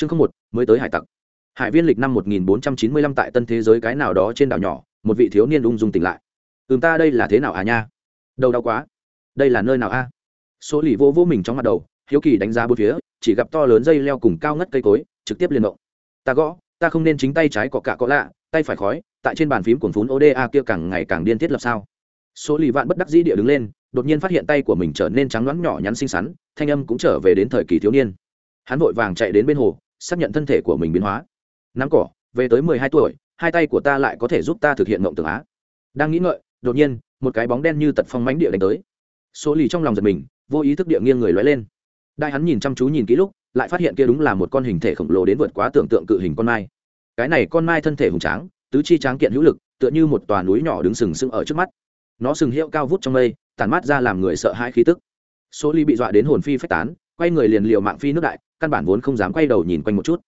chương không một, mới tới hải tặc. Hải viên lịch năm 1495 tại tân thế giới cái nào đó trên đảo nhỏ, một vị thiếu niên ung dung tỉnh lại. Ừm, ta đây là thế nào à nha? Đầu đau quá. Đây là nơi nào a? Số lì vô vô mình trong mặt đầu, hiếu kỳ đánh giá bốn phía, chỉ gặp to lớn dây leo cùng cao ngất cây cối, trực tiếp liên động. Ta gõ, ta không nên chính tay trái cọ cả cọ lạ, tay phải khói, tại trên bàn phím cuồn phún oda kia càng ngày càng điên thiết lập sao. Số lì vạn bất đắc dĩ địa đứng lên, đột nhiên phát hiện tay của mình trở nên trắng loãng nhỏ nhắn xinh xắn, thanh âm cũng trở về đến thời kỳ thiếu niên. Hắn vội vàng chạy đến bên hồ xác nhận thân thể của mình biến hóa. Nắm cỏ, về tới mười hai tuổi, hai tay của ta lại có thể giúp ta thực hiện mộng tưởng á. Đang nghĩ ngợi, đột nhiên, một cái bóng đen như tật phong mánh địa đánh tới. Số lì trong lòng giật mình, vô ý thức địa nghiêng người lóe lên. Đại hắn nhìn chăm chú nhìn kỹ lúc, lại phát hiện kia đúng là một con hình thể khổng lồ đến vượt quá tưởng tượng cự hình con mai. Cái này con mai thân thể hùng tráng, tứ chi tráng kiện hữu lực, tựa như một tòa núi nhỏ đứng sừng sững ở trước mắt. Nó sừng hiệu cao vút trong mây, tản mát ra làm người sợ hãi khí tức. Số ly bị dọa đến hồn phi phách tán quay người liền liều mạng phi nước đại, căn bản vốn không dám quay đầu nhìn quanh một chút.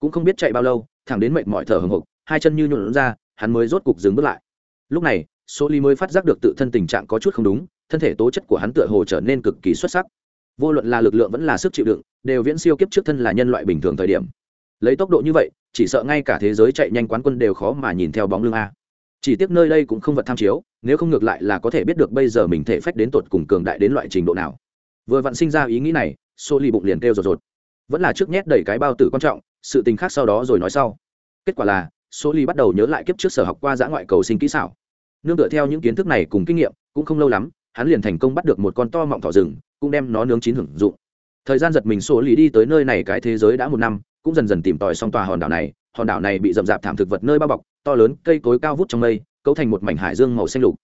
Cũng không biết chạy bao lâu, thẳng đến mệt mỏi thở hồng hộc, hai chân như nhuộn ra, hắn mới rốt cục dừng bước lại. Lúc này số ly mới phát giác được tự thân tình trạng có chút không đúng, thân thể tố chất của hắn tựa hồ trở nên cực kỳ xuất sắc. Vô luận là lực lượng vẫn là sức chịu đựng, đều viễn siêu kiếp trước thân là nhân loại bình thường thời điểm. Lấy tốc độ như vậy, chỉ sợ ngay cả thế giới chạy nhanh quán quân đều khó mà nhìn theo bóng lưng a. Chỉ tiếc nơi đây cũng không vật tham chiếu, nếu không ngược lại là có thể biết được bây giờ mình thể phách đến tột cùng cường đại đến loại trình độ nào. Vừa vặn sinh ra ý nghĩ này xô ly bụng liền kêu rột rột. Vẫn là trước nhét đầy cái bao tử quan trọng, sự tình khác sau đó rồi nói sau. Kết quả là số ly bắt đầu nhớ lại kiếp trước sở học qua giã ngoại cầu sinh kỹ xảo. Nương tựa theo những kiến thức này cùng kinh nghiệm, cũng không lâu lắm, hắn liền thành công bắt được một con to mọng thỏ rừng, cũng đem nó nướng chín hưởng dụng. Thời gian giật mình số lý đi tới nơi này cái thế giới đã một năm, cũng dần dần tìm tòi xong tòa hòn đảo này. Hòn đảo này bị rậm rạp thảm thực vật nơi bao bọc, to lớn, cây cối cao vút trong mây, cấu thành một mảnh hải dương màu xanh lục.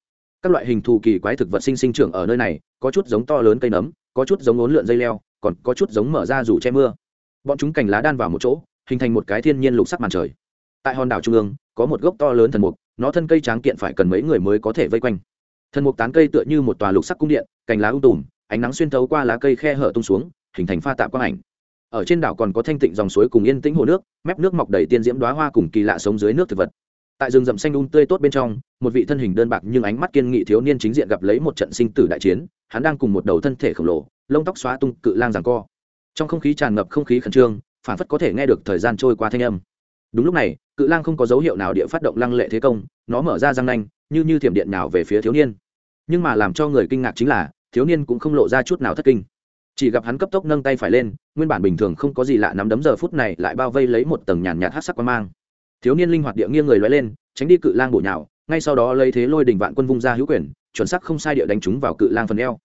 Các loại hình thù kỳ quái thực vật sinh sinh trưởng ở nơi này, có chút giống to lớn cây nấm, có chút giống ốn lượn dây leo còn có chút giống mở ra dù che mưa. Bọn chúng cành lá đan vào một chỗ, hình thành một cái thiên nhiên lục sắc màn trời. Tại hòn đảo trung ương, có một gốc to lớn thần mục, nó thân cây tráng kiện phải cần mấy người mới có thể vây quanh. Thần mục tán cây tựa như một tòa lục sắc cung điện, cành lá ung tùm, ánh nắng xuyên thấu qua lá cây khe hở tung xuống, hình thành pha tạ quang ảnh. Ở trên đảo còn có thanh tịnh dòng suối cùng yên tĩnh hồ nước, mép nước mọc đầy tiên diễm đoá hoa cùng kỳ lạ sống dưới nước thực vật. Tại rừng rậm xanh um tươi tốt bên trong, một vị thân hình đơn bạc nhưng ánh mắt kiên nghị thiếu niên chính diện gặp lấy một trận sinh tử đại chiến, hắn đang cùng một đầu thân thể khổng lồ lông tóc xóa tung cự lang giằng co. Trong không khí tràn ngập không khí khẩn trương, phản phất có thể nghe được thời gian trôi qua thanh âm. Đúng lúc này, cự lang không có dấu hiệu nào địa phát động lăng lệ thế công, nó mở ra răng nanh, như như thiểm điện nào về phía thiếu niên. Nhưng mà làm cho người kinh ngạc chính là, thiếu niên cũng không lộ ra chút nào thất kinh. Chỉ gặp hắn cấp tốc nâng tay phải lên, nguyên bản bình thường không có gì lạ nắm đấm giờ phút này lại bao vây lấy một tầng nhàn nhạt hát sắc quan mang. Thiếu niên linh hoạt địa nghiêng người loay lên, tránh đi cự lang bổ nhào, ngay sau đó lấy thế lôi đình vạn quân vung ra hữu quyền, chuẩn sắc không sai địa đánh trúng vào cự lang phần eo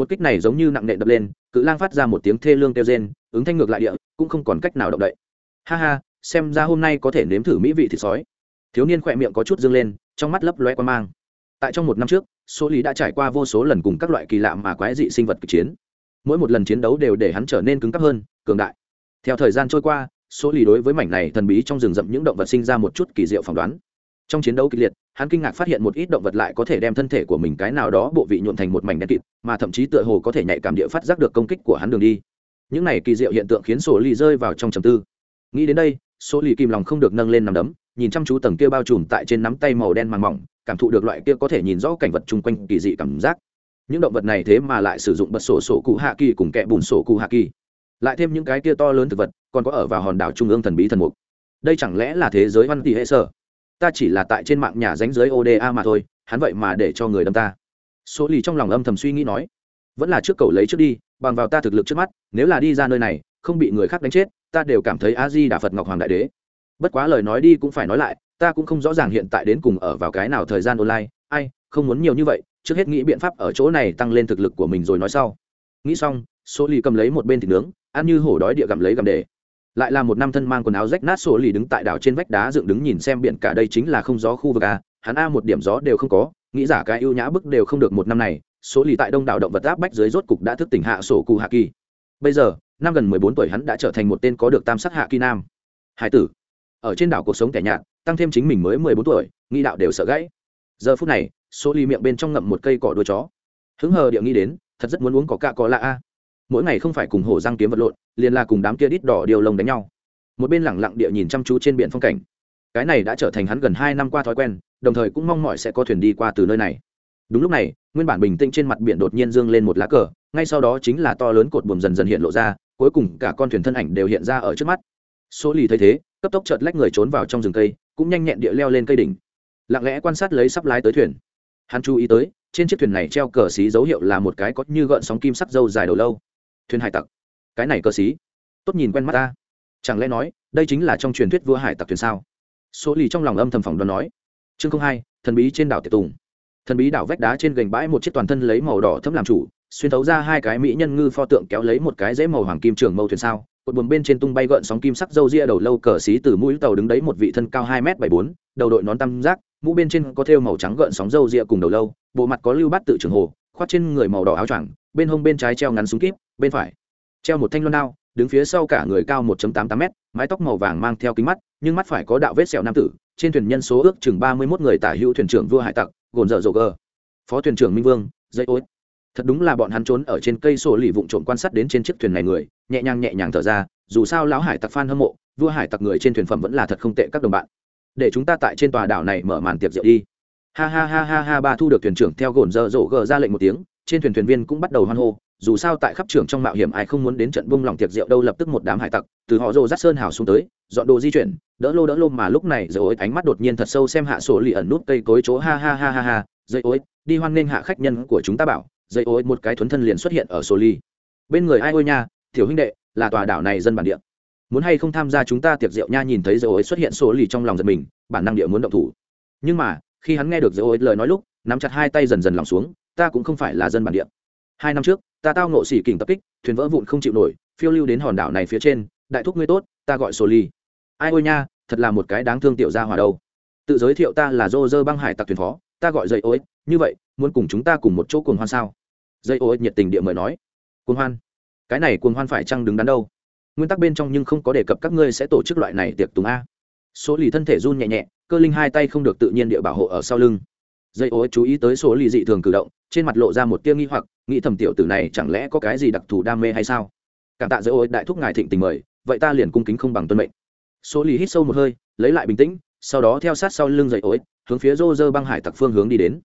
một kích này giống như nặng nề đập lên, cự lang phát ra một tiếng thê lương kêu rên, ứng thanh ngược lại địa, cũng không còn cách nào động đậy. Ha ha, xem ra hôm nay có thể nếm thử mỹ vị thịt sói. Thiếu niên khỏe miệng có chút dương lên, trong mắt lấp loe quan mang. Tại trong một năm trước, số lý đã trải qua vô số lần cùng các loại kỳ lạ mà quái dị sinh vật kịch chiến. Mỗi một lần chiến đấu đều để hắn trở nên cứng cắp hơn, cường đại. Theo thời gian trôi qua, số lý đối với mảnh này thần bí trong rừng rậm những động vật sinh ra một chút kỳ diệu phỏng đoán trong chiến đấu kịch liệt, hắn kinh ngạc phát hiện một ít động vật lại có thể đem thân thể của mình cái nào đó bộ vị nhuộn thành một mảnh đen kịt, mà thậm chí tựa hồ có thể nhạy cảm địa phát giác được công kích của hắn đường đi. Những này kỳ diệu hiện tượng khiến số lì rơi vào trong trầm tư. Nghĩ đến đây số lì kìm lòng không được nâng lên nằm đấm, nhìn chăm chú tầng kia bao trùm tại trên nắm tay màu đen màng mỏng, cảm thụ được loại kia có thể nhìn rõ cảnh vật chung quanh kỳ dị cảm giác. Những động vật này thế mà lại sử dụng bật sổ sổ cụ hạ kỳ cùng kẹ bùn sổ cụ hạ kỳ. Lại thêm những cái kia to lớn thực vật còn có ở vào hòn đảo trung ương thần bí thần mục. Đây chẳng lẽ là thế giới văn tỷ hệ sở? Ta chỉ là tại trên mạng nhà ránh giới oda mà thôi, hắn vậy mà để cho người đâm ta. Số lì trong lòng âm thầm suy nghĩ nói, vẫn là trước cầu lấy trước đi, bằng vào ta thực lực trước mắt, nếu là đi ra nơi này, không bị người khác đánh chết, ta đều cảm thấy a di đà phật ngọc hoàng đại đế. Bất quá lời nói đi cũng phải nói lại, ta cũng không rõ ràng hiện tại đến cùng ở vào cái nào thời gian online, ai, không muốn nhiều như vậy, trước hết nghĩ biện pháp ở chỗ này tăng lên thực lực của mình rồi nói sau. Nghĩ xong, số lì cầm lấy một bên thịt nướng, ăn như hổ đói địa gặm lấy gặm để lại là một năm thân mang quần áo rách nát số lì đứng tại đảo trên vách đá dựng đứng nhìn xem biển cả đây chính là không gió khu vực a hắn a một điểm gió đều không có, nghĩ giả cái ưu nhã bức đều không được một năm này số lì tại đông đảo động vật áp bách dưới rốt cục đã thức tỉnh hạ sổ cụ hạ kỳ. Bây giờ, năm gần mười bốn tuổi hắn đã trở thành một tên có được tam sắc hạ kỳ nam. Hải tử. Ở trên đảo cuộc sống tẻ nhạt, tăng thêm chính mình mới mười bốn tuổi, nghĩ đạo đều sợ gãy. Giờ phút này số lì miệng bên trong ngậm một cây cỏ đuôi chó. Hứng hờ địa nghĩ đến, thật rất muốn uống có cạ có lạ a mỗi ngày không phải cùng hổ răng kiếm vật lộn, liền là cùng đám kia đít đỏ điều lồng đánh nhau. Một bên lẳng lặng địa nhìn chăm chú trên biển phong cảnh. Cái này đã trở thành hắn gần hai năm qua thói quen, đồng thời cũng mong mỏi sẽ có thuyền đi qua từ nơi này. Đúng lúc này, nguyên bản bình tĩnh trên mặt biển đột nhiên dương lên một lá cờ, ngay sau đó chính là to lớn cột buồm dần dần hiện lộ ra, cuối cùng cả con thuyền thân ảnh đều hiện ra ở trước mắt. Số lì thấy thế, cấp tốc chợt lách người trốn vào trong rừng cây, cũng nhanh nhẹn địa leo lên cây đỉnh. Lặng lẽ quan sát lấy sắp lái tới thuyền. Hắn chú ý tới, trên chiếc thuyền này treo cờ xí dấu hiệu là một cái có như gợn sóng kim sắc dâu dài đầu lâu thuyền hải tặc. Cái này cơ sĩ tốt nhìn quen mắt ta. Chẳng lẽ nói, đây chính là trong truyền thuyết vua hải tặc thuyền sao? Số lì trong lòng âm thầm phòng đoán nói. Chương không hai, thần bí trên đảo tiệc tùng. Thần bí đảo vách đá trên gành bãi một chiếc toàn thân lấy màu đỏ thấm làm chủ, xuyên thấu ra hai cái mỹ nhân ngư pho tượng kéo lấy một cái dễ màu hoàng kim trường mâu thuyền sao? Cột buồm bên trên tung bay gợn sóng kim sắc dâu ria đầu lâu cờ xí từ mũi tàu đứng đấy một vị thân cao hai m bảy bốn, đầu đội nón tam giác, mũ bên trên có thêu màu trắng gợn sóng dâu ria cùng đầu lâu, bộ mặt có lưu bát tự trường hồ khoác trên người màu đỏ áo choàng, bên hông bên trái treo ngắn súng kíp, bên phải treo một thanh loan đao, đứng phía sau cả người cao 1 tám tám m mái tóc màu vàng mang theo kính mắt, nhưng mắt phải có đạo vết sẹo nam tử, trên thuyền nhân số ước chừng ba mươi 31 người tả hữu thuyền trưởng vua hải tặc gồn dở dầu gờ. Phó thuyền trưởng minh vương dây ối thật đúng là bọn hắn trốn ở trên cây sổ lì vụn trộm quan sát đến trên chiếc thuyền này người, nhẹ nhàng nhẹ nhàng thở ra, dù sao lão hải tặc phan hâm mộ, vua hải tặc người trên thuyền phẩm vẫn là thật không tệ các đồng bạn. Để chúng ta tại trên tòa đảo này mở màn tiệc rượu đi ha ha ha ha ha, ba thu được thuyền trưởng theo gồn dở dỗ gờ ra lệnh một tiếng, trên thuyền thuyền viên cũng bắt đầu hoan hô, dù sao tại khắp trường trong mạo hiểm ai không muốn đến trận bung lòng tiệc rượu đâu lập tức một đám hải tặc, từ họ rồ rát sơn hào xuống tới, dọn đồ di chuyển, đỡ lô đỡ lô mà lúc này dây ối ánh mắt đột nhiên thật sâu xem hạ sổ lì ẩn nút cây cối chỗ, ha ha ha ha ha dây ối, đi hoan nghênh hạ khách nhân của chúng ta bảo dây ối một cái thuấn thân liền xuất hiện ở sổ ly bên người ai ôi nha thiểu huynh đệ, là tòa đảo này dân bản địa. Muốn hay không tham gia chúng ta tiệc rượu nha, nhìn thấy dây ối xuất hiện sổ ly trong lòng giật mình, bản năng địa muốn động thủ. Nhưng mà khi hắn nghe được dây ối lời nói lúc, nắm chặt hai tay dần dần lòng xuống, ta cũng không phải là dân bản địa. Hai năm trước, ta tao nộ xỉ kình tập kích, thuyền vỡ vụn không chịu nổi, phiêu lưu đến hòn đảo này phía trên, đại thúc ngươi tốt, ta gọi sô ly. Ai ôi nha, thật là một cái đáng thương tiểu gia hòa đâu. Tự giới thiệu ta là dô dơ băng hải tặc thuyền phó, ta gọi dây ối như vậy, muốn cùng chúng ta cùng một chỗ cuồng hoan sao? Dây ối nhiệt tình địa mời nói. Cuồng hoan? Cái này cuồng hoan phải chăng đứng đắn đâu? Nguyên tắc bên trong nhưng không có đề cập các ngươi sẽ tổ chức loại này tiệc tùng a số lì thân thể run nhẹ nhẹ, cơ linh hai tay không được tự nhiên địa bảo hộ ở sau lưng. Dây ối chú ý tới số lì dị thường cử động, trên mặt lộ ra một tia nghi hoặc, nghĩ thầm tiểu tử này chẳng lẽ có cái gì đặc thù đam mê hay sao? Cảm tạ dây ối đại thúc ngài thịnh tình mời, vậy ta liền cung kính không bằng tuân mệnh. Số lì hít sâu một hơi, lấy lại bình tĩnh, sau đó theo sát sau lưng dây ối hướng phía rô rơ băng hải tặc phương hướng đi đến.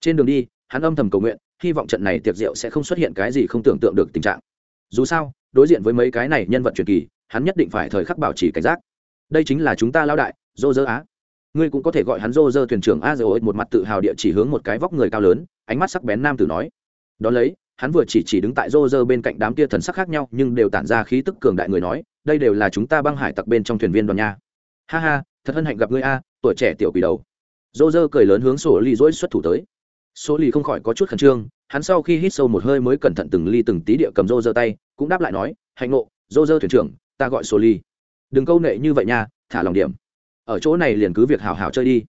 Trên đường đi, hắn âm thầm cầu nguyện, hy vọng trận này tiệc rượu sẽ không xuất hiện cái gì không tưởng tượng được tình trạng. Dù sao, đối diện với mấy cái này nhân vật truyền kỳ, hắn nhất định phải thời khắc bảo trì cảnh giác đây chính là chúng ta lao đại dô dơ á. Ngươi cũng có thể gọi hắn dô dơ thuyền trưởng a dơ một mặt tự hào địa chỉ hướng một cái vóc người cao lớn, ánh mắt sắc bén nam tử nói. Đón lấy, hắn vừa chỉ chỉ đứng tại rô rơ bên cạnh đám kia thần sắc khác nhau, nhưng đều tản ra khí tức cường đại người nói, đây đều là chúng ta băng hải tặc bên trong thuyền viên đoàn nha. Ha ha, thật hân hạnh gặp ngươi a, tuổi trẻ tiểu quỷ đầu. Rô rơ cười lớn hướng sổ ly dỗi xuất thủ tới. Số ly không khỏi có chút khẩn trương, hắn sau khi hít sâu một hơi mới cẩn thận từng ly từng tí địa cầm rô rơ tay, cũng đáp lại nói, hạnh ngộ rô rơ thuyền trưởng, ta gọi số ly đừng câu nệ như vậy nha, thả lòng điểm. Ở chỗ này liền cứ việc hào hào chơi đi.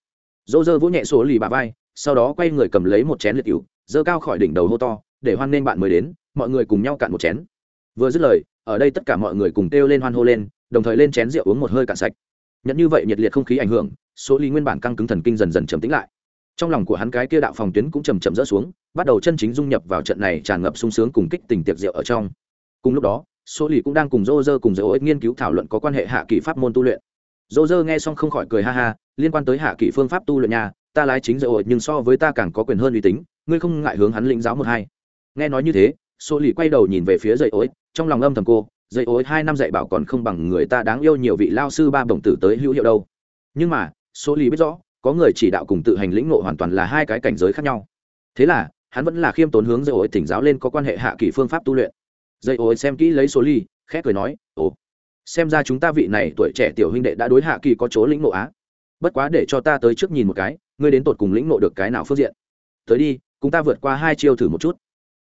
Rô dơ vỗ nhẹ số lì bà vai, sau đó quay người cầm lấy một chén liệt cựu dơ cao khỏi đỉnh đầu hô to, để hoan nghênh bạn mới đến, mọi người cùng nhau cạn một chén. Vừa dứt lời, ở đây tất cả mọi người cùng kêu lên hoan hô lên, đồng thời lên chén rượu uống một hơi cạn sạch. Nhận như vậy nhiệt liệt không khí ảnh hưởng số ly nguyên bản căng cứng thần kinh dần dần trầm tĩnh lại. Trong lòng của hắn cái kia đạo phòng tuyến cũng chầm chậm rỡ xuống, bắt đầu chân chính dung nhập vào trận này tràn ngập sung sướng cùng kích tình tiệc rượu ở trong. Cùng lúc đó số lì cũng đang cùng dô dơ cùng dấu ích nghiên cứu thảo luận có quan hệ hạ kỳ pháp môn tu luyện. Dô dơ nghe xong không khỏi cười ha ha, liên quan tới hạ kỳ phương pháp tu luyện nhà ta lái chính dấu ích nhưng so với ta càng có quyền hơn uy tín, ngươi không ngại hướng hắn lĩnh giáo một hai. Nghe nói như thế số lì quay đầu nhìn về phía dây ối trong lòng âm thầm cô dây ối hai năm dạy bảo còn không bằng người ta đáng yêu nhiều vị lao sư ba bổng tử tới hữu hiệu đâu. Nhưng mà số lì biết rõ, có người chỉ đạo cùng tự hành lĩnh ngộ hoàn toàn là hai cái cảnh giới khác nhau. Thế là, hắn vẫn là khiêm tốn hướng dây ối tỉnh giáo lên có quan hệ hạ kỳ phương pháp tu luyện dây ô xem kỹ lấy số ly, khẽ cười nói, ồ, xem ra chúng ta vị này tuổi trẻ tiểu huynh đệ đã đối hạ kỳ có chỗ lĩnh ngộ á. Bất quá để cho ta tới trước nhìn một cái, ngươi đến tột cùng lĩnh ngộ được cái nào phương diện? Tới đi, cùng ta vượt qua hai chiêu thử một chút.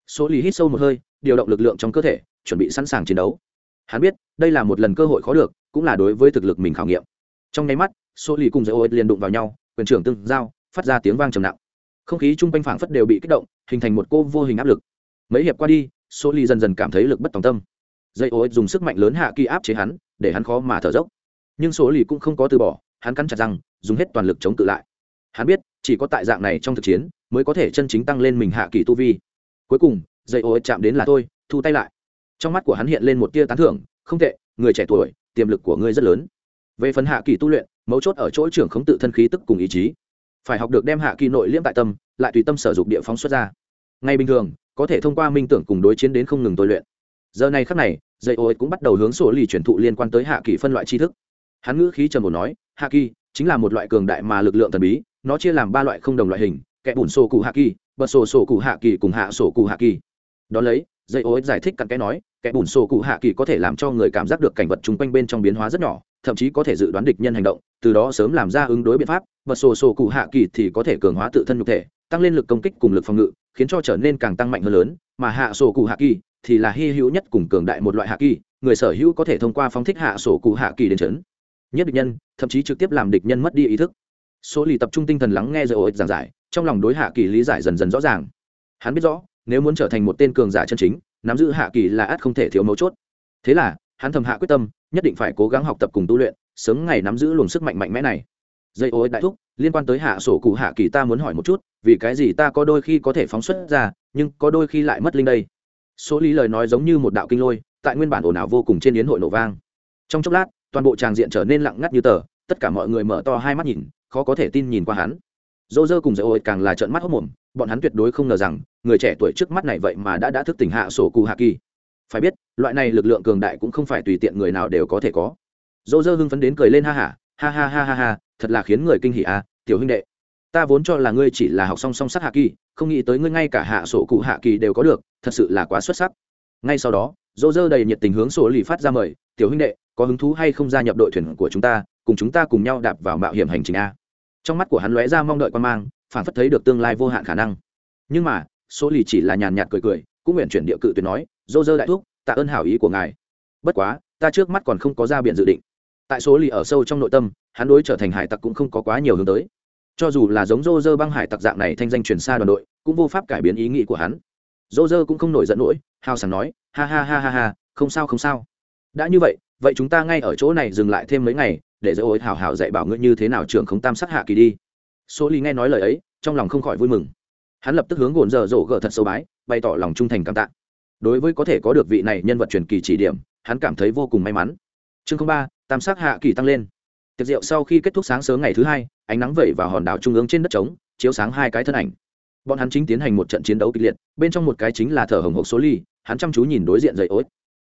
Số ly hít sâu một hơi, điều động lực lượng trong cơ thể, chuẩn bị sẵn sàng chiến đấu. Hắn biết, đây là một lần cơ hội khó được, cũng là đối với thực lực mình khảo nghiệm. Trong nháy mắt, số ly cùng dây ô liền đụng vào nhau, quyền trưởng tương giao, phát ra tiếng vang trầm nặng. Không khí chung quanh phảng phất đều bị kích động, hình thành một cô vô hình áp lực. Mấy hiệp qua đi số ly dần dần cảm thấy lực bất tòng tâm. Dây ối dùng sức mạnh lớn hạ kỳ áp chế hắn, để hắn khó mà thở dốc. Nhưng số ly cũng không có từ bỏ, hắn cắn chặt răng, dùng hết toàn lực chống cự lại. Hắn biết, chỉ có tại dạng này trong thực chiến, mới có thể chân chính tăng lên mình hạ kỳ tu vi. Cuối cùng, dây ối chạm đến là tôi, thu tay lại. Trong mắt của hắn hiện lên một tia tán thưởng, không tệ, người trẻ tuổi, tiềm lực của ngươi rất lớn. Về phần hạ kỳ tu luyện, mấu chốt ở chỗ trưởng không tự thân khí tức cùng ý chí. Phải học được đem hạ kỳ nội liễm tại tâm, lại tùy tâm sở dục địa phóng xuất ra ngay bình thường, có thể thông qua minh tưởng cùng đối chiến đến không ngừng tôi luyện. Giờ này khắc này dây ô cũng bắt đầu hướng sổ lì truyền thụ liên quan tới hạ kỳ phân loại tri thức. Hắn ngữ khí trầm ổn nói, hạ kỳ chính là một loại cường đại mà lực lượng thần bí, nó chia làm ba loại không đồng loại hình, kẻ bùn sổ cụ hạ kỳ bật sổ sổ cụ hạ kỳ cùng hạ sổ cụ hạ kỳ. Đón lấy dây ô giải thích cặn cái nói, kẻ bùn sổ cụ hạ kỳ có thể làm cho người cảm giác được cảnh vật chung quanh bên trong biến hóa rất nhỏ, thậm chí có thể dự đoán địch nhân hành động, từ đó sớm làm ra ứng đối biện pháp bật sổ sổ cụ hạ kỳ thì có thể cường hóa tự thân nhục thể, tăng lên lực công kích cùng lực phòng ngự khiến cho trở nên càng tăng mạnh hơn lớn, mà hạ sổ cụ hạ kỳ thì là hy hữu nhất cùng cường đại một loại hạ kỳ, người sở hữu có thể thông qua phóng thích hạ sổ cụ hạ kỳ đến chấn. Nhất địch nhân, thậm chí trực tiếp làm địch nhân mất đi ý thức. Số lì tập trung tinh thần lắng nghe rồi ổi giảng giải, trong lòng đối hạ kỳ lý giải dần dần rõ ràng. Hắn biết rõ, nếu muốn trở thành một tên cường giả chân chính, nắm giữ hạ kỳ là át không thể thiếu mấu chốt. Thế là, hắn thầm hạ quyết tâm, nhất định phải cố gắng học tập cùng tu luyện, sớm ngày nắm giữ luồng sức mạnh mạnh mẽ này dây ối đại thúc, liên quan tới hạ sổ cụ hạ kỳ ta muốn hỏi một chút, vì cái gì ta có đôi khi có thể phóng xuất ra, nhưng có đôi khi lại mất linh đây? Số lý lời nói giống như một đạo kinh lôi, tại nguyên bản ồn ào vô cùng trên yến hội nổ vang. Trong chốc lát, toàn bộ tràng diện trở nên lặng ngắt như tờ, tất cả mọi người mở to hai mắt nhìn, khó có thể tin nhìn qua hắn. Dỗ dơ cùng dạy ôi càng là trợn mắt hốc mồm, bọn hắn tuyệt đối không ngờ rằng, người trẻ tuổi trước mắt này vậy mà đã đã thức tỉnh hạ sổ cụ hạ kỳ. Phải biết, loại này lực lượng cường đại cũng không phải tùy tiện người nào đều có thể có. Dỗ dơ hưng phấn đến cười lên ha hả ha ha ha ha ha thật là khiến người kinh hỉ à tiểu huynh đệ. Ta vốn cho là ngươi chỉ là học song song sắc hạ kỳ, không nghĩ tới ngươi ngay cả hạ sổ cụ hạ kỳ đều có được, thật sự là quá xuất sắc. Ngay sau đó dô dơ đầy nhiệt tình hướng sổ lì phát ra mời, tiểu huynh đệ, có hứng thú hay không gia nhập đội thuyền của chúng ta, cùng chúng ta cùng nhau đạp vào mạo hiểm hành trình a? Trong mắt của hắn lóe ra mong đợi quan mang, phản phất thấy được tương lai vô hạn khả năng. Nhưng mà số lì chỉ là nhàn nhạt cười cười, cũng nguyện chuyển địa cự tuyệt nói dô dơ đại thúc, tạ ơn hảo ý của ngài. Bất quá, ta trước mắt còn không có ra biện dự định tại số lì ở sâu trong nội tâm, hắn đối trở thành hải tặc cũng không có quá nhiều hướng tới. Cho dù là giống Rô Rơ băng hải tặc dạng này thanh danh truyền xa đoàn đội, cũng vô pháp cải biến ý nghĩ của hắn. Rô Rơ cũng không nổi giận nổi hào sảng nói, ha ha ha ha ha, không sao không sao. Đã như vậy vậy chúng ta ngay ở chỗ này dừng lại thêm mấy ngày, để dỡ ối hào hào dạy bảo ngươi như thế nào trưởng không tam sát hạ kỳ đi. Số ly nghe nói lời ấy, trong lòng không khỏi vui mừng. Hắn lập tức hướng gồn dở dỗ gỡ thật sâu bái, bày tỏ lòng trung thành cảm tạ. Đối với có thể có được vị này nhân vật truyền kỳ chỉ điểm, hắn cảm thấy vô cùng may mắn. Chương ba tam sắc hạ kỳ tăng lên. Tiệc rượu sau khi kết thúc sáng sớm ngày thứ hai, ánh nắng vẩy vào hòn đảo trung ương trên đất trống, chiếu sáng hai cái thân ảnh. Bọn hắn chính tiến hành một trận chiến đấu kịch liệt, bên trong một cái chính là thở hồng hộc số ly, hắn chăm chú nhìn đối diện dây ối.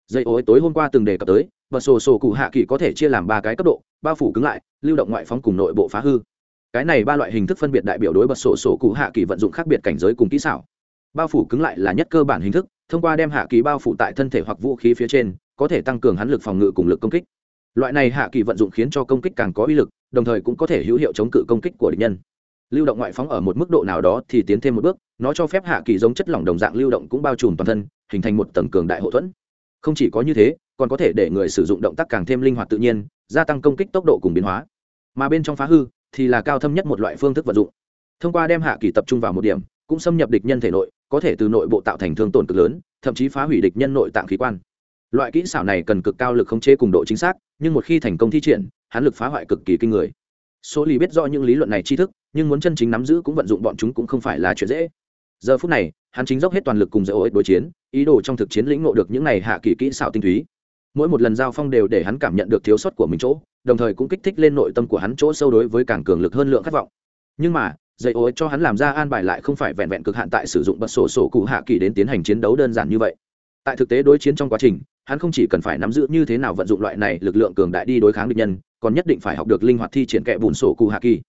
Dây ối tối hôm qua từng đề cập tới, và sổ sổ cụ hạ kỳ có thể chia làm ba cái cấp độ, bao phủ cứng lại, lưu động ngoại phóng cùng nội bộ phá hư. Cái này ba loại hình thức phân biệt đại biểu đối bật sổ sổ cụ hạ kỳ vận dụng khác biệt cảnh giới cùng kỹ xảo. Bao phủ cứng lại là nhất cơ bản hình thức, thông qua đem hạ kỳ bao phủ tại thân thể hoặc vũ khí phía trên, có thể tăng cường hắn lực phòng ngự cùng lực công kích loại này hạ kỳ vận dụng khiến cho công kích càng có uy lực, đồng thời cũng có thể hữu hiệu chống cự công kích của địch nhân. Lưu động ngoại phóng ở một mức độ nào đó thì tiến thêm một bước, nó cho phép hạ kỳ giống chất lỏng đồng dạng lưu động cũng bao trùm toàn thân, hình thành một tầng cường đại hậu thuẫn. Không chỉ có như thế, còn có thể để người sử dụng động tác càng thêm linh hoạt tự nhiên, gia tăng công kích tốc độ cùng biến hóa. Mà bên trong phá hư thì là cao thâm nhất một loại phương thức vận dụng. Thông qua đem hạ kỳ tập trung vào một điểm, cũng xâm nhập địch nhân thể nội, có thể từ nội bộ tạo thành thương tổn cực lớn, thậm chí phá hủy địch nhân nội tạng khí quan loại kỹ xảo này cần cực cao lực khống chế cùng độ chính xác, nhưng một khi thành công thi triển hán lực phá hoại cực kỳ kinh người. Số lý biết rõ những lý luận này tri thức, nhưng muốn chân chính nắm giữ cũng vận dụng bọn chúng cũng không phải là chuyện dễ. Giờ phút này, hắn chính dốc hết toàn lực cùng dỡ ối đối chiến, ý đồ trong thực chiến lĩnh ngộ được những này hạ kỳ kỹ xảo tinh túy. Mỗi một lần giao phong đều để hắn cảm nhận được thiếu sót của mình chỗ, đồng thời cũng kích thích lên nội tâm của hắn chỗ sâu đối với càng cường lực hơn lượng khát vọng. Nhưng mà dạy ối cho hắn làm ra an bài lại không phải vẹn vẹn cực hạn tại sử dụng bật sổ sổ cụ hạ kỳ đến tiến hành chiến đấu đơn giản như vậy tại thực tế đối chiến trong quá trình, hắn không chỉ cần phải nắm giữ như thế nào vận dụng loại này lực lượng cường đại đi đối kháng địch nhân, còn nhất định phải học được linh hoạt thi triển kẽ bùn sổ cụ hạ kỳ.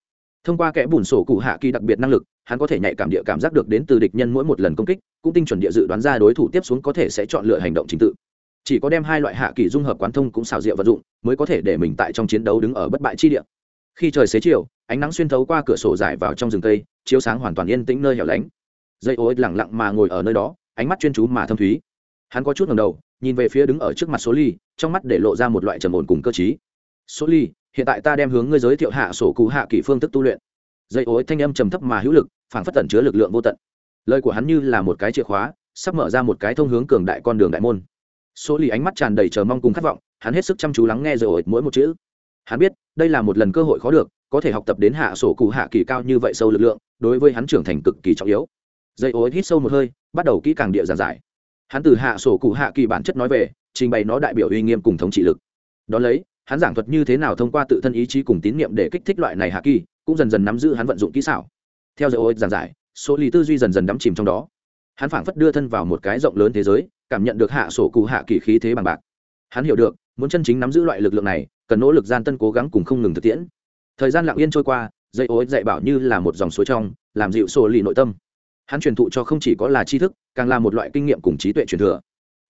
Thông qua kẽ bùn sổ cụ hạ kỳ đặc biệt năng lực, hắn có thể nhạy cảm địa cảm giác được đến từ địch nhân mỗi một lần công kích, cũng tinh chuẩn địa dự đoán ra đối thủ tiếp xuống có thể sẽ chọn lựa hành động chính tự. Chỉ có đem hai loại hạ kỳ dung hợp quán thông cũng xào rượu vận dụng, mới có thể để mình tại trong chiến đấu đứng ở bất bại chi địa. Khi trời xế chiều, ánh nắng xuyên thấu qua cửa sổ dài vào trong rừng cây, chiếu sáng hoàn toàn yên tĩnh nơi hẻo lánh. Dây ô lẳng lặng mà ngồi ở nơi đó, ánh mắt chuyên chú mà thâm thúy hắn có chút ngầm đầu, nhìn về phía đứng ở trước mặt số ly trong mắt để lộ ra một loại trầm ổn cùng cơ chí số ly hiện tại ta đem hướng ngươi giới thiệu hạ sổ cụ hạ kỷ phương thức tu luyện. Dây ối thanh âm trầm thấp mà hữu lực phản phất tẩn chứa lực lượng vô tận. Lời của hắn như là một cái chìa khóa, sắp mở ra một cái thông hướng cường đại con đường đại môn. Số lì ánh mắt tràn đầy chờ mong cùng khát vọng, hắn hết sức chăm chú lắng nghe dây ối mỗi một chữ. Hắn biết, đây là một lần cơ hội khó được, có thể học tập đến hạ sổ cụ hạ kỳ cao như vậy sâu lực lượng, đối với hắn trưởng thành cực kỳ trọng yếu. Dây ối hít sâu một hơi, bắt đầu kỹ càng địa giản giải hắn từ hạ sổ cụ hạ kỳ bản chất nói về, trình bày nó đại biểu uy nghiêm cùng thống trị lực. Đ ó lấy, hắn giảng thuật như thế nào thông qua tự thân ý chí cùng tín nhiệm để kích thích loại này hạ kỳ, cũng dần dần nắm giữ hắn vận dụng kỹ xảo. Theo dõi ôi giảng giải, số lý tư duy dần dần đắm chìm trong đó. Hắn phảng phất đưa thân vào một cái rộng lớn thế giới, cảm nhận được hạ sổ cụ hạ kỳ khí thế bằng bạc. Hắn hiểu được, muốn chân chính nắm giữ loại lực lượng này, cần nỗ lực gian tân cố gắng cùng không ngừng thực tiễn. Thời gian lặng yên trôi qua dây ô dạy bảo như là một dòng suối trong, làm dịu sổ lì nội tâm. Hắn truyền thụ cho không chỉ có là tri thức càng là một loại kinh nghiệm cùng trí tuệ truyền thừa.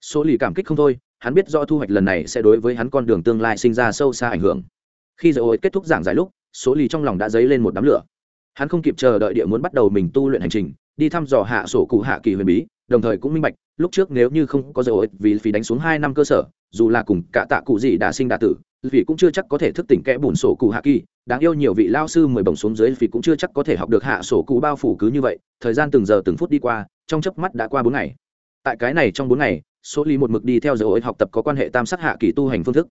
Số lì cảm kích không thôi, hắn biết do thu hoạch lần này sẽ đối với hắn con đường tương lai sinh ra sâu xa ảnh hưởng. Khi dầu ô kết thúc giảng giải lúc số lì trong lòng đã dấy lên một đám lửa. Hắn không kịp chờ đợi địa muốn bắt đầu mình tu luyện hành trình, đi thăm dò hạ sổ cụ hạ kỳ huyền bí, đồng thời cũng minh bạch, lúc trước nếu như không có dầu ích vì phí đánh xuống hai năm cơ sở, dù là cùng cả tạ cụ gì đã sinh đã tử, vì cũng chưa chắc có thể thức tỉnh kẽ bùn sổ cụ hạ kỳ, đáng yêu nhiều vị lao sư mười bổng xuống dưới vì cũng chưa chắc có thể học được hạ sổ cụ bao phủ cứ như vậy, thời gian từng giờ từng phút đi qua trong chớp mắt đã qua bốn ngày. Tại cái này trong bốn ngày số lý một mực đi theo dấu ích học tập có quan hệ tam sắc hạ kỳ tu hành phương thức.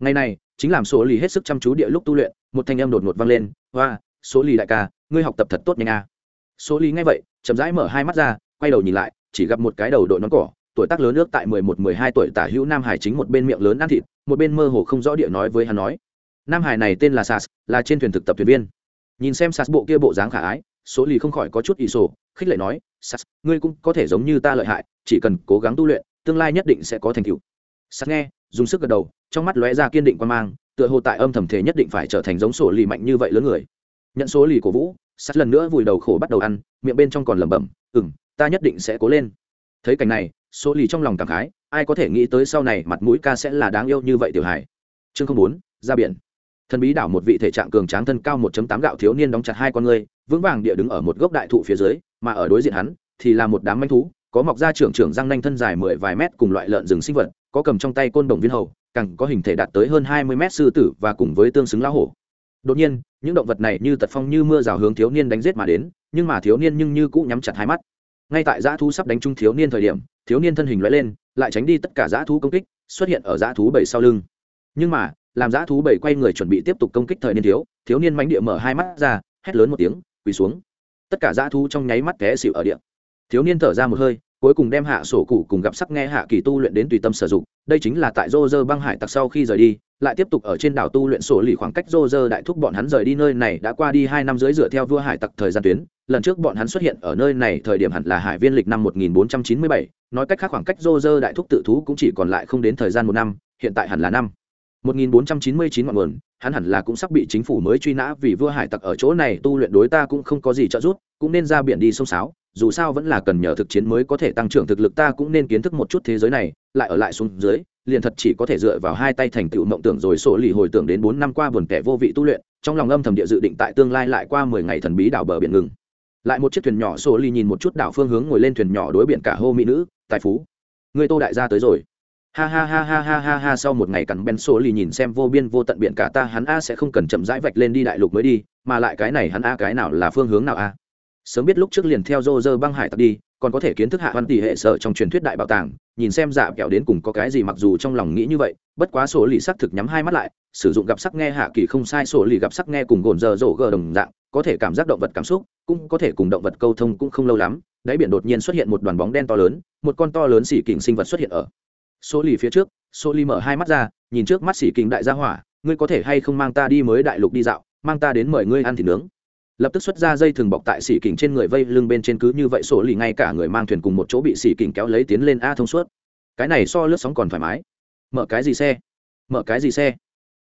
Ngày này, chính làm số lý hết sức chăm chú địa lúc tu luyện, một thanh âm đột ngột vang lên, hoa số lý đại ca, ngươi học tập thật tốt nhanh a. À. số lý nghe vậy, chậm rãi mở hai mắt ra, quay đầu nhìn lại, chỉ gặp một cái đầu đội nón cỏ, tuổi tác lớn nước tại mười một, mười hai tuổi tả hữu nam hải chính một bên miệng lớn ăn thịt, một bên mơ hồ không rõ địa nói với hắn nói, nam hải này tên là sas, là trên thuyền thực tập thuyền viên. Nhìn xem sas bộ kia bộ dáng khả ái số lì không khỏi có chút ý sổ, khích lệ nói sas ngươi cũng có thể giống như ta lợi hại, chỉ cần cố gắng tu luyện, tương lai nhất định sẽ có thành tựu. Sas nghe, dùng sức gật đầu, trong mắt lóe ra kiên định quan mang, tựa hồ tại âm thầm thế nhất định phải trở thành giống sổ lì mạnh như vậy lớn người. Nhận số lì cổ vũ sas lần nữa vùi đầu khổ bắt đầu ăn, miệng bên trong còn lẩm bẩm ừng ta nhất định sẽ cố lên. Thấy cảnh này, số lì trong lòng cảm khái, ai có thể nghĩ tới sau này mặt mũi ca sẽ là đáng yêu như vậy tiểu hải chương không bốn, ra biển thần bí đảo một vị thể trạng cường tráng thân cao 1 tám gạo thiếu niên đóng chặt hai con ngươi, vững vàng địa đứng ở một gốc đại thụ phía dưới, mà ở đối diện hắn thì là một đám manh thú, có mọc ra trưởng trưởng răng nanh thân dài mười vài mét cùng loại lợn rừng sinh vật, có cầm trong tay côn đồng viên hầu, càng có hình thể đạt tới hơn hai mươi mét sư tử và cùng với tương xứng lão hổ. Đột nhiên, những động vật này như tật phong như mưa rào hướng thiếu niên đánh giết mà đến, nhưng mà thiếu niên nhưng như cũ nhắm chặt hai mắt. Ngay tại dã thú sắp đánh trúng thiếu niên thời điểm, thiếu niên thân hình loại lên, lại tránh đi tất cả dã thú công kích, xuất hiện ở dã thú bảy sau lưng. Nhưng mà làm dã thú bảy quay người chuẩn bị tiếp tục công kích thời niên thiếu thiếu niên mánh địa mở hai mắt ra hét lớn một tiếng quỳ xuống. Tất cả dã thú trong nháy mắt té xịu ở địa. Thiếu niên thở ra một hơi cuối cùng đem hạ sổ cụ cùng gặp sắc nghe hạ kỳ tu luyện đến tùy tâm sử dụng. Đây chính là tại rô rơ băng hải tặc sau khi rời đi lại tiếp tục ở trên đảo tu luyện sổ lì khoảng cách rô rơ đại thúc bọn hắn rời đi nơi này đã qua đi hai năm dưới dựa theo vua hải tặc thời gian tuyến. Lần trước bọn hắn xuất hiện ở nơi này thời điểm hẳn là hải viên lịch năm 1497, nói cách khác khoảng cách rô rơ đại thúc tự thú cũng chỉ còn lại không đến thời gian một năm hiện tại hẳn là năm. 1499 ngọn nguồn, hắn hẳn là cũng sắp bị chính phủ mới truy nã vì vua hải tặc ở chỗ này tu luyện đối ta cũng không có gì trợ giúp, cũng nên ra biển đi sông sáo, dù sao vẫn là cần nhờ thực chiến mới có thể tăng trưởng thực lực ta cũng nên kiến thức một chút thế giới này, lại ở lại xuống dưới, liền thật chỉ có thể dựa vào hai tay thành tựu mộng tưởng rồi sổ lì hồi tưởng đến bốn năm qua buồn kẻ vô vị tu luyện, trong lòng âm thầm địa dự định tại tương lai lại qua mười ngày thần bí đảo bờ biển ngừng. Lại một chiếc thuyền nhỏ sổ lì nhìn một chút đảo phương hướng ngồi lên thuyền nhỏ đối biển cả hô mỹ nữ, tài phú, người tô đại gia tới rồi ha ha ha ha ha ha ha, sau một ngày cắn ben số lì nhìn xem vô biên vô tận biển cả ta, hắn a sẽ không cần chậm rãi vạch lên đi đại lục mới đi, mà lại cái này hắn a cái nào là phương hướng nào a? Sớm biết lúc trước liền theo dô băng hải tặc đi, còn có thể kiến thức hạ văn tỷ hệ sở trong truyền thuyết đại bảo tàng, nhìn xem dạ kẹo đến cùng có cái gì mặc dù trong lòng nghĩ như vậy, bất quá sổ lì sắc thực nhắm hai mắt lại, sử dụng gặp sắc nghe hạ kỳ không sai, sổ lì gặp sắc nghe cùng gồn giờ rổ gờ đồng dạng, có thể cảm giác động vật cảm xúc, cũng có thể cùng động vật câu thông cũng không lâu lắm, đáy biển đột nhiên xuất hiện một đoàn bóng đen to lớn, một con to lớn xỉ kình sinh vật xuất hiện ở số lì phía trước số lì mở hai mắt ra, nhìn trước mắt xỉ kình đại gia hỏa, ngươi có thể hay không mang ta đi mới đại lục đi dạo, mang ta đến mời ngươi ăn thịt nướng? Lập tức xuất ra dây thừng bọc tại xỉ kình trên người vây lưng bên trên cứ như vậy sổ lì ngay cả người mang thuyền cùng một chỗ bị xỉ kình kéo lấy tiến lên a thông suốt. Cái này so lướt sóng còn thoải mái. Mở cái gì xe? Mở cái gì xe?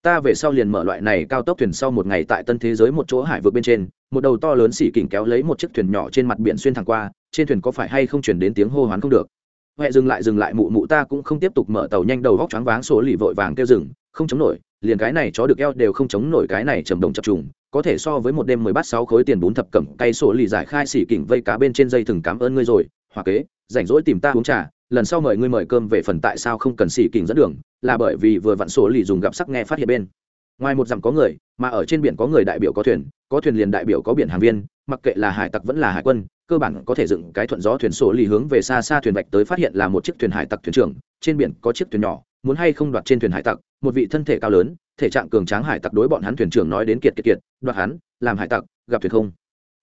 Ta về sau liền mở loại này cao tốc thuyền sau một ngày tại tân thế giới một chỗ hải vượt bên trên. Một đầu to lớn xỉ kình kéo lấy một chiếc thuyền nhỏ trên mặt biển xuyên thẳng qua, trên thuyền có phải hay không chuyển đến tiếng hô hoán không được? Huệ dừng lại dừng lại, mụ mụ ta cũng không tiếp tục mở tàu nhanh đầu góc choáng váng số lì vội vàng kêu rừng không chống nổi, liền cái này chó được eo đều không chống nổi, cái này trầm đồng chập trùng, có thể so với một đêm mười bát sáu khối tiền bún thập cẩm cây sổ lì giải khai xỉ kỉnh vây cá bên trên dây thừng cảm ơn ngươi rồi hoặc kế, rảnh rỗi tìm ta uống trà, lần sau mời ngươi mời cơm về phần tại sao không cần xỉ kỉnh dẫn đường, là bởi vì vừa vặn sổ lì dùng gặp sắc nghe phát hiện bên ngoài một dặm có người, mà ở trên biển có người đại biểu có thuyền có thuyền liền đại biểu có biển hàng viên, mặc kệ là hải tặc vẫn là hải quân, cơ bản có thể dựng cái thuận gió thuyền sổ lì hướng về xa xa thuyền vạch tới phát hiện là một chiếc thuyền hải tặc thuyền trưởng, trên biển có chiếc thuyền nhỏ, muốn hay không đoạt trên thuyền hải tặc, một vị thân thể cao lớn, thể trạng cường tráng hải tặc đối bọn hắn thuyền trưởng nói đến kiệt kiệt kiệt, đoạt hắn, làm hải tặc, gặp thuyền không?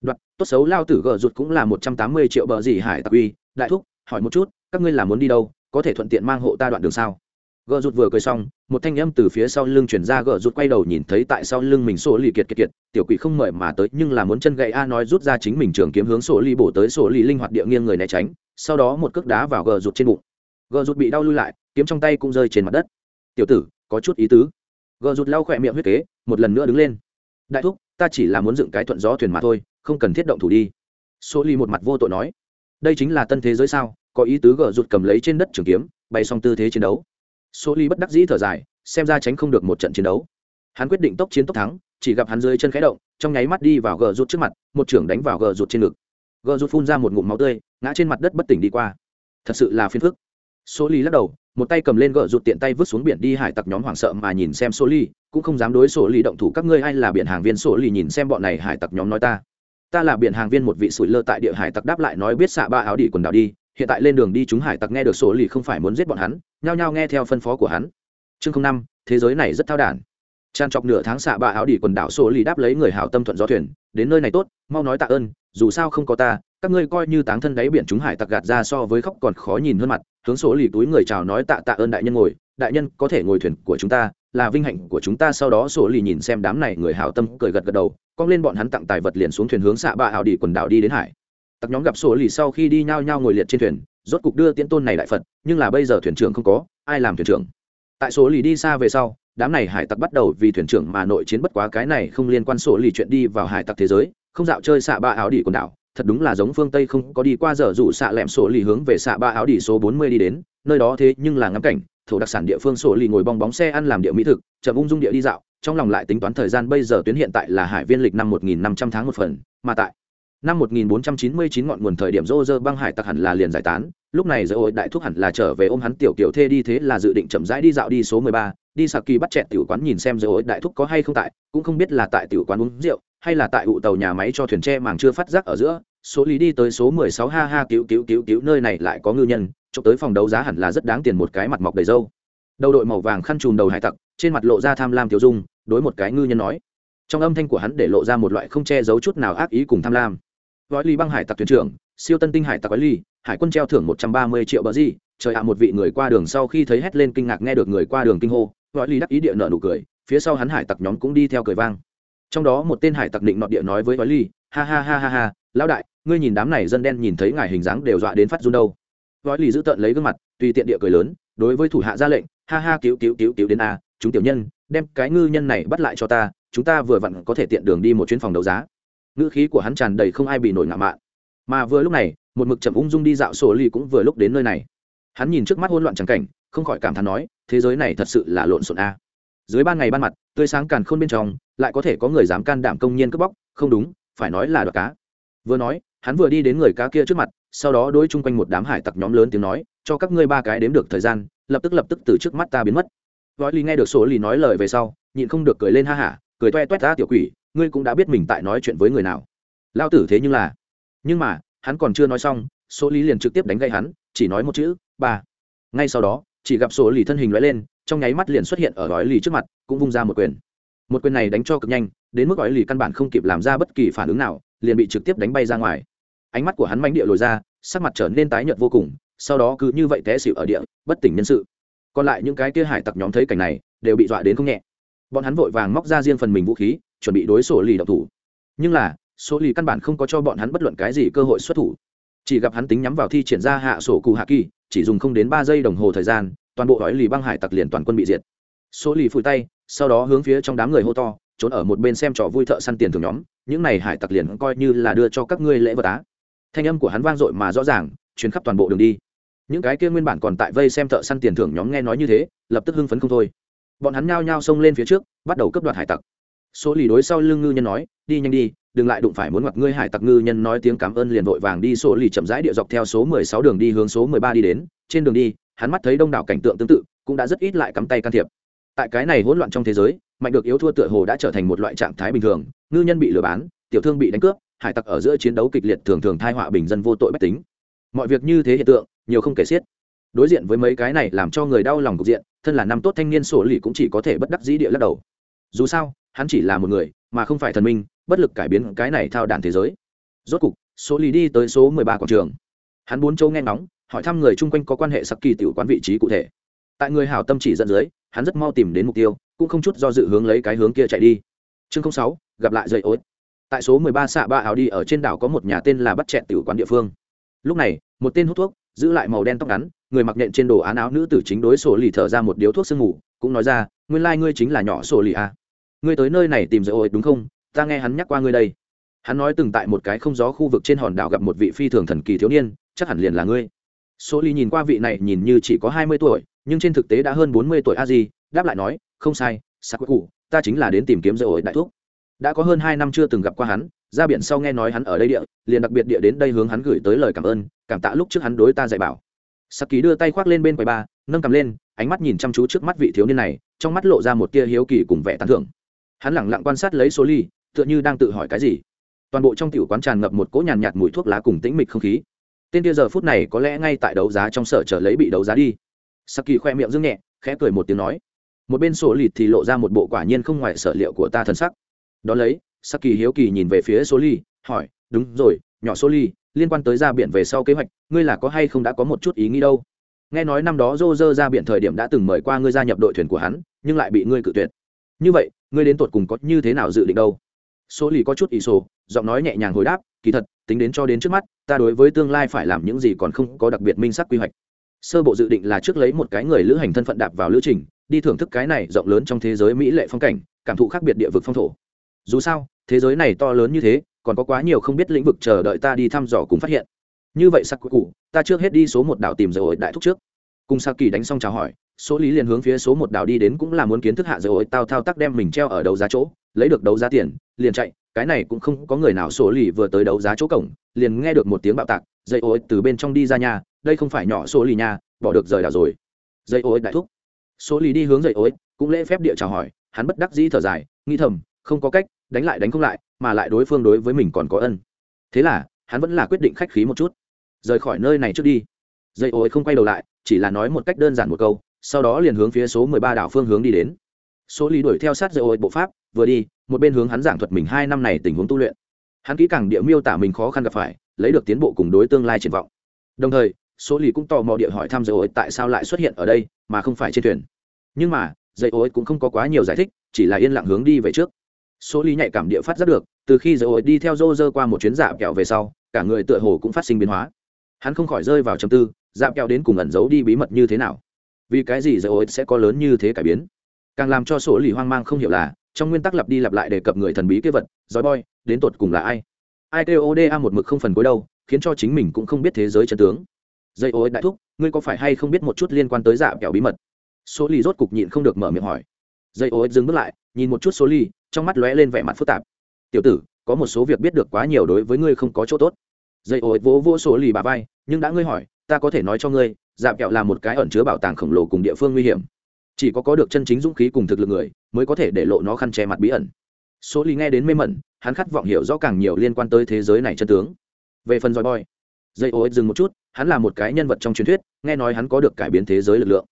Đoạt, tốt xấu lao tử gờ rụt cũng là một trăm tám mươi triệu bờ gì hải tặc uy, đại thúc, hỏi một chút, các ngươi là muốn đi đâu, có thể thuận tiện mang hộ ta đoạn đường sao? Gờ rụt vừa cười xong, một thanh âm từ phía sau lưng chuyển ra, gờ rụt quay đầu nhìn thấy tại sau lưng mình sổ lì kiệt kiệt kiệt, tiểu quỷ không mời mà tới, nhưng là muốn chân gậy a nói rút ra chính mình trường kiếm hướng sổ lì bổ tới, sổ lì linh hoạt địa nghiêng người né tránh, sau đó một cước đá vào gờ rụt trên bụng. Gờ rụt bị đau lui lại, kiếm trong tay cũng rơi trên mặt đất. Tiểu tử, có chút ý tứ. Gờ rụt lau khỏe miệng huyết kế, một lần nữa đứng lên. Đại thúc, ta chỉ là muốn dựng cái thuận gió thuyền mà thôi, không cần thiết động thủ đi. Sổ lì một mặt vô tội nói. Đây chính là tân thế giới sao? Có ý tứ gờ rụt cầm lấy trên đất trường kiếm bay xong tư thế chiến đấu số ly bất đắc dĩ thở dài, xem ra tránh không được một trận chiến đấu. Hắn quyết định tốc chiến tốc thắng, chỉ gặp hắn dưới chân khẽ động, trong nháy mắt đi vào gờ rút trước mặt, một trưởng đánh vào gờ rút trên ngực. Gờ rút phun ra một ngụm máu tươi, ngã trên mặt đất bất tỉnh đi qua. Thật sự là phiền phức. Số ly lắc đầu, một tay cầm lên gờ rút tiện tay vứt xuống biển đi hải tặc nhóm hoảng sợ mà nhìn xem số ly, cũng không dám đối số ly động thủ. Các ngươi hay là biển hàng viên? Số ly nhìn xem bọn này hải tặc nhóm nói ta. Ta là biển hàng viên một vị sủi lơ tại địa hải tặc đáp lại nói, biết xạ ba áo đi quần đảo đi hiện tại lên đường đi chúng hải tặc nghe được số lì không phải muốn giết bọn hắn, nhao nhao nghe theo phân phó của hắn. Chương năm, thế giới này rất thao đản. Tràn trọc nửa tháng xạ ba áo đi quần đảo số lì đáp lấy người hảo tâm thuận gió thuyền, đến nơi này tốt, mau nói tạ ơn, dù sao không có ta, các ngươi coi như táng thân đáy biển chúng hải tặc gạt ra so với khóc còn khó nhìn hơn mặt, hướng số lì túi người chào nói tạ tạ ơn đại nhân ngồi, đại nhân có thể ngồi thuyền của chúng ta, là vinh hạnh của chúng ta, sau đó số lì nhìn xem đám này người hảo tâm cười gật gật đầu, cong lên bọn hắn tặng tài vật liền xuống thuyền hướng xạ ba áo đi quần đảo đi đến hải tặc nhóm gặp sổ lì sau khi đi nhao nhao ngồi liệt trên thuyền, rốt cục đưa tiễn tôn này đại phật, nhưng là bây giờ thuyền trưởng không có, ai làm thuyền trưởng? Tại sổ lì đi xa về sau, đám này hải tặc bắt đầu vì thuyền trưởng mà nội chiến bất quá cái này không liên quan sổ lì chuyện đi vào hải tặc thế giới, không dạo chơi xạ ba áo đỉ quần đảo, thật đúng là giống phương tây không có đi qua giờ rủ xạ lẹm sổ lì hướng về xạ ba áo đỉ số bốn mươi đi đến, nơi đó thế nhưng là ngắm cảnh, thổ đặc sản địa phương sổ lì ngồi bong bóng xe ăn làm địa mỹ thực, chậm ung dung địa đi dạo, trong lòng lại tính toán thời gian bây giờ tuyến hiện tại là hải viên lịch năm một nghìn năm trăm tháng một phần, mà tại năm 1499 ngọn nguồn thời điểm rô rơ băng hải tặc hẳn là liền giải tán. Lúc này giờ ôi đại thúc hẳn là trở về ôm hắn tiểu tiểu thê đi thế là dự định chậm rãi đi dạo đi số 13, đi sạc kỳ bắt chẹt tiểu quán nhìn xem giờ ôi đại thúc có hay không tại cũng không biết là tại tiểu quán uống rượu hay là tại ụ tàu nhà máy cho thuyền tre màng chưa phát giác ở giữa. Số lý đi tới số 16 ha ha cứu cứu cứu cứu nơi này lại có ngư nhân chụp tới phòng đấu giá hẳn là rất đáng tiền một cái mặt mọc đầy râu. Đầu đội màu vàng khăn trùm đầu hải tặc trên mặt lộ ra tham lam tiêu dung đối một cái ngư nhân nói. Trong âm thanh của hắn để lộ ra một loại không che giấu chút nào ác ý cùng tham lam gói ly băng hải tặc thuyền trưởng, siêu tân tinh hải tặc gói ly, hải quân treo thưởng một trăm ba mươi triệu bờ di trời ạ, một vị người qua đường sau khi thấy hét lên kinh ngạc nghe được người qua đường kinh hô, gói ly đắc ý địa nợ nụ cười, phía sau hắn hải tặc nhóm cũng đi theo cười vang. Trong đó một tên hải tặc định nọt địa nói với gói ly, ha ha ha ha ha, lão đại, ngươi nhìn đám này dân đen nhìn thấy ngài hình dáng đều dọa đến phát run đâu. Gói ly giữ tợn lấy gương mặt, tùy tiện địa cười lớn, đối với thủ hạ ra lệnh, ha ha, cứu cứu cứu cứu đến a, chúng tiểu nhân, đem cái ngư nhân này bắt lại cho ta, chúng ta vừa vặn có thể tiện đường đi một chuyến phòng đấu giá ngữ khí của hắn tràn đầy không ai bị nổi ngạo mạn. Mà vừa lúc này, một mực chậm ung dung đi dạo sổ ly cũng vừa lúc đến nơi này. Hắn nhìn trước mắt hỗn loạn trắng cảnh, không khỏi cảm thán nói, thế giới này thật sự là lộn xộn a. Dưới ban ngày ban mặt, tươi sáng càn khôn bên trong, lại có thể có người dám can đảm công nhiên cướp bóc, không đúng, phải nói là đoạt cá. Vừa nói, hắn vừa đi đến người cá kia trước mặt, sau đó đối chung quanh một đám hải tặc nhóm lớn tiếng nói, cho các ngươi ba cái đếm được thời gian, lập tức lập tức từ trước mắt ta biến mất. Gói ly nghe được sổ ly nói lời về sau, nhịn không được cười lên ha hả, cười toe toét ra tiểu quỷ ngươi cũng đã biết mình tại nói chuyện với người nào. Lao tử thế nhưng là. Nhưng mà, hắn còn chưa nói xong số lý liền trực tiếp đánh gây hắn, chỉ nói một chữ, ba. Ngay sau đó, chỉ gặp số lì thân hình loại lên, trong nháy mắt liền xuất hiện ở gói lì trước mặt, cũng vung ra một quyền. Một quyền này đánh cho cực nhanh, đến mức gói lì căn bản không kịp làm ra bất kỳ phản ứng nào, liền bị trực tiếp đánh bay ra ngoài. Ánh mắt của hắn manh địa lồi ra, sắc mặt trở nên tái nhợt vô cùng, sau đó cứ như vậy té xịu ở địa, bất tỉnh nhân sự. Còn lại những cái kia hải tặc nhóm thấy cảnh này, đều bị dọa đến không nhẹ. Bọn hắn vội vàng móc ra riêng phần mình vũ khí chuẩn bị đối sổ lì độc thủ. Nhưng là, sổ lì căn bản không có cho bọn hắn bất luận cái gì cơ hội xuất thủ. Chỉ gặp hắn tính nhắm vào thi triển ra hạ sổ cụ hạ kỳ, chỉ dùng không đến ba giây đồng hồ thời gian, toàn bộ hỏi lì băng hải tặc liền toàn quân bị diệt. Số lì phủi tay, sau đó hướng phía trong đám người hô to, trốn ở một bên xem trò vui thợ săn tiền thường nhóm, những này hải tặc liền coi như là đưa cho các ngươi lễ vật á. Thanh âm của hắn vang dội mà rõ ràng chuyến khắp toàn bộ đường đi. Những cái kia nguyên bản còn tại vây xem thợ săn tiền thưởng nhóm nghe nói như thế, lập tức hưng phấn không thôi. Bọn hắn nhao nhao xông lên phía trước, bắt đầu cướp đoạt hải tặc số lì đối sau lưng ngư nhân nói, đi nhanh đi, đừng lại đụng phải muốn ngoặt ngươi, hải tặc ngư nhân nói tiếng cảm ơn liền vội vàng đi. Số lì chậm rãi địa dọc theo số mười sáu đường đi hướng số mười ba đi đến. Trên đường đi, hắn mắt thấy đông đảo cảnh tượng tương tự, cũng đã rất ít lại cắm tay can thiệp. Tại cái này hỗn loạn trong thế giới, mạnh được yếu thua tựa hồ đã trở thành một loại trạng thái bình thường. Ngư nhân bị lừa bán, tiểu thương bị đánh cướp, hải tặc ở giữa chiến đấu kịch liệt thường thường thai họa bình dân vô tội bách tính. Mọi việc như thế hiện tượng, nhiều không kể xiết. Đối diện với mấy cái này làm cho người đau lòng cục diện, thân là năm tốt thanh niên, sổ lì cũng chỉ có thể bất đắc dĩ địa lắc đầu. Dù sao hắn chỉ là một người, mà không phải thần minh, bất lực cải biến cái này thao đàn thế giới. Rốt cục, số lì đi tới số mười ba quảng trường. Hắn bốn châu nghe ngóng, hỏi thăm người chung quanh có quan hệ sắc kỳ tiểu quán vị trí cụ thể. Tại người hảo tâm chỉ dẫn dưới, hắn rất mau tìm đến mục tiêu, cũng không chút do dự hướng lấy cái hướng kia chạy đi. Chương sáu, gặp lại dây ối. Tại số mười ba xạ ba áo đi ở trên đảo có một nhà tên là bắt chẹt tiểu quán địa phương. Lúc này, một tên hút thuốc, giữ lại màu đen tóc ngắn, người mặc nện trên đồ án áo nữ tử chính đối sổ lì thở ra một điếu thuốc sương ngủ cũng nói ra, nguyên lai、like、ngươi chính là nhỏ sổ lì à ngươi tới nơi này tìm giới ôi, đúng không? Ta nghe hắn nhắc qua ngươi đây. Hắn nói từng tại một cái không gió khu vực trên hòn đảo gặp một vị phi thường thần kỳ thiếu niên, chắc hẳn liền là ngươi. Số ly nhìn qua vị này, nhìn như chỉ có hai mươi tuổi, nhưng trên thực tế đã hơn bốn mươi tuổi a di, đáp lại nói, không sai sắc cụ ta chính là đến tìm kiếm giới ổi đại thuốc đã có hơn hai năm chưa từng gặp qua hắn, ra biển sau nghe nói hắn ở đây địa, liền đặc biệt địa đến đây hướng hắn gửi tới lời cảm ơn, cảm tạ lúc trước hắn đối ta dạy bảo. Sắc ký đưa tay khoác lên bên quầy ba, nâng cầm lên, ánh mắt nhìn chăm chú trước mắt vị thiếu niên này, trong mắt lộ ra một tia hiếu kỳ cùng vẻ tán thưởng hắn lẳng lặng quan sát lấy số ly, tựa như đang tự hỏi cái gì. Toàn bộ trong tiểu quán tràn ngập một cỗ nhàn nhạt mùi thuốc lá cùng tĩnh mịch không khí. Tên kia giờ phút này có lẽ ngay tại đấu giá trong sở trở lấy bị đấu giá đi. Sắc kỳ khoe miệng dương nhẹ, khẽ cười một tiếng nói. Một bên sổ lịt thì lộ ra một bộ quả nhiên không ngoài sở liệu của ta thần sắc. Đ ó lấy sắc kỳ hiếu kỳ nhìn về phía số ly, hỏi, đúng rồi, nhỏ số ly, liên quan tới ra biển về sau kế hoạch, ngươi là có hay không đã có một chút ý nghĩ đâu? Nghe nói năm đó rô rơ ra biển thời điểm đã từng mời qua ngươi gia nhập đội thuyền của hắn, nhưng lại bị ngươi cự tuyệt. Như vậy ngươi đến tột cùng có như thế nào dự định đâu? Số lì có chút ý sổ, giọng nói nhẹ nhàng hồi đáp, kỳ thật, tính đến cho đến trước mắt, ta đối với tương lai phải làm những gì còn không có đặc biệt minh sắc quy hoạch. Sơ bộ dự định là trước lấy một cái người lữ hành thân phận đạp vào lữ trình, đi thưởng thức cái này rộng lớn trong thế giới mỹ lệ phong cảnh, cảm thụ khác biệt địa vực phong thổ. Dù sao, thế giới này to lớn như thế, còn có quá nhiều không biết lĩnh vực chờ đợi ta đi thăm dò cùng phát hiện. Như vậy sắc cụ ta trước hết đi số một đảo tìm rồi đại thúc trước. Cùng sa kỳ đánh xong chào hỏi số lý liền hướng phía số một đảo đi đến cũng là muốn kiến thức hạ rồi tao thao tác đem mình treo ở đấu giá chỗ, lấy được đấu giá tiền, liền chạy. Cái này cũng không có người nào số lì vừa tới đấu giá chỗ cổng, liền nghe được một tiếng bạo tạc, dây ô từ bên trong đi ra nhà đây không phải nhỏ số lì nhà bỏ được rời đảo rồi. Dây ô đại thúc. Số lì đi hướng dây ô cũng lễ phép địa chào hỏi, hắn bất đắc dĩ thở dài nghi thầm, không có cách, đánh lại đánh không lại, mà lại đối phương đối với mình còn có ân. Thế là, hắn vẫn là quyết định khách khí một chút. Rời khỏi nơi này trước đi. Dây ô không quay đầu lại, chỉ là nói một cách đơn giản một câu sau đó liền hướng phía số mười ba đảo phương hướng đi đến. Số lý đuổi theo sát dây ôi bộ pháp, vừa đi, một bên hướng hắn giảng thuật mình hai năm này tình huống tu luyện. Hắn kỹ càng địa miêu tả mình khó khăn gặp phải, lấy được tiến bộ cùng đối tương lai triển vọng. Đồng thời, số lì cũng tò mò địa hỏi thăm dây ối tại sao lại xuất hiện ở đây, mà không phải trên thuyền. Nhưng mà dây ối cũng không có quá nhiều giải thích, chỉ là yên lặng hướng đi về trước. Số lì nhạy cảm địa phát rất được, từ khi dây ối đi theo rô rơ qua một chuyến dạo kẹo về sau, cả người tựa hồ cũng phát sinh biến hóa. Hắn không khỏi rơi vào chầm tư dạo kẹo đến cùng ẩn giấu đi bí mật như thế nào vì cái gì dây ối sẽ có lớn như thế cải biến? Càng làm cho số lì hoang mang không hiểu là, trong nguyên tắc lặp đi lặp lại đề cập người thần bí kế vật dói boy, đến tột cùng là ai? Ai kêu oda một mực không phần cuối đâu, khiến cho chính mình cũng không biết thế giới chân tướng. Dây ô đại thúc, ngươi có phải hay không biết một chút liên quan tới dạ kẹo bí mật? Số ly rốt cục nhịn không được mở miệng hỏi. Dây ô dừng bước lại, nhìn một chút số ly trong mắt lóe lên vẻ mặt phức tạp. Tiểu tử, có một số việc biết được quá nhiều đối với ngươi không có chỗ tốt. Dây ô vỗ vỗ số ly bà vai, nhưng đã ngươi hỏi, ta có thể nói cho ngươi dạ kẹo là một cái ẩn chứa bảo tàng khổng lồ cùng địa phương nguy hiểm. Chỉ có có được chân chính dũng khí cùng thực lực người, mới có thể để lộ nó khăn che mặt bí ẩn. Số lý nghe đến mê mẩn, hắn khát vọng hiểu rõ càng nhiều liên quan tới thế giới này chân tướng. Về phần dòi boy, dây ô dừng một chút, hắn là một cái nhân vật trong truyền thuyết, nghe nói hắn có được cải biến thế giới lực lượng.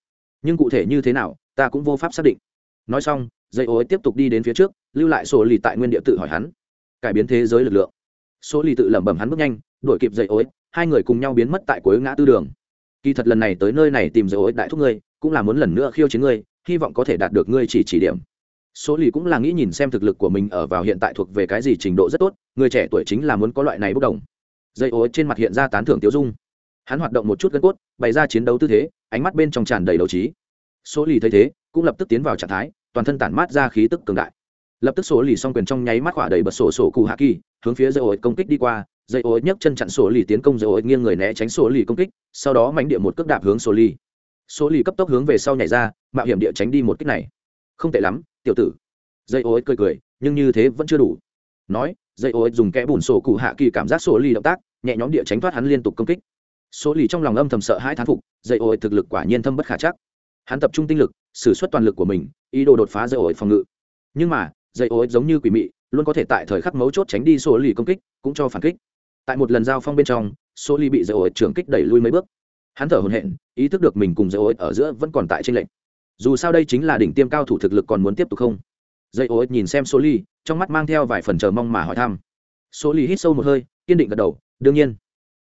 Nhưng cụ thể như thế nào, ta cũng vô pháp xác định. Nói xong, dây ô tiếp tục đi đến phía trước, lưu lại số lì tại nguyên địa tự hỏi hắn. Cải biến thế giới lực lượng. Số lì tự lẩm bẩm hắn bước nhanh, đuổi kịp dây ô hai người cùng nhau biến mất tại cuối ngã tư đường kỳ thật lần này tới nơi này tìm dấu ích đại thúc ngươi, cũng là muốn lần nữa khiêu chiến ngươi, hy vọng có thể đạt được ngươi chỉ chỉ điểm. Số lì cũng là nghĩ nhìn xem thực lực của mình ở vào hiện tại thuộc về cái gì trình độ rất tốt, người trẻ tuổi chính là muốn có loại này bốc đồng. Dây ối trên mặt hiện ra tán thưởng tiêu dung. Hắn hoạt động một chút gân cốt, bày ra chiến đấu tư thế, ánh mắt bên trong tràn đầy đấu trí. Số lì thấy thế, cũng lập tức tiến vào trạng thái, toàn thân tản mát ra khí tức cường đại. Lập tức số lì xong quyền trong nháy mắt khỏa đầy bật sổ sổ cụ hạ kỳ, hướng phía dây ối công kích đi qua dây ô nhấc chân chặn sổ lì tiến công dây ô nghiêng người né tránh sổ lì công kích, sau đó mánh địa một cước đạp hướng sổ lì. Sổ lì cấp tốc hướng về sau nhảy ra, mạo hiểm địa tránh đi một kích này. Không tệ lắm, tiểu tử. Dây ô cười cười, nhưng như thế vẫn chưa đủ. Nói, dây ô dùng kẽ bùn sổ cụ hạ kỳ cảm giác sổ lì động tác, nhẹ nhõm địa tránh thoát hắn liên tục công kích. Sổ lì trong lòng âm thầm sợ hai thán phục, dây ô thực lực quả nhiên thâm bất khả chắc. Hắn tập trung tinh lực xử suất toàn lực của mình, ý đồ đột phá dây ô phòng ngự. Nhưng mà, dây ô giống như quỷ mị, luôn có thể tại thời khắc mấu chốt tránh đi sổ lì công kích, cũng cho phản kích tại một lần giao phong bên trong số ly bị dây ô trưởng kích đẩy lui mấy bước. Hắn thở hồn hện ý thức được mình cùng dây ô ở giữa vẫn còn tại tranh lệch. Dù sao đây chính là đỉnh tiêm cao thủ thực lực còn muốn tiếp tục không? Dây ô nhìn xem số ly, trong mắt mang theo vài phần chờ mong mà hỏi thăm. Số ly hít sâu một hơi, kiên định gật đầu, đương nhiên,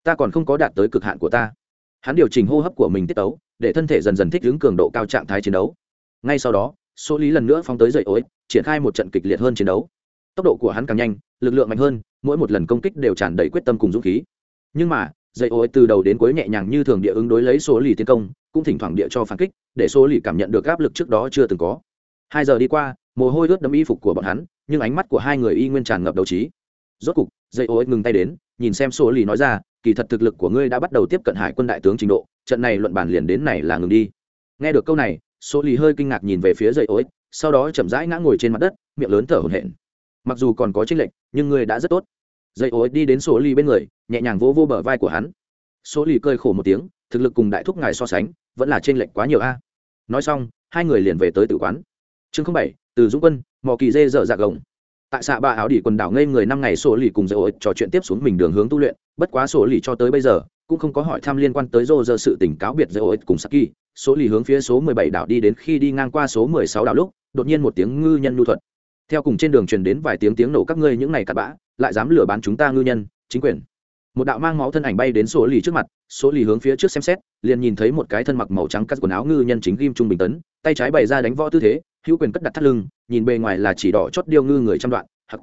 ta còn không có đạt tới cực hạn của ta. Hắn điều chỉnh hô hấp của mình tiết tấu, để thân thể dần dần thích ứng cường độ cao trạng thái chiến đấu. Ngay sau đó số lý lần nữa phóng tới dậy ối triển khai một trận kịch liệt hơn chiến đấu. Tốc độ của hắn càng nhanh, lực lượng mạnh hơn mỗi một lần công kích đều tràn đầy quyết tâm cùng dũng khí. Nhưng mà, dây ối từ đầu đến cuối nhẹ nhàng như thường địa ứng đối lấy số lì tiến công, cũng thỉnh thoảng địa cho phản kích, để số lì cảm nhận được áp lực trước đó chưa từng có. Hai giờ đi qua, mồ hôi ướt đẫm y phục của bọn hắn, nhưng ánh mắt của hai người y nguyên tràn ngập đầu trí. Rốt cục, dây ô ngừng tay đến, nhìn xem số lì nói ra, kỳ thật thực lực của ngươi đã bắt đầu tiếp cận hải quân đại tướng trình độ, trận này luận bàn liền đến này là ngừng đi. Nghe được câu này, số lì hơi kinh ngạc nhìn về phía dây ô sau đó chậm rãi ngã ngồi trên mặt đất, miệng lớn thở hổn hển mặc dù còn có tranh lệch, nhưng ngươi đã rất tốt. Dây ô đi đến số lì bên người, nhẹ nhàng vỗ vô bờ vai của hắn. Số lì cơi khổ một tiếng, thực lực cùng đại thúc ngài so sánh, vẫn là tranh lệch quá nhiều a. Nói xong, hai người liền về tới tử quán. Chương bảy, từ dũng quân, mò kỳ dê dở dạ gồng. Tại xạ ba áo đỉ quần đảo ngây người năm ngày, sổ lì cùng dây ô trò chuyện tiếp xuống mình đường hướng tu luyện. Bất quá sổ lì cho tới bây giờ, cũng không có hỏi thăm liên quan tới rô rơ sự tỉnh cáo biệt dây ô cùng saki. Số lì hướng phía số mười bảy đảo đi đến khi đi ngang qua số mười sáu đảo lúc, đột nhiên một tiếng ngư nhân nhu thuật theo cùng trên đường truyền đến vài tiếng tiếng nổ các ngươi những này cặn bã, lại dám lừa bán chúng ta ngư nhân, chính quyền. Một đạo mang máu thân ảnh bay đến số lì trước mặt số lì hướng phía trước xem xét, liền nhìn thấy một cái thân mặc màu trắng cắt quần áo ngư nhân chính ghim trung bình tấn, tay trái bày ra đánh võ tư thế, hữu quyền cất đặt thắt lưng, nhìn bề ngoài là chỉ đỏ chót điêu ngư người trăm đoạn hặc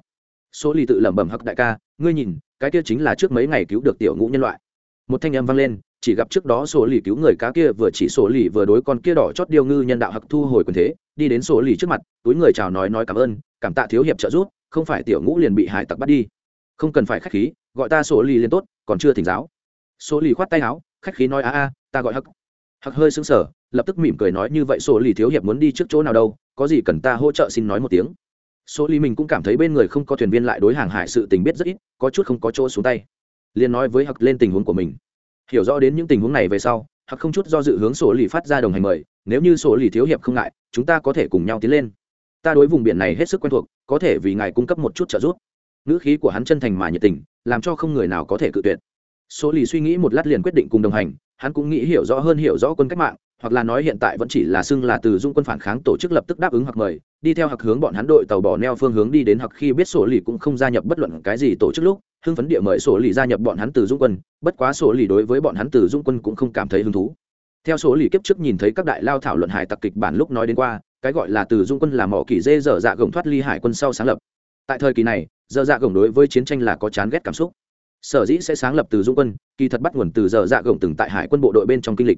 số lì tự lẩm bẩm hặc đại ca, ngươi nhìn, cái kia chính là trước mấy ngày cứu được tiểu ngũ nhân loại. Một thanh âm vang lên, chỉ gặp trước đó số lì cứu người cá kia vừa chỉ số lì vừa đối con kia đỏ chót điêu ngư nhân đạo hặc thu hồi quyền thế, đi đến số lì trước mặt, túi người chào nói nói cảm ơn cảm tạ thiếu hiệp trợ giúp, không phải tiểu ngũ liền bị hải tặc bắt đi. Không cần phải khách khí, gọi ta số lì liền tốt, còn chưa thỉnh giáo. Số lì khoát tay áo, khách khí nói a a, ta gọi hắc. Hắc hơi sững sờ, lập tức mỉm cười nói như vậy số lì thiếu hiệp muốn đi trước chỗ nào đâu, có gì cần ta hỗ trợ xin nói một tiếng. Số lì mình cũng cảm thấy bên người không có thuyền viên lại đối hàng hải sự tình biết rất ít, có chút không có chỗ xuống tay. Liền nói với hặc lên tình huống của mình. Hiểu rõ đến những tình huống này về sau hặc không chút do dự hướng số lì phát ra đồng hành mời, nếu như số lì thiếu hiệp không ngại, chúng ta có thể cùng nhau tiến lên ta đối vùng biển này hết sức quen thuộc, có thể vì ngài cung cấp một chút trợ giúp. Ngữ khí của hắn chân thành mà nhiệt tình, làm cho không người nào có thể cự tuyệt. Số lì suy nghĩ một lát liền quyết định cùng đồng hành, hắn cũng nghĩ hiểu rõ hơn hiểu rõ quân cách mạng, hoặc là nói hiện tại vẫn chỉ là xưng là từ dung quân phản kháng tổ chức lập tức đáp ứng hoặc mời, đi theo hoặc hướng bọn hắn đội tàu bỏ neo phương hướng đi đến hoặc khi biết sổ lì cũng không gia nhập bất luận cái gì tổ chức lúc, hưng phấn địa mời sổ lì gia nhập bọn hắn từ dung quân, bất quá sổ lì đối với bọn hắn từ dung quân cũng không cảm thấy hứng thú. Theo sổ lì kiếp trước nhìn thấy các đại lao thảo luận hải tặc kịch bản lúc nói đến qua cái gọi là từ dung quân là mỏ kỳ dê dở dạ gồng thoát ly hải quân sau sáng lập. Tại thời kỳ này, dở dạ gồng đối với chiến tranh là có chán ghét cảm xúc. Sở dĩ sẽ sáng lập từ dung quân, kỳ thật bắt nguồn từ dở dạ gồng từng tại hải quân bộ đội bên trong kinh lịch.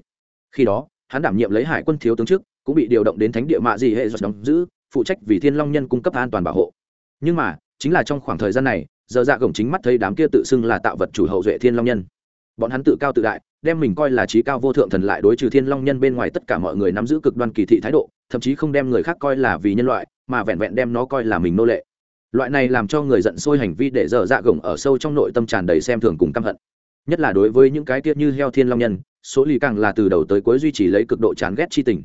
Khi đó, hắn đảm nhiệm lấy hải quân thiếu tướng trước, cũng bị điều động đến thánh địa mạ dị hệ giật đóng giữ, phụ trách vì thiên long nhân cung cấp an toàn bảo hộ. Nhưng mà, chính là trong khoảng thời gian này, dở dạ gồng chính mắt thấy đám kia tự xưng là tạo vật chủ hậu duệ thiên long nhân bọn hắn tự cao tự đại đem mình coi là trí cao vô thượng thần lại đối trừ thiên long nhân bên ngoài tất cả mọi người nắm giữ cực đoan kỳ thị thái độ thậm chí không đem người khác coi là vì nhân loại mà vẹn vẹn đem nó coi là mình nô lệ. Loại này làm cho người giận sôi hành vi để dở dạ gồng ở sâu trong nội tâm tràn đầy xem thường cùng căm hận. Nhất là đối với những cái tiết như heo thiên long nhân số lì càng là từ đầu tới cuối duy trì lấy cực độ chán ghét chi tình.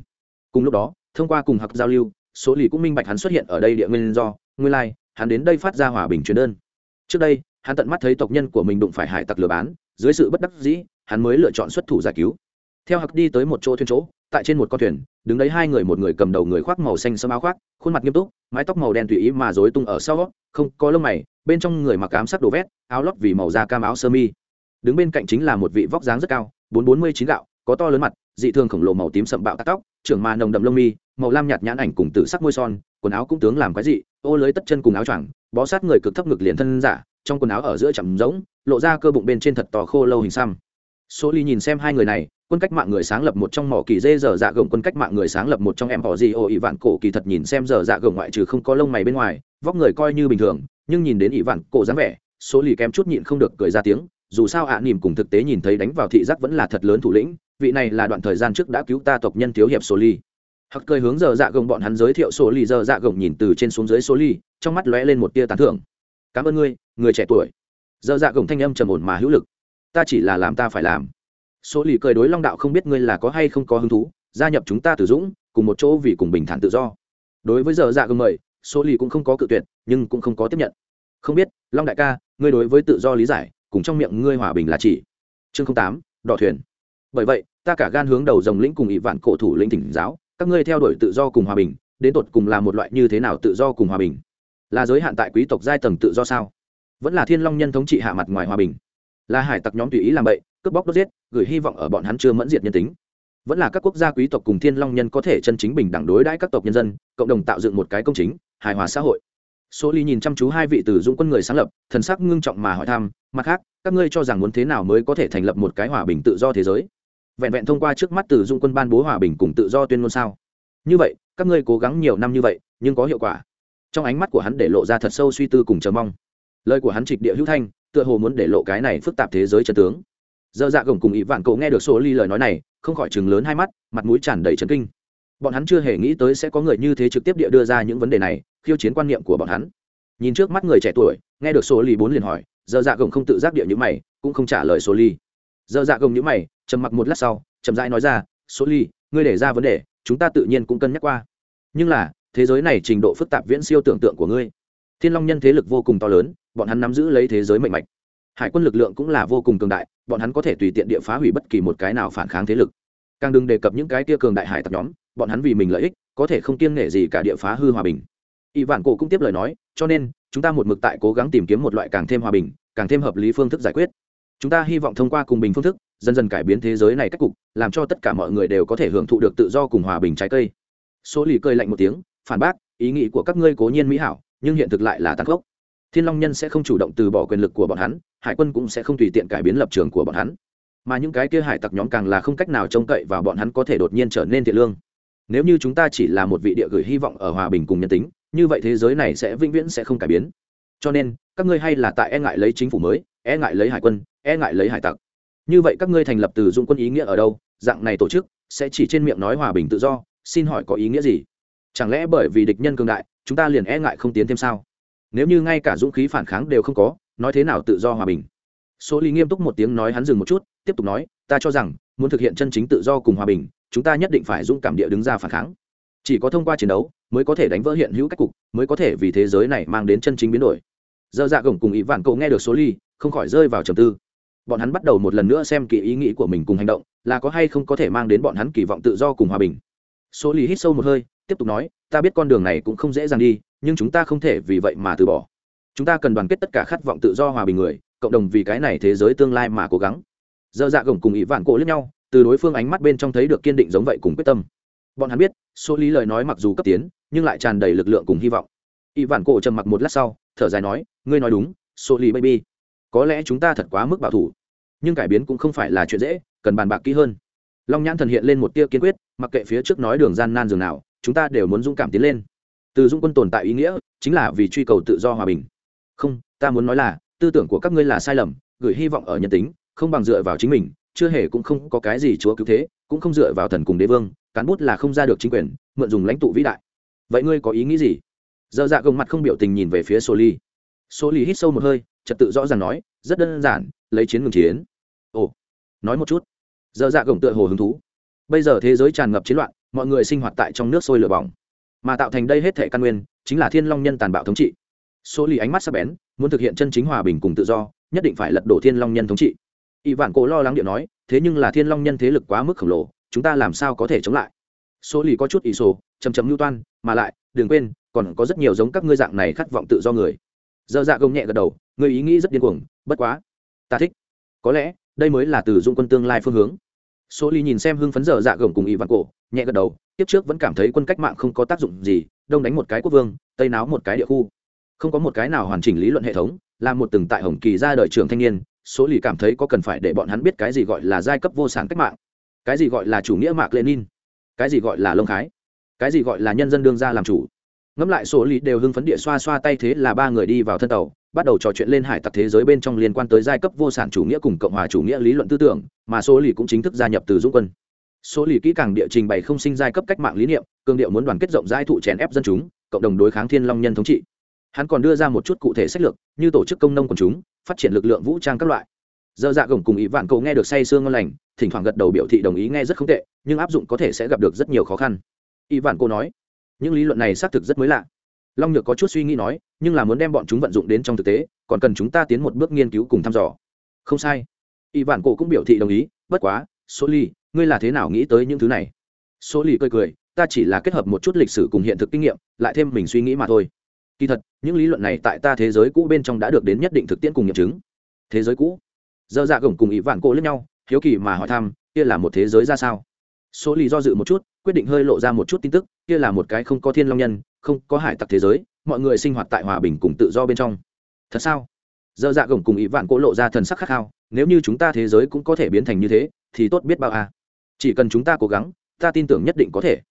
Cùng lúc đó thông qua cùng hặc giao lưu số lì cũng minh bạch hắn xuất hiện ở đây địa nguyên do nguyên lai、like, hắn đến đây phát ra hòa bình truyền đơn. Trước đây hắn tận mắt thấy tộc nhân của mình đụng phải hải tặc lừa bán dưới sự bất đắc dĩ, hắn mới lựa chọn xuất thủ giải cứu. Theo hặc đi tới một chỗ thuyền chỗ, tại trên một con thuyền, đứng đấy hai người, một người cầm đầu người khoác màu xanh sâm áo khoác, khuôn mặt nghiêm túc, mái tóc màu đen tùy ý mà dối tung ở sau, không có lông mày, bên trong người mặc ám sắc đồ vét, áo lót vì màu da cam áo sơ mi. Đứng bên cạnh chính là một vị vóc dáng rất cao, bốn bốn mươi chín gạo, có to lớn mặt, dị thường khổng lồ màu tím sậm bạo tắc tóc, trưởng mà nồng đậm lông mi, màu lam nhạt nhãn ảnh cùng tử sắc môi son, quần áo cũng tướng làm cái dị, ô lưới tất chân cùng áo choàng, bó sát người cực thấp ngực liền thân giả trong quần áo ở giữa chậm rỗng lộ ra cơ bụng bên trên thật tò khô lâu hình xăm. Số ly nhìn xem hai người này quân cách mạng người sáng lập một trong mỏ kỳ dê dở dạ gồng quân cách mạng người sáng lập một trong em họ gì ô ỷ vạn cổ kỳ thật nhìn xem dở dạ gồng ngoại trừ không có lông mày bên ngoài vóc người coi như bình thường nhưng nhìn đến ỷ vạn cổ dáng vẻ số lì kém chút nhịn không được cười ra tiếng dù sao ạ à, nỉm cùng thực tế nhìn thấy đánh vào thị giác vẫn là thật lớn thủ lĩnh vị này là đoạn thời gian trước đã cứu ta tộc nhân thiếu hiệp số ly hắc cười hướng giờ dạ gồng bọn hắn giới thiệu số ly giờ dạ gồng nhìn từ trên xuống dưới số ly trong mắt lóe lên một tia tán thưởng cảm ơn ngươi, người trẻ tuổi. Dơ dạ gồng thanh âm trầm ổn mà hữu lực. Ta chỉ là làm ta phải làm. Số ly cười đối long đạo không biết ngươi là có hay không có hứng thú, gia nhập chúng ta tử dũng, cùng một chỗ vì cùng bình thản tự do. Đối với dơ dạ gồng mời số ly cũng không có cự tuyệt, nhưng cũng không có tiếp nhận. Không biết, long đại ca, ngươi đối với tự do lý giải, cùng trong miệng ngươi hòa bình là chỉ. Chương tám, đỏ thuyền. Bởi vậy, ta cả gan hướng đầu dòng lĩnh cùng ỵ vạn cổ thủ lĩnh tỉnh giáo, các ngươi theo đuổi tự do cùng hòa bình, đến tột cùng là một loại như thế nào tự do cùng hòa bình? Là giới hạn tại quý tộc giai tầng tự do sao? Vẫn là thiên long nhân thống trị hạ mặt ngoài hòa bình. Là hải tặc nhóm tùy ý làm bậy, cướp bóc đốt giết, gửi hy vọng ở bọn hắn chưa mẫn diệt nhân tính. Vẫn là các quốc gia quý tộc cùng thiên long nhân có thể chân chính bình đẳng đối đãi các tộc nhân dân, cộng đồng tạo dựng một cái công chính, hài hòa xã hội. Số ly nhìn chăm chú hai vị từ dũng quân người sáng lập, thần sắc ngưng trọng mà hỏi thăm, mặt khác, các ngươi cho rằng muốn thế nào mới có thể thành lập một cái hòa bình tự do thế giới? Vẹn vẹn thông qua trước mắt từ dung quân ban bố hòa bình cùng tự do tuyên ngôn sao? Như vậy, các ngươi cố gắng nhiều năm như vậy, nhưng có hiệu quả trong ánh mắt của hắn để lộ ra thật sâu suy tư cùng chờ mong. Lời của hắn trịch địa hữu thanh, tựa hồ muốn để lộ cái này phức tạp thế giới trần tướng. Dơ dạ gồng cùng ý vạn cậu nghe được số ly lời nói này, không khỏi chừng lớn hai mắt, mặt mũi tràn đầy trấn kinh. Bọn hắn chưa hề nghĩ tới sẽ có người như thế trực tiếp địa đưa ra những vấn đề này, khiêu chiến quan niệm của bọn hắn. Nhìn trước mắt người trẻ tuổi, nghe được số ly bốn liền hỏi dơ dạ gồng không tự giác địa như mày, cũng không trả lời số ly. Dơ dạ gồng như mày, trầm mặc một lát sau, chậm rãi nói ra số ly, ngươi để ra vấn đề, chúng ta tự nhiên cũng cân nhắc qua. Nhưng là thế giới này trình độ phức tạp viễn siêu tưởng tượng của ngươi. Thiên long nhân thế lực vô cùng to lớn, bọn hắn nắm giữ lấy thế giới mạnh mạnh hải quân lực lượng cũng là vô cùng cường đại, bọn hắn có thể tùy tiện địa phá hủy bất kỳ một cái nào phản kháng thế lực. Càng đừng đề cập những cái tia cường đại hải tập nhóm, bọn hắn vì mình lợi ích, có thể không kiêng nể gì cả địa phá hư hòa bình. Y vạn cổ cũng tiếp lời nói, cho nên, chúng ta một mực tại cố gắng tìm kiếm một loại càng thêm hòa bình, càng thêm hợp lý phương thức giải quyết. Chúng ta hy vọng thông qua cùng bình phương thức, dần dần cải biến thế giới này cách cục, làm cho tất cả mọi người đều có thể hưởng thụ được tự do cùng hòa bình trái cây. Số lì cơi lạnh một tiếng phản bác, ý nghĩ của các ngươi cố nhiên mỹ hảo, nhưng hiện thực lại là tăng khốc. Thiên long nhân sẽ không chủ động từ bỏ quyền lực của bọn hắn, hải quân cũng sẽ không tùy tiện cải biến lập trường của bọn hắn. Mà những cái kia hải tặc nhóm càng là không cách nào trông cậy và bọn hắn có thể đột nhiên trở nên thiện lương. Nếu như chúng ta chỉ là một vị địa gửi hy vọng ở hòa bình cùng nhân tính, như vậy thế giới này sẽ vĩnh viễn sẽ không cải biến. Cho nên, các ngươi hay là tại e ngại lấy chính phủ mới e ngại lấy hải quân e ngại lấy hải tặc. Như vậy các ngươi thành lập từ dụng quân ý nghĩa ở đâu? Dạng này tổ chức sẽ chỉ trên miệng nói hòa bình tự do, xin hỏi có ý nghĩa gì? Chẳng lẽ bởi vì địch nhân cường đại, chúng ta liền e ngại không tiến thêm sao? Nếu như ngay cả dũng khí phản kháng đều không có, nói thế nào tự do hòa bình? Số lý nghiêm túc một tiếng nói hắn dừng một chút, tiếp tục nói, ta cho rằng, muốn thực hiện chân chính tự do cùng hòa bình, chúng ta nhất định phải dũng cảm địa đứng ra phản kháng. Chỉ có thông qua chiến đấu, mới có thể đánh vỡ hiện hữu cách cục, mới có thể vì thế giới này mang đến chân chính biến đổi. Dơ dạ gồng cùng ý vạn cậu nghe được số ly, không khỏi rơi vào trầm tư. Bọn hắn bắt đầu một lần nữa xem kỳ ý nghĩ của mình cùng hành động, là có hay không có thể mang đến bọn hắn kỳ vọng tự do cùng hòa bình. Số ly hít sâu một hơi tiếp tục nói, ta biết con đường này cũng không dễ dàng đi, nhưng chúng ta không thể vì vậy mà từ bỏ. Chúng ta cần đoàn kết tất cả khát vọng tự do hòa bình người, cộng đồng vì cái này thế giới tương lai mà cố gắng. Dơ dạ gồng cùng ý vạn cổ lẫn nhau, từ đối phương ánh mắt bên trong thấy được kiên định giống vậy cùng quyết tâm. Bọn hắn biết, số lý lời nói mặc dù cấp tiến, nhưng lại tràn đầy lực lượng cùng hy vọng. Ý vạn cổ trầm mặc một lát sau, thở dài nói, ngươi nói đúng, số lý baby. Có lẽ chúng ta thật quá mức bảo thủ. Nhưng cải biến cũng không phải là chuyện dễ, cần bàn bạc kỹ hơn. Long nhãn thần hiện lên một tia kiên quyết, mặc kệ phía trước nói đường gian nan dường nào chúng ta đều muốn dũng cảm tiến lên. Từ dũng quân tồn tại ý nghĩa chính là vì truy cầu tự do hòa bình. Không, ta muốn nói là, tư tưởng của các ngươi là sai lầm, gửi hy vọng ở nhân tính, không bằng dựa vào chính mình, chưa hề cũng không có cái gì chúa cứu thế, cũng không dựa vào thần cùng đế vương, cán bút là không ra được chính quyền, mượn dùng lãnh tụ vĩ đại. Vậy ngươi có ý nghĩ gì? Dơ dạ gồng mặt không biểu tình nhìn về phía sô ly. Sô ly hít sâu một hơi, trật tự rõ ràng nói, rất đơn giản, lấy chiến ngừng chiến. Ồ, nói một chút. Dơ dạ gồng tựa hồ hứng thú. Bây giờ thế giới tràn ngập chiến loạn mọi người sinh hoạt tại trong nước sôi lửa bỏng. Mà tạo thành đây hết thể căn nguyên, chính là thiên long nhân tàn bạo thống trị. Số lì ánh mắt sắp bén, muốn thực hiện chân chính hòa bình cùng tự do, nhất định phải lật đổ thiên long nhân thống trị. Ỵ vạn cổ lo lắng điện nói, thế nhưng là thiên long nhân thế lực quá mức khổng lồ, chúng ta làm sao có thể chống lại? Số lì có chút ỷ sổ chầm chầm mưu toan, mà lại, đừng quên, còn có rất nhiều giống các ngươi dạng này khát vọng tự do người. Dơ dạ gông nhẹ gật đầu, người ý nghĩ rất điên cuồng, bất quá, ta thích. Có lẽ, đây mới là từ dung quân tương lai phương hướng. Số ly nhìn xem hưng phấn dở dạ gồng cùng y vạn cổ nhẹ gật đầu, tiếp trước vẫn cảm thấy quân cách mạng không có tác dụng gì, đông đánh một cái quốc vương, tây náo một cái địa khu. Không có một cái nào hoàn chỉnh lý luận hệ thống, là một từng tại hồng kỳ ra đời trường thanh niên, số lì cảm thấy có cần phải để bọn hắn biết cái gì gọi là giai cấp vô sản cách mạng, cái gì gọi là chủ nghĩa mạc lenin, cái gì gọi là lông khái, cái gì gọi là nhân dân đương ra làm chủ. Ngẫm lại số lì đều hưng phấn địa xoa xoa tay thế là ba người đi vào thân tàu, bắt đầu trò chuyện lên hải tặc thế giới bên trong liên quan tới giai cấp vô sản chủ nghĩa cùng cộng hòa chủ nghĩa lý luận tư tưởng, mà số lì cũng chính thức gia nhập từ dũng quân số lì kỹ càng địa trình bày không sinh giai cấp cách mạng lý niệm, cường điệu muốn đoàn kết rộng rãi thụ chèn ép dân chúng, cộng đồng đối kháng thiên long nhân thống trị. Hắn còn đưa ra một chút cụ thể sách lược, như tổ chức công nông quần chúng, phát triển lực lượng vũ trang các loại. Dơ dạ gồng cùng ý vạn cầu nghe được say sương ngon lành, thỉnh thoảng gật đầu biểu thị đồng ý nghe rất không tệ, nhưng áp dụng có thể sẽ gặp được rất nhiều khó khăn. Ý vạn cô nói, những lý luận này xác thực rất mới lạ. Long nhược có chút suy nghĩ nói, nhưng là muốn đem bọn chúng vận dụng đến trong thực tế, còn cần chúng ta tiến một bước nghiên cứu cùng thăm dò. Không sai. Y vạn cổ cũng biểu thị đồng ý, bất quá, số ly ngươi là thế nào nghĩ tới những thứ này? Số Lì cười cười, ta chỉ là kết hợp một chút lịch sử cùng hiện thực kinh nghiệm, lại thêm mình suy nghĩ mà thôi. Kỳ thật, những lý luận này tại ta thế giới cũ bên trong đã được đến nhất định thực tiễn cùng nghiệm chứng. Thế giới cũ? Dơ dạ gồng cùng ý vạn cổ lẫn nhau, hiếu kỳ mà hỏi thăm, kia là một thế giới ra sao? Số Lì do dự một chút, quyết định hơi lộ ra một chút tin tức, kia là một cái không có thiên long nhân, không có hải tặc thế giới, mọi người sinh hoạt tại hòa bình cùng tự do bên trong. Thật sao? Dơ dạ gồng cùng ý vạn cô lộ ra thần sắc khát khao, nếu như chúng ta thế giới cũng có thể biến thành như thế, thì tốt biết bao à chỉ cần chúng ta cố gắng, ta tin tưởng nhất định có thể.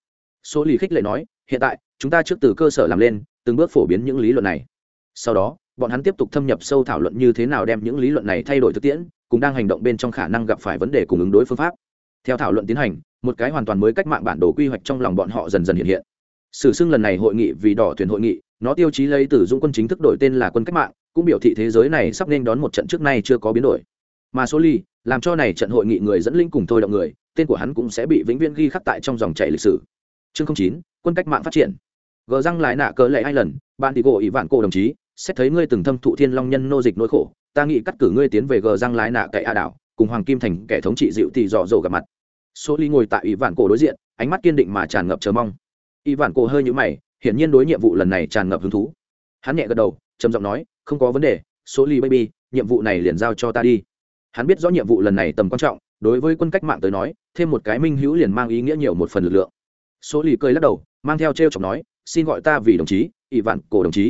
Số lì khích lệ nói, hiện tại, chúng ta trước từ cơ sở làm lên, từng bước phổ biến những lý luận này. Sau đó, bọn hắn tiếp tục thâm nhập sâu thảo luận như thế nào đem những lý luận này thay đổi thực tiễn, cùng đang hành động bên trong khả năng gặp phải vấn đề cùng ứng đối phương pháp. Theo thảo luận tiến hành, một cái hoàn toàn mới cách mạng bản đồ quy hoạch trong lòng bọn họ dần dần hiện hiện. Sử xưng lần này hội nghị vì đỏ thuyền hội nghị, nó tiêu chí lấy từ dũng quân chính thức đổi tên là quân cách mạng, cũng biểu thị thế giới này sắp nên đón một trận trước nay chưa có biến đổi. Mà số ly làm cho này trận hội nghị người dẫn linh cùng thôi động người tên của hắn cũng sẽ bị vĩnh viễn ghi khắc tại trong dòng chảy lịch sử. Chương chín, quân cách mạng phát triển. Gờ răng lại nạ cớ lệ hai lần, bạn thì gỗ ỷ vạn cổ đồng chí, xét thấy ngươi từng thâm thụ thiên long nhân nô dịch nỗi khổ, ta nghĩ cắt cử ngươi tiến về gờ răng lái nạ cậy a đảo, cùng hoàng kim thành kẻ thống trị dịu thì dọ dỗ gặp mặt. Số ly ngồi tại ủy vạn cổ đối diện, ánh mắt kiên định mà tràn ngập chờ mong. Ỷ vạn cổ hơi nhũ mày, hiển nhiên đối nhiệm vụ lần này tràn ngập hứng thú. Hắn nhẹ gật đầu, trầm giọng nói, không có vấn đề, số ly baby, nhiệm vụ này liền giao cho ta đi. Hắn biết rõ nhiệm vụ lần này tầm quan trọng đối với quân cách mạng tới nói, thêm một cái minh hữu liền mang ý nghĩa nhiều một phần lực lượng. Số lì cười lắc đầu, mang theo t r e o chọc nói, xin gọi ta vì đồng chí, ỷ vạn cổ đồng chí.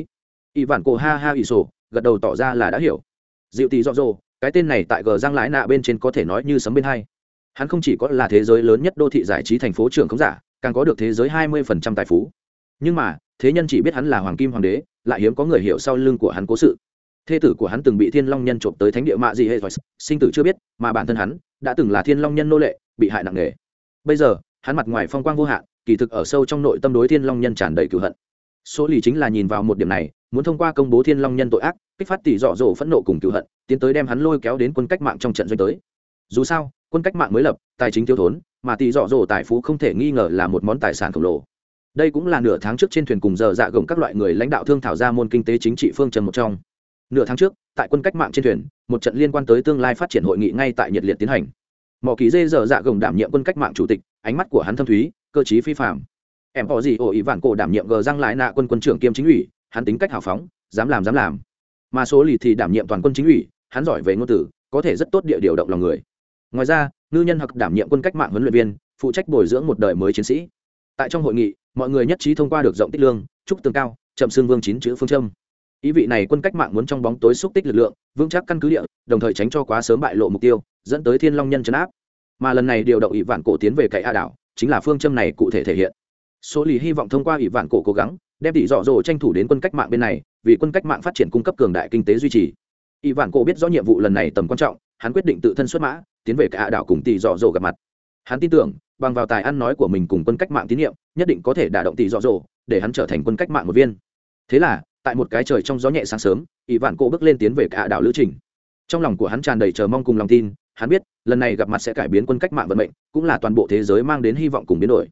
Ỷ vạn cổ ha ha ỷ sổ, gật đầu tỏ ra là đã hiểu. Dịu tì dọ dỗ, cái tên này tại gờ giang lái nạ bên trên có thể nói như sấm bên hai. Hắn không chỉ có là thế giới lớn nhất đô thị giải trí thành phố trường không giả, càng có được thế giới hai mươi phần trăm tài phú. Nhưng mà, thế nhân chỉ biết hắn là hoàng kim hoàng đế, lại hiếm có người hiểu sau lưng của hắn cố sự thê tử của hắn từng bị thiên long nhân trộm tới thánh địa mạ gì hệ sinh tử chưa biết, mà bản thân hắn đã từng là thiên long nhân nô lệ, bị hại nặng nề. Bây giờ, hắn mặt ngoài phong quang vô hạn, kỳ thực ở sâu trong nội tâm đối thiên long nhân tràn đầy cựu hận. Số lì chính là nhìn vào một điểm này, muốn thông qua công bố thiên long nhân tội ác, kích phát tỷ dọ dỗ phẫn nộ cùng cựu hận, tiến tới đem hắn lôi kéo đến quân cách mạng trong trận doanh tới. Dù sao, quân cách mạng mới lập, tài chính thiếu thốn, mà tỷ dọ dỗ tài phú không thể nghi ngờ là một món tài sản khổng lồ. Đây cũng là nửa tháng trước trên thuyền cùng giờ dạ gồng các loại người lãnh đạo thương thảo ra môn kinh tế chính trị phương trần một trong nửa tháng trước, tại quân cách mạng trên thuyền, một trận liên quan tới tương lai phát triển hội nghị ngay tại nhiệt liệt tiến hành. Mỏ kỳ dê dở dạ gồng đảm nhiệm quân cách mạng chủ tịch, ánh mắt của hắn thâm thúy, cơ chí phi phạm em có gì ổ ý vạn cổ đảm nhiệm gờ răng lại nạ quân quân trưởng kiêm chính ủy, hắn tính cách hào phóng, dám làm dám làm. Mà số lì thì đảm nhiệm toàn quân chính ủy, hắn giỏi về ngôn từ, có thể rất tốt địa điều động lòng người. Ngoài ra, ngư nhân hặc đảm nhiệm quân cách mạng huấn luyện viên, phụ trách bồi dưỡng một đời mới chiến sĩ. Tại trong hội nghị, mọi người nhất trí thông qua được rộng tích lương, trúc tường cao, chậm xương vương chín chữ phương châm ý vị này quân cách mạng muốn trong bóng tối xúc tích lực lượng, vững chắc căn cứ địa, đồng thời tránh cho quá sớm bại lộ mục tiêu, dẫn tới thiên long nhân chấn áp. Mà lần này điều động ỷ vạn cổ tiến về cậy a đảo, chính là phương châm này cụ thể thể hiện. Số lì hy vọng thông qua ỷ vạn cổ cố gắng, đem tỷ dọ dỗ tranh thủ đến quân cách mạng bên này, vì quân cách mạng phát triển cung cấp cường đại kinh tế duy trì. Ỷ vạn cổ biết rõ nhiệm vụ lần này tầm quan trọng, hắn quyết định tự thân xuất mã, tiến về cả đảo cùng tỷ dọ dỗ gặp mặt. Hắn tin tưởng, bằng vào tài ăn nói của mình cùng quân cách mạng tín nhiệm, nhất định có thể đả động tỷ dọ dỗ, để hắn trở thành quân cách mạng một viên. Thế là tại một cái trời trong gió nhẹ sáng sớm, ỷ vạn cổ bước lên tiến về cả đảo lữ trình. Trong lòng của hắn tràn đầy chờ mong cùng lòng tin, hắn biết, lần này gặp mặt sẽ cải biến quân cách mạng vận mệnh, cũng là toàn bộ thế giới mang đến hy vọng cùng biến đổi.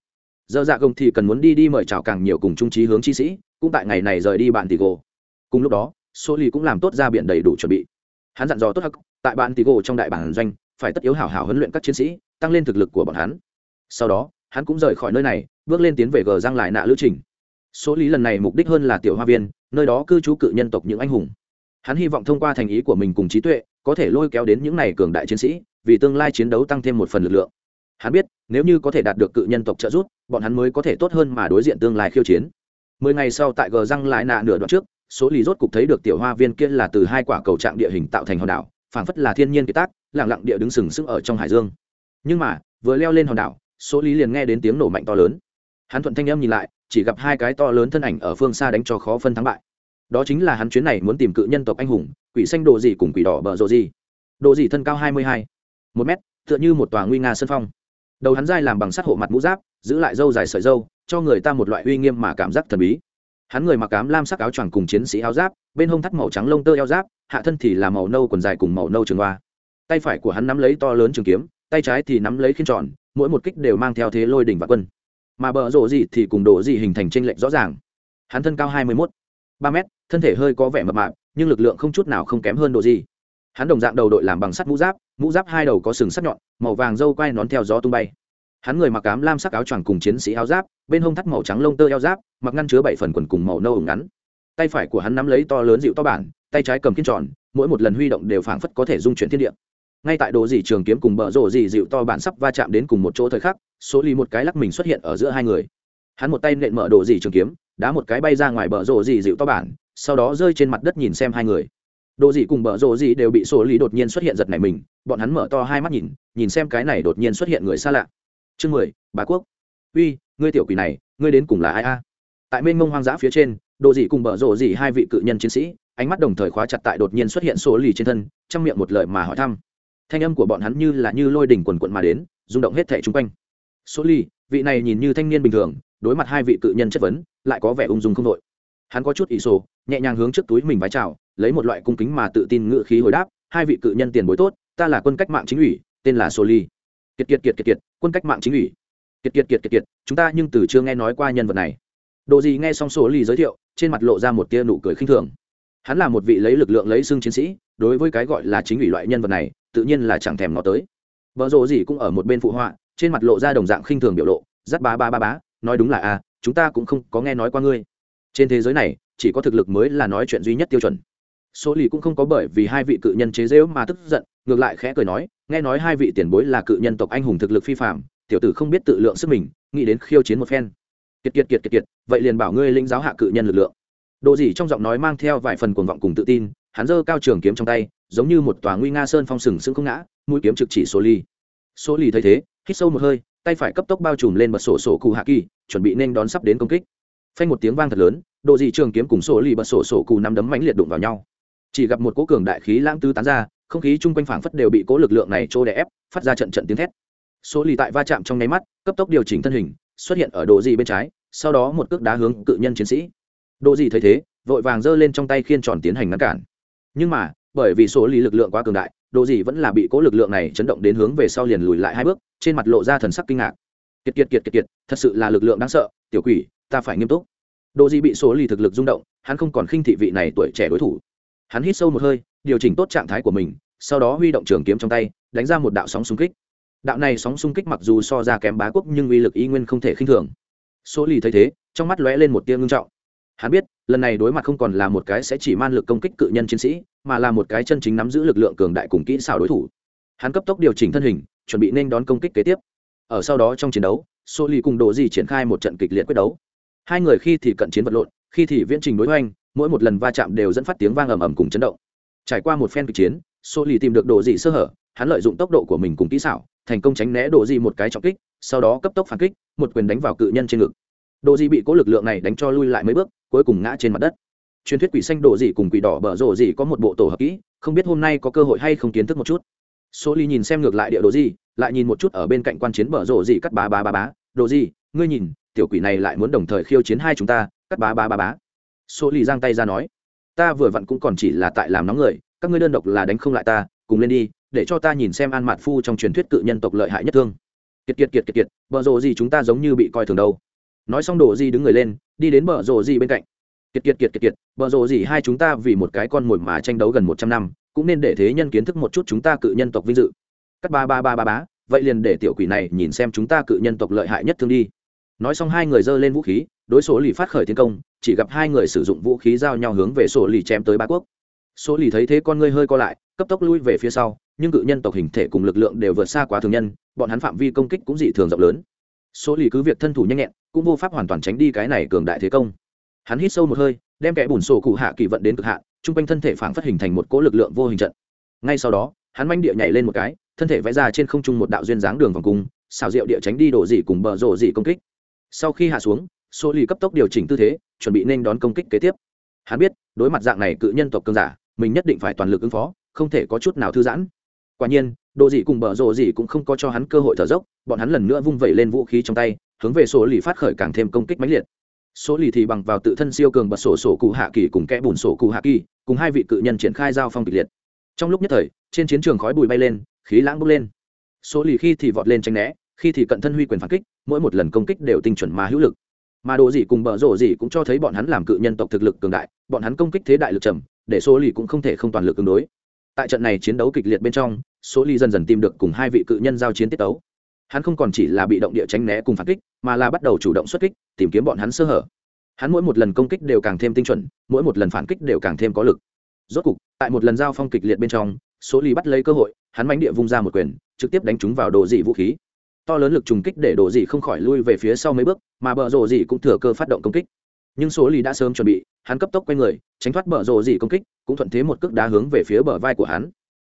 Giờ dạ gồng thì cần muốn đi đi mời chào càng nhiều cùng trung trí hướng chi sĩ, cũng tại ngày này rời đi bạn tỷ gỗ cùng lúc đó số lì cũng làm tốt ra biển đầy đủ chuẩn bị. Hắn dặn dò tốt hắc, tại bạn tỷ gỗ trong đại bản doanh, phải tất yếu hảo hảo huấn luyện các chiến sĩ, tăng lên thực lực của bọn hắn. Sau đó, hắn cũng rời khỏi nơi này, bước lên tiến về gờ giang lại nạ lữ trình. Số lý lần này mục đích hơn là tiểu hoa viên nơi đó cư trú cự nhân tộc những anh hùng. Hắn hy vọng thông qua thành ý của mình cùng trí tuệ, có thể lôi kéo đến những này cường đại chiến sĩ, vì tương lai chiến đấu tăng thêm một phần lực lượng. Hắn biết, nếu như có thể đạt được cự nhân tộc trợ giúp, bọn hắn mới có thể tốt hơn mà đối diện tương lai khiêu chiến. Mười ngày sau tại gờ răng lại nạ nửa đoạn trước, số lý rốt cục thấy được tiểu hoa viên kia là từ hai quả cầu trạng địa hình tạo thành hòn đảo, phảng phất là thiên nhiên kiệt tác, lặng lặng địa đứng sừng sững ở trong hải dương. Nhưng mà, vừa leo lên hòn đảo, số lý liền nghe đến tiếng nổ mạnh to lớn. Hắn thuận thanh âm nhìn lại, chỉ gặp hai cái to lớn thân ảnh ở phương xa đánh cho khó phân thắng bại đó chính là hắn chuyến này muốn tìm cự nhân tộc anh hùng quỷ xanh đồ gì cùng quỷ đỏ bờ rộ gì. Đồ gì thân cao hai mươi hai một mét tựa như một tòa nguy nga sân phong. Đầu hắn dai làm bằng sắt hộ mặt mũ giáp giữ lại râu dài sợi râu, cho người ta một loại uy nghiêm mà cảm giác thần bí. Hắn người mặc cám lam sắc áo choàng cùng chiến sĩ áo giáp bên hông thắt màu trắng lông tơ eo giáp hạ thân thì là màu nâu quần dài cùng màu nâu trường hoa. Tay phải của hắn nắm lấy to lớn trường kiếm tay trái thì nắm lấy khiên tròn mỗi một kích đều mang theo thế lôi đỉnh và quân. Mà bờ rộ gì thì cùng đổ gì hình thành tranh lệch rõ ràng. Hắn thân cao hai mươi mốt ba mét, thân thể hơi có vẻ mập mạp, nhưng lực lượng không chút nào không kém hơn độ gì. Hắn đồng dạng đầu đội làm bằng sắt mũ giáp mũ giáp hai đầu có sừng sắt nhọn, màu vàng dâu quai nón theo gió tung bay. Hắn người mặc cám lam sắc áo choàng cùng chiến sĩ áo giáp, bên hông thắt màu trắng lông tơ eo giáp, mặc ngăn chứa bảy phần quần cùng màu nâu ủng ngắn. Tay phải của hắn nắm lấy to lớn dịu to bản, tay trái cầm kiên tròn, mỗi một lần huy động đều phảng phất có thể dung chuyển thiên địa. Ngay tại đồ dì trường kiếm cùng bờ rổ dì dịu to bản sắp va chạm đến cùng một chỗ thời khắc, số ly một cái lắc mình xuất hiện ở giữa hai người. Hắn một tay nện mở đồ dì trường kiếm đá một cái bay ra ngoài bờ rổ dị dịu to bản sau đó rơi trên mặt đất nhìn xem hai người. Đồ dị cùng bờ rổ dị đều bị số lý đột nhiên xuất hiện giật này mình bọn hắn mở to hai mắt nhìn nhìn xem cái này đột nhiên xuất hiện người xa lạ. Chương mười bà quốc. Uy ngươi tiểu quỷ này ngươi đến cùng là ai a? Tại mênh mông hoang dã phía trên đồ dị cùng bờ rộ dị hai vị cự nhân chiến sĩ ánh mắt đồng thời khóa chặt tại đột nhiên xuất hiện số lì trên thân trong miệng một lời mà hỏi thăm. Thanh âm của bọn hắn như là như lôi đỉnh quần quận mà đến rung động hết thẻ chung quanh. Số lý, vị này nhìn như thanh niên bình thường đối mặt hai vị cự nhân chất vấn lại có vẻ ung dung không đội. Hắn có chút ý sổ, nhẹ nhàng hướng trước túi mình vái chào, lấy một loại cung kính mà tự tin ngự khí hồi đáp, hai vị cự nhân tiền bối tốt, ta là quân cách mạng chính ủy, tên là soli kiệt kiệt kiệt kiệt kiệt, quân cách mạng chính ủy. Kiệt kiệt kiệt kiệt kiệt, chúng ta nhưng từ chưa nghe nói qua nhân vật này. Độ gì nghe xong soli giới thiệu, trên mặt lộ ra một tia nụ cười khinh thường. Hắn là một vị lấy lực lượng lấy xương chiến sĩ, đối với cái gọi là chính ủy loại nhân vật này, tự nhiên là chẳng thèm nó tới. Vợ rộ gì cũng ở một bên phụ họa, trên mặt lộ ra đồng dạng khinh thường biểu lộ dắt ba ba ba bá, nói đúng là a chúng ta cũng không có nghe nói qua ngươi. Trên thế giới này, chỉ có thực lực mới là nói chuyện duy nhất tiêu chuẩn. Số lì cũng không có bởi vì hai vị cự nhân chế dễu mà tức giận, ngược lại khẽ cười nói, nghe nói hai vị tiền bối là cự nhân tộc anh hùng thực lực phi phạm tiểu tử không biết tự lượng sức mình, nghĩ đến khiêu chiến một phen. Kiệt kiệt kiệt kiệt kiệt, vậy liền bảo ngươi linh giáo hạ cự nhân lực lượng. Độ gì trong giọng nói mang theo vài phần cuồng vọng cùng tự tin, hắn giơ cao trường kiếm trong tay, giống như một tòa nguy nga sơn phong sừng sững không ngã, mũi kiếm trực chỉ số ly số ly thấy thế, hít sâu một hơi tay phải cấp tốc bao trùm lên bật sổ sổ cụ hạ kỳ, chuẩn bị nên đón sắp đến công kích. Phanh một tiếng vang thật lớn độ dị trường kiếm cùng sổ lì bật sổ sổ cụ nắm đấm mãnh liệt đụng vào nhau. Chỉ gặp một cố cường đại khí lãng tư tán ra, không khí chung quanh phảng phất đều bị cố lực lượng này trô đè ép, phát ra trận trận tiếng thét. Số lì tại va chạm trong nháy mắt, cấp tốc điều chỉnh thân hình, xuất hiện ở độ dị bên trái, sau đó một cước đá hướng cự nhân chiến sĩ. Độ dị thấy thế, vội vàng giơ lên trong tay khiên tròn tiến hành ngăn cản. Nhưng mà, bởi vì số lì lực lượng quá cường đại độ gì vẫn là bị cố lực lượng này chấn động đến hướng về sau liền lùi lại hai bước, trên mặt lộ ra thần sắc kinh ngạc. Kiệt kiệt kiệt kiệt kiệt, thật sự là lực lượng đáng sợ, tiểu quỷ, ta phải nghiêm túc. Độ gì bị số lì thực lực rung động, hắn không còn khinh thị vị này tuổi trẻ đối thủ. Hắn hít sâu một hơi, điều chỉnh tốt trạng thái của mình, sau đó huy động trường kiếm trong tay, đánh ra một đạo sóng xung kích. Đạo này sóng xung kích mặc dù so ra kém bá quốc nhưng uy lực y nguyên không thể khinh thường. Số lì thấy thế, trong mắt lóe lên một tia ngưng trọng hắn biết, lần này đối mặt không còn là một cái sẽ chỉ man lực công kích cự nhân chiến sĩ, mà là một cái chân chính nắm giữ lực lượng cường đại cùng kỹ xảo đối thủ. Hắn cấp tốc điều chỉnh thân hình, chuẩn bị nên đón công kích kế tiếp. Ở sau đó trong chiến đấu số lì cùng đồ di triển khai một trận kịch liệt quyết đấu. Hai người khi thì cận chiến vật lộn, khi thì viễn trình đối hoành, mỗi một lần va chạm đều dẫn phát tiếng vang ầm ầm cùng chấn động. Trải qua một phen kịch chiến số lì tìm được đồ di sơ hở, hắn lợi dụng tốc độ của mình cùng kỹ xảo, thành công tránh né đồ di một cái trọng kích, sau đó cấp tốc phản kích, một quyền đánh vào cự nhân trên ngực đồ gì bị cố lực lượng này đánh cho lui lại mấy bước, cuối cùng ngã trên mặt đất. Truyền thuyết quỷ xanh đồ gì cùng quỷ đỏ bở rộ gì có một bộ tổ hợp kỹ, không biết hôm nay có cơ hội hay không kiến thức một chút. Số ly nhìn xem ngược lại địa đồ gì lại nhìn một chút ở bên cạnh quan chiến bở rộ gì cắt bá bá bá bá. Đồ gì ngươi nhìn, tiểu quỷ này lại muốn đồng thời khiêu chiến hai chúng ta, cắt bá bá bá bá. Số ly giang tay ra nói, ta vừa vặn cũng còn chỉ là tại làm nóng người, các ngươi đơn độc là đánh không lại ta, cùng lên đi, để cho ta nhìn xem an mạt phu trong truyền thuyết cự nhân tộc lợi hại nhất thương. Kiệt kiệt kiệt kiệt kiệt bở rộ gì chúng ta giống như bị coi thường đâu nói xong đồ gì đứng người lên, đi đến bờ rộ gì bên cạnh. Kiệt kiệt kiệt kiệt kiệt. Bờ rộ gì hai chúng ta vì một cái con mồi mà tranh đấu gần một trăm năm, cũng nên để thế nhân kiến thức một chút chúng ta cự nhân tộc vinh dự. Cắt ba ba ba ba bá vậy liền để tiểu quỷ này nhìn xem chúng ta cự nhân tộc lợi hại nhất thương đi. Nói xong hai người giơ lên vũ khí, đối số lì phát khởi tiến công, chỉ gặp hai người sử dụng vũ khí giao nhau hướng về số lì chém tới ba quốc. Số lì thấy thế con ngươi hơi co lại, cấp tốc lui về phía sau, nhưng cự nhân tộc hình thể cùng lực lượng đều vượt xa quá thường nhân, bọn hắn phạm vi công kích cũng dị thường rộng lớn. Số lì cứ việc thân thủ nhanh nhẹn cũng vô pháp hoàn toàn tránh đi cái này cường đại thế công. Hắn hít sâu một hơi, đem kẻ bùn sổ cụ hạ kỳ vận đến cực hạn, chung quanh thân thể phảng phất hình thành một cỗ lực lượng vô hình trận. Ngay sau đó, hắn manh địa nhảy lên một cái, thân thể vẽ ra trên không trung một đạo duyên dáng đường vòng cung xào rượu địa tránh đi đổ dị cùng bờ rộ dị công kích. Sau khi hạ xuống số lì cấp tốc điều chỉnh tư thế, chuẩn bị nên đón công kích kế tiếp. Hắn biết, đối mặt dạng này cự nhân tộc cường giả, mình nhất định phải toàn lực ứng phó, không thể có chút nào thư giãn. Quả nhiên, đồ dị cùng bờ rộ dị cũng không có cho hắn cơ hội thở dốc, bọn hắn lần nữa vung vẩy lên vũ khí trong tay hướng về số lì phát khởi càng thêm công kích mãnh liệt. Số lì thì bằng vào tự thân siêu cường bật sổ sổ cụ hạ kỳ cùng kẽ bùn sổ cụ hạ kỳ, cùng hai vị cự nhân triển khai giao phong kịch liệt. Trong lúc nhất thời, trên chiến trường khói bụi bay lên, khí lãng bốc lên. Số lì khi thì vọt lên tranh né, khi thì cận thân huy quyền phản kích, mỗi một lần công kích đều tinh chuẩn mà hữu lực. Mà đồ gì cùng bờ rổ gì cũng cho thấy bọn hắn làm cự nhân tộc thực lực cường đại, bọn hắn công kích thế đại lực trầm, để số lì cũng không thể không toàn lực ứng đối. Tại trận này chiến đấu kịch liệt bên trong số lì dần dần tìm được cùng hai vị cự nhân giao chiến tiết tấu hắn không còn chỉ là bị động địa tránh né cùng phản kích, mà là bắt đầu chủ động xuất kích, tìm kiếm bọn hắn sơ hở. Hắn mỗi một lần công kích đều càng thêm tinh chuẩn, mỗi một lần phản kích đều càng thêm có lực. Rốt cục, tại một lần giao phong kịch liệt bên trong, số lì bắt lấy cơ hội, hắn mánh địa vung ra một quyền, trực tiếp đánh chúng vào đồ dị vũ khí. To lớn lực trùng kích để đồ dị không khỏi lui về phía sau mấy bước, mà bờ rồ dị cũng thừa cơ phát động công kích. Nhưng số lì đã sớm chuẩn bị, hắn cấp tốc quay người, tránh thoát bờ rồ dị công kích, cũng thuận thế một cước đá hướng về phía bờ vai của hắn.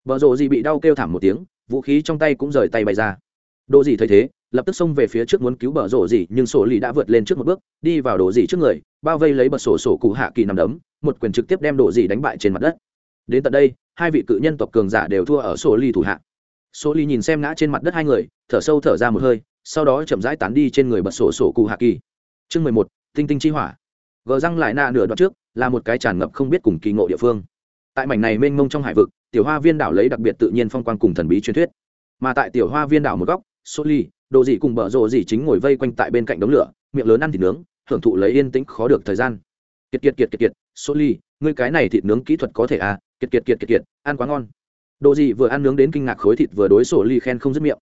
Bờ rồ dị bị đau kêu thảm một tiếng, vũ khí trong tay cũng rời tay bay ra đồ gì thấy thế, lập tức xông về phía trước muốn cứu bờ rổ gì nhưng sổ lì đã vượt lên trước một bước, đi vào đồ gì trước người, bao vây lấy bật sổ sổ cụ hạ kỳ nằm đấm, một quyền trực tiếp đem đồ gì đánh bại trên mặt đất. Đến tận đây, hai vị cự nhân tộc cường giả đều thua ở sổ lì thủ hạ. Sổ lì nhìn xem ngã trên mặt đất hai người, thở sâu thở ra một hơi, sau đó chậm rãi tán đi trên người bật sổ sổ cụ hạ kỳ. Chương mười một, tinh tinh chi hỏa. Gờ răng lại nạ nửa đoạn trước, là một cái tràn ngập không biết cùng kỳ ngộ địa phương. Tại mảnh này mênh mông trong hải vực, tiểu hoa viên đảo lấy đặc biệt tự nhiên phong quang cùng thần bí truyền thuyết. Mà tại tiểu hoa viên đảo một góc số ly, đồ dị cùng bờ rộ dị chính ngồi vây quanh tại bên cạnh đống lửa, miệng lớn ăn thịt nướng, hưởng thụ lấy yên tĩnh khó được thời gian. Kiệt kiệt kiệt kiệt kiệt số ly, ngươi cái này thịt nướng kỹ thuật có thể à? Kiệt kiệt kiệt kiệt kiệt, ăn quá ngon. Đồ dị vừa ăn nướng đến kinh ngạc khối thịt vừa đối sổ ly khen không dứt miệng.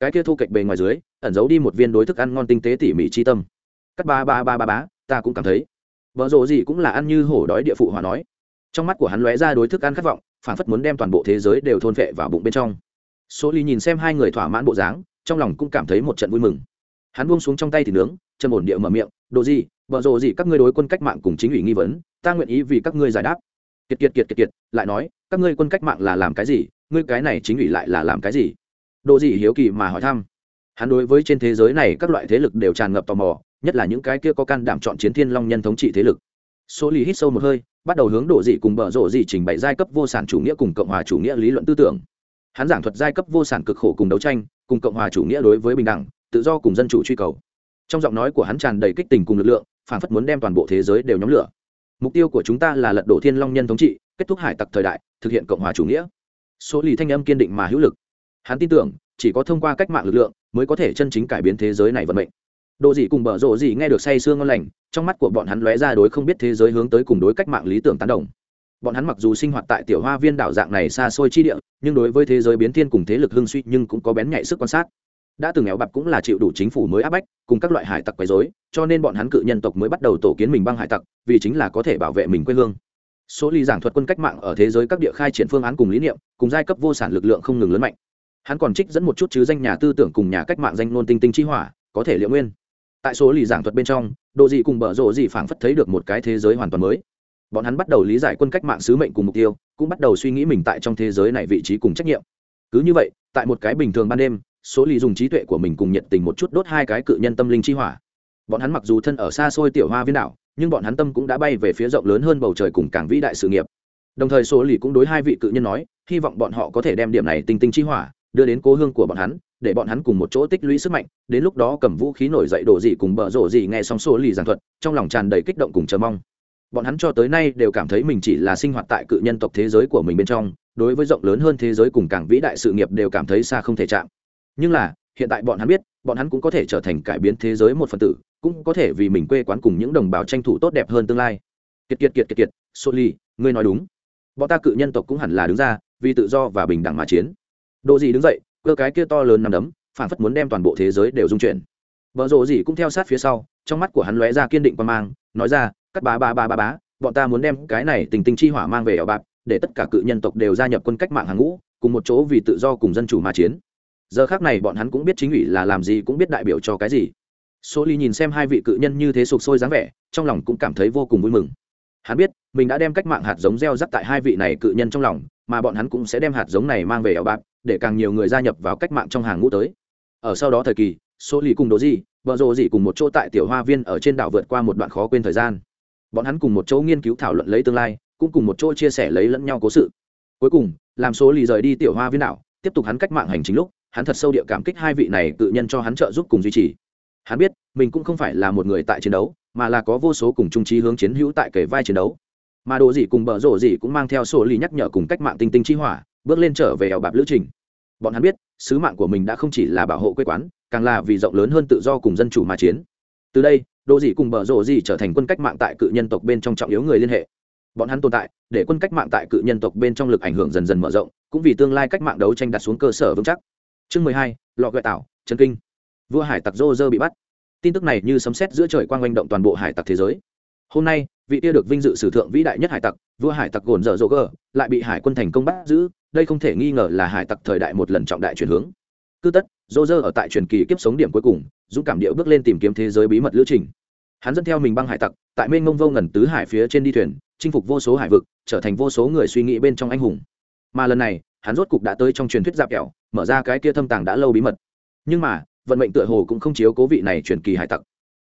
Cái kia thu cạnh bề ngoài dưới, ẩn giấu đi một viên đối thức ăn ngon tinh tế tỉ mỉ chi tâm. Cắt ba ba ba ba bá ta cũng cảm thấy. Vợ rộ Dị cũng là ăn như hổ đói địa phụ hòa nói. Trong mắt của hắn lóe ra đối thức ăn khát vọng, phản phất muốn đem toàn bộ thế giới đều thôn vệ vào bụng bên trong. Số ly nhìn xem hai người thỏa mãn bộ dáng trong lòng cũng cảm thấy một trận vui mừng. Hắn buông xuống trong tay thì nướng chân ổn địa mở miệng, đồ gì, vợ rộ gì các ngươi đối quân cách mạng cùng chính ủy nghi vấn, ta nguyện ý vì các ngươi giải đáp. Kiệt kiệt kiệt kiệt kiệt, lại nói, các ngươi quân cách mạng là làm cái gì? Ngươi cái này chính ủy lại là làm cái gì? Đồ gì hiếu kỳ mà hỏi thăm. Hắn đối với trên thế giới này các loại thế lực đều tràn ngập tò mò, nhất là những cái kia có can đảm chọn chiến thiên long nhân thống trị thế lực. Số lì hít sâu một hơi, bắt đầu hướng đồ dị cùng bở rộ dị trình bày giai cấp vô sản chủ nghĩa cùng cộng hòa chủ nghĩa lý luận tư tưởng hắn giảng thuật giai cấp vô sản cực khổ cùng đấu tranh, cùng cộng hòa chủ nghĩa đối với bình đẳng, tự do cùng dân chủ truy cầu. Trong giọng nói của hắn tràn đầy kích tình cùng lực lượng phản phất muốn đem toàn bộ thế giới đều nhóm lửa. Mục tiêu của chúng ta là lật đổ thiên long nhân thống trị, kết thúc hải tặc thời đại, thực hiện cộng hòa chủ nghĩa. Số lì thanh âm kiên định mà hữu lực. Hắn tin tưởng, chỉ có thông qua cách mạng lực lượng, mới có thể chân chính cải biến thế giới này vận mệnh. Đồ dị cùng bở rộ dị nghe được say sương ngon lành, trong mắt của bọn hắn lóe ra đối không biết thế giới hướng tới cùng đối cách mạng lý tưởng tán đồng bọn hắn mặc dù sinh hoạt tại tiểu hoa viên đảo dạng này xa xôi chi địa, nhưng đối với thế giới biến thiên cùng thế lực hưng suy nhưng cũng có bén nhạy sức quan sát. Đã từng nghèo bạc cũng là chịu đủ chính phủ mới áp bách, cùng các loại hải tặc quấy dối cho nên bọn hắn cự nhân tộc mới bắt đầu tổ kiến mình băng hải tặc, vì chính là có thể bảo vệ mình quê hương. Số ly giảng thuật quân cách mạng ở thế giới các địa khai triển phương án cùng lý niệm, cùng giai cấp vô sản lực lượng không ngừng lớn mạnh. Hắn còn trích dẫn một chút chứ danh nhà tư tưởng cùng nhà cách mạng danh nôn tinh tinh chi hỏa, có thể liệu nguyên. Tại số lì giảng thuật bên trong độ dị cùng bở rộ dị phảng phất thấy được một cái thế giới hoàn toàn mới bọn hắn bắt đầu lý giải quân cách mạng sứ mệnh cùng mục tiêu, cũng bắt đầu suy nghĩ mình tại trong thế giới này vị trí cùng trách nhiệm. Cứ như vậy, tại một cái bình thường ban đêm, số lì dùng trí tuệ của mình cùng nhiệt tình một chút đốt hai cái cự nhân tâm linh chi hỏa. Bọn hắn mặc dù thân ở xa xôi tiểu hoa viên đảo, nhưng bọn hắn tâm cũng đã bay về phía rộng lớn hơn bầu trời cùng càng vĩ đại sự nghiệp. Đồng thời số lì cũng đối hai vị cự nhân nói, hy vọng bọn họ có thể đem điểm này tinh tinh chi hỏa, đưa đến cố hương của bọn hắn, để bọn hắn cùng một chỗ tích lũy sức mạnh, đến lúc đó cầm vũ khí nổi dậy đổ dị cùng bờ rổ dị nghe xong số lì giảng thuật, trong lòng tràn đầy kích động cùng chờ mong bọn hắn cho tới nay đều cảm thấy mình chỉ là sinh hoạt tại cự nhân tộc thế giới của mình bên trong, đối với rộng lớn hơn thế giới cùng càng vĩ đại sự nghiệp đều cảm thấy xa không thể chạm. Nhưng là, hiện tại bọn hắn biết, bọn hắn cũng có thể trở thành cải biến thế giới một phần tử, cũng có thể vì mình quê quán cùng những đồng bào tranh thủ tốt đẹp hơn tương lai. Kiệt kiệt kiệt kiệt kiệt số ly ngươi nói đúng. Bọn ta cự nhân tộc cũng hẳn là đứng ra, vì tự do và bình đẳng mà chiến. Độ gì đứng dậy, cơ cái kia to lớn nằm đấm, phản phất muốn đem toàn bộ thế giới đều dung chuyển. Vợ rộ gì cũng theo sát phía sau, trong mắt của hắn lóe ra kiên định quan mang, nói ra cắt bá ba ba ba bá, bọn ta muốn đem cái này tình tình chi hỏa mang về ở bạc, để tất cả cự nhân tộc đều gia nhập quân cách mạng hàng ngũ, cùng một chỗ vì tự do cùng dân chủ mà chiến. Giờ khác này bọn hắn cũng biết chính ủy là làm gì cũng biết đại biểu cho cái gì. Số ly nhìn xem hai vị cự nhân như thế sụp sôi dáng vẻ, trong lòng cũng cảm thấy vô cùng vui mừng. Hắn biết, mình đã đem cách mạng hạt giống gieo rắc tại hai vị này cự nhân trong lòng, mà bọn hắn cũng sẽ đem hạt giống này mang về ở bạc, để càng nhiều người gia nhập vào cách mạng trong hàng ngũ tới. Ở sau đó thời kỳ số lì cùng đồ gì vợ rồ gì cùng một chỗ tại tiểu hoa viên ở trên đảo vượt qua một đoạn khó quên thời gian bọn hắn cùng một chỗ nghiên cứu thảo luận lấy tương lai, cũng cùng một chỗ chia sẻ lấy lẫn nhau cố sự. Cuối cùng, làm số lì rời đi tiểu hoa viên đảo, tiếp tục hắn cách mạng hành chính lúc, hắn thật sâu địa cảm kích hai vị này tự nhân cho hắn trợ giúp cùng duy trì. Hắn biết, mình cũng không phải là một người tại chiến đấu, mà là có vô số cùng trung trí hướng chiến hữu tại kể vai chiến đấu. Mà đồ gì cùng bờ rổ gì cũng mang theo sổ lì nhắc nhở cùng cách mạng tinh tinh chi hỏa, bước lên trở về ảo bạp lữ trình. Bọn hắn biết, sứ mạng của mình đã không chỉ là bảo hộ quê quán, càng là vì rộng lớn hơn tự do cùng dân chủ mà chiến. Từ đây đồ gì cùng bờ rộ gì trở thành quân cách mạng tại cự nhân tộc bên trong trọng yếu người liên hệ. Bọn hắn tồn tại để quân cách mạng tại cự nhân tộc bên trong lực ảnh hưởng dần dần mở rộng, cũng vì tương lai cách mạng đấu tranh đặt xuống cơ sở vững chắc. Chương mười hai, lọ gợi tảo trần kinh. Vua hải tặc rô rơ bị bắt. Tin tức này như sấm sét giữa trời quang oanh động toàn bộ hải tặc thế giới. Hôm nay, vị kia được vinh dự sử thượng vĩ đại nhất hải tặc, vua hải tặc gồn dở dỗ gờ lại bị hải quân thành công bắt giữ, đây không thể nghi ngờ là hải tặc thời đại một lần trọng đại chuyển hướng. Cứ tất dô dơ ở tại truyền kỳ kiếp sống điểm cuối cùng, dũng cảm điệu bước lên tìm kiếm thế giới bí mật lữ trình. Hắn dẫn theo mình băng hải tặc, tại mênh mông vô ngần tứ hải phía trên đi thuyền, chinh phục vô số hải vực, trở thành vô số người suy nghĩ bên trong anh hùng. Mà lần này, hắn rốt cục đã tới trong truyền thuyết dạp kẹo, mở ra cái kia thâm tàng đã lâu bí mật. Nhưng mà, vận mệnh tựa hồ cũng không chiếu cố vị này truyền kỳ hải tặc.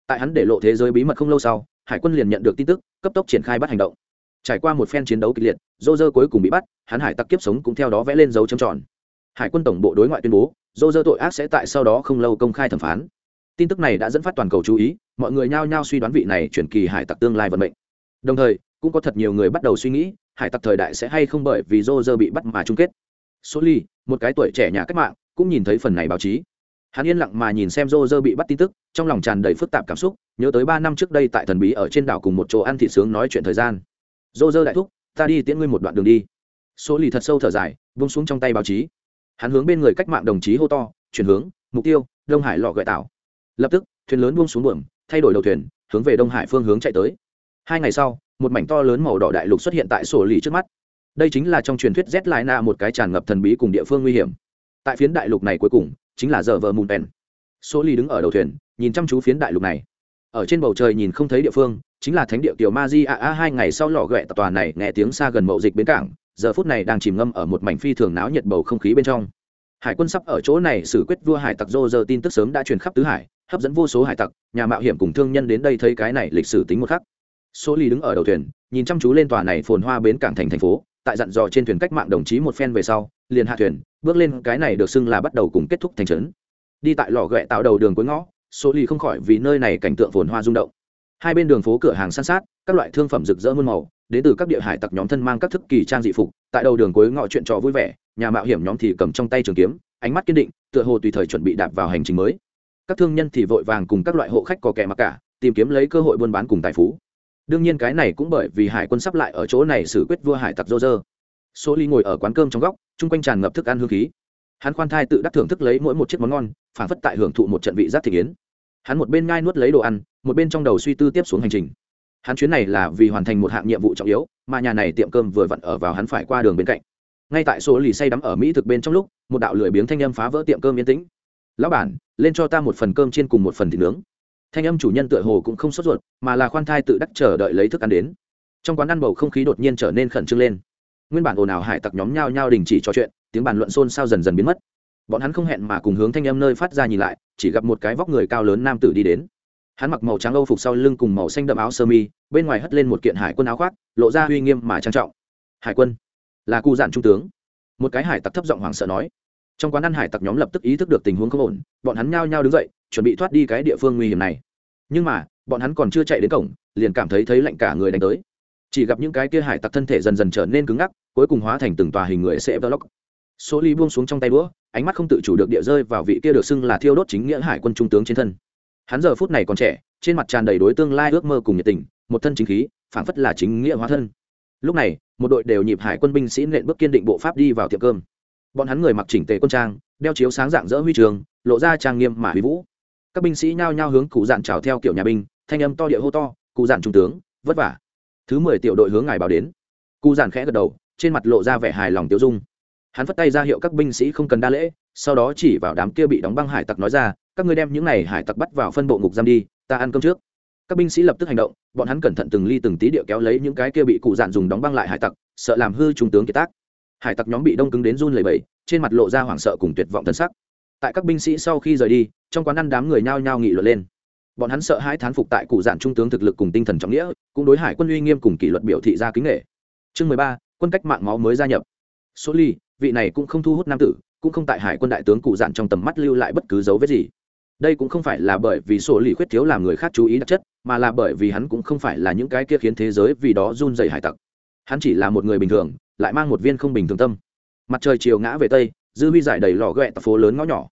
Tại hắn để lộ thế giới bí mật không lâu sau, hải quân liền nhận được tin tức, cấp tốc triển khai bắt hành động. Trải qua một phen chiến đấu kịch liệt, dô dơ cuối cùng bị bắt, hắn hải tặc kiếp sống cũng theo đó vẽ lên dấu châm tròn hải quân tổng bộ đối ngoại tuyên bố, dô dơ tội ác sẽ tại sau đó không lâu công khai thẩm phán. Tin tức này đã dẫn phát toàn cầu chú ý, mọi người nhao nhao suy đoán vị này chuyển kỳ hải tặc tương lai vận mệnh. Đồng thời, cũng có thật nhiều người bắt đầu suy nghĩ, hải tặc thời đại sẽ hay không bởi vì dô dơ bị bắt mà chung kết. Số ly, một cái tuổi trẻ nhà cách mạng, cũng nhìn thấy phần này báo chí. Hắn yên lặng mà nhìn xem dô dơ bị bắt tin tức, trong lòng tràn đầy phức tạp cảm xúc, nhớ tới ba năm trước đây tại thần bí ở trên đảo cùng một chỗ ăn thị sướng nói chuyện thời gian. Dô dơ đại thúc, ta đi tiễn ngươi một đoạn đường đi. Số lì thật sâu thở dài vung xuống trong tay báo chí hắn hướng bên người cách mạng đồng chí hô to, chuyển hướng, mục tiêu, đông hải lò gợi tảo. Lập tức, thuyền lớn buông xuống buồng thay đổi đầu thuyền, hướng về đông hải phương hướng chạy tới. Hai ngày sau, một mảnh to lớn màu đỏ đại lục xuất hiện tại sổ lì trước mắt. Đây chính là trong truyền thuyết z lại na một cái tràn ngập thần bí cùng địa phương nguy hiểm. Tại phiến đại lục này cuối cùng, chính là giờ vợ mùn pen. Số lì đứng ở đầu thuyền, nhìn chăm chú phiến đại lục này. Ở trên bầu trời nhìn không thấy địa phương, chính là thánh địa tiểu ma di a a hai ngày sau lò ghẹ tập tòa này nghe tiếng xa gần mậu dịch bến cảng giờ phút này đang chìm ngâm ở một mảnh phi thường náo nhiệt bầu không khí bên trong. Hải quân sắp ở chỗ này xử quyết vua hải tặc dô giờ tin tức sớm đã truyền khắp tứ hải, hấp dẫn vô số hải tặc, nhà mạo hiểm cùng thương nhân đến đây thấy cái này lịch sử tính một khắc. Số ly đứng ở đầu thuyền, nhìn chăm chú lên tòa này phồn hoa bến cảng thành thành phố, tại dặn dò trên thuyền cách mạng đồng chí một phen về sau, liền hạ thuyền, bước lên cái này được xưng là bắt đầu cùng kết thúc thành trấn. Đi tại lò ghẹ tạo đầu đường cuối ngõ, số ly không khỏi vì nơi này cảnh tượng phồn hoa rung động hai bên đường phố cửa hàng san sát, các loại thương phẩm rực rỡ muôn màu, đến từ các địa hải tặc nhóm thân mang các thức kỳ trang dị phục, tại đầu đường cuối ngõ chuyện trò vui vẻ, nhà mạo hiểm nhóm thì cầm trong tay trường kiếm, ánh mắt kiên định, tựa hồ tùy thời chuẩn bị đạp vào hành trình mới. Các thương nhân thì vội vàng cùng các loại hộ khách có kẻ mặc cả, tìm kiếm lấy cơ hội buôn bán cùng tài phú. Đương nhiên cái này cũng bởi vì hải quân sắp lại ở chỗ này xử quyết vua hải tặc dô dơ số ly ngồi ở quán cơm trong góc, chung quanh tràn ngập thức ăn hương khí. Hắn khoan thai tự đắc thưởng thức lấy mỗi một chiếc món ngon phản phất tại hưởng thụ một trận vị giác thị kiến hắn một bên ngai nuốt lấy đồ ăn, một bên trong đầu suy tư tiếp xuống hành trình. Hắn chuyến này là vì hoàn thành một hạng nhiệm vụ trọng yếu, mà nhà này tiệm cơm vừa vặn ở vào hắn phải qua đường bên cạnh. Ngay tại số lì say đắm ở mỹ thực bên trong lúc, một đạo lười biếng thanh âm phá vỡ tiệm cơm yên tĩnh. Lão bản, lên cho ta một phần cơm chiên cùng một phần thịt nướng. Thanh âm chủ nhân tựa hồ cũng không sốt ruột, mà là khoan thai tự đắc chờ đợi lấy thức ăn đến. Trong quán ăn bầu không khí đột nhiên trở nên khẩn trương lên. Nguyên bản ồn ào hải tặc nhóm nhao nhao đình chỉ trò chuyện, tiếng bàn luận xôn xao dần dần biến mất bọn hắn không hẹn mà cùng hướng thanh âm nơi phát ra nhìn lại, chỉ gặp một cái vóc người cao lớn nam tử đi đến. Hắn mặc màu trắng âu phục sau lưng cùng màu xanh đậm áo sơ mi, bên ngoài hất lên một kiện hải quân áo khoác, lộ ra uy nghiêm mà trang trọng. Hải quân, là cụ dạn trung tướng. Một cái hải tặc thấp giọng hoảng sợ nói. Trong quán ăn hải tặc nhóm lập tức ý thức được tình huống không ổn, bọn hắn nhao nhao đứng dậy, chuẩn bị thoát đi cái địa phương nguy hiểm này. Nhưng mà, bọn hắn còn chưa chạy đến cổng, liền cảm thấy thấy lạnh cả người đánh tới. Chỉ gặp những cái kia hải tặc thân thể dần dần trở nên cứng ngắc, cuối cùng hóa thành từng tòa hình người sẽ vlog số ly buông xuống trong tay đũa, ánh mắt không tự chủ được địa rơi vào vị kia được xưng là thiêu đốt chính nghĩa hải quân trung tướng trên thân. Hắn giờ phút này còn trẻ, trên mặt tràn đầy đối tương lai ước mơ cùng nhiệt tình, một thân chính khí, phảng phất là chính nghĩa hóa thân. Lúc này, một đội đều nhịp hải quân binh sĩ nện bước kiên định bộ pháp đi vào tiệm cơm. Bọn hắn người mặc chỉnh tề quân trang, đeo chiếu sáng dạng dỡ huy trường, lộ ra trang nghiêm mà huy vũ. Các binh sĩ nhao nhao hướng cụ dạn trào theo kiểu nhà binh, thanh âm to địa hô to, cụ dạn trung tướng, vất vả. Thứ mười tiểu đội hướng ngài báo đến. Cụ dạn khẽ gật đầu, trên mặt lộ ra vẻ hài lòng tiêu dung hắn phất tay ra hiệu các binh sĩ không cần đa lễ, sau đó chỉ vào đám kia bị đóng băng hải tặc nói ra, các ngươi đem những này hải tặc bắt vào phân bộ ngục giam đi, ta ăn cơm trước. Các binh sĩ lập tức hành động, bọn hắn cẩn thận từng ly từng tí địa kéo lấy những cái kia bị cụ dạn dùng đóng băng lại hải tặc, sợ làm hư trung tướng kiệt tác. Hải tặc nhóm bị đông cứng đến run lầy bẫy trên mặt lộ ra hoảng sợ cùng tuyệt vọng thân sắc. Tại các binh sĩ sau khi rời đi, trong quán ăn đám người nhao nhao nghị luận lên. Bọn hắn sợ hãi thán phục tại cụ dạn trung tướng thực lực cùng tinh thần trọng nghĩa, cũng đối hải quân uy nghiêm cùng kỷ luật biểu thị ra kính nghệ chương mười ba, quân cách mạng máu mới gia nhập. Số ly vị này cũng không thu hút nam tử, cũng không tại hải quân đại tướng cụ dạn trong tầm mắt lưu lại bất cứ dấu vết gì. Đây cũng không phải là bởi vì sổ lì khuyết thiếu làm người khác chú ý đặc chất, mà là bởi vì hắn cũng không phải là những cái kia khiến thế giới vì đó run dày hải tặc. Hắn chỉ là một người bình thường, lại mang một viên không bình thường tâm. Mặt trời chiều ngã về tây, dư huy giải đầy lò ghẹ tập phố lớn ngõ nhỏ.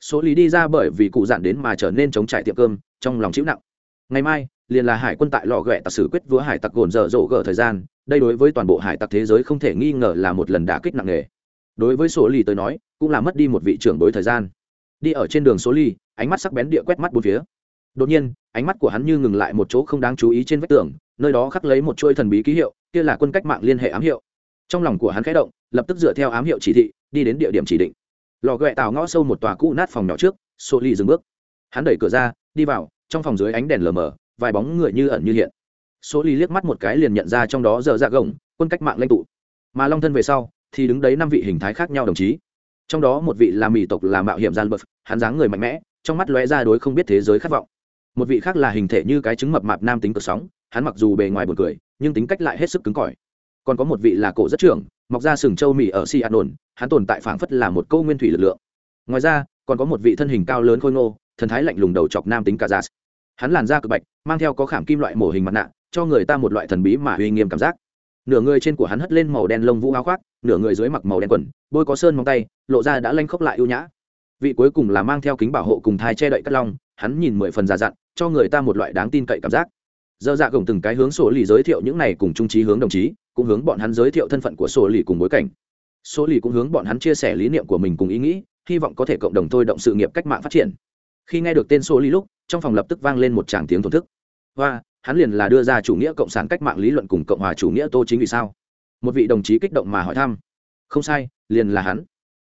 Số lý đi ra bởi vì cụ dạn đến mà trở nên chống trải tiệm cơm, trong lòng chịu nặng. Ngày mai, liền là hải quân tại lò ghẹ tặc xử quyết vua hải tặc gồn dở dỗ gỡ thời gian, đây đối với toàn bộ hải tặc thế giới không thể nghi ngờ là một lần đả kích nặng nề đối với số ly tới nói, cũng là mất đi một vị trưởng bối thời gian. Đi ở trên đường số ly ánh mắt sắc bén địa quét mắt bốn phía. Đột nhiên, ánh mắt của hắn như ngừng lại một chỗ không đáng chú ý trên vách tường, nơi đó khắc lấy một chuôi thần bí ký hiệu, kia là quân cách mạng liên hệ ám hiệu. Trong lòng của hắn khẽ động, lập tức dựa theo ám hiệu chỉ thị, đi đến địa điểm chỉ định. Lò ghẹ tàu ngõ sâu một tòa cũ nát phòng nhỏ trước số ly dừng bước. Hắn đẩy cửa ra, đi vào, trong phòng dưới ánh đèn lờ mờ, vài bóng người như ẩn như hiện. Số ly liếc mắt một cái liền nhận ra trong đó giờ ra gồng, quân cách mạng lãnh tụ. Mà long thân về sau thì đứng đấy năm vị hình thái khác nhau đồng chí. Trong đó một vị là mỹ tộc là mạo hiểm gian bậc hắn dáng người mạnh mẽ trong mắt lóe ra đối không biết thế giới khát vọng. Một vị khác là hình thể như cái trứng mập mạp nam tính cực sóng hắn mặc dù bề ngoài buồn cười nhưng tính cách lại hết sức cứng cỏi. Còn có một vị là cổ rất trưởng mọc ra sừng châu mỹ ở si an đồn, hắn tồn tại phảng phất là một câu nguyên thủy lực lượng. Ngoài ra còn có một vị thân hình cao lớn khôi ngô thần thái lạnh lùng đầu chọc nam tính cả giả. Hắn làn da cực bạch mang theo có khảm kim loại mổ hình mặt nạ cho người ta một loại thần bí mà uy nghiêm cảm giác. Nửa người trên của hắn hất lên màu đen lông vũ áo khoác nửa người dưới mặc màu đen quần, bôi có sơn móng tay, lộ ra đã lanh khốc lại ưu nhã. Vị cuối cùng là mang theo kính bảo hộ cùng thai che đậy cắt long, hắn nhìn mười phần già dặn, cho người ta một loại đáng tin cậy cảm giác. Dơ dạ gồng từng cái hướng sổ lì giới thiệu những này cùng trung trí hướng đồng chí, cũng hướng bọn hắn giới thiệu thân phận của sổ lì cùng bối cảnh. Sổ lì cũng hướng bọn hắn chia sẻ lý niệm của mình cùng ý nghĩ, hy vọng có thể cộng đồng thôi động sự nghiệp cách mạng phát triển. Khi nghe được tên sổ lì lúc, trong phòng lập tức vang lên một tràng tiếng thổn thức. Và hắn liền là đưa ra chủ nghĩa cộng sản cách mạng lý luận cùng cộng hòa chủ nghĩa tô chính vì sao? Một vị đồng chí kích động mà hỏi thăm. Không sai, liền là hắn.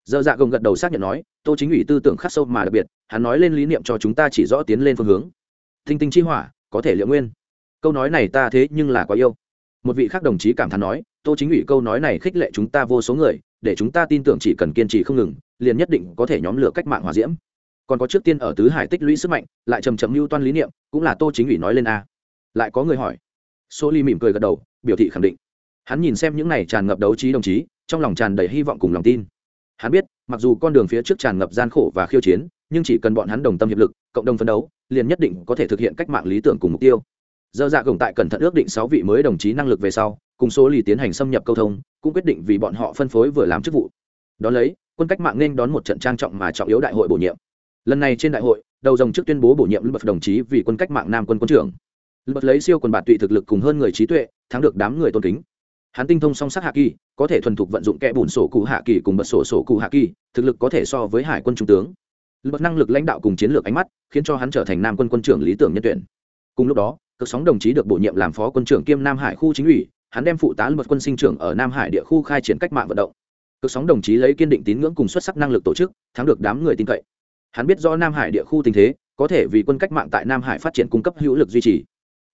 Dơ dạ gồng gật đầu xác nhận nói, tô chính ủy tư tưởng khắc sâu mà đặc biệt, hắn nói lên lý niệm cho chúng ta chỉ rõ tiến lên phương hướng. Thinh tinh chi hỏa, có thể liệu nguyên. Câu nói này ta thế nhưng là quá yêu. Một vị khác đồng chí cảm thán nói, tô chính ủy câu nói này khích lệ chúng ta vô số người, để chúng ta tin tưởng chỉ cần kiên trì không ngừng, liền nhất định có thể nhóm lửa cách mạng hòa diễm. Còn có trước tiên ở tứ hải tích lũy sức mạnh, lại trầm trầm mưu toan lý niệm, cũng là tô chính ủy nói lên a. Lại có người hỏi. Số ly mỉm cười gật đầu, biểu thị khẳng định hắn nhìn xem những này tràn ngập đấu trí đồng chí, trong lòng tràn đầy hy vọng cùng lòng tin. Hắn biết, mặc dù con đường phía trước tràn ngập gian khổ và khiêu chiến, nhưng chỉ cần bọn hắn đồng tâm hiệp lực, cộng đồng phấn đấu, liền nhất định có thể thực hiện cách mạng lý tưởng cùng mục tiêu. Dơ dạ gồng tại cẩn thận ước định sáu vị mới đồng chí năng lực về sau, cùng số lì tiến hành xâm nhập câu thông, cũng quyết định vì bọn họ phân phối vừa làm chức vụ. Đón lấy, quân cách mạng nên đón một trận trang trọng mà trọng yếu đại hội bổ nhiệm. Lần này trên đại hội, đầu dòng trước tuyên bố bổ nhiệm bậc đồng chí vì quân cách mạng nam quân quân trưởng. Bậc lấy siêu quần bạt tụy thực lực cùng hơn người trí tuệ, thắng được đám người tôn kính hắn tinh thông song sắc hạ kỳ, có thể thuần thục vận dụng kẽ bùn sổ cụ hạ kỳ cùng bật sổ sổ cụ hạ kỳ, thực lực có thể so với hải quân trung tướng. Lực năng lực lãnh đạo cùng chiến lược ánh mắt, khiến cho hắn trở thành nam quân quân trưởng lý tưởng nhân tuyển. Cùng lúc đó, cực sóng đồng chí được bổ nhiệm làm phó quân trưởng kiêm nam hải khu chính ủy, hắn đem phụ tá luật quân sinh trưởng ở nam hải địa khu khai triển cách mạng vận động. Cực sóng đồng chí lấy kiên định tín ngưỡng cùng xuất sắc năng lực tổ chức, thắng được đám người tin cậy. Hắn biết do nam hải địa khu tình thế, có thể vì quân cách mạng tại nam hải phát triển cung cấp hữu lực duy trì.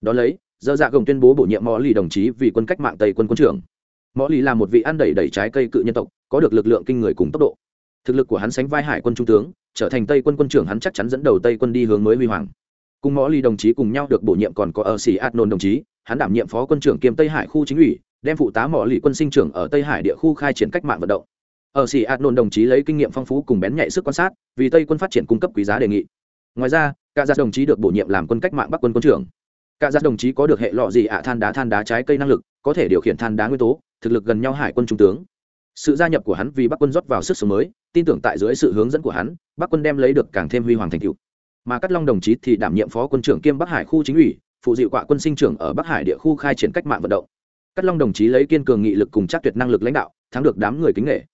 Đ ó lấy dơ dạ gồng tuyên bố bổ nhiệm mõ lì đồng chí vì quân cách mạng tây quân quân trưởng. Mõ lì là một vị ăn đẩy đẩy trái cây cự nhân tộc, có được lực lượng kinh người cùng tốc độ. Thực lực của hắn sánh vai hải quân trung tướng, trở thành tây quân quân trưởng hắn chắc chắn dẫn đầu tây quân đi hướng mới huy hoàng. Cùng mõ lì đồng chí cùng nhau được bổ nhiệm còn có ở sĩ adnon đồng chí, hắn đảm nhiệm phó quân trưởng kiêm tây hải khu chính ủy, đem phụ tá mỏ lì quân sinh trưởng ở tây hải địa khu khai triển cách mạng vận động. Ở sĩ adnon đồng chí lấy kinh nghiệm phong phú cùng bén nhạy sức quan sát, vì tây quân phát triển cung cấp quý giá đề nghị. Ngoài ra, cả gia đồng chí được bổ nhiệm làm quân cách mạng bắc quân quân trưởng cả gia đồng chí có được hệ lọ gì ạ? À, than đá than đá trái cây năng lực, có thể điều khiển than đá nguyên tố, thực lực gần nhau hải quân trung tướng. Sự gia nhập của hắn vì bắc quân rót vào sức sống mới, tin tưởng tại dưới sự hướng dẫn của hắn, bắc quân đem lấy được càng thêm huy hoàng thành tựu. mà cát long đồng chí thì đảm nhiệm phó quân trưởng kiêm bắc hải khu chính ủy, phụ dịu quạ quân sinh trưởng ở bắc hải địa khu khai triển cách mạng vận động. Cát long đồng chí lấy kiên cường nghị lực cùng chắc tuyệt năng lực lãnh đạo, thắng được đám người kính nghệ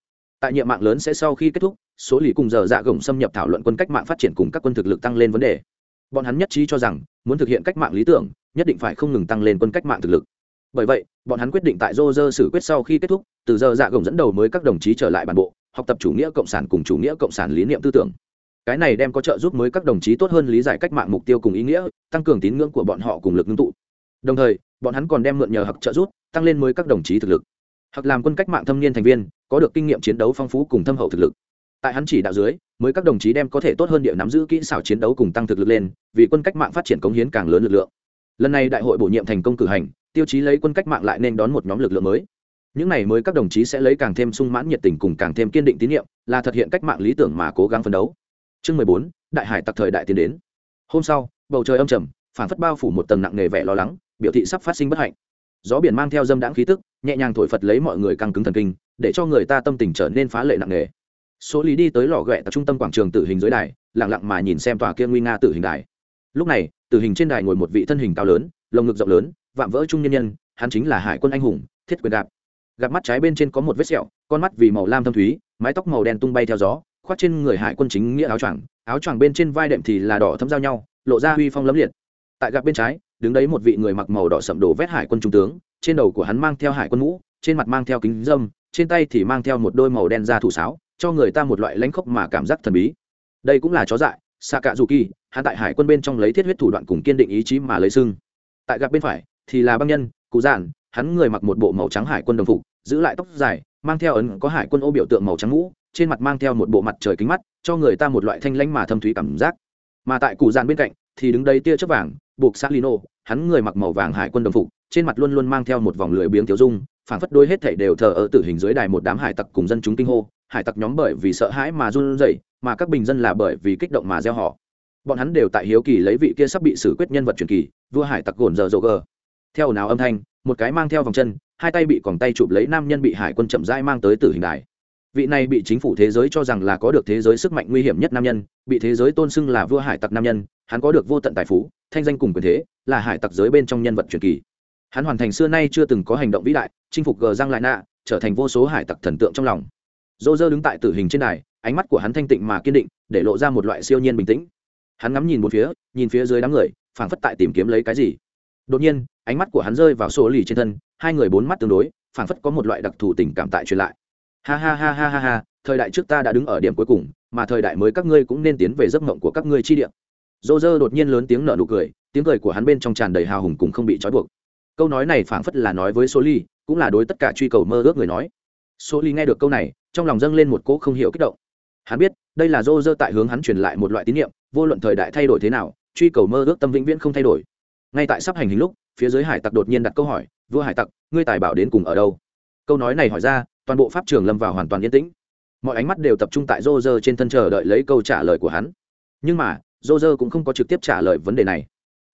tại nhiệm mạng lớn sẽ sau khi kết thúc, số lì cùng giờ dạ gồng xâm nhập thảo luận quân cách mạng phát triển cùng các quân thực lực tăng lên vấn đề bọn hắn nhất trí cho rằng, muốn thực hiện cách mạng lý tưởng, nhất định phải không ngừng tăng lên quân cách mạng thực lực. Bởi vậy, bọn hắn quyết định tại dô dơ xử quyết sau khi kết thúc, từ giờ dạ gồng dẫn đầu mới các đồng chí trở lại bản bộ, học tập chủ nghĩa cộng sản cùng chủ nghĩa cộng sản lý niệm tư tưởng. Cái này đem có trợ giúp mới các đồng chí tốt hơn lý giải cách mạng mục tiêu cùng ý nghĩa, tăng cường tín ngưỡng của bọn họ cùng lực ngưng tụ. Đồng thời, bọn hắn còn đem mượn nhờ học trợ giúp, tăng lên mới các đồng chí thực lực. Hoặc làm quân cách mạng thâm niên thành viên, có được kinh nghiệm chiến đấu phong phú cùng thâm hậu thực lực. Tại hắn chỉ đạo dưới mới các đồng chí đem có thể tốt hơn địa nắm giữ kỹ xảo chiến đấu cùng tăng thực lực lên, vì quân cách mạng phát triển cống hiến càng lớn lực lượng. Lần này đại hội bổ nhiệm thành công cử hành, tiêu chí lấy quân cách mạng lại nên đón một nhóm lực lượng mới. Những này mới các đồng chí sẽ lấy càng thêm sung mãn nhiệt tình cùng càng thêm kiên định tín nhiệm, là thực hiện cách mạng lý tưởng mà cố gắng phấn đấu. Chương mười bốn, đại hải tặc thời đại tiến đến. Hôm sau, bầu trời âm trầm, phản phất bao phủ một tầng nặng nề vẻ lo lắng, biểu thị sắp phát sinh bất hạnh. Gió biển mang theo dâm đãng khí tức, nhẹ nhàng thổi phật lấy mọi người căng cứng thần kinh, để cho người ta tâm tình trở nên phá lệ nặng nề số lý đi tới lò ghẹ tập trung tâm quảng trường tử hình dưới đài lẳng lặng mà nhìn xem tòa kia nguy nga tử hình đài. Lúc này, tử hình trên đài ngồi một vị thân hình cao lớn lồng ngực rộng lớn, vạm vỡ trung nhân nhân, hắn chính là hải quân anh hùng, thiết quyền đạp. Gặp mắt trái bên trên có một vết sẹo, con mắt vì màu lam thâm thúy, mái tóc màu đen tung bay theo gió, khoác trên người hải quân chính nghĩa áo choàng áo choàng bên trên vai đệm thì là đỏ thấm giao nhau, lộ ra huy phong lấm liệt. Tại gặp bên trái, đứng đấy một vị người mặc màu đỏ sậm đổ vét hải quân trung tướng, trên đầu của hắn mang theo hải quân mũ, trên mặt mang theo kính dâm, trên tay thì mang theo một đôi màu đen da thủ sáo cho người ta một loại lãnh khốc mà cảm giác thần bí. Đây cũng là chó dại xạ cạ dù kỳ hắn tại hải quân bên trong lấy thiết huyết thủ đoạn cùng kiên định ý chí mà lấy sưng tại gặp bên phải, thì là băng nhân, cụ giản, hắn người mặc một bộ màu trắng hải quân đồng phục, giữ lại tóc dài, mang theo ấn có hải quân ô biểu tượng màu trắng mũ, trên mặt mang theo một bộ mặt trời kính mắt, cho người ta một loại thanh lãnh mà thâm thúy cảm giác. Mà tại cụ giản bên cạnh, thì đứng đây tia chớp vàng, buộc sát lino hắn người mặc màu vàng hải quân đồng phục, trên mặt luôn luôn mang theo một vòng lưỡi biếng thiếu dung, phảng phất đôi hết thảy đều thờ ở tử hình dưới đài một đám hải tặc cùng dân chúng kinh hô hải tặc nhóm bởi vì sợ hãi mà run rẩy, mà các bình dân là bởi vì kích động mà gieo họ. Bọn hắn đều tại hiếu kỳ lấy vị kia sắp bị xử quyết nhân vật truyền kỳ, vua hải tặc gồn giờ rộ gờ. Theo nào âm thanh, một cái mang theo vòng chân, hai tay bị còng tay chụp lấy nam nhân bị hải quân chậm rãi mang tới tử hình đài. Vị này bị chính phủ thế giới cho rằng là có được thế giới sức mạnh nguy hiểm nhất nam nhân, bị thế giới tôn xưng là vua hải tặc nam nhân, hắn có được vô tận tài phú, thanh danh cùng quyền thế, là hải tặc giới bên trong nhân vật truyền kỳ. Hắn hoàn thành xưa nay chưa từng có hành động vĩ đại, chinh phục gờ giang lại nạ, trở thành vô số hải tặc thần tượng trong lòng dô dơ đứng tại tử hình trên đài, ánh mắt của hắn thanh tịnh mà kiên định, để lộ ra một loại siêu nhiên bình tĩnh. Hắn ngắm nhìn một phía, nhìn phía dưới đám người, phảng phất tại tìm kiếm lấy cái gì. Đột nhiên, ánh mắt của hắn rơi vào số lì trên thân, hai người bốn mắt tương đối, phảng phất có một loại đặc thù tình cảm tại truyền lại. Ha ha ha ha ha ha, thời đại trước ta đã đứng ở điểm cuối cùng, mà thời đại mới các ngươi cũng nên tiến về giấc mộng của các ngươi chi điểm dô dơ đột nhiên lớn tiếng nở nụ cười, tiếng cười của hắn bên trong tràn đầy hào hùng cùng không bị trói buộc. Câu nói này phảng phất là nói với số ly cũng là đối tất cả truy cầu mơ ước người nói số ly nghe được câu này, trong lòng dâng lên một cỗ không hiểu kích động. Hắn biết, đây là dô dơ tại hướng hắn truyền lại một loại tín nhiệm vô luận thời đại thay đổi thế nào, truy cầu mơ ước tâm vĩnh viễn không thay đổi. Ngay tại sắp hành hình lúc, phía dưới hải tặc đột nhiên đặt câu hỏi, vua hải tặc, ngươi tài bảo đến cùng ở đâu? Câu nói này hỏi ra, toàn bộ pháp trường lâm vào hoàn toàn yên tĩnh. Mọi ánh mắt đều tập trung tại dô dơ trên thân chờ đợi lấy câu trả lời của hắn. Nhưng mà dô dơ cũng không có trực tiếp trả lời vấn đề này.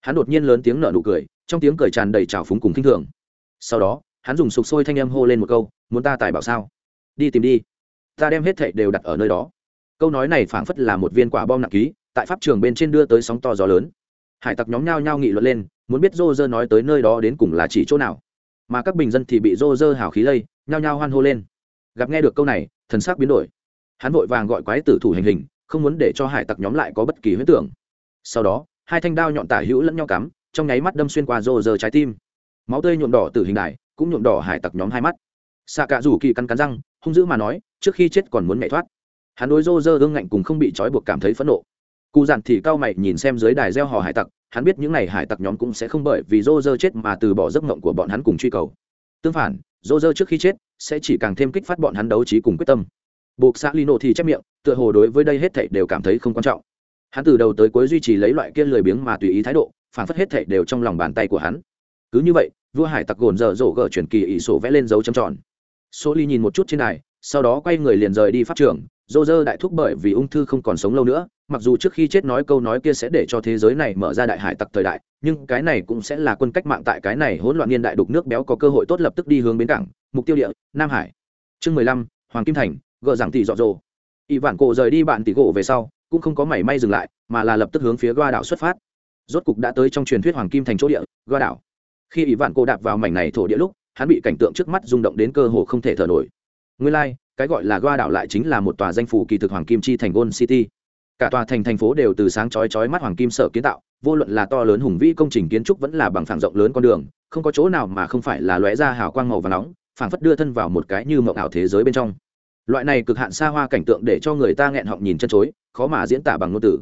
Hắn đột nhiên lớn tiếng nở nụ cười, trong tiếng cười tràn đầy trào phúng cùng k i n h thường. Sau đó hắn dùng sục sôi thanh âm hô lên một câu, muốn ta tài bảo sao? Đi tìm đi. Ta đem hết thệ đều đặt ở nơi đó. Câu nói này phảng phất là một viên quả bom nặng ký, tại pháp trường bên trên đưa tới sóng to gió lớn. Hải tặc nhóm nhao nhao nghị luận lên, muốn biết rô rơ nói tới nơi đó đến cùng là chỉ chỗ nào. Mà các bình dân thì bị rô rơ hào khí lây, nhao nhao hoan hô lên. Gặp nghe được câu này, thần sắc biến đổi. Hắn vội vàng gọi quái tử thủ hành hình, không muốn để cho hải tặc nhóm lại có bất kỳ huyết tưởng. Sau đó, hai thanh đao nhọn tả hữu lẫn nhau cắm, trong nháy mắt đâm xuyên qua rô rơ trái tim. Máu tươi nhuộm đỏ từ hình đài cũng nhuộm đỏ hải tặc nhóm hai mắt. Xạ cả rủ kỳ cắn cắn răng, hung dữ mà nói, trước khi chết còn muốn nhảy thoát. Hắn đối rô rơ gương ngạnh cùng không bị trói buộc cảm thấy phẫn nộ. Cụ dặn thì cao mày nhìn xem dưới đài gieo hò hải tặc, hắn biết những n à y hải tặc nhóm cũng sẽ không bởi vì rô rơ chết mà từ bỏ giấc mộng của bọn hắn cùng truy cầu. Tương phản rô rơ trước khi chết sẽ chỉ càng thêm kích phát bọn hắn đấu trí cùng quyết tâm. Buộc xã lino thì chép miệng, tựa hồ đối với đây hết thảy đều cảm thấy không quan trọng. Hắn từ đầu tới cuối duy trì lấy loại kia lười biếng mà tùy ý thái độ, phản phất hết thảy đều trong lòng bàn tay của hắn cứ như vậy, vua hải tặc gồn dở dỗ gỡ chuyển kỳ ỷ sổ vẽ lên dấu chấm tròn. Số ly nhìn một chút trên này sau đó quay người liền rời đi pháp trường, dô dơ đại thúc bởi vì ung thư không còn sống lâu nữa, mặc dù trước khi chết nói câu nói kia sẽ để cho thế giới này mở ra đại hải tặc thời đại, nhưng cái này cũng sẽ là quân cách mạng tại cái này hỗn loạn niên đại đục nước béo có cơ hội tốt lập tức đi hướng bến cảng. Mục tiêu địa, nam hải. Chương mười lăm, hoàng kim thành, gợ giảng tỷ dọ dồ ỵ vạn cổ rời đi bạn tỷ gỗ về sau, cũng không có mảy may dừng lại, mà là lập tức hướng phía goa đảo xuất phát. Rốt cục đã tới trong truyền thuyết hoàng kim thành chỗ địa, goa đảo khi ỷ vạn cô đạp vào mảnh này thổ địa lúc hắn bị cảnh tượng trước mắt rung động đến cơ hồ không thể thở nổi. Nguyên lai、like, cái gọi là goa đảo lại chính là một tòa danh phủ kỳ thực hoàng kim chi thành gold city. Cả tòa thành thành phố đều từ sáng chói chói mắt hoàng kim sở kiến tạo vô luận là to lớn hùng vĩ công trình kiến trúc vẫn là bằng phẳng rộng lớn con đường không có chỗ nào mà không phải là lóe ra hào quang màu và nóng phảng phất đưa thân vào một cái như mộng ảo thế giới bên trong. Loại này cực hạn xa hoa cảnh tượng để cho người ta nghẹn họng nhìn chân chối khó mà diễn tả bằng ngôn từ.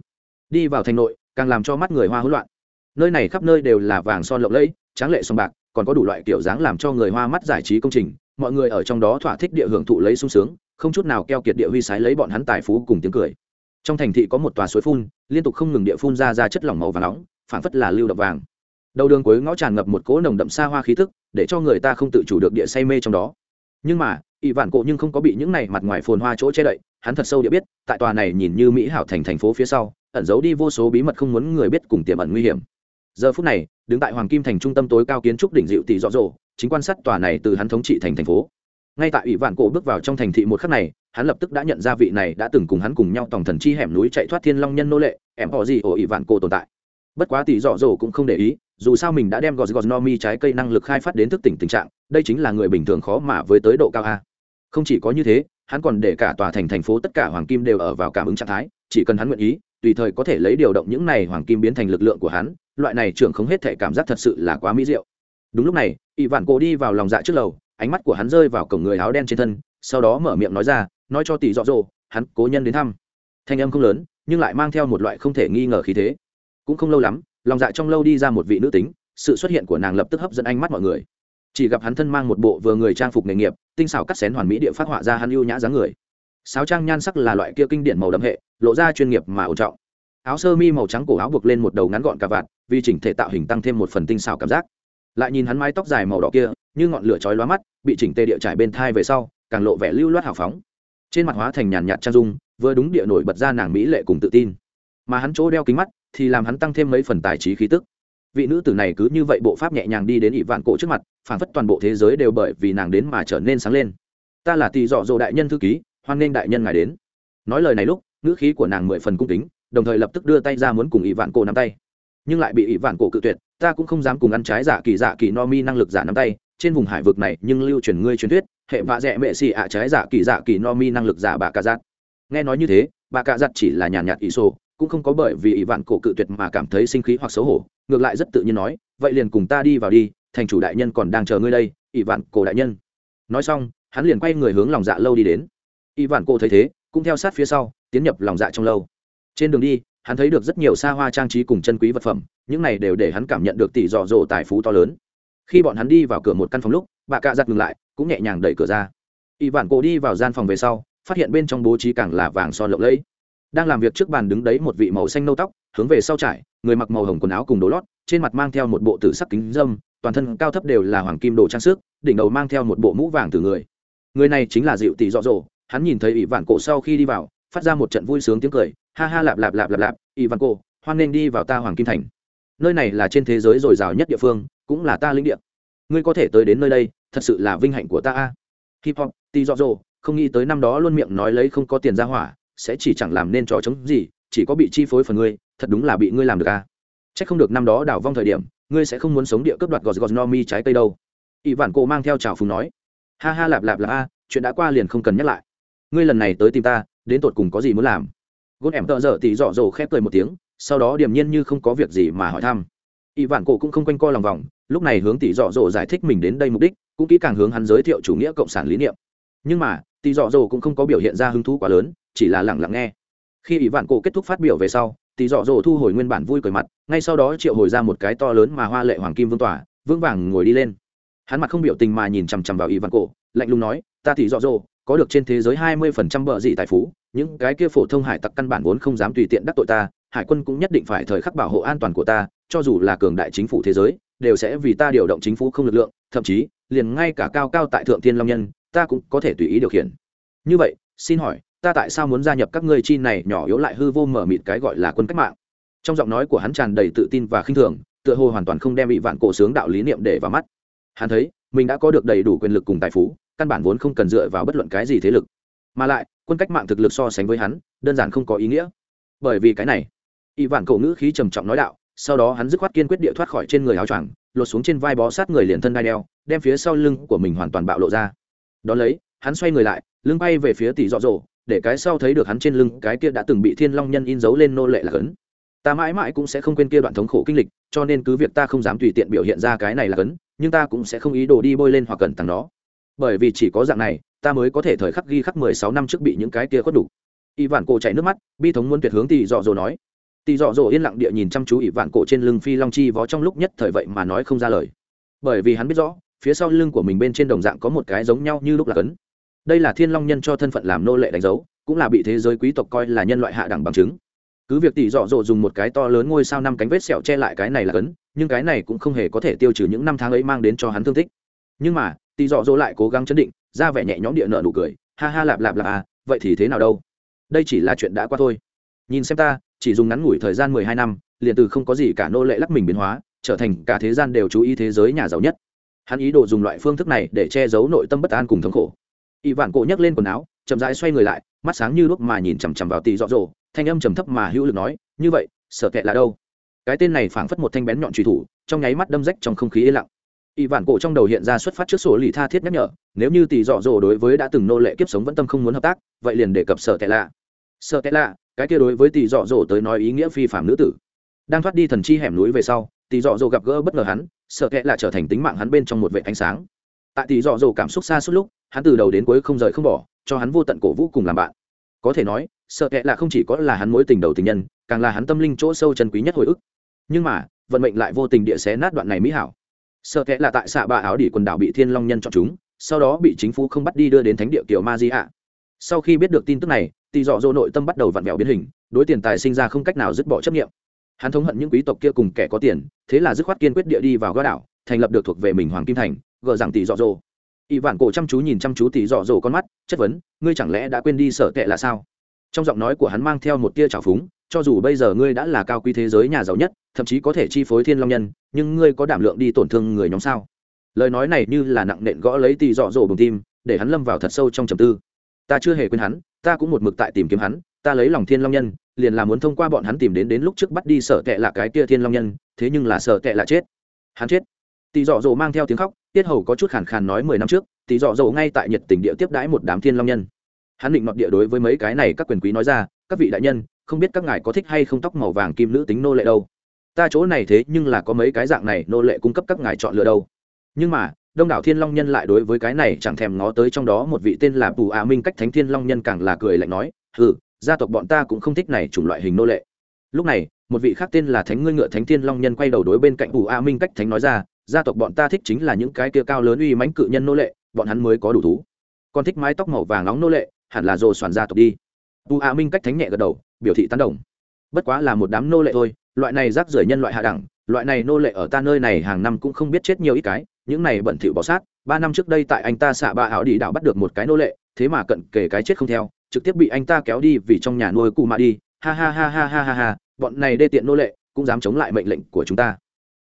Đi vào thành nội càng làm cho mắt người hoa hỗn loạn nơi này khắp nơi đều là vàng son lộng lẫy, tráng lệ sông bạc, còn có đủ loại kiểu dáng làm cho người hoa mắt giải trí công trình. Mọi người ở trong đó thỏa thích địa hưởng thụ lấy sung sướng, không chút nào keo kiệt địa huy sái lấy bọn hắn tài phú cùng tiếng cười. Trong thành thị có một tòa suối phun, liên tục không ngừng địa phun ra ra chất lỏng màu và nóng, phảng phất là lưu đậm vàng. Đầu đường cuối ngõ tràn ngập một cỗ nồng đậm xa hoa khí thức, để cho người ta không tự chủ được địa say mê trong đó. Nhưng mà ỵ vạn cộ nhưng không có bị những này mặt ngoài phồn hoa chỗ che đậy, hắn thật sâu địa biết, tại tòa này nhìn như mỹ hảo thành thành phố phía sau, ẩn giấu đi vô số bí mật không muốn người biết cùng tiềm ẩn nguy hiểm giờ phút này, đứng tại hoàng kim thành trung tâm tối cao kiến trúc đỉnh dịu tỷ rõ rộ chính quan sát tòa này từ hắn thống trị thành thành phố. Ngay tại ủy vạn cổ bước vào trong thành thị một khắc này, hắn lập tức đã nhận ra vị này đã từng cùng hắn cùng nhau tòng thần chi hẻm núi chạy thoát thiên long nhân nô lệ, em họ gì ổ ủy vạn cổ tồn tại. Bất quá tỷ dọ dỗ cũng không để ý, dù sao mình đã đem gọt gọt no mi trái cây năng lực khai phát đến thức tỉnh tình trạng, đây chính là người bình thường khó mà với tới độ cao a. Không chỉ có như thế, hắn còn để cả tòa thành thành phố tất cả hoàng kim đều ở vào cảm ứng trạng thái, chỉ cần hắn nguyện ý tùy thời có thể lấy điều động những này hoàng kim biến thành lực lượng của hắn, loại này trưởng không hết thể cảm giác thật sự là quá mỹ diệu. Đúng lúc này ỷ vạn cổ đi vào lòng dạ trước lầu, ánh mắt của hắn rơi vào cổng người áo đen trên thân, sau đó mở miệng nói ra, nói cho tỷ dọ dỗ hắn cố nhân đến thăm. Thanh âm không lớn, nhưng lại mang theo một loại không thể nghi ngờ khí thế. Cũng không lâu lắm, lòng dạ trong lâu đi ra một vị nữ tính, sự xuất hiện của nàng lập tức hấp dẫn ánh mắt mọi người. Chỉ gặp hắn thân mang một bộ vừa người trang phục nghề nghiệp, tinh xảo cắt xén hoàn mỹ địa phát họa ra hắn ưu nhã dáng người sáo trang nhan sắc là loại kia kinh điển màu đậm hệ, lộ ra chuyên nghiệp mà ổn trọng. Áo sơ mi màu trắng cổ áo buộc lên một đầu ngắn gọn cà vạt, vì chỉnh thể tạo hình tăng thêm một phần tinh xào cảm giác. Lại nhìn hắn mái tóc dài màu đỏ kia, như ngọn lửa chói lóa mắt, bị chỉnh tê địa trải bên thai về sau, càng lộ vẻ lưu loát hào phóng. Trên mặt hóa thành nhàn nhạt trang dung, vừa đúng địa nổi bật ra nàng mỹ lệ cùng tự tin. Mà hắn chỗ đeo kính mắt, thì làm hắn tăng thêm mấy phần tài trí khí tức. Vị nữ tử này cứ như vậy bộ pháp nhẹ nhàng đi đến ỷ vạn cổ trước mặt, phảng phất toàn bộ thế giới đều bởi vì nàng đến mà trở nên sáng lên. Ta là tỷ dọ dỗ đại nhân thư ký hoan nghênh đại nhân ngài đến. Nói lời này lúc, ngữ khí của nàng mười phần cung kính, đồng thời lập tức đưa tay ra muốn cùng ỷ vạn cổ nắm tay. Nhưng lại bị ỷ vạn cổ cự tuyệt, ta cũng không dám cùng ăn trái giả kỳ giả kỳ no mi năng lực giả nắm tay, trên vùng hải vực này nhưng lưu truyền ngươi truyền thuyết, hệ vạ dẹ mệ xì ạ trái giả kỳ giả kỳ no mi năng lực giả bà cà giặt. Nghe nói như thế, bà cà giặt chỉ là nhàn nhạt ỷ sô cũng không có bởi vì ỷ vạn cổ cự tuyệt mà cảm thấy sinh khí hoặc xấu hổ, ngược lại rất tự nhiên nói, vậy liền cùng ta đi vào đi, thành chủ đại nhân còn đang chờ ngươi đây, ỷ vạn cổ đại nhân. Nói xong, hắn liền quay người hướng lòng dạ lâu đi đến. Y vạn cô thấy thế, cũng theo sát phía sau, tiến nhập lòng dạ trong lâu. Trên đường đi, hắn thấy được rất nhiều xa hoa trang trí cùng chân quý vật phẩm, những này đều để hắn cảm nhận được tỷ dọ dỗ tài phú to lớn. Khi bọn hắn đi vào cửa một căn phòng lúc, bà cạ giặt ngừng lại, cũng nhẹ nhàng đẩy cửa ra. Y vạn cổ đi vào gian phòng về sau, phát hiện bên trong bố trí càng là vàng son lộng lẫy. Đang làm việc trước bàn đứng đấy một vị màu xanh nâu tóc, hướng về sau trải, người mặc màu hồng quần áo cùng đồ lót, trên mặt mang theo một bộ tử sắc kính dâm, toàn thân cao thấp đều là hoàng kim đồ trang sức, đỉnh đầu mang theo một bộ mũ vàng từ người. Người này chính là dịu tỷ dọ dỗ hắn nhìn thấy ỷ vạn cổ sau khi đi vào phát ra một trận vui sướng tiếng cười ha ha lạp lạp lạp lạp lạp ỷ vạn cổ hoan nghênh đi vào ta hoàng kim thành nơi này là trên thế giới dồi dào nhất địa phương cũng là ta linh địa ngươi có thể tới đến nơi đây thật sự là vinh hạnh của ta a hip hop ti dọ dỗ không nghĩ tới năm đó luôn miệng nói lấy không có tiền ra hỏa sẽ chỉ chẳng làm nên trò chống gì chỉ có bị chi phối phần ngươi thật đúng là bị ngươi làm được a Chắc không được năm đó đảo vong thời điểm, ngươi sẽ không muốn sống địa cướp đoạt gọt gọt no mi trái cây đâu. Y Vạn Cổ mang theo chào phúng nói, ha ha lạp lạp lạp a, chuyện đã qua liền không cần nhắc lại. Ngươi lần này tới tìm ta, đến tột cùng có gì muốn làm? Gôn em tợ dở tỉ dọ dồ khép cười một tiếng, sau đó điềm nhiên như không có việc gì mà hỏi thăm. Y Vạn Cổ cũng không quanh co lòng vòng, lúc này hướng tỉ dọ dồ giải thích mình đến đây mục đích, cũng kỹ càng hướng hắn giới thiệu chủ nghĩa cộng sản lý niệm. Nhưng mà, tỉ dọ dồ cũng không có biểu hiện ra hứng thú quá lớn, chỉ là lặng lặng nghe. Khi Y Vạn Cổ kết thúc phát biểu về sau, tỷ dọ dỗ thu hồi nguyên bản vui cười mặt ngay sau đó triệu hồi ra một cái to lớn mà hoa lệ hoàng kim vương tỏa vương vàng ngồi đi lên hắn mặt không biểu tình mà nhìn chằm chằm vào y vạn cổ lạnh lùng nói ta tỷ dọ dỗ có được trên thế giới hai mươi phần trăm bờ dị tài phú, những cái kia phổ thông hải tặc căn bản vốn không dám tùy tiện đắc tội ta, hải quân cũng nhất định phải thời khắc bảo hộ an toàn của ta, cho dù là cường đại chính phủ thế giới, đều sẽ vì ta điều động chính phủ không lực lượng, thậm chí, liền ngay cả cao cao tại thượng thiên long nhân, ta cũng có thể tùy ý điều khiển. Như vậy, xin hỏi, ta tại sao muốn gia nhập các ngươi chi này nhỏ yếu lại hư vô mở mịt cái gọi là quân cách mạng? Trong giọng nói của hắn tràn đầy tự tin và khinh thường, tựa hồ hoàn toàn không đem bị vạn cổ sướng đạo lý niệm để vào mắt. Hắn thấy, mình đã có được đầy đủ quyền lực cùng tài phú căn bản vốn không cần dựa vào bất luận cái gì thế lực. Mà lại, quân cách mạng thực lực so sánh với hắn, đơn giản không có ý nghĩa. Bởi vì cái này y vạn cổ ngữ khí trầm trọng nói đạo, sau đó hắn dứt khoát kiên quyết địa thoát khỏi trên người áo choàng, lột xuống trên vai bó sát người liền thân đai đeo, đem phía sau lưng của mình hoàn toàn bạo lộ ra. Đón lấy, hắn xoay người lại, lưng bay về phía tỷ dọ dỗ, để cái sau thấy được hắn trên lưng cái kia đã từng bị thiên long nhân in dấu lên nô lệ là cấn. Ta mãi mãi cũng sẽ không quên kia đoạn thống khổ kinh lịch, cho nên cứ việc ta không dám tùy tiện biểu hiện ra cái này là cấn, nhưng ta cũng sẽ không ý đồ đi bôi lên hoặc cần tặng nó bởi vì chỉ có dạng này, ta mới có thể thời khắc ghi khắc mười sáu năm trước bị những cái kia khuất đủ y vạn cổ chảy nước mắt, bi thống muốn tuyệt hướng tỷ dọ dỗ nói. Tỷ dọ dỗ yên lặng địa nhìn chăm chú y vạn cổ trên lưng phi long chi vó trong lúc nhất thời vậy mà nói không ra lời. Bởi vì hắn biết rõ, phía sau lưng của mình bên trên đồng dạng có một cái giống nhau như lúc là cấn. Đây là thiên long nhân cho thân phận làm nô lệ đánh dấu, cũng là bị thế giới quý tộc coi là nhân loại hạ đẳng bằng chứng. Cứ việc tỷ dọ dỗ dùng một cái to lớn ngôi sao năm cánh vết sẹo che lại cái này là cấn, nhưng cái này cũng không hề có thể tiêu trừ những năm tháng ấy mang đến cho hắn thương tích. Nhưng mà tỳ dọ dỗ lại cố gắng chấn định, ra vẻ nhẹ nhõm địa nợ nụ cười, ha ha, lạp lạp lạp à vậy thì thế nào đâu? Đây chỉ là chuyện đã qua thôi. Nhìn xem ta, chỉ dùng ngắn ngủi thời gian mười hai năm, liền từ không có gì cả nô lệ lắc mình biến hóa, trở thành cả thế gian đều chú ý thế giới nhà giàu nhất. Hắn ý đồ dùng loại phương thức này để che giấu nội tâm bất an cùng thống khổ. Y vạn cổ nhấc lên quần áo, chậm rãi xoay người lại, mắt sáng như lúc mà nhìn chằm chằm vào tỳ dọ dỗ, thanh âm trầm thấp mà hữu lực nói, như vậy, sợ kệ là đâu? Cái tên này phảng phất một thanh bén nhọn truy thủ, trong nháy mắt đâm rách trong không khí yên lặng y vạn cổ trong đầu hiện ra xuất phát trước sổ lì tha thiết nhắc nhở, nếu như tỷ dọ dỗ đối với đã từng nô lệ kiếp sống vẫn tâm không muốn hợp tác, vậy liền đề cập sở tệ lạ. Sở tệ lạ, cái kia đối với tỷ dọ dỗ tới nói ý nghĩa phi phạm nữ tử. Đang thoát đi thần chi hẻm núi về sau, tỷ dọ dỗ gặp gỡ bất ngờ hắn sợ kệ lạ trở thành tính mạng hắn bên trong một vệ ánh sáng. Tại tỷ dọ dỗ cảm xúc xa suốt lúc, hắn từ đầu đến cuối không rời không bỏ, cho hắn vô tận cổ vũ cùng làm bạn. Có thể nói sợ kệ là không chỉ có là hắn mối tình đầu tình nhân, càng là hắn tâm linh chỗ sâu chân quý nhất hồi ức. Nhưng mà, vận mệnh lại vô tình địa xé nát đoạn này mỹ hảo sợ kệ là tại xạ bà áo đỉ quần đảo bị thiên long nhân chọn chúng, sau đó bị chính phủ không bắt đi đưa đến thánh địa kiểu ma di ạ. Sau khi biết được tin tức này tỷ dọ dỗ nội tâm bắt đầu vặn vẹo biến hình, đối tiền tài sinh ra không cách nào dứt bỏ chấp nghiệm hắn thống hận những quý tộc kia cùng kẻ có tiền, thế là dứt khoát kiên quyết địa đi vào gó đảo, thành lập được thuộc về mình hoàng kim thành, gờ rằng tỷ dọ dỗ. Ỵ vạn cổ chăm chú nhìn chăm chú tỷ dọ dỗ con mắt, chất vấn, ngươi chẳng lẽ đã quên đi sở tệ là sao? Trong giọng nói của hắn mang theo một tia trào phúng cho dù bây giờ ngươi đã là cao quý thế giới nhà giàu nhất, thậm chí có thể chi phối thiên long nhân, nhưng ngươi có đảm lượng đi tổn thương người nhóm sao? Lời nói này như là nặng nện gõ lấy tỷ dọ dỗ bừng tim, để hắn lâm vào thật sâu trong trầm tư. Ta chưa hề quên hắn, ta cũng một mực tại tìm kiếm hắn, ta lấy lòng thiên long nhân, liền là muốn thông qua bọn hắn tìm đến đến lúc trước bắt đi sợ tệ là cái kia thiên long nhân, thế nhưng là sợ tệ là chết. Hắn chết. Tỷ dọ dỗ mang theo tiếng khóc, tiết hầu có chút khàn khàn nói mười năm trước, tỷ dọ dỗ ngay tại nhật tỉnh địa tiếp đãi một đám thiên long nhân. Hắn định nọt địa đối với mấy cái này các quyền quý nói ra, các vị đại nhân không biết các ngài có thích hay không tóc màu vàng kim nữ tính nô lệ đâu. Ta chỗ này thế nhưng là có mấy cái dạng này nô lệ cung cấp các ngài chọn lựa đâu. Nhưng mà, đông đảo thiên long nhân lại đối với cái này chẳng thèm ngó tới trong đó một vị tên là bù á minh cách thánh thiên long nhân càng là cười lạnh nói ừ gia tộc bọn ta cũng không thích này chủng loại hình nô lệ. Lúc này, một vị khác tên là thánh ngươi ngựa thánh thiên long nhân quay đầu đối bên cạnh bù a minh cách thánh nói ra, gia tộc bọn ta thích chính là những cái kia cao lớn uy mãnh cự nhân nô lệ, bọn hắn mới có đủ thú. Còn thích mái tóc màu vàng nóng nô lệ, hẳn là rồ soàn gia tộc đi. Bù a minh cách thánh nhẹ gật đầu biểu thị tán đồng. Bất quá là một đám nô lệ thôi, loại này rác rưởi nhân loại hạ đẳng, loại này nô lệ ở ta nơi này hàng năm cũng không biết chết nhiều ít cái, những này bẩn thỉu bỏ sát, ba năm trước đây tại anh ta xạ ba ảo đi đảo bắt được một cái nô lệ, thế mà cận kể cái chết không theo, trực tiếp bị anh ta kéo đi vì trong nhà nuôi cụ mạ đi, ha ha ha ha ha ha ha, bọn này đê tiện nô lệ cũng dám chống lại mệnh lệnh của chúng ta.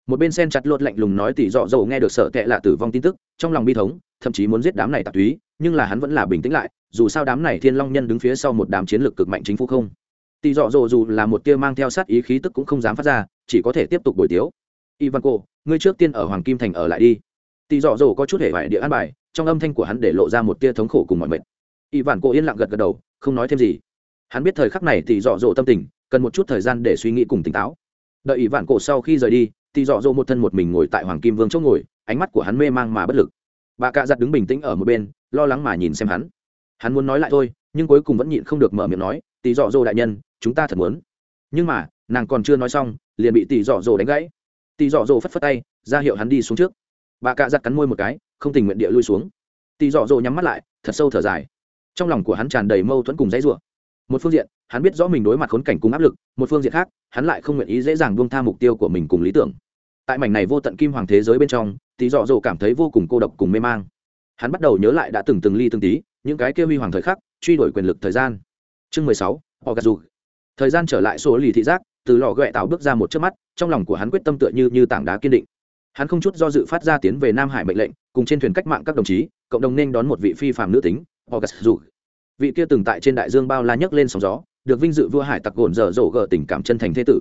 Một bên sen chặt lột lạnh lùng nói tỉ dọ dầu nghe được sợ tệ là tử vong tin tức, trong lòng bi thống, thậm chí muốn giết đám này tạp túy, nhưng là hắn vẫn là bình tĩnh lại, dù sao đám này thiên long nhân đứng phía sau một đám chiến lược cực mạnh chính phủ không tỳ dọ dồ dù là một tia mang theo sát ý khí tức cũng không dám phát ra, chỉ có thể tiếp tục bồi tiếu. Ivan cô ngươi trước tiên ở hoàng kim thành ở lại đi. Tỳ dọ dồ có chút hệ vải địa an bài, trong âm thanh của hắn để lộ ra một tia thống khổ cùng mọi mệt. Ivan cô yên lặng gật gật đầu, không nói thêm gì. Hắn biết thời khắc này tỳ dọ dồ tâm tình, cần một chút thời gian để suy nghĩ cùng tỉnh táo. Đợi Y vạn cổ sau khi rời đi tỳ dọ dồ một thân một mình ngồi tại hoàng kim vương chỗ ngồi, ánh mắt của hắn mê mang mà bất lực. Bà cạ giặt đứng bình tĩnh ở một bên, lo lắng mà nhìn xem hắn. Hắn muốn nói lại thôi, nhưng cuối cùng vẫn nhịn không được mở miệng nói tỳ dọ dồ đại nhân chúng ta thật muốn. Nhưng mà, nàng còn chưa nói xong, liền bị tỷ dọ dỗ đánh gãy. Tỷ dọ dỗ phất phất tay, ra hiệu hắn đi xuống trước. Bà cạ giặt cắn môi một cái, không tình nguyện địa lui xuống. Tỷ dọ dỗ nhắm mắt lại, thật sâu thở dài. Trong lòng của hắn tràn đầy mâu thuẫn cùng dãy rủa. Một phương diện, hắn biết rõ mình đối mặt khốn cảnh cùng áp lực, một phương diện khác, hắn lại không nguyện ý dễ dàng buông tha mục tiêu của mình cùng lý tưởng. Tại mảnh này vô tận kim hoàng thế giới bên trong tí dọ dỗ cảm thấy vô cùng cô độc cùng mê mang. Hắn bắt đầu nhớ lại đã từng từng ly từng tí, những cái kia huy hoàng thời khắc, truy đuổi quyền lực thời gian. Chương mười sáu họ gạt dù thời gian trở lại số lì thị giác, từ lò ghẹ tạo bước ra một chớp mắt, trong lòng của hắn quyết tâm tựa như như tảng đá kiên định. Hắn không chút do dự phát ra tiến về nam hải mệnh lệnh, cùng trên thuyền cách mạng các đồng chí, cộng đồng nên đón một vị phi phạm nữ tính, august dù vị kia từng tại trên đại dương bao la nhấc lên sóng gió, được vinh dự vua hải tặc gồn dở dỗ gờ tình cảm chân thành thế tử.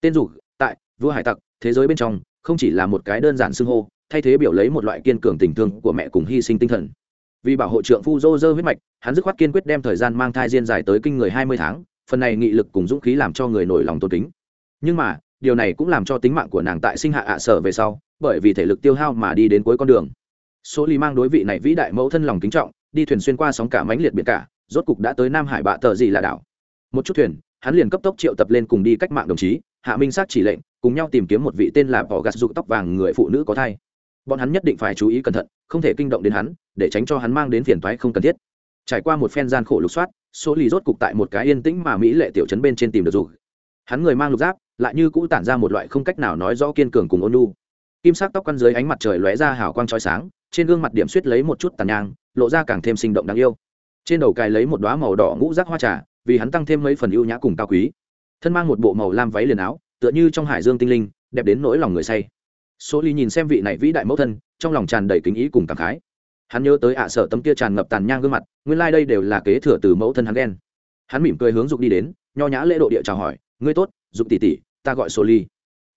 Tên dù tại, vua hải tặc, thế giới bên trong, không chỉ là một cái đơn giản xưng hô, thay thế biểu lấy một loại kiên cường tình thương của mẹ cùng hy sinh tinh thần. Vì bảo hộ trượng phu dô dơ huyết mạch, hắn dứt khoát kiên quyết đem thời gian mang thai diên dài tới kinh người hai mươi tháng phần này nghị lực cùng dũng khí làm cho người nổi lòng tôn kính. Nhưng mà, điều này cũng làm cho tính mạng của nàng tại sinh hạ ạ sở về sau, bởi vì thể lực tiêu hao mà đi đến cuối con đường. Số ly mang đối vị này vĩ đại mẫu thân lòng kính trọng, đi thuyền xuyên qua sóng cả mãnh liệt biển cả, rốt cục đã tới nam hải bạ tờ gì là đảo. Một chút thuyền, hắn liền cấp tốc triệu tập lên cùng đi cách mạng đồng chí, hạ minh sát chỉ lệnh, cùng nhau tìm kiếm một vị tên là bỏ gạt dụng tóc vàng người phụ nữ có thai. Bọn hắn nhất định phải chú ý cẩn thận, không thể kinh động đến hắn, để tránh cho hắn mang đến phiền toái không cần thiết. Trải qua một phen gian khổ lục soát số lì rốt cục tại một cái yên tĩnh mà mỹ lệ tiểu trấn bên trên tìm được dù. Hắn người mang lục giáp, lại như cũ tản ra một loại không cách nào nói rõ kiên cường cùng ôn lu kim sắc tóc quăn dưới ánh mặt trời lóe ra hào quang trói sáng, trên gương mặt điểm suýt lấy một chút tàn nhang, lộ ra càng thêm sinh động đáng yêu. Trên đầu cài lấy một đoá màu đỏ ngũ rác hoa trà, vì hắn tăng thêm mấy phần ưu nhã cùng cao quý. Thân mang một bộ màu lam váy liền áo, tựa như trong hải dương tinh linh, đẹp đến nỗi lòng người say. Số ly nhìn xem vị này vĩ đại mẫu thân, trong lòng tràn đầy kính ý cùng cảm khái hắn nhớ tới ạ sở tấm kia tràn ngập tàn nhang gương mặt, nguyên lai、like、đây đều là kế thừa từ mẫu thân hắn đen hắn mỉm cười hướng dục đi đến, nho nhã lễ độ địa chào hỏi, ngươi tốt, dục tỷ tỷ, ta gọi sô ly.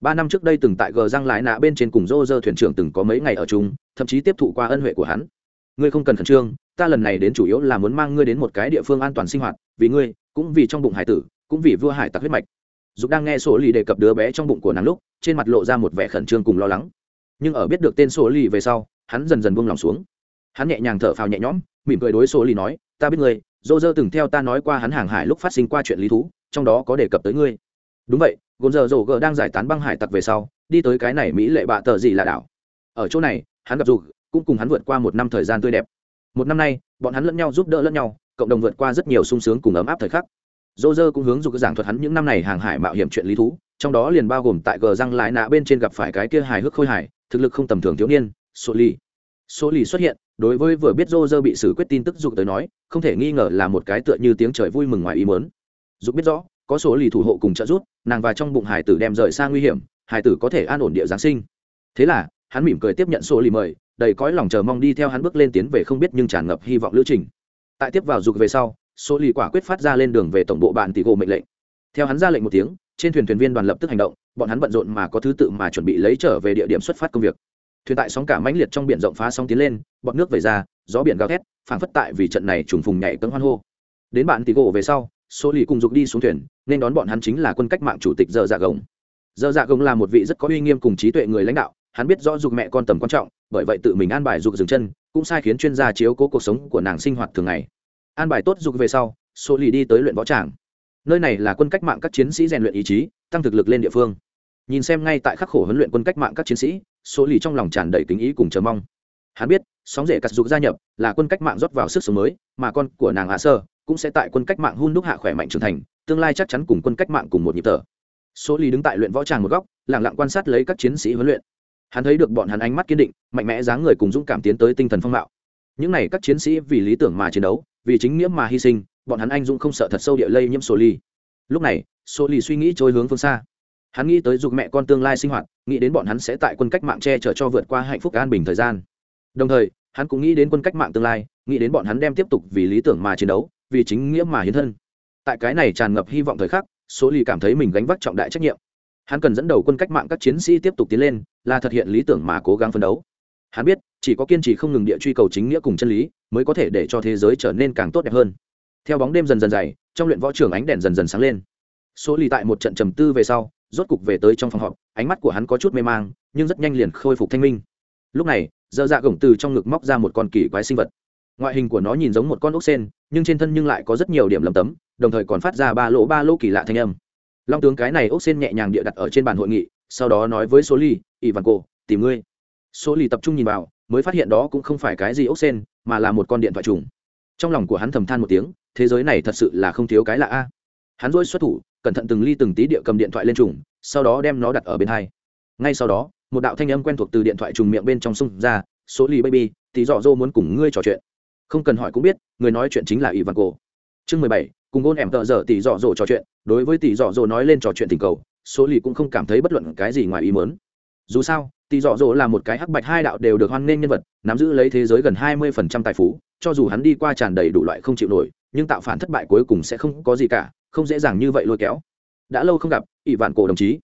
Ba năm trước đây từng tại gờ răng lái nạ bên trên cùng rô rơ thuyền trưởng từng có mấy ngày ở chung, thậm chí tiếp thụ qua ân huệ của hắn. Ngươi không cần khẩn trương, ta lần này đến chủ yếu là muốn mang ngươi đến một cái địa phương an toàn sinh hoạt, vì ngươi, cũng vì trong bụng hải tử, cũng vì vua hải tặc huyết mạch. Dục đang nghe sổ lì đề cập đứa bé trong bụng của nàng lúc, trên mặt lộ ra một vẻ khẩn trương cùng lo lắng. Nhưng ở biết được tên sổ lì về sau, hắn dần dần buông lòng xuống hắn nhẹ nhàng thở phào nhẹ nhõm, mỉm cười đối số lì nói, ta biết ngươi, dô dơ từng theo ta nói qua hắn hàng hải lúc phát sinh qua chuyện lý thú, trong đó có đề cập tới ngươi. Đúng vậy, gồn giờ rổ gờ đang giải tán băng hải tặc về sau, đi tới cái này mỹ lệ bạ tờ gì là đảo. Ở chỗ này, hắn gặp dù, cũng cùng hắn vượt qua một năm thời gian tươi đẹp. Một năm nay, bọn hắn lẫn nhau giúp đỡ lẫn nhau, cộng đồng vượt qua rất nhiều sung sướng cùng ấm áp thời khắc. Dô dơ cũng hướng dù giảng thuật hắn những năm này hàng hải mạo hiểm chuyện lý thú, trong đó liền bao gồm tại gờ răng lại nạ bên trên gặp phải cái kia hài hước khôi hài, thực lực không tầm thường thiếu niên số ly số ly xuất hiện đối với vừa biết Roger bị xử quyết tin tức dục tới nói, không thể nghi ngờ là một cái tựa như tiếng trời vui mừng ngoài ý muốn. Dục biết rõ, có số lì thủ hộ cùng trợ giúp, nàng và trong bụng hải tử đem rời xa nguy hiểm, hải tử có thể an ổn địa giáng sinh. Thế là, hắn mỉm cười tiếp nhận số lì mời, đầy cõi lòng chờ mong đi theo hắn bước lên tiến về không biết nhưng tràn ngập hy vọng lữ trình. Tại tiếp vào dục về sau, số lì quả quyết phát ra lên đường về tổng bộ bạn tỷ gỗ mệnh lệnh. Theo hắn ra lệnh một tiếng, trên thuyền thuyền viên đoàn lập tức hành động, bọn hắn bận rộn mà có thứ tự mà chuẩn bị lấy trở về địa điểm xuất phát công việc thuyền tại sóng cả mãnh liệt trong biển rộng phá sóng tiến lên, bọt nước về ra, gió biển gào thét, phảng phất tại vì trận này trùng phùng nhảy cấm hoan hô. Đến bạn tỷ gỗ về sau, số lì cùng dục đi xuống thuyền, nên đón bọn hắn chính là quân cách mạng chủ tịch dơ dạ gồng. Dơ dạ gồng là một vị rất có uy nghiêm cùng trí tuệ người lãnh đạo, hắn biết rõ dục mẹ con tầm quan trọng, bởi vậy tự mình an bài dục dừng chân, cũng sai khiến chuyên gia chiếu cố cuộc sống của nàng sinh hoạt thường ngày. An bài tốt dục về sau, số lì đi tới luyện võ tràng. Nơi này là quân cách mạng các chiến sĩ rèn luyện ý chí, tăng thực lực lên địa phương. Nhìn xem ngay tại khắc khổ huấn luyện quân cách mạng các chiến sĩ số lì trong lòng tràn đầy kính ý cùng chờ mong. Hắn biết, sóng rể cắt dục gia nhập là quân cách mạng rót vào sức sống mới, mà con của nàng hạ sơ cũng sẽ tại quân cách mạng hun đúc hạ khỏe mạnh trưởng thành, tương lai chắc chắn cùng quân cách mạng cùng một nhịp thở. Số lì đứng tại luyện võ tràng một góc lẳng lặng quan sát lấy các chiến sĩ huấn luyện. Hắn thấy được bọn hắn ánh mắt kiên định, mạnh mẽ dáng người cùng dũng cảm tiến tới tinh thần phong mạo những n à y các chiến sĩ vì lý tưởng mà chiến đấu, vì chính nghĩa mà hy sinh, bọn hắn anh dũng không sợ thật sâu địa lây nhiễm sô ly lúc này sô ly suy nghĩ trôi hướng phương xa. Hắn nghĩ tới dục mẹ con tương lai sinh hoạt nghĩ đến bọn hắn sẽ tại quân cách mạng che chở cho vượt qua hạnh phúc an bình thời gian. Đồng thời, hắn cũng nghĩ đến quân cách mạng tương lai, nghĩ đến bọn hắn đem tiếp tục vì lý tưởng mà chiến đấu, vì chính nghĩa mà hiến thân. Tại cái này tràn ngập hy vọng thời khắc số ly cảm thấy mình gánh vác trọng đại trách nhiệm. Hắn cần dẫn đầu quân cách mạng các chiến sĩ tiếp tục tiến lên, là thực hiện lý tưởng mà cố gắng phấn đấu. Hắn biết, chỉ có kiên trì không ngừng địa truy cầu chính nghĩa cùng chân lý, mới có thể để cho thế giới trở nên càng tốt đẹp hơn. Theo bóng đêm dần dần dày, trong luyện võ trường ánh đèn dần dần sáng lên. Số lì tại một trận trầm tư về sau rốt cục về tới trong phòng họp, ánh mắt của hắn có chút mê mang, nhưng rất nhanh liền khôi phục thanh minh. Lúc này, dơ dạ gồng từ trong ngực móc ra một con kỳ quái sinh vật. Ngoại hình của nó nhìn giống một con ốc sen, nhưng trên thân nhưng lại có rất nhiều điểm lầm tấm, đồng thời còn phát ra ba lỗ ba lỗ kỳ lạ thanh âm. Long tướng cái này ốc sen nhẹ nhàng địa đặt ở trên bàn hội nghị, sau đó nói với số ly ỷ văn cổ tìm ngươi. Số ly tập trung nhìn vào, mới phát hiện đó cũng không phải cái gì ốc sen, mà là một con điện thoại trùng. Trong lòng của hắn thầm than một tiếng, thế giới này thật sự là không thiếu cái lạ a hắn dỗi xuất thủ, cẩn thận từng ly từng tí địa cầm điện thoại lên trùng, sau đó đem nó đặt ở bên hai. Ngay sau đó, một đạo thanh âm quen thuộc từ điện thoại trùng miệng bên trong sông ra, số ly baby, tí dọ dô muốn cùng ngươi trò chuyện. Không cần hỏi cũng biết, người nói chuyện chính là ỷ văn cổ. Chương mười bảy, cùng gôn ẻm tợ dở tỷ dọ dỗ trò chuyện. Đối với tỷ dọ dỗ nói lên trò chuyện tình cầu, số lì cũng không cảm thấy bất luận cái gì ngoài ý mớn dù sao tỷ dọ dỗ là một cái hắc bạch hai đạo đều được hoan nghênh nhân vật, nắm giữ lấy thế giới gần hai mươi phần trăm tài phú, cho dù hắn đi qua tràn đầy đủ loại không chịu nổi, nhưng tạo phản thất bại cuối cùng sẽ không có gì cả không dễ dàng như vậy lôi kéo. Đã lâu không gặp, ỷ vạn cổ đồng chí.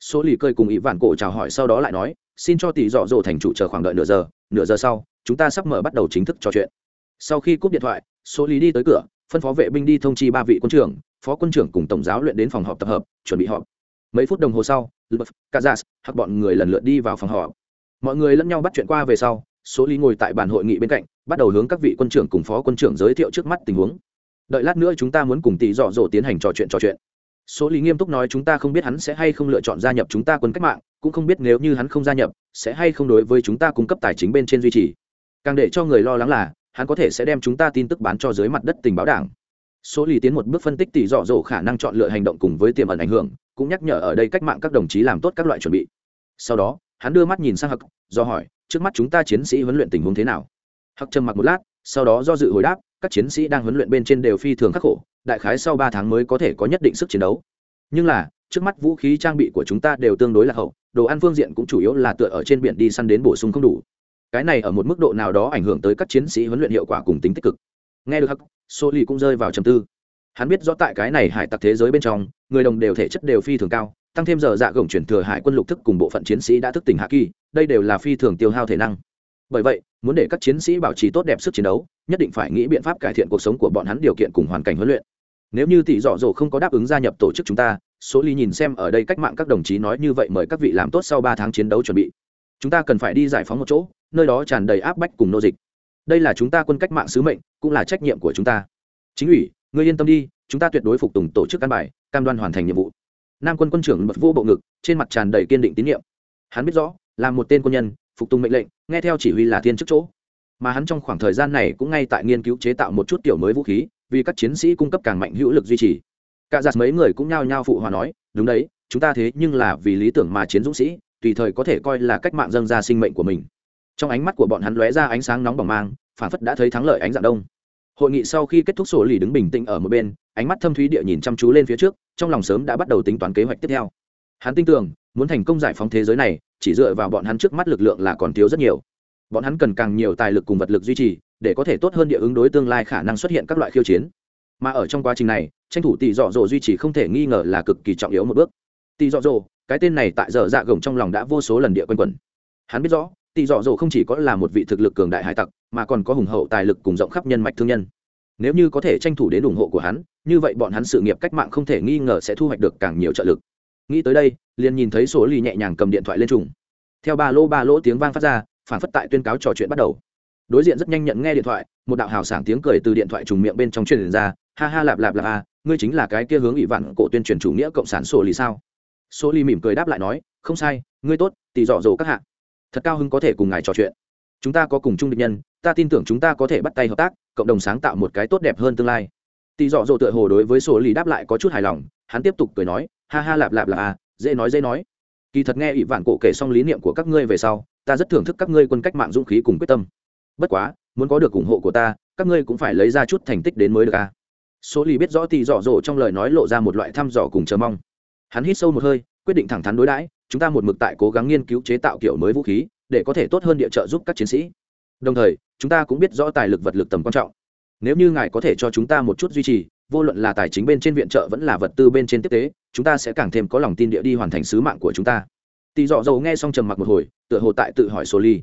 Số lì cơi cùng ỷ vạn cổ chào hỏi sau đó lại nói, xin cho tỷ dọ dỗ thành chủ chờ khoảng đợi nửa giờ nửa giờ sau, chúng ta sắp mở bắt đầu chính thức trò chuyện. Sau khi cúp điện thoại, số lý đi tới cửa, phân phó vệ binh đi thông chi ba vị quân trưởng, phó quân trưởng cùng tổng giáo luyện đến phòng họp tập hợp, chuẩn bị họp. Mấy phút đồng hồ sau kazas hoặc bọn người lần lượt đi vào phòng họp. Mọi người lẫn nhau bắt chuyện qua về sau, số lý ngồi tại bàn hội nghị bên cạnh, bắt đầu hướng các vị quân trưởng cùng phó quân trưởng giới thiệu trước mắt tình huống đợi lát nữa chúng ta muốn cùng tỷ dọ dỗ tiến hành trò chuyện trò chuyện. Số lý nghiêm túc nói chúng ta không biết hắn sẽ hay không lựa chọn gia nhập chúng ta quân cách mạng, cũng không biết nếu như hắn không gia nhập, sẽ hay không đối với chúng ta cung cấp tài chính bên trên duy trì. Càng để cho người lo lắng là, hắn có thể sẽ đem chúng ta tin tức bán cho dưới mặt đất tình báo đảng. Số Lý tiến một bước phân tích tỷ dọ dỗ khả năng chọn lựa hành động cùng với tiềm ẩn ảnh hưởng, cũng nhắc nhở ở đây cách mạng các đồng chí làm tốt các loại chuẩn bị. Sau đó, hắn đưa mắt nhìn sang hặc do hỏi, trước mắt chúng ta chiến sĩ huấn luyện tình huống thế nào? Hặc trầm mặc một lát, sau đó do dự hồi đáp các chiến sĩ đang huấn luyện bên trên đều phi thường khắc khổ, đại khái sau ba tháng mới có thể có nhất định sức chiến đấu. Nhưng là, trước mắt vũ khí trang bị của chúng ta đều tương đối là hậu, đồ ăn phương diện cũng chủ yếu là tựa ở trên biển đi săn đến bổ sung không đủ. Cái này ở một mức độ nào đó ảnh hưởng tới các chiến sĩ huấn luyện hiệu quả cùng tính tích cực. Nghe được hắc số cũng rơi vào trầm tư. Hắn biết rõ tại cái này hải tặc thế giới bên trong, người đồng đều thể chất đều phi thường cao, tăng thêm giờ dạ gồng chuyển thừa hải quân lục thức cùng bộ phận chiến sĩ đã thức tỉnh hạ kỳ, đây đều là phi thường tiêu hao thể năng bởi vậy, muốn để các chiến sĩ bảo trì tốt đẹp sức chiến đấu, nhất định phải nghĩ biện pháp cải thiện cuộc sống của bọn hắn điều kiện cùng hoàn cảnh huấn luyện. Nếu như tỷ dọ dỗ không có đáp ứng gia nhập tổ chức chúng ta, số ly nhìn xem ở đây cách mạng các đồng chí nói như vậy mời các vị làm tốt sau ba tháng chiến đấu chuẩn bị. Chúng ta cần phải đi giải phóng một chỗ, nơi đó tràn đầy áp bách cùng nô dịch. Đây là chúng ta quân cách mạng sứ mệnh, cũng là trách nhiệm của chúng ta. Chính ủy, ngươi yên tâm đi, chúng ta tuyệt đối phục tùng tổ chức căn bài, cam đoan hoàn thành nhiệm vụ. Nam quân quân trưởng bật vô bộ ngực, trên mặt tràn đầy kiên định tín nhiệm. Hắn biết rõ, là một tên quân nhân phục tùng mệnh lệnh, nghe theo chỉ huy là thiên chức chỗ. Mà hắn trong khoảng thời gian này cũng ngay tại nghiên cứu chế tạo một chút kiểu mới vũ khí, vì các chiến sĩ cung cấp càng mạnh hữu lực duy trì. Cả giặt mấy người cũng nhao nhao phụ hòa nói, đúng đấy, chúng ta thế nhưng là vì lý tưởng mà chiến dũng sĩ, tùy thời có thể coi là cách mạng dâng ra sinh mệnh của mình. Trong ánh mắt của bọn hắn lóe ra ánh sáng nóng bỏng mang, phản phất đã thấy thắng lợi ánh dạng đông. Hội nghị sau khi kết thúc sổ lì đứng bình tĩnh ở một bên, ánh mắt thâm thúy địa nhìn chăm chú lên phía trước, trong lòng sớm đã bắt đầu tính toán kế hoạch tiếp theo. Hắn tin tưởng, muốn thành công giải phóng thế giới này chỉ dựa vào bọn hắn trước mắt lực lượng là còn thiếu rất nhiều. Bọn hắn cần càng nhiều tài lực cùng vật lực duy trì, để có thể tốt hơn địa ứng đối tương lai khả năng xuất hiện các loại khiêu chiến. Mà ở trong quá trình này, tranh thủ tỷ dọ dỗ duy trì không thể nghi ngờ là cực kỳ trọng yếu một bước. Tỷ dọ dỗ, cái tên này tại giờ dạ gồng trong lòng đã vô số lần địa quanh quẩn. Hắn biết rõ, tỷ dọ dỗ không chỉ có là một vị thực lực cường đại hải tặc, mà còn có hùng hậu tài lực cùng rộng khắp nhân mạch thương nhân. Nếu như có thể tranh thủ đến ủng hộ của hắn, như vậy bọn hắn sự nghiệp cách mạng không thể nghi ngờ sẽ thu hoạch được càng nhiều trợ lực nghĩ tới đây, liền nhìn thấy số lì nhẹ nhàng cầm điện thoại lên trùng. Theo ba lô ba lỗ tiếng vang phát ra, phản phất tại tuyên cáo trò chuyện bắt đầu. Đối diện rất nhanh nhận nghe điện thoại, một đạo hào sảng tiếng cười từ điện thoại trùng miệng bên trong truyền ra. Ha ha lạp lạp lạp a ngươi chính là cái kia hướng ủy vạn cổ tuyên truyền chủ nghĩa cộng sản sổ lì sao? Số lì mỉm cười đáp lại nói, không sai, ngươi tốt, tỷ dọ dỗ các hạ. Thật cao hứng có thể cùng ngài trò chuyện. Chúng ta có cùng chung định nhân, ta tin tưởng chúng ta có thể bắt tay hợp tác, cộng đồng sáng tạo một cái tốt đẹp hơn tương lai. Tỷ dọ dỗ tựa hồ đối với sổ lì đáp lại có chút hài lòng hắn tiếp tục cười nói, ha ha, lạp lạp lạp à dễ nói dễ nói. Kỳ thật nghe ỷ vạn cổ kể xong lý niệm của các ngươi về sau, ta rất thưởng thức các ngươi quân cách mạng dũng khí cùng quyết tâm. Bất quá, muốn có được ủng hộ của ta, các ngươi cũng phải lấy ra chút thành tích đến mới được à. Số lì biết rõ thì dọ dỗ trong lời nói lộ ra một loại thăm dò cùng chờ mong. Hắn hít sâu một hơi, quyết định thẳng thắn đối đãi, chúng ta một mực tại cố gắng nghiên cứu chế tạo kiểu mới vũ khí, để có thể tốt hơn địa trợ giúp các chiến sĩ. Đồng thời, chúng ta cũng biết rõ tài lực vật lực tầm quan trọng. Nếu như ngài có thể cho chúng ta một chút duy trì vô luận là tài chính bên trên viện trợ vẫn là vật tư bên trên tiếp tế, chúng ta sẽ càng thêm có lòng tin địa đi hoàn thành sứ mạng của chúng ta. Tỷ dọ dầu nghe xong trầm mặc một hồi, tựa hồ tại tự hỏi Soli. ly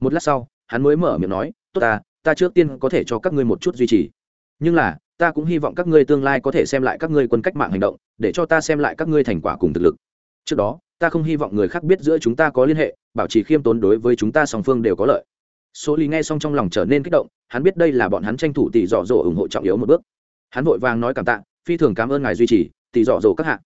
một lát sau, hắn mới mở miệng nói, tốt ta ta trước tiên có thể cho các ngươi một chút duy trì. Nhưng là, ta cũng hy vọng các ngươi tương lai có thể xem lại các ngươi quân cách mạng hành động, để cho ta xem lại các ngươi thành quả cùng thực lực. Trước đó, ta không hy vọng người khác biết giữa chúng ta có liên hệ, bảo trì khiêm tốn đối với chúng ta song phương đều có lợi. Số lý nghe xong trong lòng trở nên kích động, hắn biết đây là bọn hắn tranh thủ tỷ dọ dỗ ủng hộ trọng yếu một bước hắn vội vàng nói cảm tạ, phi thường cảm ơn ngài duy trì, tỷ dọ dỗ các hạ.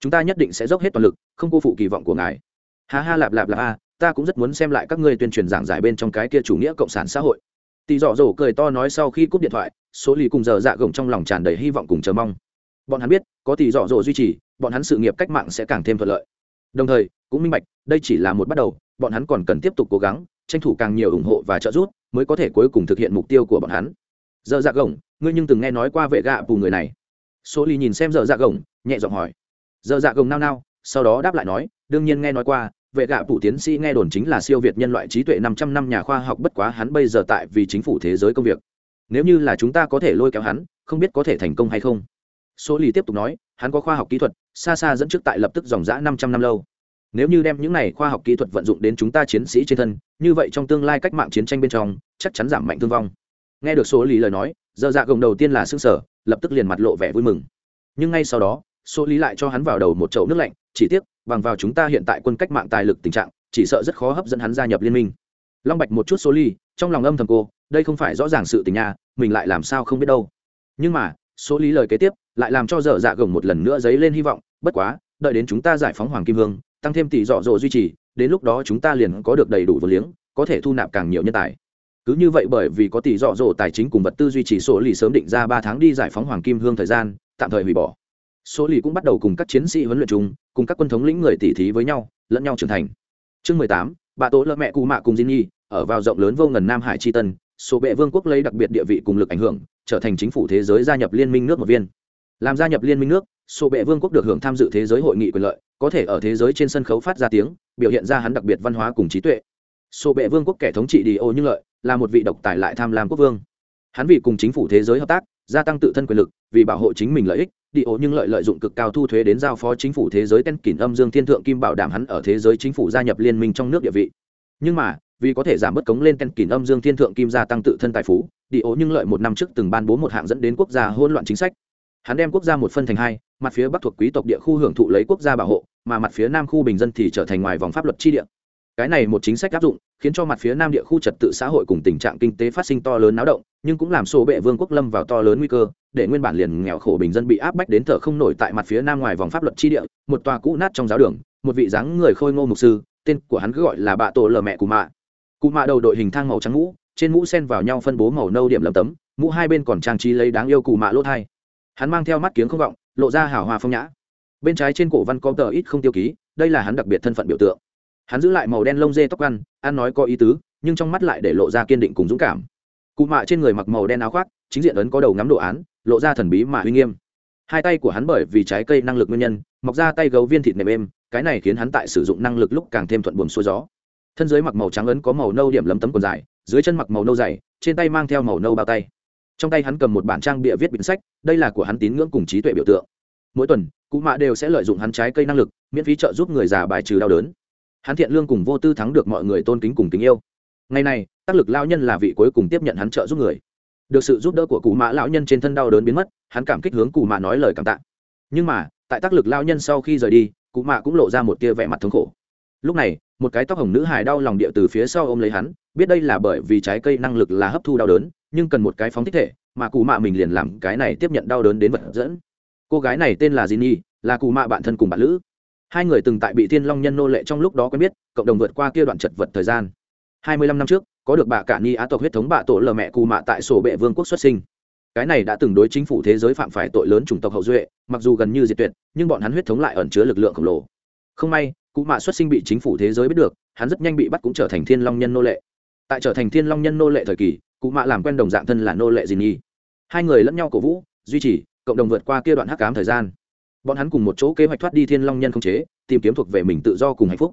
Chúng ta nhất định sẽ dốc hết toàn lực, không cô phụ kỳ vọng của ngài. Ha ha lạp lạp lạp a, ta cũng rất muốn xem lại các ngươi tuyên truyền giảng giải bên trong cái kia chủ nghĩa cộng sản xã hội. Tỷ dọ dỗ cười to nói sau khi cúp điện thoại, số lì cùng giờ dạ gồng trong lòng tràn đầy hy vọng cùng chờ mong. Bọn hắn biết, có tỷ dọ dỗ duy trì, bọn hắn sự nghiệp cách mạng sẽ càng thêm thuận lợi. Đồng thời, cũng minh bạch, đây chỉ là một bắt đầu, bọn hắn còn cần tiếp tục cố gắng, tranh thủ càng nhiều ủng hộ và trợ giúp, mới có thể cuối cùng thực hiện mục tiêu của bọn hắn giờ dạ gồng, ngươi nhưng từng nghe nói qua vệ gạ bù người này. Số ly nhìn xem giờ dạ gồng, nhẹ giọng hỏi. Giờ dạ gồng nao nao, sau đó đáp lại nói, đương nhiên nghe nói qua, vệ gạ bù tiến sĩ nghe đồn chính là siêu việt nhân loại trí tuệ năm trăm năm nhà khoa học, bất quá hắn bây giờ tại vì chính phủ thế giới công việc. Nếu như là chúng ta có thể lôi kéo hắn, không biết có thể thành công hay không? Số ly tiếp tục nói, hắn có khoa học kỹ thuật, xa xa dẫn trước tại lập tức dòng dã năm trăm năm lâu. Nếu như đem những này khoa học kỹ thuật vận dụng đến chúng ta chiến sĩ trên thân, như vậy trong tương lai cách mạng chiến tranh bên trong, chắc chắn giảm mạnh thương vong nghe được số lý lời nói, Dơ dạ gồng đầu tiên là xương sở lập tức liền mặt lộ vẻ vui mừng. Nhưng ngay sau đó, số lý lại cho hắn vào đầu một chậu nước lạnh, chỉ tiếc, bằng vào chúng ta hiện tại quân cách mạng tài lực tình trạng, chỉ sợ rất khó hấp dẫn hắn gia nhập liên minh. Long bạch một chút số ly trong lòng âm thầm cô, đây không phải rõ ràng sự tình nha, mình lại làm sao không biết đâu. Nhưng mà, số lý lời kế tiếp, lại làm cho dở dạ gồng một lần nữa dấy lên hy vọng, bất quá, đợi đến chúng ta giải phóng hoàng kim hương, tăng thêm tỷ dọ dỗ duy trì, đến lúc đó chúng ta liền có được đầy đủ vô liếng, có thể thu nạp càng nhiều nhân tài cứ như vậy bởi vì có tỷ dọ dỗ tài chính cùng vật tư duy trì số lì sớm định ra ba tháng đi giải phóng hoàng kim hương thời gian, tạm thời hủy bỏ. Số lì cũng bắt đầu cùng các chiến sĩ huấn luyện chung, cùng các quân thống lĩnh người tỉ thí với nhau, lẫn nhau trưởng thành. Chương mười tám, bà tố lợ mẹ cụ mạ cùng diên nhi, ở vào rộng lớn vô ngần nam hải tri tân, số bệ vương quốc lấy đặc biệt địa vị cùng lực ảnh hưởng, trở thành chính phủ thế giới gia nhập liên minh nước một viên. Làm gia nhập liên minh nước, số bệ vương quốc được hưởng tham dự thế giới hội nghị quyền lợi, có thể ở thế giới trên sân khấu phát ra tiếng, biểu hiện ra hắn đặc biệt văn hóa cùng trí tuệ. Số bệ vương quốc kẻ thống trị đi ô như lợi là một vị độc tài lại tham lam quốc vương. Hắn vì cùng chính phủ thế giới hợp tác, gia tăng tự thân quyền lực, vì bảo hộ chính mình lợi ích, đi ổ nhưng lợi lợi dụng cực cao thu thuế đến giao phó chính phủ thế giới tên kỷ âm dương thiên thượng kim bảo đảm hắn ở thế giới chính phủ gia nhập liên minh trong nước địa vị. Nhưng mà, vì có thể giảm bớt cống lên tên kỷ âm dương thiên thượng kim gia tăng tự thân tài phú, đi ổ nhưng lợi một năm trước từng ban bố một hạng dẫn đến quốc gia hỗn loạn chính sách. Hắn đem quốc gia một phân thành hai, mặt phía bắc thuộc quý tộc địa khu hưởng thụ lấy quốc gia bảo hộ, mà mặt phía nam khu bình dân thì trở thành ngoài vòng pháp luật chi địa cái này một chính sách áp dụng, khiến cho mặt phía nam địa khu trật tự xã hội cùng tình trạng kinh tế phát sinh to lớn náo động, nhưng cũng làm sổ bệ vương quốc lâm vào to lớn nguy cơ, để nguyên bản liền nghèo khổ bình dân bị áp bách đến thở không nổi tại mặt phía nam ngoài vòng pháp luật chi địa, một tòa cũ nát trong giáo đường, một vị dáng người khôi ngô mục sư, tên của hắn cứ gọi là bạ tổ lờ mẹ cụ mạ. Cụ mạ đầu đội hình thang màu trắng mũ, trên mũ sen vào nhau phân bố màu nâu điểm lấm tấm, mũ hai bên còn trang trí lấy đáng yêu cụ mạ lỗ thai. Hắn mang theo mắt kiếng không vọng, lộ ra hào hoa phong nhã. Bên trái trên cổ văn có tờ ít không tiêu ký, đây là hắn đặc biệt thân phận biểu tượng hắn giữ lại màu đen lông dê tóc ăn ăn nói có ý tứ, nhưng trong mắt lại để lộ ra kiên định cùng dũng cảm. Cụ mạ trên người mặc màu đen áo khoác, chính diện ấn có đầu ngắm đồ án, lộ ra thần bí mà uy nghiêm. Hai tay của hắn bởi vì trái cây năng lực nguyên nhân, mọc ra tay gấu viên thịt nệm êm, cái này khiến hắn tại sử dụng năng lực lúc càng thêm thuận buồm xuôi gió. Thân dưới mặc màu trắng ấn có màu nâu điểm lấm tấm quần dài, dưới chân mặc màu nâu dày, trên tay mang theo màu nâu bao tay. Trong tay hắn cầm một bản trang bịa viết biển sách, đây là của hắn tín ngưỡng cùng trí tuệ biểu tượng. Mỗi tuần, cụ mạ đều sẽ lợi dụng hắn trái cây năng lực, miễn phí trợ giúp người già bài trừ đau đớn hắn thiện lương cùng vô tư thắng được mọi người tôn kính cùng tình yêu. Ngày này tác lực lao nhân là vị cuối cùng tiếp nhận hắn trợ giúp người. Được sự giúp đỡ của cụ Mã lão nhân trên thân đau đớn biến mất hắn cảm kích hướng cụ mạ nói lời cảm tạ. Nhưng mà tại tác lực lao nhân sau khi rời đi cụ mạ cũng lộ ra một tia vẻ mặt thống khổ. Lúc này một cái tóc hồng nữ hài đau lòng địa từ phía sau ôm lấy hắn biết đây là bởi vì trái cây năng lực là hấp thu đau đớn nhưng cần một cái phóng thích thể mà cụ mạ mình liền làm cái này tiếp nhận đau đớn đến vật dẫn. Cô gái này tên là Jinny, là cụ mạ bạn thân cùng bạn lữ hai người từng tại bị thiên long nhân nô lệ trong lúc đó quen biết, cộng đồng vượt qua kia đoạn chật vật thời gian. Hai mươi lăm năm trước, có được bà cả ni á tộc huyết thống bạ tổ lờ mẹ cụ mạ tại sổ bệ vương quốc xuất sinh. Cái này đã từng đối chính phủ thế giới phạm phải tội lớn chủng tộc hậu duệ, mặc dù gần như diệt tuyệt, nhưng bọn hắn huyết thống lại ẩn chứa lực lượng khổng lồ. Không may cụ mạ xuất sinh bị chính phủ thế giới biết được, hắn rất nhanh bị bắt cũng trở thành thiên long nhân nô lệ. Tại trở thành thiên long nhân nô lệ thời kỳ cụ mạ làm quen đồng dạng thân là nô lệ dì nhi hai người lẫn nhau cổ vũ, duy trì, cộng đồng vượt qua kia đoạn hắc cám thời gian bọn hắn cùng một chỗ kế hoạch thoát đi thiên long nhân không chế, tìm kiếm thuộc về mình tự do cùng hạnh phúc.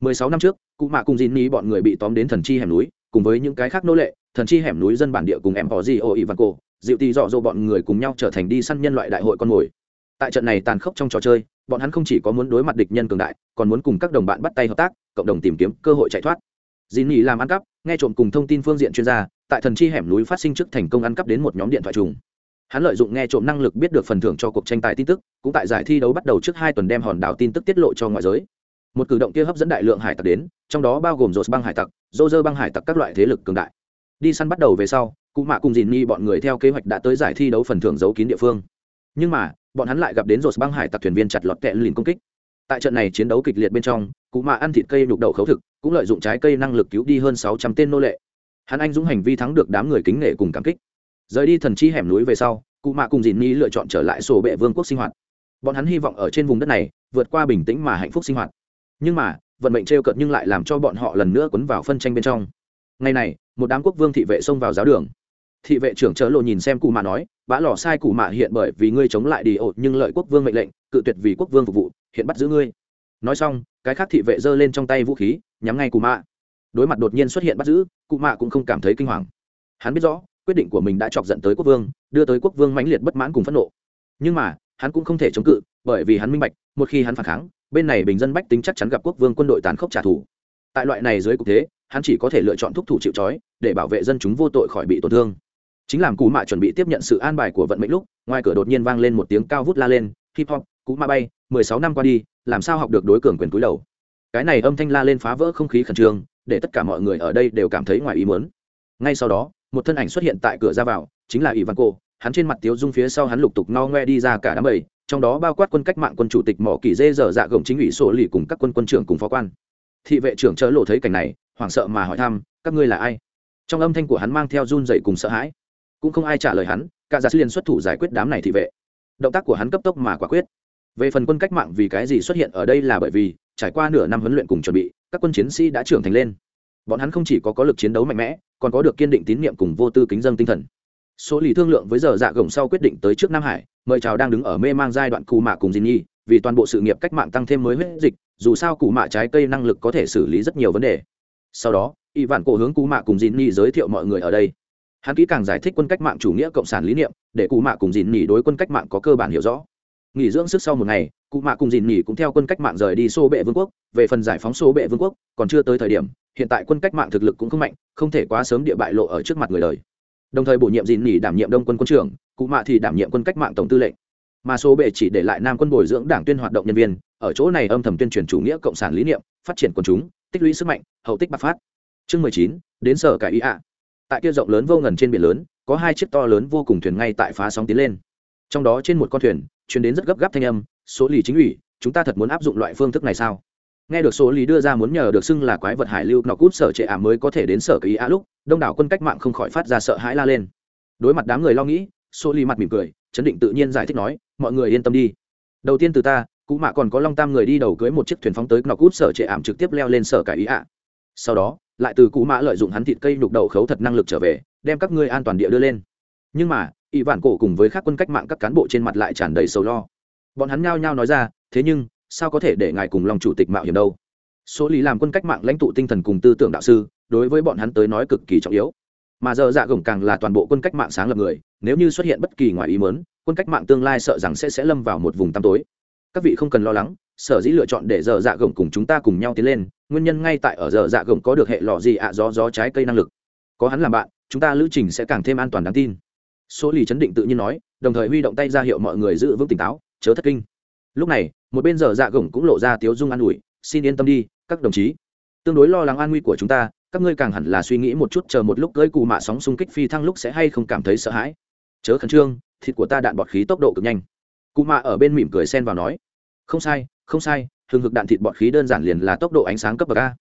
Mười sáu năm trước, cụ mạ cùng dìn ní bọn người bị tóm đến thần chi hẻm núi, cùng với những cái khác nô lệ, thần chi hẻm núi dân bản địa cùng em họ gì ô ỉ văn cổ dịu tì dọ dỗ bọn người cùng nhau trở thành đi săn nhân loại đại hội con mồi. Tại trận này tàn khốc trong trò chơi, bọn hắn không chỉ có muốn đối mặt địch nhân cường đại, còn muốn cùng các đồng bạn bắt tay hợp tác, cộng đồng tìm kiếm cơ hội chạy thoát. Dìn nỉ làm ăn cắp, nghe trộm cùng thông tin phương diện chuyên gia, tại thần chi hẻm núi phát sinh trước thành công ăn cắp đến một nhóm điện thoại trùng hắn lợi dụng nghe trộm năng lực biết được phần thưởng cho cuộc tranh tài tin tức, cũng tại giải thi đấu bắt đầu trước hai tuần đem hòn đảo tin tức tiết lộ cho ngoại giới. Một cử động kia hấp dẫn đại lượng hải tặc đến, trong đó bao gồm rột băng hải tặc dô dơ băng hải tặc các loại thế lực cường đại. Đi săn bắt đầu về sau, cụ mạ cùng dìn nhi bọn người theo kế hoạch đã tới giải thi đấu phần thưởng giấu kín địa phương. Nhưng mà, bọn hắn lại gặp đến rột băng hải tặc thuyền viên chặt lọt kẹ lìn công kích. Tại trận này chiến đấu kịch liệt bên trong, cụ mạ ăn thịt cây nhục đậu khấu thực, cũng lợi dụng trái cây năng lực cứu đi hơn sáu trăm tên nô lệ. Hắn anh dũng hành vi thắng được đám người kính nể cùng cảm kích rời đi thần chi hẻm núi về sau, cụ mạ cùng dìn ni lựa chọn trở lại sổ bệ vương quốc sinh hoạt. Bọn hắn hy vọng ở trên vùng đất này, vượt qua bình tĩnh mà hạnh phúc sinh hoạt. Nhưng mà, vận mệnh trêu cợt nhưng lại làm cho bọn họ lần nữa quấn vào phân tranh bên trong. Ngày này, một đám quốc vương thị vệ xông vào giáo đường. Thị vệ trưởng chớ lộ nhìn xem cụ mạ nói bã lò sai cụ mạ hiện bởi vì ngươi chống lại đi ổ, nhưng lợi quốc vương mệnh lệnh, cự tuyệt vì quốc vương phục vụ, hiện bắt giữ ngươi. Nói xong, cái khác thị vệ giơ lên trong tay vũ khí, nhắm ngay cụ mạ. Đối mặt đột nhiên xuất hiện bắt giữ, cụ mạ cũng không cảm thấy kinh hoàng. Hắn biết rõ quyết định của mình đã chọc giận tới quốc vương, đưa tới quốc vương mãnh liệt bất mãn cùng phẫn nộ. Nhưng mà, hắn cũng không thể chống cự, bởi vì hắn minh bạch, một khi hắn phản kháng, bên này bình dân bách tính chắc chắn gặp quốc vương quân đội tàn khốc trả thù. Tại loại này dưới cục thế, hắn chỉ có thể lựa chọn thúc thủ chịu trói, để bảo vệ dân chúng vô tội khỏi bị tổn thương. Chính làm cú mạ chuẩn bị tiếp nhận sự an bài của vận mệnh lúc, ngoài cửa đột nhiên vang lên một tiếng cao vút la lên, hip hop, cú mạ bay, mười sáu năm qua đi, làm sao học được đối cường quyền túi đầu? Cái này âm thanh la lên phá vỡ không khí khẩn trương, để tất cả mọi người ở đây đều cảm thấy ngoài ý muốn. Ngay sau đó một thân ảnh xuất hiện tại cửa ra vào, chính là ivan cô hắn trên mặt tiếu dung phía sau hắn lục tục no ngoe đi ra cả đám bầy, trong đó bao quát quân cách mạng quân chủ tịch mỏ kỳ dê dở dạ gồng chính ủy sổ lì cùng các quân quân trưởng cùng phó quan. Thị vệ trưởng chớ lộ thấy cảnh này, hoảng sợ mà hỏi thăm, các ngươi là ai? Trong âm thanh của hắn mang theo run dậy cùng sợ hãi. Cũng không ai trả lời hắn, cả giả sư liền xuất thủ giải quyết đám này thị vệ. Động tác của hắn cấp tốc mà quả quyết. Về phần quân cách mạng vì cái gì xuất hiện ở đây là bởi vì, trải qua nửa năm huấn luyện cùng chuẩn bị, các quân chiến sĩ đã trưởng thành lên bọn hắn không chỉ có có lực chiến đấu mạnh mẽ, còn có được kiên định tín nhiệm cùng vô tư kính dân tinh thần. Số lì thương lượng với giờ dạ gồng sau quyết định tới trước nam hải, mời chào đang đứng ở mê mang giai đoạn cù mạ cùng dìn nhi vì toàn bộ sự nghiệp cách mạng tăng thêm mới huyết dịch, dù sao cù mạ trái cây năng lực có thể xử lý rất nhiều vấn đề. Sau đó, y vạn cổ hướng cù mạ cùng dìn nhi giới thiệu mọi người ở đây. Hắn kỹ càng giải thích quân cách mạng chủ nghĩa cộng sản lý niệm, để cù mạ cùng dìn Nhi đối quân cách mạng có cơ bản hiểu rõ nghỉ dưỡng sức sau một ngày, cụ mạ cùng dìn nghỉ cũng theo quân cách mạng rời đi xô bệ vương quốc. Về phần giải phóng xô bệ vương quốc, còn chưa tới thời điểm, hiện tại quân cách mạng thực lực cũng không mạnh, không thể quá sớm địa bại lộ ở trước mặt người đời. Đồng thời bổ nhiệm dìn nghỉ đảm nhiệm đông quân quân trưởng, cụ mạ thì đảm nhiệm quân cách mạng tổng tư lệnh. Mà số bệ chỉ để lại nam quân bồi dưỡng đảng tuyên hoạt động nhân viên, ở chỗ này âm thầm tuyên truyền chủ nghĩa cộng sản lý niệm, phát triển quần chúng, tích lũy sức mạnh, hậu tích bạc phát. Chương mười chín, đến sở cải ý ạ. Tại kia rộng lớn vô ngần trên biển lớn, có hai chiếc to lớn vô cùng thuyền ngay tại phá sóng tiến lên. Trong đó trên một con thuyền chuyển đến rất gấp gáp thanh âm, số lì chính ủy, chúng ta thật muốn áp dụng loại phương thức này sao? Nghe được số lý đưa ra muốn nhờ được xưng là quái vật hải lưu nọ cút sở trệ ả mới có thể đến sở kỳ á lúc, đông đảo quân cách mạng không khỏi phát ra sợ hãi la lên. Đối mặt đám người lo nghĩ, số lý mặt mỉm cười, chấn định tự nhiên giải thích nói, mọi người yên tâm đi. Đầu tiên từ ta cụ mạ còn có long tam người đi đầu cưới một chiếc thuyền phóng tới nọc cút sở trệ ảm trực tiếp leo lên sở cải ý ạ. Sau đó, lại từ cụ mạ lợi dụng hắn thịt cây nhục đầu khấu thật năng lực trở về, đem các ngươi an toàn địa đưa lên. Nhưng mà ỷ vạn cổ cùng với các quân cách mạng các cán bộ trên mặt lại tràn đầy sầu lo. Bọn hắn nhao nhao nói ra, thế nhưng, sao có thể để ngài cùng lòng chủ tịch mạo hiểm đâu? Số lý làm quân cách mạng lãnh tụ tinh thần cùng tư tưởng đạo sư, đối với bọn hắn tới nói cực kỳ trọng yếu. Mà giờ dạ gồng càng là toàn bộ quân cách mạng sáng lập người, nếu như xuất hiện bất kỳ ngoài ý mớn quân cách mạng tương lai sợ rằng sẽ sẽ lâm vào một vùng tăm tối. Các vị không cần lo lắng, sở dĩ lựa chọn để giờ dạ gồng cùng chúng ta cùng nhau tiến lên, nguyên nhân ngay tại ở giờ dạ gồng có được hệ lò gì ạ, gió gió trái cây năng lực. Có hắn làm bạn, chúng ta lữ trình sẽ càng thêm an toàn đáng tin số lì chấn định tự nhiên nói, đồng thời huy động tay ra hiệu mọi người giữ vững tỉnh táo, chớ thất kinh. Lúc này, một bên giờ dạ gổng cũng lộ ra tiếu dung an ủi, xin yên tâm đi, các đồng chí. Tương đối lo lắng an nguy của chúng ta, các ngươi càng hẳn là suy nghĩ một chút chờ một lúc cưới cù mạ sóng xung kích phi thăng lúc sẽ hay không cảm thấy sợ hãi. Chớ khẩn trương, thịt của ta đạn bọt khí tốc độ cực nhanh. Cụ mạ ở bên mỉm cười xen vào nói, không sai không sai, hừng hực đạn thịt bọt khí đơn giản liền là tốc độ ánh sáng cấp bậc a.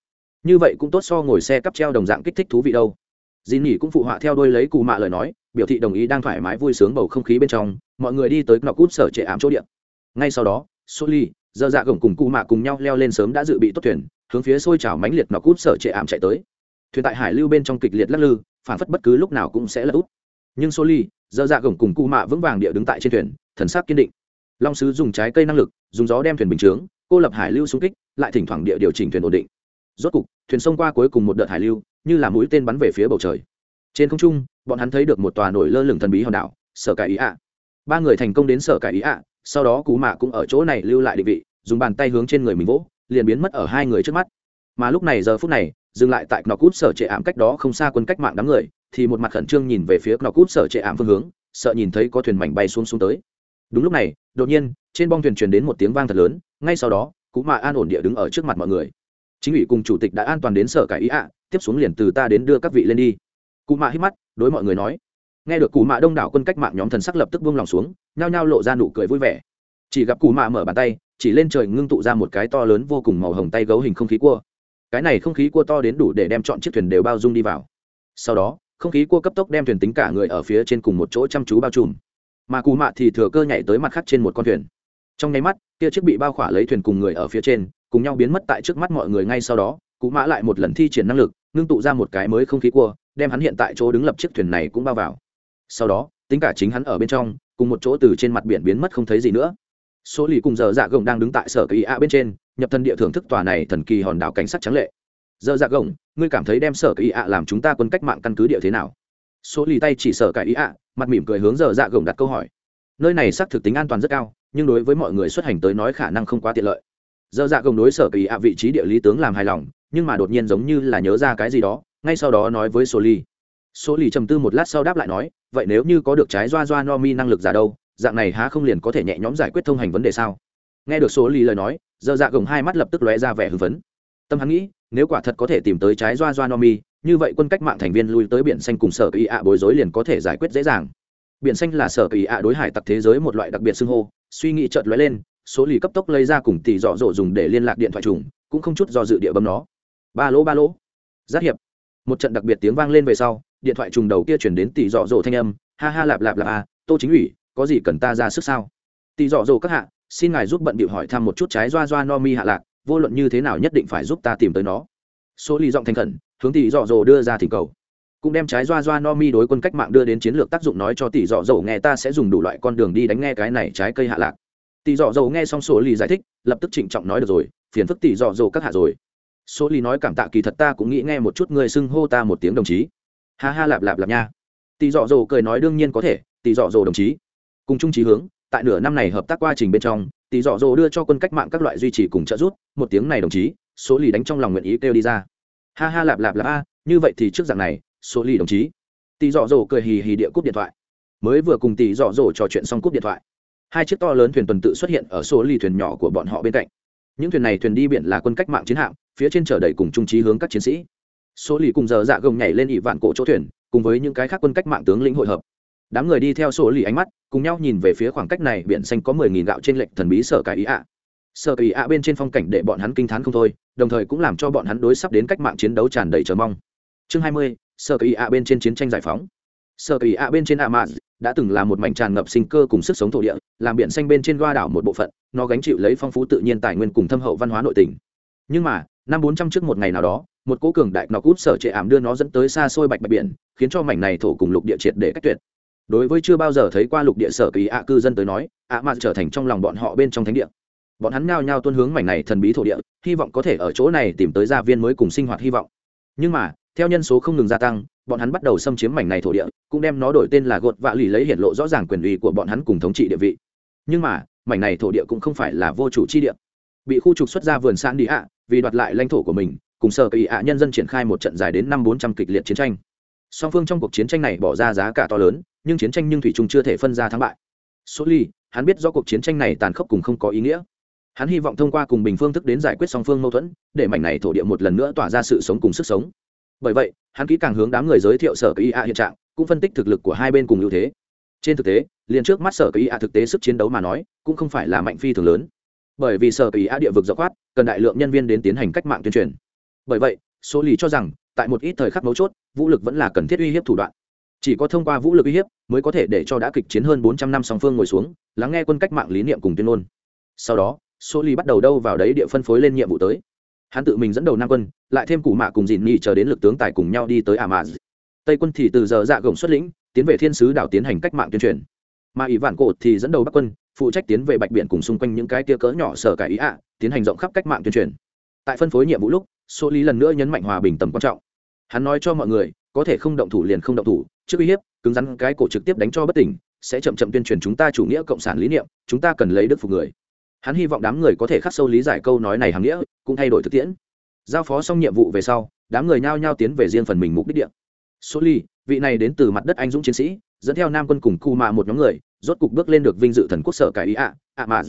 Như vậy cũng tốt so ngồi xe cắp treo đồng dạng kích thích thú vị đâu. Dì nỉ cũng phụ họa theo đôi lấy cụ mạ lời nói biểu thị đồng ý đang thoải mái vui sướng bầu không khí bên trong mọi người đi tới nọ cút sở trệ ám chỗ điện ngay sau đó Soli, dơ dạ gồng cùng cụ mạ cùng nhau leo lên sớm đã dự bị tốt thuyền hướng phía xôi trào mãnh liệt nọ cút sở trệ ảm chạy tới. Thuyền tại hải lưu bên trong kịch liệt lắc lư phản phất bất cứ lúc nào cũng sẽ lật út nhưng Soli, dơ dạ gồng cùng cụ mạ vững vàng địa đứng tại trên thuyền thần sắc kiên định. Long sứ dùng trái cây năng lực dùng gió đem thuyền bình chướng cô lập hải lưu xung kích lại thỉnh thoảng địa điều chỉnh thuyền ổn định. Rốt cục thuyền xông qua cuối cùng một đợt hải lưu như là mũi tên bắn về phía bầu trời. Trên không trung bọn hắn thấy được một tòa nổi lơ lửng thần bí hòn đảo, sở cải ý ạ. Ba người thành công đến sở cải ý ạ, sau đó cú mạ cũng ở chỗ này lưu lại định vị, dùng bàn tay hướng trên người mình vỗ, liền biến mất ở hai người trước mắt. Mà lúc này giờ phút này, dừng lại tại cnọc cút sở trệ ảm cách đó không xa quân cách mạng đám người, thì một mặt khẩn trương nhìn về phía cnọc cút sở trệ ảm phương hướng, sợ nhìn thấy có thuyền mảnh bay xuống xuống tới. Đúng lúc này, đột nhiên, trên bong thuyền truyền đến một tiếng vang thật lớn, ngay sau đó, cú mạ an ổn địa đứng ở trước mặt mọi người. Chính ủy cùng chủ tịch đã an toàn đến sở cải ý ạ, tiếp xuống liền từ ta đến đưa các vị lên đi cụ mạ hít mắt, đối mọi người nói. Nghe được cụ mạ đông đảo quân cách mạng nhóm thần sắc lập tức buông lòng xuống, nhao nhao lộ ra nụ cười vui vẻ. Chỉ gặp cụ mạ mở bàn tay, chỉ lên trời ngưng tụ ra một cái to lớn vô cùng màu hồng tay gấu hình không khí cua. Cái này không khí cua to đến đủ để đem chọn chiếc thuyền đều bao dung đi vào. Sau đó, không khí cua cấp tốc đem thuyền tính cả người ở phía trên cùng một chỗ chăm chú bao trùm. Mà cụ mạ thì thừa cơ nhảy tới mặt khác trên một con thuyền. Trong nháy mắt, kia chiếc bị bao khỏa lấy thuyền cùng người ở phía trên, cùng nhau biến mất tại trước mắt mọi người ngay sau đó, cụ mã lại một lần thi triển năng lực, ngưng tụ ra một cái mới không khí cua đem hắn hiện tại chỗ đứng lập chiếc thuyền này cũng bao vào. Sau đó, tính cả chính hắn ở bên trong, cùng một chỗ từ trên mặt biển biến mất không thấy gì nữa. Số lì cùng giờ dạ gồng đang đứng tại sở kỳ a bên trên, nhập thân địa thưởng thức tòa này thần kỳ hòn đảo cảnh sát trắng lệ. Giờ dạ gồng, ngươi cảm thấy đem sở kỳ a làm chúng ta quân cách mạng căn cứ địa thế nào? Số lì tay chỉ sở cái a mặt mỉm cười hướng giờ dạ gồng đặt câu hỏi. Nơi này xác thực tính an toàn rất cao, nhưng đối với mọi người xuất hành tới nói khả năng không quá tiện lợi. Giờ dạ gồng đối sở kỳ ạ vị trí địa lý tướng làm hài lòng, nhưng mà đột nhiên giống như là nhớ ra cái gì đó ngay sau đó nói với số ly. Số ly trầm tư một lát sau đáp lại nói, vậy nếu như có được trái doa doa no mi năng lực giả đâu, dạng này há không liền có thể nhẹ nhõm giải quyết thông hành vấn đề sao? Nghe được số ly lời nói giờ dạ gồng hai mắt lập tức lóe ra vẻ hưng phấn. Tâm hắn nghĩ, nếu quả thật có thể tìm tới trái doa doa no mi, như vậy quân cách mạng thành viên lui tới biển xanh cùng sở kỳ ạ bối rối liền có thể giải quyết dễ dàng. Biển xanh là sở kỳ ạ đối hải tặc thế giới một loại đặc biệt xưng hô, suy nghĩ chợt lóe lên số lì cấp tốc lấy ra cùng tỷ dọ dỗ dùng để liên lạc điện thoại trùng, cũng không chút do dự địa bấm nó. Ba lỗ ba lỗ. Giác hiệp một trận đặc biệt tiếng vang lên về sau, điện thoại trùng đầu kia chuyển đến tỷ dọ dỗ thanh âm, ha ha lạp lạp lạp à tô chính ủy, có gì cần ta ra sức sao? Tỷ dọ dỗ các hạ, xin ngài giúp bận bịu hỏi thăm một chút trái doa doa no mi hạ lạc, vô luận như thế nào nhất định phải giúp ta tìm tới nó. Số lì giọng thành khẩn, hướng tỷ dọ dỗ đưa ra thỉnh cầu. Cũng đem trái doa doa no mi đối quân cách mạng đưa đến chiến lược tác dụng nói cho tỷ dọ dỗ nghe ta sẽ dùng đủ loại con đường đi đánh nghe cái này trái cây hạ lạc. Tỷ dọ dầu nghe xong số lì giải thích, lập tức trịnh trọng nói được rồi, phiền phức tỷ dọ dầu các hạ rồi số Ly nói cảm tạ kỳ thật ta cũng nghĩ nghe một chút người xưng hô ta một tiếng đồng chí. Ha ha, lạp lạp lạp nha. Tỷ dọ dồ cười nói đương nhiên có thể, tỷ dọ dồ đồng chí. Cùng chung trí hướng, tại nửa năm này hợp tác quá trình bên trong, tỷ dọ dồ đưa cho quân cách mạng các loại duy trì cùng trợ giúp, một tiếng này đồng chí số lì đánh trong lòng nguyện ý kêu đi ra. Ha ha, lạp lạp lạp, a, như vậy thì trước dạng này số lì đồng chí. Tỷ dọ dồ cười hì hì địa cúp điện thoại. Mới vừa cùng tỷ dọ dồ trò chuyện xong cúp điện thoại, hai chiếc to lớn thuyền tuần tự xuất hiện ở số ly thuyền nhỏ của bọn họ bên cạnh những thuyền này thuyền đi biển là quân cách mạng chiến hạm, phía trên chở đầy cùng trung trí hướng các chiến sĩ. Số lì cùng giờ dạ gồng nhảy lên ỵ vạn cổ chỗ thuyền, cùng với những cái khác quân cách mạng tướng lĩnh hội hợp. Đám người đi theo số lì ánh mắt, cùng nhau nhìn về phía khoảng cách này biển xanh có mười nghìn gạo trên lệnh thần bí sở cải ý ạ. Sở cải ý ạ bên trên phong cảnh để bọn hắn kinh t h á n không thôi, đồng thời cũng làm cho bọn hắn đối sắp đến cách mạng chiến đấu tràn đầy chờ mong. Chương hai mươi, sở cải ý ạ bên trên chiến tranh giải phóng. Sơ kỳ ạ bên trên ạ mạ đã từng là một mảnh tràn ngập sinh cơ cùng sức sống thổ địa, làm biển xanh bên trên goa đảo một bộ phận, nó gánh chịu lấy phong phú tự nhiên tài nguyên cùng thâm hậu văn hóa nội tỉnh nhưng mà, năm bốn trăm trước một ngày nào đó, một cố cường đại nọc út sở trệ ảm đưa nó dẫn tới xa xôi bạch bạch biển, khiến cho mảnh này thổ cùng lục địa triệt để cách tuyệt. Đối với chưa bao giờ thấy qua lục địa sở kỳ ạ cư dân tới nói, ạ mà trở thành trong lòng bọn họ bên trong thánh địa. Bọn hắn nhao nhao tuân hướng mảnh này thần bí thổ địa, hy vọng có thể ở chỗ này tìm tới gia viên mới cùng sinh hoạt hy vọng. Nhưng mà theo nhân số không ngừng gia tăng, bọn hắn bắt đầu xâm chiếm mảnh này thổ địa, cũng đem nó đổi tên là gột vạ lì lấy hiện lộ rõ ràng quyền uy của bọn hắn cùng thống trị địa vị. Nhưng mà, mảnh này thổ địa cũng không phải là vô chủ chi địa. Bị khu trục xuất ra vườn san đi ạ, vì đoạt lại lãnh thổ của mình, cùng sở kỳ ạ nhân dân triển khai một trận dài đến năm bốn trăm kịch liệt chiến tranh. Song phương trong cuộc chiến tranh này bỏ ra giá cả to lớn, nhưng chiến tranh nhưng thủy trung chưa thể phân ra thắng bại. Số ly, hắn biết do cuộc chiến tranh này tàn khốc cùng không có ý nghĩa. Hắn hy vọng thông qua cùng bình phương thức đến giải quyết song phương mâu thuẫn, để mảnh này thổ địa một lần nữa tỏa ra sự sống cùng sức sống bởi vậy, hắn kỹ càng hướng đám người giới thiệu sở kỳ ạ hiện trạng, cũng phân tích thực lực của hai bên cùng ưu thế. Trên thực tế, liền trước mắt sở kỳ ạ thực tế sức chiến đấu mà nói, cũng không phải là mạnh phi thường lớn. Bởi vì sở kỳ ạ địa vực dọc khoát, cần đại lượng nhân viên đến tiến hành cách mạng tuyên truyền. Bởi vậy, số lì cho rằng, tại một ít thời khắc mấu chốt, vũ lực vẫn là cần thiết uy hiếp thủ đoạn. Chỉ có thông qua vũ lực uy hiếp, mới có thể để cho đã kịch chiến hơn bốn trăm năm song phương ngồi xuống, lắng nghe quân cách mạng lý niệm cùng tuyên ngôn. Sau đó, số lì bắt đầu đâu vào đấy địa phân phối lên nhiệm vụ tới hắn tự mình dẫn đầu nam quân, lại thêm cụ mạ cùng dìn nhị chờ đến lực tướng tài cùng nhau đi tới ả tây quân thì từ giờ dạ gồng xuất lĩnh, tiến về thiên sứ đảo tiến hành cách mạng tuyên truyền. Mà ỷ vạn cổ thì dẫn đầu bắc quân, phụ trách tiến về bạch biển cùng xung quanh những cái tia cỡ nhỏ sở cải ý ạ, tiến hành rộng khắp cách mạng tuyên truyền. Tại phân phối nhiệm vụ lúc số lý lần nữa nhấn mạnh hòa bình tầm quan trọng. Hắn nói cho mọi người, có thể không động thủ liền không động thủ, trước uy hiếp, cứng rắn cái cổ trực tiếp đánh cho bất tỉnh, sẽ chậm chậm tuyên truyền chúng ta chủ nghĩa cộng sản lý niệm, chúng ta cần lấy đức phục người hắn hy vọng đám người có thể khắc sâu lý giải câu nói này hàm nghĩa, cũng thay đổi thực tiễn. Giao phó xong nhiệm vụ về sau, đám người nhao nhao tiến về riêng phần mình mục đích địa. Số ly, vị này đến từ mặt đất anh dũng chiến sĩ, dẫn theo nam quân cùng cù mạ một nhóm người, rốt cục bước lên được vinh dự thần quốc sở cải ý ạ ạ mà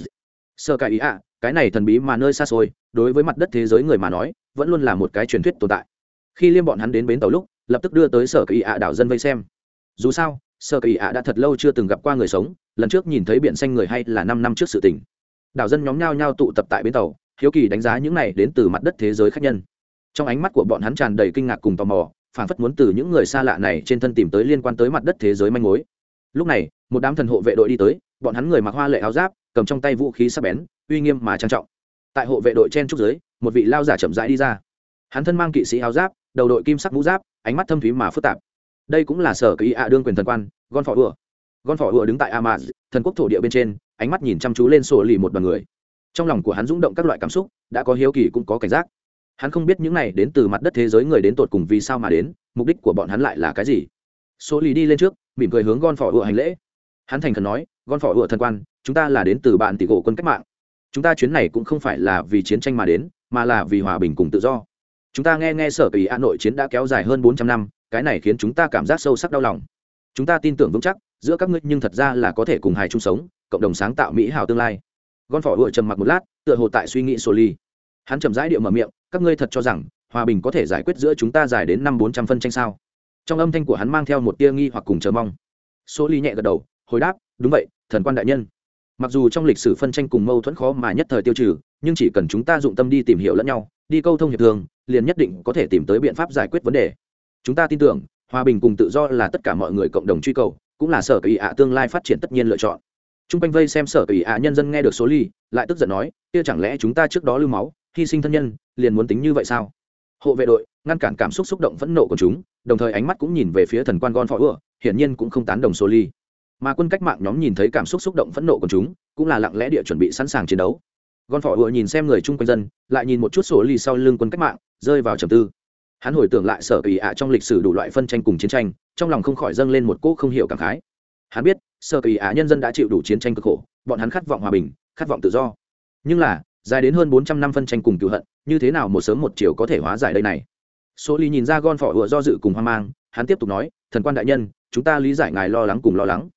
sở cải ý ạ, cái này thần bí mà nơi xa xôi, đối với mặt đất thế giới người mà nói, vẫn luôn là một cái truyền thuyết tồn tại. Khi liêm bọn hắn đến bến tàu lúc, lập tức đưa tới sở cải ý ạ đảo dân vây xem. Dù sao, sở cải ý ạ đã thật lâu chưa từng gặp qua người sống, lần trước nhìn thấy biển xanh người hay là năm năm trước sự tình đảo dân nhóm nhao nhao tụ tập tại bến tàu, hiếu kỳ đánh giá những này đến từ mặt đất thế giới khác nhân. Trong ánh mắt của bọn hắn tràn đầy kinh ngạc cùng tò mò phản phất muốn từ những người xa lạ này trên thân tìm tới liên quan tới mặt đất thế giới manh mối. Lúc này, một đám thần hộ vệ đội đi tới, bọn hắn người mặc hoa lệ áo giáp, cầm trong tay vũ khí sắc bén, uy nghiêm mà trang trọng. Tại hộ vệ đội trên trúc giới một vị lao giả chậm rãi đi ra. Hắn thân mang kỵ sĩ áo giáp, đầu đội kim sắc mũ giáp, ánh mắt thâm thúy mà phức tạp. Đây cũng là sở kỳ ạ đương quyền thần quan, gon phỏ ựa gon phỏ ựa đứng tại amaz, thần quốc thổ địa bên trên ánh mắt nhìn chăm chú lên sổ lì một đoàn người. Trong lòng của hắn rung động các loại cảm xúc, đã có hiếu kỳ cũng có cảnh giác. Hắn không biết những này đến từ mặt đất thế giới người đến tột cùng vì sao mà đến, mục đích của bọn hắn lại là cái gì. Số lì đi lên trước, mỉm cười hướng gon phỏ ựa hành lễ. Hắn thành khẩn nói, gon phỏ ựa thần quan, chúng ta là đến từ bạn tỷ gỗ quân cách mạng. Chúng ta chuyến này cũng không phải là vì chiến tranh mà đến, mà là vì hòa bình cùng tự do. Chúng ta nghe nghe sở kỳ hà nội chiến đã kéo dài hơn bốn trăm năm, cái này khiến chúng ta cảm giác sâu sắc đau lòng. Chúng ta tin tưởng vững chắc, giữa các ngươi nhưng thật ra là có thể cùng hài chung sống cộng đồng sáng tạo mỹ hào tương lai. Gon phỏ ựa trầm mặc một lát, tựa hồ tại suy nghĩ sổ ly. Hắn trầm rãi điệu mở miệng, các ngươi thật cho rằng, hòa bình có thể giải quyết giữa chúng ta dài đến năm bốn trăm phân tranh sao? Trong âm thanh của hắn mang theo một tia nghi hoặc cùng chờ mong. Số ly nhẹ gật đầu, hồi đáp, đúng vậy, thần quan đại nhân. Mặc dù trong lịch sử phân tranh cùng mâu thuẫn khó mà nhất thời tiêu trừ, nhưng chỉ cần chúng ta dụng tâm đi tìm hiểu lẫn nhau, đi câu thông hiệp thương liền nhất định có thể tìm tới biện pháp giải quyết vấn đề. Chúng ta tin tưởng, hòa bình cùng tự do là tất cả mọi người cộng đồng truy cầu, cũng là sở kỳ ạ tương lai phát triển tất nhiên lựa chọn t r u n g quanh vây xem sở ủy ạ nhân dân nghe được số ly, lại tức giận nói, kia chẳng lẽ chúng ta trước đó lưu máu, hy sinh thân nhân, liền muốn tính như vậy sao? Hộ vệ đội ngăn cản cảm xúc xúc động phẫn nộ của chúng, đồng thời ánh mắt cũng nhìn về phía thần quan gon phó ựa hiển nhiên cũng không tán đồng số ly. Mà quân cách mạng nhóm nhìn thấy cảm xúc xúc động phẫn nộ của chúng, cũng là lặng lẽ địa chuẩn bị sẵn sàng chiến đấu. Gon phỏ ựa nhìn xem người chung quanh dân, lại nhìn một chút sổ ly sau lưng quân cách mạng, rơi vào trầm tư. Hắn hồi tưởng lại sở ủy ạ trong lịch sử đủ loại phân tranh cùng chiến tranh, trong lòng không khỏi dâng lên một cỗ không hiểu cảm khái hắn biết sở kỳ á nhân dân đã chịu đủ chiến tranh cực khổ, bọn hắn khát vọng hòa bình, khát vọng tự do. Nhưng là, dài đến hơn bốn trăm năm phân tranh cùng cựu hận, như thế nào một sớm một chiều có thể hóa giải đây này? Số ly nhìn ra gon phỏ ựa do dự cùng hoang mang, hắn tiếp tục nói, thần quan đại nhân, chúng ta lý giải ngài lo lắng cùng lo lắng.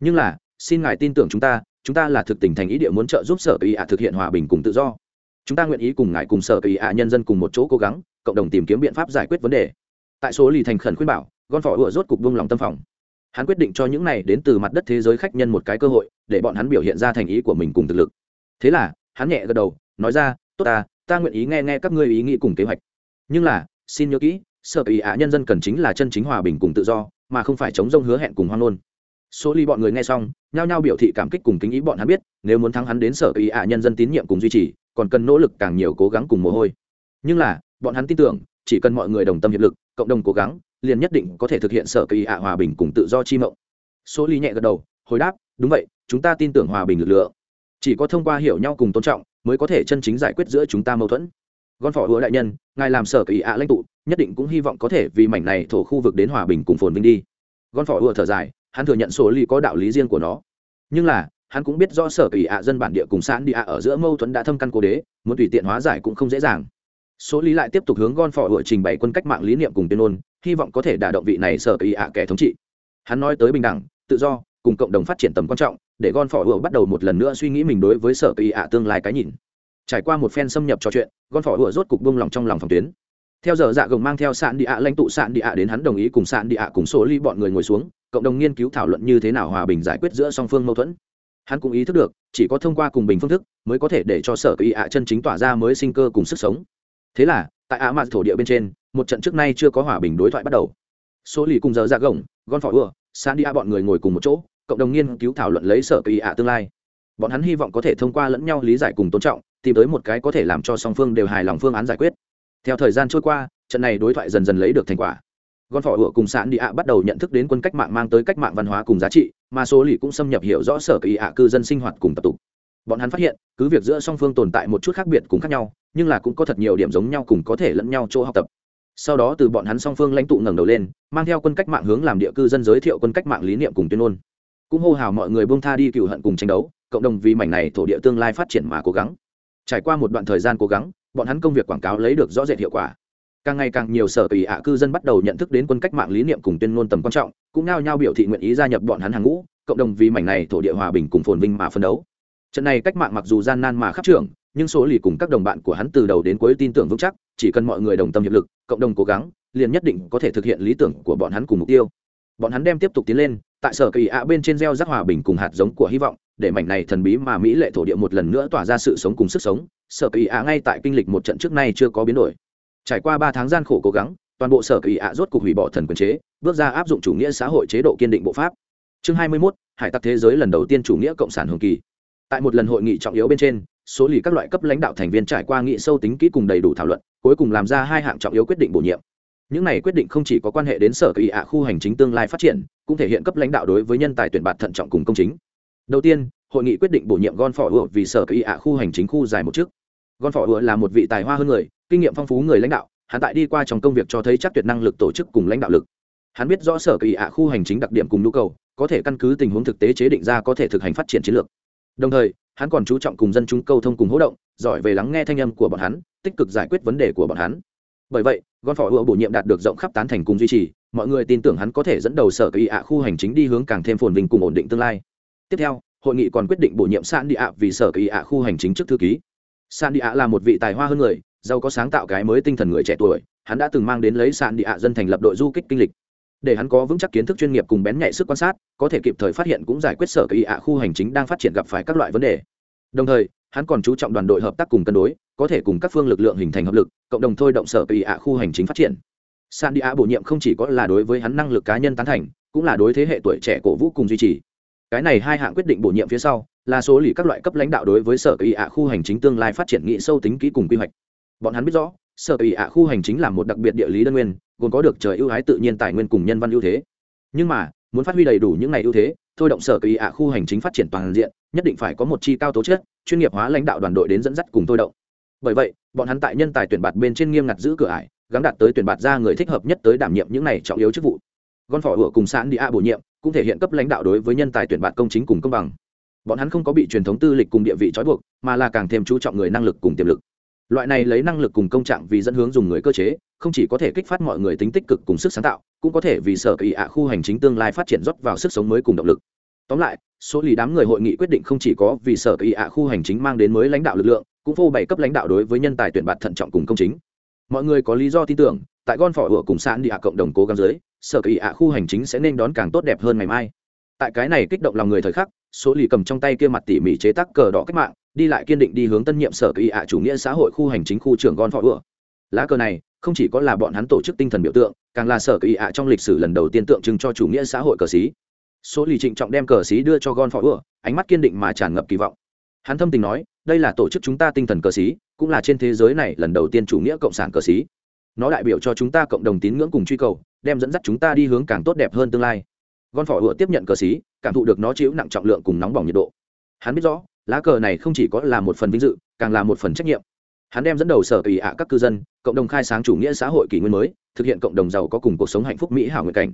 Nhưng là, xin ngài tin tưởng chúng ta chúng ta là thực tình thành ý địa muốn trợ giúp sở kỳ ạ thực hiện hòa bình cùng tự do. Chúng ta nguyện ý cùng ngài cùng sở kỳ ạ nhân dân cùng một chỗ cố gắng, cộng đồng tìm kiếm biện pháp giải quyết vấn đề. Tại số lì thành khẩn khuyên bảo, gon phỏ ựa rốt cục buông lòng tâm phòng hắn quyết định cho những này đến từ mặt đất thế giới khách nhân một cái cơ hội, để bọn hắn biểu hiện ra thành ý của mình cùng thực lực. Thế là, hắn nhẹ gật đầu, nói ra, tốt ta ta nguyện ý nghe nghe các ngươi ý nghĩ cùng kế hoạch. Nhưng là, xin nhớ kỹ sở ý ạ nhân dân cần chính là chân chính hòa bình cùng tự do, mà không phải chống rông hứa hẹn cùng hoang nôn số ly bọn người nghe xong, nhao nhao biểu thị cảm kích cùng kính ý bọn hắn biết, nếu muốn thắng hắn đến sở ý ạ nhân dân tín nhiệm cùng duy trì, còn cần nỗ lực càng nhiều cố gắng cùng mồ hôi. Nhưng là, bọn hắn tin tưởng, chỉ cần mọi người đồng tâm hiệp lực, cộng đồng cố gắng liền nhất định có thể thực hiện sở kỳ ạ hòa bình cùng tự do chi mộng. Số ly nhẹ gật đầu, hồi đáp, đúng vậy, chúng ta tin tưởng hòa bình lực lượng. Chỉ có thông qua hiểu nhau cùng tôn trọng mới có thể chân chính giải quyết giữa chúng ta mâu thuẫn. Gon phỏ hứa đại nhân, ngài làm sở kỳ ạ lãnh tụ, nhất định cũng hy vọng có thể vì mảnh này thổ khu vực đến hòa bình cùng phồn vinh đi. Gon phỏ hứa thở dài, hắn thừa nhận số ly có đạo lý riêng của nó. Nhưng là, hắn cũng biết rõ sở kỳ ạ dân bản địa cùng xã đi ạ ở giữa mâu thuẫn đã thâm căn cố đế, muốn tùy tiện hóa giải cũng không dễ dàng số lý lại tiếp tục hướng gon phỏ hội trình bày quân cách mạng lý niệm cùng tuyên ngôn, hy vọng có thể đả động vị này sở kỳ ạ kẻ thống trị. Hắn nói tới bình đẳng, tự do, cùng cộng đồng phát triển tầm quan trọng, để gon phỏ hội bắt đầu một lần nữa suy nghĩ mình đối với sở kỳ ạ tương lai cái nhìn. Trải qua một phen xâm nhập trò chuyện, gon phỏ hội rốt cục bông lòng trong lòng phòng tuyến. Theo giờ dạ gồng mang theo sạn địa ạ lãnh tụ sạn địa ạ đến hắn đồng ý cùng sạn địa ạ cùng số ly bọn người ngồi xuống, cộng đồng nghiên cứu thảo luận như thế nào hòa bình giải quyết giữa song phương mâu thuẫn. Hắn cũng ý thức được, chỉ có thông qua cùng bình phương thức, mới có thể để cho sở kỳ ạ chân chính tỏa ra mới sinh cơ cùng sức sống thế là, tại ạ mạt thổ địa bên trên, một trận trước nay chưa có hòa bình đối thoại bắt đầu. Số lì cùng giờ ra gồng, gon phỏ ưa, san đi a bọn người ngồi cùng một chỗ, cộng đồng nghiên cứu thảo luận lấy sở kỳ ạ tương lai. Bọn hắn hy vọng có thể thông qua lẫn nhau lý giải cùng tôn trọng, tìm tới một cái có thể làm cho song phương đều hài lòng phương án giải quyết. Theo thời gian trôi qua, trận này đối thoại dần dần lấy được thành quả. Gon phỏ ưa cùng sạn đi ạ bắt đầu nhận thức đến quân cách mạng mang tới cách mạng văn hóa cùng giá trị, mà số lì cũng xâm nhập hiểu rõ sở kỳ ạ cư dân sinh hoạt cùng tập tục bọn hắn phát hiện, cứ việc giữa song phương tồn tại một chút khác biệt cũng khác nhau, nhưng là cũng có thật nhiều điểm giống nhau cùng có thể lẫn nhau chỗ học tập. Sau đó từ bọn hắn song phương lãnh tụ ngẩng đầu lên, mang theo quân cách mạng hướng làm địa cư dân giới thiệu quân cách mạng lý niệm cùng tuyên ngôn. Cũng hô hào mọi người buông tha đi cựu hận cùng tranh đấu, cộng đồng vì mảnh này thổ địa tương lai phát triển mà cố gắng. Trải qua một đoạn thời gian cố gắng, bọn hắn công việc quảng cáo lấy được rõ rệt hiệu quả. Càng ngày càng nhiều sở ủy ạ cư dân bắt đầu nhận thức đến quân cách mạng lý niệm cùng tuyên ngôn tầm quan trọng, cũng nao nhau biểu thị nguyện ý gia nhập bọn hắn hàng ngũ, cộng đồng vì mảnh này thổ địa hòa bình cùng phồn vinh mà phấn đấu trận này cách mạng mặc dù gian nan mà khắc trưởng nhưng số lì cùng các đồng bạn của hắn từ đầu đến cuối tin tưởng vững chắc chỉ cần mọi người đồng tâm hiệp lực cộng đồng cố gắng liền nhất định có thể thực hiện lý tưởng của bọn hắn cùng mục tiêu. Bọn hắn đem tiếp tục tiến lên tại sở kỳ ạ bên trên gieo rắc hòa bình cùng hạt giống của hy vọng để mảnh này thần bí mà mỹ lệ thổ địa một lần nữa tỏa ra sự sống cùng sức sống. Sở kỳ ạ ngay tại kinh lịch một trận trước nay chưa có biến đổi. Trải qua ba tháng gian khổ cố gắng toàn bộ sở kỳ ạ rốt cuộc hủy bỏ thần quyền chế bước ra áp dụng chủ nghĩa xã hội chế độ kiên định bộ pháp. Chương hai mươi 21, hải tặc thế giới lần đầu tiên chủ nghĩa cộng sản hồng kỳ tại một lần hội nghị trọng yếu bên trên, số lì các loại cấp lãnh đạo thành viên trải qua nghị sâu tính kỹ cùng đầy đủ thảo luận, cuối cùng làm ra hai hạng trọng yếu quyết định bổ nhiệm. Những này quyết định không chỉ có quan hệ đến sở kỳ ạ khu hành chính tương lai phát triển, cũng thể hiện cấp lãnh đạo đối với nhân tài tuyển bạt thận trọng cùng công chính. Đầu tiên, hội nghị quyết định bổ nhiệm gon phỏ hựa vì sở kỳ ạ khu hành chính khu dài một chức. Gon phỏ hựa là một vị tài hoa hơn người, kinh nghiệm phong phú người lãnh đạo, hắn tại đi qua trong công việc cho thấy chắc tuyệt năng lực tổ chức cùng lãnh đạo lực. Hắn biết rõ sở kỳ ạ khu hành chính đặc điểm cùng nhu cầu, có thể căn cứ tình huống thực tế chế định ra có thể thực hành phát triển chiến lược đồng thời, hắn còn chú trọng cùng dân chúng câu thông cùng hỗ động, giỏi về lắng nghe thanh âm của bọn hắn, tích cực giải quyết vấn đề của bọn hắn. Bởi vậy, gon phỏ hựa bổ nhiệm đạt được rộng khắp tán thành cùng duy trì, mọi người tin tưởng hắn có thể dẫn đầu sở kỳ ạ khu hành chính đi hướng càng thêm phồn vinh cùng ổn định tương lai. Tiếp theo, hội nghị còn quyết định bổ nhiệm san đi ạ vì sở kỳ ạ khu hành chính trước thư ký. San đi ạ là một vị tài hoa hơn người, giàu có sáng tạo cái mới tinh thần người trẻ tuổi, hắn đã từng mang đến lấy san đi ạ dân thành lập đội du kích kinh lịch để hắn có vững chắc kiến thức chuyên nghiệp cùng bén nhạy sức quan sát, có thể kịp thời phát hiện cũng giải quyết sở kỳ ạ khu hành chính đang phát triển gặp phải các loại vấn đề. Đồng thời, hắn còn chú trọng đoàn đội hợp tác cùng cân đối, có thể cùng các phương lực lượng hình thành hợp lực, cộng đồng thôi động sở kỳ ạ khu hành chính phát triển. San đi ạ bổ nhiệm không chỉ có là đối với hắn năng lực cá nhân tán thành, cũng là đối thế hệ tuổi trẻ cổ vũ cùng duy trì. Cái này hai hạng quyết định bổ nhiệm phía sau, là số lì các loại cấp lãnh đạo đối với sở kỳ ạ khu hành chính tương lai phát triển nghị sâu tính kỹ cùng quy hoạch. Bọn hắn biết rõ, sở kỳ ạ khu hành chính là một đặc biệt địa lý đơn nguyên gồm có được trời ưu ái tự nhiên tài nguyên cùng nhân văn ưu thế. Nhưng mà, muốn phát huy đầy đủ những này ưu thế, thôi động sở kỳ ạ khu hành chính phát triển toàn diện, nhất định phải có một chi cao tố chất, chuyên nghiệp hóa lãnh đạo đoàn đội đến dẫn dắt cùng thôi động. Bởi vậy, bọn hắn tại nhân tài tuyển bạt bên trên nghiêm ngặt giữ cửa ải gắn đặt tới tuyển bạt ra người thích hợp nhất tới đảm nhiệm những này trọng yếu chức vụ. Gon phỏ hựa cùng sạn đi a bổ nhiệm, cũng thể hiện cấp lãnh đạo đối với nhân tài tuyển bạt công chính cùng công bằng. Bọn hắn không có bị truyền thống tư lịch cùng địa vị trói buộc, mà là càng thêm chú trọng người năng lực cùng tiềm lực loại này lấy năng lực cùng công trạng vì dẫn hướng dùng người cơ chế, không chỉ có thể kích phát mọi người tính tích cực cùng sức sáng tạo, cũng có thể vì sở kỳ ạ khu hành chính tương lai phát triển rót vào sức sống mới cùng động lực. Tóm lại, số lì đám người hội nghị quyết định không chỉ có vì sở kỳ ạ khu hành chính mang đến mới lãnh đạo lực lượng, cũng phô bày cấp lãnh đạo đối với nhân tài tuyển bạt thận trọng cùng công chính. Mọi người có lý do tin tưởng, tại gon phỏ ựa cùng sạn địa cộng đồng cố gắng dưới, sở kỳ ạ khu hành chính sẽ nên đón càng tốt đẹp hơn ngày mai. Tại cái này kích động lòng người thời khắc số lì cầm trong tay kia mặt tỉ mỉ chế tác cờ đỏ cách mạng, đi lại kiên định đi hướng tân nhiệm sở kỳ ạ chủ nghĩa xã hội khu hành chính khu trưởng gon phỏ ựa lá cờ này, không chỉ có là bọn hắn tổ chức tinh thần biểu tượng, càng là sở kỳ ạ trong lịch sử lần đầu tiên tượng trưng cho chủ nghĩa xã hội cờ xí. Số lì trịnh trọng đem cờ xí đưa cho gon phó vừa, ánh mắt kiên định mà tràn ngập kỳ vọng. Hắn thâm tình nói, đây là tổ chức chúng ta tinh thần cờ xí, cũng là trên thế giới này lần đầu tiên chủ nghĩa cộng sản cờ xí. Nó đại biểu cho chúng ta cộng đồng tín ngưỡng cùng truy cầu, đem dẫn dắt chúng ta đi hướng càng tốt đẹp hơn tương lai gon phỏ ựa tiếp nhận cờ xí, cảm thụ được nó chịu nặng trọng lượng cùng nóng bỏng nhiệt độ. Hắn biết rõ, lá cờ này không chỉ có là một phần vinh dự, càng là một phần trách nhiệm. Hắn đem dẫn đầu sở ủy ạ các cư dân, cộng đồng khai sáng chủ nghĩa xã hội kỷ nguyên mới, thực hiện cộng đồng giàu có cùng cuộc sống hạnh phúc mỹ hảo nguyện cảnh.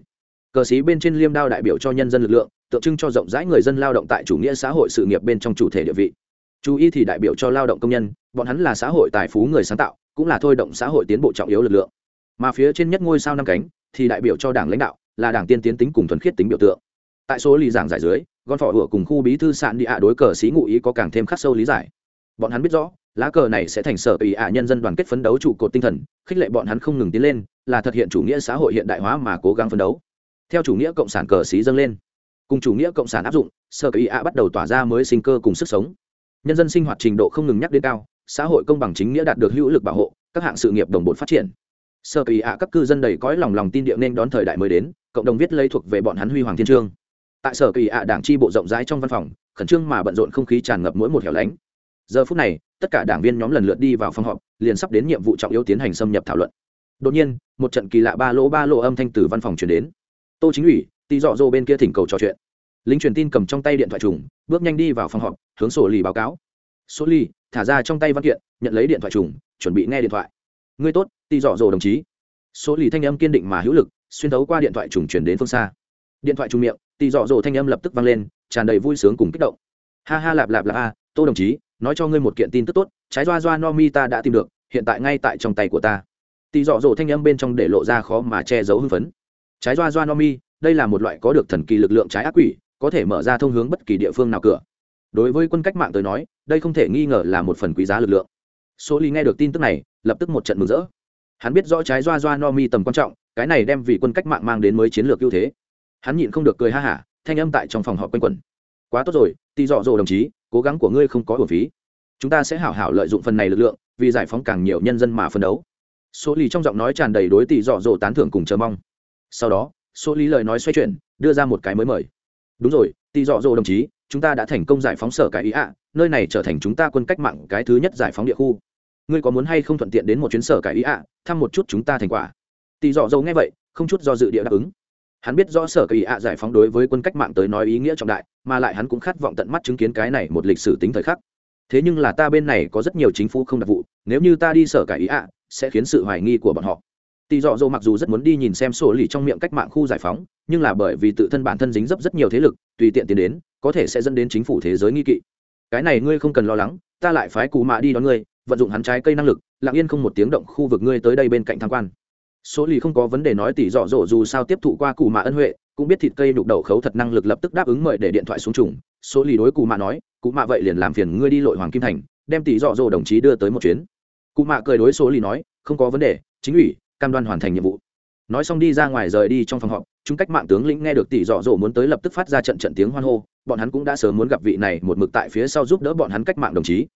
Cờ xí bên trên liêm đao đại biểu cho nhân dân lực lượng, tượng trưng cho rộng rãi người dân lao động tại chủ nghĩa xã hội sự nghiệp bên trong chủ thể địa vị. Chú ý thì đại biểu cho lao động công nhân, bọn hắn là xã hội tài phú người sáng tạo, cũng là thôi động xã hội tiến bộ trọng yếu lực lượng. Mà phía trên nhất ngôi sao năm cánh, thì đại biểu cho đảng lãnh đạo là đảng tiên tiến tính cùng thuần khiết tính biểu tượng. Tại số lý giảng giải dưới con phỏ hựa cùng khu bí thư sạn đi ạ đối cờ sĩ ngụ ý có càng thêm khắc sâu lý giải. Bọn hắn biết rõ, lá cờ này sẽ thành sở ủy ạ nhân dân đoàn kết phấn đấu trụ cột tinh thần, khích lệ bọn hắn không ngừng tiến lên, là thực hiện chủ nghĩa xã hội hiện đại hóa mà cố gắng phấn đấu. Theo chủ nghĩa cộng sản cờ sĩ dâng lên, cùng chủ nghĩa cộng sản áp dụng, sở ủy ạ bắt đầu tỏa ra mới sinh cơ cùng sức sống. Nhân dân sinh hoạt trình độ không ngừng nhắc đến cao, xã hội công bằng chính nghĩa đạt được hữu lực bảo hộ, các hạng sự nghiệp đồng bộ phát triển sơ kỳ ạ các cư dân đầy cõi lòng lòng tin điệu nên đón thời đại mới đến, cộng đồng viết lấy thuộc về bọn hắn huy hoàng thiên trương. Tại sở kỳ ạ đảng tri bộ rộng rãi trong văn phòng, khẩn trương mà bận rộn không khí tràn ngập mỗi một hẻo lánh. Giờ phút này, tất cả đảng viên nhóm lần lượt đi vào phòng họp, liền sắp đến nhiệm vụ trọng yếu tiến hành xâm nhập thảo luận. Đột nhiên, một trận kỳ lạ ba lỗ ba lỗ âm thanh từ văn phòng chuyển đến. Tô chính ủy tì dọ dỗ bên kia thỉnh cầu trò chuyện. Lính truyền tin cầm trong tay điện thoại trùng, bước nhanh đi vào phòng họp, hướng sổ lì báo cáo. Số ly thả ra trong tay văn kiện, nhận lấy điện thoại trùng, chuẩn bị nghe điện thoại ngươi tốt, tì dọ dỗ đồng chí. Số lì thanh âm kiên định mà hữu lực, xuyên thấu qua điện thoại trùng chuyển đến phương xa. Điện thoại trùng miệng, tì dọ dỗ thanh âm lập tức vang lên, tràn đầy vui sướng cùng kích động. Ha ha lạp lạp lạp a, tô đồng chí, nói cho ngươi một kiện tin tức tốt, trái doa doa no mi ta đã tìm được, hiện tại ngay tại trong tay của ta. Tì dọ dỗ thanh âm bên trong để lộ ra khó mà che giấu hưng phấn. Trái doa doa no mi, đây là một loại có được thần kỳ lực lượng trái ác quỷ, có thể mở ra thông hướng bất kỳ địa phương nào cửa. Đối với quân cách mạng tới nói, đây không thể nghi ngờ là một phần quý giá lực lượng. Số lý nghe được tin tức này lập tức một trận mừng rỡ. Hắn biết rõ trái doa doa no mi tầm quan trọng, cái này đem vì quân cách mạng mang đến mới chiến lược ưu thế. Hắn nhịn không được cười ha hả, thanh âm tại trong phòng họp quanh quẩn. Quá tốt rồi tì dọ dỗ đồng chí, cố gắng của ngươi không có hồn phí. Chúng ta sẽ hảo hảo lợi dụng phần này lực lượng, vì giải phóng càng nhiều nhân dân mà phân đấu. Số lì trong giọng nói tràn đầy đối tỷ dọ dỗ tán thưởng cùng chờ mong. Sau đó số lý lời nói xoay chuyển, đưa ra một cái mới mời. Đúng rồi tỷ dọ dỗ đồng chí, chúng ta đã thành công giải phóng sở cái ý ạ, nơi này trở thành chúng ta quân cách mạng cái thứ nhất giải phóng địa khu ngươi có muốn hay không thuận tiện đến một chuyến sở cải ý ạ, thăm một chút chúng ta thành quả. Tỷ dọ dâu nghe vậy, không chút do dự địa đáp ứng. Hắn biết rõ sở cải ý ạ giải phóng đối với quân cách mạng tới nói ý nghĩa trọng đại, mà lại hắn cũng khát vọng tận mắt chứng kiến cái này một lịch sử tính thời khắc. Thế nhưng là ta bên này có rất nhiều chính phủ không đặc vụ, nếu như ta đi sở cải ý ạ, sẽ khiến sự hoài nghi của bọn họ. Tỷ dọ Dầu mặc dù rất muốn đi nhìn xem sổ lì trong miệng cách mạng khu giải phóng, nhưng là bởi vì tự thân bản thân dính dấp rất nhiều thế lực, tùy tiện tiến đến, có thể sẽ dẫn đến chính phủ thế giới nghi kỵ. Cái này ngươi không cần lo lắng, ta lại phái cù mạ đi đón ngươi vận dụng hắn trái cây năng lực, lặng yên không một tiếng động khu vực ngươi tới đây bên cạnh tham quan. Số lì không có vấn đề nói tỉ dọ dỗ dù sao tiếp thụ qua cù mạ ân huệ, cũng biết thịt cây đục đầu khấu thật năng lực lập tức đáp ứng mời để điện thoại xuống trùng. Số lì đối cù mạ nói, cù mạ vậy liền làm phiền ngươi đi lội hoàng kim thành, đem tỉ dọ dỗ đồng chí đưa tới một chuyến. Cù mạ cười đối số lì nói, không có vấn đề, chính ủy, cam đoan hoàn thành nhiệm vụ. Nói xong đi ra ngoài rời đi trong phòng họp, chúng cách mạng tướng lĩnh nghe được tỷ dọ dỗ muốn tới lập tức phát ra trận trận tiếng hoan hô, bọn hắn cũng đã sớm muốn gặp vị này một mực tại phía sau giúp đỡ bọn hắn cách mạng đồng chí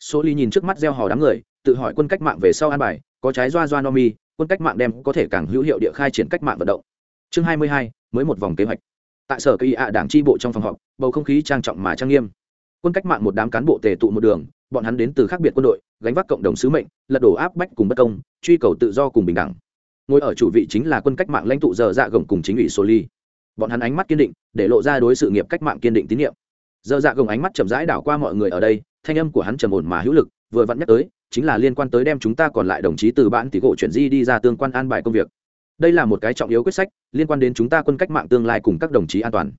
số ly nhìn trước mắt gieo hò đám người, tự hỏi quân cách mạng về sau an bài, có trái doa doa no mi, quân cách mạng đem có thể càng hữu hiệu địa khai triển cách mạng vận động. Chương hai mươi hai, mới một vòng kế hoạch. Tại sở cây ạ đảng tri bộ trong phòng họp, bầu không khí trang trọng mà trang nghiêm. Quân cách mạng một đám cán bộ tề tụ một đường, bọn hắn đến từ khác biệt quân đội, gánh vác cộng đồng sứ mệnh, lật đổ áp bách cùng bất công, truy cầu tự do cùng bình đẳng. Ngồi ở chủ vị chính là quân cách mạng lãnh tụ giờ dạ gồng cùng chính ủy soli bọn hắn ánh mắt kiên định, để lộ ra đối sự nghiệp cách mạng kiên định tín nhiệm. Giờ dạ gồng ánh mắt chậm rãi đảo qua mọi người ở đây thanh âm của hắn trầm ổn mà hữu lực, vừa vặn nhắc tới, chính là liên quan tới đem chúng ta còn lại đồng chí từ bản tỷ gỗ chuyển di đi ra tương quan an bài công việc. Đây là một cái trọng yếu quyết sách, liên quan đến chúng ta quân cách mạng tương lai cùng các đồng chí an toàn.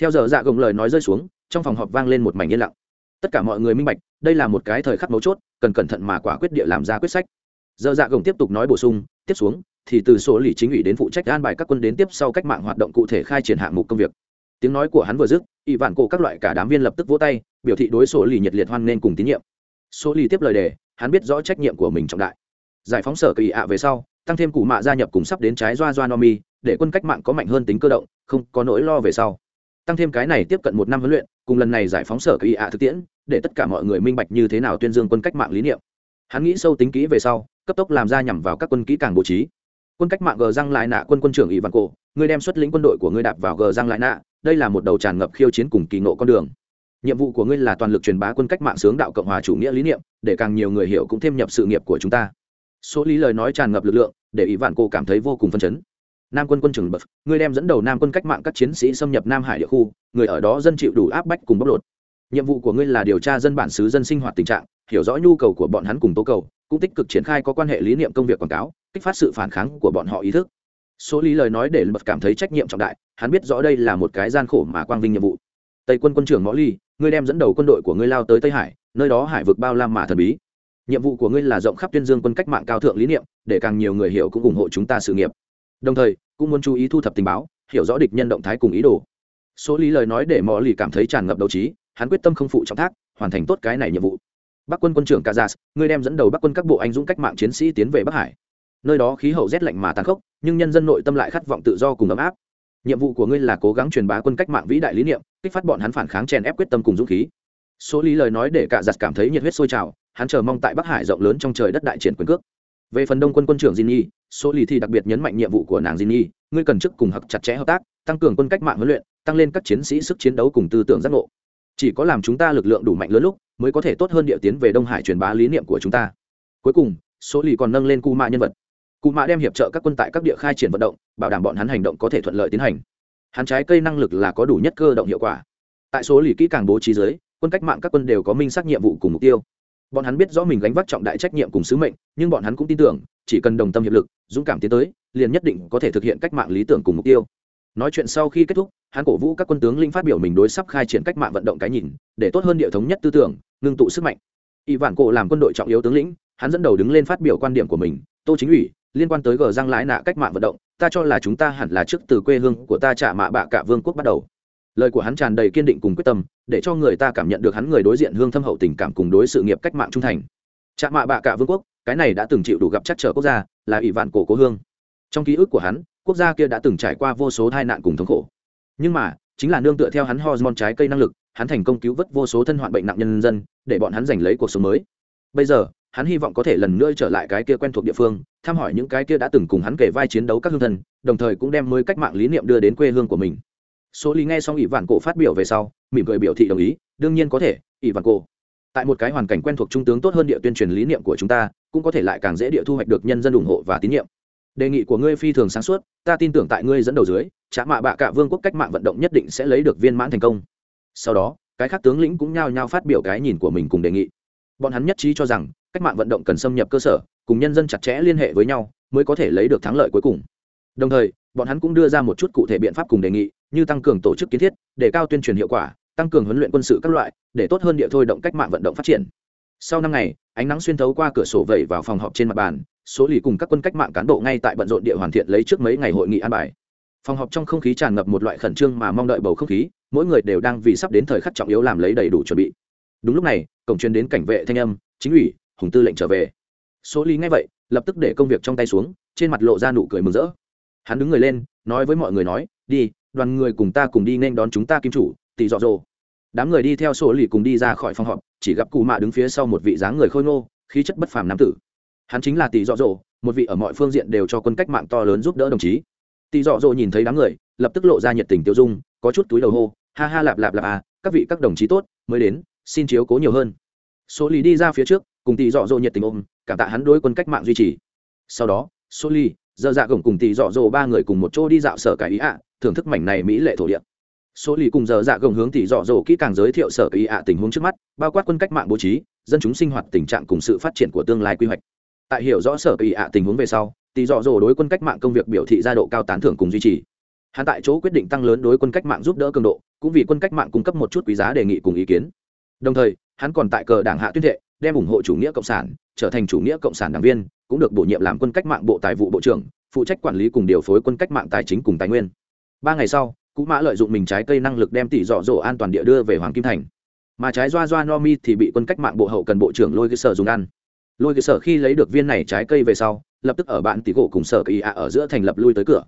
Theo giờ dạ gồng lời nói rơi xuống, trong phòng họp vang lên một mảnh yên lặng. Tất cả mọi người minh bạch, đây là một cái thời khắc mấu chốt, cần cẩn thận mà quả quyết địa làm ra quyết sách. Giờ dạ gồng tiếp tục nói bổ sung, tiếp xuống, thì từ số lì chính ủy đến phụ trách an bài các quân đến tiếp sau cách mạng hoạt động cụ thể khai triển hạng mục công việc. Tiếng nói của hắn vừa dứt ỵ vạn cổ các loại cả đám viên lập tức vỗ tay biểu thị đối số lì nhiệt liệt hoan nghênh cùng tín nhiệm. Số lì tiếp lời đề, hắn biết rõ trách nhiệm của mình trọng đại. Giải phóng sở kỳ ạ về sau, tăng thêm cụ mạ gia nhập cùng sắp đến trái doa doa no mi để quân cách mạng có mạnh hơn tính cơ động, không có nỗi lo về sau. Tăng thêm cái này tiếp cận một năm huấn luyện, cùng lần này giải phóng sở kỳ ạ thực tiễn, để tất cả mọi người minh bạch như thế nào tuyên dương quân cách mạng lý niệm. Hắn nghĩ sâu tính kỹ về sau, cấp tốc làm ra nhằm vào các quân kỹ càng bố trí. Quân cách mạng gờ răng lại nạ quân quân trưởng ỷ văn cổ ngươi đem xuất lĩnh quân đội của ngươi đạp vào gờ răng lại nạ, đây là một đầu tràn ngập khiêu chiến cùng kỳ nộ con đường nhiệm vụ của ngươi là toàn lực truyền bá quân cách mạng sướng đạo cộng hòa chủ nghĩa lý niệm, để càng nhiều người hiểu cũng thêm nhập sự nghiệp của chúng ta. Số lý lời nói tràn ngập lực lượng, để ỷ vạn cô cảm thấy vô cùng phân chấn. Nam quân quân trưởng bậc ngươi đem dẫn đầu nam quân cách mạng các chiến sĩ xâm nhập nam hải địa khu, người ở đó dân chịu đủ áp bách cùng bóc lột. Nhiệm vụ của ngươi là điều tra dân bản xứ dân sinh hoạt tình trạng, hiểu rõ nhu cầu của bọn hắn cùng tố cầu, cũng tích cực triển khai có quan hệ lý niệm công việc quảng cáo, kích phát sự phản kháng của bọn họ ý thức. Số lý lời nói để bật cảm thấy trách nhiệm trọng đại, hắn biết rõ đây là một cái gian khổ mà quang vinh nhiệm vụ. Tây quân quân trưởng mõ ly ngươi đem dẫn đầu quân đội của ngươi lao tới tây hải, nơi đó hải vực bao la mà thần bí. Nhiệm vụ của ngươi là rộng khắp tuyên dương quân cách mạng cao thượng lý niệm, để càng nhiều người hiểu cũng ủng hộ chúng ta sự nghiệp. Đồng thời, cũng muốn chú ý thu thập tình báo, hiểu rõ địch nhân động thái cùng ý đồ. Số lý lời nói để mõ lì cảm thấy tràn ngập đấu trí, hắn quyết tâm không phụ trọng thác, hoàn thành tốt cái này nhiệm vụ. Bắc quân quân trưởng kazas ngươi đem dẫn đầu bắc quân các bộ anh dũng cách mạng chiến sĩ tiến về bắc hải. Nơi đó khí hậu rét lạnh mà tàn khốc, nhưng nhân dân nội tâm lại khát vọng tự do cùng ấm áp. Nhiệm vụ của ngươi là cố gắng truyền bá quân cách mạng vĩ đại lý niệm kích phát bọn hắn phản kháng chèn ép quyết tâm cùng dũng khí số lý lời nói để cả giặt cảm thấy nhiệt huyết sôi trào hắn chờ mong tại bắc hải rộng lớn trong trời đất đại triển quyền cước về phần đông quân quân trưởng Jinny, số lý thì đặc biệt nhấn mạnh nhiệm vụ của nàng Jinny, ngươi cần chức cùng hợp chặt chẽ hợp tác, tăng cường quân cách mạng huấn luyện, tăng lên các chiến sĩ sức chiến đấu cùng tư tưởng giác ngộ. Chỉ có làm chúng ta lực lượng đủ mạnh lớn lúc, mới có thể tốt hơn địa tiến về Đông Hải truyền bá lý niệm của chúng ta. Cuối cùng, số lý còn nâng lên Cu Mạ nhân vật. Cụ Mạ đem hiệp trợ các quân tại các địa khai triển vận động, bảo đảm bọn hắn hành động có thể thuận lợi tiến hành. Hắn trái cây năng lực là có đủ nhất cơ động hiệu quả. Tại số lì kỹ càng bố trí dưới, quân cách mạng các quân đều có minh xác nhiệm vụ cùng mục tiêu. Bọn hắn biết rõ mình gánh vác trọng đại trách nhiệm cùng sứ mệnh nhưng bọn hắn cũng tin tưởng chỉ cần đồng tâm hiệp lực dũng cảm tiến tới liền nhất định có thể thực hiện cách mạng lý tưởng cùng mục tiêu. Nói chuyện sau khi kết thúc hắn cổ vũ các quân tướng linh phát biểu mình đối sắp khai triển cách mạng vận động cái nhìn để tốt hơn địa thống nhất tư tưởng ngưng tụ sức mạnh. Y vạn cổ làm quân đội trọng yếu tướng lĩnh hắn dẫn đầu đứng lên phát biểu quan điểm của mình tô chính ủy liên quan tới gờ răng lãi nạ cách mạng vận động ta cho là chúng ta hẳn là trước từ quê hương của ta trả mạ bạ cả vương quốc bắt đầu. Lời của hắn tràn đầy kiên định cùng quyết tâm, để cho người ta cảm nhận được hắn người đối diện hương thâm hậu tình cảm cùng đối sự nghiệp cách mạng trung thành. Trả mạ bạ cả vương quốc, cái này đã từng chịu đủ gặp chắc trở quốc gia, là ỷ vạn cổ cố hương. Trong ký ức của hắn, quốc gia kia đã từng trải qua vô số tai nạn cùng thống khổ. Nhưng mà, chính là nương tựa theo hắn hormone trái cây năng lực, hắn thành công cứu vớt vô số thân hoạn bệnh nặng nhân dân, để bọn hắn giành lấy cuộc sống mới. Bây giờ hắn hy vọng có thể lần nữa trở lại cái kia quen thuộc địa phương, thăm hỏi những cái kia đã từng cùng hắn kể vai chiến đấu các hương thân, đồng thời cũng đem mới cách mạng lý niệm đưa đến quê hương của mình. Số lý nghe xong ỷ vạn cổ phát biểu về sau, mỉm cười biểu thị đồng ý, đương nhiên có thể, ỷ vạn cổ. Tại một cái hoàn cảnh quen thuộc trung tướng tốt hơn địa tuyên truyền lý niệm của chúng ta, cũng có thể lại càng dễ địa thu hoạch được nhân dân ủng hộ và tín nhiệm. Đề nghị của ngươi phi thường sáng suốt, ta tin tưởng tại ngươi dẫn đầu dưới trả mạ bạ cả vương quốc cách mạng vận động nhất định sẽ lấy được viên mãn thành công. Sau đó, cái khác tướng lĩnh cũng nhao nhao phát biểu cái nhìn của mình cùng đề nghị. Bọn hắn nhất trí cho rằng cách mạng vận động cần xâm nhập cơ sở, cùng nhân dân chặt chẽ liên hệ với nhau, mới có thể lấy được thắng lợi cuối cùng. Đồng thời, bọn hắn cũng đưa ra một chút cụ thể biện pháp cùng đề nghị, như tăng cường tổ chức kiến thiết, để cao tuyên truyền hiệu quả, tăng cường huấn luyện quân sự các loại, để tốt hơn địa thôi động cách mạng vận động phát triển. Sau năm ngày, ánh nắng xuyên thấu qua cửa sổ vẩy vào phòng họp trên mặt bàn, số lì cùng các quân cách mạng cán bộ ngay tại bận rộn địa hoàn thiện lấy trước mấy ngày hội nghị an bài. Phòng họp trong không khí tràn ngập một loại khẩn trương mà mong đợi bầu không khí, mỗi người đều đang vì sắp đến thời khắc trọng yếu làm lấy đầy đủ chuẩn bị. Đúng lúc này, cổng truyền đến cảnh vệ thanh âm, chính ủy hùng tư lệnh trở về. Số lý nghe vậy, lập tức để công việc trong tay xuống, trên mặt lộ ra nụ cười mừng rỡ. Hắn đứng người lên, nói với mọi người nói, đi, đoàn người cùng ta cùng đi nên đón chúng ta kim chủ, tỷ dọ dồ đám người đi theo số lì cùng đi ra khỏi phòng họp, chỉ gặp cụ mạ đứng phía sau một vị dáng người khôi ngô, khí chất bất phàm nam tử. Hắn chính là tỷ dọ dồ một vị ở mọi phương diện đều cho quân cách mạng to lớn giúp đỡ đồng chí. Tỷ dọ dồ nhìn thấy đám người, lập tức lộ ra nhiệt tình tiêu dung, có chút túi đầu hô, ha ha lạp lạp lạp à các vị các đồng chí tốt, mới đến, xin chiếu cố nhiều hơn. Số lì đi ra phía trước cùng tỷ dọ dỗ nhiệt tình ôm, cảm tạ hắn đối quân cách mạng duy trì. Sau đó số lì giờ dạ gồng cùng tỷ dọ dỗ ba người cùng một chỗ đi dạo sở cải ý ạ, thưởng thức mảnh này mỹ lệ thổ địa. Số lì cùng giờ dạ gồng hướng tỷ dọ dỗ kỹ càng giới thiệu sở ý ạ tình huống trước mắt, bao quát quân cách mạng bố trí, dân chúng sinh hoạt tình trạng cùng sự phát triển của tương lai quy hoạch. Tại hiểu rõ sở ý ạ tình huống về sau, tỷ dọ dỗ đối quân cách mạng công việc biểu thị gia độ cao tán thưởng cùng duy trì. Hắn tại chỗ quyết định tăng lớn đối quân cách mạng giúp đỡ cường độ, cũng vì quân cách mạng cung cấp một chút quý giá đề nghị cùng ý kiến. Đồng thời, hắn còn tại cờ đảng hạ tuyên thệ đem ủng hộ chủ nghĩa cộng sản, trở thành chủ nghĩa cộng sản đảng viên, cũng được bổ nhiệm làm quân cách mạng bộ tài vụ bộ trưởng, phụ trách quản lý cùng điều phối quân cách mạng tài chính cùng tài nguyên. Ba ngày sau cụ mã lợi dụng mình trái cây năng lực đem tỷ dọ dỗ an toàn địa đưa về hoàng kim thành. Mà trái doa doa no mi thì bị quân cách mạng bộ hậu cần bộ trưởng lôi cơ sở dùng ăn. Lôi cơ sở khi lấy được viên này trái cây về sau, lập tức ở bạn tỷ gỗ cùng sở kỳ ạ ở giữa thành lập lui tới cửa.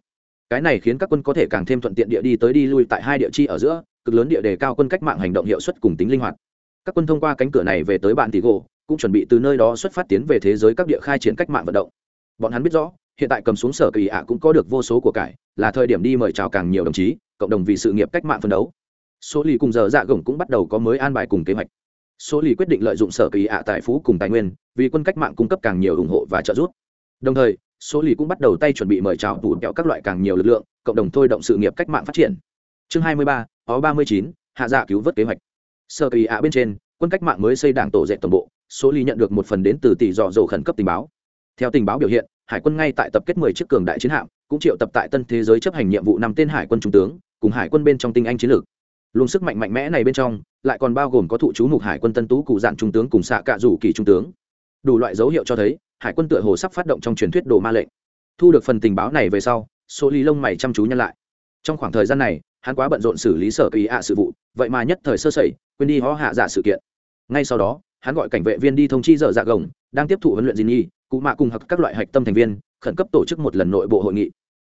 Cái này khiến các quân có thể càng thêm thuận tiện địa đi tới đi lui tại hai địa chi ở giữa, cực lớn địa đề cao quân cách mạng hành động hiệu suất cùng tính linh hoạt các quân thông qua cánh cửa này về tới bạn tỷ gỗ cũng chuẩn bị từ nơi đó xuất phát tiến về thế giới các địa khai triển cách mạng vận động. Bọn hắn biết rõ hiện tại cầm xuống sở kỳ ạ cũng có được vô số của cải là thời điểm đi mời chào càng nhiều đồng chí cộng đồng vì sự nghiệp cách mạng phân đấu. Số lì cùng giờ dạ gồng cũng bắt đầu có mới an bài cùng kế hoạch. Số lì quyết định lợi dụng sở kỳ ạ tài phú cùng tài nguyên vì quân cách mạng cung cấp càng nhiều ủng hộ và trợ giúp. Đồng thời số lì cũng bắt đầu tay chuẩn bị mời chào tủ kẹo các loại càng nhiều lực lượng cộng đồng thôi động sự nghiệp cách mạng phát triển. Chương 23, ó 39, hạ dạ cứu vớt kế hoạch. Sơ kỳ ạ bên trên, quân cách mạng mới xây đảng tổ dệt toàn bộ, số ly nhận được một phần đến từ tỷ dọ dỗ khẩn cấp tình báo. Theo tình báo biểu hiện, hải quân ngay tại tập kết 10 chiếc cường đại chiến hạm, cũng triệu tập tại tân thế giới chấp hành nhiệm vụ năm tên hải quân trung tướng, cùng hải quân bên trong tinh anh chiến lược. Luồng sức mạnh mạnh mẽ này bên trong, lại còn bao gồm có thụ chú mục hải quân tân tú cụ dạn trung tướng cùng xạ cạ rủ kỳ trung tướng. Đủ loại dấu hiệu cho thấy, hải quân tựa hồ sắp phát động trong truyền thuyết đồ ma lệnh. Thu được phần tình báo này về sau, số ly lông mày chăm chú nhân lại. Trong khoảng thời gian này hắn quá bận rộn xử lý sở kỳ ạ sự vụ, vậy mà nhất thời sơ sẩy, quên đi ho hạ giả sự kiện. Ngay sau đó, hắn gọi cảnh vệ viên đi thông chi dở dạ gồng, đang tiếp thụ huấn luyện gì nhi cụ mạ cùng hặc các loại hạch tâm thành viên, khẩn cấp tổ chức một lần nội bộ hội nghị.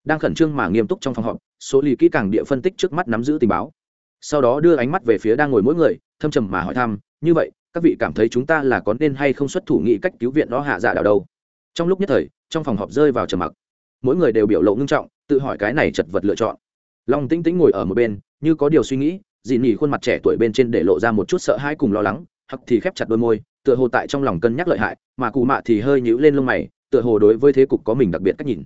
Đang khẩn trương mà nghiêm túc trong phòng họp, số lì kỹ càng địa phân tích trước mắt nắm giữ tình báo. Sau đó đưa ánh mắt về phía đang ngồi mỗi người, thâm trầm mà hỏi thăm, như vậy, các vị cảm thấy chúng ta là có nên hay không xuất thủ nghị cách cứu viện đó hạ dạ đảo đâu? Trong lúc nhất thời, trong phòng họp rơi vào trầm mặc. Mỗi người đều biểu lộ ngưng trọng, tự hỏi cái này chật vật lựa chọn long tĩnh tĩnh ngồi ở một bên, như có điều suy nghĩ, Dì nhỉ khuôn mặt trẻ tuổi bên trên để lộ ra một chút sợ hãi cùng lo lắng, hắc thì khép chặt đôi môi, tựa hồ tại trong lòng cân nhắc lợi hại, mà cụ mạ thì hơi nhíu lên lông mày, tựa hồ đối với thế cục có mình đặc biệt cách nhìn.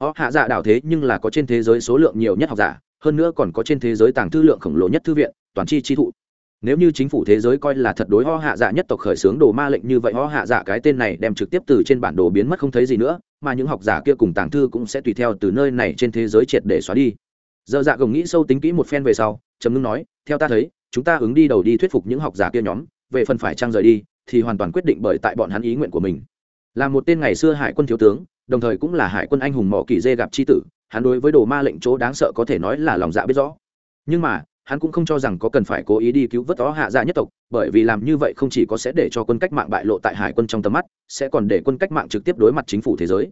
Họ hạ dạ đảo thế nhưng là có trên thế giới số lượng nhiều nhất học giả, hơn nữa còn có trên thế giới tàng thư lượng khổng lồ nhất thư viện, toàn chi chi thụ. Nếu như chính phủ thế giới coi là thật đối ho hạ dạ nhất tộc khởi xướng đồ ma lệnh như vậy ho hạ dạ cái tên này đem trực tiếp từ trên bản đồ biến mất không thấy gì nữa, mà những học giả kia cùng tàng thư cũng sẽ tùy theo từ nơi này trên thế giới triệt để xóa đi dơ dạ gồng nghĩ sâu tính kỹ một phen về sau, trầm ngưng nói, theo ta thấy, chúng ta ứng đi đầu đi thuyết phục những học giả kia nhóm, về phần phải trang rời đi, thì hoàn toàn quyết định bởi tại bọn hắn ý nguyện của mình. Là một tên ngày xưa hải quân thiếu tướng, đồng thời cũng là hải quân anh hùng mỏ kỳ dê gặp c h i tử, hắn đối với đồ ma lệnh chỗ đáng sợ có thể nói là lòng dạ biết rõ. Nhưng mà, hắn cũng không cho rằng có cần phải cố ý đi cứu vớt đó hạ dạ nhất tộc, bởi vì làm như vậy không chỉ có sẽ để cho quân cách mạng bại lộ tại hải quân trong tầm mắt, sẽ còn để quân cách mạng trực tiếp đối mặt chính phủ thế giới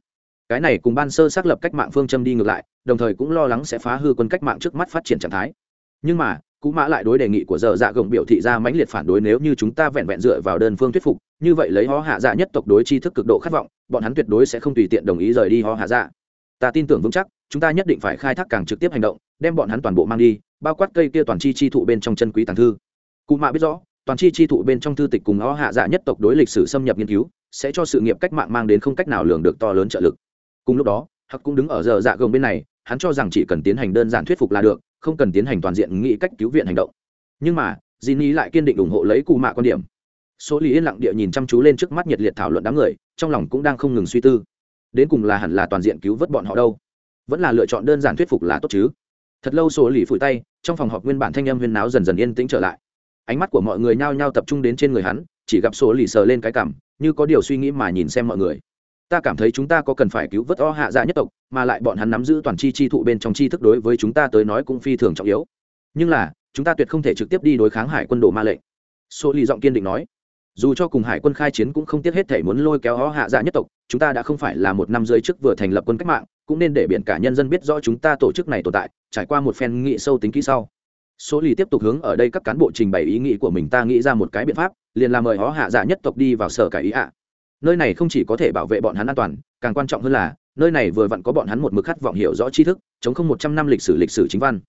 cái này cùng ban sơ xác lập cách mạng phương châm đi ngược lại, đồng thời cũng lo lắng sẽ phá hư quân cách mạng trước mắt phát triển trạng thái. Nhưng mà, cú mã lại đối đề nghị của dở dạ gồng biểu thị ra mãnh liệt phản đối nếu như chúng ta vẹn vẹn dựa vào đơn phương thuyết phục, như vậy lấy ho hạ dạ nhất tộc đối tri thức cực độ khát vọng, bọn hắn tuyệt đối sẽ không tùy tiện đồng ý rời đi ho hạ dạ. Ta tin tưởng vững chắc, chúng ta nhất định phải khai thác càng trực tiếp hành động, đem bọn hắn toàn bộ mang đi, bao quát cây kia toàn chi chi thụ bên trong chân quý tàng thư. Cụ mạ biết rõ, toàn chi chi thụ bên trong thư tịch cùng ho hạ dạ nhất tộc đối lịch sử xâm nhập nghiên cứu, sẽ cho sự nghiệp cách mạng mang đến không cách nào lường được to lớn trợ lực cùng lúc đó, hắc cũng đứng ở giờ dạ gồng bên này, hắn cho rằng chỉ cần tiến hành đơn giản thuyết phục là được, không cần tiến hành toàn diện nghĩ cách cứu viện hành động. Nhưng mà di ni lại kiên định ủng hộ lấy cụ mạ quan điểm. Số lý yên lặng địa nhìn chăm chú lên trước mắt nhiệt liệt thảo luận đám người, trong lòng cũng đang không ngừng suy tư. Đến cùng là hẳn là toàn diện cứu vớt bọn họ đâu? Vẫn là lựa chọn đơn giản thuyết phục là tốt chứ? Thật lâu số lì phủi tay, trong phòng họp nguyên bản thanh âm huyên náo dần dần yên tĩnh trở lại. Ánh mắt của mọi người nhao nhao tập trung đến trên người hắn, chỉ gặp số lì sờ lên cái cảm, như có điều suy nghĩ mà nhìn xem mọi người ta cảm thấy chúng ta có cần phải cứu vớt o hạ dạ nhất tộc, mà lại bọn hắn nắm giữ toàn chi chi thụ bên trong chi thức đối với chúng ta tới nói cũng phi thường trọng yếu. Nhưng là, chúng ta tuyệt không thể trực tiếp đi đối kháng hải quân đồ ma lệnh số lì giọng kiên định nói. Dù cho cùng hải quân khai chiến cũng không tiếc hết thể muốn lôi kéo o hạ dạ nhất tộc, chúng ta đã không phải là một năm rưỡi trước vừa thành lập quân cách mạng, cũng nên để biển cả nhân dân biết rõ chúng ta tổ chức này tồn tại, trải qua một phen nghị sâu tính kỹ sau. Số lì tiếp tục hướng ở đây các cán bộ trình bày ý nghĩ của mình, ta nghĩ ra một cái biện pháp, liền là mời ó hạ dạ nhất tộc đi vào sở cải ý ạ nơi này không chỉ có thể bảo vệ bọn hắn an toàn, càng quan trọng hơn là, nơi này vừa vặn có bọn hắn một mực khát vọng hiểu rõ tri thức, chống không một trăm năm lịch sử lịch sử chính văn.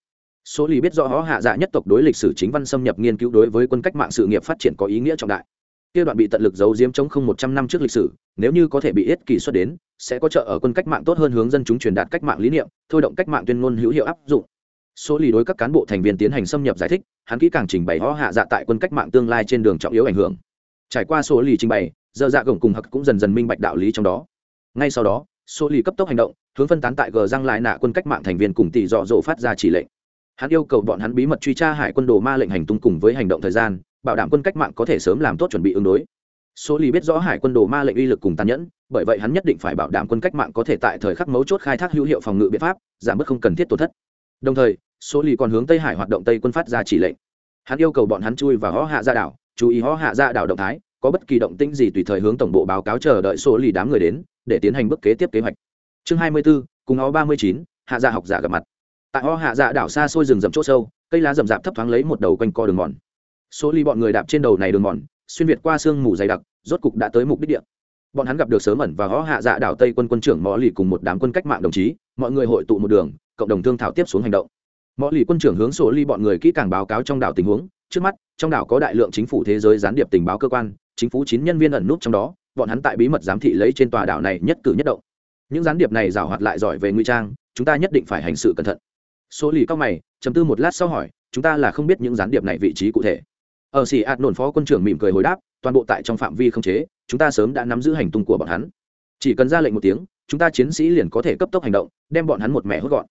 Số lì biết rõ họ hạ dạ nhất tộc đối lịch sử chính văn xâm nhập nghiên cứu đối với quân cách mạng sự nghiệp phát triển có ý nghĩa trọng đại. Kia đoạn bị tận lực giấu giếm chống không một trăm năm trước lịch sử, nếu như có thể bị ít kỳ xuất đến, sẽ có trợ ở quân cách mạng tốt hơn hướng dân chúng truyền đạt cách mạng lý niệm, thôi động cách mạng tuyên ngôn hữu hiệu áp dụng. Số lì đối các cán bộ thành viên tiến hành xâm nhập giải thích, hắn kỹ càng trình bày họ hạ dạ tại quân cách mạng tương lai trên đường trọng yếu ảnh hưởng. Trải qua số lì trình bày giờ dạ gồng cùng hặc cũng dần dần minh bạch đạo lý trong đó. Ngay sau đó số lì cấp tốc hành động, hướng phân tán tại gờ răng lại nạ quân cách mạng thành viên cùng tỷ dọ dỗ phát ra chỉ lệnh. Hắn yêu cầu bọn hắn bí mật truy tra hải quân đồ ma lệnh hành tung cùng với hành động thời gian, bảo đảm quân cách mạng có thể sớm làm tốt chuẩn bị ứng đối. Số lì biết rõ hải quân đồ ma lệnh uy lực cùng tàn nhẫn, bởi vậy hắn nhất định phải bảo đảm quân cách mạng có thể tại thời khắc mấu chốt khai thác hữu hiệu phòng ngự biện pháp, giảm bớt không cần thiết tổn thất. Đồng thời số lì còn hướng tây hải hoạt động tây quân phát ra chỉ lệnh. Hắn yêu cầu bọn hắn chui và hó hạ ra đảo, chú ý hó hạ ra đảo động thái có bất kỳ động tĩnh gì tùy thời hướng tổng bộ báo cáo chờ đợi số lì đám người đến để tiến hành bước kế tiếp kế hoạch. Chương hai mươi 24, cùng ó ba mươi chín hạ dạ học giả gặp mặt. Tại o hạ dạ đảo xa xôi rừng rậm chỗ sâu cây lá rậm rạp thấp thoáng lấy một đầu quanh co đường mòn. Số ly bọn người đạp trên đầu này đường mòn xuyên việt qua sương mù dày đặc rốt cục đã tới mục đích địa. Bọn hắn gặp được sớm ẩn và o hạ dạ đảo tây quân quân trưởng mõ lì cùng một đám quân cách mạng đồng chí mọi người hội tụ một đường cộng đồng thương thảo tiếp xuống hành động. Mõ lì quân trưởng hướng số ly bọn người kỹ càng báo cáo trong đảo tình huống trước mắt trong đảo có đại lượng chính phủ thế giới gián điệp tình báo cơ quan chính phủ chín nhân viên ẩn nút trong đó, bọn hắn tại bí mật giám thị lấy trên tòa đảo này nhất cử nhất động. Những gián điệp này giảo hoạt lại giỏi về nguy trang, chúng ta nhất định phải hành sự cẩn thận. Số lì cao mày chấm tư một lát sau hỏi, chúng ta là không biết những gián điệp này vị trí cụ thể. Ở xì ạt nổn phó quân trưởng mỉm cười hồi đáp, toàn bộ tại trong phạm vi không chế, chúng ta sớm đã nắm giữ hành tung của bọn hắn. Chỉ cần ra lệnh một tiếng, chúng ta chiến sĩ liền có thể cấp tốc hành động, đem bọn hắn một mẻ hốt gọn.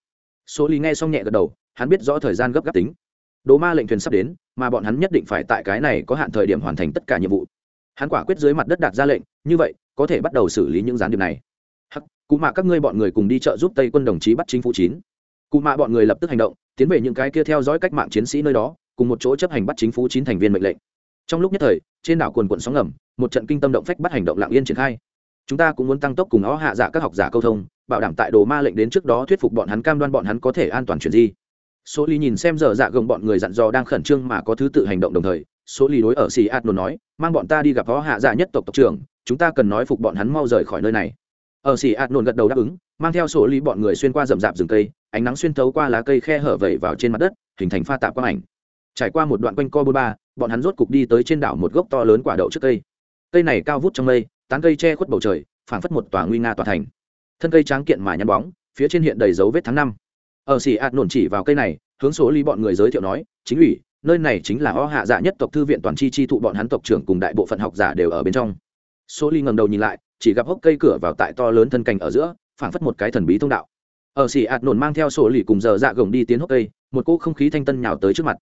Số lì nghe xong nhẹ gật đầu, hắn biết rõ thời gian gấp gáp tính. Đồ ma lệnh thuyền sắp đến, mà bọn hắn nhất định phải tại cái này có hạn thời điểm hoàn thành tất cả nhiệm vụ hắn quả quyết dưới mặt đất đạt ra lệnh, như vậy, có thể bắt đầu xử lý những gián điệp này. Hắc, cụ mạ các ngươi bọn người cùng đi chợ giúp tây quân đồng chí bắt chính phủ chín. Cụ mạ bọn người lập tức hành động, tiến về những cái kia theo dõi cách mạng chiến sĩ nơi đó, cùng một chỗ chấp hành bắt chính phủ chín thành viên mệnh lệnh. Trong lúc nhất thời, trên đảo quần quận sóng ngầm, một trận kinh tâm động phách bắt hành động lạng yên triển khai. Chúng ta cũng muốn tăng tốc cùng ó hạ giả các học giả câu thông, bảo đảm tại đồ ma lệnh đến trước đó thuyết phục bọn hắn cam đoan bọn hắn có thể an toàn chuyển di. Số ly nhìn xem giờ dạ gồng bọn người dặn dò đang khẩn trương mà có thứ tự hành động đồng thời số lì đối ở xì ạt nôn nói, mang bọn ta đi gặp võ hạ dạ nhất tộc tộc trưởng, chúng ta cần nói phục bọn hắn mau rời khỏi nơi này. Ở xì ạt nôn gật đầu đáp ứng, mang theo số lì bọn người xuyên qua rậm rạp rừng cây, ánh nắng xuyên thấu qua lá cây khe hở vẩy vào trên mặt đất, hình thành pha tạp quang ảnh. Trải qua một đoạn quanh co bôn ba, bọn hắn rốt cục đi tới trên đảo một gốc to lớn quả đậu trước cây. Cây này cao vút trong mây, tán cây che khuất bầu trời, phảng phất một tòa nguy nga tòa thành. Thân cây tráng kiện mà nhăn bóng, phía trên hiện đầy dấu vết tháng năm. Ở xì ạt nổn chỉ vào cây này, hướng số lý bọn người giới thiệu nói, chính ủy nơi này chính là o hạ dạ nhất tộc thư viện toàn chi chi thụ bọn hắn tộc trưởng cùng đại bộ phận học giả đều ở bên trong. Số ly ngầm đầu nhìn lại, chỉ gặp hốc cây cửa vào tại to lớn thân cành ở giữa, phảng phất một cái thần bí thông đạo. Ở xì ạt nổn mang theo sổ lì cùng giờ dạ gồng đi tiến hốc cây, một cỗ không khí thanh tân nhào tới trước mặt.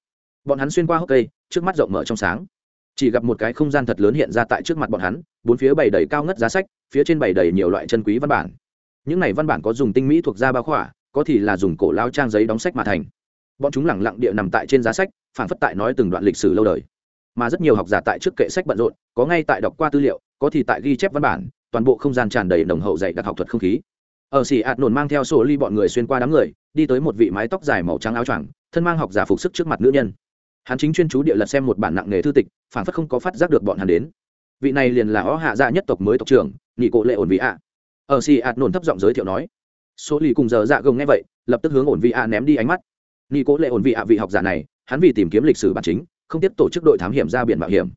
Bọn hắn xuyên qua hốc cây, trước mắt rộng mở trong sáng. Chỉ gặp một cái không gian thật lớn hiện ra tại trước mặt bọn hắn, bốn phía bày đầy cao ngất giá sách, phía trên bày đầy nhiều loại chân quý văn bản. Những này văn bản có dùng tinh mỹ thuộc da bao khỏa, có thì là dùng cổ lao trang giấy đóng sách mà thành. Bọn chúng lẳng lặng địa nằm tại trên giá sách phản phất tại nói từng đoạn lịch sử lâu đời. Mà rất nhiều học giả tại trước kệ sách bận rộn, có ngay tại đọc qua tư liệu, có thì tại ghi chép văn bản, toàn bộ không gian tràn đầy nồng hậu dạy đặc học thuật không khí. Ở xì ạt nổn mang theo sổ ly bọn người xuyên qua đám người, đi tới một vị mái tóc dài màu trắng áo choàng, thân mang học giả phục sức trước mặt nữ nhân. Hắn chính chuyên chú địa lật xem một bản nặng nghề thư tịch phản phất không có phát giác được bọn hắn đến. Vị này liền là ó hạ dạ nhất tộc mới tộc trưởng, nghị cộ lệ ổn vị ạ ở xì ạt nổn thấp giọng giới thiệu nói số lì cùng giờ dạ gồng nghe vậy, lập tức hướng ổn vị ạ ném đi ánh mắt. Nghị cộ lệ ổn vị ạ vị học giả này hắn vì tìm kiếm lịch sử bản chính, không tiếp tổ chức đội thám hiểm ra biển mạo hiểm.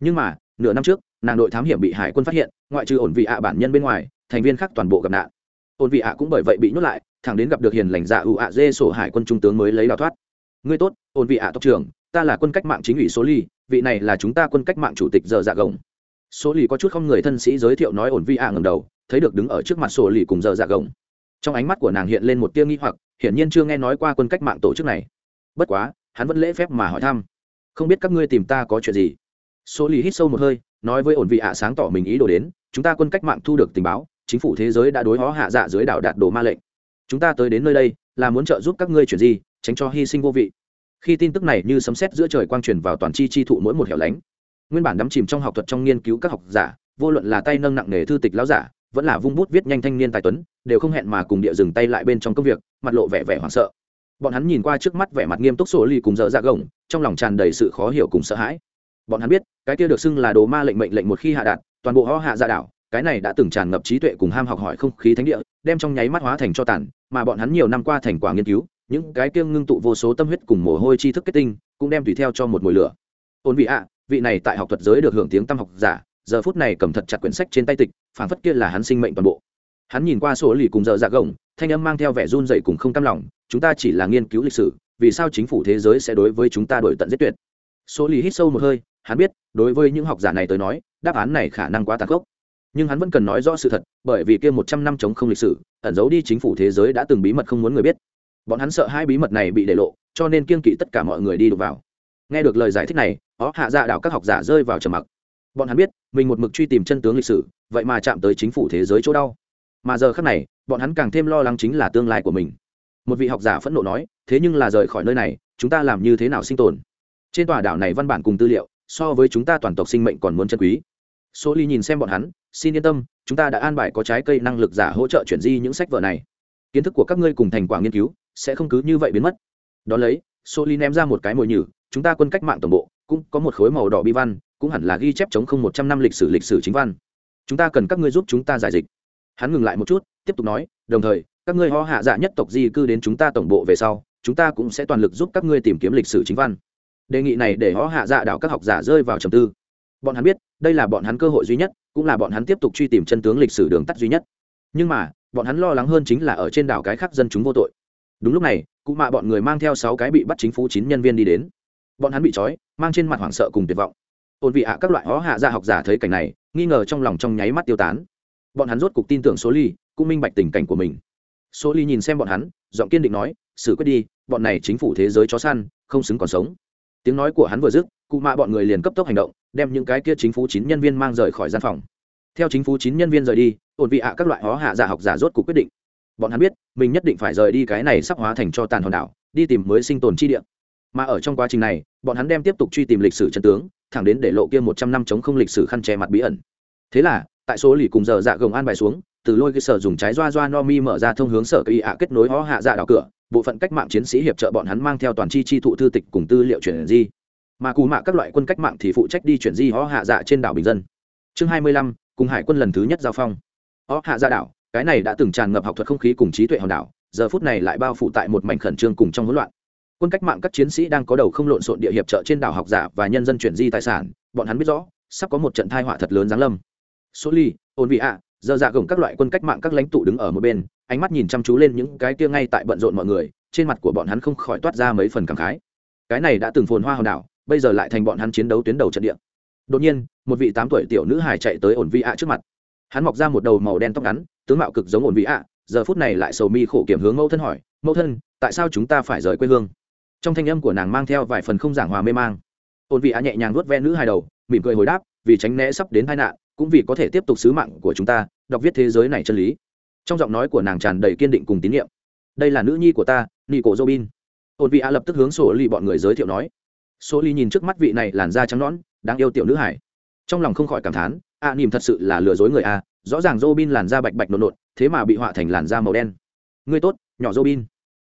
Nhưng mà, nửa năm trước, nàng đội thám hiểm bị hải quân phát hiện, ngoại trừ ổn vị ạ bản nhân bên ngoài, thành viên khác toàn bộ gặp nạn. Ổn vị ạ cũng bởi vậy bị nhốt lại, thẳng đến gặp được hiền lành dạ ưu ạ dê sổ hải quân trung tướng mới lấy đào thoát. Ngươi tốt, ổn vị ạ tộc trưởng, ta là quân cách mạng chính ủy số ly, vị này là chúng ta quân cách mạng chủ tịch giờ dạ gồng. Số ly có chút không người thân sĩ giới thiệu nói ổn vị ạ ngầm đầu, thấy được đứng ở trước mặt sổ ly cùng giờ dạ gồng. Trong ánh mắt của nàng hiện lên một tia nghi hoặc, hiển nhiên chưa nghe nói qua quân cách mạng tổ chức này. Bất quá hắn vẫn lễ phép mà hỏi thăm. Không biết các ngươi tìm ta có chuyện gì? Số lì hít sâu một hơi, nói với ổn vị ạ à sáng tỏ mình ý đồ đến, chúng ta quân cách mạng thu được tình báo, chính phủ thế giới đã đối phó hạ dạ dưới đảo đạt đồ ma lệnh. Chúng ta tới đến nơi đây, là muốn trợ giúp các ngươi chuyển gì, tránh cho hy sinh vô vị. Khi tin tức này như sấm sét giữa trời quang truyền vào toàn chi chi thụ mỗi một hẻo lánh, nguyên bản đắm chìm trong học thuật trong nghiên cứu các học giả, vô luận là tay nâng nặng nghề thư tịch lão giả, vẫn là vung bút viết nhanh thanh niên tài tuấn, đều không hẹn mà cùng địa dừng tay lại bên trong công việc, mặt lộ vẻ vẻ hoảng sợ bọn hắn nhìn qua trước mắt vẻ mặt nghiêm túc sổ ly cùng dở dạ gồng, trong lòng tràn đầy sự khó hiểu cùng sợ hãi. Bọn hắn biết, cái kia được xưng là đồ ma lệnh mệnh lệnh một khi hạ đạt toàn bộ ho hạ dạ đảo, cái này đã từng tràn ngập trí tuệ cùng ham học hỏi không khí thánh địa, đem trong nháy mắt hóa thành cho tàn, mà bọn hắn nhiều năm qua thành quả nghiên cứu, những cái kia ngưng tụ vô số tâm huyết cùng mồ hôi tri thức kết tinh, cũng đem tùy theo cho một mùi lửa. Ôn vị ạ, vị này tại học thuật giới được hưởng tiếng tâm học giả, giờ phút này cầm thật chặt quyển sách trên tay tịch phản phất kia là hắn sinh mệnh toàn bộ hắn nhìn qua sổ lì cùng giờ dạ gồng, thanh âm mang theo vẻ run dậy cùng không cam lòng, chúng ta chỉ là nghiên cứu lịch sử, vì sao chính phủ thế giới sẽ đối với chúng ta đổi tận giết tuyệt? Số lì hít sâu một hơi, hắn biết, đối với những học giả này tới nói, đáp án này khả năng quá tàn khốc. Nhưng hắn vẫn cần nói rõ sự thật, bởi vì kia một trăm năm chống không lịch sử, ẩn giấu đi chính phủ thế giới đã từng bí mật không muốn người biết. Bọn hắn sợ hai bí mật này bị để lộ, cho nên kiên kỵ tất cả mọi người đi đụng vào. Nghe được lời giải thích này, ó hạ dạ đảo các học giả rơi vào trầm mặc. Bọn hắn biết, mình một mực truy tìm chân tướng lịch sử, vậy mà chạm tới chính phủ thế giới chỗ đau mà giờ khác này, bọn hắn càng thêm lo lắng chính là tương lai của mình. Một vị học giả phẫn nộ nói, thế nhưng là rời khỏi nơi này, chúng ta làm như thế nào sinh tồn? Trên tòa đảo này văn bản cùng tư liệu, so với chúng ta toàn tộc sinh mệnh còn muốn chân quý. Số ly nhìn xem bọn hắn, xin yên tâm, chúng ta đã an bài có trái cây năng lực giả hỗ trợ chuyển di những sách vở này. Kiến thức của các ngươi cùng thành quả nghiên cứu sẽ không cứ như vậy biến mất. Đ ó lấy soli ném ra một cái mồi nhử, chúng ta quân cách mạng tổng bộ, cũng có một khối màu đỏ bi văn, cũng hẳn là ghi chép chống không một trăm năm lịch sử lịch sử chính văn. Chúng ta cần các ngươi giúp chúng ta giải dịch hắn ngừng lại một chút, tiếp tục nói, đồng thời, các ngươi ho hạ dạ nhất tộc di cư đến chúng ta tổng bộ về sau, chúng ta cũng sẽ toàn lực giúp các ngươi tìm kiếm lịch sử chính văn. Đề nghị này để ho hạ dạ đảo các học giả rơi vào trầm tư. Bọn hắn biết, đây là bọn hắn cơ hội duy nhất, cũng là bọn hắn tiếp tục truy tìm chân tướng lịch sử đường tắt duy nhất. Nhưng mà, bọn hắn lo lắng hơn chính là ở trên đảo cái khác dân chúng vô tội. Đúng lúc này, cụ mạ bọn người mang theo sáu cái bị bắt chính phủ chín nhân viên đi đến. Bọn hắn bị trói, mang trên mặt hoảng sợ cùng tuyệt vọng. Ôn vị ạ các loại hó hạ gia học giả thấy cảnh này, nghi ngờ trong lòng trong nháy mắt tiêu tán bọn hắn rốt cục tin tưởng số ly cũng minh bạch tình cảnh của mình. Số ly nhìn xem bọn hắn, giọng kiên định nói, xử quyết đi, bọn này chính phủ thế giới chó săn, không xứng còn sống. Tiếng nói của hắn vừa dứt, cụ mạ bọn người liền cấp tốc hành động, đem những cái kia chính phủ chín nhân viên mang rời khỏi gian phòng. Theo chính phủ chín nhân viên rời đi, ổn vị ạ các loại hó hạ giả học giả rốt cuộc quyết định. Bọn hắn biết, mình nhất định phải rời đi cái này sắp hóa thành cho tàn hòn đảo, đi tìm mới sinh tồn chi địa. Mà ở trong quá trình này, bọn hắn đem tiếp tục truy tìm lịch sử chân tướng, thẳng đến để lộ kia một trăm năm chống không lịch sử khăn che mặt bí ẩn. Thế là tại số lì cùng giờ dạ gồng an bài xuống, từ lôi cơ sở dùng trái doa doa no mi mở ra thông hướng sở cây ạ kết nối hó hạ dạ đảo cửa, bộ phận cách mạng chiến sĩ hiệp trợ bọn hắn mang theo toàn chi chi thụ thư tịch cùng tư liệu chuyển di. Mà cù mạ các loại quân cách mạng thì phụ trách đi chuyển di hó hạ dạ trên đảo bình dân. Chương hai mươi lăm, cùng hải quân lần thứ nhất giao phong. Hó hạ dạ đảo, cái này đã từng tràn ngập học thuật không khí cùng trí tuệ hòn đảo, giờ phút này lại bao phủ tại một mảnh khẩn trương cùng trong hỗn loạn. Quân cách mạng các chiến sĩ đang có đầu không lộn xộn địa hiệp trợ trên đảo học giả và nhân dân chuyển di tài sản, bọn hắn biết rõ, sắp có một trận thai họa thật lớn giáng lâm số ly ôn vị ạ, giờ dạ gồng các loại quân cách mạng các lãnh tụ đứng ở một bên, ánh mắt nhìn chăm chú lên những cái kia ngay tại bận rộn mọi người, trên mặt của bọn hắn không khỏi toát ra mấy phần cảm khái. Cái này đã từng phồn hoa hòn đảo, bây giờ lại thành bọn hắn chiến đấu tuyến đầu trận địa. Đột nhiên, một vị tám tuổi tiểu nữ hài chạy tới ổn vị ạ trước mặt. Hắn mọc ra một đầu màu đen tóc ngắn, tướng mạo cực giống ổn vị ạ, giờ phút này lại sầu mi khổ kiểm hướng mẫu thân hỏi, mẫu thân, tại sao chúng ta phải rời quê hương? Trong thanh âm của nàng mang theo vài phần không giảng hòa mê mang. Ổn vị ạ nhẹ nhàng nuốt ve nữ hài đầu, mỉm cười hồi đáp, vì tránh né sắp đến tai nạn cũng vì có thể tiếp tục sứ mạng của chúng ta đọc viết thế giới này chân lý. Trong giọng nói của nàng tràn đầy kiên định cùng tín nhiệm. Đây là nữ nhi của ta nị cổ robin. Ổn vị ạ lập tức hướng sổ ly bọn người giới thiệu nói. Số ly nhìn trước mắt vị này làn da trắng nõn đáng yêu tiểu nữ hải. Trong lòng không khỏi cảm thán a à, nìm thật sự là lừa dối người a rõ ràng robin làn da bạch bạch nộn nộn thế mà bị họa thành làn da màu đen. Ngươi tốt nhỏ robin.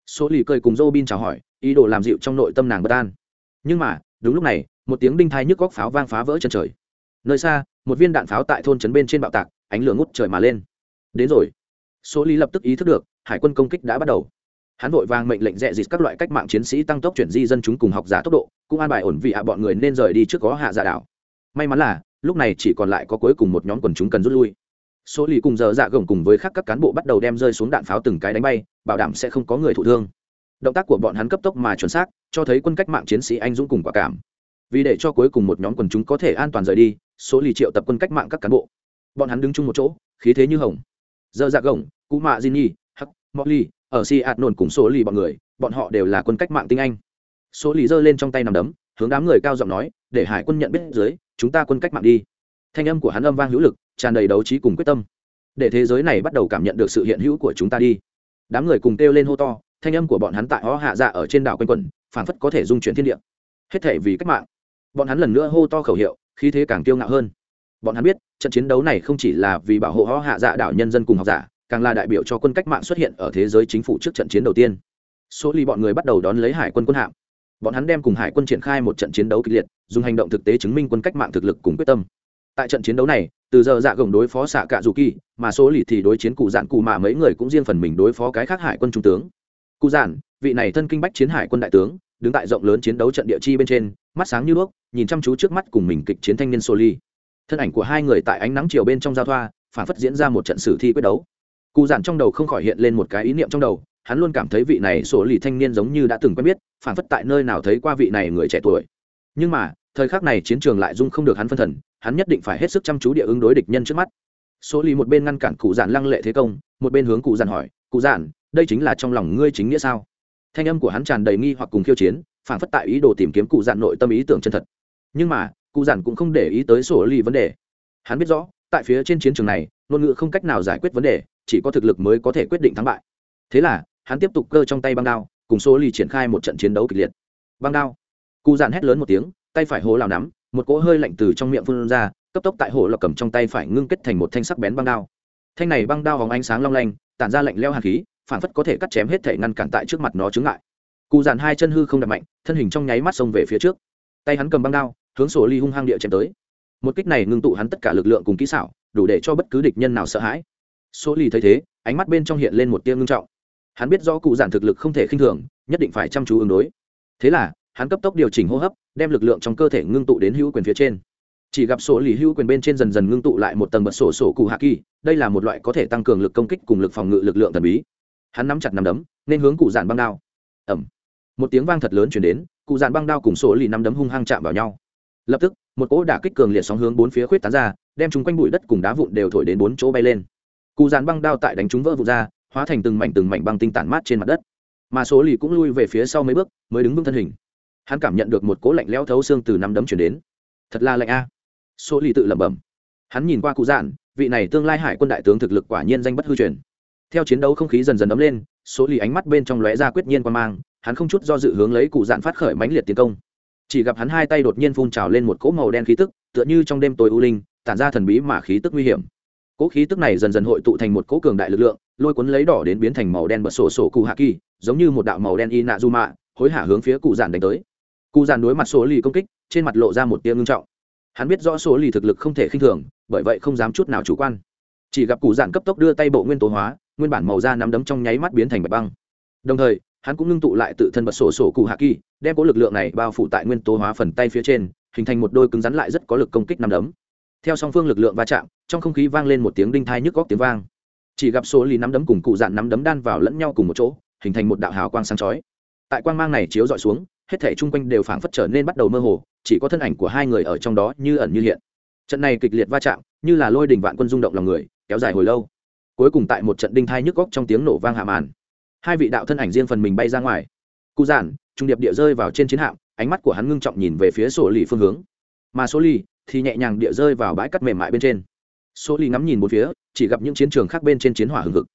Số lì cười cùng robin chào hỏi ý đồ làm dịu trong nội tâm nàng bất an. Nhưng mà đúng lúc này một tiếng đinh thai nhức góc pháo vang phá vỡ chân trời nơi xa, một viên đạn pháo tại thôn trấn bên trên bạo tạc, ánh lửa ngút trời mà lên. Đến rồi. Số lý lập tức ý thức được, hải quân công kích đã bắt đầu. Hắn vội vàng mệnh lệnh rẽ dịt các loại cách mạng chiến sĩ tăng tốc chuyển di dân chúng cùng học giả tốc độ, cũng an bài ổn vị hạ bọn người nên rời đi trước có hạ giả đảo. May mắn là, lúc này chỉ còn lại có cuối cùng một nhóm quần chúng cần rút lui. Số lì cùng giờ dạ gồng cùng với khác các cán bộ bắt đầu đem rơi xuống đạn pháo từng cái đánh bay, bảo đảm sẽ không có người thụ thương. Động tác của bọn hắn cấp tốc mà chuẩn xác, cho thấy quân cách mạng chiến sĩ anh dũng cùng quả cảm. Vì để cho cuối cùng một nhóm quần chúng có thể an toàn rời đi số lì triệu tập quân cách mạng các cán bộ. Bọn hắn đứng chung một chỗ, khí thế như hồng. Giờ dạc gồng, cụ mạ di nhi, hắc molly ở si ạt nồn cùng số lì bọn người, bọn họ đều là quân cách mạng tinh anh. Số lì giơ lên trong tay nằm đấm, hướng đám người cao giọng nói, để hải quân nhận biết dưới, chúng ta quân cách mạng đi. Thanh âm của hắn âm vang hữu lực, tràn đầy đấu trí cùng quyết tâm. Để thế giới này bắt đầu cảm nhận được sự hiện hữu của chúng ta đi. Đám người cùng kêu lên hô to, thanh âm của bọn hắn tại ho hạ dạ ở trên đảo quanh quẩn phản phất có thể dung chuyển thiên địa. Hết thể vì cách mạng. Bọn hắn lần nữa hô to khẩu hiệu khí thế càng kiêu ngạo hơn. Bọn hắn biết, trận chiến đấu này không chỉ là vì bảo hộ ho hạ dạ đảo nhân dân cùng học giả, càng là đại biểu cho quân cách mạng xuất hiện ở thế giới chính phủ trước trận chiến đầu tiên. Số ly bọn người bắt đầu đón lấy hải quân quân hạm. Bọn hắn đem cùng hải quân triển khai một trận chiến đấu kịch liệt, dùng hành động thực tế chứng minh quân cách mạng thực lực cùng quyết tâm. Tại trận chiến đấu này, từ giờ dạ gồng đối phó xạ cạ dù kỳ, mà số lì thì đối chiến cụ dạn cụ mạ mấy người cũng riêng phần mình đối phó cái khác hải quân trung tướng. Cụ dạn vị này thân kinh bách chiến hải quân đại tướng đứng tại rộng lớn chiến đấu trận địa chi bên trên, mắt sáng như đuốc, nhìn chăm chú trước mắt cùng mình kịch chiến thanh niên Soli. ly thân ảnh của hai người tại ánh nắng chiều bên trong giao thoa, phản phất diễn ra một trận sử thi quyết đấu. Cụ giản trong đầu không khỏi hiện lên một cái ý niệm trong đầu, hắn luôn cảm thấy vị này sổ lì thanh niên giống như đã từng quen biết, phản phất tại nơi nào thấy qua vị này người trẻ tuổi. Nhưng mà, thời khắc này chiến trường lại dung không được hắn phân thần, hắn nhất định phải hết sức chăm chú địa ứng đối địch nhân trước mắt. Số lì một bên ngăn cản cụ giản lăng lệ thế công, một bên hướng cụ giản hỏi cụ giản, đây chính là trong lòng ngươi chính nghĩa sao? Thanh âm của hắn tràn đầy nghi hoặc cùng khiêu chiến phản phất tại ý đồ tìm kiếm cụ dạn nội tâm ý tưởng chân thật. Nhưng mà, cụ dạn cũng không để ý tới sổ lì vấn đề. Hắn biết rõ, tại phía trên chiến trường này, ngôn ngữ không cách nào giải quyết vấn đề, chỉ có thực lực mới có thể quyết định thắng bại. Thế là, hắn tiếp tục cơ trong tay băng đao, cùng số lì triển khai một trận chiến đấu kịch liệt. Băng đao. Cụ dạn hét lớn một tiếng, tay phải hố lào nắm, một cỗ hơi lạnh từ trong miệng phun ra, cấp tốc tại hồ lọc cầm trong tay phải ngưng kết thành một thanh sắc bén băng đao. Thanh này băng đao hóng ánh sáng long lanh, tản ra lạnh leo hạt khí phản phất có thể cắt chém hết thể ngăn cản tại trước mặt nó chướng ngại. Cụ dàn hai chân hư không đập mạnh, thân hình trong nháy mắt xông về phía trước. Tay hắn cầm băng đao, hướng sổ ly hung hăng địa chém tới. Một kích này ngưng tụ hắn tất cả lực lượng cùng kỹ xảo, đủ để cho bất cứ địch nhân nào sợ hãi. Số ly thấy thế, ánh mắt bên trong hiện lên một tia ngưng trọng. Hắn biết rõ cụ giản thực lực không thể khinh thường, nhất định phải chăm chú ứng đối. Thế là, hắn cấp tốc điều chỉnh hô hấp, đem lực lượng trong cơ thể ngưng tụ đến hữu quyền phía trên. Chỉ gặp sổ lì hữu quyền bên trên dần dần ngưng tụ lại một tầng bật sổ sổ cụ hạ kỳ, đây là một loại có thể tăng cường lực công kích cùng lực phòng ngự lực lượng thần bí hắn nắm chặt nắm đấm, nên hướng cụ giản băng đao. Ẩm một tiếng vang thật lớn chuyển đến, cụ giản băng đao cùng sổ lì nắm đấm hung hăng chạm vào nhau. Lập tức, một cỗ đả kích cường liệt sóng hướng bốn phía khuyết tán ra, đem chúng quanh bụi đất cùng đá vụn đều thổi đến bốn chỗ bay lên. Cụ giản băng đao tại đánh chúng vỡ vụn ra, hóa thành từng mảnh từng mảnh băng tinh tản mát trên mặt đất. Mà số lì cũng lui về phía sau mấy bước, mới đứng vững thân hình. Hắn cảm nhận được một cỗ lạnh lẽo thấu xương từ năm đấm chuyển đến. Thật là lạnh a. Số lì tự lẩm bẩm. Hắn nhìn qua cụ giản, vị này tương lai hải quân đại tướng thực lực quả nhiên danh bất hư truyền theo chiến đấu không khí dần dần ấm lên, số lì ánh mắt bên trong lóe ra quyết nhiên quan mang, hắn không chút do dự hướng lấy cụ dạn phát khởi mãnh liệt tiến công. Chỉ gặp hắn hai tay đột nhiên phun trào lên một cỗ màu đen khí tức, tựa như trong đêm tối u linh, tản ra thần bí mà khí tức nguy hiểm. Cỗ khí tức này dần dần hội tụ thành một cỗ cường đại lực lượng, lôi cuốn lấy đỏ đến biến thành màu đen bật sổ sổ cụ hạ kỳ, giống như một đạo màu đen y nạ du mạ hối hả hướng phía cụ giản đánh tới. Cụ giản đối mặt số lì công kích, trên mặt lộ ra một tia ngưng trọng. Hắn biết rõ số lì thực lực không thể khinh thường, bởi vậy không dám chút nào chủ quan. Chỉ gặp cụ giản cấp tốc đưa tay bộ nguyên tố hóa nguyên bản màu da nắm đấm trong nháy mắt biến thành bạch băng. Đồng thời, hắn cũng ngưng tụ lại tự thân bật sổ sổ cụ hạ kỳ, đem cố lực lượng này bao phủ tại nguyên tố hóa phần tay phía trên, hình thành một đôi cứng rắn lại rất có lực công kích nắm đấm. Theo song phương lực lượng va chạm, trong không khí vang lên một tiếng đinh thai nhức góc tiếng vang. Chỉ gặp số lì nắm đấm cùng cụ dạn nắm đấm đan vào lẫn nhau cùng một chỗ, hình thành một đạo hào quang sáng chói. Tại quang mang này chiếu dọi xuống, hết thể chung quanh đều phảng phất trở nên bắt đầu mơ hồ, chỉ có thân ảnh của hai người ở trong đó như ẩn như hiện. Trận này kịch liệt va chạm, như là lôi đình vạn quân rung động lòng người, kéo dài hồi lâu cuối cùng tại một trận đinh thai nhức góc trong tiếng nổ vang hạ màn. Hai vị đạo thân ảnh riêng phần mình bay ra ngoài. Cụ giản, trung điệp địa rơi vào trên chiến hạm, ánh mắt của hắn ngưng trọng nhìn về phía sổ lì phương hướng. Mà số lì thì nhẹ nhàng địa rơi vào bãi cắt mềm mại bên trên. Số lì ngắm nhìn một phía, chỉ gặp những chiến trường khác bên trên chiến hỏa hừng hực.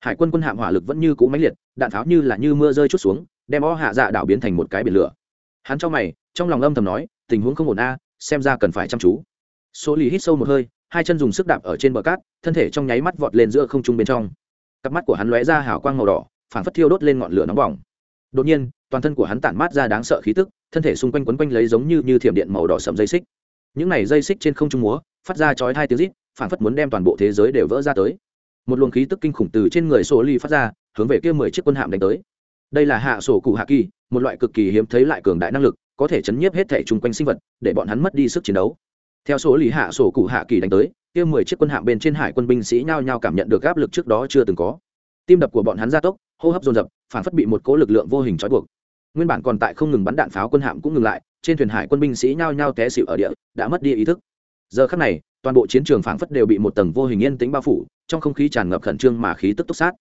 Hải quân quân hạm hỏa lực vẫn như cũ máy liệt, đạn pháo như là như mưa rơi chút xuống, đem o hạ dạ đảo biến thành một cái biển lửa. Hắn trong mày, trong lòng âm thầm nói, tình huống không ổn a, xem ra cần phải chăm chú. Số lì hít sâu một hơi hai chân dùng sức đạp ở trên bờ cát, thân thể trong nháy mắt vọt lên giữa không trung bên trong. Cặp mắt của hắn lóe ra hào quang màu đỏ, phảng phất thiêu đốt lên ngọn lửa nóng bỏng. Đột nhiên, toàn thân của hắn tản mát ra đáng sợ khí tức, thân thể xung quanh quấn quanh lấy giống như như thiểm điện màu đỏ sậm dây xích. Những này dây xích trên không trung múa, phát ra chói hai tiếng rít, phảng phất muốn đem toàn bộ thế giới đều vỡ ra tới. Một luồng khí tức kinh khủng từ trên người sổ ly phát ra, hướng về kia mười chiếc quân hạm đánh tới. Đây là hạ sổ cụ hạ kỳ, một loại cực kỳ hiếm thấy lại cường đại năng lực, có thể chấn nhiếp hết thể chung quanh sinh vật, để bọn hắn mất đi sức chiến đấu theo số lý hạ sổ cụ hạ kỳ đánh tới, kia mười chiếc quân hạm bên trên hải quân binh sĩ nhao nhao cảm nhận được áp lực trước đó chưa từng có. Tim đập của bọn hắn gia tốc, hô hấp dồn dập, phản phất bị một cố lực lượng vô hình trói buộc. Nguyên bản còn tại không ngừng bắn đạn pháo quân hạm cũng ngừng lại, trên thuyền hải quân binh sĩ nhao nhao té xịu ở địa, đã mất đi ý thức. Giờ khắc này, toàn bộ chiến trường phảng phất đều bị một tầng vô hình yên tĩnh bao phủ, trong không khí tràn ngập khẩn trương mà khí tức túc sát.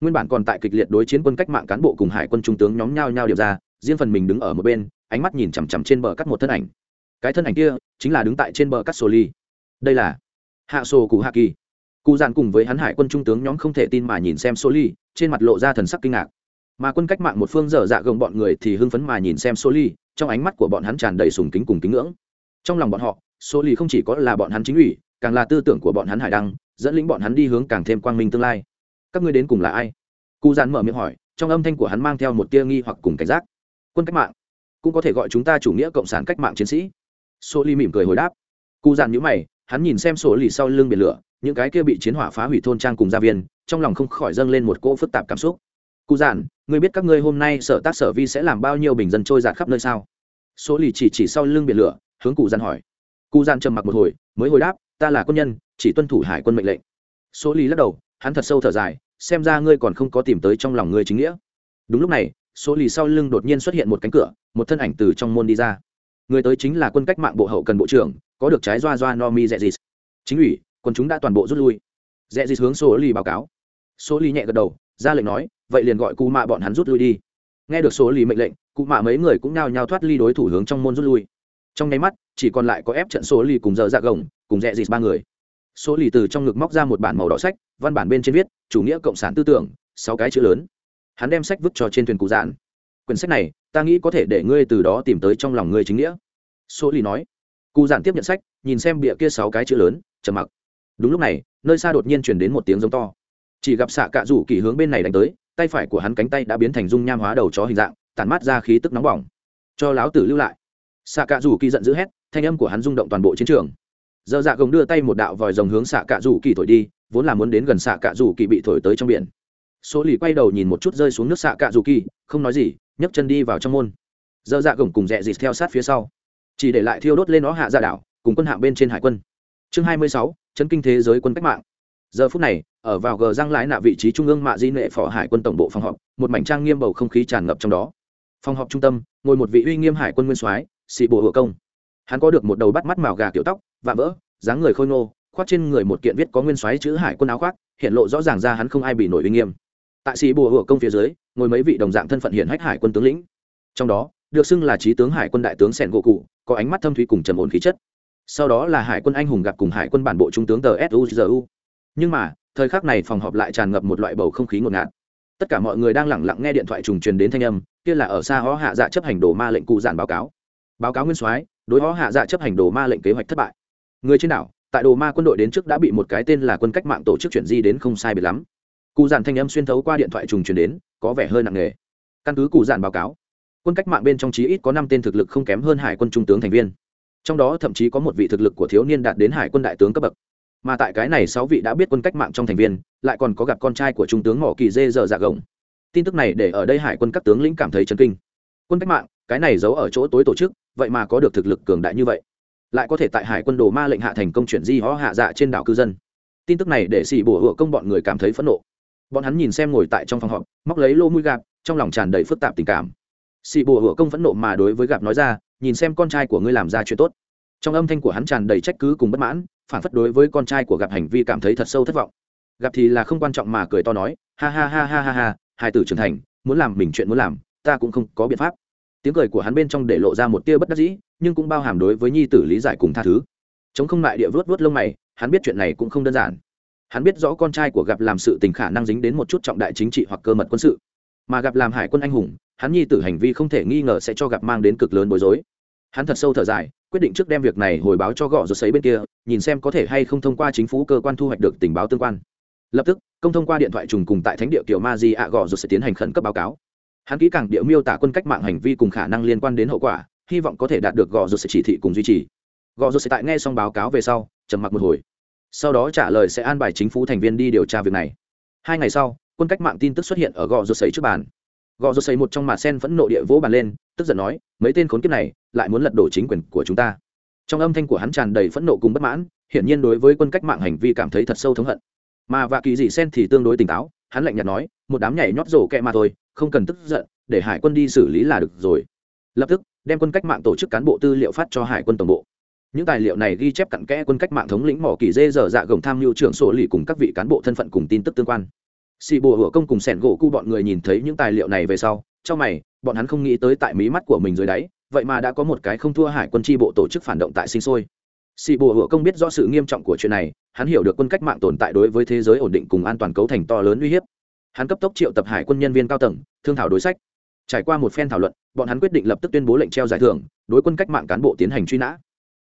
Nguyên bản còn tại kịch liệt đối chiến quân cách mạng cán bộ cùng hải quân trung tướng nhóm nhao nhao điệp ra, riêng phần mình đứng ở một bên, ánh mắt nhìn chằm chằm trên bờ cắt một thân ảnh cái thân ảnh kia chính là đứng tại trên bờ cắt sô ly. Đây là hạ sô cụ hạ kỳ. Cụ dàn cùng với hắn hải quân trung tướng nhóm không thể tin mà nhìn xem sô ly, trên mặt lộ ra thần sắc kinh ngạc. Mà quân cách mạng một phương dở dạ gồng bọn người thì hưng phấn mà nhìn xem sô ly, trong ánh mắt của bọn hắn tràn đầy sùng kính cùng kính ngưỡng. Trong lòng bọn họ sô ly không chỉ có là bọn hắn chính ủy, càng là tư tưởng của bọn hắn hải đăng, dẫn lĩnh bọn hắn đi hướng càng thêm quang minh tương lai. Các ngươi đến cùng là ai? Cụ dàn mở miệng hỏi, trong âm thanh của hắn mang theo một tia nghi hoặc cùng cảnh giác. Quân cách mạng cũng có thể gọi chúng ta chủ nghĩa cộng sản cách mạng chiến sĩ sô ly mỉm cười hồi đáp. Cụ dàn nhữ mày, hắn nhìn xem sổ lì sau lưng biển lửa, những cái kia bị chiến hỏa phá hủy thôn trang cùng gia viên, trong lòng không khỏi dâng lên một cỗ phức tạp cảm xúc. Cụ giản, ngươi biết các ngươi hôm nay sở tác sở vi sẽ làm bao nhiêu bình dân trôi giạt khắp nơi sao? Số lì chỉ chỉ sau lưng biển lửa, hướng cụ giản hỏi. Cụ giản trầm mặc một hồi, mới hồi đáp, ta là quân nhân, chỉ tuân thủ hải quân mệnh lệnh. Số lì lắc đầu, hắn thật sâu thở dài, xem ra ngươi còn không có tìm tới trong lòng ngươi chính nghĩa. Đúng lúc này số lì sau lưng đột nhiên xuất hiện một cánh cửa, một thân ảnh từ trong môn đi ra người tới chính là quân cách mạng bộ hậu cần bộ trưởng, có được trái doa doa no mi dẹ dịt chính ủy, quân chúng đã toàn bộ rút lui. Dẹ dịt hướng số lì báo cáo. Số lì nhẹ gật đầu, ra lệnh nói, vậy liền gọi cụ mạ bọn hắn rút lui đi. Nghe được số lì mệnh lệnh, cụ mạ mấy người cũng nao nhao thoát ly đối thủ hướng trong môn rút lui. Trong nháy mắt, chỉ còn lại có ép trận số lì cùng giờ dạ gồng, cùng dẹ dịt ba người. Số lì từ trong ngực móc ra một bản màu đỏ sách, văn bản bên trên viết, chủ nghĩa cộng sản tư tưởng, sáu cái chữ lớn. Hắn đem sách vứt cho trên thuyền cụ dạn quyển sách này ta nghĩ có thể để ngươi từ đó tìm tới trong lòng ngươi chính nghĩa. Số lì nói. Cụ giản tiếp nhận sách, nhìn xem bịa kia sáu cái chữ lớn, trầm mặc. Đúng lúc này, nơi xa đột nhiên chuyển đến một tiếng giống to. Chỉ gặp xạ cạ rủ kỳ hướng bên này đánh tới, tay phải của hắn cánh tay đã biến thành dung nham hóa đầu chó hình dạng, tản mát ra khí tức nóng bỏng. Cho láo tử lưu lại. Xạ cạ rủ kỳ giận dữ hét, thanh âm của hắn rung động toàn bộ chiến trường. Dơ dạ gồng đưa tay một đạo vòi rồng hướng xạ cạ rủ kỳ thổi đi, vốn là muốn đến gần xạ cạ rủ kỳ bị thổi tới trong biển. Số lì quay đầu nhìn một chút rơi xuống nước xạ cạ rủ kỳ, không nói gì nhấc chân đi vào trong môn. Dơ dạ gồng cùng rẽ dịt theo sát phía sau. Chỉ để lại thiêu đốt lên nó hạ ra đảo, cùng quân hạng bên trên hải quân. Chương hai mươi sáu, chấn kinh thế giới quân cách mạng. Giờ phút này, ở vào gờ răng lái nạ vị trí trung ương mạ di nệ phỏ hải quân tổng bộ phòng họp, một mảnh trang nghiêm bầu không khí tràn ngập trong đó. Phòng họp trung tâm, ngồi một vị uy nghiêm hải quân nguyên soái, sĩ bộ hựa công. Hắn có được một đầu bắt mắt màu gà kiểu tóc, vạm vỡ, dáng người khôi ngô, khoác trên người một kiện viết có nguyên soái chữ hải quân áo khoác, hiện lộ rõ ràng ra hắn không ai bị nổi uy nghiêm. Tại sĩ bộ hựa công phía dưới ngồi mấy vị đồng dạng thân phận hiển hách hải quân tướng lĩnh. Trong đó, được xưng là trí tướng hải quân đại tướng sẻn gỗ cụ, có ánh mắt thâm thúy cùng trầm ổn khí chất. Sau đó là hải quân anh hùng gặp cùng hải quân bản bộ trung tướng tờ suzu nhưng mà, thời khắc này phòng họp lại tràn ngập một loại bầu không khí ngột ngạt. Tất cả mọi người đang lẳng lặng nghe điện thoại trùng truyền đến thanh âm, kia là ở xa hó hạ dạ chấp hành đồ ma lệnh cụ giản báo cáo. Báo cáo nguyên soái, đối hó hạ dạ chấp hành đồ ma lệnh kế hoạch thất bại. Người trên đảo, tại đồ ma quân đội đến trước đã bị một cái tên là quân cách mạng tổ chức chuyển di đến không sai biệt lắm cụ giản thanh âm xuyên thấu qua điện thoại trùng truyền đến, có vẻ hơi nặng nề. Căn cứ cụ giản báo cáo, quân cách mạng bên trong chí ít có năm tên thực lực không kém hơn hải quân trung tướng thành viên. Trong đó thậm chí có một vị thực lực của thiếu niên đạt đến hải quân đại tướng cấp bậc. Mà tại cái này sáu vị đã biết quân cách mạng trong thành viên, lại còn có gặp con trai của trung tướng mỏ kỳ dê dở dạ gồng. Tin tức này để ở đây hải quân các tướng lĩnh cảm thấy chấn kinh. Quân cách mạng, cái này giấu ở chỗ tối tổ chức, vậy mà có được thực lực cường đại như vậy. Lại có thể tại hải quân đồ ma lệnh hạ thành công chuyển di hó hạ dạ trên đảo cư dân. Tin tức này để xì bùa hựa công bọn người cảm thấy phẫn nộ bọn hắn nhìn xem ngồi tại trong phòng họp, móc lấy lô mũi gạp, trong lòng tràn đầy phức tạp tình cảm. Xì bùa hửa công phẫn nộ mà đối với gạp nói ra, nhìn xem con trai của ngươi làm ra chuyện tốt. Trong âm thanh của hắn tràn đầy trách cứ cùng bất mãn, phản phất đối với con trai của gặp hành vi cảm thấy thật sâu thất vọng. Gặp thì là không quan trọng mà cười to nói, ha ha ha ha ha ha, hai tử trưởng thành, muốn làm mình chuyện muốn làm, ta cũng không có biện pháp. Tiếng cười của hắn bên trong để lộ ra một tia bất đắc dĩ, nhưng cũng bao hàm đối với nhi tử lý giải cùng tha thứ. Chống không lại địa vớt vớt lông mày, hắn biết chuyện này cũng không đơn giản hắn biết rõ con trai của gặp làm sự tình khả năng dính đến một chút trọng đại chính trị hoặc cơ mật quân sự. Mà gặp làm hải quân anh hùng, hắn nhi tử hành vi không thể nghi ngờ sẽ cho gặp mang đến cực lớn bối rối. Hắn thật sâu thở dài, quyết định trước đem việc này hồi báo cho gõ rột sấy bên kia, nhìn xem có thể hay không thông qua chính phủ cơ quan thu hoạch được tình báo tương quan. Lập tức, công thông qua điện thoại trùng cùng tại thánh địa kiểu ma di ạ gõ rột sẽ tiến hành khẩn cấp báo cáo. Hắn kỹ càng địa miêu tả quân cách mạng hành vi cùng khả năng liên quan đến hậu quả, hy vọng có thể đạt được gõ rột sẽ chỉ thị cùng duy trì. Gõ rột sẽ tại nghe xong báo cáo về sau, trầm mặc một hồi sau đó trả lời sẽ an bài chính phủ thành viên đi điều tra việc này. Hai ngày sau, quân cách mạng tin tức xuất hiện ở gò rô sấy trước bàn. Gò rô sấy một trong mạ sen vẫn nộ địa vỗ bàn lên, tức giận nói, mấy tên khốn kiếp này lại muốn lật đổ chính quyền của chúng ta. Trong âm thanh của hắn tràn đầy phẫn nộ cùng bất mãn, hiển nhiên đối với quân cách mạng hành vi cảm thấy thật sâu thống hận. Mà vạ kỳ dị sen thì tương đối tỉnh táo, hắn lạnh nhạt nói, một đám nhảy nhót rổ kẹ mà thôi, không cần tức giận, để hải quân đi xử lý là được rồi. Lập tức, đem quân cách mạng tổ chức cán bộ tư liệu phát cho hải quân tổng bộ những tài liệu này ghi chép cặn kẽ quân cách mạng thống lĩnh mỏ kỳ dê dở dạ gồng tham mưu trưởng sổ lì cùng các vị cán bộ thân phận cùng tin tức tương quan. Xì bùa hửa công cùng sẻn gỗ cu bọn người nhìn thấy những tài liệu này về sau trong mày, bọn hắn không nghĩ tới tại mí mắt của mình dưới đáy, vậy mà đã có một cái không thua hải quân tri bộ tổ chức phản động tại sinh sôi. Xì bùa hửa công biết rõ sự nghiêm trọng của chuyện này, hắn hiểu được quân cách mạng tồn tại đối với thế giới ổn định cùng an toàn cấu thành to lớn uy hiếp. Hắn cấp tốc triệu tập hải quân nhân viên cao tầng, thương thảo đối sách. Trải qua một phen thảo luận, bọn hắn quyết định lập tức tuyên bố lệnh treo giải thưởng, đối quân cách mạng cán bộ tiến hành truy nã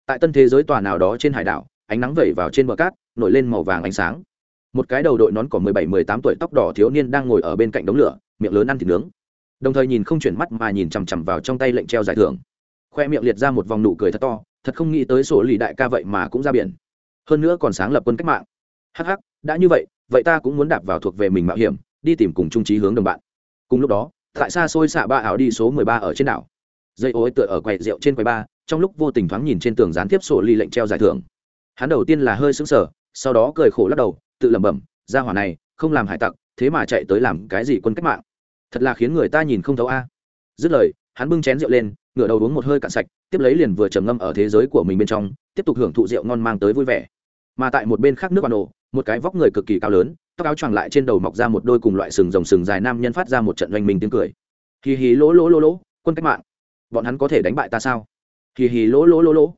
tại tân thế giới tòa nào đó trên hải đảo, ánh nắng vẩy vào trên bờ cát, nổi lên màu vàng ánh sáng. Một cái đầu đội nón có mười bảy, mười tám tuổi tóc đỏ thiếu niên đang ngồi ở bên cạnh đống lửa, miệng lớn ăn thịt nướng. Đồng thời nhìn không chuyển mắt mà nhìn chằm chằm vào trong tay lệnh treo giải thưởng. Khoe miệng liệt ra một vòng nụ cười thật to, thật không nghĩ tới sổ lì đại ca vậy mà cũng ra biển. Hơn nữa còn sáng lập quân cách mạng. Hh đã như vậy vậy ta cũng muốn đạp vào thuộc về mình mạo hiểm, đi tìm cùng trung trí hướng đồng bạn. Cùng lúc đó, tại xa xôi xạ ba ảo đi số mười ba ở trên đảo. Dây ô tựa ở quầy rượu trên quầy ba trong lúc vô tình thoáng nhìn trên tường gián tiếp sổ ly lệnh treo giải thưởng. Hắn đầu tiên là hơi sững sờ, sau đó cười khổ lắc đầu, tự lẩm bẩm ra hỏa này, không làm hải tặc, thế mà chạy tới làm cái gì quân cách mạng? Thật là khiến người ta nhìn không thấu a. Dứt lời, hắn bưng chén rượu lên, ngửa đầu uống một hơi cạn sạch, tiếp lấy liền vừa trầm ngâm ở thế giới của mình bên trong, tiếp tục hưởng thụ rượu ngon mang tới vui vẻ. Mà tại một bên khác nước bà nổ một cái vóc người cực kỳ cao lớn, tóc áo choàng lại trên đầu mọc ra một đôi cùng loại sừng rồng sừng dài nam nhân phát ra một trận oanh minh tiếng cười. Hì hì lỗ lỗ lỗ lỗ, quân cách mạng. Bọn hắn có thể đánh bại ta sao? Hì hì lỗ lỗ lỗ lỗ.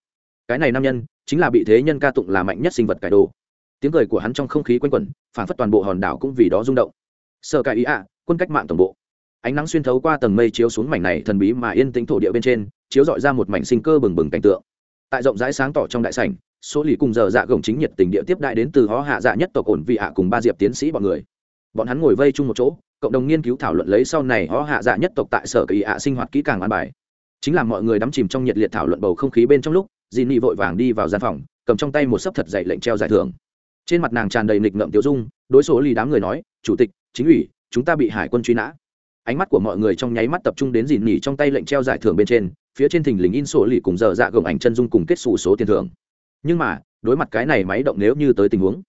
Cái này nam nhân, chính là bị thế nhân ca tụng là mạnh nhất sinh vật cải đồ. Tiếng cười của hắn trong không khí quanh quẩn phản phất toàn bộ hòn đảo cũng vì đó rung động. Sợ cải ý ạ, quân cách mạng tổng bộ. Ánh nắng xuyên thấu qua tầng mây chiếu xuống mảnh này thần bí mà yên tĩnh thổ địa bên trên, chiếu dọi ra một mảnh sinh cơ bừng bừng cảnh tượng. Tại rộng rãi sáng tỏ trong đại sảnh, số lì cùng giờ dạ gồng chính nhiệt tình địa tiếp đại đến từ hó hạ dạ nhất tộc ổn vị hạ cùng ba diệp tiến sĩ bọn người. Bọn hắn ngồi vây chung một chỗ, cộng đồng nghiên cứu thảo luận lấy sau này hó hạ dạ nhất tộc tại sở kỳ ạ sinh hoạt kỹ càng an bài chính là mọi người đắm chìm trong nhiệt liệt thảo luận bầu không khí bên trong lúc dì nị vội vàng đi vào gian phòng, cầm trong tay một sấp thật dạy lệnh treo giải thưởng. Trên mặt nàng tràn đầy nịch ngợm tiêu dung, đối số lì đám người nói, chủ tịch, chính ủy, chúng ta bị hải quân truy nã. Ánh mắt của mọi người trong nháy mắt tập trung đến dìn nỉ trong tay lệnh treo giải thưởng bên trên, phía trên thình lình in sổ lì cùng dở dạ gồng ảnh chân dung cùng kết xù số tiền thưởng. Nhưng mà, đối mặt cái này máy động nếu như tới tình huống,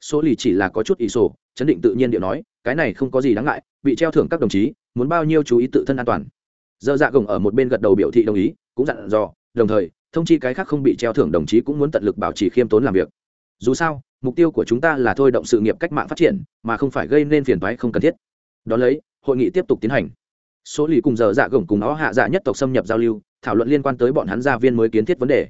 số lì chỉ là có chút ý sổ, chấn định tự nhiên điệu nói, cái này không có gì đáng ngại, bị treo thưởng các đồng chí, muốn bao nhiêu chú ý tự thân an toàn. Dơ dạ gồng ở một bên gật đầu biểu thị đồng ý, cũng dặn dò, đồng thời, thông chi cái khác không bị treo thưởng đồng chí cũng muốn tận lực bảo trì khiêm tốn làm việc. Dù sao, mục tiêu của chúng ta là thôi động sự nghiệp cách mạng phát triển, mà không phải gây nên phiền toái không cần thiết. Đón lấy, hội nghị tiếp tục tiến hành. Số lì cùng giờ dạ gồng cùng nó hạ dạ nhất tộc xâm nhập giao lưu, thảo luận liên quan tới bọn hắn gia viên mới kiến thiết vấn đề.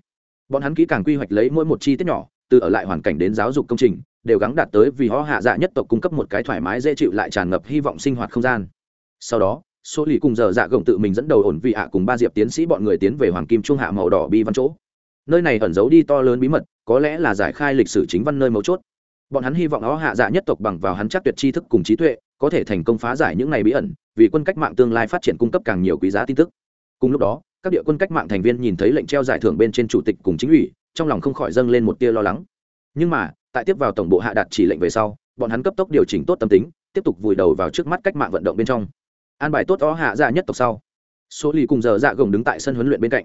Bọn hắn kỹ càng quy hoạch lấy mỗi một chi tiết nhỏ, từ ở lại hoàn cảnh đến giáo dục công trình, đều gắng đạt tới vì họ hạ dạ nhất tộc cung cấp một cái thoải mái dễ chịu lại tràn ngập hy vọng sinh hoạt không gian. Sau đó số lì cùng giờ dạ gồng tự mình dẫn đầu ổn vị hạ cùng ba diệp tiến sĩ bọn người tiến về hoàng kim trung hạ màu đỏ bi văn chỗ. Nơi này ẩn giấu đi to lớn bí mật, có lẽ là giải khai lịch sử chính văn nơi mấu chốt. Bọn hắn hy vọng nó hạ dạ nhất tộc bằng vào hắn chắc tuyệt tri thức cùng trí tuệ, có thể thành công phá giải những này bí ẩn, vì quân cách mạng tương lai phát triển cung cấp càng nhiều quý giá tin tức. Cùng lúc đó, các địa quân cách mạng thành viên nhìn thấy lệnh treo giải thưởng bên trên chủ tịch cùng chính ủy, trong lòng không khỏi dâng lên một tia lo lắng. Nhưng mà, tại tiếp vào tổng bộ hạ đạt chỉ lệnh về sau, bọn hắn cấp tốc điều chỉnh tốt tâm tính, tiếp tục vùi đầu vào trước mắt cách mạng vận động bên trong an bài tốt ó hạ dạ nhất tộc sau. Số lì cùng giờ dạ gồng đứng tại sân huấn luyện bên cạnh.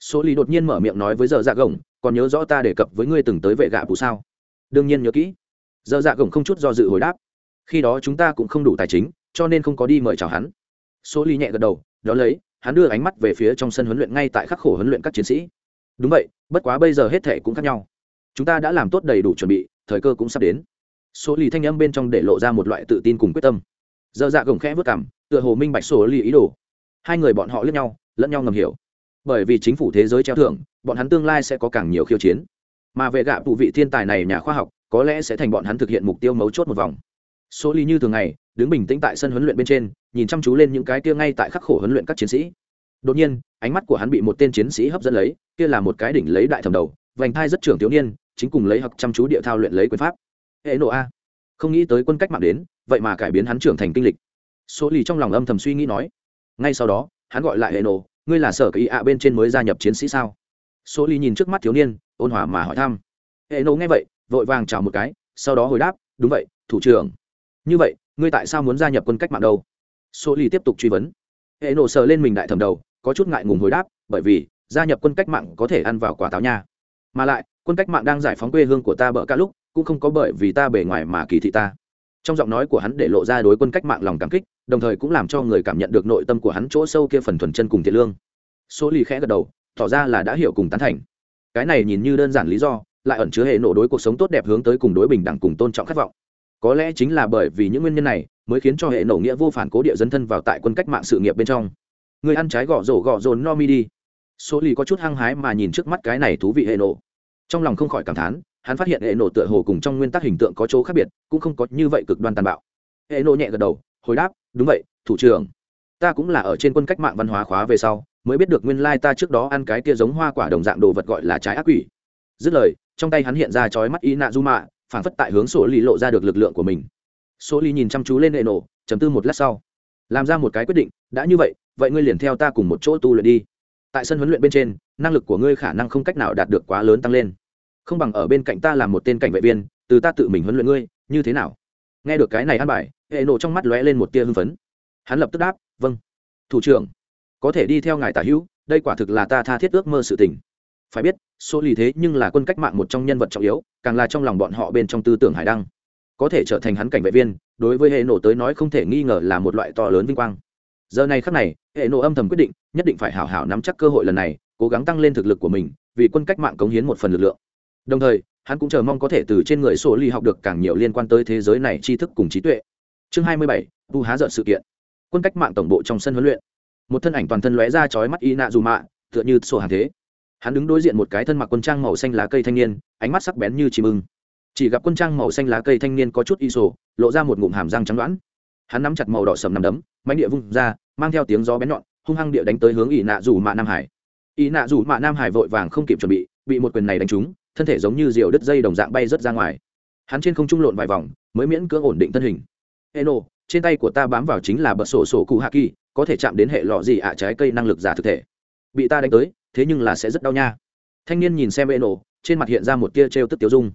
Số lì đột nhiên mở miệng nói với giờ dạ gồng, còn nhớ rõ ta đề cập với ngươi từng tới vệ gạ phụ sao? Đương nhiên nhớ kỹ. Giờ dạ gồng không chút do dự hồi đáp. Khi đó chúng ta cũng không đủ tài chính, cho nên không có đi mời chào hắn. Số lì nhẹ gật đầu đó lấy, hắn đưa ánh mắt về phía trong sân huấn luyện ngay tại khắc khổ huấn luyện các chiến sĩ. Đúng vậy, bất quá bây giờ hết thể cũng khác nhau. Chúng ta đã làm tốt đầy đủ chuẩn bị, thời cơ cũng sắp đến. Số lì thanh âm bên trong để lộ ra một loại tự tin cùng quyết tâm dơ dạ gồng khẽ vất cảm tựa hồ minh bạch số ly ý đồ. Hai người bọn họ lẫn nhau lẫn nhau ngầm hiểu. Bởi vì chính phủ thế giới treo thưởng, bọn hắn tương lai sẽ có càng nhiều khiêu chiến. Mà về gạ vụ vị thiên tài này nhà khoa học, có lẽ sẽ thành bọn hắn thực hiện mục tiêu mấu chốt một vòng. Số ly như thường ngày, đứng bình tĩnh tại sân huấn luyện bên trên, nhìn chăm chú lên những cái kia ngay tại khắc khổ huấn luyện các chiến sĩ. Đột nhiên, ánh mắt của hắn bị một tên chiến sĩ hấp dẫn lấy, kia là một cái đỉnh lấy đại thầm đầu, vành thai rất trưởng thiếu niên, chính cùng lấy học chăm chú địa thao luyện lấy quyền pháp. Hệ nộ a. Không nghĩ tới quân cách mạng đến vậy mà cải biến hắn trưởng thành kinh lịch. Số lì trong lòng âm thầm suy nghĩ nói, ngay sau đó, hắn gọi lại hệ nổ, ngươi là sở kỳ ạ bên trên mới gia nhập chiến sĩ sao? Số lì nhìn trước mắt thiếu niên, ôn hòa mà hỏi thăm. Hệ nổ nghe vậy, vội vàng chào một cái, sau đó hồi đáp, đúng vậy, thủ trưởng. Như vậy, ngươi tại sao muốn gia nhập quân cách mạng đâu? Số lì tiếp tục truy vấn. Hệ nổ sờ lên mình đại thầm đầu, có chút ngại ngùng hồi đáp, bởi vì, gia nhập quân cách mạng có thể ăn vào quả táo nha. Mà lại, quân cách mạng đang giải phóng quê hương của ta bỡ cả lúc, cũng không có bởi vì ta bề ngoài mà kỳ thị ta trong giọng nói của hắn để lộ ra đối quân cách mạng lòng cảm kích, đồng thời cũng làm cho người cảm nhận được nội tâm của hắn chỗ sâu kia phần thuần chân cùng thiện lương. Số lì khẽ gật đầu, tỏ ra là đã hiểu cùng tán thành. Cái này nhìn như đơn giản lý do, lại ẩn chứa hệ nổ đối cuộc sống tốt đẹp hướng tới cùng đối bình đẳng cùng tôn trọng khát vọng. Có lẽ chính là bởi vì những nguyên nhân này, mới khiến cho hệ nổ nghĩa vô phản cố địa dân thân vào tại quân cách mạng sự nghiệp bên trong. Người ăn trái gõ rổ gõ rồn no mi đi. Số lì có chút hăng hái mà nhìn trước mắt cái này thú vị hệ nổ. Trong lòng không khỏi cảm thán hắn phát hiện hệ nổ tựa hồ cùng trong nguyên tắc hình tượng có chỗ khác biệt, cũng không có như vậy cực đoan tàn bạo. Hệ nổ nhẹ gật đầu, hồi đáp, đúng vậy, thủ trưởng. Ta cũng là ở trên quân cách mạng văn hóa khóa về sau, mới biết được nguyên lai ta trước đó ăn cái tia giống hoa quả đồng dạng đồ vật gọi là trái ác quỷ. Dứt lời, trong tay hắn hiện ra chói mắt y nạ du mạ phản phất tại hướng số ly lộ ra được lực lượng của mình. Số ly nhìn chăm chú lên hệ nổ chấm tư một lát sau. Làm ra một cái quyết định, đã như vậy vậy ngươi liền theo ta cùng một chỗ tu luyện đi. Tại sân huấn luyện bên trên, năng lực của ngươi khả năng không cách nào đạt được quá lớn tăng lên không bằng ở bên cạnh ta làm một tên cảnh vệ viên, từ ta tự mình huấn luyện ngươi, như thế nào? Nghe được cái này ăn bài, hệ nổ trong mắt lóe lên một tia hưng phấn. Hắn lập tức đáp vâng. Thủ trưởng, có thể đi theo ngài tả hữu, đây quả thực là ta tha thiết ước mơ sự tình. Phải biết, số lì thế nhưng là quân cách mạng một trong nhân vật trọng yếu, càng là trong lòng bọn họ bên trong tư tưởng hải đăng. Có thể trở thành hắn cảnh vệ viên, đối với hệ nổ tới nói không thể nghi ngờ là một loại to lớn vinh quang. Giờ này khắc này, hệ nổ âm thầm quyết định, nhất định phải hảo hảo nắm chắc cơ hội lần này, cố gắng tăng lên thực lực của mình, vì quân cách mạng cống hiến một phần lực lượng đồng thời, hắn cũng chờ mong có thể từ trên người sổ ly học được càng nhiều liên quan tới thế giới này tri thức cùng trí tuệ. Chương hai mươi bảy vu há dợn sự kiện. Quân cách mạng tổng bộ trong sân huấn luyện. Một thân ảnh toàn thân lóe ra chói mắt y nạ dù mạ tựa như sổ hàng thế. Hắn đứng đối diện một cái thân mặc quân trang màu xanh lá cây thanh niên, ánh mắt sắc bén như chìm ưng. Chỉ gặp quân trang màu xanh lá cây thanh niên có chút y sổ, lộ ra một ngụm hàm răng trắng đoán. Hắn nắm chặt màu đỏ sầm nằm đấm mánh địa vung ra, mang theo tiếng gió bén nhọn, hung hăng địa đánh tới hướng ỷ nạ dù mạ nam hải. Ỷ nạ dù mạ nam hải vội vàng không kịp chuẩn bị bị một quyền này đánh trúng thân thể giống như diều đứt dây đồng dạng bay rớt ra ngoài. Hắn trên không trung lộn vài vòng, mới miễn cưỡng ổn định thân hình. Eno, trên tay của ta bám vào chính là bật sổ sổ cụ hạ kỳ, có thể chạm đến hệ lọ gì ạ à, trái cây năng lực giả thực thể. Bị ta đánh tới, thế nhưng là sẽ rất đau nha. Thanh niên nhìn xem eno, trên mặt hiện ra một tia trêu tức tiêu dung.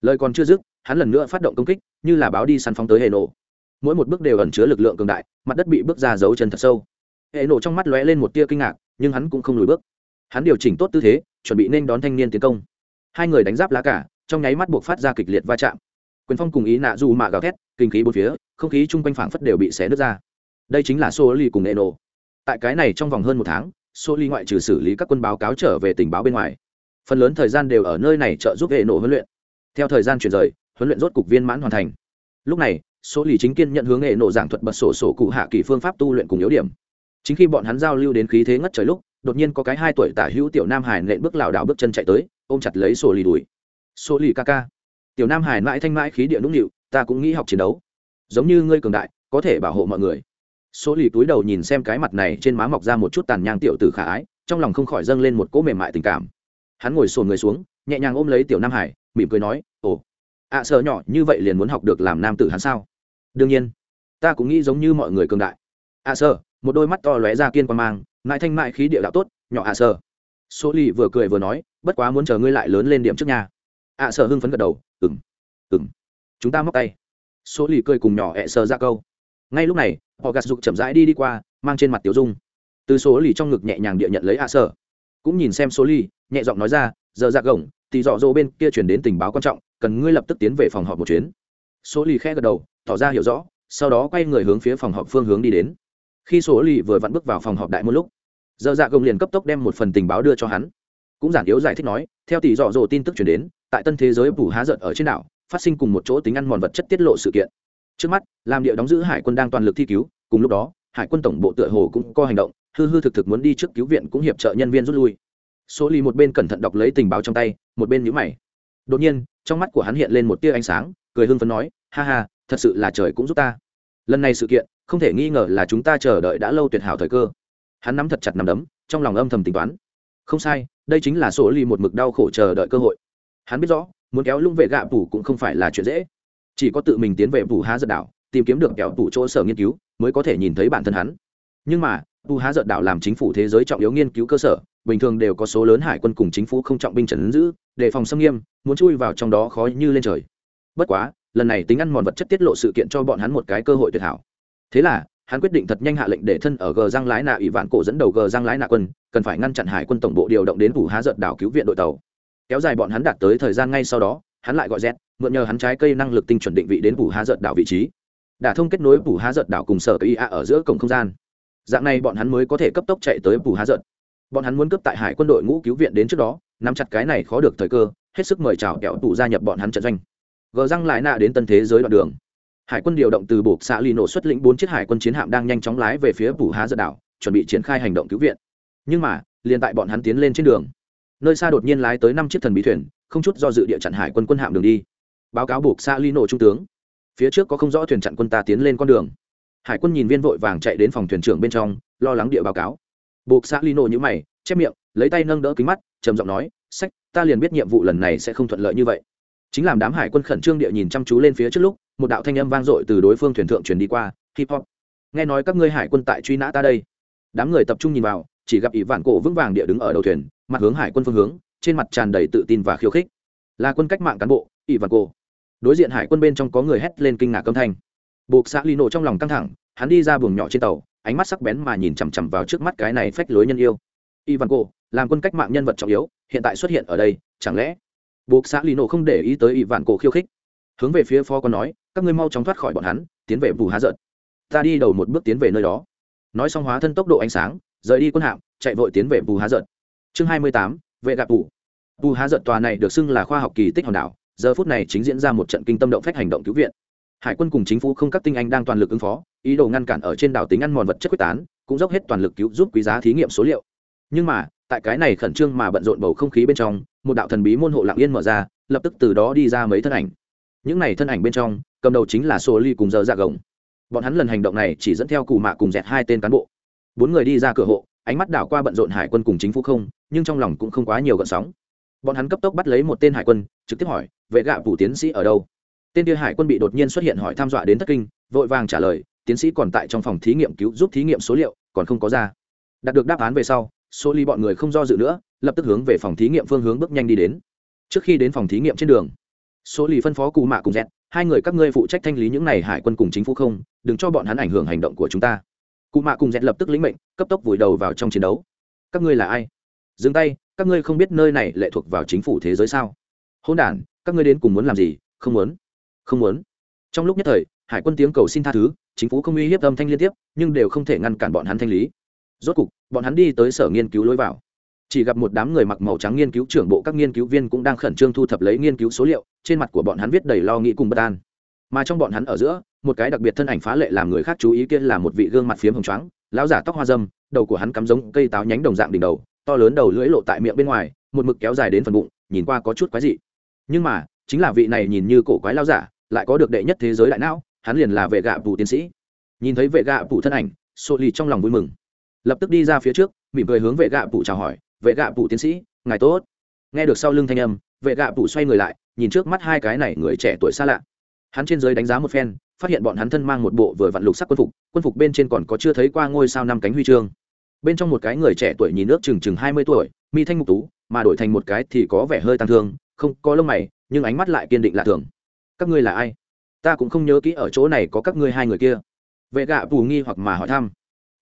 Lời còn chưa dứt, hắn lần nữa phát động công kích, như là báo đi săn phóng tới hệ mỗi một bước đều ẩn chứa lực lượng cường đại, mặt đất bị bước ra dấu chân thật sâu. Hệ nổ trong mắt lóe lên một tia kinh ngạc, nhưng hắn cũng không lùi bước. Hắn điều chỉnh tốt tư thế, chuẩn bị nên đón thanh niên tiến công hai người đánh giáp lá cả, trong nháy mắt buộc phát ra kịch liệt va chạm. Quyền phong cùng ý nạ dù mạ gào thét, kinh khí bốn phía, không khí chung quanh phảng phất đều bị xé nứt ra. Đây chính là số ly cùng nghệ nổ tại cái này trong vòng hơn một tháng số ly ngoại trừ xử lý các quân báo cáo trở về tình báo bên ngoài, phần lớn thời gian đều ở nơi này trợ giúp hệ nổ huấn luyện. Theo thời gian chuyển rời, huấn luyện rốt cục viên mãn hoàn thành. Lúc này số lì chính kiên nhận hướng hệ nổ giảng thuật bật sổ sổ cụ hạ kỳ phương pháp tu luyện cùng yếu điểm. Chính khi bọn hắn giao lưu đến khí thế ngất trời lúc, đột nhiên có cái hai tuổi tả hữu tiểu nam hải nện bước lảo đảo bước chân chạy tới ôm chặt lấy sổ lì đùi. Sổ lì ca ca. Tiểu nam hải mãi thanh mãi khí địa nũng nịu ta cũng nghĩ học chiến đấu. Giống như ngươi cường đại có thể bảo hộ mọi người. Số lì túi đầu nhìn xem cái mặt này trên má mọc ra một chút tàn nhang tiểu tử khả ái trong lòng không khỏi dâng lên một cỗ mềm mại tình cảm. Hắn ngồi sồn người xuống nhẹ nhàng ôm lấy tiểu nam hải mỉm cười nói ồ ạ à, sợ nhỏ như vậy liền muốn học được làm nam tử hắn sao? Đương nhiên ta cũng nghĩ giống như mọi người cường đại. Ạ à, sợ. Một đôi mắt to lóe ra kiên quan mang mãi thanh mãi khí địa đạo tốt nhỏ ạ à, sợ. Số lì vừa cười vừa nói bất quá muốn chờ ngươi lại lớn lên điểm trước nhà ạ sợ hưng phấn gật đầu ừng ừng chúng ta móc tay. Số lì cười cùng nhỏ ẹ sợ ra câu. Ngay lúc này, họ gạt dục chậm rãi đi đi qua, mang trên mặt tiểu dung. Từ số lì trong ngực nhẹ nhàng địa nhận lấy ạ sợ cũng nhìn xem số lì, nhẹ giọng nói ra, giờ ra gồng, thì dọ dỗ bên kia chuyển đến tình báo quan trọng, cần ngươi lập tức tiến về phòng họp một chuyến. Số lì khe gật đầu, tỏ ra hiểu rõ, sau đó quay người hướng phía phòng họp phương hướng đi đến. Khi số lì vừa vặn bước vào phòng họp đại một lúc, giờ dạ gồng liền cấp tốc đem một phần tình báo đưa cho hắn cũng giản yếu giải thích nói, theo tỷ dọ dỗ tin tức chuyển đến, tại tân thế giới bù há giận ở trên đảo, phát sinh cùng một chỗ tính ăn mòn vật chất tiết lộ sự kiện. Trước mắt, làm địa đóng giữ hải quân đang toàn lực thi cứu, cùng lúc đó, hải quân tổng bộ tựa hồ cũng có hành động, hư hư thực thực muốn đi trước cứu viện cũng hiệp trợ nhân viên rút lui. Số lì một bên cẩn thận đọc lấy tình báo trong tay, một bên nhíu mày. Đột nhiên, trong mắt của hắn hiện lên một tia ánh sáng, cười hưng phấn nói, ha ha, thật sự là trời cũng giúp ta. Lần này sự kiện, không thể nghi ngờ là chúng ta chờ đợi đã lâu tuyệt hảo thời cơ. Hắn nắm thật chặt nắm đấm, trong lòng âm thầm tính toán. Không sai đây chính là số ly một mực đau khổ chờ đợi cơ hội. Hắn biết rõ, muốn kéo lung vệ gạ phủ cũng không phải là chuyện dễ. Chỉ có tự mình tiến về phủ há giật đảo, tìm kiếm được kéo phủ chỗ sở nghiên cứu, mới có thể nhìn thấy bản thân hắn. Nhưng mà phủ há giật đảo làm chính phủ thế giới trọng yếu nghiên cứu cơ sở, bình thường đều có số lớn hải quân cùng chính phủ không trọng binh trần giữ, đề phòng xâm nghiêm, muốn chui vào trong đó khó như lên trời. Bất quá, lần này tính ăn mòn vật chất tiết lộ sự kiện cho bọn hắn một cái cơ hội tuyệt hảo. Thế là hắn quyết định thật nhanh hạ lệnh để thân ở gờ giang lái nạ ủy vạn cổ dẫn đầu gờ giang lái nạ quân, cần phải ngăn chặn hải quân tổng bộ điều động đến phủ há giật đảo cứu viện đội tàu. Kéo dài bọn hắn đạt tới thời gian ngay sau đó, hắn lại gọi z, mượn nhờ hắn trái cây năng lực tinh chuẩn định vị đến phủ há giật đảo vị trí. Đả thông kết nối phủ há giật đảo cùng sở cây a ở giữa cổng không gian. Dạng này bọn hắn mới có thể cấp tốc chạy tới phủ há giật. Bọn hắn muốn cướp tại hải quân đội ngũ cứu viện đến trước đó, nắm chặt cái này khó được thời cơ, hết sức mời chào kẹo tụ gia nhập bọn hắn trận doanh. Gờ răng lại nạ đến tân thế giới đoạn đường hải quân điều động từ buộc xã lì nổ xuất lĩnh bốn chiếc hải quân chiến hạm đang nhanh chóng lái về phía phủ há giật đảo, chuẩn bị triển khai hành động cứu viện. Nhưng mà, liền tại bọn hắn tiến lên trên đường, nơi xa đột nhiên lái tới năm chiếc thần bí thuyền, không chút do dự địa chặn hải quân quân hạm đường đi. Báo cáo buộc xã lì nổ trung tướng. Phía trước có không rõ thuyền chặn quân ta tiến lên con đường. Hải quân nhìn viên vội vàng chạy đến phòng thuyền trưởng bên trong, lo lắng địa báo cáo. Buộc xã lino như mày, chép miệng, lấy tay nâng đỡ kính mắt, trầm giọng nói, sách, ta liền biết nhiệm vụ lần này sẽ không thuận lợi như vậy chính làm đám hải quân khẩn trương địa nhìn chăm chú lên phía trước lúc, một đạo thanh âm vang dội từ đối phương thuyền thượng truyền đi qua, hip hop. Nghe nói các ngươi hải quân tại truy nã ta đây. Đám người tập trung nhìn vào, chỉ gặp ỷ vạn cổ vững vàng địa đứng ở đầu thuyền, mặt hướng hải quân phương hướng, trên mặt tràn đầy tự tin và khiêu khích. Là quân cách mạng cán bộ, ỷ vạn cổ. Đối diện hải quân bên trong có người hét lên kinh ngạc âm thanh. Buộc xã lino trong lòng căng thẳng, hắn đi ra buồng nhỏ trên tàu, ánh mắt sắc bén mà nhìn chằm chằm vào trước mắt cái này phách lối nhân yêu. Ivan cổ, làm quân cách mạng nhân vật trọng yếu, hiện tại xuất hiện ở đây, chẳng lẽ buộc xã lì nổ không để ý tới y vạn cổ khiêu khích. Hướng về phía phó còn nói, các ngươi mau chóng thoát khỏi bọn hắn, tiến về bù há giận. Ta đi đầu một bước tiến về nơi đó. Nói xong hóa thân tốc độ ánh sáng, rời đi quân hạm, chạy vội tiến về bù há giận. Chương hai mươi tám, vệ gạp bù bù há giận tòa này được xưng là khoa học kỳ tích hòn đảo, giờ phút này chính diễn ra một trận kinh tâm động phách hành động cứu viện. Hải quân cùng chính phủ không các tinh anh đang toàn lực ứng phó, ý đồ ngăn cản ở trên đảo tính ăn mòn vật chất quyết tán, cũng dốc hết toàn lực cứu giúp quý giá thí nghiệm số liệu. Nhưng mà tại cái này khẩn trương mà bận rộn bầu không khí bên trong, một đạo thần bí môn hộ lặng yên mở ra, lập tức từ đó đi ra mấy thân ảnh. Những này thân ảnh bên trong, cầm đầu chính là sô ly cùng giờ dạ gồng. Bọn hắn lần hành động này chỉ dẫn theo cù mạ cùng dẹt hai tên cán bộ. Bốn người đi ra cửa hộ, ánh mắt đảo qua bận rộn hải quân cùng chính phủ không, nhưng trong lòng cũng không quá nhiều gợn sóng. Bọn hắn cấp tốc bắt lấy một tên hải quân, trực tiếp hỏi, vệ gạ phủ tiến sĩ ở đâu? Tên kia hải quân bị đột nhiên xuất hiện hỏi tham dọa đến thất kinh, vội vàng trả lời, tiến sĩ còn tại trong phòng thí nghiệm cứu giúp thí nghiệm số liệu, còn không có ra. Đạt được đáp án về sau số ly bọn người không do dự nữa, lập tức hướng về phòng thí nghiệm phương hướng bước nhanh đi đến. Trước khi đến phòng thí nghiệm trên đường, số lì phân phó cụ mạ cùng dẹt, hai người các ngươi phụ trách thanh lý những này hải quân cùng chính phủ không, đừng cho bọn hắn ảnh hưởng hành động của chúng ta. Cụ mạ cùng dẹt lập tức lĩnh mệnh, cấp tốc vùi đầu vào trong chiến đấu. Các ngươi là ai? Dừng tay, các ngươi không biết nơi này lệ thuộc vào chính phủ thế giới sao? Hôn đ các ngươi đến cùng muốn làm gì? Không muốn không muốn. Trong lúc nhất thời, hải quân tiếng cầu xin tha thứ, chính phủ không uy hiếp âm thanh liên tiếp, nhưng đều không thể ngăn cản bọn hắn thanh lý rốt cục, bọn hắn đi tới sở nghiên cứu lối vào. Chỉ gặp một đám người mặc màu trắng nghiên cứu trưởng bộ các nghiên cứu viên cũng đang khẩn trương thu thập lấy nghiên cứu số liệu, trên mặt của bọn hắn viết đầy lo nghĩ cùng bất an. Mà trong bọn hắn ở giữa, một cái đặc biệt thân ảnh phá lệ làm người khác chú ý kia là một vị gương mặt phiếm hồng trắng lão giả tóc hoa dâm, đầu của hắn cắm giống cây táo nhánh đồng dạng đỉnh đầu, to lớn đầu lưỡi lộ tại miệng bên ngoài, một mực kéo dài đến phần bụng, nhìn qua có chút quái dị. Nhưng mà, chính là vị này nhìn như cổ quái lao giả, lại có được đệ nhất thế giới đại não, hắn liền là vệ gạ phủ tiến sĩ. Nhìn thấy vệ gạ phủ thân ảnh, sô ly trong lòng vui mừng lập tức đi ra phía trước, mỉm cười hướng vệ gạ bụ chào hỏi, vệ gạ bụ tiến sĩ, ngài tốt. Nghe được sau lưng thanh âm, vệ gạ bụ xoay người lại, nhìn trước mắt hai cái này người trẻ tuổi xa lạ. Hắn trên giới đánh giá một phen, phát hiện bọn hắn thân mang một bộ vừa vặn lục sắc quân phục quân phục bên trên còn có chưa thấy qua ngôi sao năm cánh huy chương. Bên trong một cái người trẻ tuổi nhìn nước chừng chừng hai mươi tuổi, mi thanh mục tú, mà đổi thành một cái thì có vẻ hơi tăng thương, không có lông mày, nhưng ánh mắt lại kiên định lạ thường. Các ngươi là ai? Ta cũng không nhớ kỹ ở chỗ này có các ngươi hai người kia. Vệ gạ bù nghi hoặc mà hỏi thăm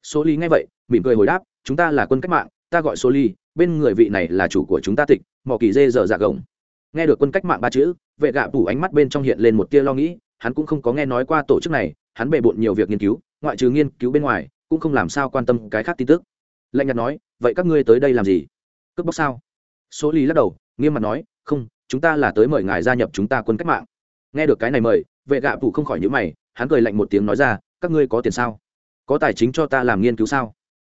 số ly nghe vậy, mỉm cười hồi đáp, chúng ta là quân cách mạng, ta gọi số ly, bên người vị này là chủ của chúng ta tịch mỏ kỳ dê dở dạ gồng. Nghe được quân cách mạng ba chữ, vệ gạ phủ ánh mắt bên trong hiện lên một tia lo nghĩ, hắn cũng không có nghe nói qua tổ chức này, hắn bề bộn nhiều việc nghiên cứu, ngoại trừ nghiên cứu bên ngoài, cũng không làm sao quan tâm cái khác tin tức. Lạnh nhạt nói, vậy các ngươi tới đây làm gì? Cướp bóc sao? Số ly lắc đầu, nghiêm mặt nói, không, chúng ta là tới mời ngài gia nhập chúng ta quân cách mạng. Nghe được cái này mời, vệ gạ phủ không khỏi nhữ mày, hắn cười lạnh một tiếng nói ra, các ngươi có tiền sao? Có tài chính cho ta làm nghiên cứu sao?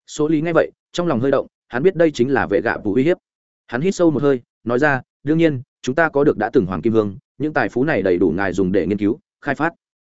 Số lý nghe vậy, trong lòng hơi động, hắn biết đây chính là vệ gạ phụ uy hiếp. Hắn hít sâu một hơi, nói ra, đương nhiên, chúng ta có được đã từng hoàng kim hương những tài phú này đầy đủ ngài dùng để nghiên cứu, khai phát.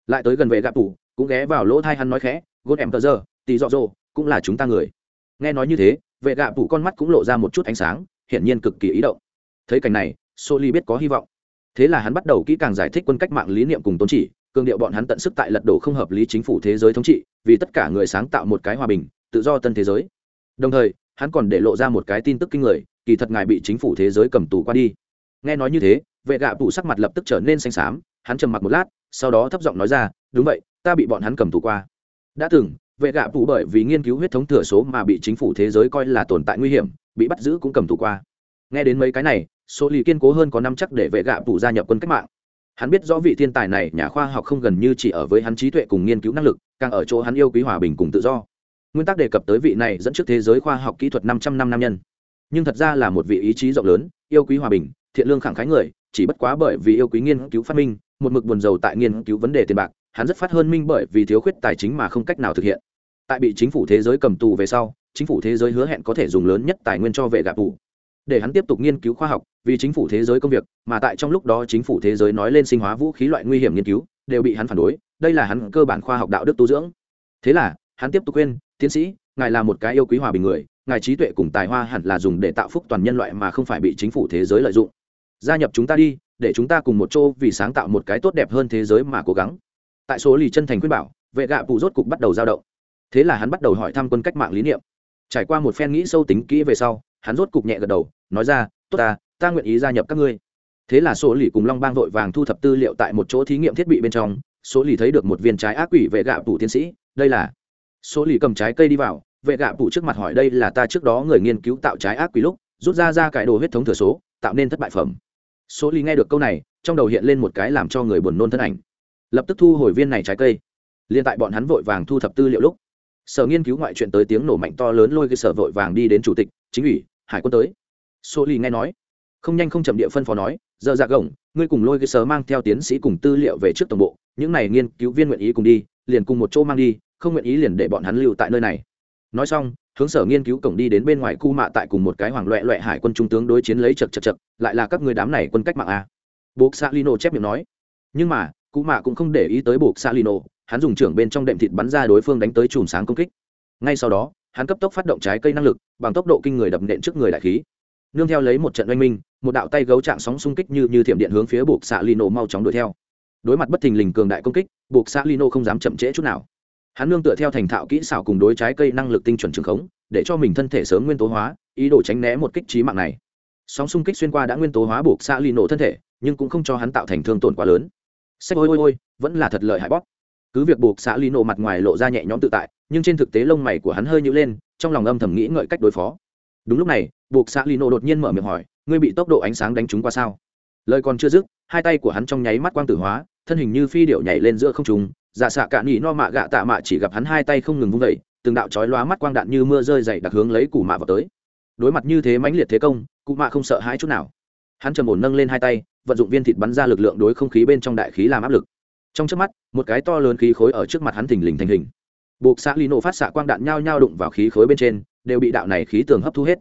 Lại tới gần vệ gạ phụ cũng ghé vào lỗ thai hắn nói khẽ, gốt em tờ giờ, tì dọ dỗ cũng là chúng ta người. Nghe nói như thế, vệ gạ phụ con mắt cũng lộ ra một chút ánh sáng, hiển nhiên cực kỳ ý động. Thấy cảnh này Số Lý biết có hy vọng. Thế là hắn bắt đầu kỹ càng giải thích quân cách mạng lý niệm cùng tôn chỉ cường điệu bọn hắn tận sức tại lật đổ không hợp lý chính phủ thế giới thống trị, vì tất cả người sáng tạo một cái hòa bình, tự do tân thế giới. Đồng thời, hắn còn để lộ ra một cái tin tức kinh người, kỳ thật ngài bị chính phủ thế giới cầm tù qua đi. Nghe nói như thế, vệ gạ tủ sắc mặt lập tức trở nên xanh xám, hắn trầm mặc một lát, sau đó thấp giọng nói ra, đúng vậy, ta bị bọn hắn cầm tù qua. Đã từng, vệ gạ tủ bởi vì nghiên cứu huyết thống thừa số mà bị chính phủ thế giới coi là tồn tại nguy hiểm, bị bắt giữ cũng cầm tù qua. Nghe đến mấy cái này, số lì kiên cố hơn có năm chắc để vệ gạ tủ gia nhập quân cách mạng hắn biết rõ vị thiên tài này nhà khoa học không gần như chỉ ở với hắn trí tuệ cùng nghiên cứu năng lực, càng ở chỗ hắn yêu quý hòa bình cùng tự do. Nguyên tắc đề cập tới vị này dẫn trước thế giới khoa học kỹ thuật năm trăm năm nam nhân. Nhưng thật ra là một vị ý chí rộng lớn, yêu quý hòa bình, thiện lương khẳng khái người, chỉ bất quá bởi vì yêu quý nghiên cứu phát minh, một mực buồn dầu tại nghiên cứu vấn đề tiền bạc, hắn rất phát hơn minh bởi vì thiếu khuyết tài chính mà không cách nào thực hiện. Tại bị chính phủ thế giới cầm tù về sau, chính phủ thế giới hứa hẹn có thể dùng lớn nhất tài nguyên cho vệ gạp tù để hắn tiếp tục nghiên cứu khoa học, vì chính phủ thế giới công việc, mà tại trong lúc đó chính phủ thế giới nói lên sinh hóa vũ khí loại nguy hiểm nghiên cứu, đều bị hắn phản đối, đây là hắn cơ bản khoa học đạo đức tu dưỡng. Thế là, hắn tiếp tục khuyên, tiến sĩ, ngài là một cái yêu quý hòa bình người, ngài trí tuệ cùng tài hoa hẳn là dùng để tạo phúc toàn nhân loại mà không phải bị chính phủ thế giới lợi dụng. Gia nhập chúng ta đi, để chúng ta cùng một chỗ vì sáng tạo một cái tốt đẹp hơn thế giới mà cố gắng. Tại số lì chân thành khuyên bảo, vệ gạ phụ rốt cục bắt đầu dao động. Thế là hắn bắt đầu hỏi thăm quân cách mạng lý niệm. Trải qua một phen nghĩ sâu tính kỹ về sau hắn rốt cục nhẹ gật đầu, nói ra, tốt ta ta nguyện ý gia nhập các ngươi. Thế là số lì cùng long bang vội vàng thu thập tư liệu tại một chỗ thí nghiệm thiết bị bên trong số lì thấy được một viên trái ác quỷ vệ gạ phủ tiến sĩ, đây là số lì cầm trái cây đi vào, vệ gạ phủ trước mặt hỏi, đây là ta trước đó người nghiên cứu tạo trái ác quỷ lúc, rút ra ra cải đồ huyết thống thừa số, tạo nên thất bại phẩm. Số lì nghe được câu này, trong đầu hiện lên một cái làm cho người buồn nôn thân ảnh. Lập tức thu hồi viên này trái cây. Liên tại bọn hắn vội vàng thu thập tư liệu lúc, sở nghiên cứu ngoại chuyện tới tiếng nổ mạnh to lớn lôi cái sở vội vàng đi đến chủ tịch, chính ủy hải quân tới. Số lì nghe nói, không nhanh không chậm địa phân phó nói, giờ dạ gồng, ngươi cùng lôi cái sớ mang theo tiến sĩ cùng tư liệu về trước tổng bộ, những này nghiên cứu viên nguyện ý cùng đi, liền cùng một chỗ mang đi, không nguyện ý liền để bọn hắn lưu tại nơi này. Nói xong, hướng sở nghiên cứu cổng đi đến bên ngoài cu mạ tại cùng một cái hoàng loẹ loẹ hải quân trung tướng đối chiến lấy chật chật chật, lại là các người đám này quân cách mạng a. Buộc xa lino chép miệng nói. Nhưng mà cụ mạ cũng không để ý tới buộc xa lino, hắn dùng trưởng bên trong đệm thịt bắn ra đối phương đánh tới chùm sáng công kích. Ngay sau đó hắn cấp tốc phát động trái cây năng lực, bằng tốc độ kinh người đập nện trước người đại khí. Nương theo lấy một trận oanh minh, một đạo tay gấu trạng sóng xung kích như như thiểm điện hướng phía buộc xạ lino mau chóng đuổi theo. Đối mặt bất thình lình cường đại công kích, buộc xạ lino không dám chậm trễ chút nào. Hắn nương tựa theo thành thạo kỹ xảo cùng đối trái cây năng lực tinh chuẩn trường khống, để cho mình thân thể sớm nguyên tố hóa, ý đồ tránh né một kích trí mạng này. Sóng xung kích xuyên qua đã nguyên tố hóa buộc xạ Lino thân thể, nhưng cũng không cho hắn tạo thành thương tổn quá lớn. Sách ôi ôi ôi, vẫn là thật lợi hại bóp cứ việc buộc xã lino nổ mặt ngoài lộ ra nhẹ nhõm tự tại, nhưng trên thực tế lông mày của hắn hơi nhữ lên, trong lòng âm thầm nghĩ ngợi cách đối phó. Đúng lúc này, buộc xã lino nổ đột nhiên mở miệng hỏi, ngươi bị tốc độ ánh sáng đánh trúng qua sao? Lời còn chưa dứt, hai tay của hắn trong nháy mắt quang tử hóa, thân hình như phi điệu nhảy lên giữa không trùng giả dạ xạ cạn nhị no mạ gạ tạ mạ chỉ gặp hắn hai tay không ngừng vung vẩy từng đạo chói lóa mắt quang đạn như mưa rơi dày đặc hướng lấy củ mạ vào tới. Đối mặt như thế mãnh liệt thế công, cụ mạ không sợ hãi chút nào. Hắn trầm ổn nâng lên hai tay, vận dụng viên thịt bắn ra lực lượng đối không khí bên trong đại khí làm áp lực trong trước mắt, một cái to lớn khí khối ở trước mặt hắn thình lình thành hình. Buộc xã lý nổ phát xạ quang đạn nhao nhao đụng vào khí khối bên trên, đều bị đạo này khí tường hấp thu hết.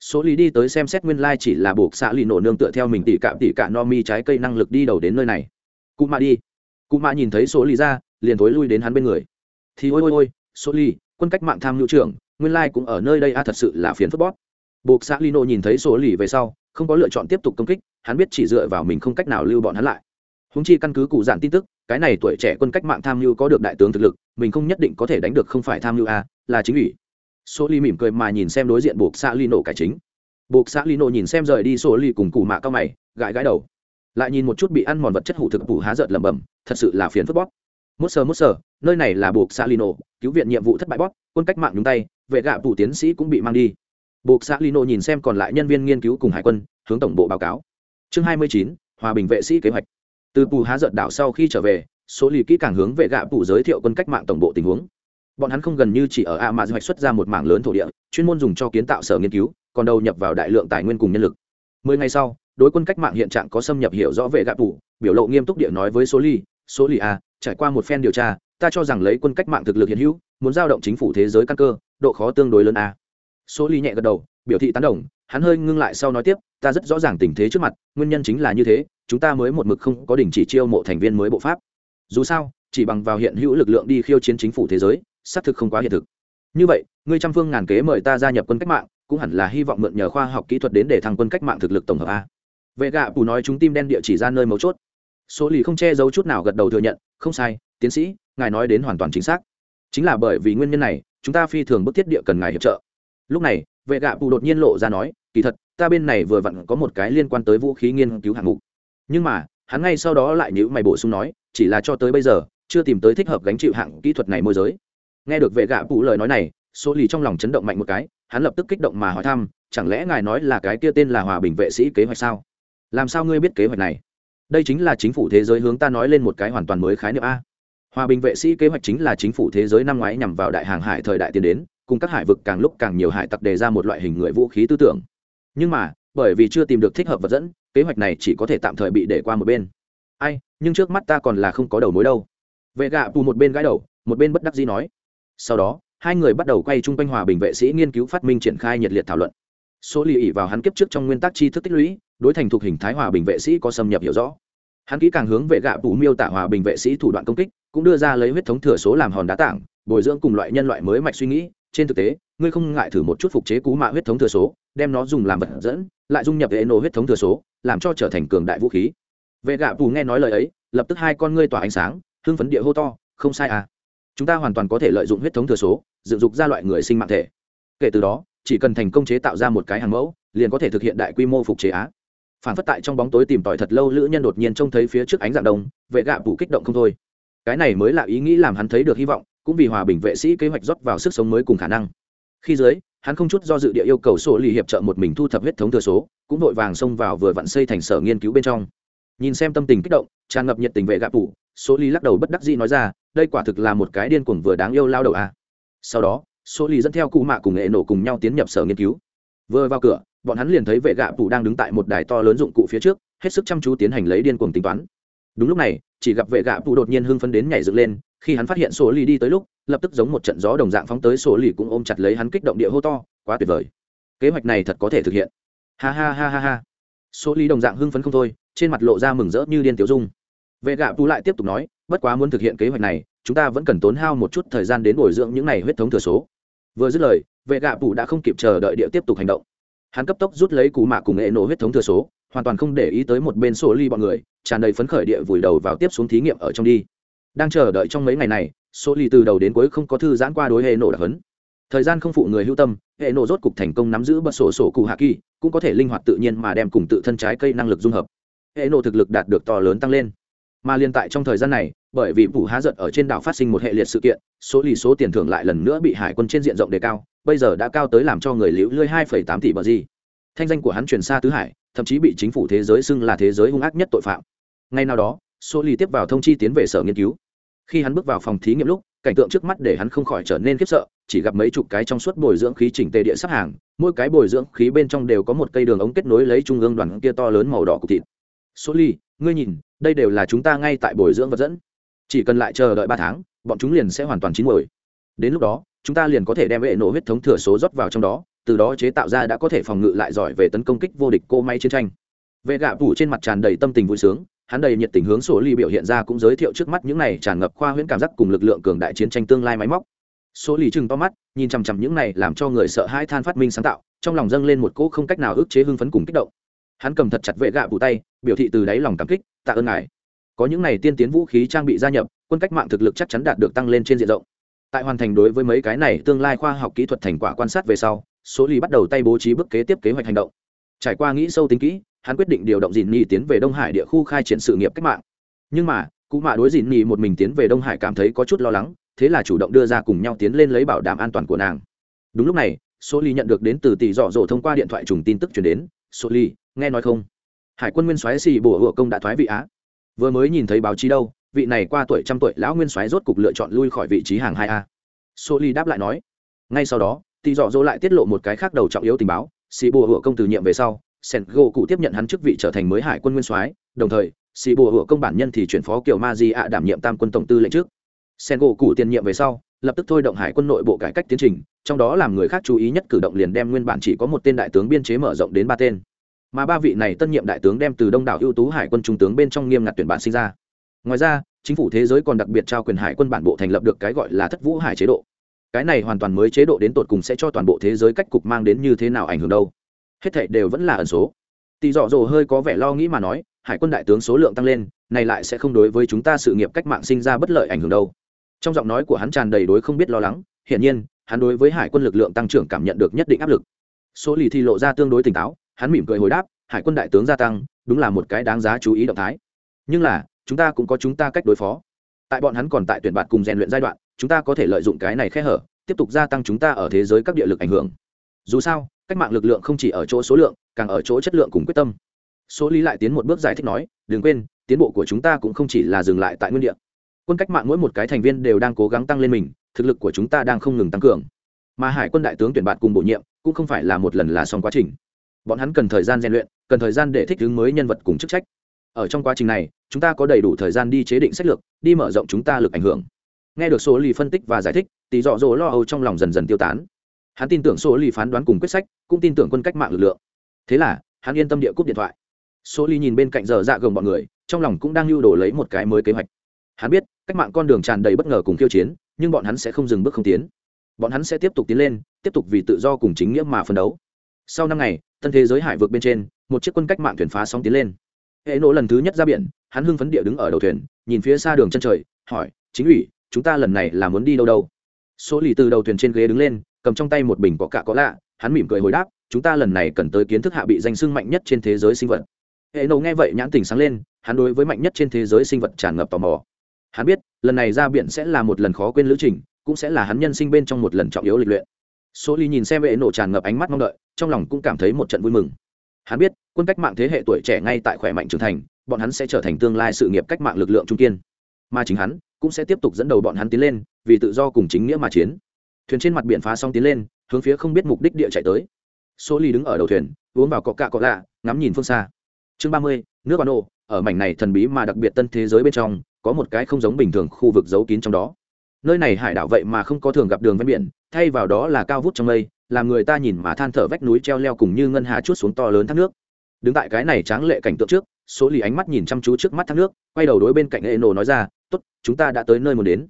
Số lý đi tới xem xét nguyên lai chỉ là buộc xã lì nổ nương tựa theo mình tỉ cạm tỉ cả no mi trái cây năng lực đi đầu đến nơi này. Cụ mạ đi. Cụ mạ nhìn thấy số lý ra, liền thối lui đến hắn bên người. Thì ôi ôi ôi, số lý quân cách mạng tham hữu trưởng, nguyên lai cũng ở nơi đây a, thật sự là phiền phức bót buộc xã nổ nhìn thấy số lý về sau, không có lựa chọn tiếp tục công kích, hắn biết chỉ dựa vào mình không cách nào lưu bọn hắn lại húng chi căn cứ cụ giản tin tức, cái này tuổi trẻ quân cách mạng tham mưu có được đại tướng thực lực, mình không nhất định có thể đánh được không phải tham mưu a, là chính ủy. Số ly mỉm cười mà nhìn xem đối diện buộc xã ly nổ cải chính. Buộc xã ly nổ nhìn xem rời đi số ly cùng cụ mạ cao mày, gãi gãi đầu. Lại nhìn một chút bị ăn mòn vật chất hủ thực bù há giận lẩm bẩm, thật sự là phiền phức bóp. Mốt sờ mốt sờ, nơi này là buộc xã lino, cứu viện nhiệm vụ thất bại bóp, quân cách mạng nhúng tay, vệ gạ tù tiến sĩ cũng bị mang đi. Buộc xã lino nhìn xem còn lại nhân viên nghiên cứu cùng hải quân, hướng tổng bộ báo cáo. Chương hai mươi chín, hòa bình vệ sĩ kế hoạch từ pù há giận đảo sau khi trở về, số lì kỹ càng hướng về gạ pù giới thiệu quân cách mạng tổng bộ tình huống. Bọn hắn không gần như chỉ ở a mà hoạch xuất ra một mảng lớn thổ địa, chuyên môn dùng cho kiến tạo sở nghiên cứu, còn đầu nhập vào đại lượng tài nguyên cùng nhân lực. Mười ngày sau, đối quân cách mạng hiện trạng có xâm nhập hiểu rõ về gạ pù, biểu lộ nghiêm túc địa nói với số ly số lì a trải qua một phen điều tra, ta cho rằng lấy quân cách mạng thực lực hiện hữu, muốn giao động chính phủ thế giới căn cơ, độ khó tương đối lớn a số ly nhẹ gật đầu, biểu thị tán đồng, hắn hơi ngưng lại sau nói tiếp, ta rất rõ ràng tình thế trước mặt, nguyên nhân chính là như thế chúng ta mới một mực không có đình chỉ chiêu mộ thành viên mới bộ pháp. Dù sao, chỉ bằng vào hiện hữu lực lượng đi khiêu chiến chính phủ thế giới, xác thực không quá hiện thực. Như vậy, ngươi trăm phương ngàn kế mời ta gia nhập quân cách mạng, cũng hẳn là hy vọng mượn nhờ khoa học kỹ thuật đến để thăng quân cách mạng thực lực tổng hợp a. Vệ gạ bù nói chúng tim đen địa chỉ ra nơi mấu chốt. Số lì không che giấu chút nào gật đầu thừa nhận, không sai, tiến sĩ, ngài nói đến hoàn toàn chính xác. Chính là bởi vì nguyên nhân này, chúng ta phi thường bức thiết địa cần ngài hiệp trợ. Lúc này, vệ gạ bù đột nhiên lộ ra nói, kỳ thật, ta bên này vừa vặn có một cái liên quan tới vũ khí nghiên cứu hạng mục nhưng mà, hắn ngay sau đó lại nhữ mày bổ sung nói, chỉ là cho tới bây giờ, chưa tìm tới thích hợp gánh chịu hạng kỹ thuật này môi giới. Nghe được vệ gạ bù lời nói này số lì trong lòng chấn động mạnh một cái, hắn lập tức kích động mà hỏi thăm, chẳng lẽ ngài nói là cái kia tên là hòa bình vệ sĩ kế hoạch sao? Làm sao ngươi biết kế hoạch này? Đây chính là chính phủ thế giới hướng ta nói lên một cái hoàn toàn mới khái niệm a. Hòa bình vệ sĩ kế hoạch chính là chính phủ thế giới năm ngoái nhằm vào đại hàng hải thời đại tiến đến, cùng các hải vực càng lúc càng nhiều hải tặc đề ra một loại hình người vũ khí tư tưởng. Nhưng mà, bởi vì chưa tìm được thích hợp vật dẫn kế hoạch này chỉ có thể tạm thời bị để qua một bên. Ai, nhưng trước mắt ta còn là không có đầu mối đâu. Vệ gạ bù một bên gãi đầu, một bên bất đắc dĩ nói. Sau đó, hai người bắt đầu quay chung quanh hòa bình vệ sĩ nghiên cứu phát minh triển khai nhiệt liệt thảo luận. Số lì ỉ vào hắn kiếp trước trong nguyên tắc tri thức tích lũy, đối thành thuộc hình thái hòa bình vệ sĩ có xâm nhập hiểu rõ. Hắn kỹ càng hướng vệ gạ bù miêu tả hòa bình vệ sĩ thủ đoạn công kích, cũng đưa ra lấy huyết thống thừa số làm hòn đá tảng, bồi dưỡng cùng loại nhân loại mới mạch suy nghĩ. Trên thực tế ngươi không ngại thử một chút phục chế cú mạ huyết thống thừa số, đem nó dùng làm vật dẫn, lại dung nhập hệ nổ huyết thống thừa số, làm cho trở thành cường đại vũ khí. Vệ gạ pù nghe nói lời ấy, lập tức hai con ngươi tỏa ánh sáng, hưng phấn địa hô to, không sai à. Chúng ta hoàn toàn có thể lợi dụng huyết thống thừa số, dựng dục ra loại người sinh mạng thể. Kể từ đó, chỉ cần thành công chế tạo ra một cái hàng mẫu, liền có thể thực hiện đại quy mô phục chế á. Phản phất tại trong bóng tối tìm tòi thật lâu, lữ nhân đột nhiên trông thấy phía trước ánh dạng đông, vệ gạ phủ kích động không thôi. Cái này mới là ý nghĩ làm hắn thấy được hy vọng, cũng vì hòa bình vệ sĩ kế hoạch rót vào sức sống mới cùng khả năng khi dưới, hắn không chút do dự địa yêu cầu sổ lì hiệp trợ một mình thu thập huyết thống thừa số, cũng vội vàng xông vào vừa vặn xây thành sở nghiên cứu bên trong. Nhìn xem tâm tình kích động, tràn ngập nhiệt tình vệ gạ phủ số lì lắc đầu bất đắc dĩ nói ra, đây quả thực là một cái điên cuồng vừa đáng yêu lao đầu à. sau đó số lì dẫn theo cụ mạ cùng nghệ nổ cùng nhau tiến nhập sở nghiên cứu. Vừa vào cửa, bọn hắn liền thấy vệ gạ phủ đang đứng tại một đài to lớn dụng cụ phía trước, hết sức chăm chú tiến hành lấy điên cuồng tính toán. Đúng lúc này, chỉ gặp vệ gạ phủ đột nhiên hưng phấn đến nhảy dựng lên khi hắn phát hiện số lì đi tới lúc, lập tức giống một trận gió đồng dạng phóng tới số lì cũng ôm chặt lấy hắn kích động địa hô to, quá tuyệt vời. Kế hoạch này thật có thể thực hiện. Ha ha ha ha ha. Số lì đồng dạng hưng phấn không thôi, trên mặt lộ ra mừng rỡ như điên tiểu dung. Vệ gạ Vũ lại tiếp tục nói, bất quá muốn thực hiện kế hoạch này, chúng ta vẫn cần tốn hao một chút thời gian đến bồi dưỡng những này huyết thống thừa số. Vừa dứt lời, vệ gạ Vũ đã không kịp chờ đợi địa tiếp tục hành động. Hắn cấp tốc rút lấy cú mạ cùng nghệ nổ huyết thống thừa số, hoàn toàn không để ý tới một bên sổ ly bọn người, tràn đầy phấn khởi địa vùi đầu vào tiếp xuống thí nghiệm ở trong đi đang chờ đợi trong mấy ngày này số ly từ đầu đến cuối không có thư giãn qua đối hệ nổ đặc hấn thời gian không phụ người hưu tâm, hệ nổ rốt cục thành công nắm giữ bật sổ sổ cụ hạ kỳ, cũng có thể linh hoạt tự nhiên mà đem cùng tự thân trái cây năng lực dung hợp. Hệ nổ thực lực đạt được to lớn tăng lên. Mà liên tại trong thời gian này, bởi vì vụ há giận ở trên đảo phát sinh một hệ liệt sự kiện số lì số tiền thưởng lại lần nữa bị hải quân trên diện rộng đề cao, bây giờ đã cao tới làm cho người liễu lươi hai tám tỷ bờ gì. Thanh danh của hắn truyền xa tứ hải, thậm chí bị chính phủ thế giới xưng là thế giới hung ác nhất tội phạm. Ngay nào đó số lì tiếp vào thông chi tiến về sở nghiên cứu khi hắn bước vào phòng thí nghiệm lúc, cảnh tượng trước mắt để hắn không khỏi trở nên khiếp sợ, chỉ gặp mấy chục cái trong suốt bồi dưỡng khí chỉnh tề địa sắp hàng, mỗi cái bồi dưỡng khí bên trong đều có một cây đường ống kết nối lấy trung ương đoàn kia to lớn màu đỏ cục thịt. Số ly, ngươi nhìn, đây đều là chúng ta ngay tại bồi dưỡng vật dẫn. Chỉ cần lại chờ đợi ba tháng, bọn chúng liền sẽ hoàn toàn chín mồi đến lúc đó, chúng ta liền có thể đem hệ nổ huyết thống thừa số rót vào trong đó, từ đó chế tạo ra đã có thể phòng ngự lại giỏi về tấn công kích vô địch cô may chiến tranh. Vệ gạ phủ trên mặt tràn đầy tâm tình vui sướng hắn đầy nhiệt tình hướng sổ ly biểu hiện ra cũng giới thiệu trước mắt những này tràn ngập khoa huyễn cảm giác cùng lực lượng cường đại chiến tranh tương lai máy móc. Số lì chừng to mắt, nhìn chằm chằm những này làm cho người sợ hãi than phát minh sáng tạo, trong lòng dâng lên một cỗ không cách nào ức chế hưng phấn cùng kích động. Hắn cầm thật chặt vệ gạ phủ tay, biểu thị từ đáy lòng cảm kích, tạ ơn ngài. Có những này tiên tiến vũ khí trang bị gia nhập, quân cách mạng thực lực chắc chắn đạt được tăng lên trên diện rộng. Tại hoàn thành đối với mấy cái này tương lai khoa học kỹ thuật thành quả quan sát về sau số lì bắt đầu tay bố trí bước kế tiếp kế hoạch hành động trải qua nghĩ sâu tính kỹ, hắn quyết định điều động dìn nhì tiến về đông hải địa khu khai triển sự nghiệp cách mạng. Nhưng mà, cụ mạ đối dìn nhì một mình tiến về đông hải cảm thấy có chút lo lắng, thế là chủ động đưa ra cùng nhau tiến lên lấy bảo đảm an toàn của nàng. Đúng lúc này số ly nhận được đến từ tỷ dọ dỗ thông qua điện thoại trùng tin tức chuyển đến. Số ly nghe nói không? Hải quân nguyên soái xì bổ hựa công đã thoái vị á. Vừa mới nhìn thấy báo chí đâu, vị này qua tuổi trăm tuổi lão nguyên soái rốt cục lựa chọn lui khỏi vị trí hàng hai a. Số ly đáp lại nói. Ngay sau đó, tỷ dọ dỗ lại tiết lộ một cái khác đầu trọng yếu tình báo xì Bùa hựa công từ nhiệm về sau, sen gỗ cụ tiếp nhận hắn chức vị trở thành mới hải quân nguyên soái, đồng thời xì bùa hựa công bản nhân thì chuyển phó kiểu ma di ạ đảm nhiệm tam quân tổng tư lệnh trước. Sen gỗ cụ tiền nhiệm về sau, lập tức thôi động hải quân nội bộ cải cách tiến trình, trong đó làm người khác chú ý nhất cử động liền đem nguyên bản chỉ có một tên đại tướng biên chế mở rộng đến ba tên. Mà ba vị này tân nhiệm đại tướng đem từ đông đảo ưu tú hải quân trung tướng bên trong nghiêm ngặt tuyển bản sinh ra. Ngoài ra, chính phủ thế giới còn đặc biệt trao quyền hải quân bản bộ thành lập được cái gọi là thất vũ hải chế độ cái này hoàn toàn mới chế độ đến tột cùng sẽ cho toàn bộ thế giới cách cục mang đến như thế nào ảnh hưởng đâu. Hết thảy đều vẫn là ẩn số. Tỷ dọ dồ hơi có vẻ lo nghĩ mà nói, hải quân đại tướng số lượng tăng lên, này lại sẽ không đối với chúng ta sự nghiệp cách mạng sinh ra bất lợi ảnh hưởng đâu. Trong giọng nói của hắn tràn đầy đối không biết lo lắng, hiển nhiên, hắn đối với hải quân lực lượng tăng trưởng cảm nhận được nhất định áp lực. Số lì thì lộ ra tương đối tỉnh táo, hắn mỉm cười hồi đáp, hải quân đại tướng gia tăng, đúng là một cái đáng giá chú ý động thái. Nhưng là, chúng ta cũng có chúng ta cách đối phó. Tại bọn hắn còn tại tuyển bạt cùng rèn luyện giai đoạn chúng ta có thể lợi dụng cái này khe hở, tiếp tục gia tăng chúng ta ở thế giới các địa lực ảnh hưởng. Dù sao, cách mạng lực lượng không chỉ ở chỗ số lượng, càng ở chỗ chất lượng cùng quyết tâm. Số lý lại tiến một bước giải thích nói, đừng quên, tiến bộ của chúng ta cũng không chỉ là dừng lại tại nguyên địa. Quân cách mạng mỗi một cái thành viên đều đang cố gắng tăng lên mình, thực lực của chúng ta đang không ngừng tăng cường. Mà hải quân đại tướng tuyển bạn cùng bổ nhiệm, cũng không phải là một lần là xong quá trình. Bọn hắn cần thời gian rèn luyện, cần thời gian để thích ứng mới nhân vật cùng chức trách. Ở trong quá trình này, chúng ta có đầy đủ thời gian đi chế định sách lược, đi mở rộng chúng ta lực ảnh hưởng nghe được số lì phân tích và giải thích tỷ dọ dỗ lo âu trong lòng dần dần tiêu tán. Hắn tin tưởng số ly phán đoán cùng quyết sách, cũng tin tưởng quân cách mạng lực lượng. Thế là, hắn yên tâm địa cúp điện thoại. Số ly nhìn bên cạnh giờ dạ gồng bọn người, trong lòng cũng đang lưu đồ lấy một cái mới kế hoạch. Hắn biết, cách mạng con đường tràn đầy bất ngờ cùng khiêu chiến, nhưng bọn hắn sẽ không dừng bước không tiến. Bọn hắn sẽ tiếp tục tiến lên, tiếp tục vì tự do cùng chính nghĩa mà phấn đấu. Sau năm ngày tân thế giới hải vượt bên trên, một chiếc quân cách mạng thuyền phá sóng tiến lên. Hệ nộ lần thứ nhất ra biển, hắn hưng phấn địa đứng ở đầu thuyền, nhìn phía xa đường chân trời, hỏi, chính ủy chúng ta lần này là muốn đi đâu đâu. Số lì từ đầu thuyền trên ghế đứng lên, cầm trong tay một bình có cạ có lạ, hắn mỉm cười hồi đáp, chúng ta lần này cần tới kiến thức hạ bị danh sưng mạnh nhất trên thế giới sinh vật. Hệ nổ nghe vậy nhãn tình sáng lên, hắn đối với mạnh nhất trên thế giới sinh vật tràn ngập tò mò. Hắn biết, lần này ra biển sẽ là một lần khó quên lữ trình, cũng sẽ là hắn nhân sinh bên trong một lần trọng yếu lịch luyện. Số ly nhìn xem hệ nổ tràn ngập ánh mắt mong đợi, trong lòng cũng cảm thấy một trận vui mừng. Hắn biết, quân cách mạng thế hệ tuổi trẻ ngay tại khỏe mạnh trưởng thành, bọn hắn sẽ trở thành tương lai sự nghiệp cách mạng lực lượng trung kiên mà chính hắn cũng sẽ tiếp tục dẫn đầu bọn hắn tiến lên, vì tự do cùng chính nghĩa mà chiến. Thuyền trên mặt biển phá xong tiến lên, hướng phía không biết mục đích địa chạy tới. Số ly đứng ở đầu thuyền, uống vào cọ cạ cọ lạ, ngắm nhìn phương xa. Chương ba mươi, nước bà nô ở mảnh này thần bí mà đặc biệt tân thế giới bên trong, có một cái không giống bình thường khu vực giấu kín trong đó. Nơi này hải đảo vậy mà không có thường gặp đường ven biển, thay vào đó là cao vút trong mây, làm người ta nhìn mà than thở vách núi treo leo cùng như ngân hà chút xuống to lớn thác nước. Đứng tại cái này tráng lệ cảnh tượng trước số lì ánh mắt nhìn chăm chú trước mắt thác nước, quay đầu đối bên cạnh ê nổ nói ra tốt, chúng ta đã tới nơi muốn đến.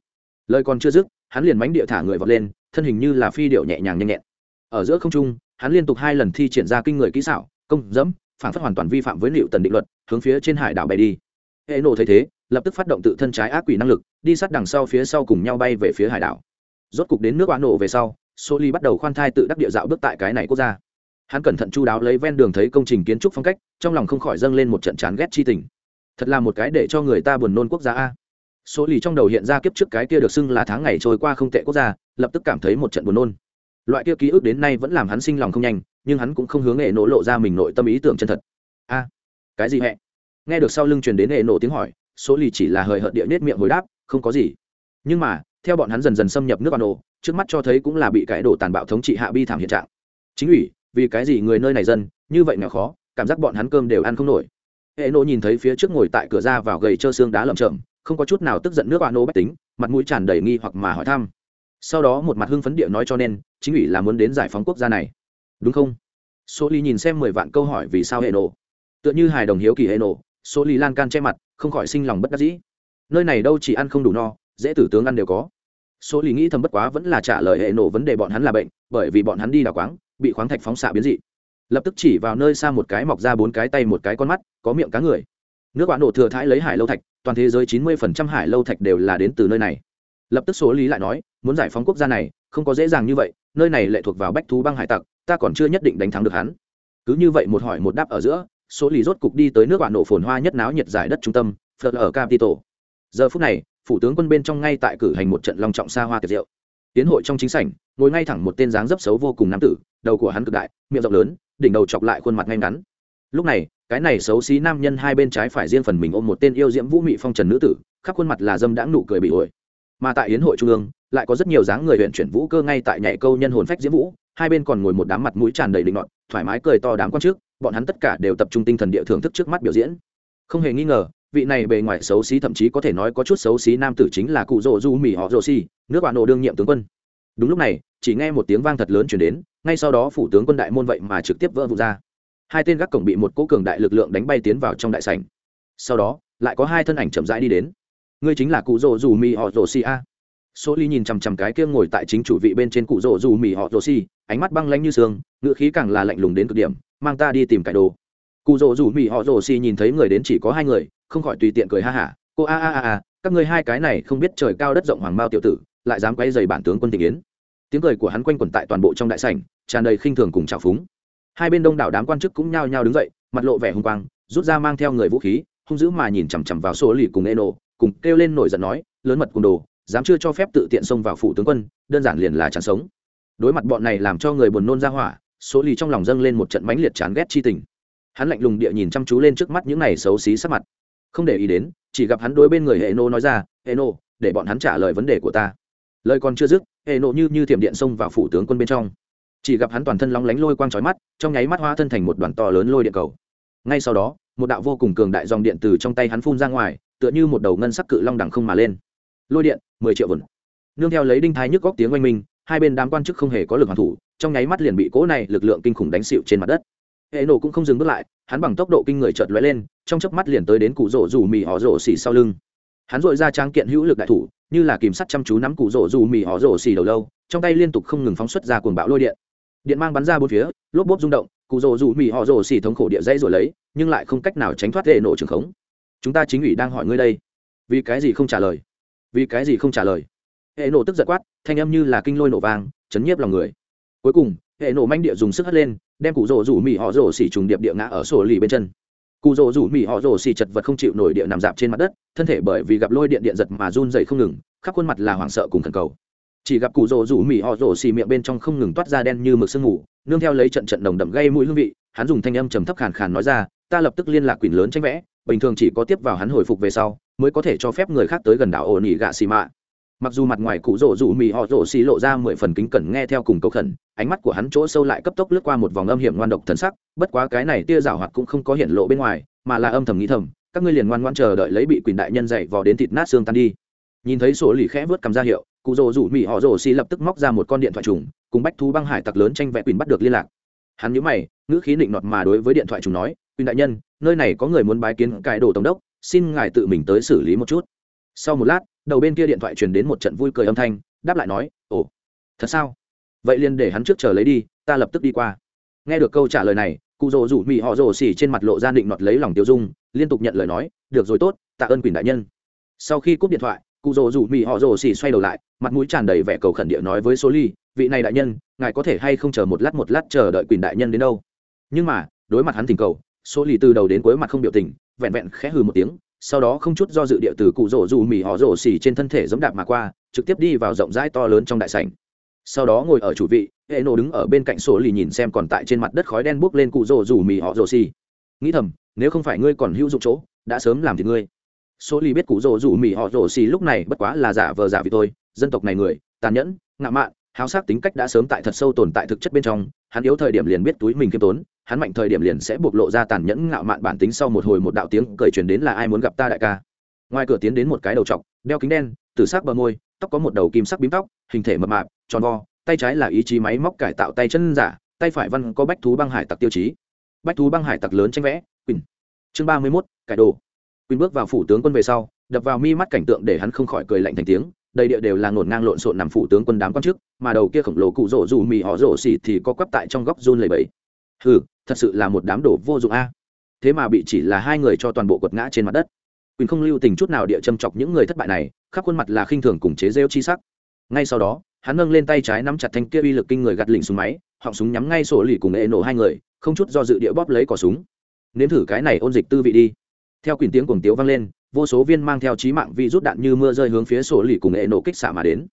Lời còn chưa dứt, hắn liền mánh địa thả người vọt lên, thân hình như là phi điệu nhẹ nhàng nhanh nhẹn. Ở giữa không trung, hắn liên tục hai lần thi triển ra kinh người kỹ xảo, công, dẫm, phản phát hoàn toàn vi phạm với liệu tần định luật, hướng phía trên hải đảo bay đi. Hệ nổ thấy thế, lập tức phát động tự thân trái ác quỷ năng lực, đi sát đằng sau phía sau cùng nhau bay về phía hải đảo. Rốt cục đến nước oán nổ về sau số ly bắt đầu khoan thai tự đắc địa dạo bước tại cái này quốc gia. Hắn cẩn thận chu đáo lấy ven đường thấy công trình kiến trúc phong cách, trong lòng không khỏi dâng lên một trận chán ghét chi tình. Thật là một cái để cho người ta buồn nôn quốc gia a số lì trong đầu hiện ra kiếp trước cái kia được xưng là tháng ngày trôi qua không tệ quốc gia, lập tức cảm thấy một trận buồn nôn. Loại kia ký ức đến nay vẫn làm hắn sinh lòng không nhanh, nhưng hắn cũng không hướng nghệ nổ lộ ra mình nội tâm ý tưởng chân thật. A, cái gì hẹ? Nghe được sau lưng truyền đến nghệ nổ tiếng hỏi, số lì chỉ là hời hợt địa nết miệng hồi đáp, không có gì. Nhưng mà, theo bọn hắn dần dần xâm nhập nước bà nổ trước mắt cho thấy cũng là bị cái đổ tàn bạo thống trị hạ bi thảm hiện trạng. Chính ủy, vì cái gì người nơi này dân, như vậy nghèo khó, cảm giác bọn hắn cơm đều ăn không nổi. Hệ nộ nhìn thấy phía trước ngồi tại cửa ra vào gầy trơ xương đá lầm chậm không có chút nào tức giận nước bà nô bách tính, mặt mũi tràn đầy nghi hoặc mà hỏi thăm. Sau đó một mặt hưng phấn địa nói cho nên, chính ủy là muốn đến giải phóng quốc gia này. Đúng không? Số ly nhìn xem mười vạn câu hỏi vì sao hệ nổ. Tựa như hài đồng hiếu kỳ hệ nổ số ly lan can che mặt, không khỏi sinh lòng bất đắc dĩ. Nơi này đâu chỉ ăn không đủ no, dễ tử tướng ăn đều có. Số ly nghĩ thầm bất quá vẫn là trả lời hệ nổ vấn đề bọn hắn là bệnh, bởi vì bọn hắn đi đào quáng, bị khoáng thạch phóng xạ biến dị. Lập tức chỉ vào nơi xa một cái mọc ra bốn cái tay một cái con mắt, có miệng cá người. Nước bạn nổ thừa thãi lấy hải lâu thạch toàn thế giới chín mươi phần trăm hải lâu thạch đều là đến từ nơi này. Lập tức số lý lại nói, muốn giải phóng quốc gia này, không có dễ dàng như vậy, nơi này lệ thuộc vào bách thú băng hải tặc, ta còn chưa nhất định đánh thắng được hắn. Cứ như vậy một hỏi một đáp ở giữa, số lý rốt cục đi tới nước bạn nổ phồn hoa nhất náo nhiệt giải đất trung tâm, phật ở capital giờ phút này, phủ tướng quân bên trong ngay tại cử hành một trận long trọng xa hoa tiệc rượu. Tiến hội trong chính sảnh, ngồi ngay thẳng một tên dáng dấp xấu vô cùng nam tử, đầu của hắn cực đại, miệng rộng lớn, đỉnh đầu chọc lại khuôn mặt ngay ngắn lúc này, cái này xấu xí nam nhân hai bên trái phải riêng phần mình ôm một tên yêu diễm vũ mị phong trần nữ tử, khắp khuôn mặt là dâm đãng nụ cười bị ổi. Mà tại yến hội trung ương, lại có rất nhiều dáng người huyện chuyển vũ cơ ngay tại nhảy câu nhân hồn phách diễm vũ, hai bên còn ngồi một đám mặt mũi tràn đầy linh ngọn thoải mái cười to đám quan trước, bọn hắn tất cả đều tập trung tinh thần địa thưởng thức trước mắt biểu diễn. Không hề nghi ngờ, vị này bề ngoài xấu xí thậm chí có thể nói có chút xấu xí nam tử chính là cụ rỗ du mì họ rồ xi nước bạn nổ đương nhiệm tướng quân. Đúng lúc này, chỉ nghe một tiếng vang thật lớn chuyển đến, ngay sau đó phủ tướng quân đại môn vậy mà trực tiếp vỡ vụ ra hai tên gác cổng bị một cỗ cường đại lực lượng đánh bay tiến vào trong đại sảnh. Sau đó, lại có hai thân ảnh chậm rãi đi đến. Ngươi chính là cụ rỗ dù mì họ rồ xi a. Số ly nhìn chằm chằm cái kia ngồi tại chính chủ vị bên trên cụ rỗ dù mì họ rồ xi ánh mắt băng lanh như sương ngựa khí càng là lạnh lùng đến cực điểm, mang ta đi tìm cải đồ. Cụ rỗ dù mì họ rồ xi nhìn thấy người đến chỉ có hai người, không khỏi tùy tiện cười ha hả, cô a a a a, các ngươi hai cái này không biết trời cao đất rộng hoàng mao tiểu tử, lại dám quay dày bản tướng quân tình yến. Tiếng cười của hắn quanh quẩn tại toàn bộ trong đại sảnh, tràn đầy khinh thường cùng trào phúng hai bên đông đảo đám quan chức cũng nhao nhao đứng dậy, mặt lộ vẻ hung quang, rút ra mang theo người vũ khí, hung dữ mà nhìn chằm chằm vào số lì cùng eno, cùng kêu lên nổi giận nói, lớn mật cùng đồ, dám chưa cho phép tự tiện xông vào phủ tướng quân, đơn giản liền là chẳng sống. Đối mặt bọn này làm cho người buồn nôn ra hỏa số lì trong lòng dâng lên một trận mãnh liệt chán ghét chi tình. Hắn lạnh lùng địa nhìn chăm chú lên trước mắt những này xấu xí sắc mặt. Không để ý đến, chỉ gặp hắn đối bên người hệ nô nói ra hệ nô để bọn hắn trả lời vấn đề của ta. Lời còn chưa dứt hệ nộ như như thiểm điện xông vào phủ tướng quân bên trong chỉ gặp hắn toàn thân lóng lánh lôi quang trói mắt, trong nháy mắt hóa thân thành một đoàn to lớn lôi điện cầu. Ngay sau đó, một đạo vô cùng cường đại dòng điện từ trong tay hắn phun ra ngoài, tựa như một đầu ngân sắc cự long đằng không mà lên. Lôi điện, mười triệu vườn nương theo lấy đinh thái nhức góc tiếng oanh minh, hai bên đám quan chức không hề có lực hoàn thủ, trong nháy mắt liền bị cỗ này lực lượng kinh khủng đánh xịu trên mặt đất. Hệ nổ cũng không dừng bước lại, hắn bằng tốc độ kinh người chợt lóe lên, trong chớp mắt liền tới đến cụ rổ rủ mì họ rổ xỉ sau lưng. Hắn dội ra trang kiện hữu lực đại thủ, như là kìm sắt chăm chú nắm cụ rổ rủ mì họ rổ xỉ đầu lâu, trong tay liên tục không ngừng phóng xuất ra cuồng bão lôi điện điện mang bắn ra bốn phía, lốp bốp rung động, cụ rổ rủ mì họ rổ xỉ thống khổ địa dây rồi lấy, nhưng lại không cách nào tránh thoát hệ nổ trường khống. Chúng ta chính ủy đang hỏi ngươi đây. Vì cái gì không trả lời? Vì cái gì không trả lời? Hệ nổ tức giật quát, thanh âm như là kinh lôi nổ vang, chấn nhiếp lòng người. Cuối cùng, hệ nổ manh địa dùng sức hất lên, đem cụ rổ rủ mì họ rổ xỉ trùng điệp địa ngã ở sổ lì bên chân. Cụ rổ rủ mì họ rổ xỉ chật vật không chịu nổi địa nằm dạp trên mặt đất, thân thể bởi vì gặp lôi điện điện giật mà run dày không ngừng, khắp khuôn mặt là hoảng sợ cùng thần cầu chỉ gặp cụ rồ rủ mì họ rồ xì miệng bên trong không ngừng toát ra đen như mực sương ngủ nương theo lấy trận trận đồng đậm gây mũi hương vị, hắn dùng thanh âm trầm thấp khàn khàn nói ra, ta lập tức liên lạc quyền lớn tranh vẽ, bình thường chỉ có tiếp vào hắn hồi phục về sau, mới có thể cho phép người khác tới gần đảo ổn ỉ gạ xì mạ. Mặc dù mặt ngoài cụ rổ rủ mì họ rổ xì lộ ra mười phần kính cẩn nghe theo cùng cầu khẩn, ánh mắt của hắn chỗ sâu lại cấp tốc lướt qua một vòng âm hiểm ngoan độc thần sắc, bất quá cái này tia rào hoạt cũng không có hiện lộ bên ngoài, mà là âm thầm nghĩ thầm, các ngươi liền ngoan ngoan chờ đợi lấy bị quyền đại nhân dạy vò đến thịt nát xương tan đi. Nhìn thấy sổ lì khẽ vớt cầm ra hiệu cụ rồ rủ mỹ họ rồ xì lập tức móc ra một con điện thoại trùng, cùng bách thú băng hải tặc lớn tranh vẽ quyền bắt được liên lạc. Hắn nhớ mày, ngữ khí định nọt mà đối với điện thoại trùng nói quyền đại nhân, nơi này có người muốn bái kiến cải đồ tổng đốc, xin ngài tự mình tới xử lý một chút. Sau một lát, đầu bên kia điện thoại truyền đến một trận vui cười âm thanh, đáp lại nói, ồ, thật sao? Vậy liền để hắn trước chờ lấy đi, ta lập tức đi qua. Nghe được câu trả lời này, cụ rồ rủ mỹ họ rồ xỉ trên mặt lộ ra định nọt lấy lòng tiêu dung, liên tục nhận lời nói, được rồi tốt, tạ ơn quyền đại nhân. Sau khi cúp điện thoại cụ rồ rủ mỹ họ rồ xì xoay đầu lại, mặt mũi tràn đầy vẻ cầu khẩn địa nói với số ly, vị này đại nhân, ngài có thể hay không chờ một lát một lát chờ đợi quyền đại nhân đến đâu? Nhưng mà, đối mặt hắn tình cầu số ly từ đầu đến cuối mặt không biểu tình, vẹn vẹn khẽ hừ một tiếng, sau đó không chút do dự địa từ cụ rồ rủ mì họ rồ xỉ trên thân thể giống đạp mà qua, trực tiếp đi vào rộng rãi to lớn trong đại sảnh. Sau đó ngồi ở chủ vị hệ nổ đứng ở bên cạnh sổ lì nhìn xem còn tại trên mặt đất khói đen bốc lên cụ rồ rủ mì họ rồ xì. nghĩ thầm, nếu không phải ngươi còn hữu dụng chỗ, đã sớm làm thì ngươi số ly biết cụ rỗ rủ mỹ họ rổ xì lúc này bất quá là giả vờ giả vì tôi dân tộc này người, tàn nhẫn ngạo mạn, háo sắc tính cách đã sớm tại thật sâu tồn tại thực chất bên trong. Hắn yếu thời điểm liền biết túi mình khiêm tốn, hắn mạnh thời điểm liền sẽ bộc lộ ra tàn nhẫn ngạo mạn bản tính sau một hồi một đạo tiếng cười truyền đến là ai muốn gặp ta đại ca. Ngoài cửa tiến đến một cái đầu trọc, đeo kính đen, tử sắc bờ môi, tóc có một đầu kim sắc bím tóc, hình thể mập mạp, tròn vo, tay trái là ý chí máy móc cải tạo tay chân giả, tay phải văn có bách thú băng hải tặc tiêu chí. Bách thú băng hải tặc lớn tranh vẽ, quỳnh. Chương ba mươi mốt, cải đồ quỳnh bước vào phủ tướng quân về sau, đập vào mi mắt cảnh tượng để hắn không khỏi cười lạnh thành tiếng, đầy địa đều là ngổn ngang lộn xộn nằm phủ tướng quân đám quan chức, mà đầu kia khổng lồ cụ rỗ dù mì họ rỗ xì thì có quắp tại trong góc run lầy bẫy hừ, thật sự là một đám đổ vô dụng a. Thế mà bị chỉ là hai người cho toàn bộ quật ngã trên mặt đất. Quỳnh không lưu tình chút nào địa châm chọc những người thất bại này, khắp khuôn mặt là khinh thường cùng chế rêu chi sắc. Ngay sau đó, hắn nâng lên tay trái nắm chặt thanh kia uy lực kinh người gạt lỉnh súng máy, họng súng nhắm ngay sổ lì cùng ệ nổ hai người, không chút do dự địa bóp lấy cỏ súng. Nếm thử cái này ôn dịch tư vị đi theo quyền tiếng cuồng tiếu vang lên vô số viên mang theo trí mạng vi rút đạn như mưa rơi hướng phía sổ lì cùng hệ nổ kích xạ mà đến.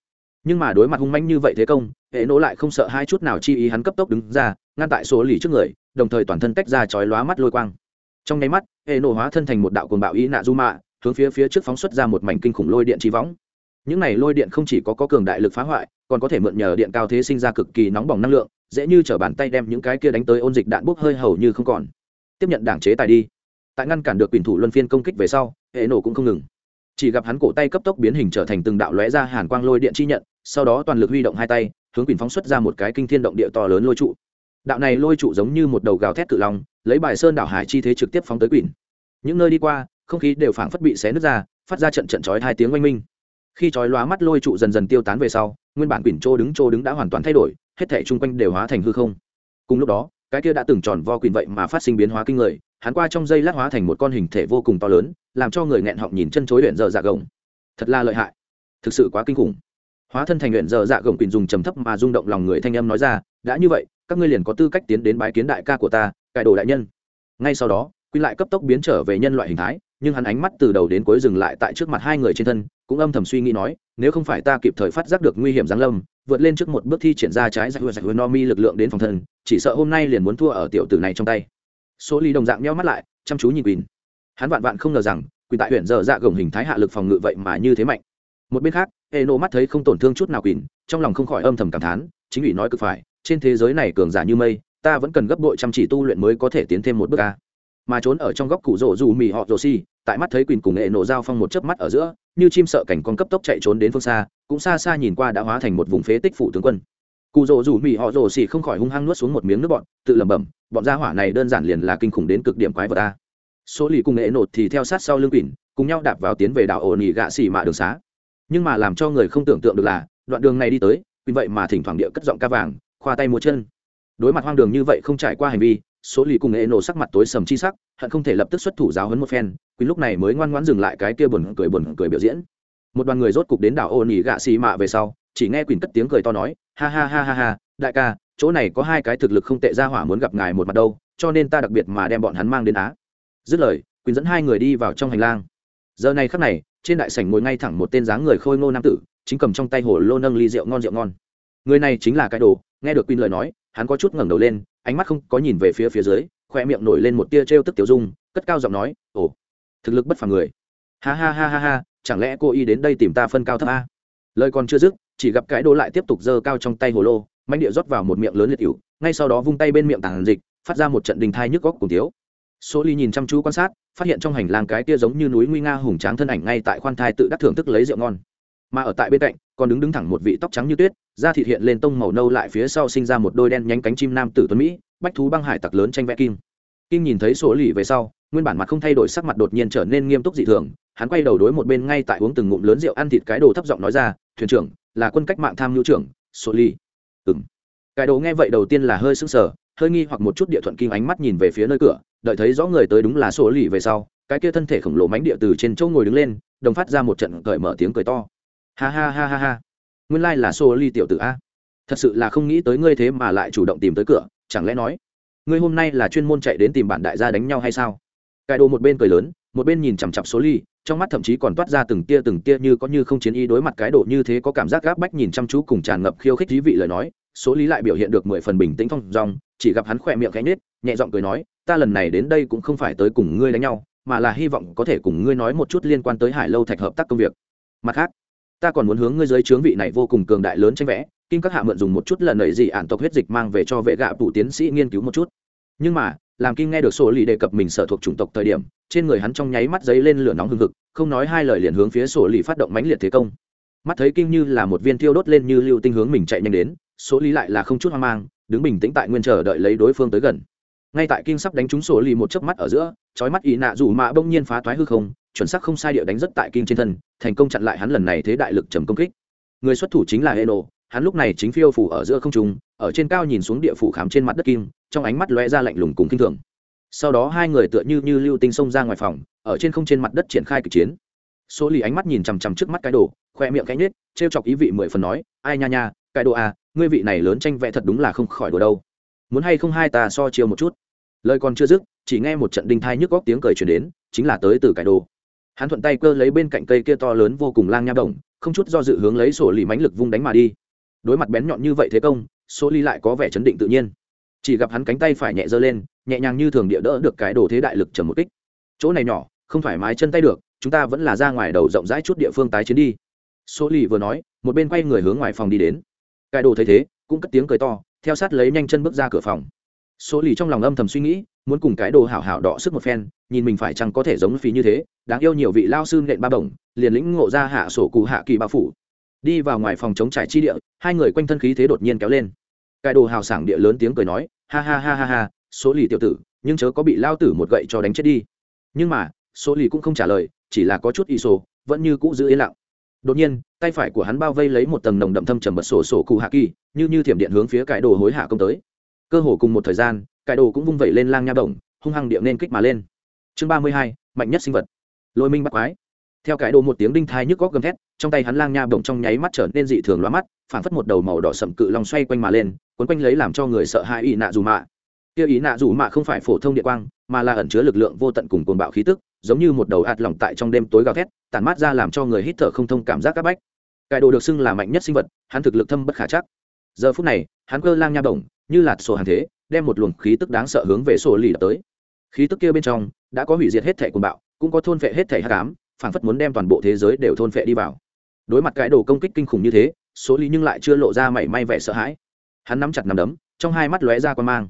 Nhưng mà đối mặt hung manh như vậy thế công hệ nổ lại không sợ hai chút nào chi ý hắn cấp tốc đứng ra ngăn tại số lì trước người đồng thời toàn thân tách ra chói lóa mắt lôi quang. Trong nháy mắt hệ nổ hóa thân thành một đạo cuồng bạo ý nạ du mạ hướng phía phía trước phóng xuất ra một mảnh kinh khủng lôi điện trí võng. Những này lôi điện không chỉ có, có cường đại lực phá hoại còn có thể mượn nhờ điện cao thế sinh ra cực kỳ nóng bỏng năng lượng dễ như t bàn tay đem những cái kia đánh tới ôn dịch đạn bốc hơi hầu như không còn. Tiếp nhận đảng chế tài đi tại ngăn cản được quyền thủ luân phiên công kích về sau, hệ nổ cũng không ngừng. Chỉ gặp hắn cổ tay cấp tốc biến hình trở thành từng đạo lóe ra hàn quang lôi điện chi nhận, sau đó toàn lực huy động hai tay, hướng quyền phóng xuất ra một cái kinh thiên động địa to lớn lôi trụ. Đạo này lôi trụ giống như một đầu gào thét cự long, lấy bài sơn đảo hải chi thế trực tiếp phóng tới quyền những nơi đi qua, không khí đều phảng phất bị xé nứt ra, phát ra trận trận chói hai tiếng oanh minh. Khi chói lóa mắt lôi trụ dần dần tiêu tán về sau, nguyên bản quỳnh trô đứng trô đứng đã hoàn toàn thay đổi, hết thể chung quanh đều hóa thành hư không. Cùng lúc đó, cái kia đã từng tròn vo quỳnh vậy mà phát sinh biến hóa kinh người hắn qua trong dây lát hóa thành một con hình thể vô cùng to lớn, làm cho người nghẹn họng nhìn chân chối luyện dở dạ gồng. Thật là lợi hại. Thực sự quá kinh khủng. Hóa thân thành luyện dở dạ gồng quỳnh dùng trầm thấp mà rung động lòng người thanh âm nói ra, đã như vậy, các ngươi liền có tư cách tiến đến bái kiến đại ca của ta, cải đồ đại nhân. Ngay sau đó Quyền lại cấp tốc biến trở về nhân loại hình thái, nhưng hắn ánh mắt từ đầu đến cuối dừng lại tại trước mặt hai người trên thân, cũng âm thầm suy nghĩ nói, nếu không phải ta kịp thời phát giác được nguy hiểm giáng lâm, vượt lên trước một bước thi triển ra trái giải hứa giải hứa no mi lực lượng đến phòng thân, chỉ sợ hôm nay liền muốn thua ở tiểu tử này trong tay số ly đồng dạng meo mắt lại, chăm chú nhìn quỳnh. Hắn vạn vạn không ngờ rằng, quỳnh tại huyện dở dạ gồng hình thái hạ lực phòng ngự vậy mà như thế mạnh. Một bên khác hệ nộ mắt thấy không tổn thương chút nào quỳnh, trong lòng không khỏi âm thầm cảm thán, chính ủy nói cực phải, trên thế giới này cường giả như mây, ta vẫn cần gấp bội chăm chỉ tu luyện mới có thể tiến thêm một bước ca mà trốn ở trong góc cụ rổ dù mì họ rồ xi tại mắt thấy quỳnh cùng hệ nộ giao phong một chớp mắt ở giữa, như chim sợ cảnh con cấp tốc chạy trốn đến phương xa, cũng xa xa nhìn qua đã hóa thành một vùng phế tích phủ tướng quân. Cụ rỗ dù mì họ rồ xì không khỏi hung hăng nuốt xuống một miếng nước bọn tự lẩm bẩm bọn gia hỏa này đơn giản liền là kinh khủng đến cực điểm quái vật ta số lì cùng nghệ nột thì theo sát sau lưng quỳnh, cùng nhau đạp vào tiến về đảo ổ nỉ gạ xì mạ đường xá. Nhưng mà làm cho người không tưởng tượng được là, đoạn đường này đi tới vì vậy mà thỉnh thoảng địa cất giọng ca vàng, khoa tay múa chân. Đối mặt hoang đường như vậy không trải qua hành vi, số lì cùng nghệ nổ sắc mặt tối sầm chi sắc, hận không thể lập tức xuất thủ giáo hấn một phen, quỳnh lúc này mới ngoan ngoãn dừng lại cái kia buồn cười buồn cười biểu diễn. Một đoàn người rốt cục đến đảo ổ nỉ gạ xì mạ về sau, chỉ nghe quỳnh cất tiếng cười to nói, ha ha ha ha ha, đại ca chỗ này có hai cái thực lực không tệ ra hỏa muốn gặp ngài một mặt đâu, cho nên ta đặc biệt mà đem bọn hắn mang đến á. Dứt lời, quỳnh dẫn hai người đi vào trong hành lang. Giờ này khắc này, trên đại sảnh ngồi ngay thẳng một tên dáng người khôi ngô nam tử, chính cầm trong tay hồ lô nâng ly rượu ngon rượu ngon. Người này chính là cái đồ, nghe được quỳnh lời nói, hắn có chút ngẩng đầu lên, ánh mắt không có nhìn về phía phía dưới, khoe miệng nổi lên một tia t tức tiểu dung, cất cao giọng nói, ồ, thực lực bất phàm người. Ha ha ha ha ha, chẳng lẽ cô y đến đây tìm ta phân cao thấp a? Lời còn chưa dứt, chỉ gặp cái đồ lại tiếp tục giơ cao trong tay hồ lô manh địa rót vào một miệng lớn liệt cựu ngay sau đó vung tay bên miệng tàn dịch, phát ra một trận đình thai nhức góc cùng tiếu. Số ly nhìn chăm chú quan sát, phát hiện trong hành lang cái kia giống như núi nguy nga hùng tráng thân ảnh ngay tại khoan thai tự đắc thưởng thức lấy rượu ngon. Mà ở tại bên cạnh, còn đứng đứng thẳng một vị tóc trắng như tuyết, da thịt hiện lên tông màu nâu lại phía sau sinh ra một đôi đen nhánh cánh chim nam tử tuấn mỹ, bách thú băng hải tặc lớn tranh vẽ kim. Kim nhìn thấy số lì về sau, nguyên bản mặt không thay đổi sắc mặt đột nhiên trở nên nghiêm túc dị thường, hắn quay đầu đối một bên ngay tại uống từng ngụm lớn rượu ăn thịt cái đồ thấp giọng nói ra, thuyền trưởng, là quân cách mạng tham nhu trưởng số lì ừng cái đồ nghe vậy đầu tiên là hơi sững sờ, hơi nghi hoặc một chút địa thuận kinh ánh mắt nhìn về phía nơi cửa, đợi thấy rõ người tới đúng là số lì về sau, cái kia thân thể khổng lồ mánh địa từ trên chỗ ngồi đứng lên, đồng phát ra một trận cởi mở tiếng cười to. Ha ha ha ha ha. Nguyên lai、like、là sổ ly tiểu tử a. Thật sự là không nghĩ tới ngươi thế mà lại chủ động tìm tới cửa, chẳng lẽ nói, ngươi hôm nay là chuyên môn chạy đến tìm bạn đại gia đánh nhau hay sao? Cải đồ một bên cười lớn, một bên nhìn chằm chặp số ly trong mắt thậm chí còn toát ra từng tia từng tia như có như không chiến ý đối mặt cái độ như thế có cảm giác gáp bách nhìn chăm chú cùng tràn ngập khiêu khích dí vị lời nói số lý lại biểu hiện được mười phần bình tĩnh thong dong, chỉ gặp hắn khỏe miệng cánh nết nhẹ giọng cười nói, ta lần này đến đây cũng không phải tới cùng ngươi đánh nhau, mà là hy vọng có thể cùng ngươi nói một chút liên quan tới hải lâu thạch hợp tác công việc. Mặt khác, ta còn muốn hướng ngươi dưới trướng vị này vô cùng cường đại lớn tranh vẽ kinh các hạ mượn dùng một chút lần nảy gì ản tộc huyết dịch mang về cho vệ gạ tủ tiến sĩ nghiên cứu một chút. Nhưng mà, làm kinh nghe được sổ lì đề cập mình sở thuộc chủng tộc thời điểm, trên người hắn trong nháy mắt giấy lên lửa nóng hừng hực, không nói hai lời liền hướng phía sổ lì phát động mãnh liệt thế công. Mắt thấy kinh như là một viên thiêu đốt lên như lưu tinh hướng mình chạy nhanh đến số lý lại là không chút hoang mang, đứng bình tĩnh tại nguyên chờ đợi lấy đối phương tới gần. Ngay tại kinh sắp đánh trúng sổ lì một chớp mắt ở giữa, chói mắt ý nạ dù mạ bỗng nhiên phá toái hư không, chuẩn xác không sai địa đánh rất tại kinh trên thân, thành công chặn lại hắn lần này thế đại lực trầm công kích. Người xuất thủ chính là eno hắn lúc này chính phiêu phủ ở giữa không trung, ở trên cao nhìn xuống địa phủ khám trên mặt đất kim trong ánh mắt lóe ra lạnh lùng cùng kinh thường. Sau đó hai người tựa như như lưu tinh xông ra ngoài phòng, ở trên không trên mặt đất triển khai kịch chiến. Số lì ánh mắt nhìn chằm chằm trước mắt cái đồ, khoe miệng cánh nết trêu chọc ý vị mười phần nói, ai nha nha, cái đồ à ngươi vị này lớn tranh vẽ thật đúng là không khỏi đồ đâu. Muốn hay không hai ta so chiêu một chút? Lời còn chưa dứt, chỉ nghe một trận đinh thai nhức góc tiếng cười chuyển đến, chính là tới từ cái đồ. Hắn thuận tay cơ lấy bên cạnh cây kia to lớn vô cùng lang nha đồng, không chút do dự hướng lấy sổ lì mánh lực vung đánh mà đi. Đối mặt bén nhọn như vậy thế công, sổ ly lại có vẻ chấn định tự nhiên. Chỉ gặp hắn cánh tay phải nhẹ giơ lên, nhẹ nhàng như thường địa đỡ được cái đồ thế đại lực trầm một kích. Chỗ này nhỏ, không phải mái chân tay được, chúng ta vẫn là ra ngoài đầu rộng rãi chút địa phương tái chiến đi. Số ly vừa nói, một bên quay người hướng ngoài phòng đi đến cái đồ thấy thế, cũng cất tiếng cười to, theo sát lấy nhanh chân bước ra cửa phòng. Số lì trong lòng âm thầm suy nghĩ, muốn cùng cái đồ hảo hảo đọ sức một phen, nhìn mình phải chăng có thể giống phí như thế, đáng yêu nhiều vị lao sư nện ba bổng, liền lĩnh ngộ ra hạ sổ cụ hạ kỳ bao phủ. Đi vào ngoài phòng chống trải chi địa, hai người quanh thân khí thế đột nhiên kéo lên. Cái đồ hào sảng địa lớn tiếng cười nói, ha ha ha ha ha, số lì tiểu tử, nhưng chớ có bị lao tử một gậy cho đánh chết đi. Nhưng mà, số lì cũng không trả lời, chỉ là có chút y sổ, vẫn như cũ giữ yên lặng đột nhiên, tay phải của hắn bao vây lấy một tầng nồng đậm thâm trầm bật sổ sổ cụ hạ kỳ, như như thiểm điện hướng phía cải đồ hối hạ công tới. Cơ hồ cùng một thời gian, cải đồ cũng vung vẩy lên lang nha đồng, hung hăng điện nên kích mà lên. Chương ba mươi hai, mạnh nhất sinh vật. Lôi minh bắt quái. Theo cải đồ một tiếng đinh thai nhức góc gầm thét, trong tay hắn lang nha bổng trong nháy mắt trở nên dị thường loa mắt phản phất một đầu màu đỏ sậm cự long xoay quanh mà lên quấn quanh lấy làm cho người sợ hãi ý nạ dù mạ. Kia ý nạ dù mạ không phải phổ thông địa quang, mà là ẩn chứa lực lượng vô tận cùng cồn bạo khí tức giống như một đầu ạt lỏng tại trong đêm tối gào thét, tản mát ra làm cho người hít thở không thông cảm giác áp bách. Cải đồ được xưng là mạnh nhất sinh vật, hắn thực lực thâm bất khả chắc. Giờ phút này, hắn cơ lang nha bổng, như lạt sổ hàng thế, đem một luồng khí tức đáng sợ hướng về sổ lì tới. Khí tức kia bên trong, đã có hủy diệt hết thể quần bạo, cũng có thôn vệ hết thể hắc ám phảng phất muốn đem toàn bộ thế giới đều thôn phệ đi vào. Đối mặt cái đồ công kích kinh khủng như thế số lý nhưng lại chưa lộ ra mảy may vẻ sợ hãi. Hắn nắm chặt nắm đấm, trong hai mắt lóe ra quan mang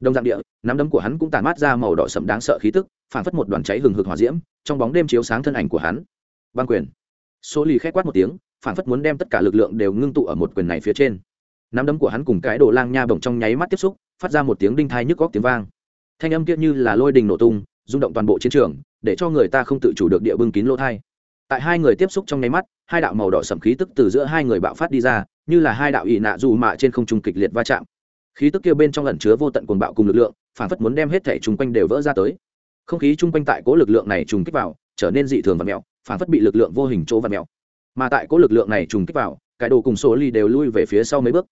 đồng dạng địa, nắm đấm của hắn cũng tàn mát ra màu đỏ sậm đáng sợ khí tức phảng phất một đoàn cháy hừng hực hỏa diễm, trong bóng đêm chiếu sáng thân ảnh của hắn. Băng quyền. Số lì khét quát một tiếng phảng phất muốn đem tất cả lực lượng đều ngưng tụ ở một quyền này phía trên. Nắm đấm của hắn cùng cái đồ lang nha bổng trong nháy mắt tiếp xúc, phát ra một tiếng đinh thai nhức góc tiếng vang. Thanh âm kia như là lôi đình nổ tung, rung động toàn bộ chiến trường, để cho người ta không tự chủ được địa bưng kín lỗ thai. Tại hai người tiếp xúc trong nháy mắt, hai đạo màu đỏ sẩm khí tức từ giữa hai người bạo phát đi ra, như là hai đạo ỵ nạ dù mạ trên không trung kịch liệt va chạm khí tức kia bên trong lẩn chứa vô tận cuồng bạo cùng lực lượng, phản phất muốn đem hết thể chung quanh đều vỡ ra tới. Không khí chung quanh tại cố lực lượng này trùng kích vào, trở nên dị thường và mẹo, phản phất bị lực lượng vô hình chỗ và mẹo. Mà tại cố lực lượng này trùng kích vào, cái đồ cùng số ly đều lui về phía sau mấy bước.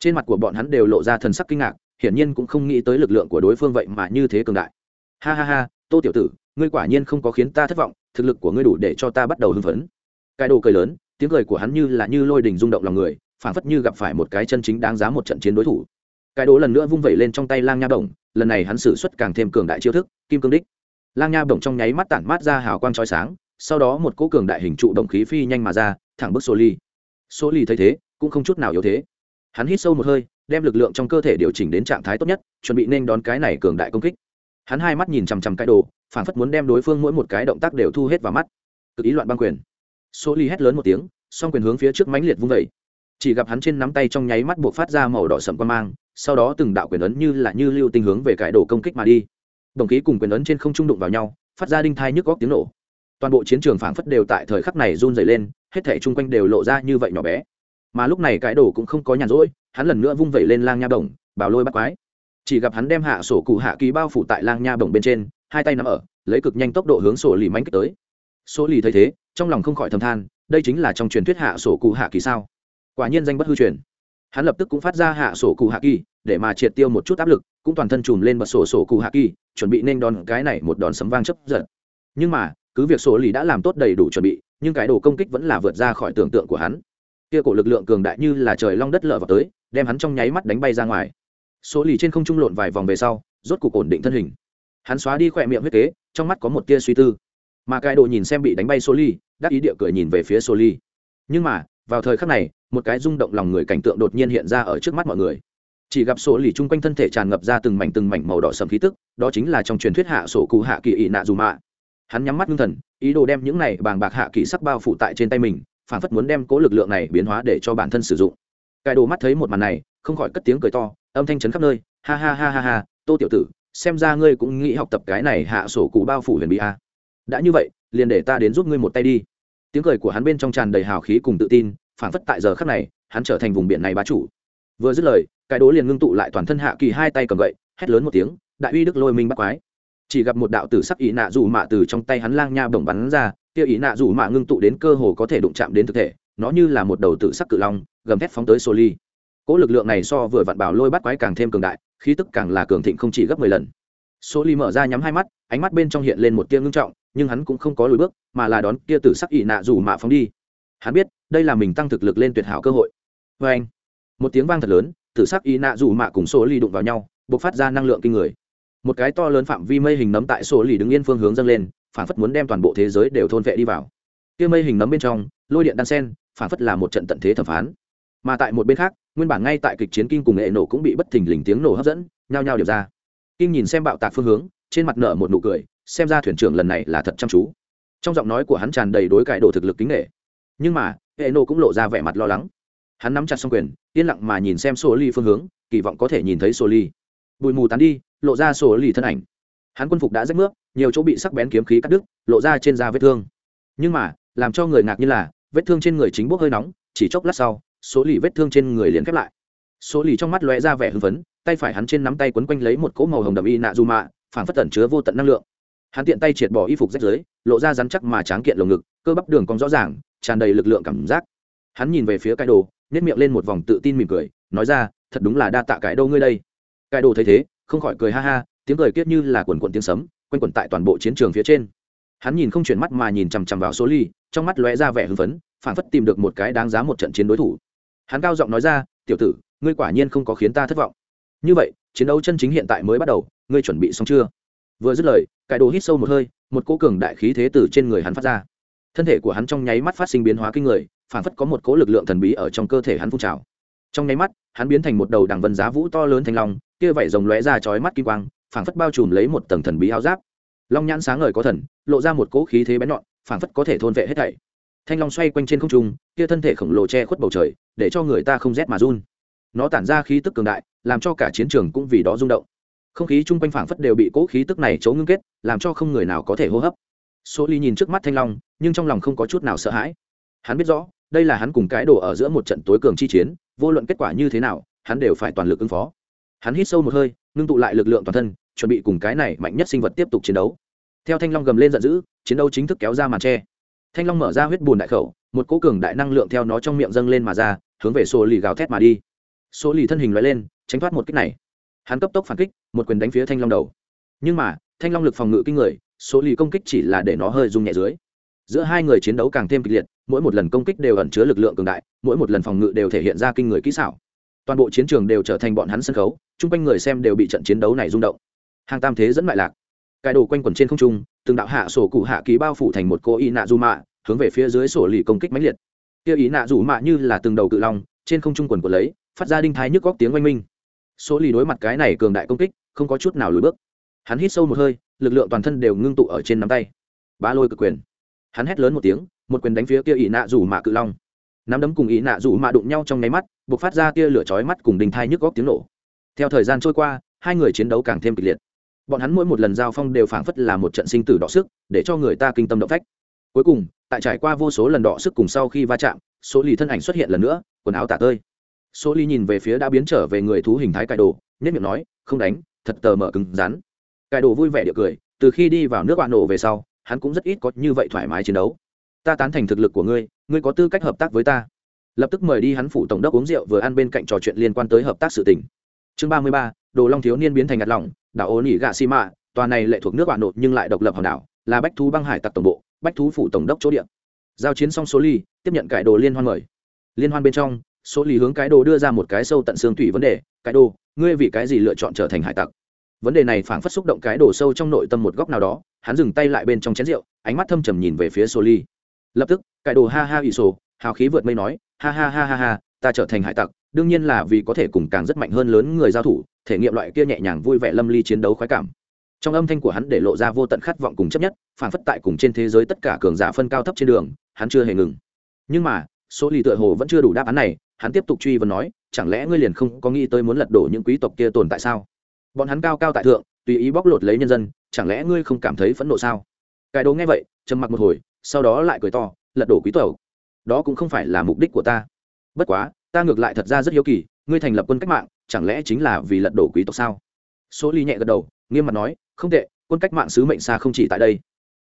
Trên mặt của bọn hắn đều lộ ra thần sắc kinh ngạc, hiển nhiên cũng không nghĩ tới lực lượng của đối phương vậy mà như thế cường đại. Ha ha ha, tô tiểu tử, ngươi quả nhiên không có khiến ta thất vọng, thực lực của ngươi đủ để cho ta bắt đầu hưng phấn. Cái đồ cười lớn, tiếng cười của hắn như là như lôi đình rung động lòng người phảng phất như gặp phải một cái chân chính đáng giá một trận chiến đối thủ cái đố lần nữa vung vẩy lên trong tay lang nha bổng, lần này hắn sử xuất càng thêm cường đại chiêu thức, kim cương đích. Lang nha bổng trong nháy mắt tản mát ra hào quang trói sáng, sau đó một cỗ cường đại hình trụ động khí phi nhanh mà ra, thẳng bức số ly. Số ly thấy thế, cũng không chút nào yếu thế. Hắn hít sâu một hơi, đem lực lượng trong cơ thể điều chỉnh đến trạng thái tốt nhất, chuẩn bị nên đón cái này cường đại công kích. Hắn hai mắt nhìn chằm chằm cái đồ phản phất muốn đem đối phương mỗi một cái động tác đều thu hết vào mắt. Cực ý loạn băng quyền. Số ly hét lớn một tiếng, song quyền hướng phía trước mãnh liệt vung vẩy chỉ gặp hắn trên nắm tay trong nháy mắt buộc phát ra màu đỏ sậm quan mang, sau đó từng đạo quyền ấn như là như lưu tinh hướng về cải đồ công kích mà đi. Đồng khí cùng quyền ấn trên không trung đụng vào nhau, phát ra đinh thai nhức góc tiếng nổ. Toàn bộ chiến trường phảng phất đều tại thời khắc này run dày lên, hết thể chung quanh đều lộ ra như vậy nhỏ bé. Mà lúc này cái đồ cũng không có nhàn rỗi, hắn lần nữa vung vẩy lên lang nha bổng bảo lôi bắt quái. Chỉ gặp hắn đem hạ sổ cụ hạ ký bao phủ tại lang nha bổng bên trên, hai tay nắm ở, lấy cực nhanh tốc độ hướng sổ lì mánh kích tới. Sổ lì thấy thế, trong lòng không khỏi thầm than, đây chính là trong truyền thuyết hạ sổ cụ hạ kỳ sao? Quả nhiên danh bất hư truyền. Hắn lập tức cũng phát ra hạ sổ cụ hạ kỳ, để mà triệt tiêu một chút áp lực, cũng toàn thân chùm lên bật sổ sổ cụ hạ kỳ, chuẩn bị nên đòn cái này một đòn sấm vang chấp giật. Nhưng mà, cứ việc sổ lì đã làm tốt đầy đủ chuẩn bị, nhưng cái đồ công kích vẫn là vượt ra khỏi tưởng tượng của hắn. Kia cổ lực lượng cường đại như là trời long đất lở vào tới, đem hắn trong nháy mắt đánh bay ra ngoài. Số lì trên không trung lộn vài vòng về sau, rốt cục ổn định thân hình. Hắn xóa đi khỏe miệng huyết kế, trong mắt có một tia suy tư. Mà cái đồ nhìn xem bị đánh bay số lì, đắc ý địa cười nhìn về phía số lì. Nhưng mà vào thời khắc này, một cái rung động lòng người cảnh tượng đột nhiên hiện ra ở trước mắt mọi người. Chỉ gặp sổ lì chung quanh thân thể tràn ngập ra từng mảnh từng mảnh màu đỏ sầm khí tức, đó chính là trong truyền thuyết hạ sổ cụ hạ kỳ ị nạ dù mạ. Hắn nhắm mắt ngưng thần, ý đồ đem những này bàng bạc hạ kỳ sắc bao phủ tại trên tay mình, phản phất muốn đem cố lực lượng này biến hóa để cho bản thân sử dụng. Cài đồ mắt thấy một màn này, không khỏi cất tiếng cười to, âm thanh chấn khắp nơi, ha ha ha ha ha, tô tiểu tử, xem ra ngươi cũng nghĩ học tập cái này hạ sổ cụ bao phủ huyền bị a. Đã như vậy, liền để ta đến giúp ngươi một tay đi tiếng cười của hắn bên trong tràn đầy hào khí cùng tự tin phản phất tại giờ khắc này, hắn trở thành vùng biển này bá chủ. Vừa dứt lời, cái đố liền ngưng tụ lại toàn thân hạ kỳ hai tay cầm gậy, hét lớn một tiếng, đại uy đức lôi minh bắt quái. Chỉ gặp một đạo tử sắc ý nạ dù mạ từ trong tay hắn lang nha bổng bắn ra, kia ý nạ dù mạ ngưng tụ đến cơ hồ có thể đụng chạm đến thực thể, nó như là một đầu tử sắc cự long, gầm thét phóng tới sô ly. Cỗ lực lượng này so vừa vặn bảo lôi bắt quái càng thêm cường đại, khí tức càng là cường thịnh không chỉ gấp mười lần. Sô ly mở ra nhắm hai mắt, ánh mắt bên trong hiện lên một tia ngưng trọng nhưng hắn cũng không có lùi bước, mà là đón kia tử sắc ỷ nạ dù mạ phóng đi. Hắn biết, đây là mình tăng thực lực lên tuyệt hảo cơ hội. Vê anh, một tiếng vang thật lớn, tử sắc ỷ nạ dù mạ cùng số ly đụng vào nhau b ộ c phát ra năng lượng kinh người. Một cái to lớn phạm vi mây hình nấm tại số ly đứng yên phương hướng dâng lên, phản phất muốn đem toàn bộ thế giới đều thôn vệ đi vào. Kia mây hình nấm bên trong, lôi điện đan sen, phản phất là một trận tận thế thẩm phán. Mà tại một bên khác, nguyên bản ngay tại kịch chiến kinh cùng nghệ nổ cũng bị bất thình lình tiếng nổ hấp dẫn, nhao nhao điệp ra. Kinh nhìn xem bạo tạc phương hướng, trên mặt nở một nụ cười xem ra thuyền trưởng lần này là thật chăm chú. Trong giọng nói của hắn tràn đầy đối cải đồ thực lực kính nghệ nhưng mà hệ nổ cũng lộ ra vẻ mặt lo lắng. Hắn nắm chặt xong quyền, yên lặng mà nhìn xem sổ ly phương hướng, kỳ vọng có thể nhìn thấy sổ ly bụi mù tán đi, lộ ra sổ ly thân ảnh. Hắn quân phục đã rách nước, nhiều chỗ bị sắc bén kiếm khí cắt đứt, lộ ra trên da vết thương. Nhưng mà, làm cho người ngạc như là, vết thương trên người chính bốc hơi nóng, chỉ chốc lát sau số lì vết thương trên người liền khép lại. Số lì trong mắt lóe ra vẻ hưng phấn, tay phải hắn trên nắm tay quấn quanh lấy một cỗ màu hồng đậm y nạ dù mạ phản phất tẩn chứa vô tận năng lượng hắn tiện tay triệt bỏ y phục rách dưới, lộ ra rắn chắc mà tráng kiện lồng ngực, cơ bắp đường cong rõ ràng, tràn đầy lực lượng cảm giác. Hắn nhìn về phía cái đồ nhét miệng lên một vòng tự tin mỉm cười, nói ra, thật đúng là đa tạ cái đâu ngươi đây. Cái đồ thấy thế, không khỏi cười ha ha, tiếng cười kiết như là quần quần tiếng sấm, quanh quẩn tại toàn bộ chiến trường phía trên. Hắn nhìn không chuyển mắt mà nhìn chằm chằm vào số ly, trong mắt lóe ra vẻ hưng phấn, phản phất tìm được một cái đáng giá một trận chiến đối thủ. Hắn cao giọng nói ra, tiểu tử, ngươi quả nhiên không có khiến ta thất vọng. Như vậy, chiến đấu chân chính hiện tại mới bắt đầu, ngươi chuẩn bị xong chưa? Vừa dứt lời cải đồ hít sâu một hơi, một cỗ cường đại khí thế từ trên người hắn phát ra. Thân thể của hắn trong nháy mắt phát sinh biến hóa kinh người, phản phất có một cỗ lực lượng thần bí ở trong cơ thể hắn phun trào. Trong nháy mắt, hắn biến thành một đầu đằng vân giá vũ to lớn thanh long, kia vảy rồng lóe ra chói mắt kim quang phảng phất bao trùm lấy một tầng thần bí áo giáp. Long nhãn sáng ngời có thần, lộ ra một cỗ khí thế bén nhọn phảng phất có thể thôn vệ hết thảy. Thanh long xoay quanh trên không trung, kia thân thể khổng lồ che khuất bầu trời, để cho người ta không rét mà run. Nó tản ra khí tức cường đại, làm cho cả chiến trường cũng vì đó rung động. Không khí chung quanh phảng phất đều bị cỗ khí tức này chấu ngưng kết làm cho không người nào có thể hô hấp. Số ly nhìn trước mắt thanh long, nhưng trong lòng không có chút nào sợ hãi. Hắn biết rõ, đây là hắn cùng cái đồ ở giữa một trận tối cường chi chiến, vô luận kết quả như thế nào, hắn đều phải toàn lực ứng phó. Hắn hít sâu một hơi, ngưng tụ lại lực lượng toàn thân, chuẩn bị cùng cái này mạnh nhất sinh vật tiếp tục chiến đấu. Theo thanh long gầm lên giận dữ, chiến đấu chính thức kéo ra màn tre. Thanh long mở ra huyết bùn đại khẩu, một cỗ cường đại năng lượng theo nó trong miệng dâng lên mà ra, hướng về số lì gào thét mà đi. Số lì thân hình loại lên, tránh thoát một kích này. Hắn cấp tốc phản kích, một quyền đánh phía thanh long đầu. Nhưng mà thanh long lực phòng ngự kinh người, số lì công kích chỉ là để nó hơi rung nhẹ dưới. Giữa hai người chiến đấu càng thêm kịch liệt, mỗi một lần công kích đều ẩn chứa lực lượng cường đại, mỗi một lần phòng ngự đều thể hiện ra kinh người kỹ xảo. Toàn bộ chiến trường đều trở thành bọn hắn sân khấu, chung quanh người xem đều bị trận chiến đấu này rung động. Hàng tam thế dẫn bại lạc. Cài đồ quanh quẩn trên không trung, từng đạo hạ sổ cụ hạ ký bao phủ thành một cô y nạ dù mạ hướng về phía dưới sổ lì công kích mãnh liệt. Kia ý nạ dù mạ như là từng đầu cự long, trên không trung quần của lấy, phát ra đinh thái nhức góc tiếng oanh minh. Số lì đối mặt cái này cường đại công kích, không có chút nào lùi bước hắn hít sâu một hơi, lực lượng toàn thân đều ngưng tụ ở trên nắm tay. Ba lôi cực quyền. Hắn hét lớn một tiếng, một quyền đánh phía kia ỷ nạ rủ mạ cự long. Nắm đấm cùng ỷ nạ rủ mạ đụng nhau trong nháy mắt b ộ c phát ra tia lửa chói mắt cùng đình thai nhức góc tiếng nổ. Theo thời gian trôi qua, hai người chiến đấu càng thêm kịch liệt. Bọn hắn mỗi một lần giao phong đều phảng phất là một trận sinh tử đọ sức, để cho người ta kinh tâm động phách. Cuối cùng, tại trải qua vô số lần đọ sức cùng sau khi va chạm số lì thân ảnh xuất hiện lần nữa, quần áo tả tơi. Số lì nhìn về phía đã biến trở về người thú hình thái cải đồ nhất miệng nói, không đánh, thật tờ mở cứng rắn cải đồ vui vẻ địa cười, từ khi đi vào nước bạn nổ về sau, hắn cũng rất ít có như vậy thoải mái chiến đấu. Ta tán thành thực lực của ngươi ngươi có tư cách hợp tác với ta. Lập tức mời đi hắn phủ tổng đốc uống rượu vừa ăn bên cạnh trò chuyện liên quan tới hợp tác sự tỉnh chương ba mươi ba, đồ long thiếu niên biến thành ngặt lỏng, đảo ô nỉ gạ xi mạ tòa này lệ thuộc nước bạn nột nhưng lại độc lập hòn đảo, là bách thú băng hải tặc tổng bộ, bách thú phủ tổng đốc chỗ điện giao chiến xong số ly tiếp nhận cải đồ liên hoan mời. Liên hoan bên trong số ly hướng cái đồ đưa ra một cái sâu tận xương tủy vấn đề, cái đồ, ngươi vì cái gì lựa chọn trở thành hải tặc? Vấn đề này phảng phất xúc động cái đồ sâu trong nội tâm một góc nào đó, hắn dừng tay lại bên trong chén rượu, ánh mắt thâm trầm nhìn về phía sô ly lập tức, cái đồ ha ha ỷ sổ, hào khí vượt mây nói, ha ha ha ha ha, ta trở thành hải tặc, đương nhiên là vì có thể cùng càng rất mạnh hơn lớn người giao thủ, thể nghiệm loại kia nhẹ nhàng vui vẻ lâm ly chiến đấu khoái cảm. Trong âm thanh của hắn để lộ ra vô tận khát vọng cùng chấp nhất phản phất tại cùng trên thế giới tất cả cường giả phân cao thấp trên đường, hắn chưa hề ngừng. Nhưng mà số lì tựa hồ vẫn chưa đủ đáp án này, hắn tiếp tục truy vấn nói, chẳng lẽ ngươi liền không có nghĩ tới muốn lật đổ những quý tộc kia tồn tại sao? Bọn hắn cao cao tại thượng, tùy ý bóc lột lấy nhân dân, chẳng lẽ ngươi không cảm thấy phẫn nộ sao? Cái đồ nghe vậy, trầm mặc một hồi, sau đó lại cười to, lật đổ quý tộc. Đó cũng không phải là mục đích của ta. Bất quá, ta ngược lại thật ra rất hiếu kỳ, ngươi thành lập quân cách mạng, chẳng lẽ chính là vì lật đổ quý tộc sao? Số ly nhẹ gật đầu, nghiêm mặt nói, không tệ, quân cách mạng sứ mệnh xa không chỉ tại đây.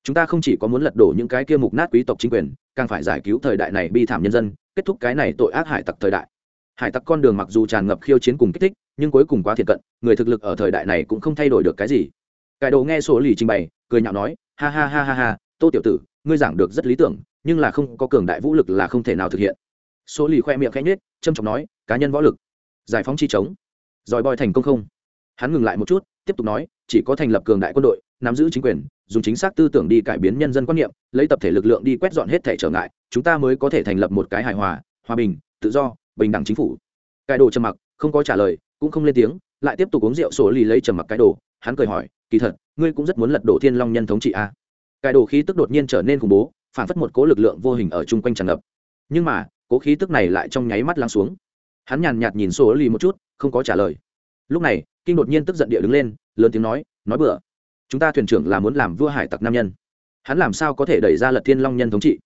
Chúng ta không chỉ có muốn lật đổ những cái kia mục nát quý tộc chính quyền, càng phải giải cứu thời đại này bi thảm nhân dân, kết thúc cái này tội ác hải tặc thời đại. Hải tặc con đường mặc dù tràn ngập khiêu chiến cùng kích thích nhưng cuối cùng quá thiệt cận, người thực lực ở thời đại này cũng không thay đổi được cái gì. Cải đồ nghe số lì trình bày, cười nhạo nói, ha ha ha ha ha, tô tiểu tử, ngươi giảng được rất lý tưởng, nhưng là không có cường đại vũ lực là không thể nào thực hiện. Số lì khoe miệng khẽ nhết trâm trọng nói, cá nhân võ lực, giải phóng chi chống. Giỏi bòi thành công không. Hắn ngừng lại một chút, tiếp tục nói, chỉ có thành lập cường đại quân đội, nắm giữ chính quyền, dùng chính xác tư tưởng đi cải biến nhân dân quan niệm, lấy tập thể lực lượng đi quét dọn hết thể trở ngại, chúng ta mới có thể thành lập một cái hài hòa hòa bình, tự do, bình đẳng chính phủ. Cải đồ trầm mặc, không có trả lời cũng không lên tiếng, lại tiếp tục uống rượu sổ lì lấy trầm mặc cái đồ. Hắn cười hỏi, kỳ thật, ngươi cũng rất muốn lật đổ thiên long nhân thống trị a à? cái đồ khí tức đột nhiên trở nên khủng bố, phản phất một cố lực lượng vô hình ở chung quanh tràn ngập. Nhưng mà cố khí tức này lại trong nháy mắt lắng xuống. Hắn nhàn nhạt nhìn sổ lì một chút, không có trả lời. Lúc này, kinh đột nhiên tức giận địa đứng lên, lớn tiếng nói nói bừa. Chúng ta thuyền trưởng là muốn làm vua hải tặc nam nhân. Hắn làm sao có thể đẩy ra lật thiên long nhân thống trị?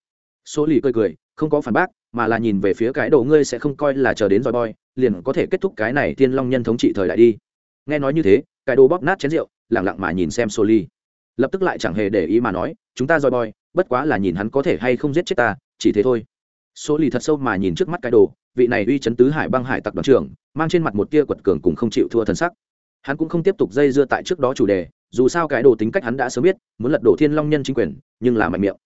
Số lì cười cười, không có phản bác, mà là nhìn về phía cái đồ ngươi sẽ không coi là chờ đến roi boy liền có thể kết thúc cái này thiên long nhân thống trị thời đại đi. Nghe nói như thế, cái đồ bóp nát chén rượu lẳng lặng mà nhìn xem Soli. Ly lập tức lại chẳng hề để ý mà nói, chúng ta roi boy, bất quá là nhìn hắn có thể hay không giết chết ta, chỉ thế thôi. Số lì thật sâu mà nhìn trước mắt cái đồ, vị này uy chấn tứ hải băng hải tặc đoàn trưởng, mang trên mặt một tia quật cường cùng không chịu thua thần sắc. Hắn cũng không tiếp tục dây dưa tại trước đó chủ đề, dù sao cái đồ tính cách hắn đã sớm biết, muốn lật đổ thiên long nhân chính quyền, nhưng là mạnh miệng.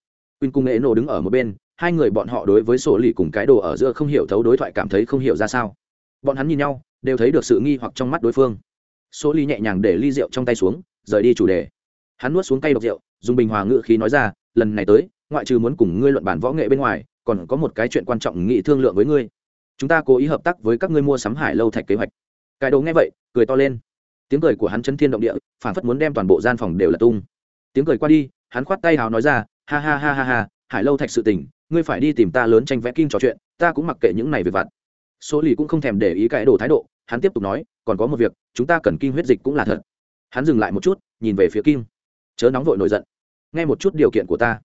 Quyên cung nghệ nổ đứng ở một bên, hai người bọn họ đối với sổ lì cùng cái đồ ở giữa không hiểu thấu đối thoại cảm thấy không hiểu ra sao bọn hắn nhìn nhau, đều thấy được sự nghi hoặc trong mắt đối phương. Số ly nhẹ nhàng để ly rượu trong tay xuống, rời đi chủ đề. Hắn nuốt xuống cây độc rượu, dùng bình hòa ngự khí nói ra, lần này tới, ngoại trừ muốn cùng ngươi luận bản võ nghệ bên ngoài, còn có một cái chuyện quan trọng nghị thương lượng với ngươi. Chúng ta cố ý hợp tác với các ngươi mua sắm hải lâu thạch kế hoạch. Cái đồ nghe vậy, cười to lên. Tiếng cười của hắn chấn thiên động địa phản phất muốn đem toàn bộ gian phòng đều là tung. Tiếng cười qua đi, hắn khoát tay hào nói ra, ha ha ha ha ha, hải lâu thạch sự tình, ngươi phải đi tìm ta lớn tranh vẽ kinh trò chuyện, ta cũng mặc kệ những này về vặt số lì cũng không thèm để ý cái đồ thái độ, hắn tiếp tục nói, còn có một việc, chúng ta cần kim huyết dịch cũng là thật. Hắn dừng lại một chút, nhìn về phía kim. Chớ nóng vội nổi giận. Nghe một chút điều kiện của ta.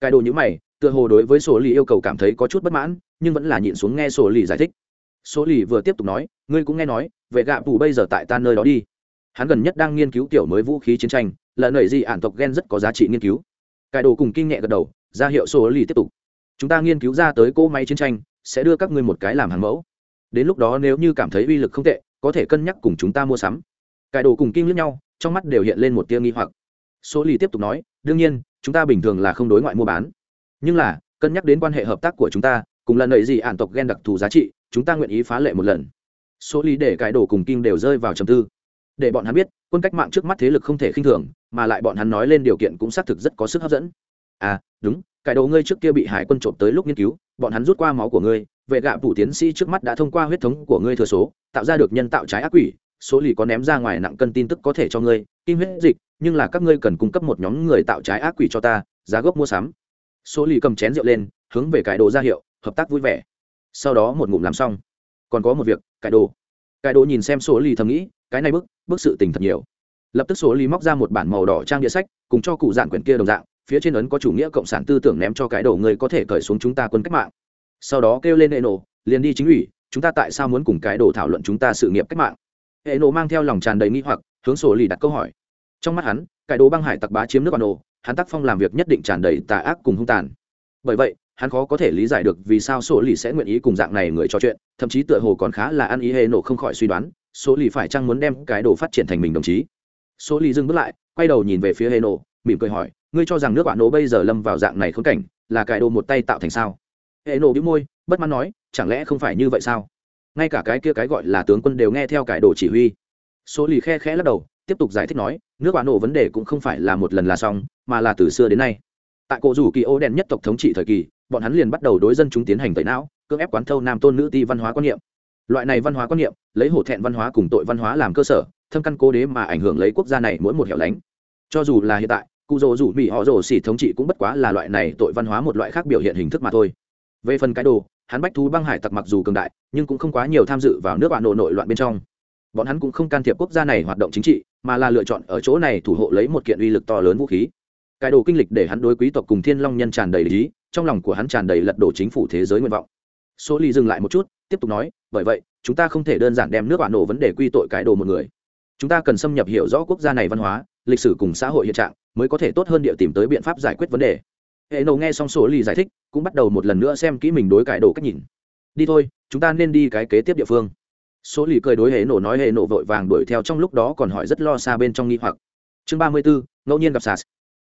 Cái đồ nhữ mày, tựa hồ đối với số lì yêu cầu cảm thấy có chút bất mãn, nhưng vẫn là nhịn xuống nghe số lì giải thích. Số lì vừa tiếp tục nói, ngươi cũng nghe nói, vệ gạ tù bây giờ tại ta nơi đó đi. Hắn gần nhất đang nghiên cứu tiểu mới vũ khí chiến tranh, là nảy gì ản tộc gen rất có giá trị nghiên cứu. Cải đồ cùng kinh nhẹ gật đầu, ra hiệu số lì tiếp tục. Chúng ta nghiên cứu ra tới cỗ máy chiến tranh, sẽ đưa các ngươi một cái làm hàng mẫu đến lúc đó nếu như cảm thấy uy lực không tệ, có thể cân nhắc cùng chúng ta mua sắm. Cải đồ cùng kinh lẫn nhau, trong mắt đều hiện lên một tia nghi hoặc. Số lì tiếp tục nói, đương nhiên, chúng ta bình thường là không đối ngoại mua bán. Nhưng là, cân nhắc đến quan hệ hợp tác của chúng ta, cùng lần lợi gì ản tộc ghen đặc thù giá trị, chúng ta nguyện ý phá lệ một lần. Số lý để cải đồ cùng kinh đều rơi vào trầm tư. Để bọn hắn biết, quân cách mạng trước mắt thế lực không thể khinh thường, mà lại bọn hắn nói lên điều kiện cũng xác thực rất có sức hấp dẫn à đúng cải đồ ngươi trước kia bị hải quân trộm tới lúc nghiên cứu, bọn hắn rút qua máu của ngươi, vệ gạ phủ tiến sĩ trước mắt đã thông qua huyết thống của ngươi thừa số, tạo ra được nhân tạo trái ác quỷ, số lì có ném ra ngoài nặng cân tin tức có thể cho ngươi kinh huyết dịch, nhưng là các ngươi cần cung cấp một nhóm người tạo trái ác quỷ cho ta, giá gốc mua sắm. Số lì cầm chén rượu lên, hướng về cải đồ ra hiệu, hợp tác vui vẻ. Sau đó một ngụm làm xong. Còn có một việc cải đồ. Cải đồ nhìn xem số lì thầm nghĩ, cái này bức bức sự tình thật nhiều. Lập tức số lì móc ra một bản màu đỏ trang địa sách, cùng cho cụ dạng quyển kia đồng dạng phía trên ấn có chủ nghĩa cộng sản tư tưởng ném cho cái đồ người có thể cởi xuống chúng ta quân cách mạng. Sau đó kêu lên hệ nổ liền đi chính ủy, chúng ta tại sao muốn cùng cái đồ thảo luận chúng ta sự nghiệp cách mạng? Hệ nổ mang theo lòng tràn đầy nghi hoặc, hướng sổ lì đặt câu hỏi. Trong mắt hắn, cái đồ băng hải tặc bá chiếm nước bà nổ hắn tác phong làm việc nhất định tràn đầy tà ác cùng hung tàn. Bởi vậy, hắn khó có thể lý giải được vì sao sổ lì sẽ nguyện ý cùng dạng này người trò chuyện, thậm chí tựa hồ còn khá là ăn ý hệ nổ không khỏi suy đoán, sổ lì phải chăng muốn đem cái đồ phát triển thành mình đồng chí? Sổ lì dừng bước lại, quay đầu nhìn về phía hệ nổ mỉm cười hỏi ngươi cho rằng nước bạn nổ bây giờ lâm vào dạng này khốn cảnh, là cái đồ một tay tạo thành sao? Hệ nổ bĩu môi, bất mãn nói, chẳng lẽ không phải như vậy sao? Ngay cả cái kia cái gọi là tướng quân đều nghe theo cải đồ chỉ huy. Số lì khe khẽ lắc đầu, tiếp tục giải thích nói, nước bạn nổ vấn đề cũng không phải là một lần là xong, mà là từ xưa đến nay. Tại cổ rủ kỳ ô đen nhất tộc thống trị thời kỳ, bọn hắn liền bắt đầu đối dân chúng tiến hành tẩy não, cưỡng ép quán thâu nam tôn nữ ti văn hóa quan niệm. Loại này văn hóa quan niệm, lấy hổ thẹn văn hóa cùng tội văn hóa làm cơ sở, thâm căn cố đế mà ảnh hưởng lấy quốc gia này mỗi một hẻo lánh. Cho dù là hiện tại cụ rồ rủ mỹ họ rồ xỉ thống trị cũng bất quá là loại này tội văn hóa một loại khác biểu hiện hình thức mà thôi. Về phần cái đồ, hắn bách thú băng hải tặc mặc dù cường đại, nhưng cũng không quá nhiều tham dự vào nước bạn nội nội loạn bên trong. Bọn hắn cũng không can thiệp quốc gia này hoạt động chính trị, mà là lựa chọn ở chỗ này thủ hộ lấy một kiện uy lực to lớn vũ khí. Cái đồ kinh lịch để hắn đối quý tộc cùng thiên long nhân tràn đầy lý, trong lòng của hắn tràn đầy lật đổ chính phủ thế giới nguyện vọng. Số ly dừng lại một chút, tiếp tục nói, bởi vậy, chúng ta không thể đơn giản đem nước bạn nổ vấn đề quy tội cái đồ một người. Chúng ta cần xâm nhập hiểu rõ quốc gia này văn hóa lịch sử cùng xã hội hiện trạng mới có thể tốt hơn địa tìm tới biện pháp giải quyết vấn đề. Hệ nổ nghe xong số ly giải thích, cũng bắt đầu một lần nữa xem kỹ mình đối cải đồ cách nhìn. Đi thôi, chúng ta nên đi cái kế tiếp địa phương. Số lì cười đối hệ nổ nói hệ nổ vội vàng đuổi theo trong lúc đó còn hỏi rất lo xa bên trong nghi hoặc. Chương ba mươi bốn ngẫu nhiên gặp sas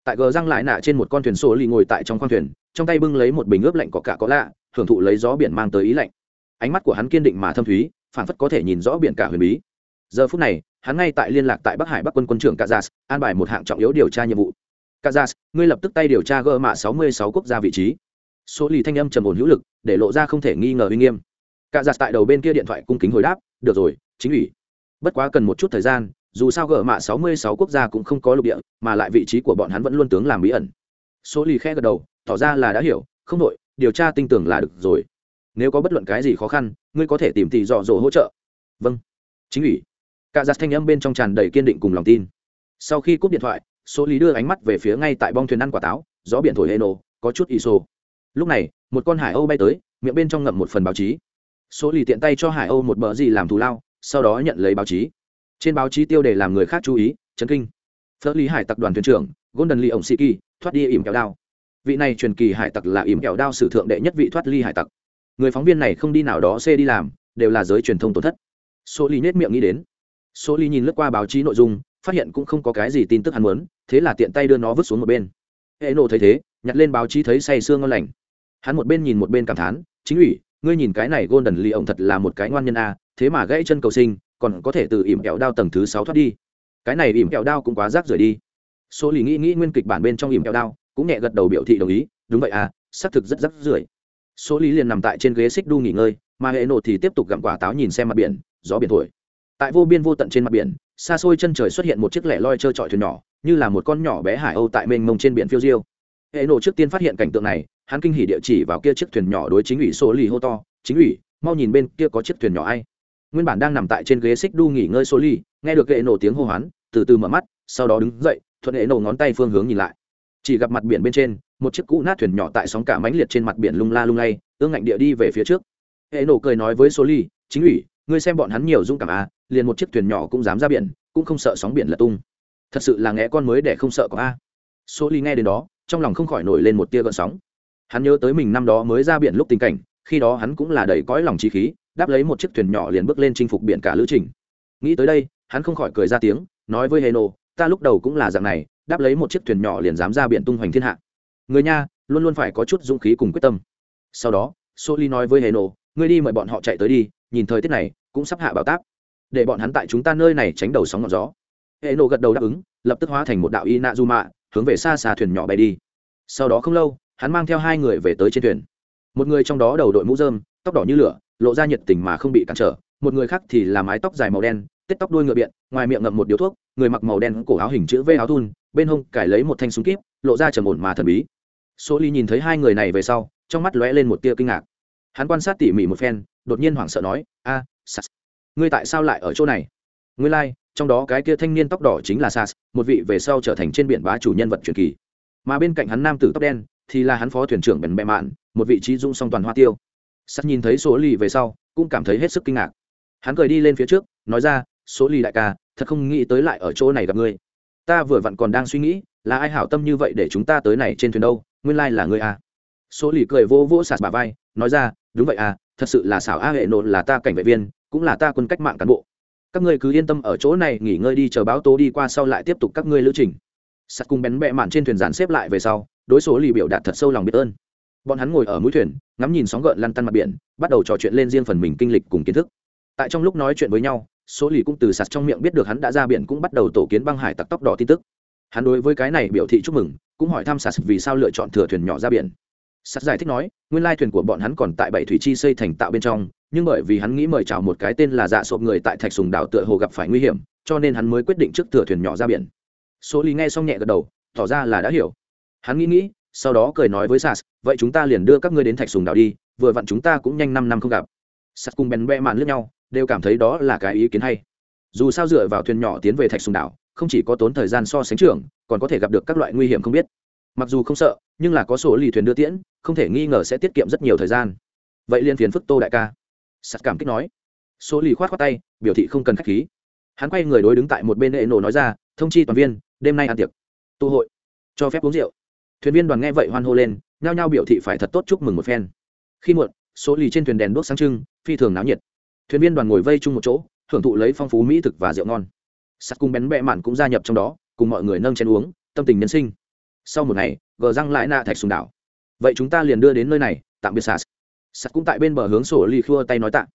tại gờ răng lại nạ trên một con thuyền số lì ngồi tại trong khoang thuyền, trong tay bưng lấy một bình ướp lạnh có cả có lạ, hưởng thụ lấy gió biển mang tới ý lạnh. Ánh mắt của hắn kiên định mà thâm thúy phản phất có thể nhìn rõ biển cả huyền bí. Giờ phút này hắn ngay tại liên lạc tại bắc hải bắc quân quân trưởng kazas an bài một hạng trọng yếu điều tra nhiệm vụ. Kazas ngươi lập tức tay điều tra gỡ mạ sáu mươi sáu quốc gia vị trí. Số lì thanh âm trầm ổn hữu lực, để lộ ra không thể nghi ngờ uy nghiêm. Kazas tại đầu bên kia điện thoại cung kính hồi đáp, được rồi, chính ủy. Bất quá cần một chút thời gian, dù sao gỡ mạ sáu mươi sáu quốc gia cũng không có lục địa, mà lại vị trí của bọn hắn vẫn luôn tướng làm bí ẩn. Số lì khe gật đầu, tỏ ra là đã hiểu, không đội điều tra tin tưởng là được rồi. Nếu có bất luận cái gì khó khăn, ngươi có thể tìm tỷ dò dỗ hỗ trợ. Vâng. Chính ủy cả giặt thanh âm bên trong tràn đầy kiên định cùng lòng tin. Sau khi cúp điện thoại số lý đưa ánh mắt về phía ngay tại bong thuyền ăn quả táo, gió biển thổi hê nổ có chút iso. lúc này, một con hải âu bay tới, miệng bên trong ngậm một phần báo chí. Số lì tiện tay cho hải âu một bờ gì làm thù lao, sau đó nhận lấy báo chí. Trên báo chí tiêu đề làm người khác chú ý, chấn kinh. Phớt lý hải tặc đoàn thuyền trưởng, golden lee ổng sĩ kỳ thoát đi ỉm kẹo đao. Vị này truyền kỳ hải tặc là ỉm kẹo đao sử thượng đệ nhất vị thoát ly hải tặc. Người phóng viên này không đi nào đó xê đi làm, đều là giới truyền thông tổn thất. Số ly nết miệng nghĩ đến số ly nhìn lướt qua báo chí nội dung, phát hiện cũng không có cái gì tin tức hắn muốn, thế là tiện tay đưa nó vứt xuống một bên. Hệ nộ thấy thế, nhặt lên báo chí thấy say sương ngon lành. Hắn một bên nhìn một bên cảm thán, chính ủy, ngươi nhìn cái này golden lee ổng thật là một cái ngoan nhân a, thế mà gãy chân cầu sinh, còn có thể từ ỉm kẹo đao tầng thứ sáu thoát đi. Cái này ỉm kẹo đao cũng quá rác rời đi. Số lì nghĩ nghĩ nguyên kịch bản bên trong ỉm kẹo đao, cũng nhẹ gật đầu biểu thị đồng ý, đúng vậy à xác thực rất rác rưởi. Số lý liền nằm tại trên ghế xích đu nghỉ ngơi, mà hệ Nộ thì tiếp tục gặm quả táo nhìn xem mặt biển, gió biển thổi tại vô biên vô tận trên mặt biển, xa xôi chân trời xuất hiện một chiếc lẻ loi trơ trọi thuyền nhỏ, như là một con nhỏ bé hải âu tại mênh mông trên biển phiêu diêu. Hệ nổ trước tiên phát hiện cảnh tượng này, hắn kinh hỉ địa chỉ vào kia chiếc thuyền nhỏ đối chính ủy số lì hô to, chính ủy, mau nhìn bên kia có chiếc thuyền nhỏ ai. Nguyên bản đang nằm tại trên ghế xích đu nghỉ ngơi số ly nghe được hệ nổ tiếng hô hoán, từ từ mở mắt, sau đó đứng dậy, thuận hệ nổ ngón tay phương hướng nhìn lại. Chỉ gặp mặt biển bên trên, một chiếc cũ nát thuyền nhỏ tại sóng cả mãnh liệt trên mặt biển lung la lung lay, ương ngạnh địa đi về phía trước. Hệ nổ cười nói với số ly chính ủy, ngươi xem bọn hắn nhiều dũng cảm à? Liền một chiếc thuyền nhỏ cũng dám ra biển, cũng không sợ sóng biển lật tung. Thật sự là nghe con mới để không sợ có a. Số ly nghe đến đó, trong lòng không khỏi nổi lên một tia gợn sóng. Hắn nhớ tới mình năm đó mới ra biển lúc tình cảnh, khi đó hắn cũng là đầy cõi lòng trí khí, đáp lấy một chiếc thuyền nhỏ liền bước lên chinh phục biển cả lữ trình. Nghĩ tới đây, hắn không khỏi cười ra tiếng, nói với heno, ta lúc đầu cũng là dạng này, đáp lấy một chiếc thuyền nhỏ liền dám ra biển tung hoành thiên hạ. Người nha, luôn luôn phải có chút dũng khí cùng quyết tâm. Sau đó, soli nói với heno, ngươi đi mời bọn họ chạy tới đi, nhìn thời tiết này, cũng sắp hạ bảo táp để bọn hắn tại chúng ta nơi này tránh đầu sóng ngọn gió. Heno gật đầu đáp ứng, lập tức hóa thành một đạo y nạ du mạ hướng về xa xa thuyền nhỏ bay đi. Sau đó không lâu, hắn mang theo hai người về tới trên thuyền. Một người trong đó đầu đội mũ dơm tóc đỏ như lửa, lộ ra nhiệt tình mà không bị cản trở. Một người khác thì là mái tóc dài màu đen tết tóc đuôi ngựa biện, ngoài miệng ngậm một điếu thuốc, người mặc màu đen cổ áo hình chữ v áo thun, bên hông cải lấy một thanh súng kíp, lộ ra trầm ổn mà thần bí. Số ly nhìn thấy hai người này về sau, trong mắt lóe lên một tia kinh ngạc. Hắn quan sát tỉ mỉ một phen, đột nhiên hoảng sợ nói, a sas ngươi tại sao lại ở chỗ này? Ngươi lai、like, trong đó cái kia thanh niên tóc đỏ chính là sas một vị về sau trở thành trên biển bá chủ nhân vật truyền kỳ. Mà bên cạnh hắn nam tử tóc đen thì là hắn phó thuyền trưởng bèn bẹ mạn một vị trí dung song toàn hoa tiêu. Sas nhìn thấy số lì về sau cũng cảm thấy hết sức kinh ngạc. Hắn cười đi lên phía trước nói ra số lì đại ca thật không nghĩ tới lại ở chỗ này gặp ngươi. Ta vừa vặn còn đang suy nghĩ là ai hảo tâm như vậy để chúng ta tới này trên thuyền đâu nguyên lai là ngươi à. số lì cười vô vô sạt bà vai nói ra đúng vậy à thật sự là xảo a hệ nộ là ta cảnh vệ viên cũng là ta quân cách mạng cán bộ. Các ngươi cứ yên tâm ở chỗ này, nghỉ ngơi đi, chờ báo tố đi qua sau lại tiếp tục các ngươi lữ trình. Sắt cùng bén bẹ mạn trên thuyền dàn xếp lại về sau, đối số lì biểu đạt thật sâu lòng biết ơn. Bọn hắn ngồi ở mũi thuyền, ngắm nhìn sóng gợn lăn tăn mặt biển, bắt đầu trò chuyện lên riêng phần mình kinh lịch cùng kiến thức. Tại trong lúc nói chuyện với nhau, số lì cũng từ sạt trong miệng biết được hắn đã ra biển cũng bắt đầu tổ kiến băng hải tặc tóc đỏ tin tức. Hắn đối với cái này biểu thị chúc mừng, cũng hỏi thăm sạt vì sao lựa chọn thừa thuyền nhỏ ra biển. Sạt giải thích nói, nguyên lai thuyền của bọn hắn còn tại bảy thủy chi xây thành tạo bên trong nhưng bởi vì hắn nghĩ mời chào một cái tên là dạ sộp người tại thạch sùng đảo tựa hồ gặp phải nguy hiểm, cho nên hắn mới quyết định trước thừa thuyền nhỏ ra biển. Số lý nghe xong nhẹ gật đầu, tỏ ra là đã hiểu. Hắn nghĩ nghĩ, sau đó cười nói với sas, vậy chúng ta liền đưa các ngươi đến thạch sùng đảo đi, vừa vặn chúng ta cũng nhanh năm năm không gặp. Sas cùng bèn bẹ mạn lướt nhau, đều cảm thấy đó là cái ý kiến hay. Dù sao dựa vào thuyền nhỏ tiến về thạch sùng đảo, không chỉ có tốn thời gian so sánh trường còn có thể gặp được các loại nguy hiểm không biết. Mặc dù không sợ, nhưng là có số lì thuyền đưa tiễn, không thể nghi ngờ sẽ tiết kiệm rất nhiều thời gian. Vậy liên phiền phức tô đại ca sắt cảm kích nói. Số lì khoát khoát tay, biểu thị không cần khách khí. Hắn quay người đối đứng tại một bên hệ nổ nói ra, thông chi toàn viên, đêm nay ăn tiệc. Tụ hội. Cho phép uống rượu. Thuyền viên đoàn nghe vậy hoan hô lên, nhao nhao biểu thị phải thật tốt chúc mừng một phen. Khi muộn số lì trên thuyền đèn đuốc sáng trưng, phi thường náo nhiệt. Thuyền viên đoàn ngồi vây chung một chỗ hưởng thụ lấy phong phú mỹ thực và rượu ngon. Sắt cung bén bẹ mạn cũng gia nhập trong đó, cùng mọi người nâng chén uống, tâm tình nhân sinh. Sau một ngày, gờ răng lại nạ thạch sùng đảo. Vậy chúng ta liền đưa đến nơi này, tạm biệt sas sạt cũng tại bên bờ hướng sổ ly khua tay nói tạ.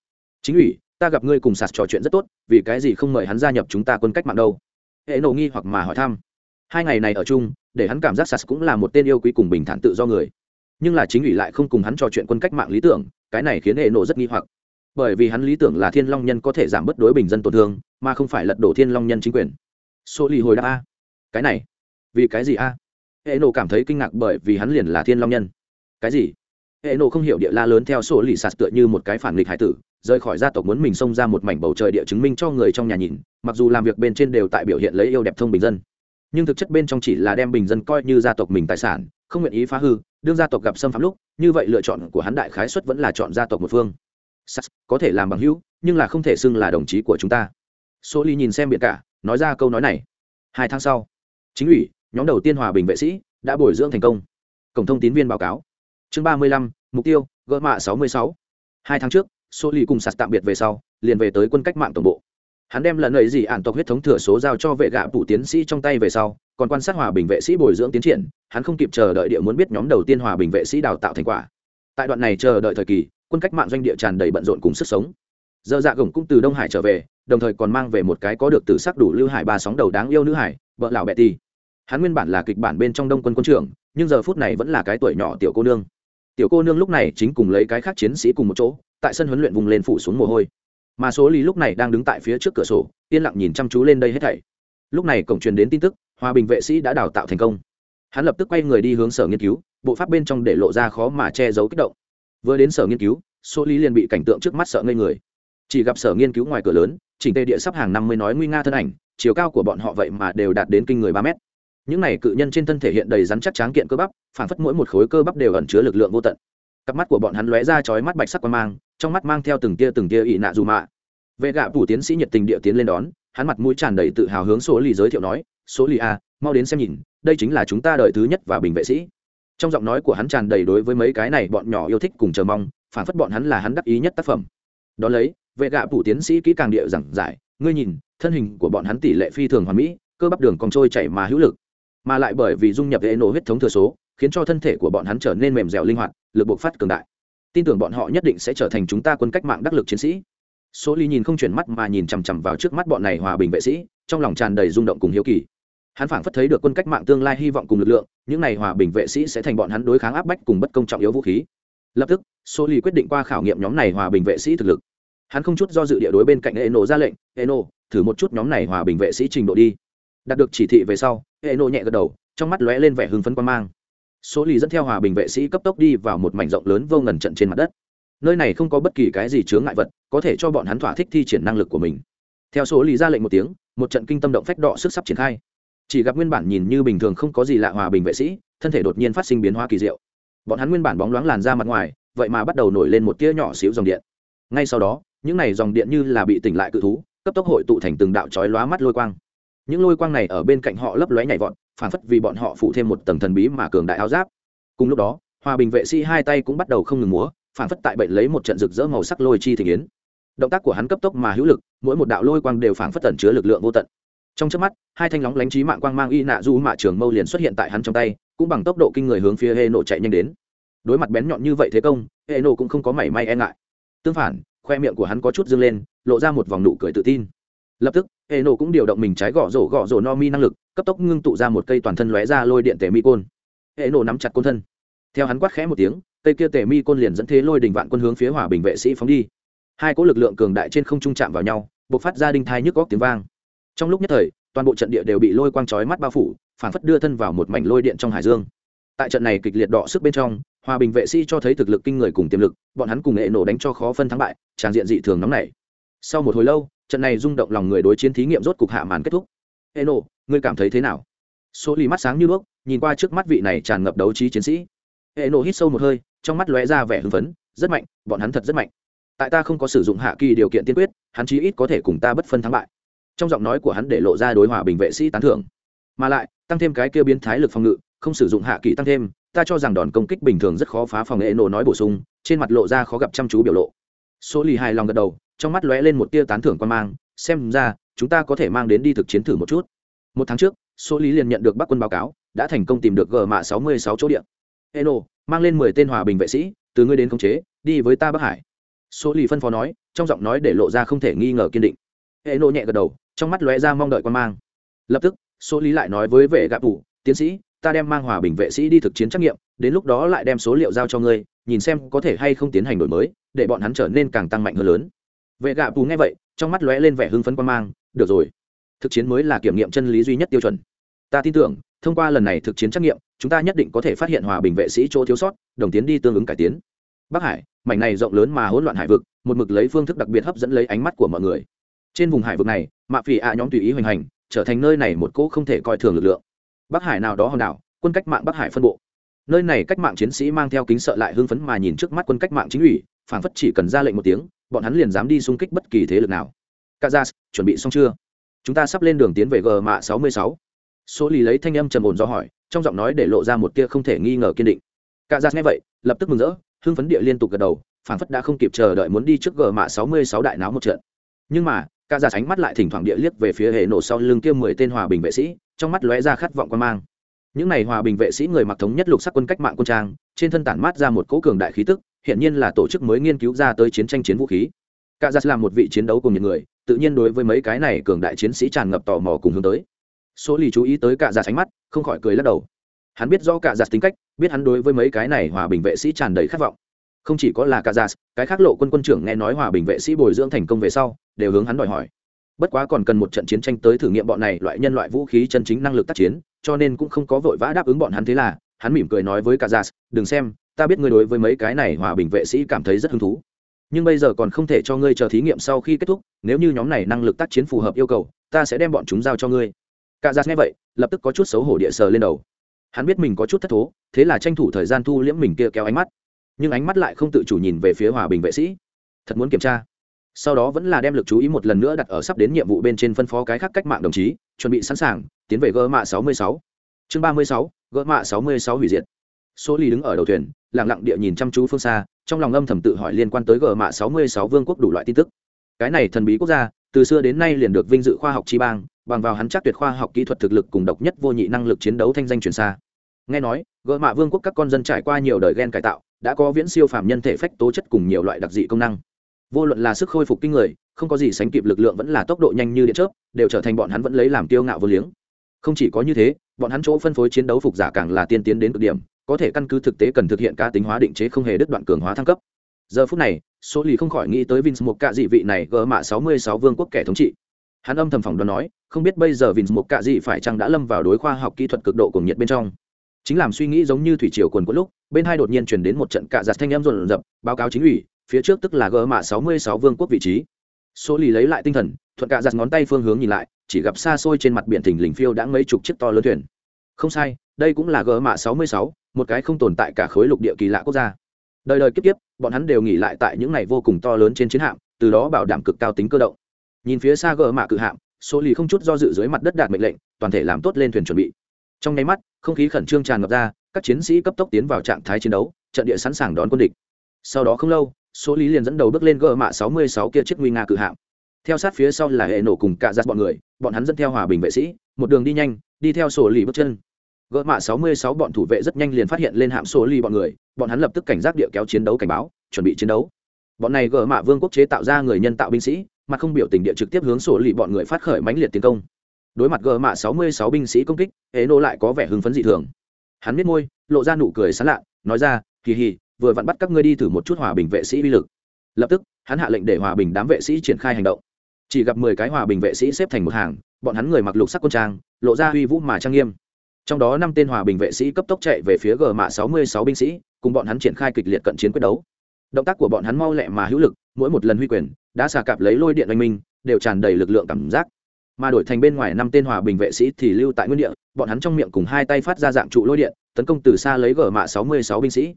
Chính ủy, ta gặp ngươi cùng sạt trò chuyện rất tốt, vì cái gì không mời hắn gia nhập chúng ta quân cách mạng đâu? Hệ nổ nghi hoặc mà hỏi thăm. Hai ngày này ở chung, để hắn cảm giác sạt cũng là một tên yêu quý cùng bình thản tự do người. Nhưng là chính ủy lại không cùng hắn trò chuyện quân cách mạng lý tưởng, cái này khiến hệ nổ rất nghi hoặc. Bởi vì hắn lý tưởng là thiên long nhân có thể giảm bớt đối bình dân tổn thương, mà không phải lật đổ thiên long nhân chính quyền. Số ly hồi đáp, a, cái này, vì cái gì a? Hệ nổ cảm thấy kinh ngạc bởi vì hắn liền là thiên long nhân. Cái gì? Hệ nộ không hiểu địa la lớn theo sổ lì sạt tựa như một cái phản nghịch hải tử, rời khỏi gia tộc muốn mình xông ra một mảnh bầu trời địa chứng minh cho người trong nhà nhìn, mặc dù làm việc bên trên đều tại biểu hiện lấy yêu đẹp thông bình dân. Nhưng thực chất bên trong chỉ là đem bình dân coi như gia tộc mình tài sản, không nguyện ý phá hư, đương gia tộc gặp xâm phạm lúc, như vậy lựa chọn của hắn đại khái xuất vẫn là chọn gia tộc một phương. Sas có thể làm bằng hữu, nhưng là không thể xưng là đồng chí của chúng ta. Số ly nhìn xem biệt cả, nói ra câu nói này. Hai tháng sau, chính ủy, nhóm đầu tiên hòa bình vệ sĩ, đã bồi dưỡng thành công. Cổng thông tín viên báo cáo chương ba mươi lăm, mục tiêu, gỡ mạ sáu mươi sáu. Hai tháng trước số lì cùng sạt tạm biệt về sau, liền về tới quân cách mạng tổng bộ. Hắn đem lần ấy gì ản tộc huyết thống thừa số giao cho vệ gạ phụ tiến sĩ trong tay về sau, còn quan sát hòa bình vệ sĩ bồi dưỡng tiến triển, hắn không kịp chờ đợi địa muốn biết nhóm đầu tiên hòa bình vệ sĩ đào tạo thành quả. Tại đoạn này chờ đợi thời kỳ, quân cách mạng doanh địa tràn đầy bận rộn cùng sức sống. Giờ dạ gồng cũng từ đông hải trở về, đồng thời còn mang về một cái có được từ sắc đủ lưu hải ba sóng đầu đáng yêu nữ hải, vợ lão bẹ ti hắn nguyên bản là kịch bản bên trong đông quân quân trưởng, nhưng giờ phút này vẫn là cái tuổi nhỏ tiểu cô nương tiểu cô nương lúc này chính cùng lấy cái khác chiến sĩ cùng một chỗ, tại sân huấn luyện vùng lên phủ xuống mồ hôi. Mà số lý lúc này đang đứng tại phía trước cửa sổ, yên lặng nhìn chăm chú lên đây hết thảy. Lúc này cổng truyền đến tin tức, hòa bình vệ sĩ đã đào tạo thành công. Hắn lập tức quay người đi hướng sở nghiên cứu, bộ pháp bên trong để lộ ra khó mà che giấu kích động. Vừa đến sở nghiên cứu, số lý liền bị cảnh tượng trước mắt sợ ngây người. Chỉ gặp sở nghiên cứu ngoài cửa lớn, chỉnh tề địa sắp hàng năm mới nói nguy nga thân ảnh, chiều cao của bọn họ vậy mà đều đạt đến kinh người ba mét những này cự nhân trên thân thể hiện đầy rắn chắc tráng kiện cơ bắp phản phất mỗi một khối cơ bắp đều ẩn chứa lực lượng vô tận. Cặp mắt của bọn hắn lóe ra chói mắt bạch sắc qua mang, trong mắt mang theo từng tia từng tia ị nạ dù mạ. Vệ gạ phủ tiến sĩ nhiệt tình địa tiến lên đón, hắn mặt mũi tràn đầy tự hào hướng số lì giới thiệu nói số lì a mau đến xem nhìn, đây chính là chúng ta đợi thứ nhất và bình vệ sĩ. Trong giọng nói của hắn tràn đầy đối với mấy cái này bọn nhỏ yêu thích cùng chờ mong phản phất bọn hắn là hắn đắc ý nhất tác phẩm. Đón lấy, vệ gạ phủ tiến sĩ kỹ càng địa giảng giải, ngươi nhìn, thân hình của bọn hắn tỷ lệ phi thường hoàn mỹ, cơ bắp đường còn trôi chảy mà hữu lực mà lại bởi vì dung nhập hệ nổ huyết thống thừa số, khiến cho thân thể của bọn hắn trở nên mềm dẻo linh hoạt, lực bộc phát cường đại. Tin tưởng bọn họ nhất định sẽ trở thành chúng ta quân cách mạng đắc lực chiến sĩ. Số ly nhìn không chuyển mắt mà nhìn chằm chằm vào trước mắt bọn này hòa bình vệ sĩ, trong lòng tràn đầy rung động cùng hiếu kỳ. Hắn phảng phất thấy được quân cách mạng tương lai hy vọng cùng lực lượng, những này hòa bình vệ sĩ sẽ thành bọn hắn đối kháng áp bách cùng bất công trọng yếu vũ khí. Lập tức số ly quyết định qua khảo nghiệm nhóm này hòa bình vệ sĩ thực lực. Hắn không chút do dự địa đối bên cạnh Eno ra lệnh, Eno, thử một chút nhóm này hòa bình vệ sĩ trình độ đi đạt được chỉ thị về sau, hệ nộ nhẹ gật đầu, trong mắt lóe lên vẻ hưng phấn quan mang. Số lì dẫn theo hòa bình vệ sĩ cấp tốc đi vào một mảnh rộng lớn vô ngần trận trên mặt đất. Nơi này không có bất kỳ cái gì chướng ngại vật, có thể cho bọn hắn thỏa thích thi triển năng lực của mình. Theo số lì ra lệnh một tiếng, một trận kinh tâm động phách đọ sức sắp triển khai. Chỉ gặp nguyên bản nhìn như bình thường không có gì lạ hòa bình vệ sĩ, thân thể đột nhiên phát sinh biến hóa kỳ diệu. Bọn hắn nguyên bản bóng loáng làn ra mặt ngoài, vậy mà bắt đầu nổi lên một tia nhỏ xíu dòng điện. Ngay sau đó, những này dòng điện như là bị tỉnh lại cự thú, cấp tốc hội tụ thành từng đạo chói lóa mắt lôi quang những lôi quang này ở bên cạnh họ lấp lóe nhảy vọt phản phất vì bọn họ phụ thêm một tầng thần bí mà cường đại áo giáp. Cùng lúc đó, hòa bình vệ sĩ hai tay cũng bắt đầu không ngừng múa phản phất tại bệnh lấy một trận rực rỡ màu sắc lôi chi thị yến. Động tác của hắn cấp tốc mà hữu lực, mỗi một đạo lôi quang đều phản phất tẩn chứa lực lượng vô tận. Trong trước mắt, hai thanh lóng lánh trí mạng quang mang y nạ du mạ trường mâu liền xuất hiện tại hắn trong tay, cũng bằng tốc độ kinh người hướng phía hệ nộ chạy nhanh đến. Đối mặt bén nhọn như vậy thế công hệ nộ cũng không có mảy may e ngại. Tương phản, khoe miệng của hắn có chút dâng lên, lộ ra một vòng nụ cười tự tin. Lập tức hệ nổ cũng điều động mình trái gõ rổ gõ rổ no mi năng lực, cấp tốc ngưng tụ ra một cây toàn thân lóe ra lôi điện tể mi côn. Hệ nổ nắm chặt côn thân. Theo hắn quát khẽ một tiếng, cây kia tể mi côn liền dẫn thế lôi đình vạn quân hướng phía hòa bình vệ sĩ phóng đi. Hai cỗ lực lượng cường đại trên không trung chạm vào nhau b ộ c phát ra đinh thai nhức góc tiếng vang. Trong lúc nhất thời, toàn bộ trận địa đều bị lôi quang chói mắt bao phủ, phản phất đưa thân vào một mảnh lôi điện trong hải dương. Tại trận này kịch liệt đọ sức bên trong, hòa bình vệ sĩ cho thấy thực lực kinh người cùng tiềm lực, bọn hắn cùng hệ nổ đánh cho khó phân thắng bại, tràn diện dị thường nóng nảy. Sau một hồi lâu trận này rung động lòng người đối chiến thí nghiệm rốt cục hạ màn kết thúc. Eno, ngươi cảm thấy thế nào? Số lì mắt sáng như đuốc nhìn qua trước mắt vị này tràn ngập đấu trí chiến sĩ. Eno hít sâu một hơi trong mắt lóe ra vẻ hưng phấn rất mạnh bọn hắn thật rất mạnh. Tại ta không có sử dụng hạ kỳ điều kiện tiên quyết hắn chí ít có thể cùng ta bất phân thắng bại. Trong giọng nói của hắn để lộ ra đối hòa bình vệ sĩ tán thưởng. Mà lại tăng thêm cái kia biến thái lực phòng ngự không sử dụng hạ kỳ tăng thêm ta cho rằng đòn công kích bình thường rất khó phá phòng Eno nói bổ sung trên mặt lộ ra khó gặp chăm chú biểu lộ số lì hài lòng gật đầu, trong mắt lóe lên một tia tán thưởng quan mang, xem ra, chúng ta có thể mang đến đi thực chiến thử một chút. Một tháng trước số lý liền nhận được bắc quân báo cáo, đã thành công tìm được gờ mạ sáu mươi sáu chỗ điện eno, mang lên mười tên hòa bình vệ sĩ, từ ngươi đến khống chế, đi với ta bắc hải. Số lì phân phó nói, trong giọng nói để lộ ra không thể nghi ngờ kiên định. Eno nhẹ gật đầu, trong mắt lóe ra mong đợi quan mang. Lập tức số lý lại nói với vệ gạp thủ tiến sĩ, ta đem mang hòa bình vệ sĩ đi thực chiến trắc nghiệm, đến lúc đó lại đem số liệu giao cho ngươi, nhìn xem có thể hay không tiến hành đổi mới để bọn hắn trở nên càng tăng mạnh hơn lớn. Vệ gạ bù nghe vậy, trong mắt lóe lên vẻ hưng phấn quan mang, được rồi, thực chiến mới là kiểm nghiệm chân lý duy nhất tiêu chuẩn. Ta tin tưởng, thông qua lần này thực chiến trắc nghiệm, chúng ta nhất định có thể phát hiện hòa bình vệ sĩ chỗ thiếu sót, đồng tiến đi tương ứng cải tiến. Bắc hải, mảnh này rộng lớn mà hỗn loạn hải vực, một mực lấy phương thức đặc biệt hấp dẫn lấy ánh mắt của mọi người. Trên vùng hải vực này, mạ phỉ ạ nhóm tùy ý hoành hành, trở thành nơi này một cỗ không thể coi thường lực lượng. Bắc hải nào đó hòn đảo, quân cách mạng bắc hải phân bộ. Nơi này cách mạng chiến sĩ mang theo kính sợ lại hưng phấn mà nhìn trước mắt quân cách mạng chính ủy phảng phất chỉ cần ra lệnh một tiếng, bọn hắn liền dám đi xung kích bất kỳ thế lực nào. Kazas chuẩn bị xong chưa? Chúng ta sắp lên đường tiến về g mạ sáu mươi sáu. Số lì lấy thanh âm trầm ổn do hỏi, trong giọng nói để lộ ra một tia không thể nghi ngờ kiên định. Kazas nghe vậy, lập tức mừng rỡ, hưng phấn địa liên tục gật đầu, phảng phất đã không kịp chờ đợi muốn đi trước g mạ sáu mươi sáu đại náo một trận. Nhưng mà kazas ánh mắt lại thỉnh thoảng địa liếc về phía hệ nổ sau lưng kia mười tên hòa bình vệ sĩ, trong mắt lóe ra khát vọng quan mang. Những này hòa bình vệ sĩ người mặc thống nhất lục sắc quân cách mạng quân trang trên thân tản mát ra một cỗ cường đại khí tức hiện nhiên là tổ chức mới nghiên cứu ra tới chiến tranh chiến vũ khí. Cả giặc là một vị chiến đấu cùng những người, tự nhiên đối với mấy cái này cường đại chiến sĩ tràn ngập tò mò cùng hướng tới. Số lì chú ý tới cả giặc ánh mắt, không khỏi cười lắc đầu. Hắn biết do cả giặc tính cách, biết hắn đối với mấy cái này hòa bình vệ sĩ tràn đầy khát vọng. Không chỉ có là cả giặc cái khác lộ quân quân trưởng nghe nói hòa bình vệ sĩ bồi dưỡng thành công về sau, đều hướng hắn đòi hỏi. Bất quá còn cần một trận chiến tranh tới thử nghiệm bọn này loại nhân loại vũ khí chân chính năng lực tác chiến, cho nên cũng không có vội vã đáp ứng bọn hắn thế là hắn mỉm cười nói với cả đừng xem ta biết ngươi đối với mấy cái này hòa bình vệ sĩ cảm thấy rất hứng thú. Nhưng bây giờ còn không thể cho ngươi chờ thí nghiệm sau khi kết thúc nếu như nhóm này năng lực tác chiến phù hợp yêu cầu ta sẽ đem bọn chúng giao cho ngươi. Cả nghe vậy lập tức có chút xấu hổ địa sờ lên đầu. Hắn biết mình có chút thất thố thế là tranh thủ thời gian thu liễm mình kia kéo ánh mắt. Nhưng ánh mắt lại không tự chủ nhìn về phía hòa bình vệ sĩ. Thật muốn kiểm tra. Sau đó vẫn là đem lực chú ý một lần nữa đặt ở sắp đến nhiệm vụ bên trên phân phó cái khác cách mạng đồng chí chuẩn bị sẵn sàng tiến về gơ mạ 66. chương 36, gỡ mạ 66 hủy diệt. Số ly đứng ở đầu thuyền, lặng lặng địa nhìn chăm chú phương xa, trong lòng âm thầm tự hỏi liên quan tới gỡ mạ 66 vương quốc đủ loại tin tức. Cái này thần bí quốc gia, từ xưa đến nay liền được vinh dự khoa học chi bang, bằng vào hắn chắc tuyệt khoa học kỹ thuật thực lực cùng độc nhất vô nhị năng lực chiến đấu thanh danh truyền xa. Nghe nói, gỡ mạ vương quốc các con dân trải qua nhiều đời gen cải tạo, đã có viễn siêu phàm nhân thể phách tố chất cùng nhiều loại đặc dị công năng. Vô luận là sức khôi phục kinh người, không có gì sánh kịp lực lượng vẫn là tốc độ nhanh như điện chớp, đều trở thành bọn hắn vẫn lấy làm tiêu ngạo vô liếng. Không chỉ có như thế bọn hắn chỗ phân phối chiến đấu phục giả càng là tiên tiến đến cực điểm, có thể căn cứ thực tế cần thực hiện cá tính hóa định chế không hề đứt đoạn cường hóa thăng cấp. Giờ phút này, số lì không khỏi nghĩ tới vins một cạ dị vị này gỡ mạ sáu mươi sáu vương quốc kẻ thống trị. Hắn âm thầm phỏng đoán nói, không biết bây giờ vins một cạ dị phải chăng đã lâm vào đối khoa học kỹ thuật cực độ cùng nhiệt bên trong. Chính làm suy nghĩ giống như thủy triều quần quất lúc, bên hai đột nhiên chuyển đến một trận cạ giặt thanh em rộn rập, báo cáo chính ủy, phía trước tức là gỡ mạ sáu mươi sáu vương quốc vị trí. Số lì lấy lại tinh thần, thuận cạ giặt ngón tay phương hướng nhìn lại chỉ gặp xa xôi trên mặt biển thình lình phiêu đã mấy chục chiếc to lớn thuyền. Không sai, đây cũng là gỡ mạ sáu mươi sáu, một cái không tồn tại cả khối lục địa kỳ lạ quốc gia. Đời đời kiếp kiếp, bọn hắn đều nghỉ lại tại những ngày vô cùng to lớn trên chiến hạm, từ đó bảo đảm cực cao tính cơ động. Nhìn phía xa gỡ mạ cự hạm số lì không chút do dự dưới mặt đất đạt mệnh lệnh, toàn thể làm tốt lên thuyền chuẩn bị. Trong nháy mắt, không khí khẩn trương tràn ngập ra, các chiến sĩ cấp tốc tiến vào trạng thái chiến đấu, trận địa sẵn sàng đón quân địch. Sau đó không lâu số lý liền dẫn đầu bước lên gỡ mạ 66 kia chiếc nguy nga cự hạm theo sát phía sau là hệ nổ cùng cả giặt bọn người, bọn hắn dẫn theo hòa bình vệ sĩ, một đường đi nhanh, đi theo sổ lì bước chân. Gỡ mạ 66 bọn thủ vệ rất nhanh liền phát hiện lên hạm sổ lì bọn người, bọn hắn lập tức cảnh giác địa kéo chiến đấu cảnh báo, chuẩn bị chiến đấu. Bọn này gỡ mạ vương quốc chế tạo ra người nhân tạo binh sĩ, mà không biểu tình địa trực tiếp hướng sổ lì bọn người phát khởi mãnh liệt tiến công. Đối mặt gỡ mạ 66 binh sĩ công kích, hệ nổ lại có vẻ hưng phấn dị thường. Hắn biết môi, lộ ra nụ cười sán lạ, nói ra, kỳ hì, vừa vặn bắt các ngươi đi thử một chút hòa bình vệ sĩ uy lực. Lập tức, hắn hạ lệnh để hòa bình đám vệ sĩ triển khai hành động chỉ gặp mười cái hòa bình vệ sĩ xếp thành một hàng, bọn hắn người mặc lục sắc quân trang, lộ ra uy vũ mà trang nghiêm. Trong đó năm tên hòa bình vệ sĩ cấp tốc chạy về phía gờ mạ sáu mươi sáu binh sĩ, cùng bọn hắn triển khai kịch liệt cận chiến quyết đấu. Động tác của bọn hắn mau lẹ mà hữu lực, mỗi một lần huy quyền, đã xà cạp lấy lôi điện oanh minh, đều tràn đầy lực lượng cảm giác. Mà đổi thành bên ngoài năm tên hòa bình vệ sĩ thì lưu tại nguyên địa, bọn hắn trong miệng cùng hai tay phát ra dạng trụ lôi điện, tấn công từ xa lấy gờ mạ sáu mươi sáu binh sĩ.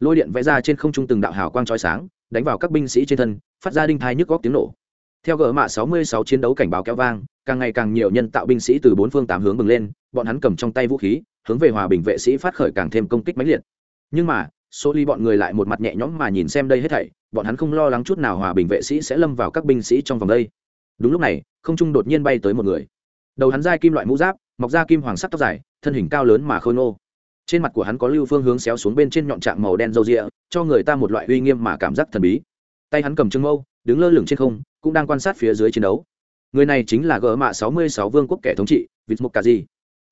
Lôi điện vẽ ra trên không trung từng đạo hào quang trói sáng, đánh vào các binh sĩ trên thân, phát ra đinh thai nhức góc tiếng nổ theo gỡ mạ 66 chiến đấu cảnh báo kéo vang, càng ngày càng nhiều nhân tạo binh sĩ từ bốn phương tám hướng bừng lên, bọn hắn cầm trong tay vũ khí, hướng về hòa bình vệ sĩ phát khởi càng thêm công kích mãnh liệt. Nhưng mà, số ly bọn người lại một mặt nhẹ nhõm mà nhìn xem đây hết thảy, bọn hắn không lo lắng chút nào hòa bình vệ sĩ sẽ lâm vào các binh sĩ trong vòng đây. Đúng lúc này, không trung đột nhiên bay tới một người. Đầu hắn dai kim loại mũ giáp, mọc ra kim hoàng sắc tóc dài, thân hình cao lớn mà khôi nô trên mặt của hắn có lưu phương hướng xéo xuống bên trên nhọn trạng màu đen râu rịa, cho người ta một loại uy nghiêm mà cảm giác thần bí tay hắn cầm trưng mâu đứng lơ lửng trên không, cũng đang quan sát phía dưới chiến đấu. Người này chính là gỡ mạ sáu mươi sáu vương quốc kẻ thống trị vịt mục cà di.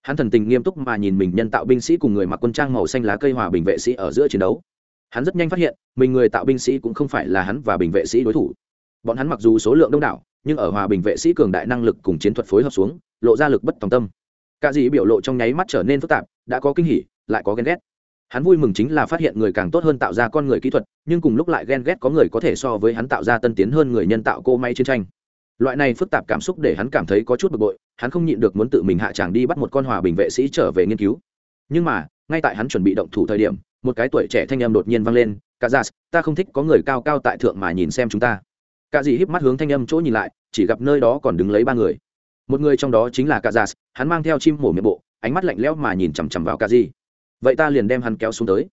Hắn thần tình nghiêm túc mà nhìn mình nhân tạo binh sĩ cùng người mặc quân trang màu xanh lá cây hòa bình vệ sĩ ở giữa chiến đấu. Hắn rất nhanh phát hiện, mình người tạo binh sĩ cũng không phải là hắn và bình vệ sĩ đối thủ. Bọn hắn mặc dù số lượng đông đảo, nhưng ở hòa bình vệ sĩ cường đại năng lực cùng chiến thuật phối hợp xuống, lộ ra lực bất tòng tâm. Cả dì biểu lộ trong nháy mắt trở nên phức tạp, đã có kinh hỉ, lại có ghen ghét hắn vui mừng chính là phát hiện người càng tốt hơn tạo ra con người kỹ thuật, nhưng cùng lúc lại ghen ghét có người có thể so với hắn tạo ra tân tiến hơn người nhân tạo cô may chiến tranh. Loại này phức tạp cảm xúc để hắn cảm thấy có chút bực bội, hắn không nhịn được muốn tự mình hạ tràng đi bắt một con hòa bình vệ sĩ trở về nghiên cứu. Nhưng mà, ngay tại hắn chuẩn bị động thủ thời điểm, một cái tuổi trẻ thanh âm đột nhiên vang lên, cả dạ, ta không thích có người cao cao tại thượng mà nhìn xem chúng ta. Cả dì híp mắt hướng thanh âm chỗ nhìn lại, chỉ gặp nơi đó còn đứng lấy ba người. Một người trong đó chính là cả dạ, hắn mang theo chim mổ miệng bộ, ánh mắt lạnh lẽo mà nhìn chằm chằm vào cả dì vậy ta liền đem hắn kéo xuống tới.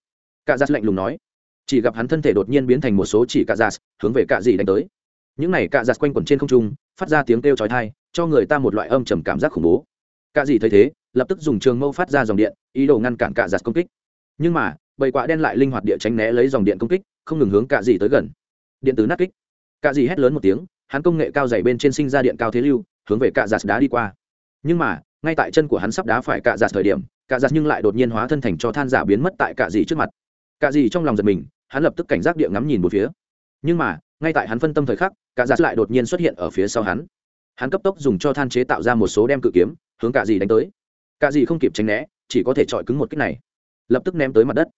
Cạ dạ giặt lạnh lùng nói. Chỉ gặp hắn thân thể đột nhiên biến thành một số chỉ cạ dạ, giặt hướng về cạ dì đánh tới. Những này cạ dạ giặt quanh quẩn trên không trung, phát ra tiếng kêu chói thai cho người ta một loại âm trầm cảm giác khủng bố. Cạ dì thấy thế, lập tức dùng trường mâu phát ra dòng điện, ý đồ ngăn cản cạ giặt công kích. Nhưng mà, bầy quạ đen lại linh hoạt địa tránh né lấy dòng điện công kích, không ngừng hướng cạ dì tới gần. Điện tử nát kích. Cạ dì hét lớn một tiếng, hắn công nghệ cao dày bên trên sinh ra điện cao thế lưu, hướng về cạ giặt đá đi qua. Nhưng mà ngay tại chân của hắn sắp đá phải cạ giặt thời điểm, cạ giặt nhưng lại đột nhiên hóa thân thành cho than giả biến mất tại cạ dì trước mặt. Cạ dì trong lòng giật mình, hắn lập tức cảnh giác địa ngắm nhìn một phía. Nhưng mà, ngay tại hắn phân tâm thời khắc, cạ giặt lại đột nhiên xuất hiện ở phía sau hắn. Hắn cấp tốc dùng cho than chế tạo ra một số đem cự kiếm, hướng cạ dì đánh tới. Cạ dì không kịp tránh né, chỉ có thể chọi cứng một cách này. Lập tức ném tới mặt đất.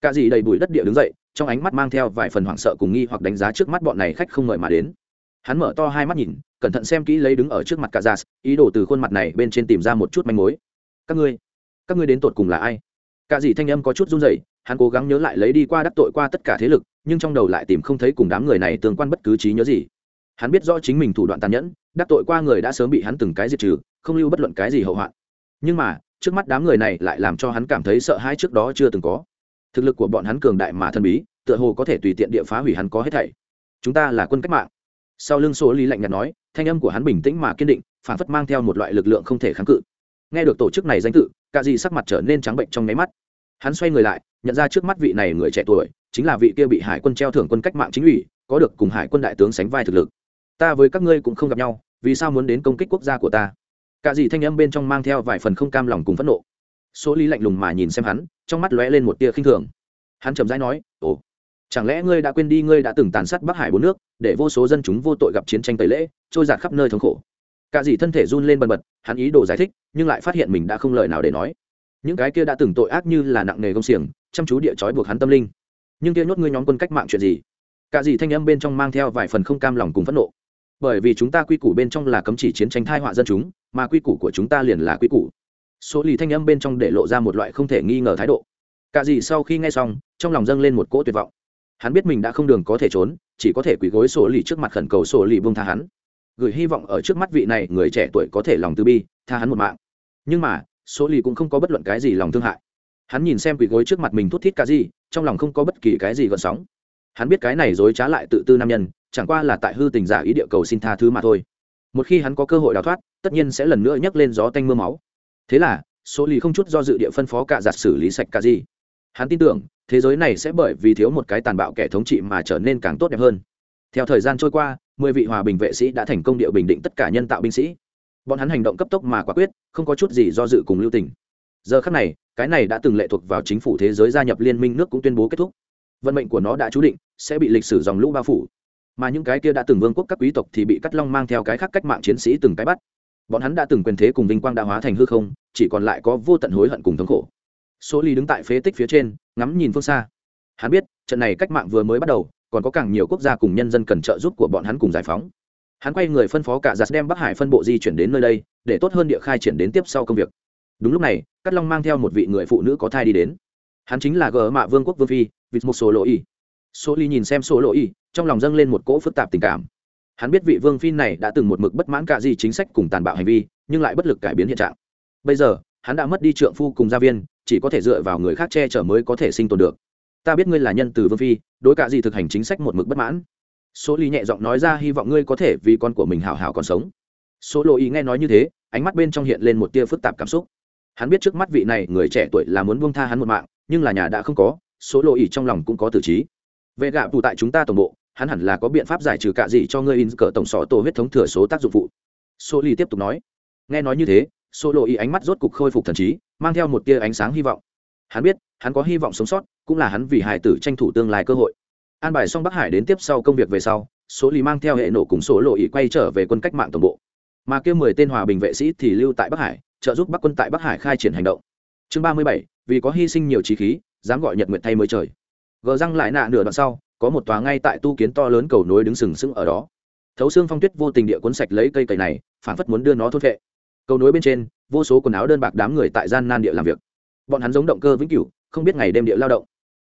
Cạ dì đầy bụi đất địa đứng dậy, trong ánh mắt mang theo vài phần hoảng sợ cùng nghi hoặc đánh giá trước mắt bọn này khách không ngợi mà đến hắn mở to hai mắt nhìn, cẩn thận xem kỹ lấy đứng ở trước mặt cả giặt ý đồ từ khuôn mặt này bên trên tìm ra một chút manh mối. Các ngươi các ngươi đến tột cùng là ai? Cả dì thanh âm có chút run rẩy, hắn cố gắng nhớ lại lấy đi qua đắc tội qua tất cả thế lực, nhưng trong đầu lại tìm không thấy cùng đám người này tương quan bất cứ trí nhớ gì. Hắn biết rõ chính mình thủ đoạn tàn nhẫn, đắc tội qua người đã sớm bị hắn từng cái diệt trừ, không lưu bất luận cái gì hậu hoạn. Nhưng mà, trước mắt đám người này lại làm cho hắn cảm thấy sợ hãi trước đó chưa từng có. Thực lực của bọn hắn cường đại mà thân bí, tựa hồ có thể tùy tiện địa phá hủy hắn có hết thảy. Chúng ta là quân cách mạng sau lưng số lý lạnh nhạt nói, thanh âm của hắn bình tĩnh mà kiên định, phản phất mang theo một loại lực lượng không thể kháng cự. Nghe được tổ chức này danh tự cả dì sắc mặt trở nên trắng bệnh trong nháy mắt. Hắn xoay người lại, nhận ra trước mắt vị này người trẻ tuổi, chính là vị kia bị hải quân treo thưởng quân cách mạng chính ủy, có được cùng hải quân đại tướng sánh vai thực lực. Ta với các ngươi cũng không gặp nhau, vì sao muốn đến công kích quốc gia của ta? Cả dì thanh âm bên trong mang theo vài phần không cam lòng cùng phẫn nộ. Số lý lạnh lùng mà nhìn xem hắn, trong mắt lóe lên một tia khinh thường. Hắn chậm rãi nói, ồ, chẳng lẽ ngươi đã quên đi ngươi đã từng tàn sát bắc hải bốn nước để vô số dân chúng vô tội gặp chiến tranh tẩy lễ, trôi giạt khắp nơi thống khổ. Cả dì thân thể run lên bần bật, hắn ý đồ giải thích, nhưng lại phát hiện mình đã không lời nào để nói. Những cái kia đã từng tội ác như là nặng nề công xiềng, chăm chú địa chói buộc hắn tâm linh. Nhưng kia nhốt ngươi nhóm quân cách mạng chuyện gì? Cả dì thanh âm bên trong mang theo vài phần không cam lòng cùng phẫn nộ. Bởi vì chúng ta quy củ bên trong là cấm chỉ chiến tranh thai họa dân chúng, mà quy củ của chúng ta liền là quy củ. Số lì thanh âm bên trong để lộ ra một loại không thể nghi ngờ thái độ. Cả dì sau khi nghe xong, trong lòng dâng lên một cỗ tuyệt vọng hắn biết mình đã không đường có thể trốn, chỉ có thể quỳ gối sổ lì trước mặt khẩn cầu sổ lì bông tha hắn. Gửi hy vọng ở trước mắt vị này, người trẻ tuổi có thể lòng từ bi, tha hắn một mạng. Nhưng mà, sổ lì cũng không có bất luận cái gì lòng thương hại. Hắn nhìn xem quỳ gối trước mặt mình thút thít cả gì, trong lòng không có bất kỳ cái gì gợn sóng. Hắn biết cái này dối trá lại tự tư nam nhân, chẳng qua là tại hư tình giả ý địa cầu xin tha thứ mà thôi. Một khi hắn có cơ hội đào thoát, tất nhiên sẽ lần nữa nhấc lên gió tanh m ư a máu. Thế là số lì không chút do dự địa phân phó cả giặt xử lý sạch cả gì hắn tin tưởng, thế giới này sẽ bởi vì thiếu một cái tàn bạo kẻ thống trị mà trở nên càng tốt đẹp hơn. Theo thời gian trôi qua, mười vị hòa bình vệ sĩ đã thành công địa bình định tất cả nhân tạo binh sĩ. Bọn hắn hành động cấp tốc mà quả quyết, không có chút gì do dự cùng lưu tình. Giờ khắc này, cái này đã từng lệ thuộc vào chính phủ thế giới gia nhập liên minh nước cũng tuyên bố kết thúc. Vận mệnh của nó đã chú định, sẽ bị lịch sử dòng lũ bao phủ. Mà những cái kia đã từng vương quốc các quý tộc thì bị cắt long mang theo cái khác cách mạng chiến sĩ từng cái bắt. Bọn hắn đã từng quyền thế cùng vinh quang đã hóa thành hư không, chỉ còn lại có vô tận hối hận cùng thống khổ số ly đứng tại phế tích phía trên, ngắm nhìn phương xa. Hắn biết, trận này cách mạng vừa mới bắt đầu, còn có càng nhiều quốc gia cùng nhân dân cần trợ giúp của bọn hắn cùng giải phóng. Hắn quay người phân phó cả giặt đem bắc hải phân bộ di chuyển đến nơi đây, để tốt hơn địa khai triển đến tiếp sau công việc. Đúng lúc này, cát long mang theo một vị người phụ nữ có thai đi đến. Hắn chính là gờ mạ vương quốc vương phi, vịt một số lỗi y. Số ly nhìn xem số lỗi y, trong lòng dâng lên một cỗ phức tạp tình cảm. Hắn biết vị vương phi này đã từng một mực bất mãn cả gì chính sách cùng tàn bạo hành vi, nhưng lại bất lực cải biến hiện trạng. Bây giờ, hắn đã mất đi trượng phu cùng gia viên chỉ có thể dựa vào người khác che chở mới có thể sinh tồn được. Ta biết ngươi là nhân từ vương phi, đối cả gì thực hành chính sách một mực bất mãn. Số ly nhẹ giọng nói ra hy vọng ngươi có thể vì con của mình hào hào còn sống. Số lộ ý nghe nói như thế, ánh mắt bên trong hiện lên một tia phức tạp cảm xúc. Hắn biết trước mắt vị này người trẻ tuổi là muốn buông tha hắn một mạng, nhưng là nhà đã không có, số lộ ý trong lòng cũng có tử trí. Về gạ tù tại chúng ta tổng bộ, hắn hẳn là có biện pháp giải trừ cả gì cho ngươi in cờ tổng sọ tổ huyết thống thừa số tác dụng phụ. Số ly tiếp tục nói. Nghe nói như thế số lộ ý ánh mắt rốt cục khôi phục thần trí, mang theo một tia ánh sáng hy vọng. Hắn biết, hắn có hy vọng sống sót, cũng là hắn vì Hải tử tranh thủ tương lai cơ hội. An bài xong bắc hải đến tiếp sau công việc về sau số lì mang theo hệ nổ cùng số lộ ý quay trở về quân cách mạng tổng bộ. Mà kêu mười tên hòa bình vệ sĩ thì lưu tại bắc hải, trợ giúp bắc quân tại bắc hải khai triển hành động. Chương ba mươi bảy, vì có hy sinh nhiều trí khí, dám gọi nhật nguyện thay mới trời. Gờ răng lại nạ nửa đoạn sau, có một tòa ngay tại tu kiến to lớn cầu nối đứng sừng sững ở đó. Thấu xương phong tuyết vô tình địa cuốn sạch lấy cây cầy này phản phất muốn đưa nó thốt vệ cầu nối bên trên, vô số quần áo đơn bạc đám người tại gian nan địa làm việc. Bọn hắn giống động cơ vĩnh cửu, không biết ngày đêm địa lao động.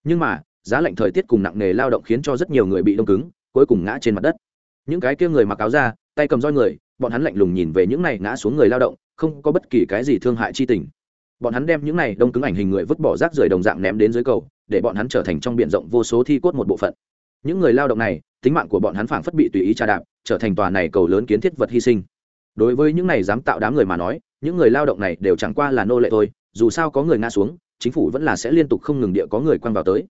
Nhưng mà, giá lạnh thời tiết cùng nặng nề lao động khiến cho rất nhiều người bị đông cứng, cuối cùng ngã trên mặt đất. Những cái kia người mặc áo ra tay cầm roi người, bọn hắn lạnh lùng nhìn về những này ngã xuống người lao động, không có bất kỳ cái gì thương hại chi tình. Bọn hắn đem những này đông cứng ảnh hình người vứt bỏ rác rưởi đồng dạng ném đến dưới cầu, để bọn hắn trở thành trong b i ể n rộng vô số thi cốt một bộ phận. Những người lao động này, tính mạng của bọn hắn phảng phất bị tùy ý trà đạp, trở thành tòa này cầu lớn kiến thiết vật hy sinh đối với những này dám tạo đám người mà nói, những người lao động này đều chẳng qua là nô lệ thôi, dù sao có người ngã xuống, chính phủ vẫn là sẽ liên tục không ngừng địa có người quăng vào tới.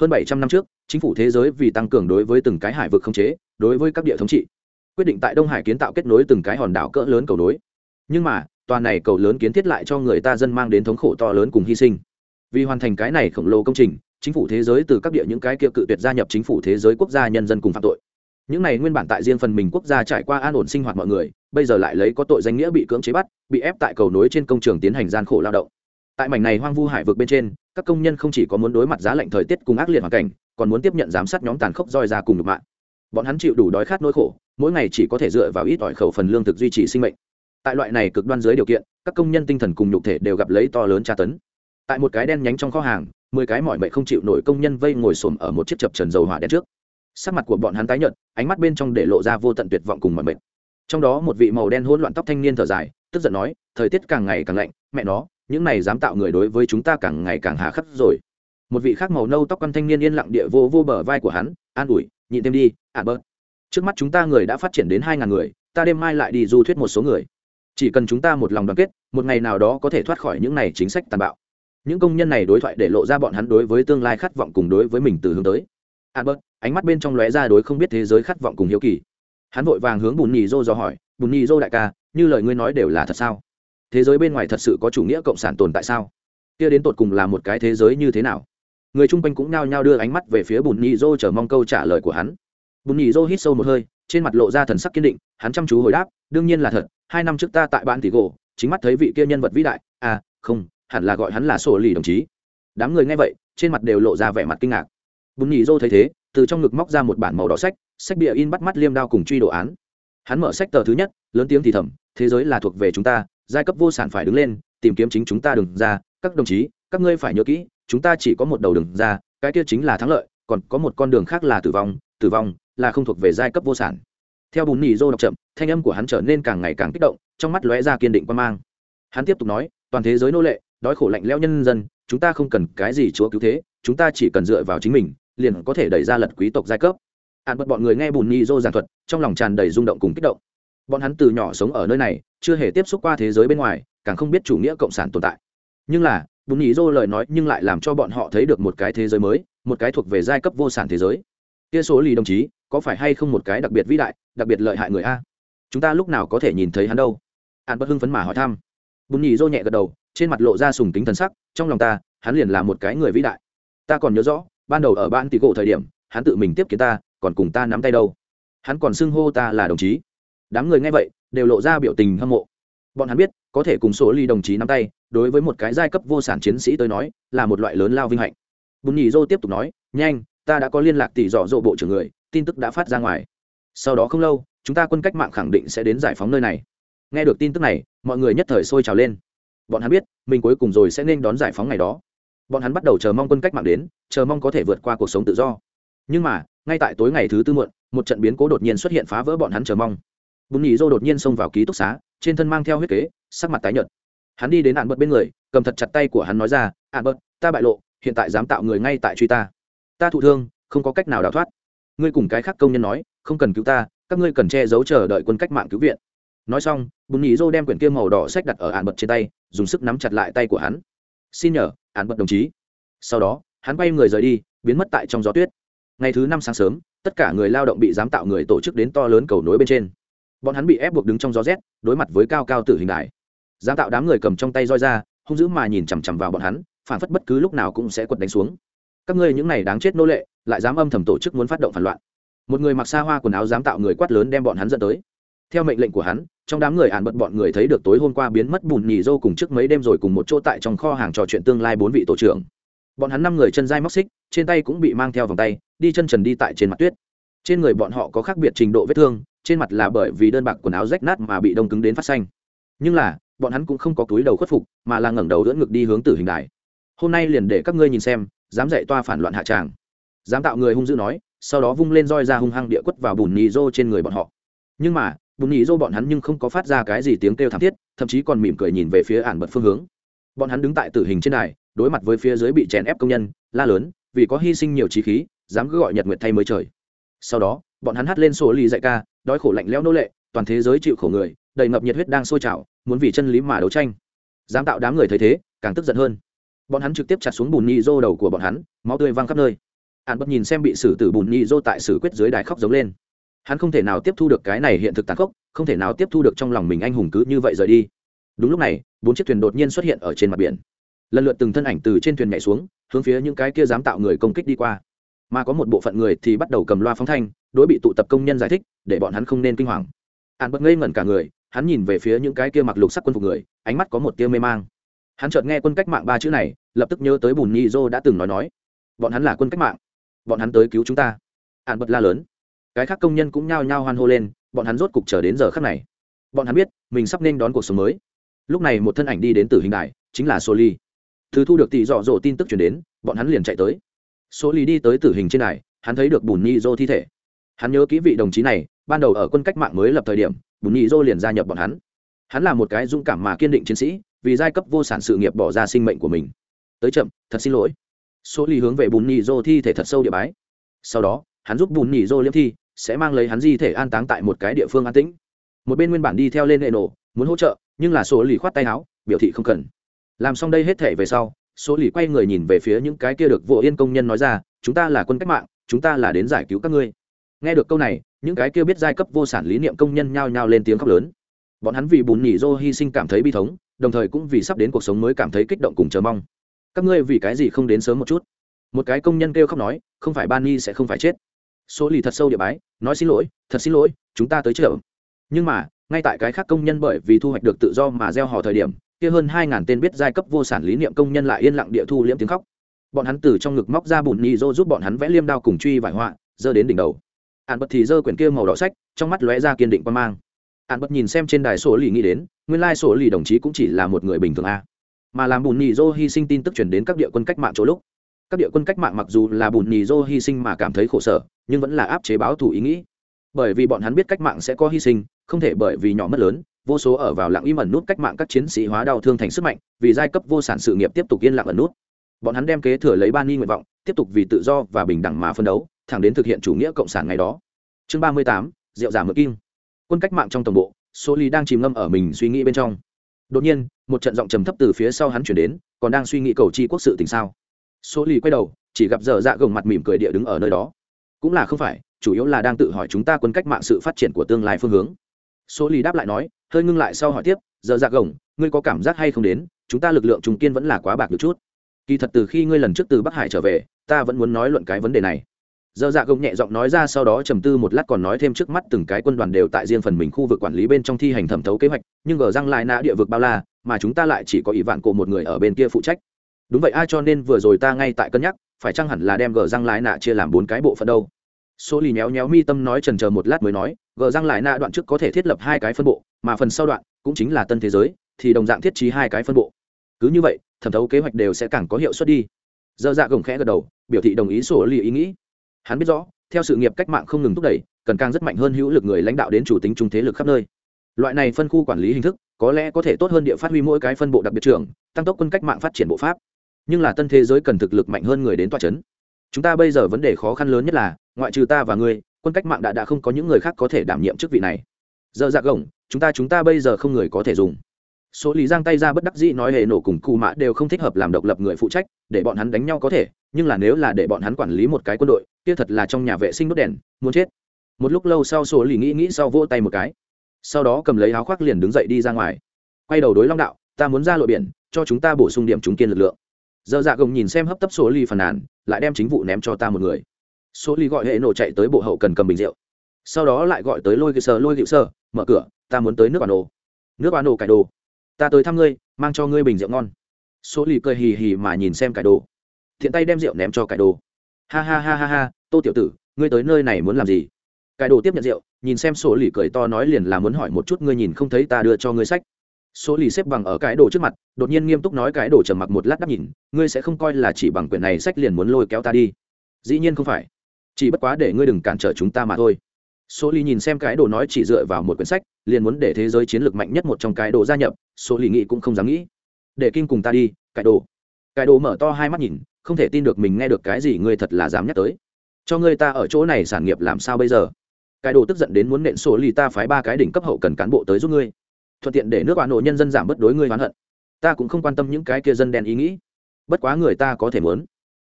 Hơn bảy trăm năm trước, chính phủ thế giới vì tăng cường đối với từng cái hải vực không chế, đối với các địa thống trị, quyết định tại đông hải kiến tạo kết nối từng cái hòn đảo cỡ lớn cầu nối. Nhưng mà toàn này cầu lớn kiến thiết lại cho người ta dân mang đến thống khổ to lớn cùng hy sinh. Vì hoàn thành cái này khổng lồ công trình, chính phủ thế giới từ các địa những cái kia cự tuyệt gia nhập chính phủ thế giới quốc gia nhân dân cùng phạm tội những này nguyên bản tại riêng phần mình quốc gia trải qua an ổn sinh hoạt mọi người, bây giờ lại lấy có tội danh nghĩa bị cưỡng chế bắt, bị ép tại cầu nối trên công trường tiến hành gian khổ lao động. Tại mảnh này hoang vu hải vực bên trên, các công nhân không chỉ có muốn đối mặt giá lạnh thời tiết cùng ác liệt hoàn cảnh, còn muốn tiếp nhận giám sát nhóm tàn khốc roi ra cùng được mạng bọn hắn chịu đủ đói khát nỗi khổ, mỗi ngày chỉ có thể dựa vào ít ỏi khẩu phần lương thực duy trì sinh mệnh. Tại loại này cực đoan dưới điều kiện, các công nhân tinh thần cùng nhục thể đều gặp lấy to lớn tra tấn. Tại một cái đen nhánh trong kho hàng, mười cái mọi mệnh không chịu nổi công nhân vây ngồi xổm ở một chiếc chập trần dầu hỏa đen trước sắc mặt của bọn hắn tái nhợt, ánh mắt bên trong để lộ ra vô tận tuyệt vọng cùng mọi mệt. trong đó một vị màu đen hỗn loạn tóc thanh niên thở dài, tức giận nói, thời tiết càng ngày càng lạnh, mẹ nó, những này dám tạo người đối với chúng ta càng ngày càng hà khắc rồi. Một vị khác màu nâu tóc căn thanh niên yên lặng địa vô vô bờ vai của hắn, an ủi, nhịn thêm đi ả bớt. Trước mắt chúng ta người đã phát triển đến hai ngàn người, ta đêm mai lại đi du thuyết một số người. Chỉ cần chúng ta một lòng đoàn kết, một ngày nào đó có thể thoát khỏi những này chính sách tàn bạo. Những công nhân này đối thoại để lộ ra bọn hắn đối với tương lai khát vọng cùng đối với mình từ hướng tới. Albert ánh mắt bên trong lóe ra đối không biết thế giới khát vọng cùng hiếu kỳ. Hắn vội vàng hướng bùn nhì dô dò hỏi, bùn nhì dô đại ca, như lời ngươi nói đều là thật sao? Thế giới bên ngoài thật sự có chủ nghĩa cộng sản tồn tại sao? Kia đến tột cùng là một cái thế giới như thế nào? Người chung quanh cũng nhao nhao đưa ánh mắt về phía bùn nhì dô chờ mong câu trả lời của hắn. Bùn nhì dô hít sâu một hơi, trên mặt lộ ra thần sắc kiên định, hắn chăm chú hồi đáp, đương nhiên là thật, hai năm trước ta tại bản tỷ gỗ, chính mắt thấy vị kia nhân vật vĩ đại. À không, hẳn là gọi hắn là sổ lì đồng chí. Đám người nghe vậy, trên mặt đều lộ ra vẻ mặt kinh ngạc. Bùn nhì dô thấy thế từ trong ngực móc ra một bản màu đỏ sách sách bìa in bắt mắt liêm đao cùng truy đồ án. Hắn mở sách tờ thứ nhất, lớn tiếng thì thầm, thế giới là thuộc về chúng ta, giai cấp vô sản phải đứng lên, tìm kiếm chính chúng ta đừng ra, các đồng chí, các ngươi phải nhớ kỹ, chúng ta chỉ có một đầu đường ra, cái kia chính là thắng lợi, còn có một con đường khác là tử vong tử vong là không thuộc về giai cấp vô sản. Theo bùn nỉ dô đọc chậm, thanh âm của hắn trở nên càng ngày càng kích động, trong mắt lóe ra kiên định quan mang. Hắn tiếp tục nói, toàn thế giới nô lệ, đói khổ lạnh lẽo nhân dân, chúng ta không cần cái gì chúa cứu thế, chúng ta chỉ cần dựa vào chính mình liền có thể đẩy ra lật quý tộc giai cấp. Hạn bật bọn người nghe bùn nhi dô giảng thuật, trong lòng tràn đầy rung động cùng kích động. Bọn hắn từ nhỏ sống ở nơi này, chưa hề tiếp xúc qua thế giới bên ngoài, càng không biết chủ nghĩa cộng sản tồn tại. Nhưng là, bùn nhi dô lời nói nhưng lại làm cho bọn họ thấy được một cái thế giới mới, một cái thuộc về giai cấp vô sản thế giới. Kia số lì đồng chí, có phải hay không một cái đặc biệt vĩ đại, đặc biệt lợi hại người a? Chúng ta lúc nào có thể nhìn thấy hắn đâu? An bất hưng phấn mà hỏi thăm. Bùn nhì dô nhẹ gật đầu, trên mặt lộ ra sùng tính thần sắc, trong lòng ta, hắn liền là một cái người vĩ đại. Ta còn nhớ rõ ban đầu ở ban tỷ gỗ thời điểm, hắn tự mình tiếp kiến ta, còn cùng ta nắm tay đâu. Hắn còn xưng hô ta là đồng chí. Đám người nghe vậy, đều lộ ra biểu tình hâm mộ. Bọn hắn biết, có thể cùng số ly đồng chí nắm tay, đối với một cái giai cấp vô sản chiến sĩ tới nói, là một loại lớn lao vinh hạnh. Bùn nhì dô tiếp tục nói, nhanh, ta đã có liên lạc tỷ dọ dỗ bộ trưởng người, tin tức đã phát ra ngoài. Sau đó không lâu, chúng ta quân cách mạng khẳng định sẽ đến giải phóng nơi này. Nghe được tin tức này, mọi người nhất thời sôi trào lên. Bọn hắn biết, mình cuối cùng rồi sẽ nên đón giải phóng ngày đó bọn hắn bắt đầu chờ mong quân cách mạng đến, chờ mong có thể vượt qua cuộc sống tự do. Nhưng mà, ngay tại tối ngày thứ tư muộn, một trận biến cố đột nhiên xuất hiện phá vỡ bọn hắn chờ mong. Bùn nhì dô đột nhiên xông vào ký túc xá, trên thân mang theo huyết kế, sắc mặt tái nhợt. Hắn đi đến ạn bật bên người, cầm thật chặt tay của hắn nói ra, ạn bật, ta bại lộ, hiện tại dám tạo người ngay tại truy ta. Ta thụ thương, không có cách nào đào thoát. Ngươi cùng cái khác công nhân nói, không cần cứu ta, các ngươi cần che giấu chờ đợi quân cách mạng cứu viện. Nói xong, bùn nhì dô đem quyển kia màu đỏ sách đặt ở ạn bật trên tay, dùng sức nắm chặt lại tay của hắn. Xin nhờ án bận đồng chí. Sau đó, hắn quay người rời đi, biến mất tại trong gió tuyết. Ngày thứ năm sáng sớm, tất cả người lao động bị giám tạo người tổ chức đến to lớn cầu nối bên trên. Bọn hắn bị ép buộc đứng trong gió rét, đối mặt với cao cao tử hình đại giám tạo đám người cầm trong tay roi ra, hung dữ mà nhìn chằm chằm vào bọn hắn, phản phất bất cứ lúc nào cũng sẽ quật đánh xuống. Các ngươi những này đáng chết nô lệ, lại dám âm thầm tổ chức muốn phát động phản loạn. Một người mặc xa hoa quần áo dám tạo người quát lớn đem bọn hắn dẫn tới theo mệnh lệnh của hắn, trong đám người ạn bận bọn người thấy được tối hôm qua biến mất bùn nhì dô cùng trước mấy đêm rồi cùng một chỗ tại trong kho hàng trò chuyện tương lai bốn vị tổ trưởng. Bọn hắn năm người chân dai móc xích, trên tay cũng bị mang theo vòng tay, đi chân trần đi tại trên mặt tuyết. Trên người bọn họ có khác biệt trình độ vết thương, trên mặt là bởi vì đơn bạc quần áo rách nát mà bị đông cứng đến phát xanh. Nhưng là, bọn hắn cũng không có túi đầu khuất phục, mà là ngẩng đầu đỡ ngực đi hướng tử hình đài. Hôm nay liền để các ngươi nhìn xem, dám dạy toa phản loạn hạ tràng. Dám tạo người hung dữ nói, sau đó vung lên roi ra hung hăng địa quất vào bùn nhì rô trên người bọn họ. Nhưng mà bùn nhì dô bọn hắn nhưng không có phát ra cái gì tiếng kêu thảm thiết, thậm chí còn mỉm cười nhìn về phía ản bật phương hướng. Bọn hắn đứng tại tử hình trên đài, đối mặt với phía dưới bị chèn ép công nhân, la lớn, vì có hy sinh nhiều trí khí, dám cứ gọi nhật nguyệt thay mới trời. Sau đó, bọn hắn hát lên sổ ly dạy ca, đói khổ lạnh lẽo nô lệ, toàn thế giới chịu khổ người, đầy ngập nhiệt huyết đang sôi trào, muốn vì chân lý mà đấu tranh. Dám tạo đám người thấy thế, càng tức giận hơn. Bọn hắn trực tiếp chặt xuống bùn nhị dô đầu của bọn hắn, máu tươi văng khắp nơi. Ạn bất nhìn xem bị xử tử bùn nhị dô tại xử quyết dưới đài khóc giống lên hắn không thể nào tiếp thu được cái này hiện thực tàn khốc, không thể nào tiếp thu được trong lòng mình anh hùng cứ như vậy rời đi. Đúng lúc này, bốn chiếc thuyền đột nhiên xuất hiện ở trên mặt biển. Lần lượt từng thân ảnh từ trên thuyền nhảy xuống, hướng phía những cái kia dám tạo người công kích đi qua. Mà có một bộ phận người thì bắt đầu cầm loa phóng thanh, đối bị tụ tập công nhân giải thích, để bọn hắn không nên kinh hoàng. Hắn bất ngây ngẩn cả người, hắn nhìn về phía những cái kia mặc lục sắc quân phục người, ánh mắt có một tia mê mang. Hắn chợt nghe quân cách mạng ba chữ này, lập tức nhớ tới bùn nhi dô đã từng nói nói, bọn hắn là quân cách mạng, bọn hắn tới cứu chúng ta. Hắn bật la lớn cái khác công nhân cũng nhao nhao hoan hô lên, bọn hắn rốt cục chờ đến giờ khắc này. Bọn hắn biết, mình sắp nên đón cuộc sống mới. Lúc này một thân ảnh đi đến từ hình đài, chính là soli. Từ thu được tỷ dọ dỗ tin tức chuyển đến, bọn hắn liền chạy tới. Soli đi tới tử hình trên đài, hắn thấy được bùn nhi dô thi thể. Hắn nhớ kỹ vị đồng chí này, ban đầu ở quân cách mạng mới lập thời điểm, bùn nhi dô liền gia nhập bọn hắn. Hắn là một cái dũng cảm mà kiên định chiến sĩ, vì giai cấp vô sản sự nghiệp bỏ ra sinh mệnh của mình. Tới chậm, thật xin lỗi. Số ly hướng về bùn nhì dô thi thể thật sâu địa bái. Sau đó, hắn giúp bùn nhì dô liêm thi sẽ mang lấy hắn di thể an táng tại một cái địa phương an tĩnh. Một bên nguyên bản đi theo lên hệ nổ muốn hỗ trợ, nhưng là số lì khoát tay áo, biểu thị không cần. Làm xong đây hết thể về sau số lì quay người nhìn về phía những cái kia được vô yên công nhân nói ra, chúng ta là quân cách mạng, chúng ta là đến giải cứu các ngươi. Nghe được câu này, những cái kia biết giai cấp vô sản lý niệm công nhân nhao nhao lên tiếng khóc lớn. Bọn hắn vì bùn nhỉ dô hy sinh cảm thấy bi thống, đồng thời cũng vì sắp đến cuộc sống mới cảm thấy kích động cùng chờ mong. Các ngươi vì cái gì không đến sớm một chút? Một cái công nhân kêu khóc nói, không phải ban nhi sẽ không phải chết số lì thật sâu địa bái, nói xin lỗi, thật xin lỗi, chúng ta tới chợ. Nhưng mà, ngay tại cái khác công nhân bởi vì thu hoạch được tự do mà gieo hò thời điểm, kia hơn hai ngàn tên biết giai cấp vô sản lý niệm công nhân lại yên lặng địa thu liễm tiếng khóc. Bọn hắn từ trong ngực móc ra bùn nhì dô giúp bọn hắn vẽ liêm đao cùng truy vải họa, giơ đến đỉnh đầu. Ạn bật thì giơ quyển kia màu đỏ sách, trong mắt lóe ra kiên định quan mang. Ạn bật nhìn xem trên đài sổ lì nghĩ đến, nguyên lai sổ lì đồng chí cũng chỉ là một người bình thường a. Mà làm bùn nhì dô hy sinh tin tức chuyển đến các địa quân cách mạng chỗ lúc các địa quân cách mạng mặc dù là bùn nhì dô hy sinh mà cảm thấy khổ sở, nhưng vẫn là áp chế báo thủ ý nghĩ. Bởi vì bọn hắn biết cách mạng sẽ có hy sinh, không thể bởi vì nhỏ mất lớn, vô số ở vào lặng im ẩn nút cách mạng các chiến sĩ hóa đau thương thành sức mạnh, vì giai cấp vô sản sự nghiệp tiếp tục yên lặng ẩn nút. Bọn hắn đem kế thừa lấy ban ni nguyện vọng, tiếp tục vì tự do và bình đẳng mà phân đấu, thẳng đến thực hiện chủ nghĩa cộng sản ngày đó. Chương ba mươi tám, rượu giả mực kim. Quân cách mạng trong tổng bộ, số ly đang chìm ngâm ở mình suy nghĩ bên trong. Đột nhiên, một trận giọng trầm thấp từ phía sau hắn chuyển đến, còn đang suy nghĩ cầu chi quốc sự tình sao? Số Lì quay đầu, chỉ gặp dở dạ gồng mặt mỉm cười địa đứng ở nơi đó. Cũng là không phải, chủ yếu là đang tự hỏi chúng ta quân cách mạng sự phát triển của tương lai phương hướng. Số Lì đáp lại nói, hơi ngưng lại sau hỏi tiếp, dở dạ gồng, ngươi có cảm giác hay không đến? Chúng ta lực lượng trung kiên vẫn là quá bạc được chút. Kỳ thật từ khi ngươi lần trước từ bắc hải trở về, ta vẫn muốn nói luận cái vấn đề này. Giờ dạ gồng nhẹ giọng nói ra sau đó trầm tư một lát còn nói thêm trước mắt từng cái quân đoàn đều tại riêng phần mình khu vực quản lý bên trong thi hành thẩm thấu kế hoạch, nhưng ở răng lại nã địa vực bao la, mà chúng ta lại chỉ có ý vạn cổ một người ở bên kia phụ trách đúng vậy, ai cho nên vừa rồi ta ngay tại cân nhắc, phải chăng hẳn là đem gờ răng lại nạ chia làm bốn cái bộ phận đâu? Số lì nhéo nhéo mi tâm nói trần chờ một lát mới nói, gờ răng lại nạ đoạn trước có thể thiết lập hai cái phân bộ, mà phần sau đoạn cũng chính là tân thế giới, thì đồng dạng thiết trí hai cái phân bộ. Cứ như vậy, thẩm thấu kế hoạch đều sẽ càng có hiệu suất đi. Dơ dạ gồng khẽ gật đầu, biểu thị đồng ý sổ lì ý nghĩ. Hắn biết rõ, theo sự nghiệp cách mạng không ngừng thúc đẩy, cần càng rất mạnh hơn hữu lực người lãnh đạo đến chủ tính trung thế lực khắp nơi. Loại này phân khu quản lý hình thức, có lẽ có thể tốt hơn địa phát huy mỗi cái phân bộ đặc biệt trưởng, tăng tốc quân cách mạng phát triển bộ pháp nhưng là tân thế giới cần thực lực mạnh hơn người đến tòa c h ấ n chúng ta bây giờ vấn đề khó khăn lớn nhất là, ngoại trừ ta và ngươi, quân cách mạng đã đã không có những người khác có thể đảm nhiệm chức vị này. Giờ dạ gồng, chúng ta chúng ta bây giờ không người có thể dùng. Số lý giang tay ra bất đắc dĩ nói hệ nổ cùng cù mã đều không thích hợp làm độc lập người phụ trách, để bọn hắn đánh nhau có thể, nhưng là nếu là để bọn hắn quản lý một cái quân đội, kia thật là trong nhà vệ sinh đốt đèn, muốn chết. Một lúc lâu sau số lý nghĩ nghĩ sau vỗ tay một cái. Sau đó cầm lấy áo khoác liền đứng dậy đi ra ngoài. Quay đầu đối long đạo, ta muốn ra lội biển, cho chúng ta bổ sung điểm chúng kiên lực lượng giờ dạ gồng nhìn xem hấp tấp số ly phàn nàn lại đem chính vụ ném cho ta một người. Số ly gọi hệ nổ chạy tới bộ hậu cần cầm bình rượu. Sau đó lại gọi tới lôi cơ sờ lôi hiệu sờ, mở cửa ta muốn tới nước bà nổ. Nước bà nổ cải đồ. Ta tới thăm ngươi mang cho ngươi bình rượu ngon. Số ly cười hì hì mà nhìn xem cải đồ. Thiện tay đem rượu ném cho cải đồ. Ha ha ha ha ha tô tiểu tử ngươi tới nơi này muốn làm gì? Cải đồ tiếp nhận rượu nhìn xem số lì cười to nói liền là muốn hỏi một chút ngươi nhìn không thấy ta đưa cho ngươi sách số lì xếp bằng ở cái đồ trước mặt, đột nhiên nghiêm túc nói cái đồ trầm mặc một lát đắp nhìn, ngươi sẽ không coi là chỉ bằng quyển này sách liền muốn lôi kéo ta đi. Dĩ nhiên không phải. Chỉ bất quá để ngươi đừng cản trở chúng ta mà thôi. Số ly nhìn xem cái đồ nói chỉ dựa vào một quyển sách, liền muốn để thế giới chiến lược mạnh nhất một trong cái đồ gia nhập, số ly nghĩ cũng không dám nghĩ. Để kinh cùng ta đi, cái đồ. Cái đồ mở to hai mắt nhìn, không thể tin được mình nghe được cái gì ngươi thật là dám nhắc tới. Cho ngươi ta ở chỗ này sản nghiệp làm sao bây giờ? Cái đồ tức giận đến muốn nện số ly ta phái ba cái đỉnh cấp hậu cần cán bộ tới giúp ngươi thuận tiện để nước bà nội nhân dân giảm bớt đối ngươi oán hận. Ta cũng không quan tâm những cái kia dân đen ý nghĩ. Bất quá người ta có thể muốn.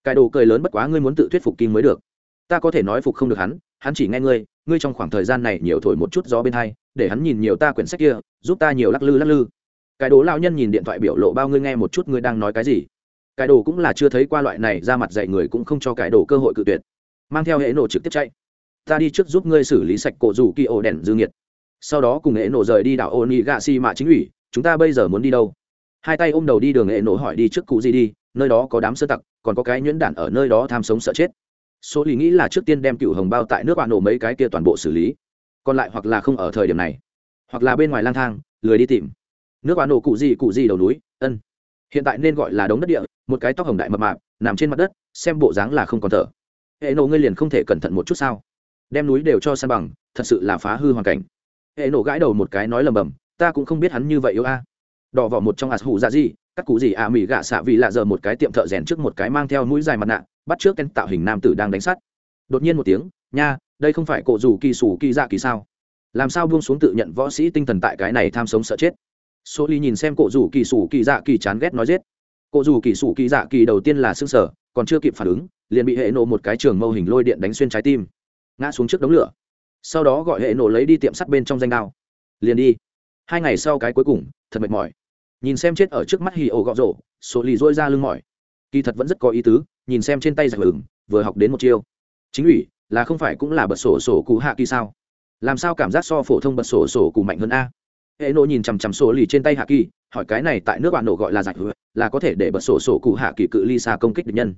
Cái đồ cười lớn bất quá ngươi muốn tự thuyết phục kim mới được. Ta có thể nói phục không được hắn hắn chỉ nghe ngươi ngươi trong khoảng thời gian này nhiều thổi một chút gió bên hai, để hắn nhìn nhiều ta quyển sách kia, giúp ta nhiều lắc lư lắc lư. Cái đồ lao nhân nhìn điện thoại biểu lộ bao ngươi nghe một chút ngươi đang nói cái gì. Cái đồ cũng là chưa thấy qua loại này, ra mặt dạy người cũng không cho cái đồ cơ hội cự tuyệt. Mang theo hệ nổ trực tiếp chạy. Ta đi trước giúp ngươi xử lý sạch cổ rủ kỳ ổ đèn dư nghiệt sau đó cùng hệ nổ rời đi đảo ô nị gạ xi mạ chính ủy, chúng ta bây giờ muốn đi đâu? Hai tay ôm đầu đi đường hệ nổ hỏi đi trước cụ gì đi, nơi đó có đám sơ tặc, còn có cái nhuyễn đản ở nơi đó tham sống sợ chết. Số lý nghĩ là trước tiên đem cựu hồng bao tại nước bạn nổ mấy cái kia toàn bộ xử lý. Còn lại hoặc là không ở thời điểm này, hoặc là bên ngoài lang thang, lười đi tìm. Nước bạn nổ cụ gì cụ gì đầu núi, ân. Hiện tại nên gọi là đống đất địa, một cái tóc hồng đại mập mạp, nằm trên mặt đất, xem bộ dáng là không còn thở. Hệ nổ ngươi liền không thể cẩn thận một chút sao? Đem núi đều cho san bằng, thật sự là phá hư hoàn cảnh hệ nổ gãi đầu một cái nói lầm bầm, ta cũng không biết hắn như vậy yêu a. Đỏ vỏ một trong ạt hủ ra gì các cụ gì à mỹ gạ xạ vì lạ giờ một cái tiệm thợ rèn trước một cái mang theo mũi dài mặt nạ, bắt trước tên tạo hình nam tử đang đánh sắt. Đột nhiên một tiếng, nha, đây không phải cổ rủ kỳ sủ kỳ dạ kỳ sao? Làm sao buông xuống tự nhận võ sĩ tinh thần tại cái này tham sống sợ chết? Số ly nhìn xem cổ rủ kỳ sủ kỳ dạ kỳ chán ghét nói giết. Cổ rủ kỳ sủ kỳ dạ kỳ đầu tiên là xương sở còn chưa kịp phản ứng, liền bị hệ nổ một cái trường mâu hình lôi điện đánh xuyên trái tim. Ngã xuống trước đống lửa sau đó gọi hệ nổ lấy đi tiệm sắt bên trong danh đao. Liền đi. Hai ngày sau cái cuối cùng, thật mệt mỏi. Nhìn xem chết ở trước mắt hì ổ gọ rổ số lì dôi ra lưng mỏi. Kỳ thật vẫn rất có ý tứ, nhìn xem trên tay giặc lửng vừa học đến một chiêu. Chính ủy, là không phải cũng là bật sổ sổ cụ hạ kỳ sao? Làm sao cảm giác so phổ thông bật sổ sổ cụ mạnh hơn a? Hệ nộ nhìn chằm chằm sổ lì trên tay hạ kỳ, hỏi cái này tại nước bạn nổ gọi là giặc là có thể để bật sổ sổ cụ hạ kỳ cự ly xa công kích địch nhân.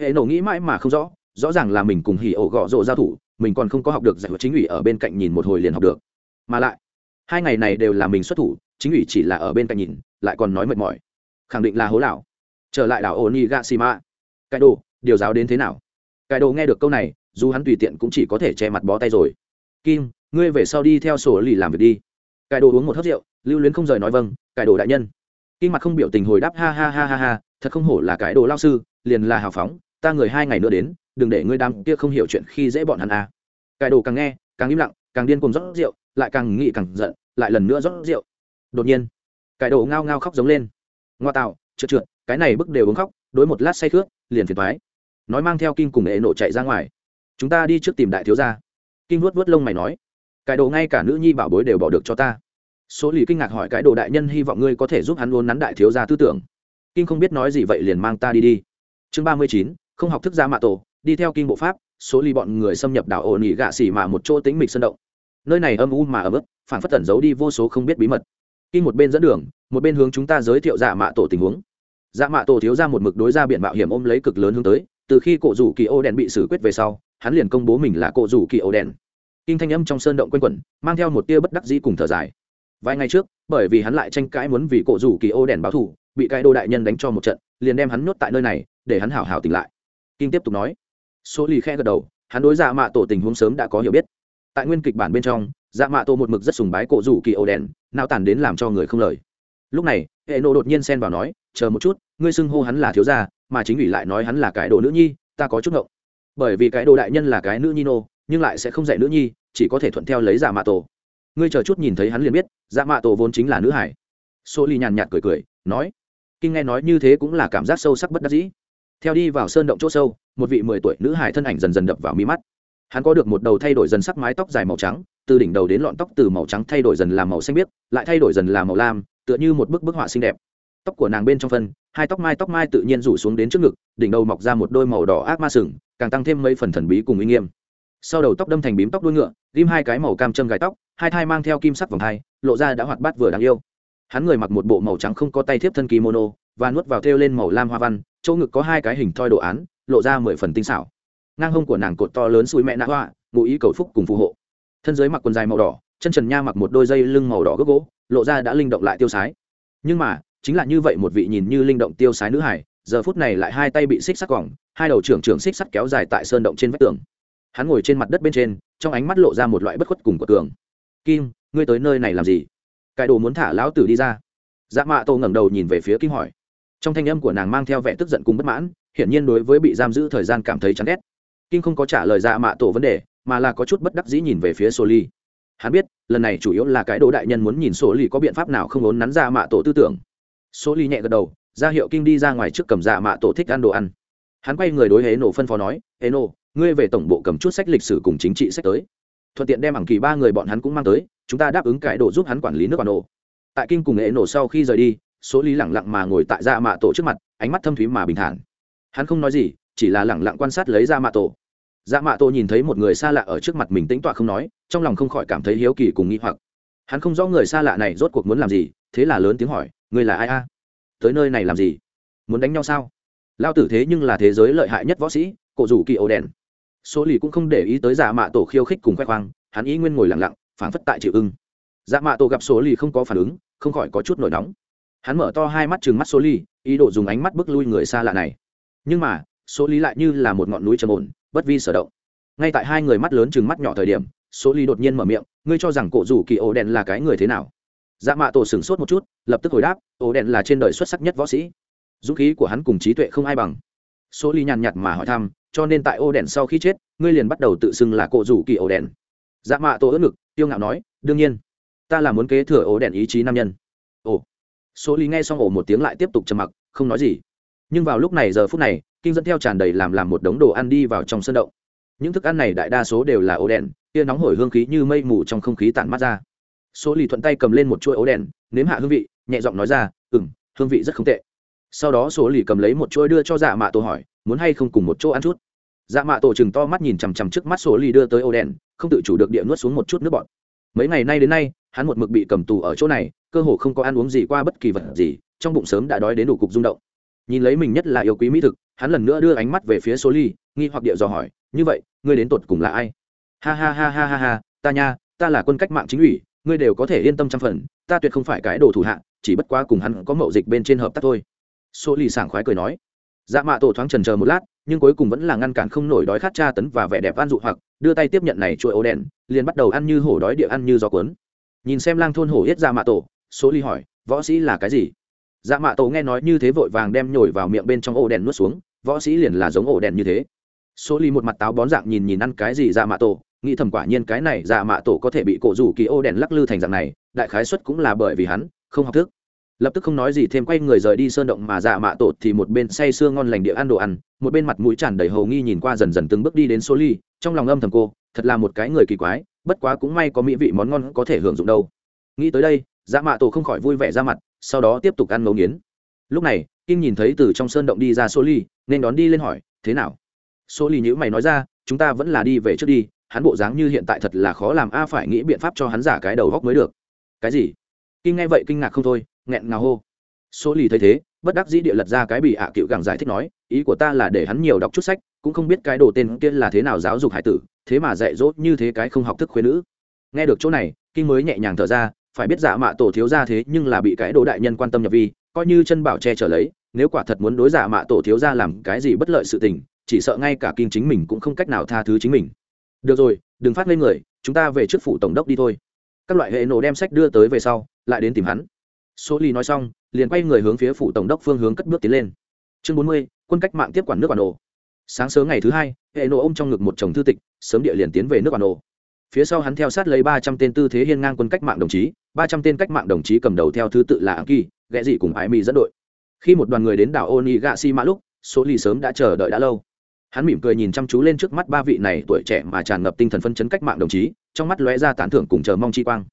Hệ nổ nghĩ mãi mà không rõ rõ ràng là mình cùng hỉ ổ gọ rộ giao thủ mình còn không có học được giải chính ủy ở bên cạnh nhìn một hồi liền học được. Mà lại, hai ngày này đều là mình xuất thủ, chính ủy chỉ là ở bên cạnh nhìn, lại còn nói mệt mỏi. Khẳng định là hố lão. Trở lại đảo onigashima. Cái đồ, điều giáo đến thế nào? Cái đồ nghe được câu này, dù hắn tùy tiện cũng chỉ có thể che mặt bó tay rồi. Kim, ngươi về sau đi theo sổ lì làm việc đi. Cái đồ uống một hớt rượu, lưu luyến không rời nói vâng Cái đồ đại nhân. Kim mặt không biểu tình hồi đáp, ha ha ha ha ha, thật không hổ là cái đồ lao sư, liền là hào phóng, ta người hai ngày nữa đến đừng để ngươi đám kia không hiểu chuyện khi dễ bọn hắn à. cải đồ càng nghe, càng im lặng, càng điên cuồng rót rượu, lại càng nghĩ càng giận, lại lần nữa rót rượu. Đột nhiên cải đồ ngao ngao khóc giống lên. Ngoa tạo, trượt trượt, cái này bức đều uống khóc, đối một lát say khước, liền phiền thoái nói mang theo kinh cùng nghệ nộ chạy ra ngoài. Chúng ta đi trước tìm đại thiếu gia. Kinh vuốt vuốt lông mày nói. Cái đồ ngay cả nữ nhi bảo bối đều bỏ được cho ta. Số lì kinh ngạc hỏi cái đồ đại nhân hy vọng ngươi có thể giúp hắn luôn nắn đại thiếu gia tư tưởng. Kinh không biết nói gì vậy liền mang ta đi đi. Chương ba mươi chín, không học thức ra mạ tổ đi theo kinh bộ pháp, số ly bọn người xâm nhập đảo ổ nỉ gạ xỉ mà một chỗ tĩnh mịch sân động. Nơi này âm u mà ấm ức phản phất tẩn giấu đi vô số không biết bí mật. Kinh một bên dẫn đường, một bên hướng chúng ta giới thiệu dạ mạ tổ tình huống. Dạ mạ tổ thiếu ra một mực đối ra biện mạo hiểm ôm lấy cực lớn hướng tới, từ khi cổ rủ kỳ ô đèn bị xử quyết về sau, hắn liền công bố mình là cổ rủ kỳ ô đèn. Kinh thanh âm trong sơn động quanh quẩn, mang theo một tia bất đắc dĩ cùng thở dài. Vài ngày trước, bởi vì hắn lại tranh cãi muốn vì cổ rủ kỳ ô đèn báo thù, bị cái đô đại nhân đánh cho một trận, liền đem hắn nhốt tại nơi này, để hắn hảo hảo tỉnh lại. Kinh tiếp tục nói số lì khe gật đầu, hắn đối dạ mạ tổ tình huống sớm đã có hiểu biết. Tại nguyên kịch bản bên trong dạ mạ tổ một mực rất sùng bái cổ rủ kỳ ổ đèn, nào tàn đến làm cho người không lời. Lúc này, hệ nộ đột nhiên xen vào nói, chờ một chút, ngươi xưng hô hắn là thiếu gia, mà chính ủy lại nói hắn là cái đồ nữ nhi, ta có chút ngộng. Bởi vì cái đồ đại nhân là cái nữ nhi nô, nhưng lại sẽ không dạy nữ nhi, chỉ có thể thuận theo lấy dạ mạ tổ. Ngươi chờ chút nhìn thấy hắn liền biết dạ mạ tổ vốn chính là nữ hải. Số ly nhàn nhạt cười cười, nói, kinh nghe nói như thế cũng là cảm giác sâu sắc bất đắc dĩ theo đi vào sơn động chỗ sâu, một vị mười tuổi nữ hải thân ảnh dần dần đập vào mi mắt. Hắn có được một đầu thay đổi dần sắc mái tóc dài màu trắng, từ đỉnh đầu đến lọn tóc từ màu trắng thay đổi dần làm màu xanh biếc, lại thay đổi dần làm màu lam, tựa như một bức bức họa xinh đẹp. Tóc của nàng bên trong phân, hai tóc mai tóc mai tự nhiên rủ xuống đến trước ngực, đỉnh đầu mọc ra một đôi màu đỏ ác ma sừng, càng tăng thêm mấy phần thần bí cùng uy nghiêm. Sau đầu tóc đâm thành bím tóc đuôi ngựa ghim hai cái màu cam châm gài tóc, hai thai mang theo kim sắc vòng thai lộ ra đã hoạt bát vừa đáng yêu. Hắn người mặc một bộ màu trắng không có tay thiếp thân kimono, và nuốt vào thêu lên màu lam hoa văn chỗ ngực có hai cái hình thoi đồ án, lộ ra mười phần tinh xảo. Ngang hông của nàng cột to lớn suối mẹ nã hoa, ngụ ý cầu phúc cùng phù hộ. Thân dưới mặc quần dài màu đỏ, chân trần nha mặc một đôi dây lưng màu đỏ gốc gỗ, lộ ra đã linh động lại tiêu sái. Nhưng mà, chính là như vậy một vị nhìn như linh động tiêu sái nữ hải giờ phút này lại hai tay bị xích sắt quỏng hai đầu trưởng trưởng xích sắt kéo dài tại sơn động trên vách tường. Hắn ngồi trên mặt đất bên trên, trong ánh mắt lộ ra một loại bất khuất cùng của tường kim, ngươi tới nơi này làm gì? Cải đồ muốn thả lão tử đi ra. Dạ mạ tô ngẩng đầu nhìn về phía kim hỏi trong thanh âm của nàng mang theo vẻ tức giận cùng bất mãn, hiển nhiên đối với bị giam giữ thời gian cảm thấy chán ghét. Kim không có trả lời dạ mạ tổ vấn đề, mà là có chút bất đắc dĩ nhìn về phía sô ly hắn biết, lần này chủ yếu là cái đồ đại nhân muốn nhìn sô ly có biện pháp nào không ốn nắn dạ mạ tổ tư tưởng. Sô ly nhẹ gật đầu, ra hiệu kim đi ra ngoài trước cầm dạ mạ tổ thích ăn đồ ăn. Hắn quay người đối hế nổ phân phó nói hế nổ ngươi về tổng bộ cầm chút sách lịch sử cùng chính trị sách tới. Thuận tiện đem ẳng kỳ ba người bọn hắn cũng mang tới, chúng ta đáp ứng cái đồ giúp hắn quản lý nước bản nổ tại kinh cùng hế nổ sau khi rời đi số lý lẳng lặng mà ngồi tại dạ mạ tổ trước mặt, ánh mắt thâm thúy mà bình thản. Hắn không nói gì, chỉ là lẳng lặng quan sát lấy dạ mạ tổ. Dạ mạ tổ nhìn thấy một người xa lạ ở trước mặt mình tĩnh tọa không nói, trong lòng không khỏi cảm thấy hiếu kỳ cùng nghi hoặc. Hắn không rõ người xa lạ này rốt cuộc muốn làm gì, thế là lớn tiếng hỏi người là ai a? Tới nơi này làm gì? Muốn đánh nhau sao? Lao tử thế nhưng là thế giới lợi hại nhất võ sĩ, cổ rủ kỳ ổ đèn. Số lì cũng không để ý tới giả mạ tổ khiêu khích cùng khoe khoang, hắn ý nguyên ngồi lặng lặng, phảng phất tại chịu ưng. Giả mạ tổ gặp số lì không có phản ứng, không khỏi có chút nổi nóng hắn mở to hai mắt chừng mắt số ly, ý đồ dùng ánh mắt bước lui người xa lạ này. Nhưng mà số ly lại như là một ngọn núi trầm ổn, bất vi sở động. Ngay tại hai người mắt lớn chừng mắt nhỏ thời điểm số ly đột nhiên mở miệng, ngươi cho rằng cổ rủ kỳ ổ đèn là cái người thế nào? Dạ mạ tổ sửng sốt một chút, lập tức hồi đáp, ổ đèn là trên đời xuất sắc nhất võ sĩ. Dũng khí của hắn cùng trí tuệ không ai bằng. Số ly nhàn nhạt mà hỏi thăm, cho nên tại ô đèn sau khi chết, ngươi liền bắt đầu tự xưng là cổ rủ kỳ ổ đèn? Dạ mạ tổ ớt ngực, tiêu ngạo nói, đương nhiên, ta là muốn kế thừa ổ đèn ý chí nam nhân. Ồ số lý nghe xong ổ một tiếng lại tiếp tục trầm mặc, không nói gì. Nhưng vào lúc này giờ phút này kinh dẫn theo tràn đầy làm làm một đống đồ ăn đi vào trong sân động. Những thức ăn này đại đa số đều là ố đèn, tia nóng hổi hương khí như mây mù trong không khí tản mát ra. Số lì thuận tay cầm lên một chuỗi ố đèn, nếm hạ hương vị, nhẹ giọng nói ra ừ m hương vị rất không tệ. Sau đó số lì cầm lấy một chuỗi đưa cho dạ mạ tổ hỏi, muốn hay không cùng một chỗ ăn chút? Dạ mạ tổ chừng to mắt nhìn chằm chằm trước mắt số lì đưa tới ố đèn, không tự chủ được địa nuốt xuống một chút nước bọt. Mấy ngày nay đến nay hắn một mực bị cầm tù ở chỗ này, cơ hồ không có ăn uống gì qua bất kỳ vật gì, trong bụng sớm đã đói đến đủ cục rung động. Nhìn lấy mình nhất là yêu quý mỹ thực, hắn lần nữa đưa ánh mắt về phía số ly, nghi hoặc địa dò hỏi, như vậy, ngươi đến tột cùng là ai? Ha ha ha ha ha ha, ta nha, ta là quân cách mạng chính ủy, ngươi đều có thể yên tâm trăm phần, ta tuyệt không phải cái đồ thủ hạ, chỉ bất quá cùng hắn có mậu dịch bên trên hợp tác thôi. Số ly sảng khoái cười nói. Dạ mạ tổ thoáng trần chờ một lát, nhưng cuối cùng vẫn là ngăn cản không nổi đói khát tra tấn và vẻ đẹp an dụ hoặc, đưa tay tiếp nhận này chuỗi ố đèn, liền bắt đầu ăn như hổ đói địa ăn như gió cuốn nhìn xem lang thôn hổ yết dạ mạ tổ, số ly hỏi, võ sĩ là cái gì? Dạ mạ tổ nghe nói như thế vội vàng đem nhồi vào miệng bên trong ổ đèn nuốt xuống, võ sĩ liền là giống ổ đèn như thế. Số ly một mặt táo bón dạng nhìn nhìn ăn cái gì dạ mạ tổ, nghĩ thầm quả nhiên cái này dạ mạ tổ có thể bị cổ rủ kỳ ô đèn lắc lư thành dạng này, đại khái xuất cũng là bởi vì hắn, không học thức. Lập tức không nói gì thêm quay người rời đi sơn động mà dạ mạ tổ thì một bên say sưa ngon lành địa ăn đồ ăn, một bên mặt mũi tràn đầy hầu nghi nhìn qua dần dần từng bước đi đến số ly, trong lòng âm thầm cô thật là một cái người kỳ quái, bất quá cũng may có mỹ vị món ngon có thể hưởng dụng đâu. Nghĩ tới đây dạ mạ tổ không khỏi vui vẻ ra mặt, sau đó tiếp tục ăn ngấu nghiến. Lúc này kim nhìn thấy từ trong sơn động đi ra số ly nên đón đi lên hỏi, thế nào? Số ly nhữ mày nói ra, chúng ta vẫn là đi về trước đi, hắn bộ dáng như hiện tại thật là khó làm a, phải nghĩ biện pháp cho hắn giả cái đầu góc mới được. Cái gì? Kim nghe vậy kinh ngạc không thôi, nghẹn ngào hô. Số ly thấy thế, bất đắc dĩ địa lật ra cái bị ạ à cựu gẳng giải thích nói, ý của ta là để hắn nhiều đọc chút sách, cũng không biết cái đồ tên kia là thế nào giáo dục hải tử thế mà dạy dỗ như thế cái không học thức khuyên nữ. Nghe được chỗ này, kinh mới nhẹ nhàng thở ra, phải biết giả mạ tổ thiếu ra thế nhưng là bị cái đồ đại nhân quan tâm nhập vi, coi như chân bảo che trở lấy, nếu quả thật muốn đối giả mạ tổ thiếu ra làm cái gì bất lợi sự tình, chỉ sợ ngay cả kinh chính mình cũng không cách nào tha thứ chính mình. Được rồi, đừng phát lên người, chúng ta về trước phủ tổng đốc đi thôi. Các loại hệ nổ đem sách đưa tới về sau, lại đến tìm hắn. Số ly nói xong, liền quay người hướng phía phủ tổng đốc phương hướng cất bước tiến lên. Chương bốn mươi, quân cách mạng tiếp quản nước bản đồ. Sáng sớm ngày thứ hai, hệ nổ ôm trong ngực một chồng thư tịch sớm địa liền tiến về nước bản đồ phía sau hắn theo sát lấy ba trăm tên tư thế hiên ngang quân cách mạng đồng chí, ba trăm tên cách mạng đồng chí cầm đầu theo thứ tự là áng kỳ, ghẹ dị cùng ái mi dẫn đội. Khi một đoàn người đến đảo oni gạ si mã lúc, số ly sớm đã chờ đợi đã lâu. Hắn mỉm cười nhìn chăm chú lên trước mắt ba vị này tuổi trẻ mà tràn ngập tinh thần phân chấn cách mạng đồng chí, trong mắt lóe ra tán thưởng cùng chờ mong chi quang.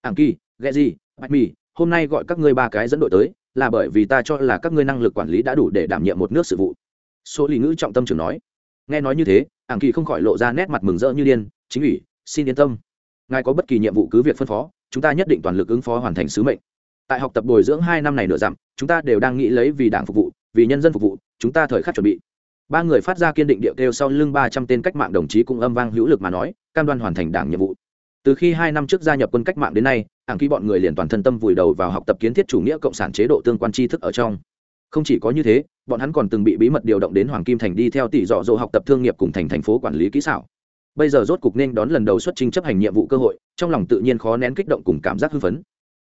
Ảng kỳ, ghẹ dị ái mi, hôm nay gọi các ngươi ba cái dẫn đội tới, là bởi vì ta cho là các ngươi năng lực quản lý đã đủ để đảm nhiệm một nước sự vụ. Số lì ngữ trọng tâm trường nói. Nghe nói như thế ảng kỳ không khỏi lộ ra nét mặt mừng rỡ như điên, chính ủy, xin yên tâm. Ngài có bất kỳ nhiệm vụ cứ việc phân phó, chúng ta nhất định toàn lực ứng phó hoàn thành sứ mệnh. Tại học tập bồi dưỡng hai năm này nửa dặm, chúng ta đều đang nghĩ lấy vì đảng phục vụ, vì nhân dân phục vụ, chúng ta thời khắc chuẩn bị. Ba người phát ra kiên định điệu kêu sau lưng ba trăm tên cách mạng đồng chí cũng âm vang hữu lực mà nói, cam đoan hoàn thành đảng nhiệm vụ. Từ khi hai năm trước gia nhập quân cách mạng đến nay, ảng kỳ bọn người liền toàn thân tâm vùi đầu vào học tập kiến thiết chủ nghĩa cộng sản chế độ tương quan tri thức ở trong không chỉ có như thế, bọn hắn còn từng bị bí mật điều động đến hoàng kim thành đi theo tỷ dọ dỗ học tập thương nghiệp cùng thành thành phố quản lý kỹ xảo. Bây giờ rốt cục nên đón lần đầu xuất trình chấp hành nhiệm vụ cơ hội, trong lòng tự nhiên khó nén kích động cùng cảm giác hưng phấn.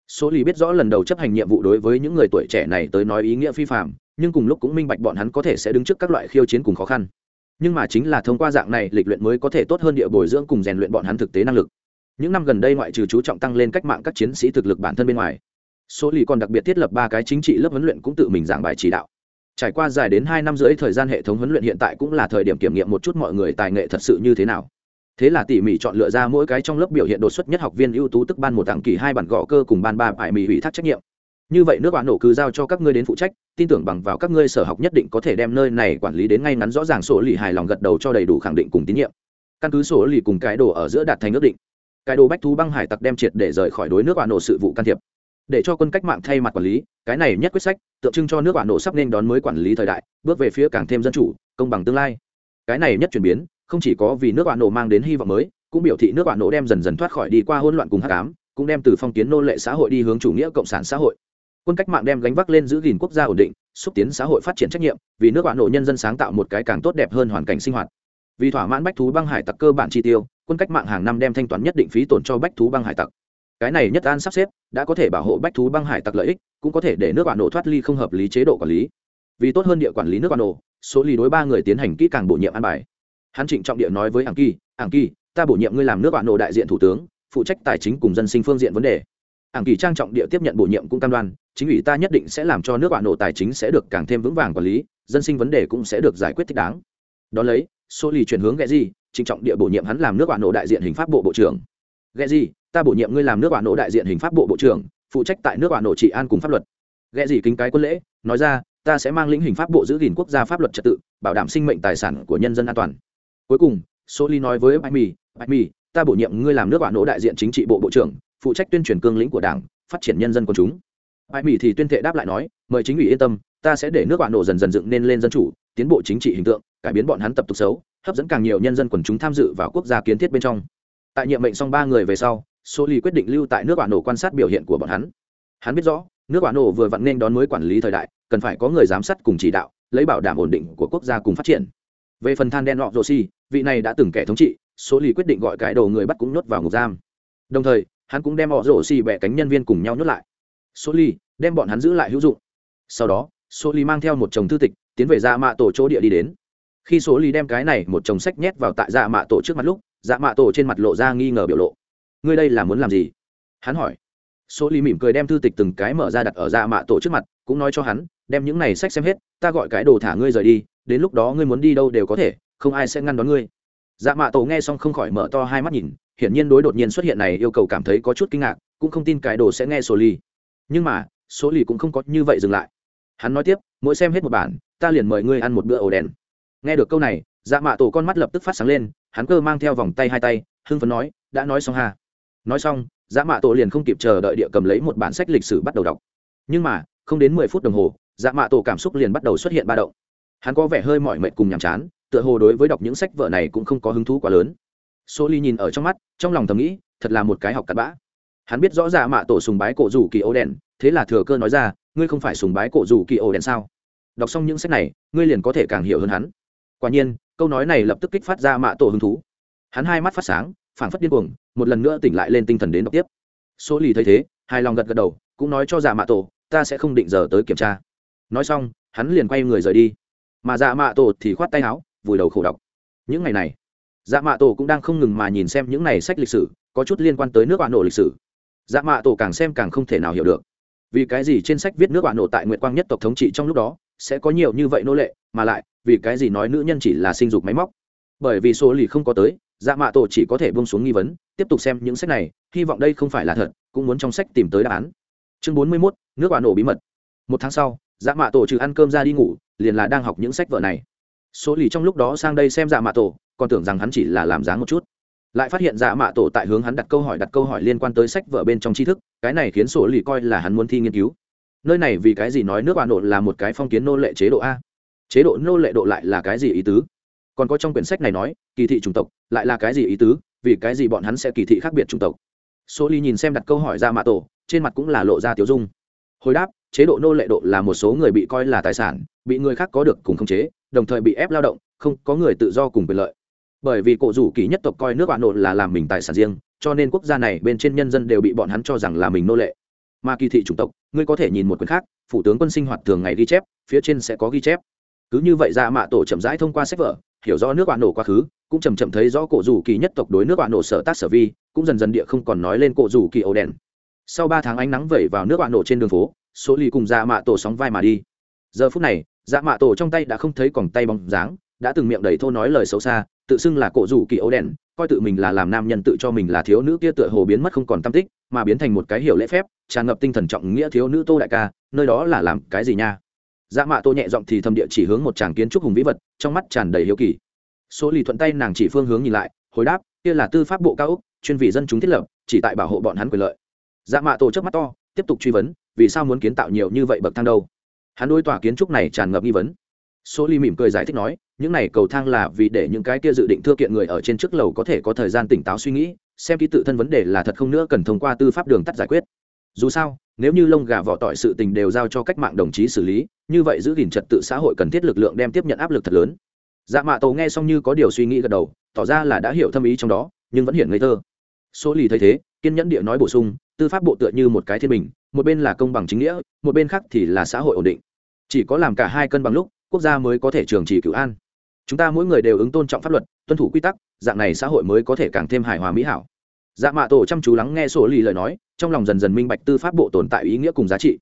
Số lì biết rõ lần đầu chấp hành nhiệm vụ đối với những người tuổi trẻ này tới nói ý nghĩa phi phạm nhưng cùng lúc cũng minh bạch bọn hắn có thể sẽ đứng trước các loại khiêu chiến cùng khó khăn. Nhưng mà chính là thông qua dạng này, lịch luyện mới có thể tốt hơn địa bồi dưỡng cùng rèn luyện bọn hắn thực tế năng lực. Những năm gần đây ngoại trừ chú trọng tăng lên cách mạng các chiến sĩ thực lực bản thân bên ngoài số lì còn đặc biệt thiết lập ba cái chính trị lớp huấn luyện cũng tự mình giảng bài chỉ đạo. Trải qua dài đến hai năm rưỡi thời gian hệ thống huấn luyện hiện tại cũng là thời điểm kiểm nghiệm một chút mọi người tài nghệ thật sự như thế nào. Thế là tỉ mỉ chọn lựa ra mỗi cái trong lớp biểu hiện đột xuất nhất học viên ưu tú tức ban một tặng kỳ hai bản gõ cơ cùng ban ba bài mì ủy thác trách nhiệm. Như vậy nước bạn nổ cứ giao cho các ngươi đến phụ trách, tin tưởng bằng vào các ngươi sở học nhất định có thể đem nơi này quản lý đến ngay ngắn rõ ràng sổ lì hài lòng gật đầu cho đầy đủ khẳng định cùng tín nhiệm. Căn cứ sổ lì cùng cái đồ ở giữa đạt thành ước định. Cái đồ bách thú băng hải tặc đem triệt để rời khỏi đối nước bạn nổ sự vụ can thiệp để cho quân cách mạng thay mặt quản lý, cái này nhất quyết sách, tượng trưng cho nước bạn nổ sắp nên đón mới quản lý thời đại, bước về phía càng thêm dân chủ, công bằng tương lai. Cái này nhất chuyển biến, không chỉ có vì nước bạn nổ mang đến hy vọng mới, cũng biểu thị nước bạn nổ đem dần dần thoát khỏi đi qua hỗn loạn cùng hắc ám, cũng đem từ phong kiến nô lệ xã hội đi hướng chủ nghĩa cộng sản xã hội. Quân cách mạng đem gánh vác lên giữ gìn quốc gia ổn định, xúc tiến xã hội phát triển trách nhiệm, vì nước bạn nổ nhân dân sáng tạo một cái càng tốt đẹp hơn hoàn cảnh sinh hoạt. Vì thỏa mãn bách thú băng hải tặc cơ bản chi tiêu, quân cách mạng hàng năm đem thanh toán nhất định phí tổn cho bách thú băng hải tặc cái này nhất an sắp xếp đã có thể bảo hộ bách thú băng hải tặc lợi ích, cũng có thể để nước bạn nổ thoát ly không hợp lý chế độ quản lý. Vì tốt hơn địa quản lý nước bạn nổ số lì đối ba người tiến hành kỹ càng bổ nhiệm an bài. Hắn trịnh trọng địa nói với ảng kỳ ảng kỳ, ta bổ nhiệm ngươi làm nước bạn nổ đại diện thủ tướng, phụ trách tài chính cùng dân sinh phương diện vấn đề. Ảng kỳ trang trọng địa tiếp nhận bổ nhiệm cũng cam đoan, chính ủy ta nhất định sẽ làm cho nước bạn nổ tài chính sẽ được càng thêm vững vàng quản lý, dân sinh vấn đề cũng sẽ được giải quyết thích đáng. Đón lấy, số lì chuyển hướng ghẹ gì trịnh trọng địa bổ nhiệm hắn làm nước bạn nổ đại diện hình pháp bộ bộ trưởng. Ghẹ gì ta bổ nhiệm ngươi làm nước bạn nổ đại diện hình pháp bộ bộ trưởng, phụ trách tại nước bạn nổ trị an cùng pháp luật. Ghẹ gì kính cái quân lễ, nói ra, ta sẽ mang lĩnh hình pháp bộ giữ gìn quốc gia pháp luật trật tự, bảo đảm sinh mệnh tài sản của nhân dân an toàn. Cuối cùng số ly nói với bạch mì bạch mì, ta bổ nhiệm ngươi làm nước bạn nổ đại diện chính trị bộ bộ trưởng, phụ trách tuyên truyền cương lĩnh của đảng, phát triển nhân dân của chúng. Bạch mì thì tuyên thệ đáp lại nói, mời chính ủy yên tâm, ta sẽ để nước bạn nổ dần dần dựng nên lên dân chủ, tiến bộ chính trị hình tượng, cải biến bọn hắn tập tục xấu, hấp dẫn càng nhiều nhân dân quần chúng tham dự vào quốc gia kiến thiết bên trong. Tại nhiệm mệnh xong ba người về sau số ly quyết định lưu tại nước bạn nổ quan sát biểu hiện của bọn hắn. Hắn biết rõ, nước bạn nổ vừa vặn nên đón mới quản lý thời đại, cần phải có người giám sát cùng chỉ đạo, lấy bảo đảm ổn định của quốc gia cùng phát triển. Về phần than đen nọ rô si vị này đã từng kẻ thống trị số lì quyết định gọi cái đầu người bắt cũng nhốt vào ngục giam. Đồng thời, hắn cũng đem họ rổ xì bẹ cánh nhân viên cùng nhau nhốt lại. Số ly, đem bọn hắn giữ lại hữu dụng. Sau đó số ly mang theo một chồng thư tịch, tiến về dạ mạ tổ chỗ địa đi đến. Khi số ly đem cái này một chồng sách nhét vào tại dạ mạ tổ trước mặt lúc dạ mạ tổ trên mặt lộ ra nghi ngờ biểu lộ ngươi đây là muốn làm gì? Hắn hỏi. Số ly mỉm cười đem thư tịch từng cái mở ra đặt ở dạ mạ tổ trước mặt, cũng nói cho hắn, đem những này sách xem hết, ta gọi cái đồ thả ngươi rời đi, đến lúc đó ngươi muốn đi đâu đều có thể, không ai sẽ ngăn đón ngươi. Dạ mạ tổ nghe xong không khỏi mở to hai mắt nhìn, hiển nhiên đối đột nhiên xuất hiện này yêu cầu cảm thấy có chút kinh ngạc, cũng không tin cái đồ sẽ nghe số ly nhưng mà số ly cũng không có như vậy dừng lại. Hắn nói tiếp, mỗi xem hết một bản, ta liền mời ngươi ăn một bữa ổ đèn. Nghe được câu này dạ mạ tổ con mắt lập tức phát sáng lên, hắn cơ mang theo vòng tay hai tay, hưng phấn nói, đã nói xong ha nói xong Giá mạ tổ liền không kịp chờ đợi địa cầm lấy một bản sách lịch sử bắt đầu đọc. Nhưng mà, không đến mười phút đồng hồ Giá mạ tổ cảm xúc liền bắt đầu xuất hiện ba động. Hắn có vẻ hơi mỏi mệt cùng nhàm chán, tựa hồ đối với đọc những sách vở này cũng không có hứng thú quá lớn. Số ly nhìn ở trong mắt, trong lòng thầm nghĩ, thật là một cái học cặn bã. Hắn biết rõ Giá mạ tổ sùng bái cổ rủ kỳ ô đèn, thế là thừa cơ nói ra, ngươi không phải sùng bái cổ rủ kỳ ô đèn sao? Đọc xong những sách này, ngươi liền có thể càng hiểu hơn hắn. Quả nhiên, câu nói này lập tức kích phát ra mạ tổ hứng thú. Hắn hai mắt phát sáng phảng phất điên cuồng, một lần nữa tỉnh lại lên tinh thần đến đọc tiếp. Số lì thấy thế, hài lòng gật gật đầu, cũng nói cho dạ mạ tổ, ta sẽ không định giờ tới kiểm tra. Nói xong, hắn liền quay người rời đi. Mà dạ mạ tổ thì khoát tay áo, vùi đầu khổ đọc. Những ngày này dạ mạ tổ cũng đang không ngừng mà nhìn xem những này sách lịch sử, có chút liên quan tới nước bạn nổ lịch sử. Dạ mạ tổ càng xem càng không thể nào hiểu được. Vì cái gì trên sách viết nước bạn nổ tại nguyệt quang nhất tộc thống trị trong lúc đó, sẽ có nhiều như vậy nô lệ, mà lại, vì cái gì nói nữ nhân chỉ là sinh dục máy móc? Bởi vì số lì không có tới dạ mạ tổ chỉ có thể bông xuống nghi vấn, tiếp tục xem những sách này, hy vọng đây không phải là thật, cũng muốn trong sách tìm tới đáp án. Chương bốn mươi mốt, nước bà nổ bí mật. Một tháng sau dạ mạ tổ trừ ăn cơm ra đi ngủ, liền là đang học những sách vở này. Số lì trong lúc đó sang đây xem dạ mạ tổ, còn tưởng rằng hắn chỉ là làm dáng một chút. Lại phát hiện dạ mạ tổ tại hướng hắn đặt câu hỏi đặt câu hỏi liên quan tới sách vở bên trong tri thức, cái này khiến sổ lì coi là hắn muốn thi nghiên cứu. Nơi này vì cái gì nói nước bà nổ là một cái phong kiến nô lệ chế độ a? Chế độ nô lệ độ lại là cái gì ý tứ? Còn có trong quyển sách này nói, kỳ thị chủng tộc, lại là cái gì ý tứ, vì cái gì bọn hắn sẽ kỳ thị khác biệt chủng tộc? Số ly nhìn xem đặt câu hỏi ra mạ tổ, trên mặt cũng là lộ ra tiểu dung. Hồi đáp, chế độ nô lệ độ là một số người bị coi là tài sản, bị người khác có được cùng khống chế, đồng thời bị ép lao động, không có người tự do cùng quyền lợi. Bởi vì cổ rủ kỳ nhất tộc coi nước bạn nộ là làm mình tài sản riêng, cho nên quốc gia này bên trên nhân dân đều bị bọn hắn cho rằng là mình nô lệ. Mà kỳ thị chủng tộc, ngươi có thể nhìn một quyển khác, phủ tướng quân sinh hoạt thường ngày ghi chép, phía trên sẽ có ghi chép. Cứ như vậy ra mạ tổ chậm rãi thông qua sách vở hiểu rõ nước bạn nổ quá khứ, cũng chầm chậm thấy rõ cổ rủ kỳ nhất tộc đối nước bạn nổ sở tác sở vi, cũng dần dần địa không còn nói lên cổ rủ kỳ ấu đèn. Sau ba tháng ánh nắng vẩy vào nước bạn nổ trên đường phố, số ly cùng dạ mạ tổ sóng vai mà đi. Giờ phút này dạ mạ tổ trong tay đã không thấy còn tay bóng dáng, đã từng miệng đầy thô nói lời xấu xa, tự xưng là cổ rủ kỳ ấu đèn, coi tự mình là làm nam nhân tự cho mình là thiếu nữ kia tựa hồ biến mất không còn tâm tích, mà biến thành một cái hiểu lễ phép, tràn ngập tinh thần trọng nghĩa thiếu nữ tô đại ca, nơi đó là làm cái gì nha? Dạ mạ tô nhẹ giọng thì thầm địa chỉ hướng một tràng kiến trúc hùng vĩ vật, trong mắt tràn đầy hiếu kỳ. Số lì thuận tay nàng chỉ phương hướng nhìn lại, hồi đáp, kia là tư pháp bộ cao úc chuyên vị dân chúng thiết lập, chỉ tại bảo hộ bọn hắn quyền lợi. Dạ mạ tổ trước mắt to, tiếp tục truy vấn, vì sao muốn kiến tạo nhiều như vậy bậc thang đâu? Hắn đôi tòa kiến trúc này tràn ngập nghi vấn. Số ly mỉm cười giải thích nói, những này cầu thang là vì để những cái kia dự định thưa kiện người ở trên trước lầu có thể có thời gian tỉnh táo suy nghĩ, xem ký tự thân vấn đề là thật không nữa cần thông qua tư pháp đường tắt giải quyết. Dù sao, nếu như lông gà vỏ tỏi sự tình đều giao cho cách mạng đồng chí xử lý như vậy giữ gìn trật tự xã hội cần thiết lực lượng đem tiếp nhận áp lực thật lớn. Dạ mạ tổ nghe xong như có điều suy nghĩ gật đầu, tỏ ra là đã hiểu thâm ý trong đó, nhưng vẫn hiện ngây thơ. Số lì thấy thế, kiên nhẫn địa nói bổ sung, tư pháp bộ tựa như một cái thiên bình, một bên là công bằng chính nghĩa, một bên khác thì là xã hội ổn định. Chỉ có làm cả hai cân bằng lúc, quốc gia mới có thể trường trì cựu an. Chúng ta mỗi người đều ứng tôn trọng pháp luật, tuân thủ quy tắc, dạng này xã hội mới có thể càng thêm hài hòa mỹ hảo. Dạ mạ tổ chăm chú lắng nghe sổ lì lời nói, trong lòng dần dần minh bạch tư pháp bộ tồn tại ý nghĩa cùng giá trị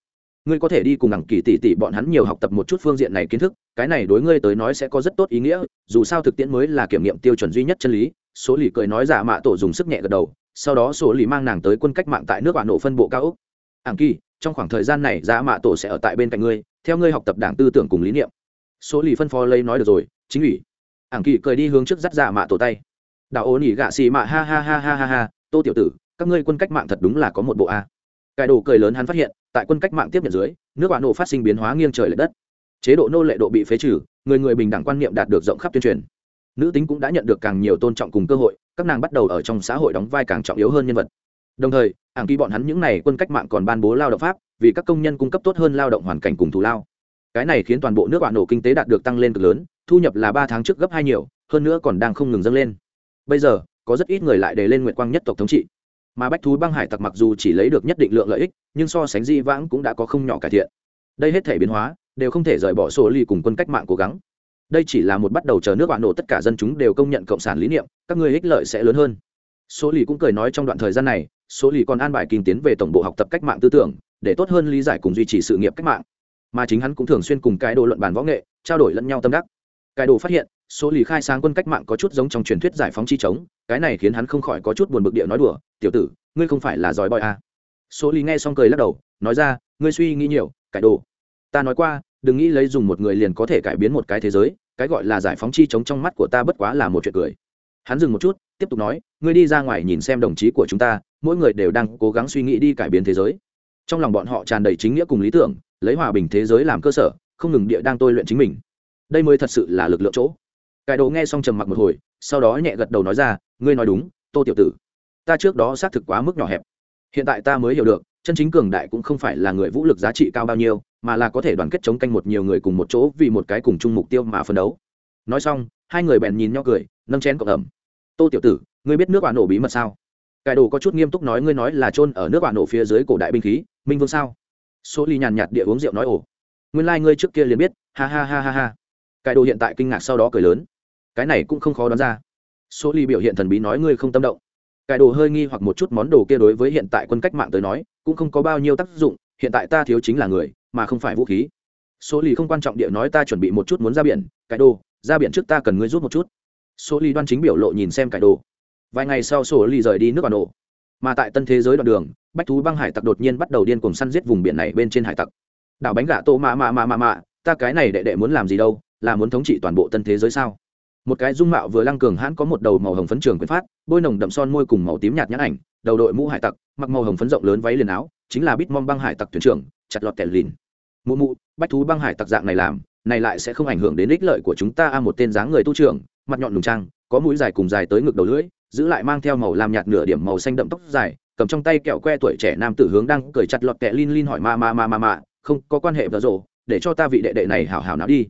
ngươi có thể đi cùng đẳng kỳ tỷ tỷ bọn hắn nhiều học tập một chút phương diện này kiến thức, cái này đối ngươi tới nói sẽ có rất tốt ý nghĩa, dù sao thực tiễn mới là kiểm nghiệm tiêu chuẩn duy nhất chân lý. Số lì cười nói giả mạ tổ dùng sức nhẹ gật đầu, sau đó số lì mang nàng tới quân cách mạng tại nước bạn nổ phân bộ cao úc ảng kỳ, trong khoảng thời gian này giả mạ tổ sẽ ở tại bên cạnh ngươi, theo ngươi học tập đảng tư tưởng cùng lý niệm. Số lì phân phó lấy nói được rồi, chính ủy. Ảng kỳ cười đi hướng trước dắt giả mạ tổ tay. Đạo ô nỉ gạ xì mạ, ha ha ha ha ha ha, tô tiểu tử, các ngươi quân cách mạng thật đúng là có một bộ a cải đồ cười lớn hắn phát hiện, tại quân cách mạng tiếp nhận dưới, nước bạn nổ phát sinh biến hóa nghiêng trời l ệ đất. Chế độ nô lệ độ bị phế trừ, người người bình đẳng quan niệm đạt được rộng khắp tuyên truyền. Nữ tính cũng đã nhận được càng nhiều tôn trọng cùng cơ hội, các nàng bắt đầu ở trong xã hội đóng vai càng trọng yếu hơn nhân vật. Đồng thời, hàng kỳ bọn hắn những n à y quân cách mạng còn ban bố lao động pháp, vì các công nhân cung cấp tốt hơn lao động hoàn cảnh cùng thù lao. Cái này khiến toàn bộ nước bạn nổ kinh tế đạt được tăng lên cực lớn, thu nhập là ba tháng trước gấp hai nhiều, hơn nữa còn đang không ngừng dâng lên. Bây giờ, có rất ít người lại đề lên nguyện quang nhất tộc thống trị mà bách thú băng hải tặc mặc dù chỉ lấy được nhất định lượng lợi ích, nhưng so sánh di vãng cũng đã có không nhỏ cải thiện. Đây hết thể biến hóa, đều không thể rời bỏ sổ ly cùng quân cách mạng cố gắng. Đây chỉ là một bắt đầu chờ nước bạn nổ tất cả dân chúng đều công nhận cộng sản lý niệm, các người ích lợi sẽ lớn hơn. Số lì cũng cười nói trong đoạn thời gian này số lì còn an bài kinh tiến về tổng bộ học tập cách mạng tư tưởng, để tốt hơn lý giải cùng duy trì sự nghiệp cách mạng. Mà chính hắn cũng thường xuyên cùng cái đồ luận bàn võ nghệ, trao đổi lẫn nhau tâm đắc. Cái đồ phát hiện số lì khai sáng quân cách mạng có chút giống trong truyền thuyết giải phóng chi chống cái này khiến hắn không khỏi có chút buồn bực địa nói đùa, tiểu tử, ngươi không phải là giỏi bòi à. số lì nghe xong cười lắc đầu, nói ra, ngươi suy nghĩ nhiều, cải đồ. Ta nói qua, đừng nghĩ lấy dùng một người liền có thể cải biến một cái thế giới, cái gọi là giải phóng chi chống trong mắt của ta bất quá là một chuyện cười. Hắn dừng một chút, tiếp tục nói, ngươi đi ra ngoài nhìn xem đồng chí của chúng ta, mỗi người đều đang cố gắng suy nghĩ đi cải biến thế giới. Trong lòng bọn họ tràn đầy chính nghĩa cùng lý tưởng, lấy hòa bình thế giới làm cơ sở, không ngừng địa đang tôi luyện chính mình. Đây mới thật sự là lực lượng chỗ cải đồ nghe xong trầm mặc một hồi, sau đó nhẹ gật đầu nói ra, ngươi nói đúng, tô tiểu tử, ta trước đó xác thực quá mức nhỏ hẹp. Hiện tại ta mới hiểu được, chân chính cường đại cũng không phải là người vũ lực giá trị cao bao nhiêu, mà là có thể đoàn kết chống canh một nhiều người cùng một chỗ vì một cái cùng chung mục tiêu mà phân đấu. Nói xong, hai người bèn nhìn nhau cười, nâng chén cộng ẩm. Tô tiểu tử, ngươi biết nước bà nổ bí mật sao? Cải đồ có chút nghiêm túc nói, ngươi nói là trôn ở nước bà nổ phía dưới cổ đại binh khí, minh vương sao? Số ly nhàn nhạt địa uống rượu nói, ồ, nguyên lai、like、ngươi trước kia liền biết, ha ha ha ha ha. Cải đồ hiện tại kinh ngạc sau đó cười lớn cái này cũng không khó đoán ra. Số ly biểu hiện thần bí nói ngươi không tâm động. Cải đồ hơi nghi hoặc một chút món đồ kia đối với hiện tại quân cách mạng tới nói, cũng không có bao nhiêu tác dụng, hiện tại ta thiếu chính là người, mà không phải vũ khí. Số ly không quan trọng địa nói ta chuẩn bị một chút muốn ra biển cải đồ, ra biển trước ta cần ngươi rút một chút. Số ly đoan chính biểu lộ nhìn xem cải đồ. Vài ngày sau số ly rời đi nước bà nổ mà tại tân thế giới đoạn đường, bách thú băng hải tặc đột nhiên bắt đầu điên cùng săn giết vùng biển này bên trên hải tặc. Đảo bánh gà tô mạ mạ mạ mạ mạ ta cái này đệ đệ muốn làm gì đâu, là muốn thống trị toàn bộ tân thế giới sao? Một cái dung mạo vừa lăng cường hãn có một đầu màu hồng phấn trường quyền phát, bôi nồng đậm son môi cùng màu tím nhạt nhãn ảnh, đầu đội mũ hải tặc, mặc màu hồng phấn rộng lớn váy liền áo, chính là bít mong băng hải tặc thuyền trưởng, chặt lọt kẹt lìn. Mụ mụ, bách thú băng hải tặc dạng này làm, này lại sẽ không ảnh hưởng đến ích lợi của chúng ta a một tên dáng người tu trưởng, mặt nhọn lùng trang, có mũi dài cùng dài tới ngực đầu lưỡi, giữ lại mang theo màu làm nhạt nửa điểm màu xanh đậm tóc dài, cầm trong tay kẹo que tuổi trẻ nam tử hướng đang cười chặt lọt tẻ lin lin hỏi ma ma ma ma ma, không có quan hệ vợ rộ để cho ta vị đệ đệ này hảo hảo nào đi.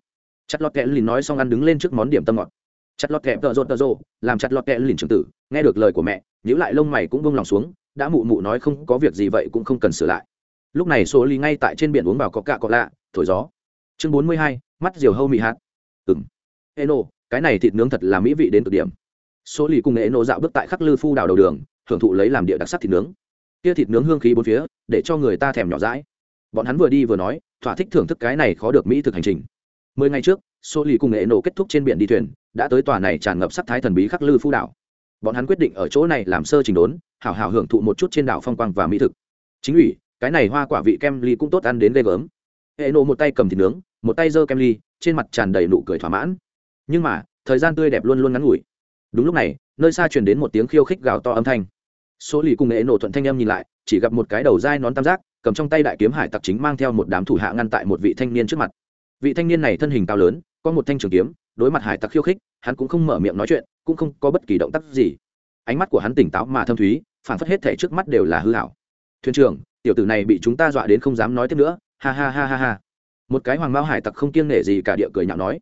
Chặt lọt kẹ lìn nói xong ăn đứng lên trước món điểm tâm ngọt chặt lọt kẹp tợ rột tợ rộ làm chặt lọt kẹ lìn trường tử, nghe được lời của mẹ nhữ lại lông mày cũng bông lòng xuống, đã mụ mụ nói không có việc gì vậy cũng không cần sửa lại. Lúc này số ly ngay tại trên biển uống vào có cạ có lạ, thổi gió. Chương bốn mươi hai, mắt diều hâu mị hạt. Ừng eno, cái này thịt nướng thật là mỹ vị đến cực điểm. Số lì cùng eno dạo bước tại khắc lư phu đào đầu đường hưởng thụ lấy làm địa đặc sắc thịt nướng. Kia thịt nướng hương khí bốn phía, để cho người ta thèm nhỏ rãi bọn hắn vừa đi vừa nói, thỏa thích thưởng thức cái này khó được mỹ thực hành trình. Mười ngày trước số lì cùng eno kết thúc trên biển đi thuyền, đã tới tòa này tràn ngập sắc thái thần bí khắc lư phu đảo. Bọn hắn quyết định ở chỗ này làm sơ trình đốn, hảo hảo hưởng thụ một chút trên đảo phong quang và mỹ thực. Chính ủy, cái này hoa quả vị kem ly cũng tốt ăn đến ghê gớm. Hệ nộ một tay cầm thịt nướng, một tay giơ kem ly, trên mặt tràn đầy nụ cười thỏa mãn. Nhưng mà, thời gian tươi đẹp luôn luôn ngắn ngủi. Đúng lúc này, nơi xa truyền đến một tiếng khiêu khích gào to âm thanh. Số lì cùng nghệ nổ thuận thanh em nhìn lại, chỉ gặp một cái đầu dai nón tam giác, cầm trong tay đại kiếm hải tặc chính mang theo một đám thủ hạ ngăn tại một vị thanh niên trước mặt. Vị thanh niên này thân hình cao lớn có một thanh trường kiếm, đối mặt hải tặc khiêu khích, hắn cũng không mở miệng nói chuyện, cũng không có bất kỳ động tác gì. Ánh mắt của hắn tỉnh táo mà thâm thúy, phản phất hết thể trước mắt đều là hư hảo thuyền trưởng, tiểu tử này bị chúng ta dọa đến không dám nói tiếp nữa. Ha ha ha ha ha. Một cái hoàng mao hải tặc không kiêng nể gì cả địa cười nhạo nói,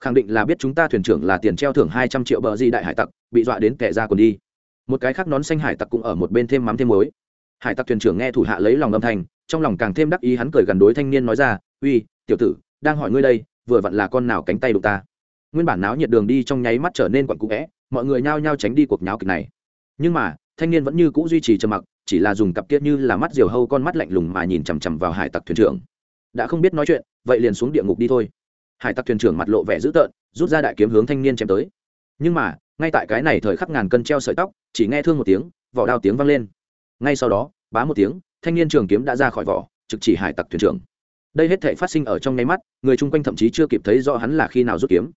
khẳng định là biết chúng ta thuyền trưởng là tiền treo thưởng hai trăm triệu bờ di đại hải tặc, bị dọa đến kẻ ra còn đi. Một cái khác nón xanh hải tặc cũng ở một bên thêm mắm thêm muối. Hải tặc thuyền trưởng nghe thủ hạ lấy lòng âm thanh, trong lòng càng thêm đắc ý hắn cười gần đối thanh niên nói ra, uy, tiểu tử, đang hỏi ngươi đây vừa vặn là con nào cánh tay đụng ta. Nguyên bản náo nhiệt đường đi trong nháy mắt trở nên quặn cũ vẽ mọi người nhao nhao tránh đi cuộc nháo kịch này. Nhưng mà, thanh niên vẫn như cũ duy trì trầm mặc, chỉ là dùng cặp kiết như là mắt diều hâu con mắt lạnh lùng mà nhìn chằm chằm vào hải tặc thuyền trưởng. Đã không biết nói chuyện, vậy liền xuống địa ngục đi thôi. Hải tặc thuyền trưởng mặt lộ vẻ dữ tợn, rút ra đại kiếm hướng thanh niên chém tới. Nhưng mà, ngay tại cái này thời khắc ngàn cân treo sợi tóc, chỉ nghe thương một tiếng, vỏ đao tiếng vang lên. Ngay sau đó, bá một tiếng, thanh niên trường kiếm đã ra khỏi vỏ, trực chỉ hải tặc thuyền trưởng đây hết thể phát sinh ở trong nháy mắt, người chung quanh thậm chí chưa kịp thấy rõ hắn là khi nào rút kiếm.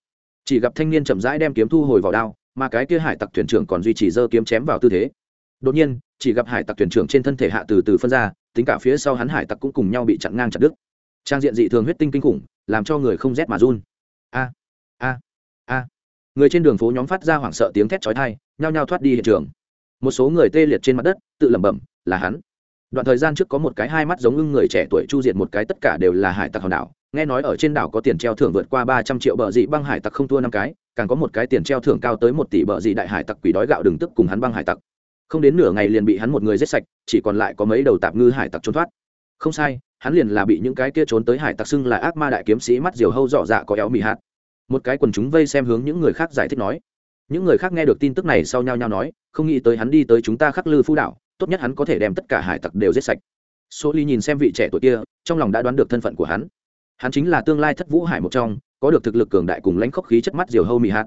Chỉ gặp thanh niên chậm rãi đem kiếm thu hồi vào đao, mà cái kia hải tặc thuyền trưởng còn duy trì giơ kiếm chém vào tư thế. Đột nhiên, chỉ gặp hải tặc thuyền trưởng trên thân thể hạ từ từ phân ra, tính cả phía sau hắn hải tặc cũng cùng nhau bị chặn ngang chặt đứt. Trang diện dị thường huyết tinh kinh khủng, làm cho người không rét mà run. A a a. Người trên đường phố nhóm phát ra hoảng sợ tiếng thét chói tai, nhao nhao thoát đi hiện trường. Một số người tê liệt trên mặt đất, tự lẩm bẩm, là hắn đoạn thời gian trước có một cái hai mắt giống ưng người trẻ tuổi chu diệt một cái tất cả đều là hải tặc hòn đảo. Nghe nói ở trên đảo có tiền treo thưởng vượt qua ba trăm triệu bờ dị băng hải tặc không thua năm cái, càng có một cái tiền treo thưởng cao tới một tỷ bờ dị đại hải tặc quỷ đói gạo đừng tức cùng hắn băng hải tặc. Không đến nửa ngày liền bị hắn một người giết sạch, chỉ còn lại có mấy đầu tạp ngư hải tặc trốn thoát. Không sai, hắn liền là bị những cái kia trốn tới hải tặc xưng là ác ma đại kiếm sĩ mắt diều hâu dọ dạ có éo mị hạt. Một cái quần chúng vây xem hướng những người khác giải thích nói. Những người khác nghe được tin tức này sau nhau nhau nói, không nghĩ tới hắn đi tới chúng ta khắc lư phú đảo tốt nhất hắn có thể đem tất cả hải tặc đều giết sạch. Số ly nhìn xem vị trẻ tuổi kia, trong lòng đã đoán được thân phận của hắn. Hắn chính là tương lai thất vũ hải một trong, có được thực lực cường đại cùng lãnh khốc khí chất mắt diều hâu mị hạt.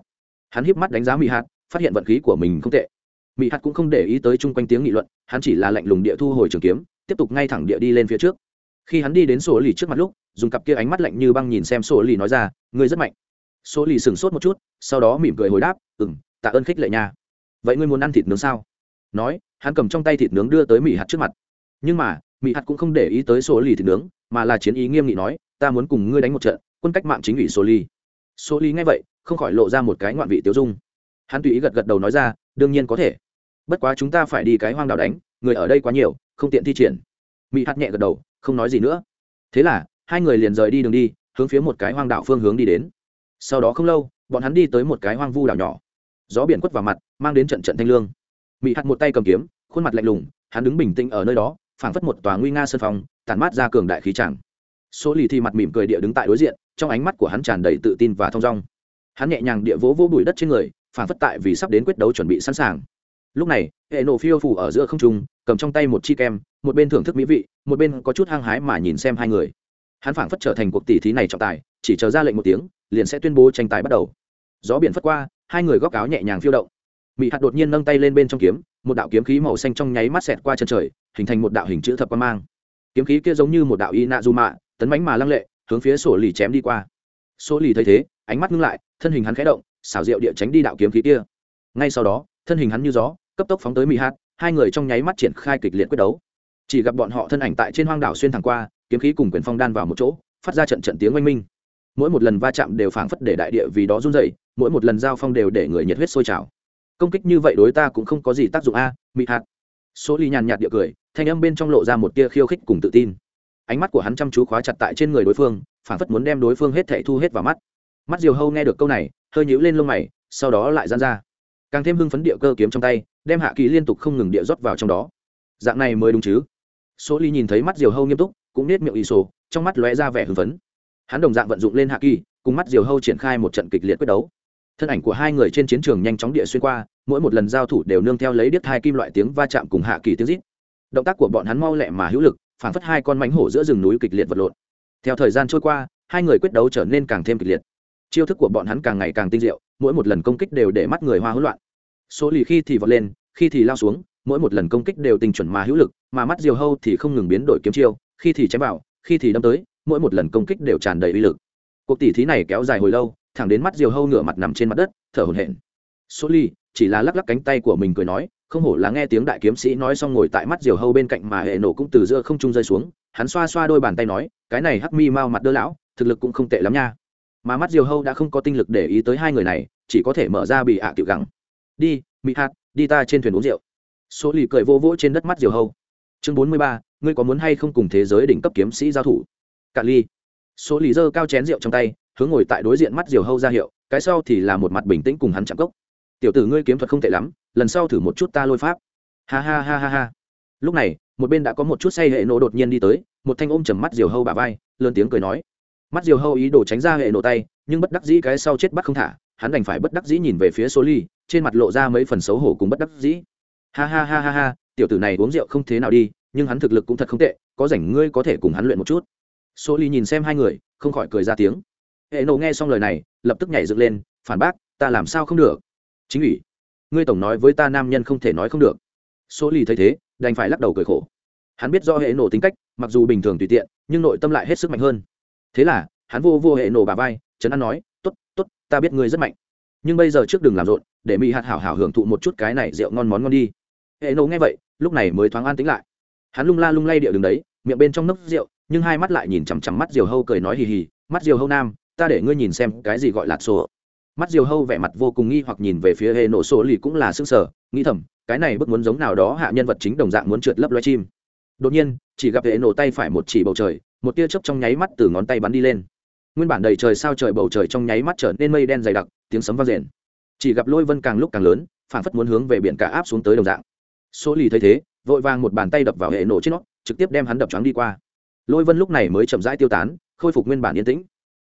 Hắn híp mắt đánh giá mị hạt, phát hiện vận khí của mình không tệ. Mị hạt cũng không để ý tới chung quanh tiếng nghị luận, hắn chỉ là lạnh lùng địa thu hồi trường kiếm, tiếp tục ngay thẳng địa đi lên phía trước. Khi hắn đi đến sổ lì trước mặt lúc, dùng cặp kia ánh mắt lạnh như băng nhìn xem sổ lì nói ra, ngươi rất mạnh. Sổ lì sửng sốt một chút, sau đó mỉm cười hồi đáp ừ m tạ ơn khích lệ nha. Vậy ngươi muốn ăn thịt nướng sao? Nói, hắn cầm trong tay thịt nướng đưa tới mỹ hạt trước mặt. Nhưng mà mỹ hạt cũng không để ý tới số lì thịt nướng, mà là chiến ý nghiêm nghị nói, ta muốn cùng ngươi đánh một trận, quân cách mạng chính ủy số lì số lì nghe vậy, không khỏi lộ ra một cái ngoạn vị tiêu dung. Hắn tùy ý gật gật đầu nói ra, đương nhiên có thể. Bất quá chúng ta phải đi cái hoang đảo đánh, người ở đây quá nhiều, không tiện thi triển. Mỹ hạt nhẹ gật đầu, không nói gì nữa. Thế là, hai người liền rời đi đường đi, hướng phía một cái hoang đảo phương hướng đi đến. Sau đó không lâu, bọn hắn đi tới một cái hoang vu đảo nhỏ. Gió biển quất vào mặt, mang đến trận trận thanh lương mỹ hạt một tay cầm kiếm, khuôn mặt lạnh lùng, hắn đứng bình tĩnh ở nơi đó, phảng phất một tòa nguy nga sân phòng tàn mát ra cường đại khí chẳng. số lì thì mặt mỉm cười địa đứng tại đối diện, trong ánh mắt của hắn tràn đầy tự tin và thong dong. Hắn nhẹ nhàng địa vỗ vỗ bụi đất trên người, phảng phất tại vì sắp đến quyết đấu chuẩn bị sẵn sàng. Lúc này, hệ nổ phiêu phủ ở giữa không trung, cầm trong tay một chi kem, một bên thưởng thức mỹ vị, một bên có chút hăng hái mà nhìn xem hai người. Hắn phảng phất trở thành cuộc tỷ thí này trọng tài, chỉ chờ ra lệnh một tiếng, liền sẽ tuyên bố tranh tài bắt đầu. Gió biển phất qua, hai người góc áo nhẹ nhàng phiêu động mỹ hạt đột nhiên nâng tay lên bên trong kiếm, một đạo kiếm khí màu xanh trong nháy mắt xẹt qua chân trời, hình thành một đạo hình chữ thập quan mang. Kiếm khí kia giống như một đạo y nạ du mạ tấn bánh mà lăng lệ, hướng phía sổ lì chém đi qua. Sổ lì thấy thế, ánh mắt ngưng lại, thân hình hắn khẽ động, xảo diệu địa tránh đi đạo kiếm khí kia. Ngay sau đó, thân hình hắn như gió, cấp tốc phóng tới mỹ hạt, hai người trong nháy mắt triển khai kịch liệt quyết đấu. Chỉ gặp bọn họ thân ảnh tại trên hoang đảo xuyên thẳng qua, kiếm khí cùng quyền phong đan vào một chỗ, phát ra trận trận tiếng oanh minh. Mỗi một lần va chạm đều phảng phất để đại địa vì đó run dậy mỗi một lần giao phong đều để người nhiệt huyết sôi trào công kích như vậy đối ta cũng không có gì tác dụng a, mị hạt. Số ly nhàn nhạt địa cười, thanh âm bên trong lộ ra một tia khiêu khích cùng tự tin. Ánh mắt của hắn chăm chú khóa chặt tại trên người đối phương, phản phất muốn đem đối phương hết thảy thu hết vào mắt. Mắt diều hâu nghe được câu này, hơi nhíu lên lông mày, sau đó lại dán ra. Càng thêm hưng phấn địa cơ kiếm trong tay, đem hạ kỳ liên tục không ngừng địa rót vào trong đó. Dạng này mới đúng chứ? Số ly nhìn thấy mắt diều hâu nghiêm túc, cũng nết miệng ý sổ, trong mắt lóe ra vẻ hưng phấn. Hắn đồng dạng vận dụng lên hạ kỳ, cùng mắt diều hâu triển khai một trận kịch liệt quyết đấu. Thân ảnh của hai người trên chiến trường nhanh chóng địa xuyên qua mỗi một lần giao thủ đều nương theo lấy điếc hai kim loại tiếng va chạm cùng hạ kỳ tiếng rít. Động tác của bọn hắn mau lẹ mà hữu lực, phảng phất hai con mánh hổ giữa rừng núi kịch liệt vật lộn. Theo thời gian trôi qua, hai người quyết đấu trở nên càng thêm kịch liệt. Chiêu thức của bọn hắn càng ngày càng tinh diệu, mỗi một lần công kích đều để mắt người hoa hỗn loạn. Số lì khi thì vọt lên, khi thì lao xuống, mỗi một lần công kích đều tinh chuẩn mà hữu lực, mà mắt diều hâu thì không ngừng biến đổi kiếm chiêu, khi thì chém vào, khi thì đâm tới, mỗi một lần công kích đều tràn đầy uy lực. Cuộc tỉ thí này kéo dài hồi lâu, thẳng đến mắt diều hâu ngửa mặt nằm trên mặt đất, thở hổn hển. Số ly chỉ là lắc lắc cánh tay của mình cười nói, không hổ là nghe tiếng đại kiếm sĩ nói xong ngồi tại mắt diều hâu bên cạnh mà hệ nổ cũng từ giữa không trung rơi xuống, hắn xoa xoa đôi bàn tay nói, cái này hắc mi mau mặt đơ lão, thực lực cũng không tệ lắm nha. Mà mắt diều hâu đã không có tinh lực để ý tới hai người này, chỉ có thể mở ra bị ạ à tiểu gắng đi, mị hạt, đi ta trên thuyền uống rượu. Số lì cười vô vỗ trên đất mắt diều hâu. Chương bốn mươi ba, ngươi có muốn hay không cùng thế giới đỉnh cấp kiếm sĩ giao thủ? Cạn ly. Số lì dơ cao chén rượu trong tay, hướng ngồi tại đối diện mắt diều hâu ra hiệu, cái sau thì là một mặt bình tĩnh cùng hắn chạm cốc tiểu tử ngươi kiếm thuật không tệ lắm, lần sau thử một chút ta lôi pháp. Ha ha ha ha ha. Lúc này, một bên đã có một chút say hệ nổ đột nhiên đi tới, một thanh ôm chầm mắt diều hâu bà vai, lớn tiếng cười nói. Mắt diều hâu ý đồ tránh ra hệ nổ tay, nhưng bất đắc dĩ cái sau chết bắt không thả, hắn đành phải bất đắc dĩ nhìn về phía số ly, trên mặt lộ ra mấy phần xấu hổ cùng bất đắc dĩ. Ha ha ha ha ha, tiểu tử này uống rượu không thế nào đi, nhưng hắn thực lực cũng thật không tệ, có rảnh ngươi có thể cùng hắn luyện một chút. Số ly nhìn xem hai người, không khỏi cười ra tiếng. Hệ nổ nghe xong lời này, lập tức nhảy dựng lên, phản bác, ta làm sao không được? Chính ủy. Ngươi tổng nói với ta nam nhân không thể nói không được. Số lì thấy thế, đành phải lắc đầu cười khổ. Hắn biết do hệ nổ tính cách, mặc dù bình thường tùy tiện, nhưng nội tâm lại hết sức mạnh hơn. Thế là, hắn vô vô hệ nổ bà vai, trấn an nói t ố t t ố t ta biết ngươi rất mạnh. Nhưng bây giờ trước đừng làm rộn, để mỹ hạt hảo hảo hưởng thụ một chút cái này rượu ngon món ngon đi. Hệ nổ nghe vậy, lúc này mới thoáng an tính lại. Hắn lung la lung lay điệu đứng đấy, miệng bên trong nấc rượu, nhưng hai mắt lại nhìn chằm chằm mắt diều hâu cười nói hì hì, mắt diều hâu nam, ta để ngươi nhìn xem cái gì gọi là sổ mắt diều hâu vẻ mặt vô cùng nghi hoặc nhìn về phía hệ nổ sổ lì cũng là xương sở nghĩ thầm, cái này bức muốn giống nào đó hạ nhân vật chính đồng dạng muốn trượt lấp loay chim. Đột nhiên, chỉ gặp hệ nổ tay phải một chỉ bầu trời, một tia chớp trong nháy mắt từ ngón tay bắn đi lên. Nguyên bản đầy trời sao trời bầu trời trong nháy mắt trở nên mây đen dày đặc, tiếng sấm vang rền. Chỉ gặp lôi vân càng lúc càng lớn phản phất muốn hướng về biển cả áp xuống tới đồng dạng. Số lì thấy thế, vội vàng một bàn tay đập vào hệ nổ trên nó, trực tiếp đem hắn đập choáng đi qua. Lôi vân lúc này mới chậm rãi tiêu tán, khôi phục nguyên bản yên tĩnh.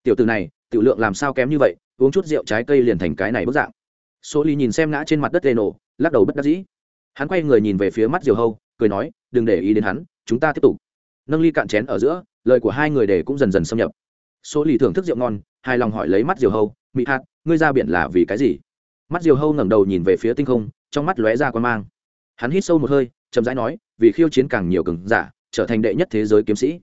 Tiểu từ này, tiểu lượng làm sao kém như vậy uống chút rượu trái cây liền thành cái này bức dạng. Số Ly nhìn xem ngã trên mặt đất lê nổ lắc đầu bất đắc dĩ. Hắn quay người nhìn về phía mắt diều hâu, cười nói, đừng để ý đến hắn, chúng ta tiếp tục. Nâng ly cạn chén ở giữa, lời của hai người để cũng dần dần xâm nhập. Số lì thưởng thức rượu ngon, hài lòng hỏi lấy mắt diều hâu mỹ hạt, ngươi ra biển là vì cái gì? Mắt diều hâu ngẩng đầu nhìn về phía tinh không, trong mắt lóe ra quan mang. Hắn hít sâu một hơi, chậm rãi nói, vì khiêu chiến càng nhiều cường giả, trở thành đệ nhất thế giới kiếm sĩ.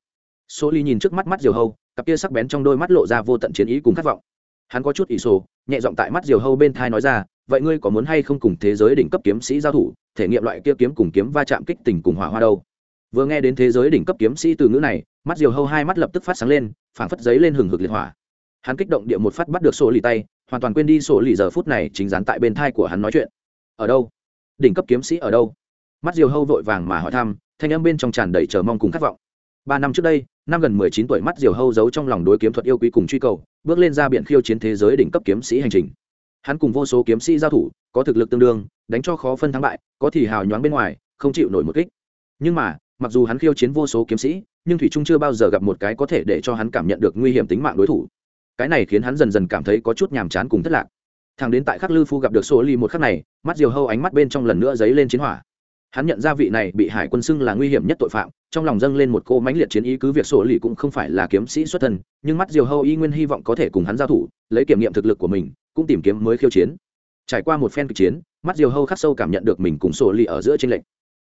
Số ly nhìn trước mắt mắt diều hâu, cặp kia sắc bén trong đôi mắt lộ ra vô tận chiến ý cùng khát vọng hắn có chút ỷ sô, nhẹ giọng tại mắt diều hâu bên thai nói ra, vậy ngươi có muốn hay không cùng thế giới đỉnh cấp kiếm sĩ giao thủ, thể nghiệm loại kia kiếm cùng kiếm va chạm kích tình cùng hỏa hoa đâu? Vừa nghe đến thế giới đỉnh cấp kiếm sĩ từ ngữ này, mắt diều hâu hai mắt lập tức phát sáng lên, phảng phất giấy lên hừng hực liệt hỏa. Hắn kích động địa một phát bắt được sổ lì tay, hoàn toàn quên đi sổ lì giờ phút này chính dán tại bên thai của hắn nói chuyện. Ở đâu? Đỉnh cấp kiếm sĩ ở đâu? Mắt diều hâu vội vàng mà hỏi thăm, thanh âm bên trong tràn đầy chờ mong cùng khát vọng ba năm trước đây, năm gần mười chín tuổi mắt diều hâu giấu trong lòng đối kiếm thuật yêu quý cùng truy cầu, bước lên ra biển khiêu chiến thế giới đỉnh cấp kiếm sĩ hành trình. Hắn cùng vô số kiếm sĩ giao thủ, có thực lực tương đương, đánh cho khó phân thắng bại, có thì hào nhoáng bên ngoài, không chịu nổi một kích. Nhưng mà, mặc dù hắn khiêu chiến vô số kiếm sĩ, nhưng thủy trung chưa bao giờ gặp một cái có thể để cho hắn cảm nhận được nguy hiểm tính mạng đối thủ. Cái này khiến hắn dần dần cảm thấy có chút nhàm chán cùng thất lạc. Thằng đến tại khắc lư phu gặp được số ly một khắc này, mắt diều hâu ánh mắt bên trong lần nữa dấy lên chiến hỏa hắn nhận ra vị này bị hải quân xưng là nguy hiểm nhất tội phạm, trong lòng dâng lên một cô mãnh liệt chiến ý cứ việc sổ lì cũng không phải là kiếm sĩ xuất thân, nhưng mắt diều hâu y nguyên hy vọng có thể cùng hắn giao thủ, lấy kiểm nghiệm thực lực của mình, cũng tìm kiếm mới khiêu chiến. Trải qua một phen kịch chiến, mắt diều hâu khắc sâu cảm nhận được mình cùng sổ lì ở giữa tranh lệch.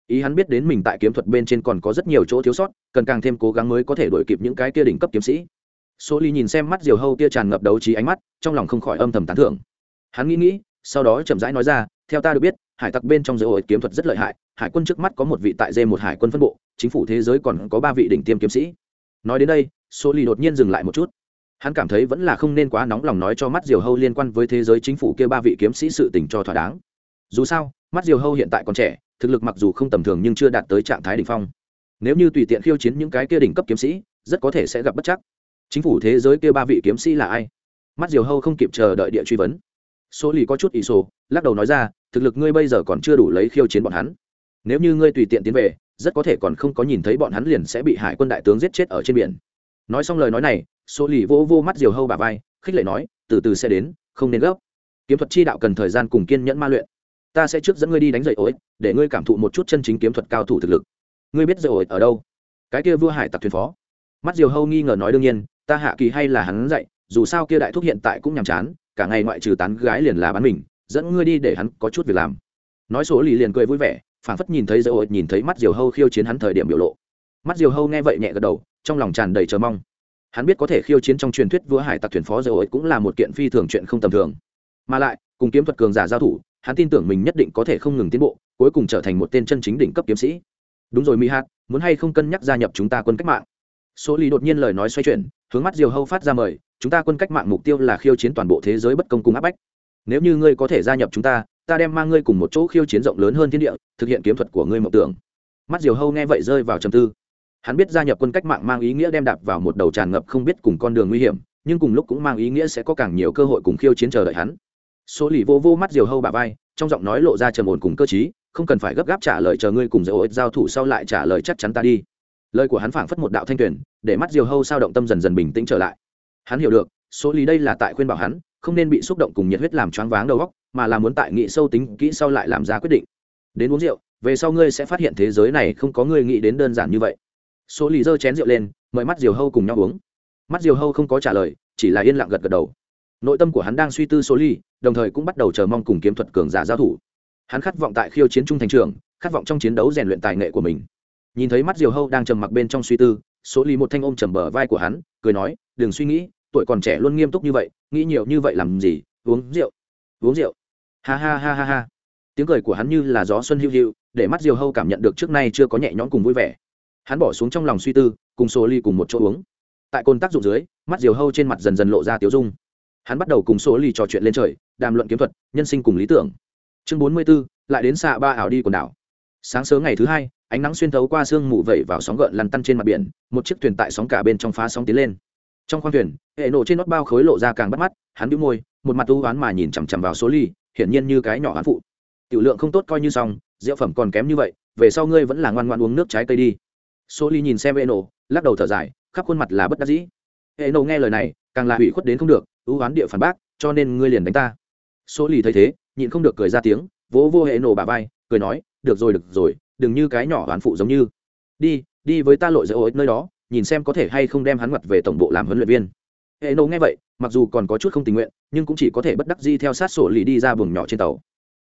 Ý hắn biết đến mình tại kiếm thuật bên trên còn có rất nhiều chỗ thiếu sót, cần càng thêm cố gắng mới có thể đổi kịp những cái kia đỉnh cấp kiếm sĩ. Số ly nhìn xem mắt diều hâu kia tràn ngập đấu trí ánh mắt, trong lòng không khỏi âm thầm tán thưởng. Hắn nghĩ nghĩ, sau đó chậm rãi nói ra, theo ta được biết, hải tặc bên trong giới ổi kiếm thuật rất lợi hại hải quân trước mắt có một vị tại dê một hải quân phân bộ, chính phủ thế giới còn có ba vị đỉnh tiêm kiếm sĩ. Nói đến đây số lì đột nhiên dừng lại một chút. Hắn cảm thấy vẫn là không nên quá nóng lòng nói cho mắt diều hâu liên quan với thế giới chính phủ kia ba vị kiếm sĩ sự tình cho thỏa đáng. Dù sao, mắt diều hâu hiện tại còn trẻ, thực lực mặc dù không tầm thường nhưng chưa đạt tới trạng thái đỉnh phong. Nếu như tùy tiện khiêu chiến những cái kia đỉnh cấp kiếm sĩ, rất có thể sẽ gặp bất chắc. Chính phủ thế giới kia ba vị kiếm sĩ là ai? Mắt diều hâu không kịp chờ đợi địa truy vấn. Số lì có chút ý sổ, lắc đầu nói ra, thực lực ngươi bây giờ còn chưa đủ lấy khiêu chiến bọn hắn nếu như ngươi tùy tiện tiến về, rất có thể còn không có nhìn thấy bọn hắn liền sẽ bị hải quân đại tướng giết chết ở trên biển. Nói xong lời nói này số lì vô vô mắt diều hâu bà vai, khích lệ nói, từ từ sẽ đến, không nên gấp. Kiếm thuật chi đạo cần thời gian cùng kiên nhẫn ma luyện. Ta sẽ trước dẫn ngươi đi đánh dậy ối để ngươi cảm thụ một chút chân chính kiếm thuật cao thủ thực lực. Ngươi biết dậy ối ở đâu? Cái kia vua hải tặc thuyền phó. Mắt diều hâu nghi ngờ nói đương nhiên, ta hạ kỳ hay là hắn dạy, dù sao kia đại thúc hiện tại cũng nhàm chán, cả ngày ngoại trừ tán gái liền là bán mình, dẫn ngươi đi để hắn có chút việc làm. Nói số lì liền cười vui vẻ phảng phất nhìn thấy dỡ ổi nhìn thấy mắt diều hâu khiêu chiến hắn thời điểm biểu lộ. Mắt diều hâu nghe vậy nhẹ gật đầu, trong lòng tràn đầy chờ mong. Hắn biết có thể khiêu chiến trong truyền thuyết vua hải tặc thuyền phó dỡ ổi cũng là một kiện phi thường chuyện không tầm thường. Mà lại, cùng kiếm thuật cường giả giao thủ, hắn tin tưởng mình nhất định có thể không ngừng tiến bộ, cuối cùng trở thành một tên chân chính đỉnh cấp kiếm sĩ. Đúng rồi mỹ hát muốn hay không cân nhắc gia nhập chúng ta quân cách mạng? Số lý đột nhiên lời nói xoay chuyển, hướng mắt diều hâu phát ra mời, chúng ta quân cách mạng mục tiêu là khiêu chiến toàn bộ thế giới bất công cùng áp bách. Nếu như ngươi có thể gia nhập chúng ta ta đem mang ngươi cùng một chỗ khiêu chiến rộng lớn hơn thiên địa, thực hiện kiếm thuật của ngươi mộng tưởng. Mắt diều hâu nghe vậy rơi vào trầm tư. Hắn biết gia nhập quân cách mạng mang ý nghĩa đem đạp vào một đầu tràn ngập không biết cùng con đường nguy hiểm, nhưng cùng lúc cũng mang ý nghĩa sẽ có càng nhiều cơ hội cùng khiêu chiến chờ đợi hắn. Số lì vô vô mắt diều hâu bà vai, trong giọng nói lộ ra trầm ổn cùng cơ chí không cần phải gấp gáp trả lời chờ ngươi cùng dầu ích giao thủ sau lại trả lời chắc chắn ta đi. Lời của hắn phảng phất một đạo thanh tuyển để mắt diều hâu sao động tâm dần dần bình tĩnh trở lại. Hắn hiểu được, số lý đây là tại khuyên bảo hắn, không nên bị xúc động cùng nhiệt huyết làm choáng váng đầu óc mà là muốn tại nghị sâu tính kỹ sau lại làm ra quyết định. Đến uống rượu, về sau ngươi sẽ phát hiện thế giới này không có ngươi nghĩ đến đơn giản như vậy. Số lì giơ chén rượu lên, mời mắt diều hâu cùng nhau uống. Mắt diều hâu không có trả lời, chỉ là yên lặng gật gật đầu. Nội tâm của hắn đang suy tư số ly đồng thời cũng bắt đầu chờ mong cùng kiếm thuật cường giả giao thủ. Hắn khát vọng tại khiêu chiến trung thành trường, khát vọng trong chiến đấu rèn luyện tài nghệ của mình. Nhìn thấy mắt diều hâu đang trầm mặc bên trong suy tư, số ly một thanh ôm trầm bờ vai của hắn, cười nói, đừng suy nghĩ, tuổi còn trẻ luôn nghiêm túc như vậy, nghĩ nhiều như vậy làm gì, uống rượu. Uống rượu ha ha ha ha ha. Tiếng cười của hắn như là gió xuân hiu hiu, để mắt diều hâu cảm nhận được trước nay chưa có nhẹ nhõm cùng vui vẻ. Hắn bỏ xuống trong lòng suy tư, cùng số ly cùng một chỗ uống. Tại côn tác dụng dưới, mắt diều hâu trên mặt dần dần lộ ra tiếu dung. Hắn bắt đầu cùng số ly trò chuyện lên trời, đàm luận kiếm thuật, nhân sinh cùng lý tưởng. Chương bốn mươi b ố lại đến xạ ba ảo đi quần đảo. Sáng sớm ngày thứ hai, ánh nắng xuyên thấu qua sương mù vẩy vào sóng gợn lăn tăn trên mặt biển, một chiếc thuyền tại sóng cả bên trong phá sóng tiến lên. Trong khoang thuyền, hệ nổ trên nót bao khối lộ ra càng bắt mắt, hắn đĩu môi một mặt u oán mà nhìn chằm chằm vào số ly, hiển nhiên như cái nhỏ hắn phụ. Tiểu lượng không tốt coi như xong, rượu phẩm còn kém như vậy, về sau ngươi vẫn là ngoan ngoan uống nước trái cây đi. Số ly nhìn xem hệ nổ lắc đầu thở dài, khắp khuôn mặt là bất đắc dĩ. Hệ nổ nghe lời này, càng là hủy khuất đến không được, ưu oán địa phản bác, cho nên ngươi liền đánh ta. Số ly thấy thế, nhịn không được cười ra tiếng, vỗ vô hệ nổ bà vai, cười nói, được rồi được rồi, đừng như cái nhỏ oán phụ giống như. Đi đi với ta lội dỡ ối nơi đó, nhìn xem có thể hay không đem hắn mặt về tổng bộ làm huấn luyện viên. Hệ nổ nghe vậy mặc dù còn có chút không tình nguyện, nhưng cũng chỉ có thể bất đắc di theo sát sổ lì đi ra buồng nhỏ trên tàu.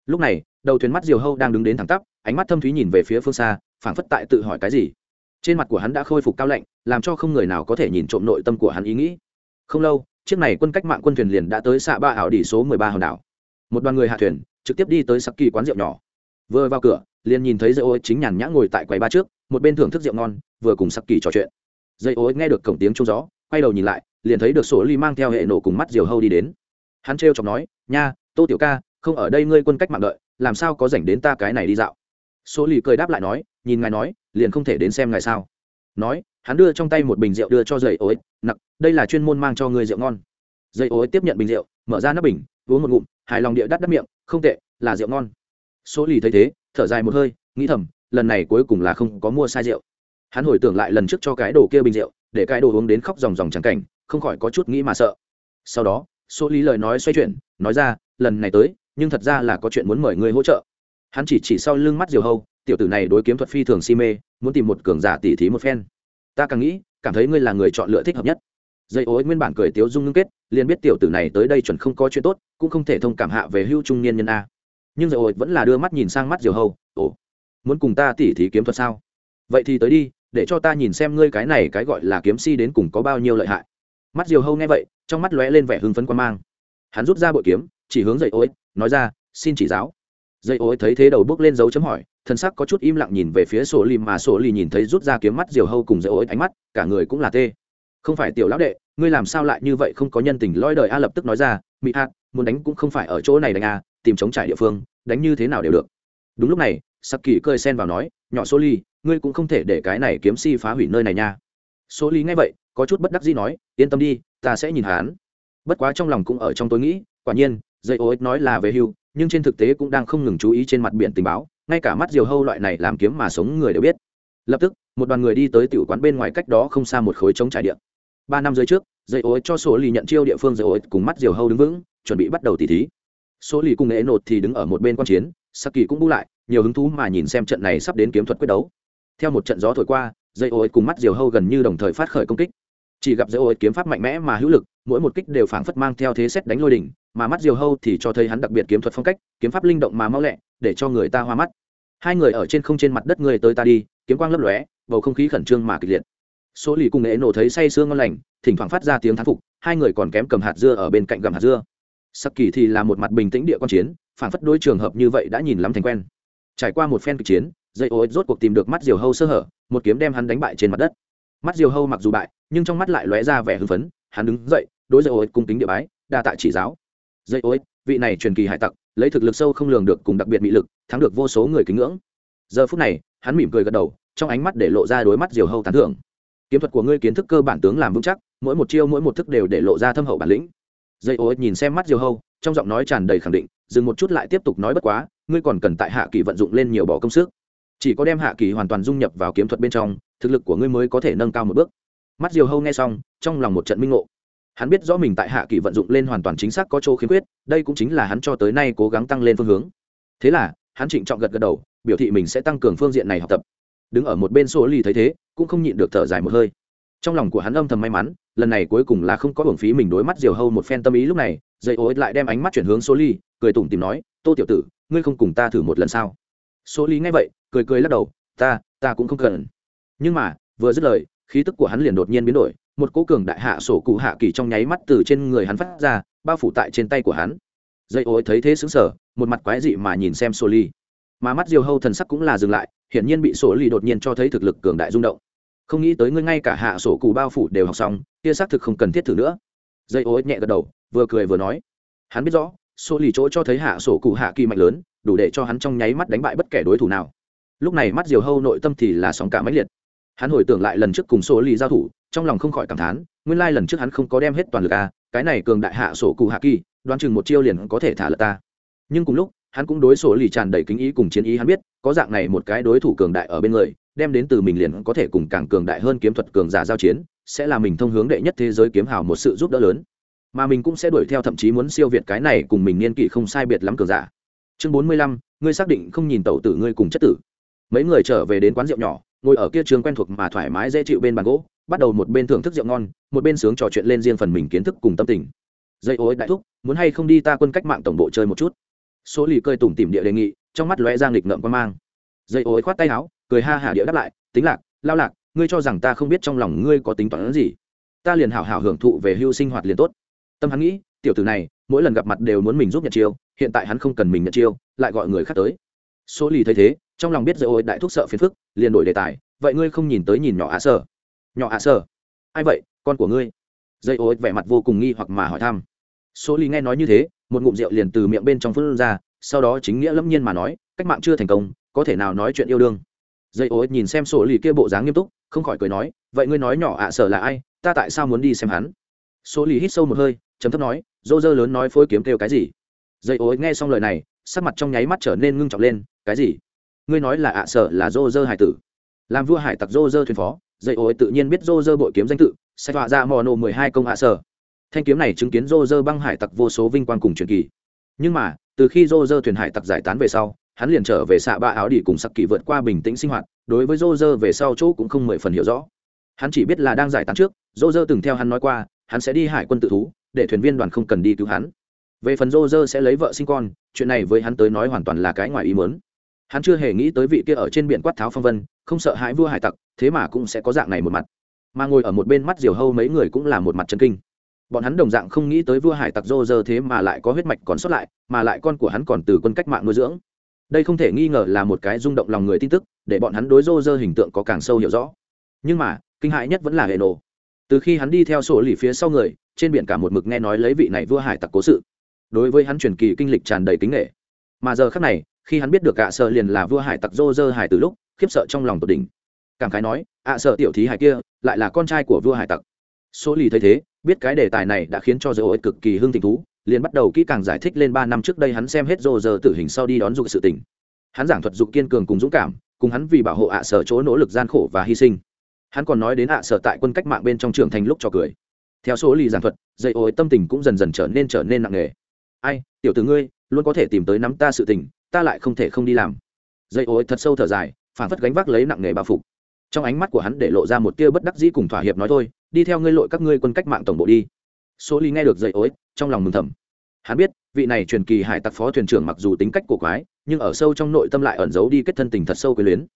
Lúc này, đầu thuyền mắt diều hâu đang đứng đến thẳng tắp, ánh mắt thâm thúy nhìn về phía phương xa, phảng phất tại tự hỏi cái gì. Trên mặt của hắn đã khôi phục cao lạnh, làm cho không người nào có thể nhìn trộm nội tâm của hắn ý nghĩ. Không lâu, chiếc này quân cách mạng quân thuyền liền đã tới xạ ba ảo đỉ số mười ba hòn đảo. Một đoàn người hạ thuyền, trực tiếp đi tới sắc kỳ quán rượu nhỏ. Vừa vào cửa, liền nhìn thấy dây ô chính nhàn nhã ngồi tại quầy ba trước, một bên thưởng thức rượu ngon, vừa cùng sắc kỳ trò chuyện. Dây ô nghe được cổng tiếng trông gió, quay đầu nhìn lại liền thấy được sổ ly mang theo hệ nổ cùng mắt diều hâu đi đến. Hắn trêu chọc nói, nha, tô tiểu ca, không ở đây ngươi quân cách mạng đợi, làm sao có dành đến ta cái này đi dạo? Số lì cười đáp lại nói, nhìn ngài nói, liền không thể đến xem ngài sao. Nói, hắn đưa trong tay một bình rượu đưa cho dậy ối, nặc, đây là chuyên môn mang cho người rượu ngon. Dậy ối tiếp nhận bình rượu, mở ra nắp bình, uống một ngụm, hài lòng địa đắt đắt miệng, không tệ, là rượu ngon. Số lì thấy thế, thở dài một hơi, nghĩ thầm, lần này cuối cùng là không có mua sai rượu. Hắn hồi tưởng lại lần trước cho cái đồ kia bình rượu, để cái đồ uống đến khóc dòng dòng trắng cảnh không khỏi có chút nghĩ mà sợ. Sau đó số lý lời nói xoay chuyển, nói ra, lần này tới, nhưng thật ra là có chuyện muốn mời ngươi hỗ trợ. Hắn chỉ chỉ sau lưng mắt diều hâu, tiểu tử này đối kiếm thuật phi thường si mê, muốn tìm một cường giả tỉ thí một phen. Ta càng nghĩ, cảm thấy ngươi là người chọn lựa thích hợp nhất. Dây ối nguyên bản cười tiếu dung ngưng kết, liền biết tiểu tử này tới đây chuẩn không có chuyện tốt, cũng không thể thông cảm hạ về hưu trung niên nhân a. Nhưng dây ối vẫn là đưa mắt nhìn sang mắt diều hâu, ồ, muốn cùng ta tỉ thí kiếm thuật sao? Vậy thì tới đi, để cho ta nhìn xem ngươi cái này cái gọi là kiếm si đến cùng có bao nhiêu lợi hại mắt diều hâu nghe vậy, trong mắt lóe lên vẻ hưng phấn quan mang. Hắn rút ra bội kiếm, chỉ hướng dây ối, nói ra, xin chỉ giáo. Dây ối thấy thế đầu bước lên dấu chấm hỏi thân sắc có chút im lặng nhìn về phía sổ lì mà sổ lì nhìn thấy rút ra kiếm mắt diều hâu cùng dây ối ánh mắt, cả người cũng là tê. Không phải tiểu lão đệ, ngươi làm sao lại như vậy không có nhân tình? Loi đời a lập tức nói ra mỹ hạt muốn đánh cũng không phải ở chỗ này đánh a, tìm chống trải địa phương, đánh như thế nào đều được. Đúng lúc này sắc kỳ cơi sen vào nói, nhỏ sổ lì, ngươi cũng không thể để cái này kiếm si phá hủy nơi này nha. Sổ lì nghe vậy có chút bất đắc dĩ nói, yên tâm đi, ta sẽ nhìn hắn. Bất quá trong lòng cũng ở trong tôi nghĩ, quả nhiên, dây ô ích nói là về hưu, nhưng trên thực tế cũng đang không ngừng chú ý trên mặt biển tình báo, ngay cả mắt diều hâu loại này làm kiếm mà sống người đều biết. Lập tức, một đoàn người đi tới tiểu quán bên ngoài cách đó không xa một khối trống trải điện ba năm dưới trước, dây ô ích cho số lì nhận chiêu địa phương dây ô ích cùng mắt diều hâu đứng vững, chuẩn bị bắt đầu tỉ thí. Số lì cùng nghệ nột thì đứng ở một bên quan chiến sắc kỳ cũng bu lại, nhiều hứng thú mà nhìn xem trận này sắp đến kiếm thuật quyết đấu. Theo một trận gió thổi qua dây ô ích cùng mắt diều hâu gần như đồng thời phát khởi công kích. Chỉ gặp dây ô ích kiếm pháp mạnh mẽ mà hữu lực, mỗi một kích đều phảng phất mang theo thế xét đánh lôi đỉnh, mà mắt diều hâu thì cho thấy hắn đặc biệt kiếm thuật phong cách, kiếm pháp linh động mà mau lẹ, để cho người ta hoa mắt. Hai người ở trên không trên mặt đất người tới ta đi, kiếm quang lấp lóe, bầu không khí khẩn trương mà kịch liệt. Số lì cùng nghệ nổ thấy say sương ngon lành, thỉnh thoảng phát ra tiếng thán phục, hai người còn kém cầm hạt dưa ở bên cạnh gầm hạt dưa. Sắc kỳ thì là một mặt bình tĩnh địa quan chiến phản phất đối trường hợp như vậy đã nhìn lắm thành quen. Trải qua một phen kịch chiến dây ô rốt cuộc tìm được mắt diều hâu sơ hở, một kiếm đem hắn đánh bại trên mặt đất. Mắt diều hâu mặc dù bại, nhưng trong mắt lại lóe ra vẻ hưng phấn, hắn đứng dậy, đối dây ô cung kính địa bái, đa tạ chỉ giáo. Dây ô vị này truyền kỳ hải tặc, lấy thực lực sâu không lường được cùng đặc biệt mỹ lực, thắng được vô số người kính ngưỡng. Giờ phút này, hắn mỉm cười gật đầu, trong ánh mắt để lộ ra đối mắt diều hâu tán thưởng. Kiếm thuật của ngươi kiến thức cơ bản tướng làm vững chắc, mỗi một chiêu mỗi một thức đều để lộ ra thâm hậu bản lĩnh. Dây ô nhìn xem mắt diều hâu, trong giọng nói tràn đầy khẳng định, dừng một chút lại tiếp tục nói bất quá, ngươi còn cần tại hạ kỳ vận dụng lên nhiều bỏ công sức chỉ có đem hạ kỳ hoàn toàn dung nhập vào kiếm thuật bên trong, thực lực của ngươi mới có thể nâng cao một bước. Mắt diều hâu nghe xong, trong lòng một trận minh ngộ. Hắn biết rõ mình tại hạ kỳ vận dụng lên hoàn toàn chính xác có chỗ khiếm khuyết, đây cũng chính là hắn cho tới nay cố gắng tăng lên phương hướng. Thế là, hắn trịnh trọng gật gật đầu, biểu thị mình sẽ tăng cường phương diện này học tập. Đứng ở một bên số ly thấy thế, cũng không nhịn được thở dài một hơi. Trong lòng của hắn âm thầm may mắn, lần này cuối cùng là không có hưởng phí mình đối mắt diều hâu một phen tâm ý lúc này dây ô lại đem ánh mắt chuyển hướng số ly, cười tủm tìm nói, tô tiểu tử, ngươi không cùng ta thử một lần sao? Số ly nghe vậy cười cười lắc đầu, ta ta cũng không cần. Nhưng mà, vừa dứt lời, khí tức của hắn liền đột nhiên biến đổi, một cỗ cường đại hạ sổ cụ hạ kỳ trong nháy mắt từ trên người hắn phát ra, bao phủ tại trên tay của hắn. Dây ối thấy thế xứng sở một mặt quái dị mà nhìn xem sổ ly mà mắt diều hâu thần sắc cũng là dừng lại, hiển nhiên bị sổ ly đột nhiên cho thấy thực lực cường đại rung động. Không nghĩ tới ngươi ngay cả hạ sổ cụ bao phủ đều học xong, kia xác thực không cần thiết thử nữa. Dây ối nhẹ gật đầu, vừa cười vừa nói. Hắn biết rõ sổ lì chỗ cho thấy hạ sổ cụ hạ kỳ mạnh lớn, đủ để cho hắn trong nháy mắt đánh bại bất kể đối thủ nào lúc này mắt diều hâu nội tâm thì là sóng cả máy liệt. Hắn hồi tưởng lại lần trước cùng sổ lì giao thủ, trong lòng không khỏi cảm thán, nguyên lai lần trước hắn không có đem hết toàn lực à cái này cường đại hạ sổ cụ hạ kỳ, đoán chừng một chiêu liền có thể thả lật ta. Nhưng cùng lúc, hắn cũng đối sổ lì tràn đầy kính ý cùng chiến ý, hắn biết, có dạng này một cái đối thủ cường đại ở bên người, đem đến từ mình liền có thể cùng càng cường đại hơn kiếm thuật cường giả giao chiến, sẽ là mình thông hướng đệ nhất thế giới kiếm hào một sự giúp đỡ lớn. Mà mình cũng sẽ đuổi theo thậm chí muốn siêu việt cái này cùng mình niên kỷ không sai biệt lắm cường giả. Chương bốn mươi lăm, ngươi xác định không nhìn tẩu tử ngươi cùng chất tử mấy người trở về đến quán rượu nhỏ, ngồi ở kia trường quen thuộc mà thoải mái dễ chịu bên bàn gỗ, bắt đầu một bên thưởng thức rượu ngon, một bên sướng trò chuyện lên riêng phần mình kiến thức cùng tâm tình. Dây ối đại thúc, muốn hay không đi ta quân cách mạng tổng bộ chơi một chút? Số lì cơi tủm tìm địa đề nghị, trong mắt lóe giang lịch ngợm quan mang. Dây ối khoát tay áo, cười ha hả địa đáp lại, tính lạc, lao lạc, ngươi cho rằng ta không biết trong lòng ngươi có tính toán gì? Ta liền hảo hảo hưởng thụ về hưu sinh hoạt liền tốt. Tâm hắn nghĩ, tiểu tử này, mỗi lần gặp mặt đều muốn mình giúp nhận chiêu, hiện tại hắn không cần mình nhận chiêu, lại gọi người khác tới số lì thấy thế, trong lòng biết dây ôi đại thúc sợ phiền phức, liền đổi đề tài, vậy ngươi không nhìn tới nhìn nhỏ ạ à sở nhỏ ạ à sở ai vậy? Con của ngươi? Dây ôi vẻ mặt vô cùng nghi hoặc mà hỏi thăm. Số lì nghe nói như thế, một ngụm rượu liền từ miệng bên trong phun ra, sau đó chính nghĩa lâm nhiên mà nói, cách mạng chưa thành công, có thể nào nói chuyện yêu đương? Dây ôi nhìn xem Số lì kia bộ dáng nghiêm túc, không khỏi cười nói, vậy ngươi nói nhỏ ạ à sở là ai? Ta tại sao muốn đi xem hắn? Số lì hít sâu một hơi chấm thấp nói, dô dơ lớn nói phối kiếm kêu cái gì? Dây ối nghe xong lời này, sắc mặt trong nháy mắt trở nên ngưng trọng lên cái gì? Ngươi nói là ạ à sở là dô dơ hải tử. Làm vua hải tặc dô dơ thuyền phó dây ối tự nhiên biết dô dơ bội kiếm danh tự, sẽ tọa ra mò nổ mười hai công ạ à sở thanh kiếm này chứng kiến dô dơ băng hải tặc vô số vinh quang cùng truyền kỳ. Nhưng mà, từ khi dô dơ thuyền hải tặc giải tán về sau, hắn liền trở về xạ ba áo đi cùng sặc kỳ vượt qua bình tĩnh sinh hoạt, đối với dô dơ về sau chỗ cũng không mười phần hiểu rõ. Hắn chỉ biết là đang giải tán trước dô dơ từng theo hắn nói qua, hắn sẽ đi hải quân tự thú, để thuyền viên đoàn không cần đi cứu hắn. Về phần dô dơ sẽ lấy vợ sinh con, chuyện này với hắn tới nói hoàn toàn là cái ngoài ý mớn hắn chưa hề nghĩ tới vị kia ở trên biển quát tháo phong vân, không sợ hãi vua hải tặc, thế mà cũng sẽ có dạng này một mặt. Mà ngồi ở một bên mắt diều hâu mấy người cũng là một mặt chân kinh. Bọn hắn đồng dạng không nghĩ tới vua hải tặc dô dơ thế mà lại có huyết mạch còn sót lại, mà lại con của hắn còn từ quân cách mạng nuôi dưỡng. Đây không thể nghi ngờ là một cái rung động lòng người tin tức, để bọn hắn đối dô dơ hình tượng có càng sâu hiểu rõ. Nhưng mà, kinh hại nhất vẫn là hệ nổ. Từ khi hắn đi theo sổ lì phía sau người, trên biển cả một mực nghe nói lấy vị này vua hải tặc cố sự. Đối với hắn truyền kỳ kinh lịch tràn đầy kính nghệ. Mà giờ khác này khi hắn biết được ạ sợ liền là vua hải tặc dô dơ hải từ lúc, khiếp sợ trong lòng tột đỉnh. Cảm khái nói, ạ sợ tiểu thí hải kia, lại là con trai của vua hải tặc. Số lì thấy thế, biết cái đề tài này đã khiến cho dô ối cực kỳ hưng tình thú, liền bắt đầu kỹ càng giải thích lên ba năm trước đây hắn xem hết dô dơ tử hình sau đi đón dục sự tỉnh hắn giảng thuật dục kiên cường cùng dũng cảm, cùng hắn vì bảo hộ ạ sở chỗ nỗ lực gian khổ và hy sinh. Hắn còn nói đến ạ sở tại quân cách mạng bên trong trường thành lúc cho cười. Theo số lì giảng thuật dây ối tâm tình cũng dần dần trở nên trở nên nặng nề. Ai, tiểu tử ngươi, luôn có thể tìm tới nắm ta sự tình ta lại không thể không đi làm. Dây ối thật sâu thở dài phản phất gánh vác lấy nặng nghề bao phục. Trong ánh mắt của hắn để lộ ra một tia bất đắc dĩ cùng thỏa hiệp nói thôi, đi theo ngươi lội các ngươi quân cách mạng tổng bộ đi. Số ly nghe được dây ối trong lòng mừng thầm. Hắn biết, vị này truyền kỳ hải tặc phó thuyền trưởng mặc dù tính cách cổ quái, nhưng ở sâu trong nội tâm lại ẩn giấu đi kết thân tình thật sâu quyền luyến.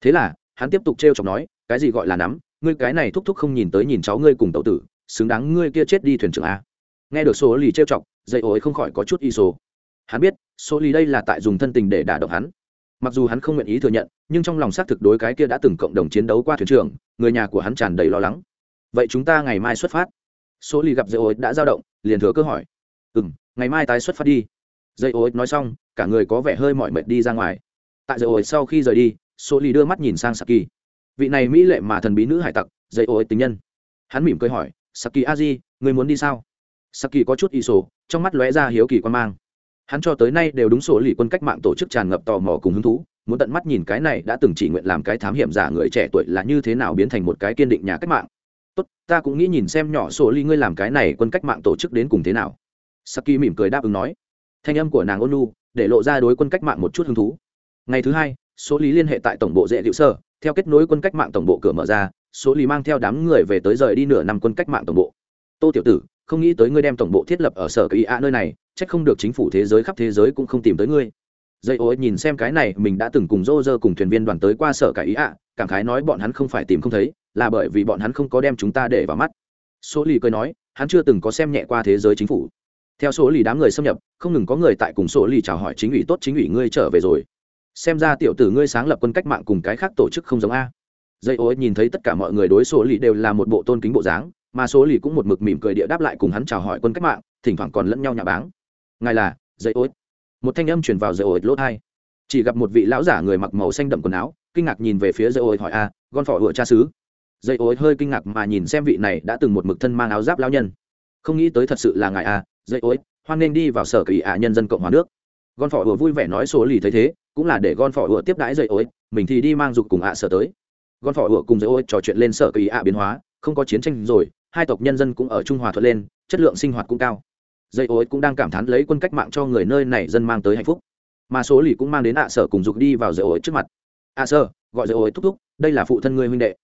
Thế là, hắn tiếp tục t r e o chọc nói, cái gì gọi là nắm? Ngươi cái này thúc thúc không nhìn tới nhìn cháu ngươi cùng tậu tử, xứng đáng ngươi kia chết đi thuyền trưởng a. Nghe được số lì trêu chọc, dây ối không khỏi có chút y số hắn biết số lý đây là tại dùng thân tình để đả động hắn. Mặc dù hắn không nguyện ý thừa nhận, nhưng trong lòng xác thực đối cái kia đã từng cộng đồng chiến đấu qua thuyền trưởng, người nhà của hắn tràn đầy lo lắng. Vậy chúng ta ngày mai xuất phát. Số lì gặp dây ối đã dao động, liền thừa cơ hỏi. Ừ m ngày mai tái xuất phát đi. Dây ối nói xong, cả người có vẻ hơi mỏi mệt đi ra ngoài. Tại dây ối sau khi rời đi số lì đưa mắt nhìn sang saki. Vị này mỹ lệ mà thần bí nữ hải tặc, dây ối tình nhân. Hắn mỉm cười hỏi, saki a di, người muốn đi sao? Saki có chút y sổ, trong mắt lóe ra hiếu kỳ quan mang hắn cho tới nay đều đúng sổ lì quân cách mạng tổ chức tràn ngập tò mò cùng hứng thú, muốn tận mắt nhìn cái này đã từng chỉ nguyện làm cái thám hiểm giả người trẻ tuổi là như thế nào biến thành một cái kiên định nhà cách mạng. Tốt, ta cũng nghĩ nhìn xem nhỏ sổ ly ngươi làm cái này quân cách mạng tổ chức đến cùng thế nào. Saki mỉm cười đáp ứng nói. Thanh âm của nàng ôn lu để lộ ra đối quân cách mạng một chút hứng thú. Ngày thứ hai số lý liên hệ tại tổng bộ dễ liệu sơ theo kết nối quân cách mạng tổng bộ cửa mở ra số lý mang theo đám người về tới rời đi nửa năm quân cách mạng tổng bộ. Tô tiểu tử, không nghĩ tới ngươi đem tổng bộ thiết lập ở sở kỳ a nơi này trách không được chính phủ thế giới khắp thế giới cũng không tìm tới ngươi. Dây ô nhìn xem cái này, mình đã từng cùng rô rơ cùng thuyền viên đoàn tới qua sở cải ý ạ, cảm khái nói bọn hắn không phải tìm không thấy, là bởi vì bọn hắn không có đem chúng ta để vào mắt. Số lì cười nói, hắn chưa từng có xem nhẹ qua thế giới chính phủ. Theo số lì đám người xâm nhập, không ngừng có người tại cùng số lì chào hỏi chính ủy tốt chính ủy ngươi trở về rồi. Xem ra tiểu tử ngươi sáng lập quân cách mạng cùng cái khác tổ chức không giống a. Dây ô nhìn thấy tất cả mọi người đối số lì đều là một bộ tôn kính bộ dáng, mà số lì cũng một mực mỉm cười địa đáp lại cùng hắn chào hỏi quân cách mạng, thỉnh thoảng còn lẫn nhau nhà báng ngài là dây ối. Một thanh âm chuyển vào dây ối lốt hai chỉ gặp một vị lão giả người mặc màu xanh đậm quần áo, kinh ngạc nhìn về phía dây ối hỏi à, a gon phỏ hựa cha xứ dây ối hơi kinh ngạc mà nhìn xem vị này đã từng một mực thân mang áo giáp lão nhân. Không nghĩ tới thật sự là ngài à, a dây ối, hoan nên đi vào sở kỳ ạ nhân dân cộng hòa nước. Gon phỏ hựa vui vẻ nói số lì thấy thế, cũng là để gon phỏ hựa tiếp đãi dậy ối, mình thì đi mang dục cùng ạ sở tới. Gon phỏ hựa cùng dậy ối trò chuyện lên sở kỳ ạ biến hóa, không có chiến tranh rồi, hai tộc nhân dân cũng ở trung hòa thuận lên, chất lượng sinh hoạt cũng cao dây ối cũng đang cảm thán lấy quân cách mạng cho người nơi này dân mang tới hạnh phúc. Mà số lì cũng mang đến ạ sở cùng dục đi vào dây ối trước mặt. Ạ sở, gọi dây ối thúc thúc, đây là phụ thân ngươi huynh đệ.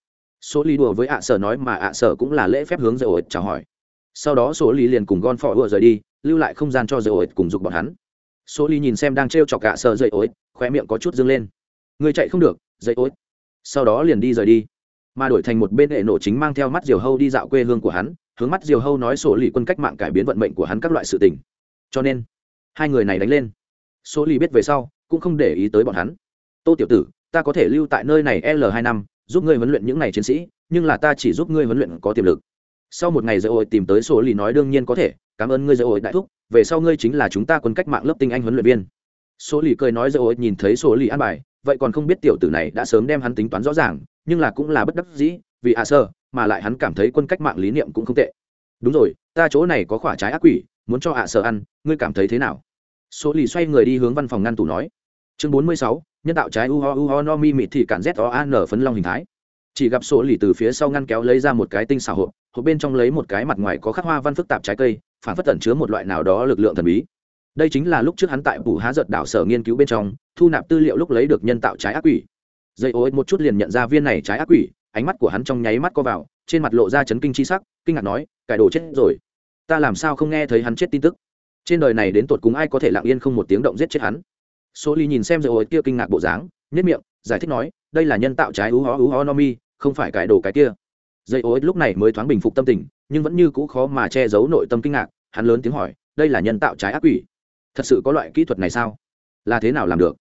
Số lì đùa với ạ sở nói mà ạ sở cũng là lễ phép hướng dây ối chào hỏi. Sau đó số lì liền cùng gon phỏ ủa rời đi, lưu lại không gian cho dây ối cùng dục bọn hắn. Số lì nhìn xem đang t r e o chọc ạ sở dây ối khoe miệng có chút dâng lên. Người chạy không được, dây ối sau đó liền đi rời đi. Mà đổi thành một bên hệ nổ chính mang theo mắt diều hâu đi dạo quê hương của hắn hướng mắt diều hâu nói sổ lì quân cách mạng cải biến vận mệnh của hắn các loại sự tình. Cho nên, hai người này đánh lên. Số lì biết về sau, cũng không để ý tới bọn hắn. Tô tiểu tử, ta có thể lưu tại nơi này l hai năm, giúp ngươi huấn luyện những n à y chiến sĩ, nhưng là ta chỉ giúp ngươi huấn luyện có tiềm lực. Sau một ngày dạy ổi tìm tới số lì nói đương nhiên có thể, cảm ơn ngươi dạy ổi đại thúc, về sau ngươi chính là chúng ta quân cách mạng lớp tinh anh huấn luyện viên. Số lì cười nói dạy ổi nhìn thấy số lì an bài, vậy còn không biết tiểu tử này đã sớm đem hắn tính toán rõ ràng, nhưng là cũng là bất đắc dĩ vì ạ sơ, mà lại hắn cảm thấy quân cách mạng lý niệm cũng không tệ. Đúng rồi, ta chỗ này có quả trái ác quỷ, muốn cho ạ sơ ăn, ngươi cảm thấy thế nào? Số lì xoay người đi hướng văn phòng ngăn tủ nói. Chương bốn mươi sáu, nhân tạo trái u ho u ho no mi mịt thì cản z o an phấn long hình thái. Chỉ gặp số lì từ phía sau ngăn kéo lấy ra một cái tinh xảo hộp hộp bên trong lấy một cái mặt ngoài có khắc hoa văn phức tạp trái cây, phản phất tẩn chứa một loại nào đó lực lượng thần bí. Đây chính là lúc trước hắn tại bù há giật đảo sở nghiên cứu bên trong, thu nạp tư liệu lúc lấy được nhân tạo trái ác quỷ. Dây ô một chút liền nhận ra viên này trái ác quỷ ánh mắt của hắn trong nháy mắt co vào, trên mặt lộ ra chấn kinh chi sắc, kinh ngạc nói, cải đồ chết rồi. Ta làm sao không nghe thấy hắn chết tin tức? Trên đời này đến tột cùng ai có thể lặng yên không một tiếng động giết chết hắn? Số ly nhìn xem dây hồi kia kinh ngạc bộ dáng nhất miệng, giải thích nói, đây là nhân tạo trái ú ho ú ho no mi, không phải cải đồ cái kia. Dây ô lúc này mới thoáng bình phục tâm tình, nhưng vẫn như cũ khó mà che giấu nội tâm kinh ngạc, hắn lớn tiếng hỏi, đây là nhân tạo trái ác quỷ? Thật sự có loại kỹ thuật này sao? Là thế nào làm được?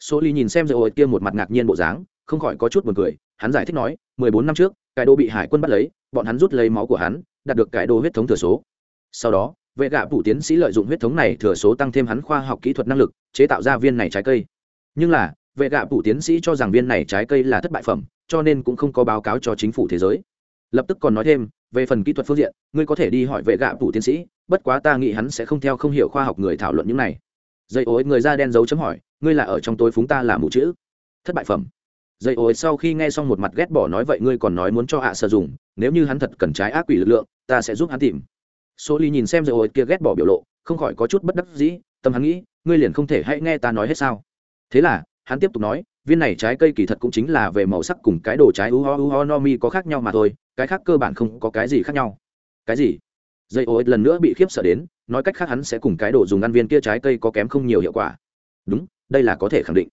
Số ly nhìn xem dây ô kia một mặt ngạc nhiên bộ dáng, không khỏi có chút buồn cười hắn giải thích nói, mười bốn năm trước cải đồ bị hải quân bắt lấy, bọn hắn rút lấy máu của hắn, đạt được cải đồ huyết thống thừa số. Sau đó, vệ gạ phủ tiến sĩ lợi dụng huyết thống này thừa số tăng thêm hắn khoa học kỹ thuật năng lực, chế tạo ra viên này trái cây. Nhưng là, vệ gạ phủ tiến sĩ cho rằng viên này trái cây là thất bại phẩm, cho nên cũng không có báo cáo cho chính phủ thế giới. Lập tức còn nói thêm, về phần kỹ thuật phương diện, ngươi có thể đi hỏi vệ gạ phủ tiến sĩ, bất quá ta nghĩ hắn sẽ không theo không hiểu khoa học người thảo luận những này. Dây ối, người da đen dấu chấm hỏi, ngươi là ở trong tối phúng ta là mù chữ. Thất bại phẩm dây ối sau khi nghe xong một mặt ghét bỏ nói vậy, ngươi còn nói muốn cho hạ à sử dụng nếu như hắn thật cần trái ác quỷ lực lượng, ta sẽ giúp hắn tìm. Số ly nhìn xem dây ối kia ghét bỏ biểu lộ, không khỏi có chút bất đắc dĩ, tâm hắn nghĩ, ngươi liền không thể hãy nghe ta nói hết sao. Thế là, hắn tiếp tục nói, viên này trái cây kỳ thật cũng chính là về màu sắc cùng cái đồ trái u ho u ho no mi có khác nhau mà thôi, cái khác cơ bản không có cái gì khác nhau. Cái gì? Dây ô lần nữa bị khiếp sợ đến, nói cách khác hắn sẽ cùng cái đồ dùng ăn viên kia trái cây có kém không nhiều hiệu quả. Đúng, đây là có thể khẳng định.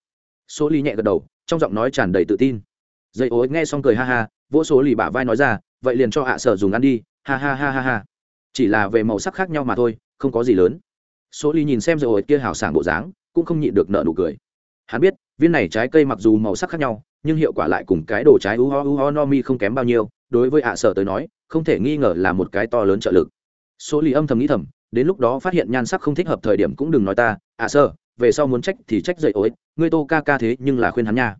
Số ly nhẹ gật đầu trong giọng nói tràn đầy tự tin. Dây ối nghe xong cười ha ha, vỗ số lì bả vai nói ra, vậy liền cho hạ sở dùng ăn đi, ha ha ha ha ha. Chỉ là về màu sắc khác nhau mà thôi, không có gì lớn. Số ly nhìn xem dây ối kia hào sảng bộ dáng, cũng không nhịn được nợ nụ cười. Hắn biết, viên này trái cây mặc dù màu sắc khác nhau, nhưng hiệu quả lại cùng cái đồ trái u ho u ho no mi không kém bao nhiêu, đối với hạ sở tới nói, không thể nghi ngờ là một cái to lớn trợ lực. Số lì âm thầm nghĩ thầm, đến lúc đó phát hiện nhan sắc không thích hợp thời điểm cũng đừng nói ta, ạ sở, về sau muốn trách thì trách dậy ối, ngươi tô ca ca thế nhưng là khuyên hắn nha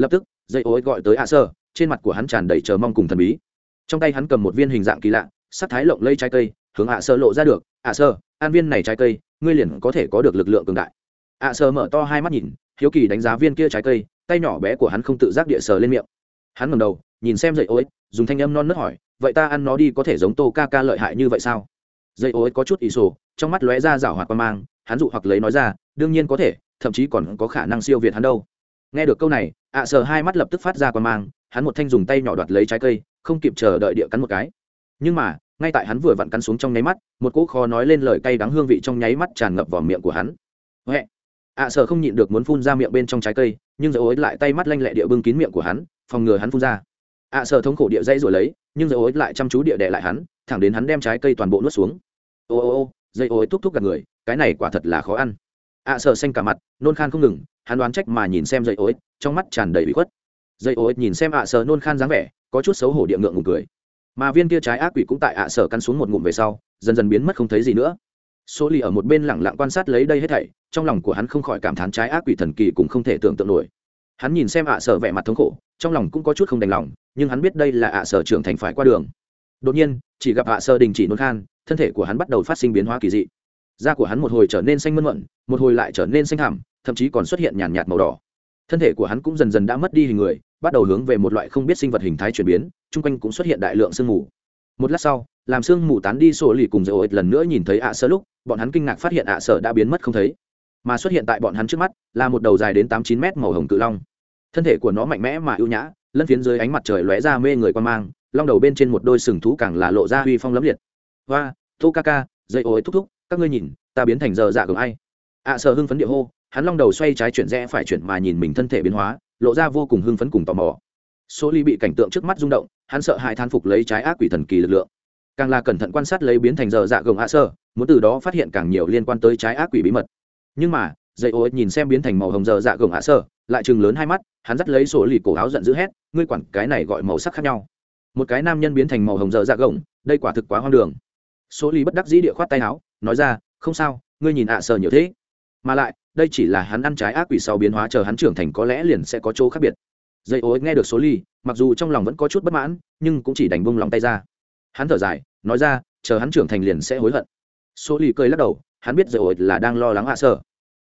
lập tức dây ối gọi tới ạ sơ, trên mặt của hắn tràn đầy chờ mong cùng thần bí. Trong tay hắn cầm một viên hình dạng kỳ lạ sắc thái lộng lây trái cây hướng ạ sơ lộ ra được. Ạ sơ, an viên này trái cây ngươi liền có thể có được lực lượng cường đại. Ạ sơ mở to hai mắt nhìn hiếu kỳ đánh giá viên kia trái cây tay nhỏ bé của hắn không tự giác địa sờ lên miệng. Hắn ngầm đầu nhìn xem dây ối dùng thanh âm non nớt hỏi vậy ta ăn nó đi có thể giống tô ca ca lợi hại như vậy sao? Dây ối có chút ý sổ trong mắt lóe ra rảo hoạt qua mang hắn dụ hoặc lấy nói ra đương nhiên có thể thậm chí còn có khả năng siêu việt hắn đâu nghe được câu này, ạ sờ hai mắt lập tức phát ra qua mang, hắn một thanh dùng tay nhỏ đoạt lấy trái cây, không kịp chờ đợi địa cắn một cái. Nhưng mà, ngay tại hắn vừa vặn cắn xuống trong nháy mắt, một cỗ khó nói lên lời cay đắng hương vị trong nháy mắt tràn ngập vào miệng của hắn. Huệ! Ạ sờ không nhịn được muốn phun ra miệng bên trong trái cây, nhưng dầu ối lại tay mắt lanh lẹ địa bưng kín miệng của hắn, phòng ngừa hắn phun ra. Ạ sờ thống khổ địa dây rồi lấy, nhưng dầu ối lại chăm chú địa đệ lại hắn, thẳng đến hắn đem trái cây toàn bộ nuốt xuống. Ô ô ô, dây ối thúc thúc gặp người, cái này quả thật là khó ăn ạ sợ xanh cả mặt, nôn khan không ngừng, hắn đoán trách mà nhìn xem dây ối, trong mắt tràn đầy bị khuất. Dây ối nhìn xem ạ sợ nôn khan dáng vẻ, có chút xấu hổ địa ngượng ngùng cười. Mà viên kia trái ác quỷ cũng tại ạ sợ căn xuống một ngụm về sau, dần dần biến mất không thấy gì nữa. Số lì ở một bên lẳng lặng quan sát lấy đây hết thảy, trong lòng của hắn không khỏi cảm thán trái ác quỷ thần kỳ cũng không thể tưởng tượng nổi. Hắn nhìn xem ạ sở vẻ mặt thống khổ, trong lòng cũng có chút không đành lòng, nhưng hắn biết đây là ạ sở trưởng thành phải qua đường. Đột nhiên, chỉ gặp ạ sở đình chỉ nôn khan, thân thể của hắn bắt đầu phát sinh biến hóa kỳ dị da của hắn một hồi trở nên xanh mơn mận, một hồi lại trở nên xanh hẳm thậm chí còn xuất hiện nhàn nhạt màu đỏ. Thân thể của hắn cũng dần dần đã mất đi hình người, bắt đầu hướng về một loại không biết sinh vật hình thái chuyển biến, chung quanh cũng xuất hiện đại lượng sương mù. Một lát sau, làm sương mù tán đi sổ lì cùng dầu ích lần nữa nhìn thấy ạ à lúc, bọn hắn kinh ngạc phát hiện ạ à đã biến mất không thấy. Mà xuất hiện tại bọn hắn trước mắt là một đầu dài đến tám chín mét màu hồng cự long. Thân thể của nó mạnh mẽ mà ưu nhã, lân phiến dưới ánh mặt trời lóe ra mê người quan mang, long đầu bên trên một đôi sừng thú càng là lộ ra uy phong lấm liệt. Hoa tô ca ca dây ối thúc thúc các ngươi nhìn, ta biến thành giờ dạ gồng ai? Ạ sợ hưng phấn địa hô, hắn long đầu xoay trái chuyển rẽ phải chuyển mà nhìn mình thân thể biến hóa, lộ ra vô cùng hưng phấn cùng tò mò. Số ly bị cảnh tượng trước mắt rung động, hắn sợ hãi than phục lấy trái ác quỷ thần kỳ lực lượng. Càng là cẩn thận quan sát lấy biến thành giờ dạ gồng ạ sơ, muốn từ đó phát hiện càng nhiều liên quan tới trái ác quỷ bí mật. Nhưng mà dây ô nhìn xem biến thành màu hồng giờ dạ gồng ạ sơ, lại chừng lớn hai mắt, hắn dắt lấy sổ lì cổ áo giận dữ hét, ngươi quản cái này gọi màu sắc khác nhau. Một cái nam nhân biến thành màu hồng giờ dạ gồng, đây quả thực quá hoang đường số Ly bất đắc dĩ địa khoát tay áo, nói ra, không sao, ngươi nhìn ạ à sờ nhiều thế. Mà lại, đây chỉ là hắn ăn trái ác quỷ sau biến hóa chờ hắn trưởng thành có lẽ liền sẽ có chỗ khác biệt. Dây ối nghe được số ly mặc dù trong lòng vẫn có chút bất mãn, nhưng cũng chỉ đành bông lòng tay ra. Hắn thở dài, nói ra, chờ hắn trưởng thành liền sẽ hối hận. Số ly cười lắc đầu, hắn biết dây ối là đang lo lắng ạ à sờ.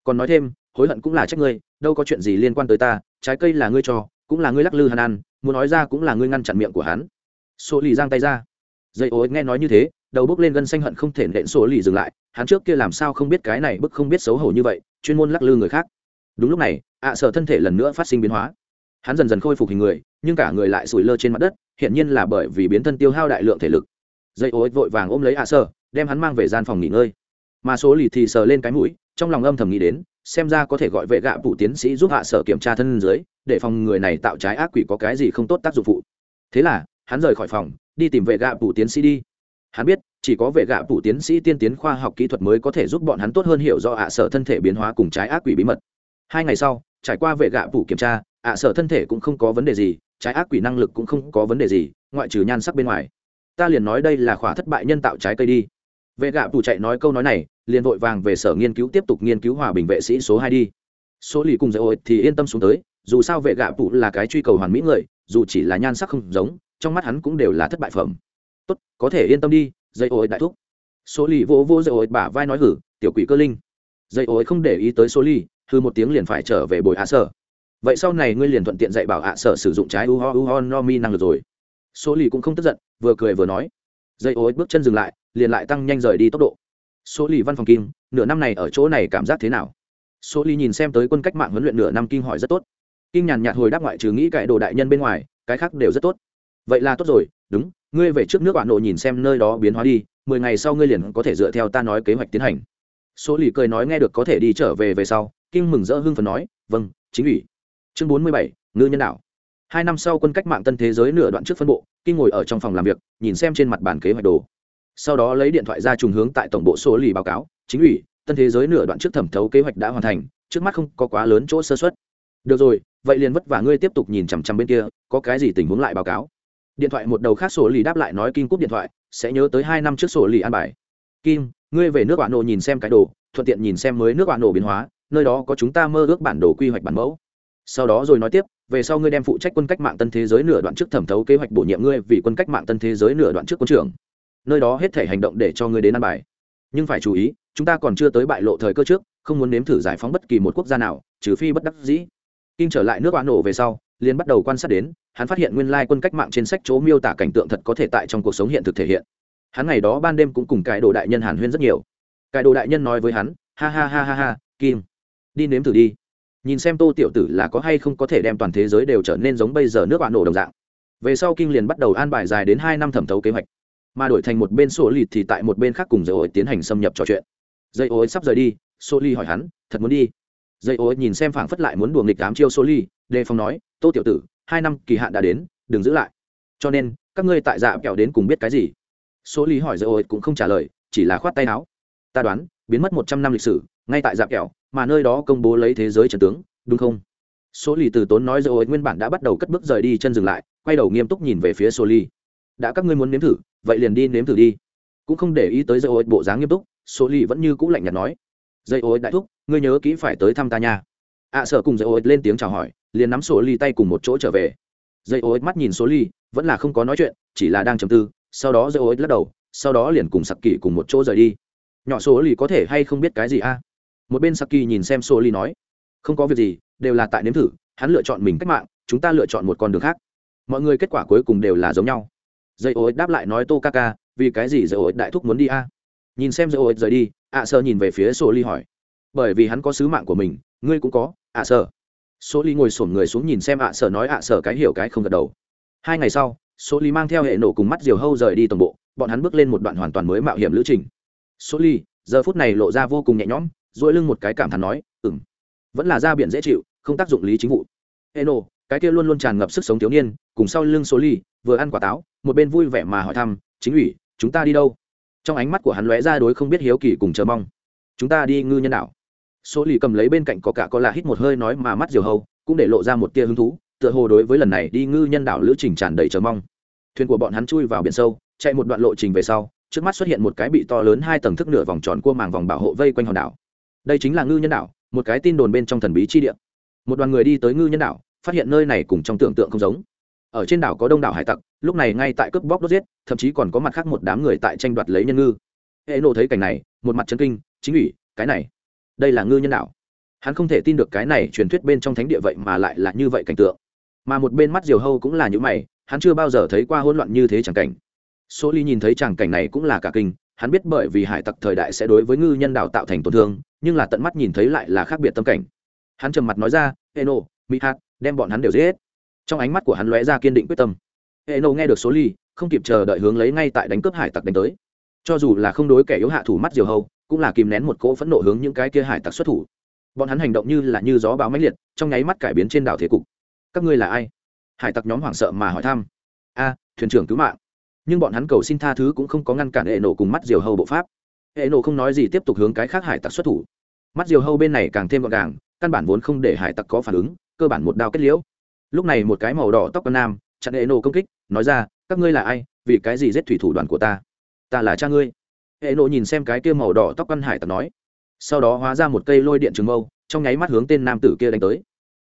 Còn nói thêm, hối hận cũng là trách ngươi, đâu có chuyện gì liên quan tới ta, trái cây là ngươi cho, cũng là ngươi lắc lư hắn ăn, muốn nói ra cũng là ngươi ngăn chặn miệng của hắn. Số Ly giang tay ra. Dây ối nghe nói như thế đầu bước lên gân xanh hận không thể nện số lì dừng lại, hắn trước kia làm sao không biết cái này bức không biết xấu hổ như vậy, chuyên môn lắc lư người khác. Đúng lúc này, ạ à sợ thân thể lần nữa phát sinh biến hóa. Hắn dần dần khôi phục hình người, nhưng cả người lại sủi lơ trên mặt đất hiện nhiên là bởi vì biến thân tiêu hao đại lượng thể lực. Dây ô vội vàng ôm lấy ạ à sợ đem hắn mang về gian phòng nghỉ ngơi. Mà số lì thì sờ lên cái mũi, trong lòng âm thầm nghĩ đến, xem ra có thể gọi vệ gạ phụ tiến sĩ giúp hạ sở kiểm tra thân dưới, để phòng người này tạo trái ác quỷ có cái gì không tốt tác dụng phụ. Thế là, hắn rời khỏi phòng, đi tìm vệ gạ phụ tiến sĩ đi hắn biết, chỉ có vệ gạ phủ tiến sĩ tiên tiến khoa học kỹ thuật mới có thể giúp bọn hắn tốt hơn hiểu do ạ sở thân thể biến hóa cùng trái ác quỷ bí mật. Hai ngày sau, trải qua vệ gạ phủ kiểm tra, ạ sở thân thể cũng không có vấn đề gì, trái ác quỷ năng lực cũng không có vấn đề gì, ngoại trừ nhan sắc bên ngoài. Ta liền nói đây là khỏa thất bại nhân tạo trái cây đi. Vệ gạ phủ chạy nói câu nói này, liền vội vàng về sở nghiên cứu tiếp tục nghiên cứu hòa bình vệ sĩ số hai đi. Số lì cùng dạy ôi thì yên tâm xuống tới, dù sao vệ gạ phủ là cái truy cầu hoàn mỹ người, dù chỉ là nhan sắc không giống, trong mắt hắn cũng đều là thất bại phẩm tốt, có thể yên tâm đi, dây ôi đại thúc. Số lì vỗ vỗ dây ôi bả vai nói hử, tiểu quỷ cơ linh. Dây ôi không để ý tới số lì hư một tiếng liền phải trở về bồi ạ sở. Vậy sau này ngươi liền thuận tiện dạy bảo ạ sở sử dụng trái u ho u ho, no mi năng lực rồi. Số lì cũng không tức giận, vừa cười vừa nói. Dây ôi bước chân dừng lại, liền lại tăng nhanh rời đi tốc độ. Số lì văn phòng kim nửa năm này ở chỗ này cảm giác thế nào? Số lì nhìn xem tới quân cách mạng huấn luyện nửa năm kim hỏi rất tốt. Kim nhàn nhạt hồi đáp ngoại trừ nghĩ cải đồ đại nhân bên ngoài, cái khác đều rất tốt. Vậy là tốt rồi, đúng ngươi về trước nước bạn nộ nhìn xem nơi đó biến hóa đi, mười ngày sau ngươi liền có thể dựa theo ta nói kế hoạch tiến hành. Số lì cười nói nghe được có thể đi trở về về sau, Kinh mừng rỡ hưng phần nói vâng chính ủy. Chương bốn mươi bảy, ngư nhân đạo. Hai năm sau quân cách mạng tân thế giới nửa đoạn trước phân bộ, Kinh ngồi ở trong phòng làm việc, nhìn xem trên mặt bản kế hoạch đồ. Sau đó lấy điện thoại ra trùng hướng tại tổng bộ số lì báo cáo, chính ủy, tân thế giới nửa đoạn trước thẩm thấu kế hoạch đã hoàn thành, trước mắt không có quá lớn chỗ sơ xuất được rồi, vậy liền vất vả ngươi tiếp tục nhìn chằm chằm bên kia, có cái gì tình huống lại báo cáo? Điện thoại một đầu khác sổ lì đáp lại nói kim cúp điện thoại, sẽ nhớ tới hai năm trước sổ lì an bài. Kim, ngươi về nước bạn nổ nhìn xem cái đồ, thuận tiện nhìn xem mới nước bạn nổ biến hóa, nơi đó có chúng ta mơ ước bản đồ quy hoạch bản mẫu. Sau đó rồi nói tiếp, về sau ngươi đem phụ trách quân cách mạng tân thế giới nửa đoạn trước thẩm thấu kế hoạch bổ nhiệm ngươi vì quân cách mạng tân thế giới nửa đoạn trước quân trưởng. Nơi đó hết thể hành động để cho ngươi đến ăn bài. Nhưng phải chú ý, chúng ta còn chưa tới bại lộ thời cơ trước, không muốn nếm thử giải phóng bất kỳ một quốc gia nào, trừ phi bất đắc dĩ. Kim trở lại nước bạn nổ về sau liền bắt đầu quan sát đến, hắn phát hiện nguyên lai quân cách mạng trên sách chỗ miêu tả cảnh tượng thật có thể tại trong cuộc sống hiện thực thể hiện. Hắn ngày đó ban đêm cũng cùng cái đồ đại nhân hàn huyên rất nhiều. Cái đồ đại nhân nói với hắn, ha ha ha ha ha, kim, đi nếm thử đi. Nhìn xem tô tiểu tử là có hay không có thể đem toàn thế giới đều trở nên giống bây giờ nước bạn nổ đồng dạng. Về sau kim liền bắt đầu an bài dài đến hai năm thẩm thấu kế hoạch. Mà đổi thành một bên sổ lịt thì tại một bên khác cùng dây ối tiến hành xâm nhập trò chuyện. Dây ối sắp rời đi Soli ly hỏi hắn, thật muốn đi? Dây ối nhìn xem phảng phất lại muốn đùa nghịch đám chiêu Soli ly, đề phòng nói tô tiểu tử hai năm kỳ hạn đã đến đừng giữ lại. Cho nên các ngươi tại dạ kẹo đến cùng biết cái gì? Số lý hỏi dây ôi cũng không trả lời chỉ là khoát tay áo. Ta đoán biến mất một trăm năm lịch sử ngay tại dạ kẹo mà nơi đó công bố lấy thế giới trần tướng đúng không? Số lì từ tốn nói dây ôi nguyên bản đã bắt đầu cất bước rời đi chân dừng lại quay đầu nghiêm túc nhìn về phía số lì đã các ngươi muốn nếm thử vậy liền đi nếm thử đi. Cũng không để ý tới dây ối bộ dáng nghiêm túc số lì vẫn như cũ lạnh nhạt nói. Dây ối đại thúc ngươi nhớ kỹ phải tới thăm ta nha. Ạ à, sợ cùng dây ối lên tiếng chào hỏi liền nắm số ly tay cùng một chỗ trở về. Dây ối mắt nhìn số ly, vẫn là không có nói chuyện, chỉ là đang chầm tư, sau đó dây ối lắc đầu, sau đó liền cùng sặc kỳ cùng một chỗ rời đi. Nhỏ số ly có thể hay không biết cái gì a? Một bên saki nhìn xem số ly nói, không có việc gì, đều là tại nếm thử, hắn lựa chọn mình cách mạng, chúng ta lựa chọn một con đường khác. Mọi người kết quả cuối cùng đều là giống nhau. Dây ô đáp lại nói, tô ca ca, vì cái gì dây ô đại thúc muốn đi a? Nhìn xem dây ô rời đi, ạ sơ nhìn về phía số ly hỏi, bởi vì hắn có sứ mạng của mình, ngươi cũng có, ạ sơ số ly ngồi sổm người xuống nhìn xem ạ sở nói ạ sở cái hiểu cái không gật đầu. Hai ngày sau số ly mang theo hệ nổ cùng mắt diều hâu rời đi toàn bộ, bọn hắn bước lên một đoạn hoàn toàn mới mạo hiểm lữ trình. Số ly, giờ phút này lộ ra vô cùng nhẹ nhõm dỗi lưng một cái cảm thán nói ừng vẫn là ra biển dễ chịu, không tác dụng lý chính vụ. Hệ nổ, cái kia luôn luôn tràn ngập sức sống thiếu niên, cùng sau lưng số ly, vừa ăn quả táo, một bên vui vẻ mà hỏi thăm, chính ủy, chúng ta đi đâu? Trong ánh mắt của hắn lóe ra đối không biết hiếu kỳ cùng chờ mong. Chúng ta đi ngư nhân đảo số lì cầm lấy bên cạnh có cả có lạ hít một hơi nói mà mắt diều hâu, cũng để lộ ra một tia hứng thú, tựa hồ đối với lần này đi ngư nhân đảo lữ trình tràn đầy chờ mong. Thuyền của bọn hắn chui vào biển sâu, chạy một đoạn lộ trình về sau, trước mắt xuất hiện một cái bị to lớn hai tầng thức nửa vòng tròn cua màng vòng bảo hộ vây quanh hòn đảo. Đây chính là ngư nhân đảo, một cái tin đồn bên trong thần bí chi địa. Một đoàn người đi tới ngư nhân đảo, phát hiện nơi này cùng trong tưởng tượng không giống. Ở trên đảo có đông đảo hải tặc, lúc này ngay tại cướp bóc đốt giết, thậm chí còn có mặt khác một đám người tại tranh đoạt lấy nhân ngư. Hệ nộ thấy cảnh này, một mặt chân kinh, chính ủy, cái này đây là ngư nhân đảo hắn không thể tin được cái này truyền thuyết bên trong thánh địa vậy mà lại là như vậy cảnh tượng. Mà một bên mắt diều hâu cũng là như mày, hắn chưa bao giờ thấy qua hỗn loạn như thế chẳng cảnh. Số ly nhìn thấy chẳng cảnh này cũng là cả kinh, hắn biết bởi vì hải tặc thời đại sẽ đối với ngư nhân đảo tạo thành tổn thương, nhưng là tận mắt nhìn thấy lại là khác biệt tâm cảnh. Hắn trầm mặt nói ra, eno mỹ hát đem bọn hắn đều giết. Trong ánh mắt của hắn lóe ra kiên định quyết tâm. Eno nghe được số ly, không kịp chờ đợi hướng lấy ngay tại đánh cướp hải tặc đánh tới. Cho dù là không đối kẻ yếu hạ thủ mắt diều hâu cũng là kìm nén một cỗ phẫn nộ hướng những cái kia hải tặc xuất thủ. Bọn hắn hành động như là như gió báo mãnh liệt, trong nháy mắt cải biến trên đảo thế cục. Các ngươi là ai? Hải tặc nhóm hoảng sợ mà hỏi thăm. A, thuyền trưởng cứu mạng. Nhưng bọn hắn cầu xin tha thứ cũng không có ngăn cản hệ nổ cùng mắt diều hâu bộ pháp. Hệ nổ không nói gì tiếp tục hướng cái khác hải tặc xuất thủ. Mắt diều hâu bên này càng thêm gọn gàng, căn bản vốn không để hải tặc có phản ứng, cơ bản một đao kết liễu. Lúc này một cái màu đỏ tóc con nam, chặn hệ nổ công kích, nói ra, các ngươi là ai? Vì cái gì giết thủy thủ đoàn của ta? Ta là cha ngươi hệ nộ nhìn xem cái kia màu đỏ tóc căn hải tặc nói. Sau đó hóa ra một cây lôi điện trường mâu, trong nháy mắt hướng tên nam tử kia đánh tới.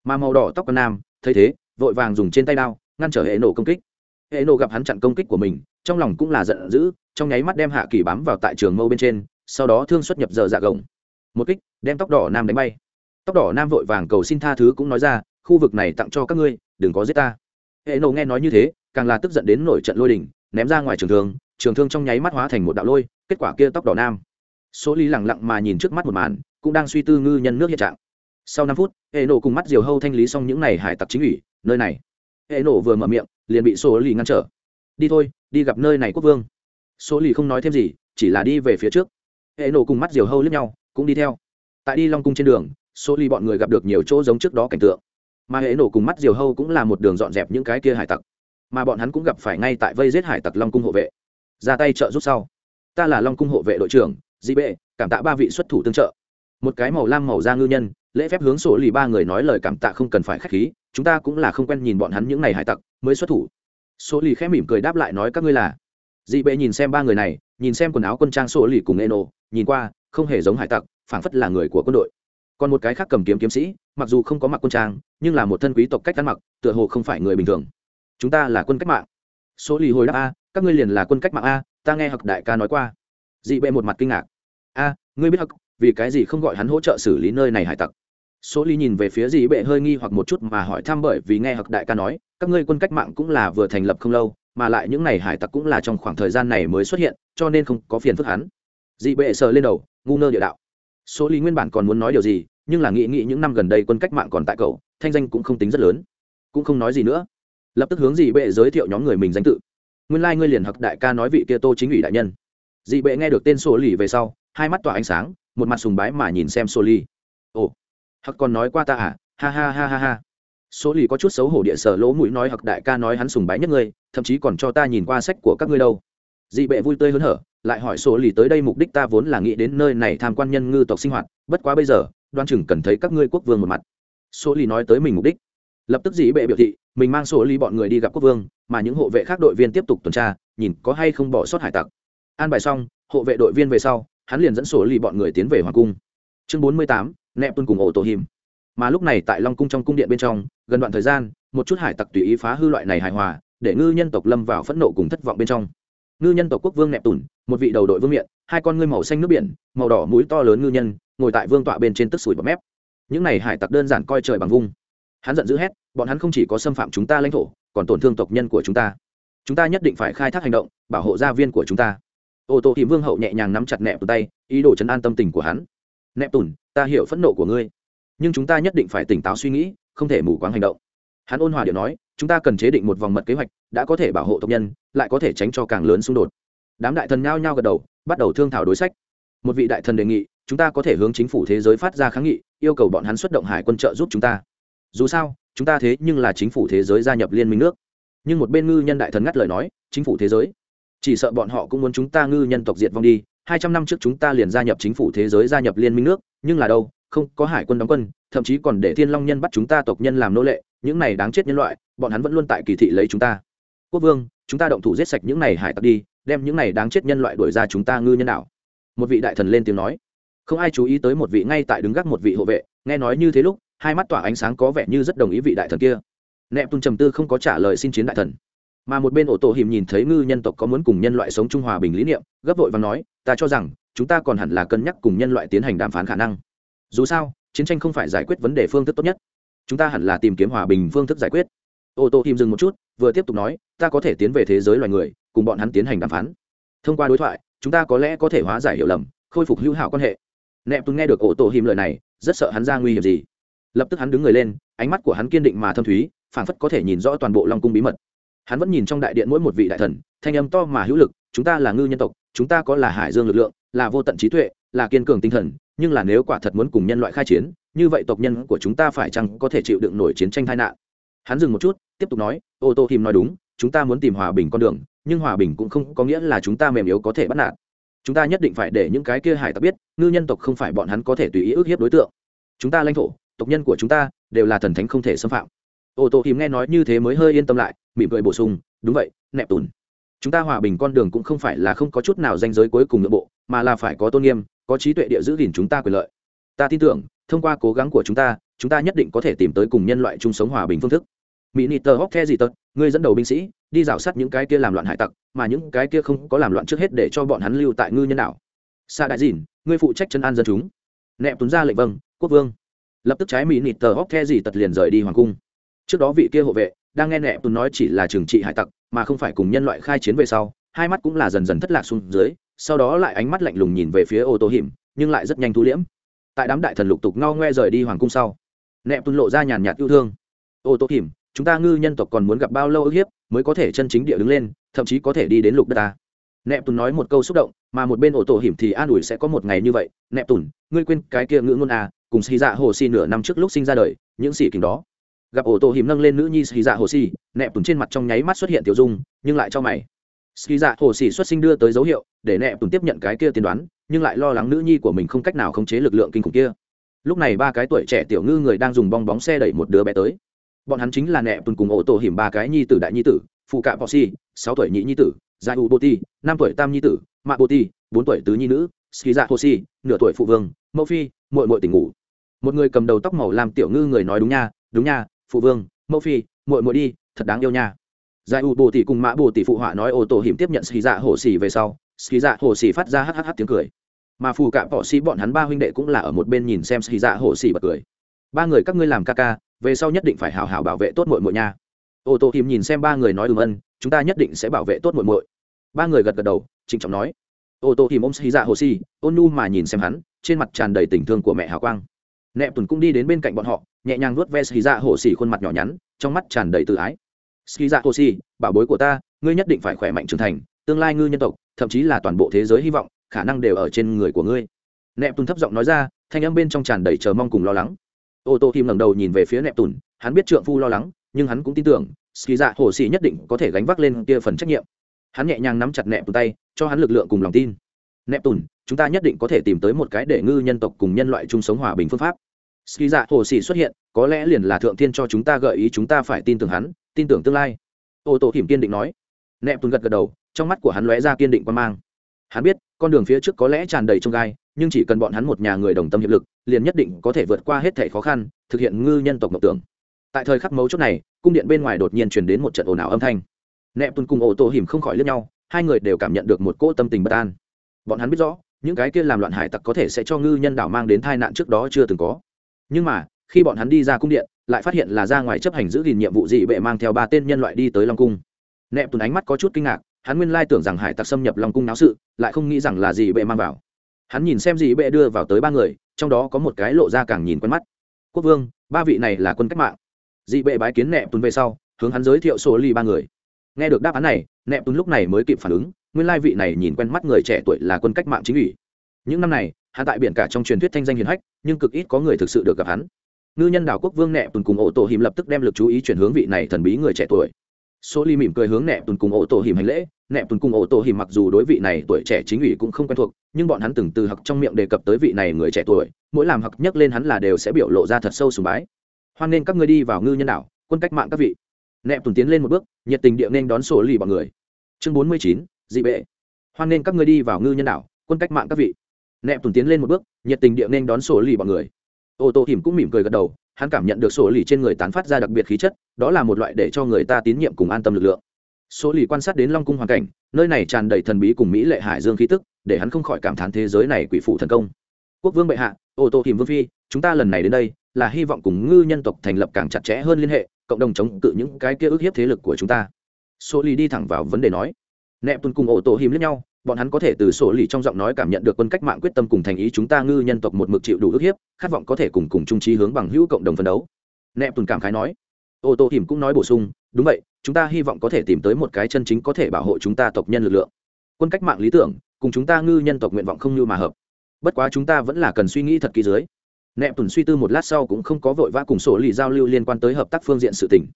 Mà màu đỏ tóc căn nam, thấy thế, vội vàng dùng trên tay đao, ngăn trở hệ nộ công kích. Hệ nộ gặp hắn chặn công kích của mình, trong lòng cũng là giận dữ, trong nháy mắt đem hạ kỳ bám vào tại trường mâu bên trên, sau đó thương xuất nhập giờ dạ gồng. Một kích, đem tóc đỏ nam đánh bay. Tóc đỏ nam vội vàng cầu xin tha thứ cũng nói ra, khu vực này tặng cho các ngươi, đừng có giết ta. Hệ nộ nghe nói như thế, càng là tức giận đến nổi trận lôi đình, ném ra ngoài trường thương trường thương trong nháy mắt hóa thành một đạo lôi kết quả kia tóc đỏ nam. Số lý lẳng lặng mà nhìn trước mắt một màn, cũng đang suy tư ngư nhân nước hiện trạng. Sau năm phút, hệ nổ cùng mắt diều hâu thanh lý xong những n à y hải tặc chính ủy, nơi này. Hệ nổ vừa mở miệng, liền bị số lý ngăn trở. Đi thôi, đi gặp nơi này quốc vương. Số lý không nói thêm gì, chỉ là đi về phía trước. Hệ nổ cùng mắt diều hâu lướt nhau, cũng đi theo. Tại đi long cung trên đường, số lý bọn người gặp được nhiều chỗ giống trước đó cảnh tượng. Mà hệ nổ cùng mắt diều hâu cũng là một đường dọn dẹp những cái kia hải tặc. Mà bọn hắn cũng gặp phải ngay tại vây giết hải tặc long cung hộ vệ. Ra tay trợ giúp sau ta là long cung hộ vệ đội trưởng, di bệ, cảm tạ ba vị xuất thủ tương trợ. Một cái màu lam màu da ngư nhân, lễ phép hướng sổ lì ba người nói lời cảm tạ không cần phải k h á c h khí, chúng ta cũng là không quen nhìn bọn hắn những n à y hải tặc, mới xuất thủ. Sổ lì khẽ mỉm cười đáp lại nói các ngươi là. Dị bệ nhìn xem ba người này, nhìn xem quần áo quân trang sổ lì cùng e nổ nhìn qua, không hề giống hải tặc, phảng phất là người của quân đội. Còn một cái khác cầm kiếm kiếm sĩ, mặc dù không có mặc quân trang, nhưng là một thân quý tộc cách ăn mặc, tựa hồ không phải người bình thường. Chúng ta là quân cách mạng. Số lì hồi đáp a, các ngươi liền là quân cách mạng a ta nghe học đại ca nói qua. Dị bệ một mặt kinh ngạc. A, ngươi biết hắc, vì cái gì không gọi hắn hỗ trợ xử lý nơi này hải tặc? Số ly nhìn về phía dị bệ hơi nghi hoặc một chút mà hỏi thăm bởi vì nghe hặc đại ca nói, các ngươi quân cách mạng cũng là vừa thành lập không lâu, mà lại những n à y hải tặc cũng là trong khoảng thời gian này mới xuất hiện, cho nên không có phiền phức hắn. Dị bệ sờ lên đầu, ngu ngơ địa đạo. Số ly nguyên bản còn muốn nói điều gì, nhưng là nghĩ nghĩ những năm gần đây quân cách mạng còn tại cậu, thanh danh cũng không tính rất lớn. Cũng không nói gì nữa. Lập tức hướng dị bệ giới thiệu nhóm người mình danh tự nguyên lai、like、ngươi liền hặc đại ca nói vị kia tô chính ủy đại nhân. Dị bệ nghe được tên số lì về sau, hai mắt tỏa ánh sáng, một mặt sùng bái mà nhìn xem số ly ồ, hặc còn nói qua ta à? Ha ha ha ha ha. Số lì có chút xấu hổ địa sở lỗ mũi nói hặc đại ca nói hắn sùng bái nhất ngươi, thậm chí còn cho ta nhìn qua sách của các ngươi đâu. Dị bệ vui tươi hớn hở, lại hỏi số lì tới đây mục đích ta vốn là nghĩ đến nơi này tham quan nhân ngư tộc sinh hoạt, bất quá bây giờ, đoan chừng cần thấy các ngươi quốc vương một mặt. Số lì nói tới mình mục đích lập tức dĩ bệ biểu thị, mình mang số ly bọn người đi gặp quốc vương, mà những hộ vệ khác đội viên tiếp tục tuần tra, nhìn có hay không bỏ sót hải tặc. An bài xong, hộ vệ đội viên về sau, hắn liền dẫn số ly bọn người tiến về hoàng cung. Chương bốn mươi tám nẹp tuân cùng ổ tổ hìm mà lúc này tại long cung trong cung điện bên trong, gần đoạn thời gian, một chút hải tặc tùy ý phá hư loại này hài hòa, để ngư nhân tộc lâm vào phẫn nộ cùng thất vọng bên trong. Ngư nhân tộc quốc vương nẹp tùn một vị đầu đội vương miện, hai con ngươi màu xanh nước biển, màu đỏ mũi to lớn ngư nhân, ngồi tại vương tọa bên trên tức sủi bọt mép. Những này hải tặc đơn giản coi trời bằng vung hắn giận dữ hét, bọn hắn không chỉ có xâm phạm chúng ta lãnh thổ, còn tổn thương tộc nhân của chúng ta. Chúng ta nhất định phải khai thác hành động, bảo hộ gia viên của chúng ta. Ô tô thì vương hậu nhẹ nhàng nắm chặt nẹp tùn tay, ý đồ chấn an tâm tình của hắn. Nẹp tùn, ta hiểu phẫn nộ của ngươi, nhưng chúng ta nhất định phải tỉnh táo suy nghĩ, không thể mù quáng hành động. Hắn ôn hòa điệu nói, chúng ta cần chế định một vòng mật kế hoạch, đã có thể bảo hộ tộc nhân, lại có thể tránh cho càng lớn xung đột. Đám đại thần nhao nhao gật đầu, bắt đầu thương thảo đối sách. Một vị đại thần đề nghị, chúng ta có thể hướng chính phủ thế giới phát ra kháng nghị, yêu cầu bọn hắn xuất động hải quân trợ giúp chúng ta dù sao, chúng ta thế nhưng là chính phủ thế giới gia nhập liên minh nước. Nhưng một bên ngư nhân đại thần ngắt lời nói, chính phủ thế giới. Chỉ sợ bọn họ cũng muốn chúng ta ngư nhân tộc diệt vong đi, hai trăm năm trước chúng ta liền gia nhập chính phủ thế giới gia nhập liên minh nước, nhưng là đâu, không có hải quân đóng quân, thậm chí còn để thiên long nhân bắt chúng ta tộc nhân làm nô lệ, những này đáng chết nhân loại, bọn hắn vẫn luôn tại kỳ thị lấy chúng ta. Quốc vương, chúng ta động thủ giết sạch những này hải tặc đi, đem những này đáng chết nhân loại đuổi ra chúng ta ngư nhân nào một vị đại thần lên tiếng nói. Không ai chú ý tới một vị ngay tại đứng gác một vị hộ vệ, nghe nói như thế lúc hai mắt tỏa ánh sáng có vẻ như rất đồng ý vị đại thần kia. Nẹp tung trầm tư không có trả lời xin chiến đại thần. Mà một bên ổ tổ hiểm nhìn thấy ngư nhân tộc có muốn cùng nhân loại sống trung hòa bình lý niệm, gấp vội và nói, ta cho rằng, chúng ta còn hẳn là cân nhắc cùng nhân loại tiến hành đàm phán khả năng. Dù sao, chiến tranh không phải giải quyết vấn đề phương thức tốt nhất. Chúng ta hẳn là tìm kiếm hòa bình phương thức giải quyết. Ô tô tìm dừng một chút, vừa tiếp tục nói, ta có thể tiến về thế giới loài người, cùng bọn hắn tiến hành đàm phán. Thông qua đối thoại, chúng ta có lẽ có thể hóa giải hiểu lầm, khôi phục hữu hảo quan hệ. Nẹp tuấn nghe được ô tô hiểm lời này, rất sợ hắn ra nguy hiểm gì lập tức hắn đứng người lên, ánh mắt của hắn kiên định mà thâm thúy, phảng phất có thể nhìn rõ toàn bộ long cung bí mật. Hắn vẫn nhìn trong đại điện mỗi một vị đại thần, thanh âm to mà hữu lực, chúng ta là ngư nhân tộc, chúng ta có là hải dương lực lượng, là vô tận trí tuệ, là kiên cường tinh thần, nhưng là nếu quả thật muốn cùng nhân loại khai chiến, như vậy tộc nhân của chúng ta phải chăng có thể chịu đựng nổi chiến tranh tai nạn? Hắn dừng một chút, tiếp tục nói, ô tô hìm nói đúng, chúng ta muốn tìm hòa bình con đường, nhưng hòa bình cũng không có nghĩa là chúng ta mềm yếu có thể bắt nạt. Chúng ta nhất định phải để những cái kia hải tặc biết, ngư nhân tộc không phải bọn hắn có thể tùy ý ức hiếp đối tượng. Chúng ta lãnh thổ tộc nhân của chúng ta đều là thần thánh không thể xâm phạm. Ô tô hìm nghe nói như thế mới hơi yên tâm lại, mỉm cười bổ sung, đúng vậy nẹp tùn. Chúng ta hòa bình con đường cũng không phải là không có chút nào danh giới cuối cùng nội bộ, mà là phải có tôn nghiêm, có trí tuệ địa giữ gìn chúng ta quyền lợi. Ta tin tưởng, thông qua cố gắng của chúng ta chúng ta nhất định có thể tìm tới cùng nhân loại chung sống hòa bình phương thức. Mỹ nị tờ hóc the gì tật, ngươi dẫn đầu binh sĩ, đi rào sát những cái kia làm loạn hải tặc, mà những cái kia không có làm loạn trước hết để cho bọn hắn lưu tại ngư nhân nào xa đại dìn, ngươi phụ trách chân an dân chúng. Nẹp tuấn ra lệnh vâng quốc vương lập tức trái mỹ nịt tờ hóc the gì tật liền rời đi hoàng cung. Trước đó vị kia hộ vệ, đang nghe nẹp tuấn nói chỉ là trừng trị hải tặc, mà không phải cùng nhân loại khai chiến về sau, hai mắt cũng là dần dần thất lạc xuống dưới, sau đó lại ánh mắt lạnh lùng nhìn về phía ô tô hiểm, nhưng lại rất nhanh thu liễm. Tại đám đại thần lục tục ngao ngoe rời đi hoàng cung sau nẹp tuấn lộ ra nhàn nhạt yêu thương. Ô tô hiểm, chúng ta ngư nhân tộc còn muốn gặp bao lâu ức hiếp mới có thể chân chính địa đứng lên, thậm chí có thể đi đến lục đất ta? Nẹp tùn nói một câu xúc động, mà một bên ổ tổ hiểm thì an ủi sẽ có một ngày như vậy. Nẹp tùn, ngươi quên cái kia ngữ ngôn à cùng xì dạ hồ xì nửa năm trước lúc sinh ra đời, những xì kính đó. Gặp ổ tổ hiểm nâng lên nữ nhi xì dạ hồ xì nẹp tùng trên mặt trong nháy mắt xuất hiện tiểu dung, nhưng lại cho mày. Xì dạ hồ xì xuất sinh đưa tới dấu hiệu, để nẹp tùng tiếp nhận cái kia tiên đoán, nhưng lại lo lắng nữ nhi của mình không cách nào khống chế lực lượng kinh khủng kia. Lúc này ba cái tuổi trẻ tiểu ngư người đang dùng bong bóng xe đẩy một đứa bé tới. Bọn hắn chính là nẹp tùng cùng ổ tổ hiểm ba cái nhi tử đại nhi tử phụ cạ bọ xì sáu tuổi nhị nhi tử giải u bô ti, năm tuổi tam nhi tử mạ bô ti, bốn tuổi tứ nhi nữ ski dạ hồ xì, nửa tuổi phụ vương, mẫu phi Muội muội tỉnh ngủ. Một người cầm đầu tóc màu làm tiểu ngư người nói đúng nha đúng nha, phụ vương, mẫu phi, muội muội đi, thật đáng yêu nha. Giải u bồ tỷ cùng mã bồ tỷ phụ họa nói ô tô hiểm tiếp nhận xì dạ hồ xì về sau, xì dạ hồ xì phát ra hh tiếng cười. Mà phù cạ bỏ xì bọn hắn ba huynh đệ cũng là ở một bên nhìn xem xì dạ hồ xì bật cười. Ba người các ngươi làm ca ca, về sau nhất định phải hào hào bảo vệ tốt muội muội nha. Ô tô hiểm nhìn xem ba người nói ừm ân, chúng ta nhất định sẽ bảo vệ tốt muội muội. ba người gật gật đầu, trịnh trọng nói. Ô tô hiểm ôm xì dạ hồ xì, ôn nu mà nhìn xem hắn trên mặt tràn đầy tình thương của mẹ hào quang. Nẹp tuần cũng đi đến bên cạnh bọn họ, nhẹ nhàng nuốt ve ski dạ hồ xì khuôn mặt nhỏ nhắn, trong mắt tràn đầy tự ái. Ski dạ hồ xì, bảo bối của ta, ngươi nhất định phải khỏe mạnh trưởng thành, tương lai ngư nhân tộc, thậm chí là toàn bộ thế giới hy vọng, khả năng đều ở trên người của ngươi. Nẹp tuần thấp giọng nói ra, thanh âm bên trong tràn đầy chờ mong cùng lo lắng. Ô tô kim ngẩng đầu nhìn về phía nẹp tùn hắn biết trượng phu lo lắng, nhưng hắn cũng tin tưởng ski dạ hồ xì nhất định có thể gánh vác lên kia phần trách nhiệm. Hắn nhẹ nhàng nắm chặt nẹp tùn tay, cho hắn lực lượng cùng lòng tin nẹp tùn chúng ta nhất định có thể tìm tới một cái để ngư nhân tộc cùng nhân loại chung sống hòa bình phương pháp. Ski dạ hồ sĩ xuất hiện, có lẽ liền là thượng thiên cho chúng ta gợi ý chúng ta phải tin tưởng hắn, tin tưởng tương lai. Ô tô hiểm kiên định nói. Nẹp tùn gật gật đầu, trong mắt của hắn lóe ra kiên định quan mang. Hắn biết, con đường phía trước có lẽ tràn đầy trong gai, nhưng chỉ cần bọn hắn một nhà người đồng tâm hiệp lực, liền nhất định có thể vượt qua hết thảy khó khăn, thực hiện ngư nhân tộc mộng tưởng. Tại thời khắc mấu chốt này, cung điện bên ngoài đột nhiên truyền đến một trận ồn ào âm thanh. Nẹp tuân cùng ô tô hiểm không khỏi lướt nhau, hai người đều cảm nhận được một cỗ tâm tình bất an bọn hắn biết rõ, những cái kia làm loạn hải tặc có thể sẽ cho ngư nhân đảo mang đến tai nạn trước đó chưa từng có. Nhưng mà, khi bọn hắn đi ra cung điện, lại phát hiện là ra ngoài chấp hành giữ gìn nhiệm vụ dị bệ mang theo ba tên nhân loại đi tới long cung. Nẹp tùn ánh mắt có chút kinh ngạc, hắn nguyên lai tưởng rằng hải tặc xâm nhập long cung náo sự, lại không nghĩ rằng là dị bệ mang vào. Hắn nhìn xem dị bệ đưa vào tới ba người, trong đó có một cái lộ ra càng nhìn quen mắt. Quốc vương, ba vị này là quân cách mạng. Dị bệ bái kiến nẹp tùn về sau, hướng hắn giới thiệu số ly ba người. Nghe được đáp án này nẹp tùn lúc này mới kịp phản ứng nguyên lai vị này nhìn quen mắt người trẻ tuổi là quân cách mạng chính ủy. Những năm này, hắn tại biển cả trong truyền thuyết thanh danh hiền hách, nhưng cực ít có người thực sự được gặp hắn. Ngư nhân đảo quốc vương nẹp tùn cùng ổ tổ hìm lập tức đem l ự c chú ý chuyển hướng vị này thần bí người trẻ tuổi. Số ly mỉm cười hướng nẹp tùn cùng ổ tổ hìm hành lễ. Nẹp tùn cùng ổ tổ hìm mặc dù đối vị này tuổi trẻ chính ủy cũng không quen thuộc, nhưng bọn hắn từng từ hặc trong miệng đề cập tới vị này người trẻ tuổi, mỗi làm hặc nhắc lên hắn là đều sẽ biểu lộ ra thật sâu sùng bái. Hoan nên các ngươi đi vào ngư nhân đảo, quân cách mạng các vị. Nẹp tùn tiến lên một bước, nhiệt tình địa nên đón sổ lì bọn người. Chương bốn mươi chín dị bệ. Hoan nên các ngươi đi vào ngư nhân đảo, quân cách mạng các vị. Nẹp tùng tiến lên một bước, nhiệt tình địa nên đón sổ lì bọn người. Ô tô hiểm cũng mỉm cười gật đầu, hắn cảm nhận được sổ lì trên người tán phát ra đặc biệt khí chất, đó là một loại để cho người ta tín nhiệm cùng an tâm lực lượng. Số lì quan sát đến long cung hoàn cảnh, nơi này tràn đầy thần bí cùng mỹ lệ hải dương khí tức, để hắn không khỏi cảm thán thế giới này quỷ phụ thần công. Quốc vương bệ hạ, ô tô hiểm vương phi, chúng ta lần này đến đây, là hy vọng cùng ngư nhân tộc thành lập càng chặt chẽ hơn liên hệ, cộng đồng chống cự những cái kia ức hiếp thế lực của chúng ta. Số lì đi thẳng vào vấn đề nói nẹp tuần cùng ổ tổ hiểm lẫn nhau, bọn hắn có thể từ sổ lì trong giọng nói cảm nhận được quân cách mạng quyết tâm cùng thành ý chúng ta ngư nhân tộc một mực chịu đủ ức hiếp, khát vọng có thể cùng cùng trung trí hướng bằng hữu cộng đồng phấn đấu. Nẹp tuần cảm khái nói ô tô hiểm cũng nói bổ sung, đúng vậy, chúng ta hy vọng có thể tìm tới một cái chân chính có thể bảo hộ chúng ta tộc nhân lực lượng. Quân cách mạng lý tưởng, cùng chúng ta ngư nhân tộc nguyện vọng không như mà hợp. Bất quá chúng ta vẫn là cần suy nghĩ thật kỹ dưới. Nẹp tuần suy tư một lát sau cũng không có vội vã cùng sổ lì giao lưu liên quan tới hợp tác phương diện sự tình.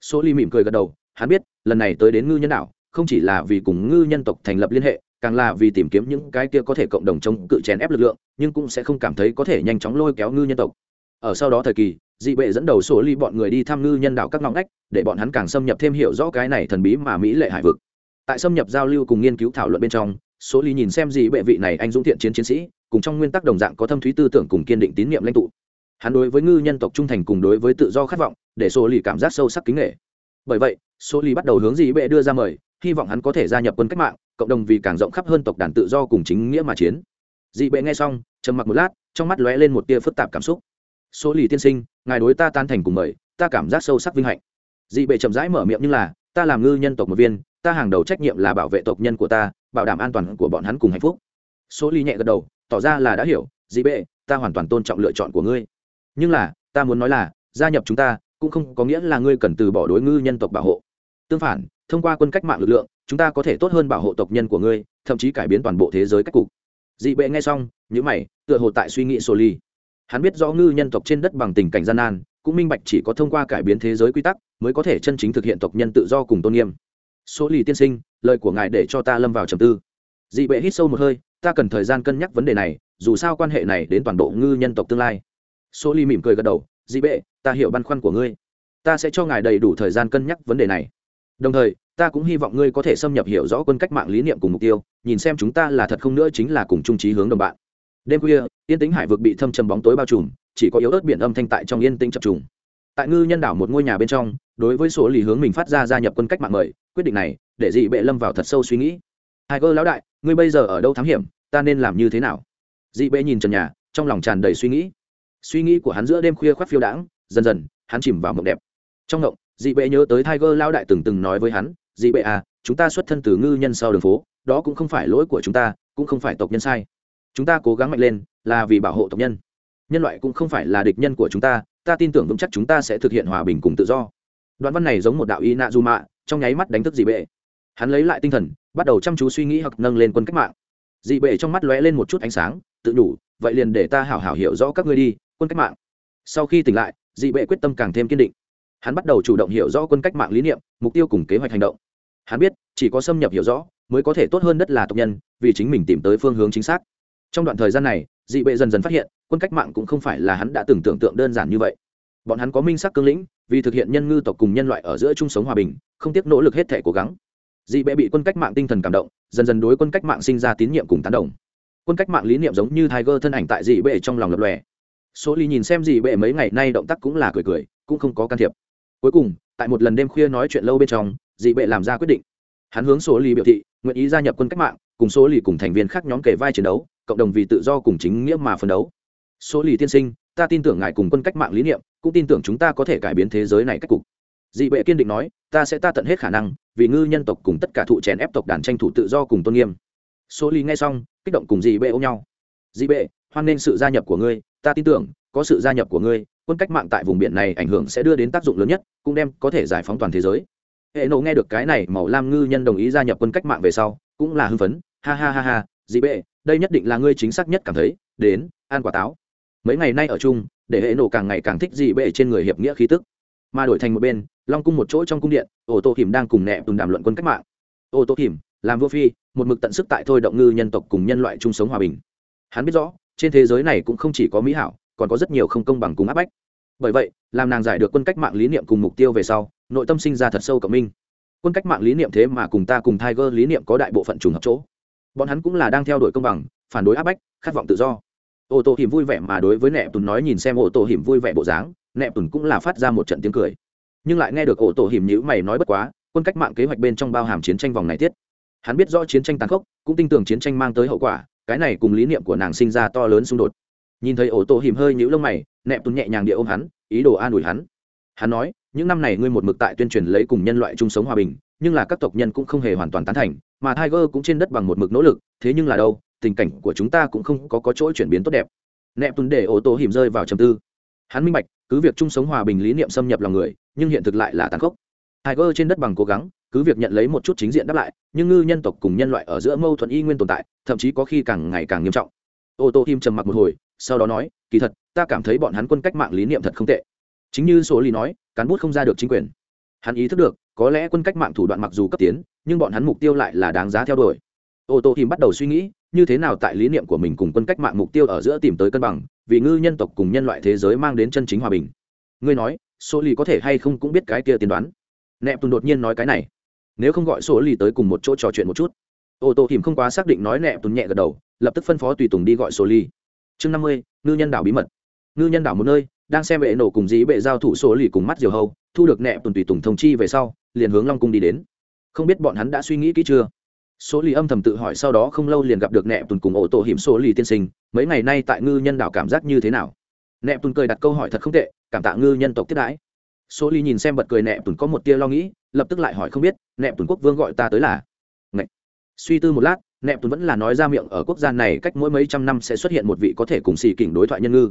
Sổ lì mỉm cười gật đầu, hắn biết, lần này tới đến ngư nhân đảo không chỉ là vì cùng ngư nhân tộc thành lập liên hệ, càng là vì tìm kiếm những cái kia có thể cộng đồng chống cự chèn ép lực lượng, nhưng cũng sẽ không cảm thấy có thể nhanh chóng lôi kéo ngư nhân tộc. Ở sau đó thời kỳ, dị bệ dẫn đầu sổ ly bọn người đi thăm ngư nhân đạo các ngõ ngách, để bọn hắn càng xâm nhập thêm hiểu rõ cái này thần bí mà mỹ lệ hải vực. Tại xâm nhập giao lưu cùng nghiên cứu thảo luận bên trong số ly nhìn xem dị bệ vị này anh dũng thiện chiến chiến sĩ, cùng trong nguyên tắc đồng dạng có thâm thúy tư tưởng cùng kiên định tín nhiệm lãnh tụ. Hắn đối với ngư nhân tộc trung thành cùng đối với tự do khát vọng, để số ly cảm giác sâu sắc kính nghệ. Bởi vậy số ly bắt đầu hướng dị bệ đưa ra mời hy vọng hắn có thể gia nhập quân cách mạng, cộng đồng vì càng rộng khắp hơn tộc đàn tự do cùng chính nghĩa mà chiến. Dị bệ nghe xong, trầm mặc một lát, trong mắt lóe lên một tia phức tạp cảm xúc. Số lì tiên sinh, ngài đối ta tan thành cùng mời, ta cảm giác sâu sắc vinh hạnh. Dị bệ chậm rãi mở miệng như là, ta làm ngư nhân tộc một viên, ta hàng đầu trách nhiệm là bảo vệ tộc nhân của ta, bảo đảm an toàn của bọn hắn cùng hạnh phúc. Số lì nhẹ gật đầu, tỏ ra là đã hiểu, dị bệ, ta hoàn toàn tôn trọng lựa chọn của ngươi. Nhưng là, ta muốn nói là, gia nhập chúng ta cũng không có nghĩa là ngươi cần từ bỏ đối ngư nhân tộc bảo hộ. Tương phản thông qua quân cách mạng lực lượng, chúng ta có thể tốt hơn bảo hộ tộc nhân của ngươi, thậm chí cải biến toàn bộ thế giới cách cục. Dị bệ nghe xong nhữ mày, tựa hồ tại suy nghĩ sô ly hắn biết rõ ngư nhân tộc trên đất bằng tình cảnh gian nan, cũng minh bạch chỉ có thông qua cải biến thế giới quy tắc mới có thể chân chính thực hiện tộc nhân tự do cùng tôn nghiêm. Số lì tiên sinh, lời của ngài để cho ta lâm vào trầm tư. Dị bệ hít sâu một hơi, ta cần thời gian cân nhắc vấn đề này, dù sao quan hệ này đến toàn bộ ngư nhân tộc tương lai. Số lì mỉm cười gật đầu, dị bệ, ta hiểu băn khoăn của ngươi. Ta sẽ cho ngài đầy đủ thời gian cân nhắc vấn đề này đồng thời, ta cũng hy vọng ngươi có thể xâm nhập hiểu rõ quân cách mạng lý niệm cùng mục tiêu, nhìn xem chúng ta là thật không nữa chính là cùng trung trí hướng đồng bạn. Đêm khuya, yên tĩnh hải vực bị thâm trầm bóng tối bao trùm, chỉ có yếu ớt biển âm thanh tại trong yên tĩnh chập trùng. Tại ngư nhân đảo một ngôi nhà bên trong, đối với số lý hướng mình phát ra gia nhập quân cách mạng mời, quyết định này, để dị bệ lâm vào thật sâu suy nghĩ. Hai cơ lão đại, ngươi bây giờ ở đâu thám hiểm, ta nên làm như thế nào? Dị bệ nhìn trần nhà, trong lòng tràn đầy suy nghĩ. Suy nghĩ của hắn giữa đêm khuya khoác phiêu đãng, dần dần, hắn chìm vào mộng đẹp. Trong mộng dị bệ nhớ tới tiger lao đại từng từng nói với hắn, dị bệ à chúng ta xuất thân từ ngư nhân sau đường phố, đó cũng không phải lỗi của chúng ta, cũng không phải tộc nhân sai. Chúng ta cố gắng mạnh lên, là vì bảo hộ tộc nhân. Nhân loại cũng không phải là địch nhân của chúng ta ta tin tưởng vững chắc chúng ta sẽ thực hiện hòa bình cùng tự do. Đoạn văn này giống một đạo y nạ du mạ, trong nháy mắt đánh thức dị bệ. Hắn lấy lại tinh thần, bắt đầu chăm chú suy nghĩ hoặc nâng lên quân cách mạng. Dị bệ trong mắt lóe lên một chút ánh sáng, tự đủ vậy liền để ta hảo hảo hiểu rõ các ngươi đi, quân cách mạng. Sau khi tỉnh lại, dị bệ quyết tâm càng thêm kiên định hắn bắt đầu chủ động hiểu rõ quân cách mạng lý niệm, mục tiêu cùng kế hoạch hành động. Hắn biết, chỉ có xâm nhập hiểu rõ, mới có thể tốt hơn đất là tộc nhân, vì chính mình tìm tới phương hướng chính xác. Trong đoạn thời gian này, dị bệ dần dần phát hiện, quân cách mạng cũng không phải là hắn đã từng tưởng tượng đơn giản như vậy. Bọn hắn có minh sắc cương lĩnh, vì thực hiện nhân ngư tộc cùng nhân loại ở giữa chung sống hòa bình, không tiếc nỗ lực hết thể cố gắng. Dị bệ bị quân cách mạng tinh thần cảm động, dần dần đối quân cách mạng sinh ra tín nhiệm cùng tán đồng. Quân cách mạng lý niệm giống như tiger thân ảnh tại dị bệ trong lòng lập lòe. Số ly nhìn xem dị bệ mấy ngày nay động tác cũng là cười cười, cũng không có can thiệp cuối cùng, tại một lần đêm khuya nói chuyện lâu bên trong, dị bệ làm ra quyết định. Hắn hướng số lì biểu thị, nguyện ý gia nhập quân cách mạng, cùng số lì cùng thành viên khác nhóm kể vai chiến đấu, cộng đồng vì tự do cùng chính nghĩa mà phấn đấu. Số lì tiên sinh, ta tin tưởng ngài cùng quân cách mạng lý niệm, cũng tin tưởng chúng ta có thể cải biến thế giới này cách cục. Dị bệ kiên định nói, ta sẽ ta tận hết khả năng, vì ngư nhân tộc cùng tất cả thụ chèn ép tộc đàn tranh thủ tự do cùng tôn nghiêm. Số lì nghe xong, kích động cùng dị bệ ôm nhau. Dị bệ, hoan nghênh sự gia nhập của ngươi, ta tin tưởng, có sự gia nhập của ngươi quân cách mạng tại vùng biển này ảnh hưởng sẽ đưa đến tác dụng lớn nhất, cũng đem có thể giải phóng toàn thế giới. Hệ nộ nghe được cái này, màu lam ngư nhân đồng ý gia nhập quân cách mạng về sau, cũng là hưng phấn. Ha ha ha ha dị bệ, đây nhất định là ngươi chính xác nhất cảm thấy. Đến, ăn quả táo. Mấy ngày nay ở chung, để hệ nộ càng ngày càng thích dị bệ trên người hiệp nghĩa khí tức. Mà đổi thành một bên, long cung một chỗ trong cung điện, ô tô hiểm đang cùng nẹ tùng đàm luận quân cách mạng. Ô tô hiểm làm vua phi, một mực tận sức tại thôi động ngư nhân tộc cùng nhân loại chung sống hòa bình. Hắn biết rõ, trên thế giới này cũng không chỉ có mỹ hảo còn có rất nhiều không công bằng cùng áp bách. Bởi vậy, làm nàng giải được quân cách mạng lý niệm cùng mục tiêu về sau, nội tâm sinh ra thật sâu cộng minh. Quân cách mạng lý niệm thế mà cùng ta cùng tiger lý niệm có đại bộ phận trùng hợp chỗ. Bọn hắn cũng là đang theo đuổi công bằng, phản đối áp bách, khát vọng tự do. Ô tô hiểm vui vẻ mà đối với nẹp tùn nói nhìn xem ô tô hiểm vui vẻ bộ dáng nẹp tùn cũng là phát ra một trận tiếng cười. Nhưng lại nghe được ô tô hiểm nhữ mày nói bất quá, quân cách mạng kế hoạch bên trong bao hàm chiến tranh vòng này tiết. Hắn biết rõ chiến tranh tàn khốc, cũng tin tưởng chiến tranh mang tới hậu quả, cái này cùng lý niệm của nàng sinh ra to lớn xung đột nhìn thấy ổ tổ hìm hơi nhũ lông mày nẹp tùn nhẹ nhàng địa ôm hắn ý đồ an ủi hắn. Hắn nói những năm này ngươi một mực tại tuyên truyền lấy cùng nhân loại chung sống hòa bình nhưng là các tộc nhân cũng không hề hoàn toàn tán thành mà tiger cũng trên đất bằng một mực nỗ lực thế nhưng là đâu tình cảnh của chúng ta cũng không có, có chỗ chuyển biến tốt đẹp. Nẹp tùn để ổ tổ hìm rơi vào trầm tư. Hắn minh bạch cứ việc chung sống hòa bình lý niệm xâm nhập lòng người nhưng hiện thực lại là tàn khốc. Tiger trên đất bằng cố gắng cứ việc nhận lấy một chút chính diện đáp lại nhưng ngư nhân tộc cùng nhân loại ở giữa mâu thuẫn y nguyên tồn tại thậm chí có khi càng ngày càng nghiêm trọng. Ô tô him trầm mặc một hồi sau đó nói, kỳ thật, ta cảm thấy bọn hắn quân cách mạng lý niệm thật không tệ. Chính như số lý nói, cán bút không ra được chính quyền. Hắn ý thức được, có lẽ quân cách mạng thủ đoạn mặc dù cấp tiến, nhưng bọn hắn mục tiêu lại là đáng giá theo đuổi. Ô tô hìm bắt đầu suy nghĩ, như thế nào tại lý niệm của mình cùng quân cách mạng mục tiêu ở giữa tìm tới cân bằng, vì ngư nhân tộc cùng nhân loại thế giới mang đến chân chính hòa bình. Ngươi nói, số lý có thể hay không cũng biết cái kia tiên đoán. Nẹp tùng đột nhiên nói cái này. Nếu không gọi số lì tới cùng một chỗ trò chuyện một chút. Ô tô hìm không quá xác định nói nẹp tùng nhẹ gật đầu, lập tức phân phó tùy tùng đi gọi số ly chương năm mươi, ngư nhân đảo bí mật. Ngư nhân đảo một nơi, đang xem bệ nổ cùng dí bệ giao thủ số lì cùng mắt diều hâu, thu được nẹp tuần tùy tùng thông chi về sau, liền hướng long cung đi đến. Không biết bọn hắn đã suy nghĩ kỹ chưa? Số lì âm thầm tự hỏi sau đó không lâu liền gặp được nẹp tuần cùng ổ tổ hiểm số lì tiên sinh, mấy ngày nay tại ngư nhân đảo cảm giác như thế nào? Nẹp tuần cười đặt câu hỏi thật không tệ, cảm tạ ngư nhân tộc tiếp đãi. Số lì nhìn xem bật cười nẹp tuần có một tia lo nghĩ, lập tức lại hỏi không biết, nẹp tuần quốc vương gọi ta tới là? Ngậy. suy tư một lát nẹp tùn vẫn là nói ra miệng ở quốc gia này cách mỗi mấy trăm năm sẽ xuất hiện một vị có thể cùng xì kỉnh đối thoại nhân ngư.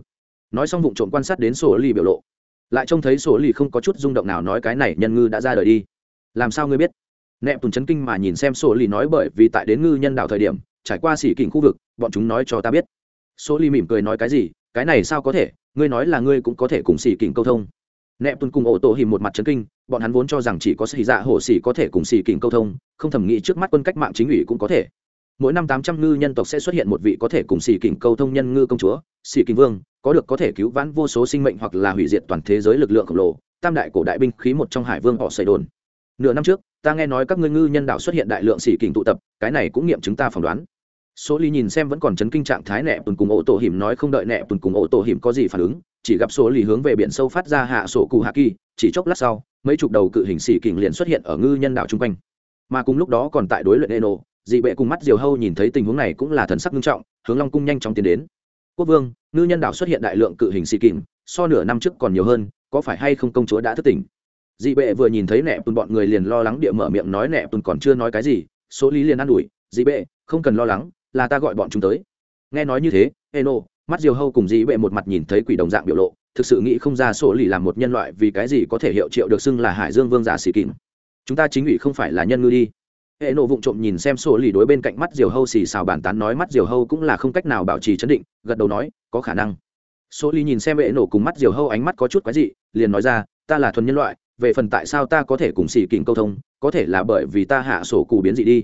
Nói xong vụ trộm quan sát đến sổ lì biểu lộ. Lại trông thấy sổ lì không có chút rung động nào nói cái này nhân ngư đã ra đời đi. Làm sao ngươi biết? Nẹp tùn chấn kinh mà nhìn xem sổ lì nói bởi vì tại đến ngư nhân đạo thời điểm, trải qua xì kỉnh khu vực, bọn chúng nói cho ta biết. Sổ lì mỉm cười nói cái gì? Cái này sao có thể? Ngươi nói là ngươi cũng có thể cùng xì kỉnh câu thông. Nẹp tùn cùng ổ tổ hìm một mặt chấn kinh, bọn hắn vốn cho rằng chỉ có xì dạ hổ xì có thể cùng xì kỉnh câu thông, không thầm nghĩ trước mắt quân cách mạng chính ủy cũng có thể mỗi năm tám trăm ngư nhân tộc sẽ xuất hiện một vị có thể cùng xì kình câu thông nhân ngư công chúa, xì kình vương, có được có thể cứu vãn vô số sinh mệnh hoặc là hủy diệt toàn thế giới lực lượng khổng lồ, tam đại cổ đại binh khí một trong hải vương họ xây đồn. Nửa năm trước, ta nghe nói các ngươi ngư nhân đạo xuất hiện đại lượng xì kình tụ tập, cái này cũng nghiệm chứng ta phỏng đoán. Số ly nhìn xem vẫn còn chấn kinh trạng thái nẹ tuần cùng ổ tổ hiểm nói không đợi nẹ tuần cùng ổ tổ hiểm có gì phản ứng, chỉ gặp số ly hướng về biển sâu phát ra hạ sổ cù hạ kỳ, chỉ chốc lát sau, mấy chục đầu cự hình xì kình liền xuất hiện ở ngư nhân đạo chung quanh. Mà cùng lúc đó còn tại đối luyện eno dị bệ cùng mắt diều hâu nhìn thấy tình huống này cũng là thần sắc nghiêm trọng, hướng long cung nhanh chóng tiến đến. Quốc vương, ngư nhân đảo xuất hiện đại lượng cự hình xì kìm, so nửa năm trước còn nhiều hơn, có phải hay không công chúa đã thất tỉnh? Dị bệ vừa nhìn thấy nẹ tùn bọn người liền lo lắng địa mở miệng nói nẹ tùn còn chưa nói cái gì, số lý liền ă n ủi, dị bệ, không cần lo lắng, là ta gọi bọn chúng tới. Nghe nói như thế, eno, mắt diều hâu cùng dị bệ một mặt nhìn thấy quỷ đồng dạng biểu lộ, thực sự nghĩ không ra số lì làm một nhân loại vì cái gì có thể hiệu triệu được xưng là hải dương vương giả xì kìm. Chúng ta chính ủy không phải là nhân ngư đi hệ nộ vụng trộm nhìn xem sổ lì đối bên cạnh mắt diều hâu xì xào bàn tán nói mắt diều hâu cũng là không cách nào bảo trì chấn định, gật đầu nói, có khả năng. Sổ lì nhìn xem hệ nộ cùng mắt diều hâu ánh mắt có chút quái dị, liền nói ra, ta là thuần nhân loại, về phần tại sao ta có thể cùng xì kình câu thông, có thể là bởi vì ta hạ sổ cụ biến dị đi.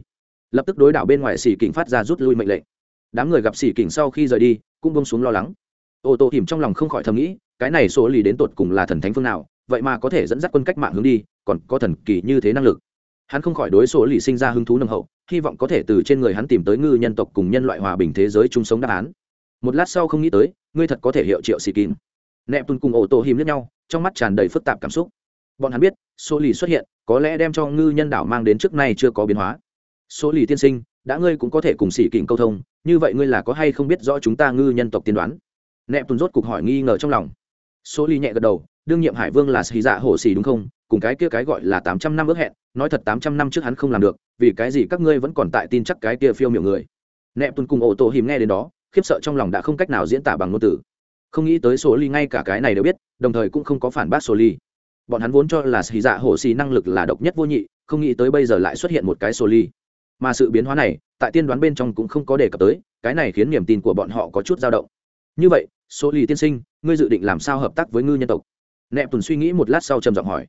Lập tức đối đảo bên ngoài xì kình phát ra rút lui mệnh lệnh. Đám người gặp xì kình sau khi rời đi, cũng bông xuống lo lắng. Ô tô hiểm trong lòng không khỏi thầm nghĩ, cái này số lì đến tột cùng là thần thánh phương nào, vậy mà có thể dẫn dắt quân cách mạng hướng đi, còn có thần kỳ như thế năng lực hắn không khỏi đối số lì sinh ra hứng thú nồng hậu, hy vọng có thể từ trên người hắn tìm tới ngư nhân tộc cùng nhân loại hòa bình thế giới chung sống đáp án. Một lát sau không nghĩ tới, ngươi thật có thể hiệu triệu xì kín. nẹp tùn cùng ổ tổ hìm lẫn nhau, trong mắt tràn đầy phức tạp cảm xúc. Bọn hắn biết số lì xuất hiện, có lẽ đem cho ngư nhân đảo mang đến trước nay chưa có biến hóa. Số lì tiên sinh, đã ngươi cũng có thể cùng xì kín câu thông, như vậy ngươi là có hay không biết rõ chúng ta ngư nhân tộc tiên đoán? Nẹp tùn rốt cục hỏi nghi ngờ trong lòng. Số ly nhẹ gật đầu đương nhiệm hải vương là xì dạ hổ xì đúng không? Cùng cái kia cái gọi là tám trăm năm ước hẹn, nói thật tám trăm năm trước hắn không làm được, vì cái gì các ngươi vẫn còn tại tin chắc cái kia phiêu miệng người? Nẹp tuần cùng ổ tổ hìm nghe đến đó, khiếp sợ trong lòng đã không cách nào diễn tả bằng ngôn từ. Không nghĩ tới số ly ngay cả cái này đều biết, đồng thời cũng không có phản bác số ly. Bọn hắn vốn cho là xì dạ hổ xì năng lực là độc nhất vô nhị, không nghĩ tới bây giờ lại xuất hiện một cái số ly. Mà sự biến hóa này, tại tiên đoán bên trong cũng không có đề cập tới, cái này khiến niềm tin của bọn họ có chút dao động. Như vậy số ly tiên sinh, ngươi dự định làm sao hợp tác với ngư nhân tộc? Nẹp tùn suy nghĩ một lát sau trầm giọng hỏi.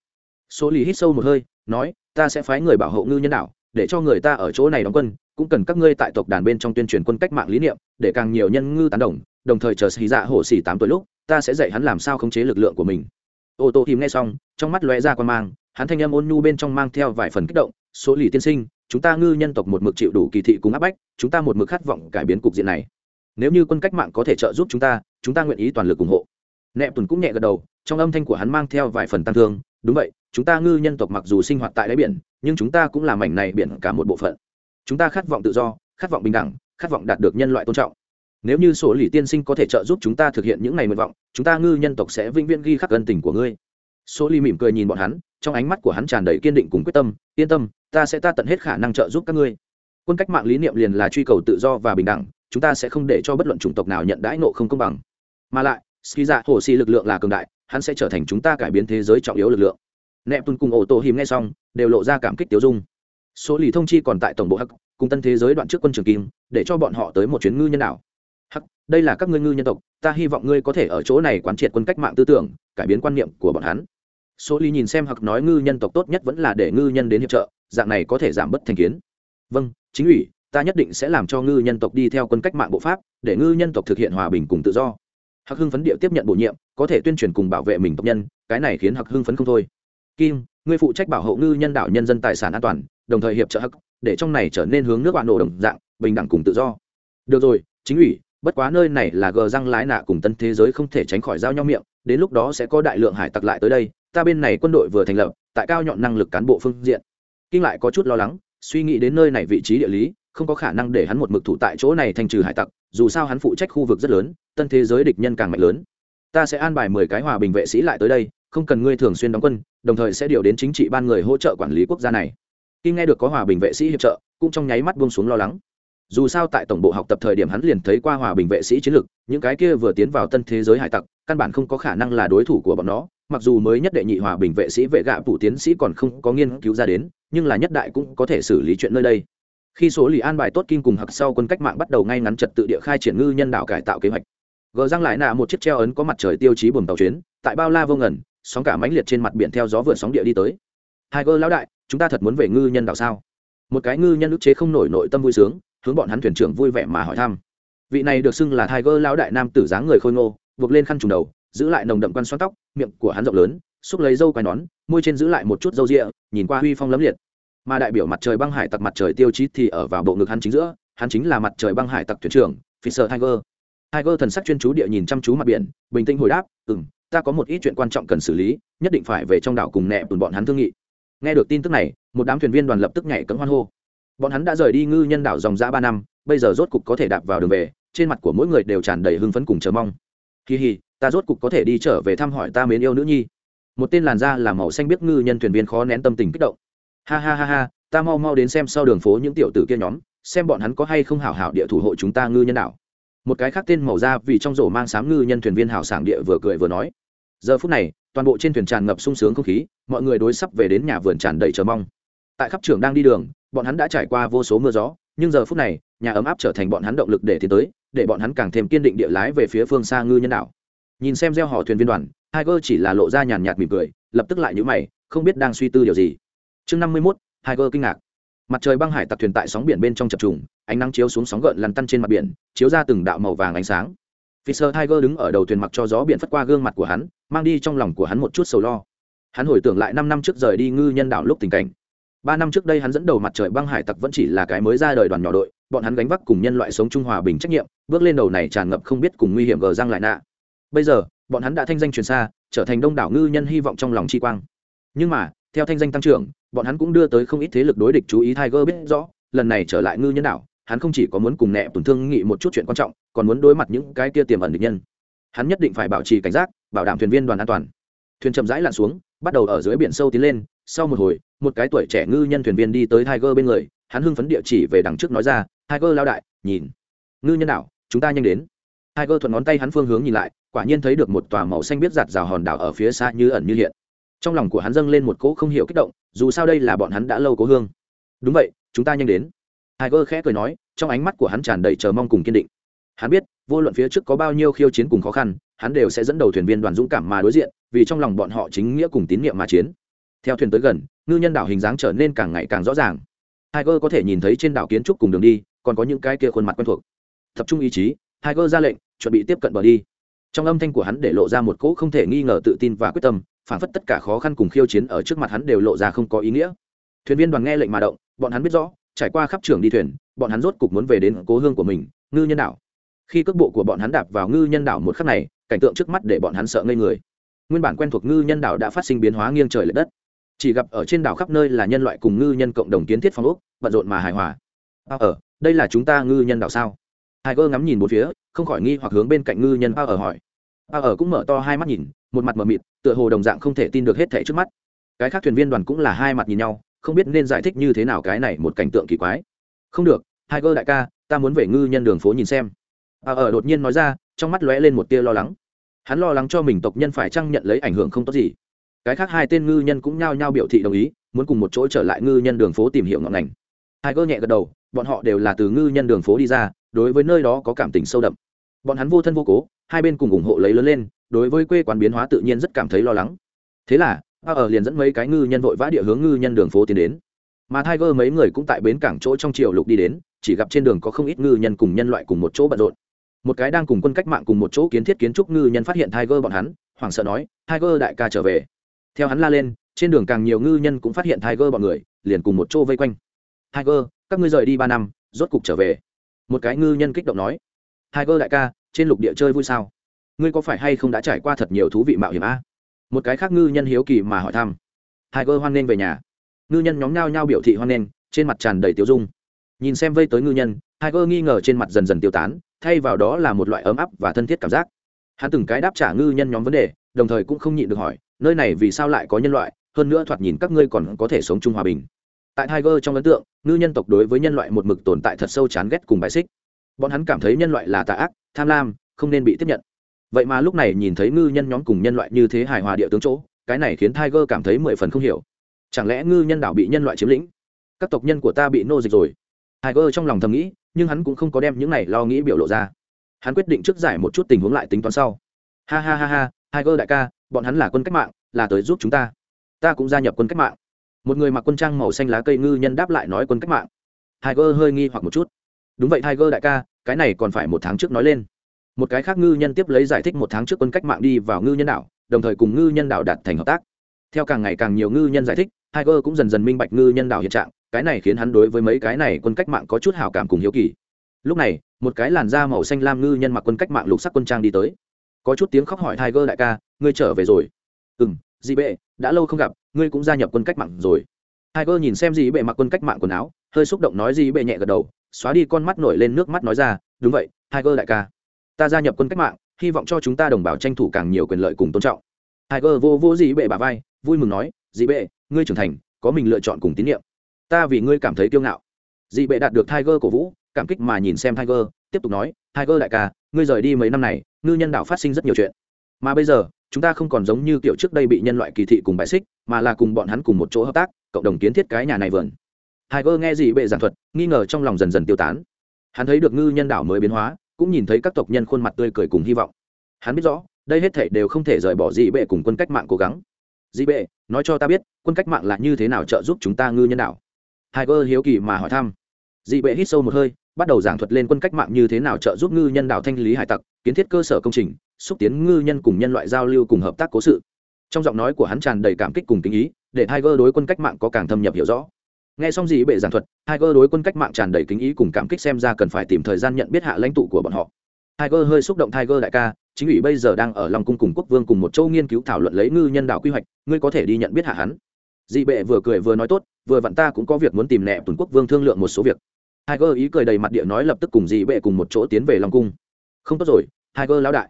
Số lì hít sâu một hơi, nói, ta sẽ phái người bảo hộ ngư nhân đạo để cho người ta ở chỗ này đóng quân, cũng cần các ngươi tại tộc đàn bên trong tuyên truyền quân cách mạng lý niệm, để càng nhiều nhân ngư tán đồng đồng thời chờ xì dạ hổ xỉ tám tuổi lúc, ta sẽ dạy hắn làm sao khống chế lực lượng của mình. Ô tô tìm nghe xong, trong mắt lóe ra quan mang, hắn thanh âm ôn nhu bên trong mang theo vài phần kích động số lì tiên sinh, chúng ta ngư nhân tộc một mực chịu đủ kỳ thị cùng áp bách, chúng ta một mực khát vọng cải biến cục diện này. Nếu như quân cách mạng có thể trợ giúp chúng ta chúng ta nguyện ý toàn lực ủng hộ nẹp tuần cũng nhẹ gật đầu, trong âm thanh của hắn mang theo vài phần tăng thương, đúng vậy, chúng ta ngư nhân tộc mặc dù sinh hoạt tại đáy biển, nhưng chúng ta cũng là mảnh này biển cả một bộ phận. Chúng ta khát vọng tự do, khát vọng bình đẳng, khát vọng đạt được nhân loại tôn trọng. Nếu như sổ lì tiên sinh có thể trợ giúp chúng ta thực hiện những ngày nguyện vọng, chúng ta ngư nhân tộc sẽ vĩnh viễn ghi khắc ân tình của ngươi. Số lì mỉm cười nhìn bọn hắn, trong ánh mắt của hắn tràn đầy kiên định cùng quyết tâm, yên tâm, ta sẽ ta tận hết khả năng trợ giúp các ngươi. Quân cách mạng lý niệm liền là truy cầu tự do và bình đẳng, chúng ta sẽ không để cho bất luận chủng tộc nào nhận đãi nộ không công bằng. Mà lại ski dạ hồ xì lực lượng là cường đại, hắn sẽ trở thành chúng ta cải biến thế giới trọng yếu lực lượng. Nẹp tuân cùng ổ tổ hìm nghe xong, đều lộ ra cảm kích tiêu dung. Số lì thông chi còn tại tổng bộ hắc, cùng tân thế giới đoạn trước quân trường kim, để cho bọn họ tới một chuyến ngư nhân đảo. Hắc, đây là các ngươi ngư nhân tộc, ta hy vọng ngươi có thể ở chỗ này quán triệt quân cách mạng tư tưởng, cải biến quan niệm của bọn hắn. Số ly nhìn xem Hắc nói ngư nhân tộc tốt nhất vẫn là để ngư nhân đến hiệp trợ, dạng này có thể giảm bớt thành kiến. Vâng chính ủy, ta nhất định sẽ làm cho ngư nhân tộc đi theo quân cách mạng bộ pháp, để ngư nhân tộc thực hiện hòa bình cùng tự do hắc hưng phấn địa tiếp nhận bổ nhiệm, có thể tuyên truyền cùng bảo vệ mình tộc nhân, cái này khiến hắc hưng phấn không thôi. Kim, ngươi phụ trách bảo hộ ngư nhân đạo nhân dân tài sản an toàn, đồng thời hiệp trợ hắc, để trong này trở nên hướng nước bạn nổ đồng dạng, bình đẳng cùng tự do. Được rồi, chính ủy, bất quá nơi này là gờ răng lái nạ cùng tân thế giới không thể tránh khỏi giao nhau miệng, đến lúc đó sẽ có đại lượng hải tặc lại tới đây, ta bên này quân đội vừa thành lập, tại cao nhọn năng lực cán bộ phương diện. Kinh lại có chút lo lắng, suy nghĩ đến nơi này vị trí địa lý, không có khả năng để hắn một mực thủ tại chỗ này thành trừ hải tặc dù sao hắn phụ trách khu vực rất lớn, tân thế giới địch nhân càng mạnh lớn. Ta sẽ an bài mười cái hòa bình vệ sĩ lại tới đây, không cần ngươi thường xuyên đóng quân, đồng thời sẽ điều đến chính trị ban người hỗ trợ quản lý quốc gia này. Khi nghe được có hòa bình vệ sĩ hiệp trợ, cũng trong nháy mắt buông xuống lo lắng. Dù sao tại tổng bộ học tập thời điểm hắn liền thấy qua hòa bình vệ sĩ chiến lược, những cái kia vừa tiến vào tân thế giới hải tặc, căn bản không có khả năng là đối thủ của bọn nó. Mặc dù mới nhất đệ nhị hòa bình vệ sĩ vệ gạ phủ tiến sĩ còn không có nghiên cứu ra đến, nhưng là nhất đại cũng có thể xử lý chuyện nơi đây khi số lì an bài tốt kim cùng hặc sau quân cách mạng bắt đầu ngay ngắn trật tự địa khai triển ngư nhân đạo cải tạo kế hoạch. Gờ răng lại nạ một chiếc treo ấn có mặt trời tiêu chí buồng tàu chuyến, tại bao la vô ngần, sóng cả mãnh liệt trên mặt biển theo gió vượt sóng địa đi tới. Hai gơ lão đại, chúng ta thật muốn về ngư nhân đạo sao? Một cái ngư nhân ức chế không nổi nội tâm vui sướng, hướng bọn hắn thuyền trưởng vui vẻ mà hỏi thăm. Vị này được xưng là tiger lão đại nam tử dáng người khôi ngô, buộc lên khăn trùng đầu, giữ lại nồng đậm quan xoắn tóc, miệng của hắn rộng lớn, xúc lấy dâu quai nón, môi trên giữ lại một chút dâu rịa nhìn qua huy phong lấm liệt mà đại biểu mặt trời băng hải tặc mặt trời tiêu chí thì ở vào bộ ngực hắn chính giữa, hắn chính là mặt trời băng hải tặc thuyền trưởng, fisher tiger. Tiger thần sắc chuyên chú địa nhìn chăm chú mặt biển, bình tĩnh hồi đáp ừ m ta có một ít chuyện quan trọng cần xử lý, nhất định phải về trong đảo cùng nẹ tùn bọn hắn thương nghị. Nghe được tin tức này, một đám thuyền viên đoàn lập tức nhảy cấm hoan hô. Bọn hắn đã rời đi ngư nhân đảo dòng ra ba năm, bây giờ rốt cục có thể đạp vào đường về, trên mặt của mỗi người đều tràn đầy hưng phấn cùng chờ mong. Kỳ hì ta rốt cục có thể đi trở về thăm hỏi ta mến yêu nữ nhi. Một tên làn da làm màu xanh biết ngư nhân thuyền viên khó nén tâm tình kích động ha ha ha ha, ta mau mau đến xem sau đường phố những tiểu tử kia nhóm, xem bọn hắn có hay không hảo hảo địa thủ hộ chúng ta ngư nhân đảo. Một cái khác tên màu da vì trong rổ mang sám ngư nhân thuyền viên hảo sảng địa vừa cười vừa nói. Giờ phút này, toàn bộ trên thuyền tràn ngập sung sướng không khí, mọi người đối sắp về đến nhà vườn tràn đầy chờ mong. Tại khắp trường đang đi đường, bọn hắn đã trải qua vô số mưa gió, nhưng giờ phút này, nhà ấm áp trở thành bọn hắn động lực để tiến tới, để bọn hắn càng thêm kiên định địa lái về phía phương xa ngư nhân đảo. Nhìn xem gieo họ thuyền viên đoàn, Tiger chỉ là lộ ra nhàn nhạt mỉm cười, lập tức lại nhíu mày, không biết đang suy tư điều gì chương năm mươi mốt Tiger kinh ngạc. Mặt trời băng hải tặc thuyền tại sóng biển bên trong chập trùng ánh nắng chiếu xuống sóng gợn lăn tăn trên mặt biển chiếu ra từng đạo màu vàng ánh sáng. Fisher Tiger đứng ở đầu thuyền mặc cho gió biển phất qua gương mặt của hắn, mang đi trong lòng của hắn một chút sầu lo. Hắn hồi tưởng lại năm năm trước rời đi ngư nhân đảo lúc tình cảnh. Ba năm trước đây hắn dẫn đầu mặt trời băng hải tặc vẫn chỉ là cái mới ra đời đoàn nhỏ đội bọn hắn gánh vác cùng nhân loại sống trung hòa bình trách nhiệm bước lên đầu này tràn ngập không biết cùng nguy hiểm gờ răng lại nạ. Bây giờ bọn hắn đã thanh danh truyền xa trở thành đông đảo ngư nhân hy vọng trong lòng chi quang. Nhưng mà theo thanh danh tăng trưởng, bọn hắn cũng đưa tới không ít thế lực đối địch chú ý tiger biết rõ, lần này trở lại ngư nhân đảo, hắn không chỉ có muốn cùng nẹ tổn thương nghị một chút chuyện quan trọng, còn muốn đối mặt những cái kia tiềm ẩn địch nhân. Hắn nhất định phải bảo trì cảnh giác, bảo đảm thuyền viên đoàn an toàn. Thuyền chậm rãi lặn xuống, bắt đầu ở dưới biển sâu tiến lên, sau một hồi, một cái tuổi trẻ ngư nhân thuyền viên đi tới tiger bên người, hắn hưng phấn địa chỉ về đằng trước nói ra, tiger lao đại, nhìn. Ngư nhân đảo, chúng ta nhanh đến. Tiger thuận ngón tay hắn phương hướng nhìn lại, quả nhiên thấy được một tòa màu xanh biết giặt rào hòn đảo ở phía xa như ẩn như hiện trong lòng của hắn dâng lên một cỗ không hiểu kích động, dù sao đây là bọn hắn đã lâu cố hương. Đúng vậy, chúng ta nhanh đến. Tiger khẽ cười nói, trong ánh mắt của hắn tràn đầy chờ mong cùng kiên định. Hắn biết, vô luận phía trước có bao nhiêu khiêu chiến cùng khó khăn, hắn đều sẽ dẫn đầu thuyền viên đoàn dũng cảm mà đối diện, vì trong lòng bọn họ chính nghĩa cùng tín nhiệm mà chiến. Theo thuyền tới gần, ngư nhân đảo hình dáng trở nên càng ngày càng rõ ràng. Tiger có thể nhìn thấy trên đảo kiến trúc cùng đường đi, còn có những cái kia khuôn mặt quen thuộc. Tập trung ý chí, tiger ra lệnh, chuẩn bị tiếp cận bờ đi. Trong âm thanh của hắn để lộ ra một cỗ không thể nghi ngờ tự tin và quyết tâm phản phất tất cả khó khăn cùng khiêu chiến ở trước mặt hắn đều lộ ra không có ý nghĩa. Thuyền viên đoàn nghe lệnh mà động bọn hắn biết rõ trải qua khắp trường đi thuyền bọn hắn rốt cục muốn về đến cố hương của mình ngư nhân đảo. Khi cước bộ của bọn hắn đạp vào ngư nhân đảo một khắc này cảnh tượng trước mắt để bọn hắn sợ ngây người. Nguyên bản quen thuộc ngư nhân đảo đã phát sinh biến hóa nghiêng trời l ệ đất. Chỉ gặp ở trên đảo khắp nơi là nhân loại cùng ngư nhân cộng đồng kiến thiết phong ốc bận rộn mà hài hòa. À, ở đây là chúng ta ngư nhân đảo sao? Hai cơ ngắm nhìn một phía không khỏi nghi hoặc hướng bên cạnh ngư nhân Ba ở hỏi a ở cũng mở to hai mắt nhìn, một mặt mờ mịt, tựa hồ đồng dạng không thể tin được hết thẻ trước mắt. Cái khác thuyền viên đoàn cũng là hai mặt nhìn nhau, không biết nên giải thích như thế nào cái này một cảnh tượng kỳ quái. Không được hai cơ đại ca, ta muốn về ngư nhân đường phố nhìn xem. A ở đột nhiên nói ra, trong mắt lóe lên một tia lo lắng. Hắn lo lắng cho mình tộc nhân phải chăng nhận lấy ảnh hưởng không tốt gì. Cái khác hai tên ngư nhân cũng nhao nhao biểu thị đồng ý, muốn cùng một chỗ trở lại ngư nhân đường phố tìm hiểu ngọn ngành. Hai cơ nhẹ gật đầu, bọn họ đều là từ ngư nhân đường phố đi ra, đối với nơi đó có cảm tình sâu đậm bọn hắn vô thân vô cố, hai bên cùng ủng hộ lấy lớn lên, đối với quê quán biến hóa tự nhiên rất cảm thấy lo lắng. Thế là a ở liền dẫn mấy cái ngư nhân vội vã địa hướng ngư nhân đường phố tiến đến. Mà tiger mấy người cũng tại bến cảng chỗ trong triều lục đi đến, chỉ gặp trên đường có không ít ngư nhân cùng nhân loại cùng một chỗ bận rộn. Một cái đang cùng quân cách mạng cùng một chỗ kiến thiết kiến trúc ngư nhân phát hiện tiger bọn hắn, hoảng sợ nói, tiger đại ca trở về. Theo hắn la lên, trên đường càng nhiều ngư nhân cũng phát hiện tiger bọn người, liền cùng một chỗ vây quanh. Tiger, các ngươi rời đi ba năm, rốt cục trở về. Một cái ngư nhân kích động nói tiger đại ca, trên lục địa chơi vui sao? Ngươi có phải hay không đã trải qua thật nhiều thú vị mạo hiểm a? Một cái khác ngư nhân hiếu kỳ mà hỏi thăm. Tiger hoan nghênh về nhà. Ngư nhân nhóm nhao nhao biểu thị hoan nghênh, trên mặt tràn đầy tiêu dung. Nhìn xem vây tới ngư nhân, tiger nghi ngờ trên mặt dần dần tiêu tán, thay vào đó là một loại ấm áp và thân thiết cảm giác. Hắn từng cái đáp trả ngư nhân nhóm vấn đề, đồng thời cũng không nhịn được hỏi, nơi này vì sao lại có nhân loại, hơn nữa thoạt nhìn các ngươi còn có thể sống chung hòa bình. Tại tiger trong ấn tượng, ngư nhân tộc đối với nhân loại một mực tồn tại thật sâu chán ghét cùng bài xích bọn hắn cảm thấy nhân loại là tà ác, tham lam, không nên bị tiếp nhận. Vậy mà lúc này nhìn thấy ngư nhân nhóm cùng nhân loại như thế hài hòa địa tướng chỗ, cái này khiến tiger cảm thấy mười phần không hiểu. Chẳng lẽ ngư nhân đảo bị nhân loại chiếm lĩnh? Các tộc nhân của ta bị nô dịch rồi. Tiger trong lòng thầm nghĩ, nhưng hắn cũng không có đem những này lo nghĩ biểu lộ ra. Hắn quyết định trước giải một chút tình huống lại tính toán sau. Ha ha ha ha, tiger đại ca, bọn hắn là quân cách mạng, là tới giúp chúng ta. Ta cũng gia nhập quân cách mạng. Một người mặc quân trang màu xanh lá cây ngư nhân đáp lại nói quân cách mạng. Tiger hơi nghi hoặc một chút. Đúng vậy tiger đại ca cái này còn phải một tháng trước nói lên. Một cái khác ngư nhân tiếp lấy giải thích một tháng trước quân cách mạng đi vào ngư nhân đảo, đồng thời cùng ngư nhân đảo đạt thành hợp tác. Theo càng ngày càng nhiều ngư nhân giải thích, tiger cũng dần dần minh bạch ngư nhân đảo hiện trạng, cái này khiến hắn đối với mấy cái này quân cách mạng có chút hào cảm cùng hiếu kỳ. Lúc này, một cái làn da màu xanh lam ngư nhân mặc quân cách mạng lục sắc quân trang đi tới. Có chút tiếng khóc hỏi tiger đại ca, ngươi trở về rồi? Ừ m dị bệ, đã lâu không gặp, ngươi cũng gia nhập quân cách mạng rồi. Tiger nhìn xem dị bệ mặc quân cách mạng quần áo, hơi xúc động nói dị bệ nhẹ gật đầu xóa đi con mắt nổi lên nước mắt nói ra, đúng vậy, tiger đại ca. Ta gia nhập quân cách mạng, hy vọng cho chúng ta đồng bào tranh thủ càng nhiều quyền lợi cùng tôn trọng. Tiger vô vô dị bệ bà vai, vui mừng nói, dị bệ, ngươi trưởng thành, có mình lựa chọn cùng tín nhiệm. Ta vì ngươi cảm thấy kiêu ngạo. Dị bệ đạt được tiger cổ vũ, cảm kích mà nhìn xem tiger, tiếp tục nói, tiger đại ca, ngươi rời đi mấy năm này, ngư nhân đạo phát sinh rất nhiều chuyện. Mà bây giờ, chúng ta không còn giống như kiểu trước đây bị nhân loại kỳ thị cùng bài xích, mà là cùng bọn hắn cùng một chỗ hợp tác, cộng đồng kiến thiết cái nhà này vườn tiger nghe gì bệ giảng thuật nghi ngờ trong lòng dần dần tiêu tán hắn thấy được ngư nhân đảo mới biến hóa cũng nhìn thấy các tộc nhân khuôn mặt tươi cười cùng hy vọng hắn biết rõ đây hết thể đều không thể rời bỏ dị bệ cùng quân cách mạng cố gắng dị bệ nói cho ta biết quân cách mạng là như thế nào trợ giúp chúng ta ngư nhân đảo Tiger hiếu kỳ mà hỏi thăm. Dị bệ hít sâu một hơi, bắt đầu giảng thuật lên quân cách mạng như thế nào trợ giúp ngư nhân đảo thanh lý hải tặc, kiến thiết cơ sở công trình, xúc tiến ngư nhân cùng nhân loại giao lưu cùng hợp tác cố sự. Trong giọng nói của hắn tràn đầy cảm kích cùng kính ý, để Tiger đối quân cách mạng có càng thâm nhập hiểu rõ. Nghe xong gì bệ giảng thuật, Tiger đối quân cách mạng tràn đầy kính ý cùng cảm kích xem ra cần phải tìm thời gian nhận biết hạ lãnh tụ của bọn họ. Tiger hơi xúc động Tiger đại ca, chính ủy bây giờ đang ở Long cung cùng quốc vương cùng một châu nghiên cứu thảo luận lấy ngư nhân đảo quy hoạch, ngươi có thể đi nhận biết hạ hắn. Dị bệ vừa cười vừa nói tốt vừa vặn ta cũng có việc muốn tìm nẹ tuần quốc vương thương lượng một số việc. Tiger ý cười đầy mặt địa nói lập tức cùng dị bệ cùng một chỗ tiến về long cung. Không tốt rồi tiger lão đại.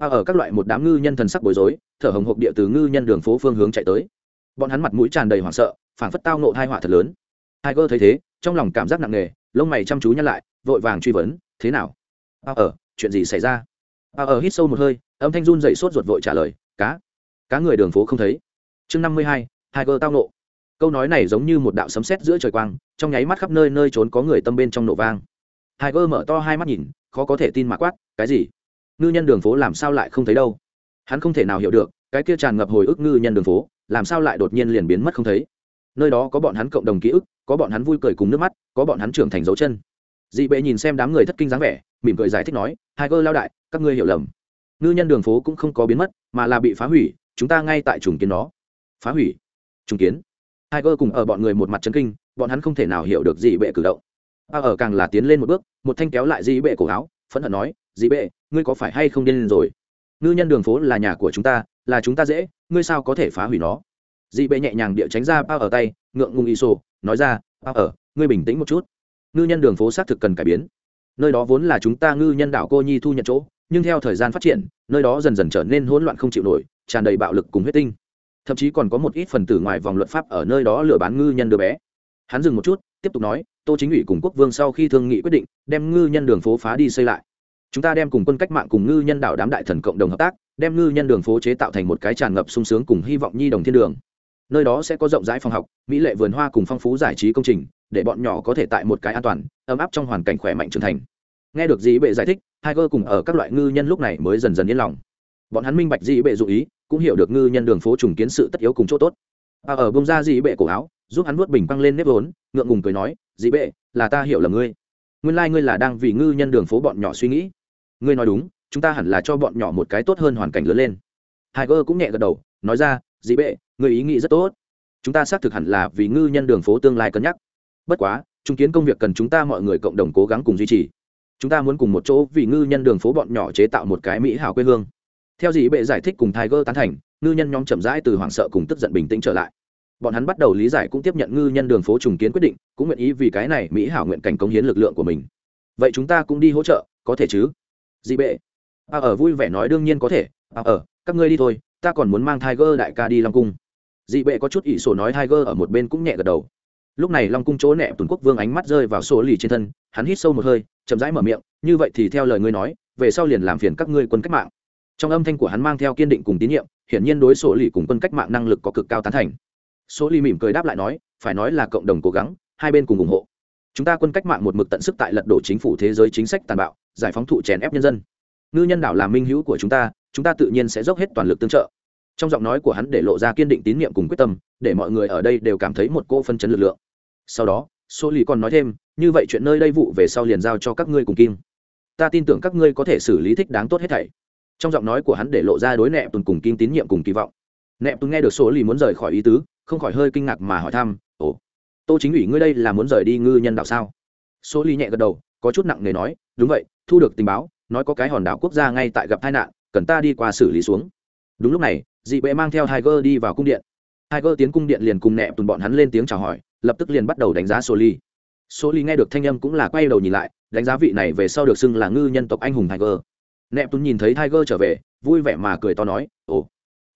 À, ở các loại một đám ngư nhân thần sắc bối rối thở hồng hộc địa từ ngư nhân đường phố phương hướng chạy tới. Bọn hắn mặt mũi tràn đầy hoảng sợ phảng phất tao nộ hai họa thật lớn tiger thấy thế trong lòng cảm giác nặng nề lông mày chăm chú nhăn lại vội vàng truy vấn thế nào? À, ở chuyện gì xảy ra? À, ở hít sâu một hơi âm thanh run dậy sốt ruột vội trả lời cá cá người đường phố không thấy. Chương năm mươi hai tiger tao nộ câu nói này giống như một đạo sấm sét giữa trời quang trong nháy mắt khắp nơi nơi trốn có người tâm bên trong nổ vang. Tiger mở to hai mắt nhìn khó có thể tin mà quát cái gì? Ngư nhân đường phố làm sao lại không thấy đâu? Hắn không thể nào hiểu được cái kia tràn ngập hồi ức ngư nhân đường phố làm sao lại đột nhiên liền biến mất không thấy? Nơi đó có bọn hắn cộng đồng ký ức có bọn hắn vui cười cùng nước mắt, có bọn hắn trưởng thành dấu chân. Dị bệ nhìn xem đám người thất kinh dáng vẻ, mỉm cười giải thích nói, hai cơ lao đại, các ngươi hiểu lầm. Ngư nhân đường phố cũng không có biến mất, mà là bị phá hủy, chúng ta ngay tại trùng kiến nó. Phá hủy? Trùng kiến? Hai cơ cùng ở bọn người một mặt chấn kinh, bọn hắn không thể nào hiểu được dị bệ cử động. A ở càng là tiến lên một bước, một thanh kéo lại dị bệ cổ áo, phẫn hận nói, dị bệ, ngươi có phải hay không điên lên rồi? Ngư nhân đường phố là nhà của chúng ta, là chúng ta dễ, ngươi sao có thể phá hủy nó? Dị bệ nhẹ nhàng địa tránh ra ba ở tay ngượng ngùng y sô nói ra a ở, ngươi bình tĩnh một chút. Ngư nhân đường phố xác thực cần cải biến. Nơi đó vốn là chúng ta ngư nhân đảo cô nhi thu nhận chỗ, nhưng theo thời gian phát triển, nơi đó dần dần trở nên hỗn loạn không chịu nổi, tràn đầy bạo lực cùng huyết tinh. Thậm chí còn có một ít phần tử ngoài vòng luật pháp ở nơi đó lừa bán ngư nhân đứa bé. Hắn dừng một chút, tiếp tục nói, tô chính ủy cùng quốc vương sau khi thương nghị quyết định, đem ngư nhân đường phố phá đi xây lại. Chúng ta đem cùng quân cách mạng cùng ngư nhân đảo đám đại thần cộng đồng hợp tác, đem ngư nhân đường phố chế tạo thành một cái tràn ngập sung sướng cùng hy vọng nhi đồng thiên đường nơi đó sẽ có rộng rãi phòng học mỹ lệ vườn hoa cùng phong phú giải trí công trình để bọn nhỏ có thể tại một cái an toàn ấm áp trong hoàn cảnh khỏe mạnh trưởng thành. Nghe được dĩ bệ giải thích hai gơ cùng ở các loại ngư nhân lúc này mới dần dần yên lòng. Bọn hắn minh bạch dĩ bệ dụ ý cũng hiểu được ngư nhân đường phố trùng kiến sự tất yếu cùng chỗ tốt. À, ở bông ra dĩ bệ cổ áo giúp hắn nuốt bình quăng lên nếp vốn ngượng ngùng cười nói dĩ bệ là ta hiểu là ngươi. Nguyên lai、like、ngươi là đang vì ngư nhân đường phố bọn nhỏ suy nghĩ. Ngươi nói đúng chúng ta hẳn là cho bọn nhỏ một cái tốt hơn hoàn cảnh lớn lên. Hai gơ cũng nhẹ gật đầu nói ra dĩ bệ, người ý nghĩ rất tốt. Chúng ta xác thực hẳn là vì ngư nhân đường phố tương lai cân nhắc. Bất quá chứng kiến công việc cần chúng ta mọi người cộng đồng cố gắng cùng duy trì. Chúng ta muốn cùng một chỗ vì ngư nhân đường phố bọn nhỏ chế tạo một cái mỹ hào quê hương. Theo dĩ bệ giải thích cùng tiger tán thành, ngư nhân nhóm chậm rãi từ hoảng sợ cùng tức giận bình tĩnh trở lại. Bọn hắn bắt đầu lý giải cũng tiếp nhận ngư nhân đường phố trùng kiến quyết định, cũng nguyện ý vì cái này mỹ hảo nguyện cảnh công hiến lực lượng của mình. Vậy chúng ta cũng đi hỗ trợ, có thể chứ? Dị bệ. A ở vui vẻ nói đương nhiên có thể. A ở, các ngươi đi thôi ta còn muốn mang tiger đại ca đi long cung. Dị bệ có chút ỷ sổ nói tiger ở một bên cũng nhẹ gật đầu. Lúc này long cung chỗ nẹ tuần quốc vương ánh mắt rơi vào sổ lì trên thân, hắn hít sâu một hơi, chậm rãi mở miệng, như vậy thì theo lời ngươi nói, về sau liền làm phiền các ngươi quân cách mạng. Trong âm thanh của hắn mang theo kiên định cùng tín nhiệm, hiển nhiên đối sổ lì cùng quân cách mạng năng lực có cực cao tán thành. Số lì mỉm cười đáp lại nói, phải nói là cộng đồng cố gắng, hai bên cùng ủng hộ. Chúng ta quân cách mạng một mực tận sức tại lật đổ chính phủ thế giới chính sách tàn bạo, giải phóng thụ chèn ép nhân dân. Ngư nhân đảo là minh hữu của chúng ta chúng ta tự nhiên sẽ dốc hết toàn lực tương trợ. Trong giọng nói của hắn để lộ ra kiên định tín nhiệm cùng quyết tâm, để mọi người ở đây đều cảm thấy một cô phân chấn lực lượng. Sau đó số lì còn nói thêm, như vậy chuyện nơi đây vụ về sau liền giao cho các ngươi cùng kim. Ta tin tưởng các ngươi có thể xử lý thích đáng tốt hết thảy. Trong giọng nói của hắn để lộ ra đối nẹp tuần cùng kim tín nhiệm cùng kỳ vọng. Nẹp tuần nghe được số lì muốn rời khỏi ý tứ, không khỏi hơi kinh ngạc mà hỏi thăm, ồ, tô chính ủy ngươi đây là muốn rời đi ngư nhân đạo sao? Số ly nhẹ gật đầu, có chút nặng nề nói, đúng vậy, thu được tình báo, nói có cái hòn đảo quốc gia ngay tại gặp tai nạn cần ta đi qua xử lý xuống. Đúng lúc này, dị bệ mang theo tiger đi vào cung điện. Tiger tiến cung điện liền cùng nẹ tùn bọn hắn lên tiếng chào hỏi, lập tức liền bắt đầu đánh giá số ly số ly nghe được thanh âm cũng là quay đầu nhìn lại, đánh giá vị này về sau được xưng là ngư nhân tộc anh hùng tiger. Nẹ tùn nhìn thấy tiger trở về, vui vẻ mà cười to nói, ồ,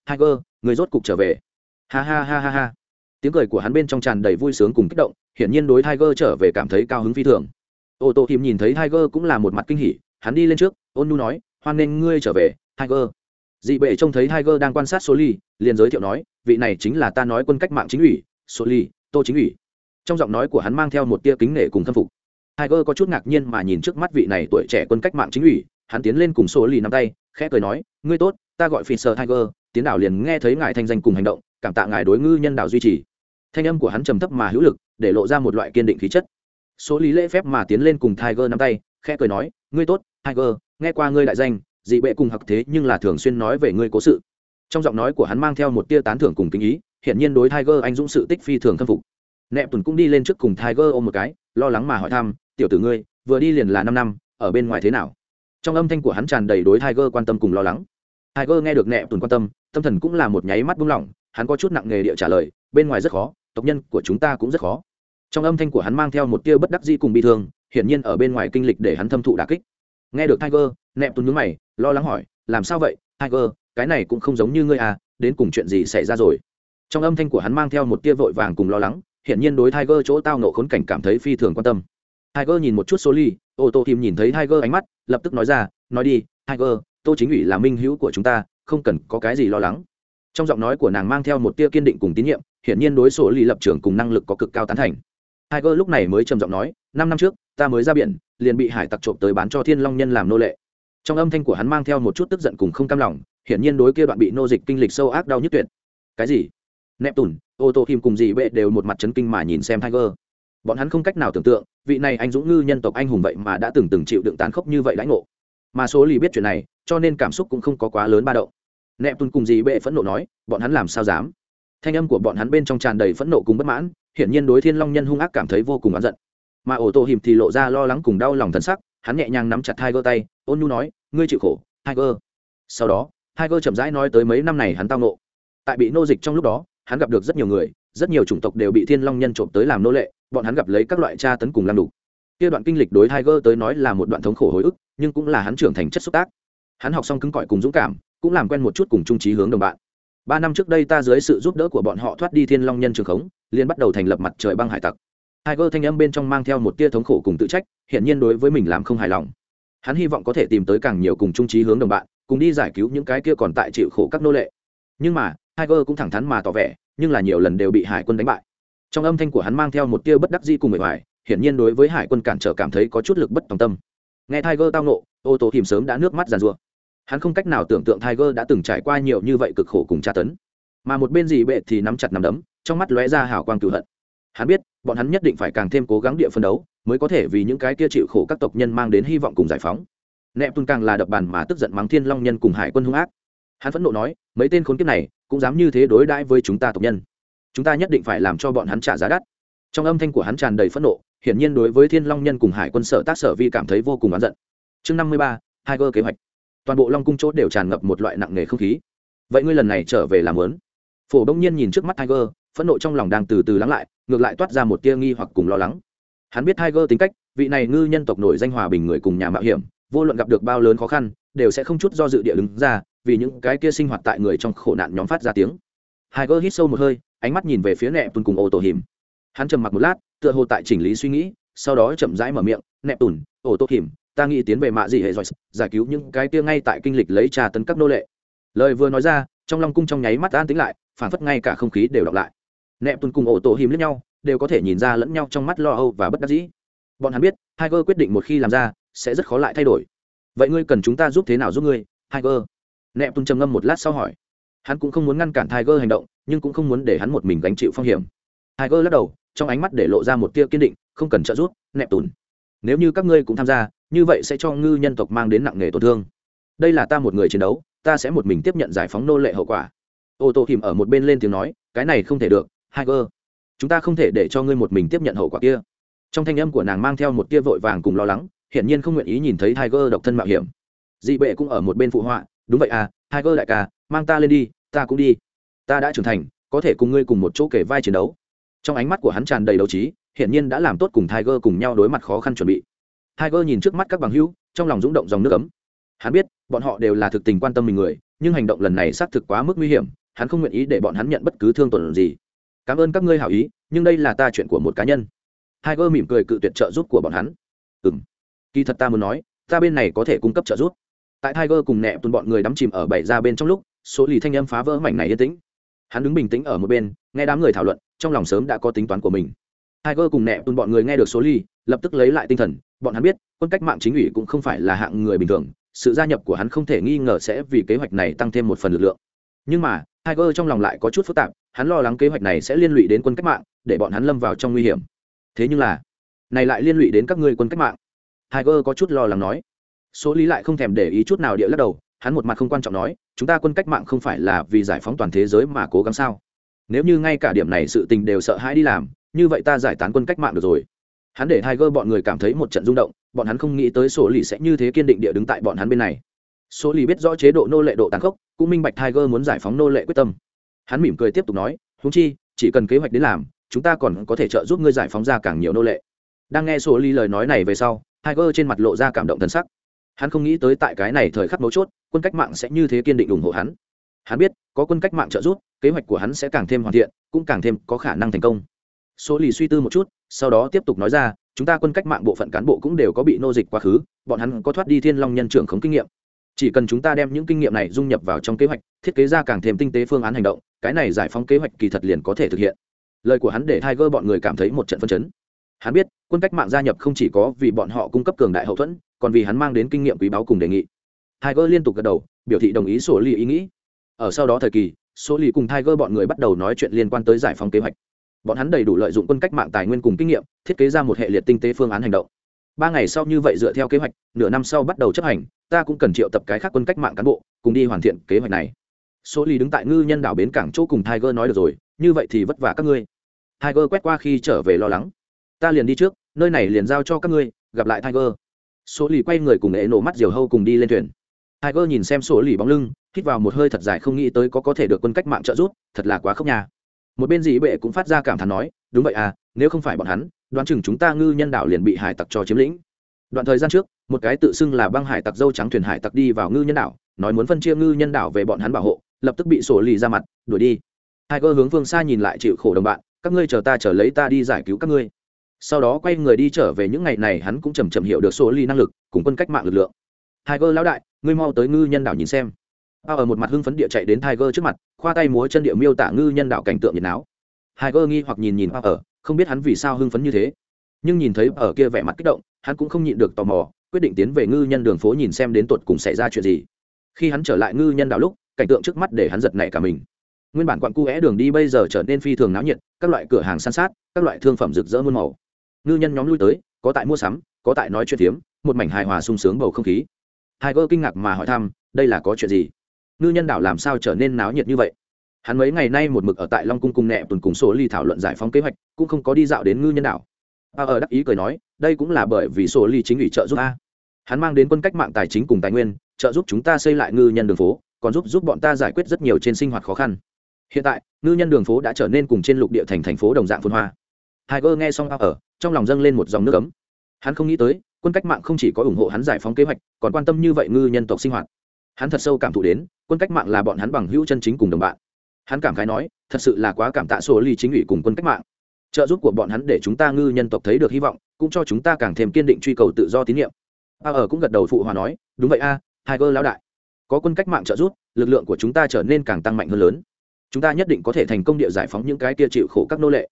tiger, người rốt cục trở về. Ha ha ha ha ha. Tiếng cười của hắn bên trong tràn đầy vui sướng cùng kích động, hiển nhiên đối tiger trở về cảm thấy cao hứng phi thường. Ô tô kìm nhìn thấy tiger cũng là một mặt kinh hỉ, hắn đi lên trước, ôn nu nói, hoan nghênh ngươi trở về tiger. Dị bệ trông thấy tiger đang quan sát Soli, liền giới thiệu nói vị này chính là ta nói quân cách mạng chính ủy Soli, tô chính ủy. Trong giọng nói của hắn mang theo một tia kính nể cùng thâm phục. Tiger có chút ngạc nhiên mà nhìn trước mắt vị này tuổi trẻ quân cách mạng chính ủy hắn tiến lên cùng Soli nắm tay khẽ cười nói ngươi tốt ta gọi phi tiger tiến đảo liền nghe thấy ngài thanh danh cùng hành động cảm tạ ngài đối ngư nhân đảo duy trì. Thanh âm của hắn trầm thấp mà hữu lực để lộ ra một loại kiên định khí chất. Số lý lễ phép mà tiến lên cùng tiger nắm tay khẽ cười nói ngươi tốt tiger nghe qua ngươi đại danh dị bệ cùng hặc thế nhưng là thường xuyên nói về ngươi cố sự. Trong giọng nói của hắn mang theo một tia tán thưởng cùng kính ý hiện nhiên đối tiger anh dũng sự tích phi thường khâm phục. Nẹp tuần cũng đi lên trước cùng tiger ôm một cái, lo lắng mà hỏi thăm, tiểu tử ngươi, vừa đi liền là năm năm, ở bên ngoài thế nào? Trong âm thanh của hắn tràn đầy đối tiger quan tâm cùng lo lắng. Tiger nghe được nẹp tuần quan tâm tâm thần cũng là một nháy mắt buông lỏng, hắn có chút nặng nghề địa trả lời, bên ngoài rất khó, tộc nhân của chúng ta cũng rất khó. Trong âm thanh của hắn mang theo một tia bất đắc dĩ cùng bi thương, hiển nhiên ở bên ngoài kinh lịch để hắn thâm thụ đà kích nghe được tiger, nẹp tuấn nhướng mày, lo lắng hỏi, làm sao vậy, tiger? Cái này cũng không giống như ngươi à đến cùng chuyện gì xảy ra rồi? Trong âm thanh của hắn mang theo một tia vội vàng cùng lo lắng, hiển nhiên đối tiger chỗ tao nộ khốn cảnh cảm thấy phi thường quan tâm. Tiger nhìn một chút số ly, ô tô tìm nhìn thấy tiger ánh mắt, lập tức nói ra, nói đi, tiger, tô chính ủy là minh hữu của chúng ta, không cần có cái gì lo lắng. Trong giọng nói của nàng mang theo một tia kiên định cùng tín nhiệm, hiển nhiên đối số ly lập trường cùng năng lực có cực cao tán thành tiger lúc này mới trầm giọng nói, năm năm trước, ta mới ra biển, liền bị hải tặc trộm tới bán cho thiên long nhân làm nô lệ. Trong âm thanh của hắn mang theo một chút tức giận cùng không cam lòng, hiển nhiên đối kia đoạn bị nô dịch kinh lịch sâu ác đau nhức tuyệt. Cái gì? Nẹp tùn ô tô kim cùng dị bệ đều một mặt chấn kinh mà nhìn xem tiger. Bọn hắn không cách nào tưởng tượng, vị này anh dũng ngư nhân tộc anh hùng vậy mà đã từng từng chịu đựng tán khốc như vậy lãnh ngộ. Mà số lì biết chuyện này, cho nên cảm xúc cũng không có quá lớn ba động. Nẹp cùng dị bệ phẫn nộ nói, bọn hắn làm sao dám? Thanh âm của bọn hắn bên trong tràn đầy phẫn nộ cùng bất mãn hiển nhiên đối thiên long nhân hung ác cảm thấy vô cùng oán giận. Mà ổ tổ hiểm thì lộ ra lo lắng cùng đau lòng thân sắc, hắn nhẹ nhàng nắm chặt hai gơ tay, ôn nhu nói, ngươi chịu khổ hai gơ sau đó hai gơ chậm rãi nói tới mấy năm này hắn tao nộ tại bị nô dịch trong lúc đó, hắn gặp được rất nhiều người, rất nhiều chủng tộc đều bị thiên long nhân trộm tới làm nô lệ, bọn hắn gặp lấy các loại tra tấn cùng làm đủ kia đoạn kinh lịch đối tiger tới nói là một đoạn thống khổ hồi ức, nhưng cũng là hắn trưởng thành chất xúc tác. Hắn học xong cứng cỏi cùng dũng cảm, cũng làm quen một chút cùng trung trí hướng đồng bạn ba năm trước đây ta dưới sự giúp đỡ của bọn họ thoát đi thiên long nhân trường khống liên bắt đầu thành lập mặt trời băng hải tặc Tiger thanh âm bên trong mang theo một tia thống khổ cùng tự trách, hiện nhiên đối với mình làm không hài lòng. Hắn hy vọng có thể tìm tới càng nhiều cùng chung chí hướng đồng bạn, cùng đi giải cứu những cái kia còn tại chịu khổ các nô lệ. Nhưng mà, Tiger cũng thẳng thắn mà tỏ vẻ, nhưng là nhiều lần đều bị hải quân đánh bại. Trong âm thanh của hắn mang theo một tia bất đắc dĩ cùng người ngoài hiển nhiên đối với hải quân cản trở cảm thấy có chút lực bất tòng tâm. Nghe Tiger tao nộ, ô tô tìm sớm đã nước mắt giàn ruộng Hắn không cách nào tưởng tượng Tiger đã từng trải qua nhiều như vậy cực khổ cùng tra tấn. Mà một bên gì bệ thì nắm chặt nắm đấm, trong mắt lóe ra hào quang cừu hận. Hắn biết bọn hắn nhất định phải càng thêm cố gắng địa phân đấu mới có thể vì những cái kia chịu khổ các tộc nhân mang đến hy vọng cùng giải phóng. Nẹp tuân càng là đập bàn mà tức giận mắng thiên long nhân cùng hải quân hung ác. Hắn phẫn nộ nói mấy tên khốn kiếp này cũng dám như thế đối đãi với chúng ta tộc nhân. Chúng ta nhất định phải làm cho bọn hắn trả giá đắt. Trong âm thanh của hắn tràn đầy phẫn nộ hiển nhiên đối với thiên long nhân cùng hải quân sở tác sở vi cảm thấy vô cùng oán giận. Chương năm mươi ba hai cơ kế hoạch toàn bộ long cung chỗ đều tràn ngập một loại nặng nề không khí vậy ngươi lần này trở về làm lớn phổ đông nhiên nhìn trước mắt tiger phẫn nộ trong lòng đang từ từ lắng lại ngược lại toát ra một tia nghi hoặc cùng lo lắng hắn biết tiger tính cách vị này ngư nhân tộc nổi danh hòa bình người cùng nhà mạo hiểm vô luận gặp được bao lớn khó khăn đều sẽ không chút do dự địa đứng ra vì những cái kia sinh hoạt tại người trong khổ nạn nhóm phát ra tiếng tiger hít sâu một hơi ánh mắt nhìn về phía nẹp tùn cùng ô tổ hiểm hắn trầm mặc một lát tựa hồ tại chỉnh lý suy nghĩ sau đó chậm rãi mở miệng nẹp tùn ô tô hiểm ta nghĩ tiến về mạ Dị hệ giỏi, giải cứu những cái kia ngay tại kinh lịch lấy trà tấn các nô lệ. Lời vừa nói ra trong long cung trong nháy mắt an tính lại phản phất ngay cả không khí đều đọc lại. Nẹp tuần cùng ổ tổ hiếm lẫn nhau đều có thể nhìn ra lẫn nhau trong mắt lo âu và bất đắc dĩ. Bọn hắn biết Tiger quyết định một khi làm ra sẽ rất khó lại thay đổi. Vậy ngươi cần chúng ta giúp thế nào giúp ngươi Tiger? Nẹp tuần trầm ngâm một lát sau hỏi. Hắn cũng không muốn ngăn cản Tiger hành động nhưng cũng không muốn để hắn một mình gánh chịu phong hiểm. Tiger lắc đầu trong ánh mắt để lộ ra một tia kiên định không cần trợ giúp nẹp tuần nếu như các ngươi cũng tham gia như vậy sẽ cho ngư nhân tộc mang đến nặng nề tổn thương đây là ta một người chiến đấu ta sẽ một mình tiếp nhận giải phóng nô lệ hậu quả ô tô kìm ở một bên lên tiếng nói cái này không thể được hai cơ. chúng ta không thể để cho ngươi một mình tiếp nhận hậu quả kia. Trong thanh âm của nàng mang theo một tia vội vàng cùng lo lắng, hiển nhiên không nguyện ý nhìn thấy Tiger độc thân mạo hiểm. Dị Bệ cũng ở một bên phụ họa, đúng vậy à, Tiger đại ca, mang ta lên đi, ta cũng đi. Ta đã trưởng thành, có thể cùng ngươi cùng một chỗ kể vai chiến đấu. Trong ánh mắt của hắn tràn đầy đấu trí, hiển nhiên đã làm tốt cùng Tiger cùng nhau đối mặt khó khăn chuẩn bị. Tiger nhìn trước mắt các bằng hữu, trong lòng rung động dòng nước ấm. Hắn biết, bọn họ đều là thực tình quan tâm mình người, nhưng hành động lần này xác thực quá mức nguy hiểm, hắn không nguyện ý để bọn hắn nhận bất cứ thương tổn gì. Cảm ơn các ngươi hảo ý nhưng đây là ta chuyện của một cá nhân. Tiger mỉm cười cự tuyệt trợ giúp của bọn hắn. Ừm, kỳ thật ta muốn nói ta bên này có thể cung cấp trợ giúp. Tại tiger cùng nẹ tuần bọn người đắm chìm ở bảy ra bên trong lúc số lì thanh âm phá vỡ mảnh này yên tĩnh. Hắn đứng bình tĩnh ở một bên nghe đám người thảo luận trong lòng sớm đã có tính toán của mình tiger cùng nẹ tuần bọn người nghe được số ly, lập tức lấy lại tinh thần bọn hắn biết quân cách mạng chính ủy cũng không phải là hạng người bình thường sự gia nhập của hắn không thể nghi ngờ sẽ vì kế hoạch này tăng thêm một phần lực lượng nhưng mà Tiger trong lòng lại có chút phức tạp, hắn lo lắng kế hoạch này sẽ liên lụy đến quân cách mạng, để bọn hắn lâm vào trong nguy hiểm. Thế nhưng là, này lại liên lụy đến các ngươi quân cách mạng. Tiger có chút lo lắng nói. Số lý lại không thèm để ý chút nào địa lắc đầu, hắn một mặt không quan trọng nói, chúng ta quân cách mạng không phải là vì giải phóng toàn thế giới mà cố gắng sao? Nếu như ngay cả điểm này sự tình đều sợ hãi đi làm, như vậy ta giải tán quân cách mạng được rồi. Hắn để Tiger bọn người cảm thấy một trận rung động, bọn hắn không nghĩ tới số lì sẽ như thế kiên định địa đứng tại bọn hắn bên này. Số lì biết rõ chế độ nô lệ độ tàn khốc cũng minh bạch tiger muốn giải phóng nô lệ quyết tâm. Hắn mỉm cười tiếp tục nói húng chi chỉ cần kế hoạch đến làm chúng ta còn có thể trợ giúp ngươi giải phóng ra càng nhiều nô lệ. Đang nghe số lì lời nói này về sau tiger trên mặt lộ ra cảm động thân sắc. Hắn không nghĩ tới tại cái này thời khắc mấu chốt quân cách mạng sẽ như thế kiên định ủng hộ hắn. Hắn biết có quân cách mạng trợ giúp kế hoạch của hắn sẽ càng thêm hoàn thiện cũng càng thêm có khả năng thành công số lì suy tư một chút, sau đó tiếp tục nói ra, chúng ta quân cách mạng bộ phận cán bộ cũng đều có bị nô dịch quá khứ, bọn hắn có thoát đi thiên long nhân trưởng khống kinh nghiệm. Chỉ cần chúng ta đem những kinh nghiệm này dung nhập vào trong kế hoạch, thiết kế ra càng thêm tinh tế phương án hành động, cái này giải phóng kế hoạch kỳ thật liền có thể thực hiện. Lời của hắn để tiger bọn người cảm thấy một trận phân chấn. Hắn biết, quân cách mạng gia nhập không chỉ có vì bọn họ cung cấp cường đại hậu thuẫn, còn vì hắn mang đến kinh nghiệm quý báu cùng đề nghị. Tiger liên tục gật đầu, biểu thị đồng ý sổ ly ý nghĩ. Ở sau đó thời kỳ số lì cùng tiger bọn người bắt đầu nói chuyện liên quan tới giải phóng kế hoạch bọn hắn đầy đủ lợi dụng quân cách mạng tài nguyên cùng kinh nghiệm thiết kế ra một hệ liệt tinh tế phương án hành động. Ba ngày sau như vậy dựa theo kế hoạch nửa năm sau bắt đầu chấp hành ta cũng cần triệu tập cái khác quân cách mạng cán bộ cùng đi hoàn thiện kế hoạch này. Số lì đứng tại ngư nhân đảo bến cảng chỗ cùng tiger nói được rồi như vậy thì vất vả các ngươi. Tiger quét qua khi trở về lo lắng. Ta liền đi trước nơi này liền giao cho các ngươi gặp lại tiger. Số lì quay người cùng ế nổ mắt diều hâu cùng đi lên thuyền. Tiger nhìn xem số lì bóng lưng, hít vào một hơi thật dài không nghĩ tới có có thể được quân cách mạng trợ giúp, thật là quá khốc nhà. Một bên dĩ bệ cũng phát ra cảm thán nói, đúng vậy à, nếu không phải bọn hắn, đoán chừng chúng ta ngư nhân đảo liền bị hải tặc cho chiếm lĩnh. Đoạn thời gian trước, một cái tự xưng là băng hải tặc dâu trắng thuyền hải tặc đi vào ngư nhân đảo, nói muốn phân chia ngư nhân đảo về bọn hắn bảo hộ, lập tức bị sổ lì ra mặt, đuổi đi. hai cơ hướng phương xa nhìn lại chịu khổ đồng bạn, các ngươi chờ ta chờ lấy ta đi giải cứu các ngươi. Sau đó quay người đi trở về những ngày này hắn cũng chầm chậm hiểu được sổ lì năng lực, cùng quân cách mạng lực lượng. hai cơ lão đại, ngươi mau tới ngư nhân đảo nhìn xem bao ở một mặt hưng phấn địa chạy đến tiger trước mặt khoa tay múa chân địa miêu tả ngư nhân đạo cảnh tượng nhiệt náo. Tiger nghi hoặc nhìn nhìn bao ở không biết hắn vì sao hưng phấn như thế. Nhưng nhìn thấy ở kia vẻ mặt kích động hắn cũng không nhịn được tò mò quyết định tiến về ngư nhân đường phố nhìn xem đến tuột cùng xảy ra chuyện gì. Khi hắn trở lại ngư nhân đảo lúc cảnh tượng trước mắt để hắn giật nảy cả mình. Nguyên bản quặn cu é đường đi bây giờ trở nên phi thường náo nhiệt các loại cửa hàng san sát các loại thương phẩm rực rỡ muôn màu. Ngư nhân nhóm lui tới có tại mua sắm có tại nói chuyện phiếm một mảnh hài hòa sung sướng bầu không khí. Tiger kinh ngạc mà hỏi thăm, đây là có chuyện gì? Ngư nhân đảo làm sao trở nên náo nhiệt như vậy? Hắn mấy ngày nay một mực ở tại Long cung cùng nẹ tuần cùng số ly thảo luận giải phóng kế hoạch, cũng không có đi dạo đến ngư nhân đảo. A ở đắc ý cười nói, đây cũng là bởi vì số ly chính ủy trợ giúp a. Hắn mang đến quân cách mạng tài chính cùng tài nguyên, trợ giúp chúng ta xây lại ngư nhân đường phố, còn giúp giúp bọn ta giải quyết rất nhiều trên sinh hoạt khó khăn. Hiện tại, ngư nhân đường phố đã trở nên cùng trên lục địa thành thành phố đồng dạng phồn hoa. Tiger nghe xong A ở, trong lòng dâng lên một dòng nước ấm. Hắn không nghĩ tới, quân cách mạng không chỉ có ủng hộ hắn giải phóng kế hoạch còn quan tâm như vậy ngư nhân tộc sinh hoạt hắn thật sâu cảm thụ đến, quân cách mạng là bọn hắn bằng hữu chân chính cùng đồng bạn. Hắn cảm khái nói, thật sự là quá cảm tạ số ly chính ủy cùng quân cách mạng. Trợ giúp của bọn hắn để chúng ta ngư nhân tộc thấy được hy vọng, cũng cho chúng ta càng thêm kiên định truy cầu tự do tín nhiệm. A ở cũng gật đầu phụ hòa nói, đúng vậy a hai cơ lão đại. Có quân cách mạng trợ giúp, lực lượng của chúng ta trở nên càng tăng mạnh hơn lớn. Chúng ta nhất định có thể thành công địa giải phóng những cái kia chịu khổ các nô lệ.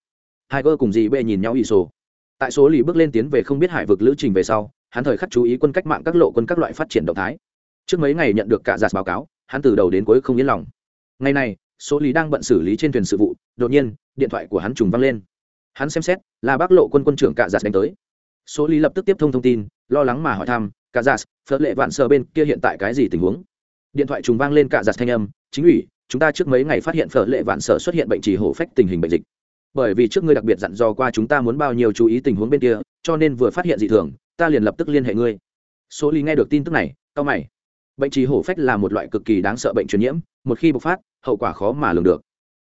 Hai cơ cùng dì bệ nhìn nhau ỷ sổ. Tại số lì bước lên tiến về không biết hải vực lữ trình về sau, hắn thời khắc chú ý quân cách mạng các lộ quân các loại phát triển động thái trước mấy ngày nhận được cả giạt báo cáo, hắn từ đầu đến cuối không yên lòng. Ngày này số lý đang bận xử lý trên thuyền sự vụ, đột nhiên, điện thoại của hắn trùng văng lên. Hắn xem xét, là bác lộ quân quân trưởng cả giạt đánh tới. Số lý lập tức tiếp thông thông tin, lo lắng mà hỏi thăm, cả giạt phớt lệ vạn sờ bên kia hiện tại cái gì tình huống? Điện thoại trùng vang lên cả giạt thanh âm, chính ủy, chúng ta trước mấy ngày phát hiện phở lệ vạn sở xuất hiện bệnh trì hổ phách tình hình bệnh dịch. Bởi vì trước ngươi đặc biệt dặn dò qua chúng ta muốn bao nhiêu chú ý tình huống bên kia, cho nên vừa phát hiện dị thường, ta liền lập tức liên hệ ngươi. Số lý nghe được tin tức này tao mày bệnh trì hổ phách là một loại cực kỳ đáng sợ bệnh truyền nhiễm, một khi bộc phát, hậu quả khó mà lường được.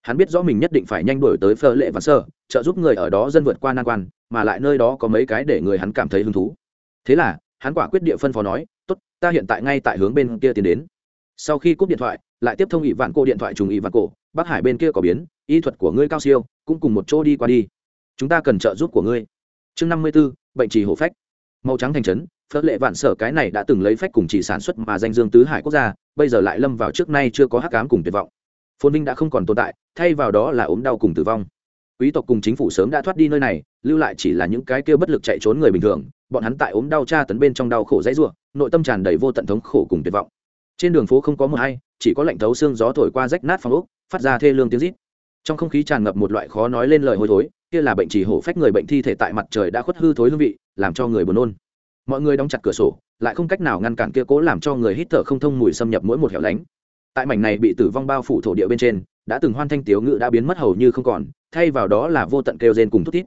Hắn biết rõ mình nhất định phải nhanh đổi tới phơ lệ và sơ, trợ giúp người ở đó dân vượt qua nan quan, mà lại nơi đó có mấy cái để người hắn cảm thấy hứng thú. Thế là, hắn quả quyết địa phân phó nói, tốt, ta hiện tại ngay tại hướng bên kia tiến đến. Sau khi cúp điện thoại, lại tiếp thông ỵ vạn cô điện thoại trùng ỵ vạn cổ bác hải bên kia có biến, y thuật của ngươi cao siêu, cũng cùng một chỗ đi qua đi. Chúng ta cần trợ giúp của ngươi. Chương năm mươi b ố bệnh trì hổ phách. Màu trắng thành trấn phớt lệ vạn sở cái này đã từng lấy phách cùng chỉ sản xuất mà danh dương tứ hải quốc gia, bây giờ lại lâm vào trước nay chưa có hắc ám cùng tuyệt vọng. Phồn vinh đã không còn tồn tại, thay vào đó là ốm đau cùng tử vong. Quý tộc cùng chính phủ sớm đã thoát đi nơi này, lưu lại chỉ là những cái kia bất lực chạy trốn người bình thường, bọn hắn tại ốm đau tra tấn bên trong đau khổ dãy ruộng nội tâm tràn đầy vô tận thống khổ cùng tuyệt vọng. Trên đường phố không có mưa hay, chỉ có lạnh thấu xương gió thổi qua rách nát phòng ốc, phát ra thê lương tiếng rít. Trong không khí tràn ngập một loại khó nói lên lời hôi thối, kia là bệnh chỉ hổ phách người bệnh thi thể tại mặt trời đã khuất hư thối hương vị, làm cho người buồn nôn mọi người đóng chặt cửa sổ, lại không cách nào ngăn cản kia cố làm cho người hít thở không thông mùi xâm nhập mỗi một hẻo lánh. Tại mảnh này bị tử vong bao phủ thổ địa bên trên, đã từng hoan thanh tiếu ngự đã biến mất hầu như không còn, thay vào đó là vô tận kêu rên cùng thút thít.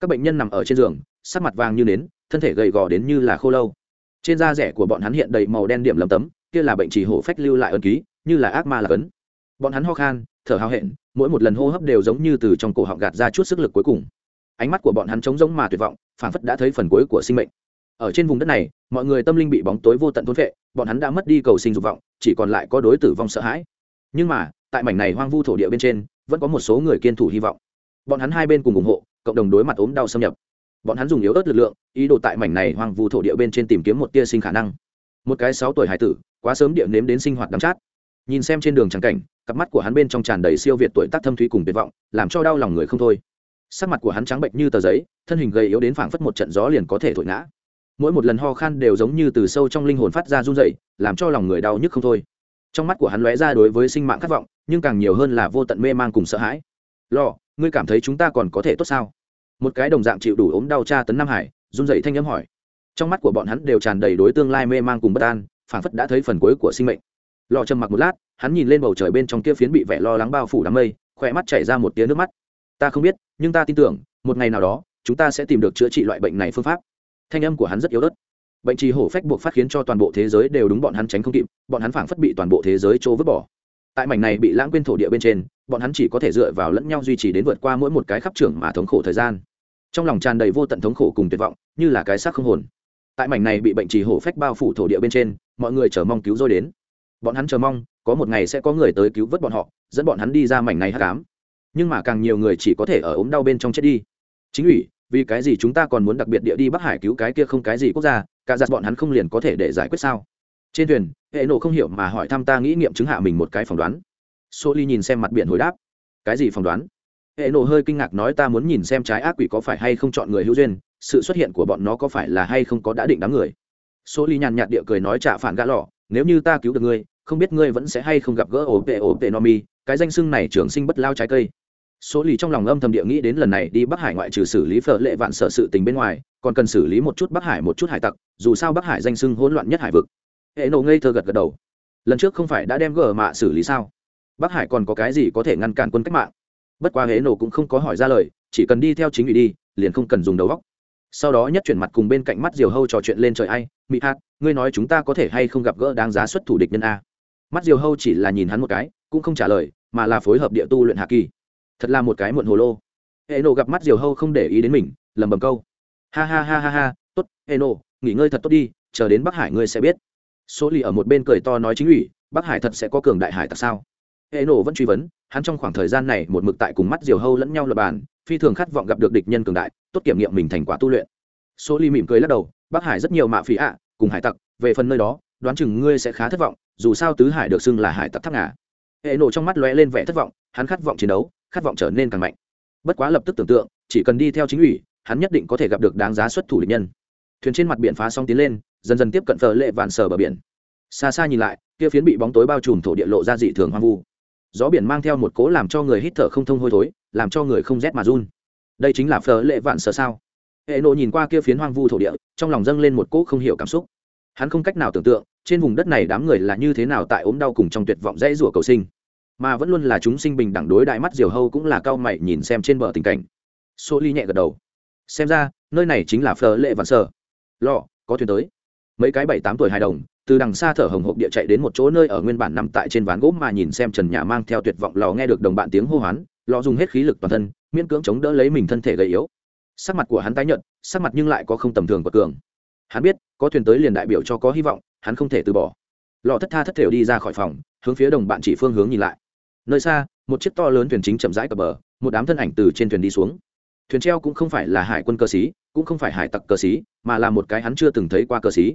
Các bệnh nhân nằm ở trên giường, sắc mặt vàng như nến, thân thể gầy gò đến như là khô lâu. Trên da rẻ của bọn hắn hiện đầy màu đen điểm lấm tấm, kia là bệnh trì hổ phách lưu lại ân ký, như là ác ma là cấn bọn hắn ho khan, thở hào hẹn, mỗi một lần hô hấp đều giống như từ trong cổ họng gạt ra chút sức lực cuối cùng. Ánh mắt của bọn hắn trống rỗng mà tuyệt vọng phản phất đã thấy phần cuối của sinh mệnh ở trên vùng đất này, mọi người tâm linh bị bóng tối vô tận thôn vệ bọn hắn đã mất đi cầu sinh dục vọng, chỉ còn lại có đối tử vong sợ hãi. Nhưng mà, tại mảnh này hoang vu thổ địa bên trên, vẫn có một số người kiên thủ hy vọng. Bọn hắn hai bên cùng ủng hộ, cộng đồng đối mặt ốm đau xâm nhập. Bọn hắn dùng yếu ớt lực lượng, ý đồ tại mảnh này hoang vu thổ địa bên trên tìm kiếm một tia sinh khả năng. Một cái sáu tuổi hải tử, quá sớm địa nếm đến sinh hoạt đắm chát. Nhìn xem trên đường trắng cảnh, cặp mắt của hắn bên trong tràn đầy siêu việt tuổi tác thâm thúy cùng tuyệt vọng, làm cho đau lòng người không thôi. Sắc mặt của hắn trắng bệnh như tờ giấy, thân hình gầy yếu đến phảng phất một trận gió liền có thể thổi ngã mỗi một lần ho khan đều giống như từ sâu trong linh hồn phát ra run dậy làm cho lòng người đau nhức không thôi. Trong mắt của hắn lóe ra đối với sinh mạng khát vọng, nhưng càng nhiều hơn là vô tận mê man cùng sợ hãi. Lo ngươi cảm thấy chúng ta còn có thể tốt sao? Một cái đồng dạng chịu đủ ốm đau tra tấn nam hải, run dậy thanh âm hỏi. Trong mắt của bọn hắn đều tràn đầy đối tương lai mê man cùng bất an, phảng phất đã thấy phần cuối của sinh mệnh. Lo trầm mặc một lát, hắn nhìn lên bầu trời bên trong kia phiến bị vẻ lo lắng bao phủ đám mây khỏe mắt chảy ra một tiếng nước mắt. Ta không biết, nhưng ta tin tưởng, một ngày nào đó, chúng ta sẽ tìm được chữa trị loại bệnh này phương pháp thanh âm của hắn rất yếu ớt. Bệnh trì hổ phách buộc phát khiến cho toàn bộ thế giới đều đúng bọn hắn tránh không kịp, bọn hắn phảng phất bị toàn bộ thế giới trô vứt bỏ. Tại mảnh này bị lãng quên thổ địa bên trên, bọn hắn chỉ có thể dựa vào lẫn nhau duy trì đến vượt qua mỗi một cái khắp trưởng mà thống khổ thời gian. Trong lòng tràn đầy vô tận thống khổ cùng tuyệt vọng, như là cái xác không hồn. Tại mảnh này bị bệnh trì hổ phách bao phủ thổ địa bên trên, mọi người chờ mong cứu rỗi đến. Bọn hắn chờ mong, có một ngày sẽ có người tới cứu vớt bọn họ, dẫn bọn hắn đi ra mảnh này hát cám nhưng mà càng nhiều người chỉ có thể ở ốm đau bên trong chết đi. Chính ủy vì cái gì chúng ta còn muốn đặc biệt địa đi bắc hải cứu cái kia không cái gì quốc gia, cả giặt bọn hắn không liền có thể để giải quyết sao? Trên thuyền, hệ nộ không hiểu mà hỏi thăm ta nghĩ nghiệm chứng hạ mình một cái phỏng đoán. Số ly nhìn xem mặt biển hồi đáp. Cái gì phỏng đoán? Hệ nộ hơi kinh ngạc nói ta muốn nhìn xem trái ác quỷ có phải hay không chọn người hữu duyên, sự xuất hiện của bọn nó có phải là hay không có đã định đám người. Số ly nhàn nhạt địa cười nói trả phản gã lọ, nếu như ta cứu được ngươi, không biết ngươi vẫn sẽ hay không gặp gỡ ổ tệ ổ tệ no mi, cái danh xưng này trường sinh bất lao trái cây số lì trong lòng âm thầm địa nghĩ đến lần này đi bắc hải ngoại trừ xử lý phở lệ vạn sở sự tình bên ngoài, còn cần xử lý một chút bắc hải một chút hải tặc, dù sao bắc hải danh sưng hỗn loạn nhất hải vực. Hệ nổ ngây thơ gật gật đầu. Lần trước không phải đã đem gờ mạ xử lý sao? Bắc hải còn có cái gì có thể ngăn cản quân cách mạng? Bất quá hệ nổ cũng không có hỏi ra lời, chỉ cần đi theo chính ủy đi, liền không cần dùng đầu góc sau đó nhất chuyển mặt cùng bên cạnh mắt diều hâu trò chuyện lên trời ai, Mị hát ngươi nói chúng ta có thể hay không gặp gỡ đáng giá xuất thủ địch nhân a? Mắt diều hâu chỉ là nhìn hắn một cái, cũng không trả lời, mà là phối hợp địa tu luyện hạ kỳ thật là một cái muộn hồ lô. Hệ nộ gặp mắt diều hâu không để ý đến mình, lầm bầm câu. Ha ha ha ha ha, tốt hệ nộ nghỉ ngơi thật tốt đi, chờ đến bắc hải ngươi sẽ biết. Số lì ở một bên cười to nói chính ủy, bắc hải thật sẽ có cường đại hải tặc sao? Hệ nộ vẫn truy vấn, hắn trong khoảng thời gian này một mực tại cùng mắt diều hâu lẫn nhau lập bàn, phi thường khát vọng gặp được địch nhân cường đại, tốt kiểm nghiệm mình thành quả tu luyện. Số ly mỉm cười lắc đầu, bắc hải rất nhiều mạ phí ạ, cùng hải tặc, về phần nơi đó, đoán chừng ngươi sẽ khá thất vọng, dù sao tứ hải được xưng là hải tặc thắc ngà. Hệ nộ trong mắt lóe lên vẻ thất vọng, hắn khát vọng chiến đấu khát vọng trở nên càng mạnh. Bất quá lập tức tưởng tượng, chỉ cần đi theo chính ủy, hắn nhất định có thể gặp được đáng giá xuất thủ địch nhân. Thuyền trên mặt biển phá xong tiến lên, dần dần tiếp cận phở lệ vạn sờ bờ biển. Xa xa nhìn lại, kia phiến bị bóng tối bao trùm thổ địa lộ ra dị thường hoang vu. Gió biển mang theo một cố làm cho người hít thở không thông hôi thối, làm cho người không rét mà run. Đây chính là phở lệ vạn sờ sao? Hệ nộ nhìn qua kia phiến hoang vu thổ địa, trong lòng dâng lên một cỗ không hiểu cảm xúc. Hắn không cách nào tưởng tượng, trên vùng đất này đám người là như thế nào tại ốm đau cùng trong tuyệt vọng dãy rủa cầu sinh mà vẫn luôn là chúng sinh bình đẳng đối đại mắt diều hâu cũng là cao mày nhìn xem trên bờ tình cảnh. Số ly nhẹ gật đầu. Xem ra, nơi này chính là phở lệ vạn sở. Lọ, có thuyền tới. Mấy cái bảy tám tuổi hài đồng, từ đằng xa thở hồng hộc địa chạy đến một chỗ nơi ở nguyên bản nằm tại trên ván gỗ mà nhìn xem trần nhà mang theo tuyệt vọng lò nghe được đồng bạn tiếng hô hoán lò dùng hết khí lực toàn thân, miễn cưỡng chống đỡ lấy mình thân thể gầy yếu. Sắc mặt của hắn tái nhợt, sắc mặt nhưng lại có không tầm thường của cường. Hắn biết, có thuyền tới liền đại biểu cho có hy vọng, hắn không thể từ bỏ. Lò thất tha thất thểu đi ra khỏi phòng, hướng phía đồng bạn chỉ phương hướng nhìn lại nơi xa, một chiếc to lớn thuyền chính chậm rãi cập bờ, một đám thân ảnh từ trên thuyền đi xuống. Thuyền treo cũng không phải là hải quân cơ sĩ, cũng không phải hải tặc cơ sĩ, mà là một cái hắn chưa từng thấy qua cơ sĩ.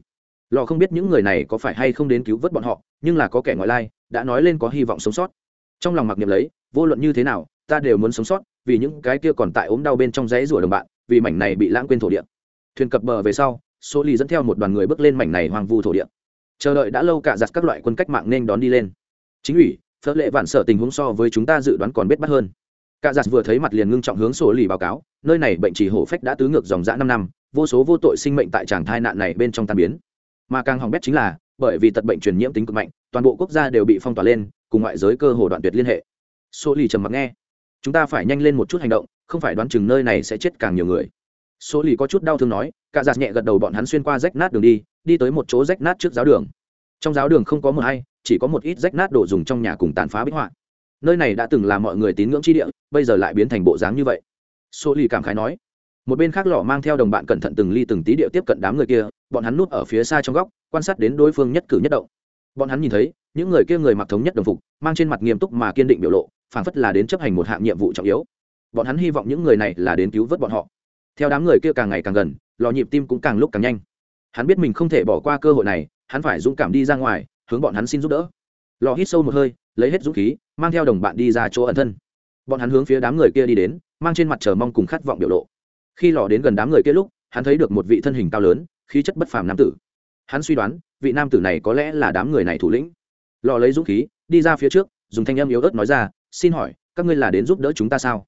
Lò không biết những người này có phải hay không đến cứu vớt bọn họ, nhưng là có kẻ ngoại lai, đã nói lên có hy vọng sống sót. Trong lòng mặc niệm lấy, vô luận như thế nào, ta đều muốn sống sót, vì những cái kia còn tại ốm đau bên trong rẫy rủa đồng bạn, vì mảnh này bị lãng quên thổ địa. Thuyền cập bờ về sau, số ly dẫn theo một đoàn người bước lên mảnh này hoang vu thổ địa. Chờ đợi đã lâu cả giặt các loại quân cách mạng nên đón đi lên. Chính ủy phớt lệ vạn sợ tình huống so với chúng ta dự đoán còn bết bắt hơn. Cả giặt vừa thấy mặt liền ngưng trọng hướng sổ lì báo cáo, nơi này bệnh chỉ hổ phách đã tứ ngược dòng dã năm năm, vô số vô tội sinh mệnh tại tràng thai nạn này bên trong tan biến. Mà càng hỏng bét chính là, bởi vì tật bệnh truyền nhiễm tính cực mạnh, toàn bộ quốc gia đều bị phong tỏa lên, cùng ngoại giới cơ hồ đoạn tuyệt liên hệ. Sổ lì trầm mặc nghe. Chúng ta phải nhanh lên một chút hành động, không phải đoán chừng nơi này sẽ chết càng nhiều người. Số lì có chút đau thương nói, cả giặt nhẹ gật đầu bọn hắn xuyên qua rách nát đường đi đi tới một chỗ rách nát trước giáo đường. Trong giáo đường không có mờ hay chỉ có một ít rách nát đồ dùng trong nhà cùng tàn phá bích họa. Nơi này đã từng là mọi người tín ngưỡng chi địa, bây giờ lại biến thành bộ dáng như vậy. Số lì cảm khái nói, một bên khác lò mang theo đồng bạn cẩn thận từng ly từng tí địa tiếp cận đám người kia, bọn hắn núp ở phía xa trong góc, quan sát đến đối phương nhất cử nhất động. Bọn hắn nhìn thấy, những người kia người mặc thống nhất đồng phục, mang trên mặt nghiêm túc mà kiên định biểu lộ, phảng phất là đến chấp hành một hạng nhiệm vụ trọng yếu. Bọn hắn hy vọng những người này là đến cứu vớt bọn họ. Theo đám người kia càng ngày càng gần, lò nhịp tim cũng càng lúc càng nhanh. Hắn biết mình không thể bỏ qua cơ hội này, hắn phải dũng cảm đi ra ngoài hướng bọn hắn xin giúp đỡ. Lò hít sâu một hơi, lấy hết dũng khí, mang theo đồng bạn đi ra chỗ ẩn thân. Bọn hắn hướng phía đám người kia đi đến, mang trên mặt chờ mong cùng khát vọng biểu lộ. Khi lò đến gần đám người kia lúc, hắn thấy được một vị thân hình cao lớn, khí chất bất phàm nam tử. Hắn suy đoán, vị nam tử này có lẽ là đám người này thủ lĩnh. Lò lấy dũng khí, đi ra phía trước, dùng thanh âm yếu ớt nói ra, xin hỏi, các ngươi là đến giúp đỡ chúng ta sao?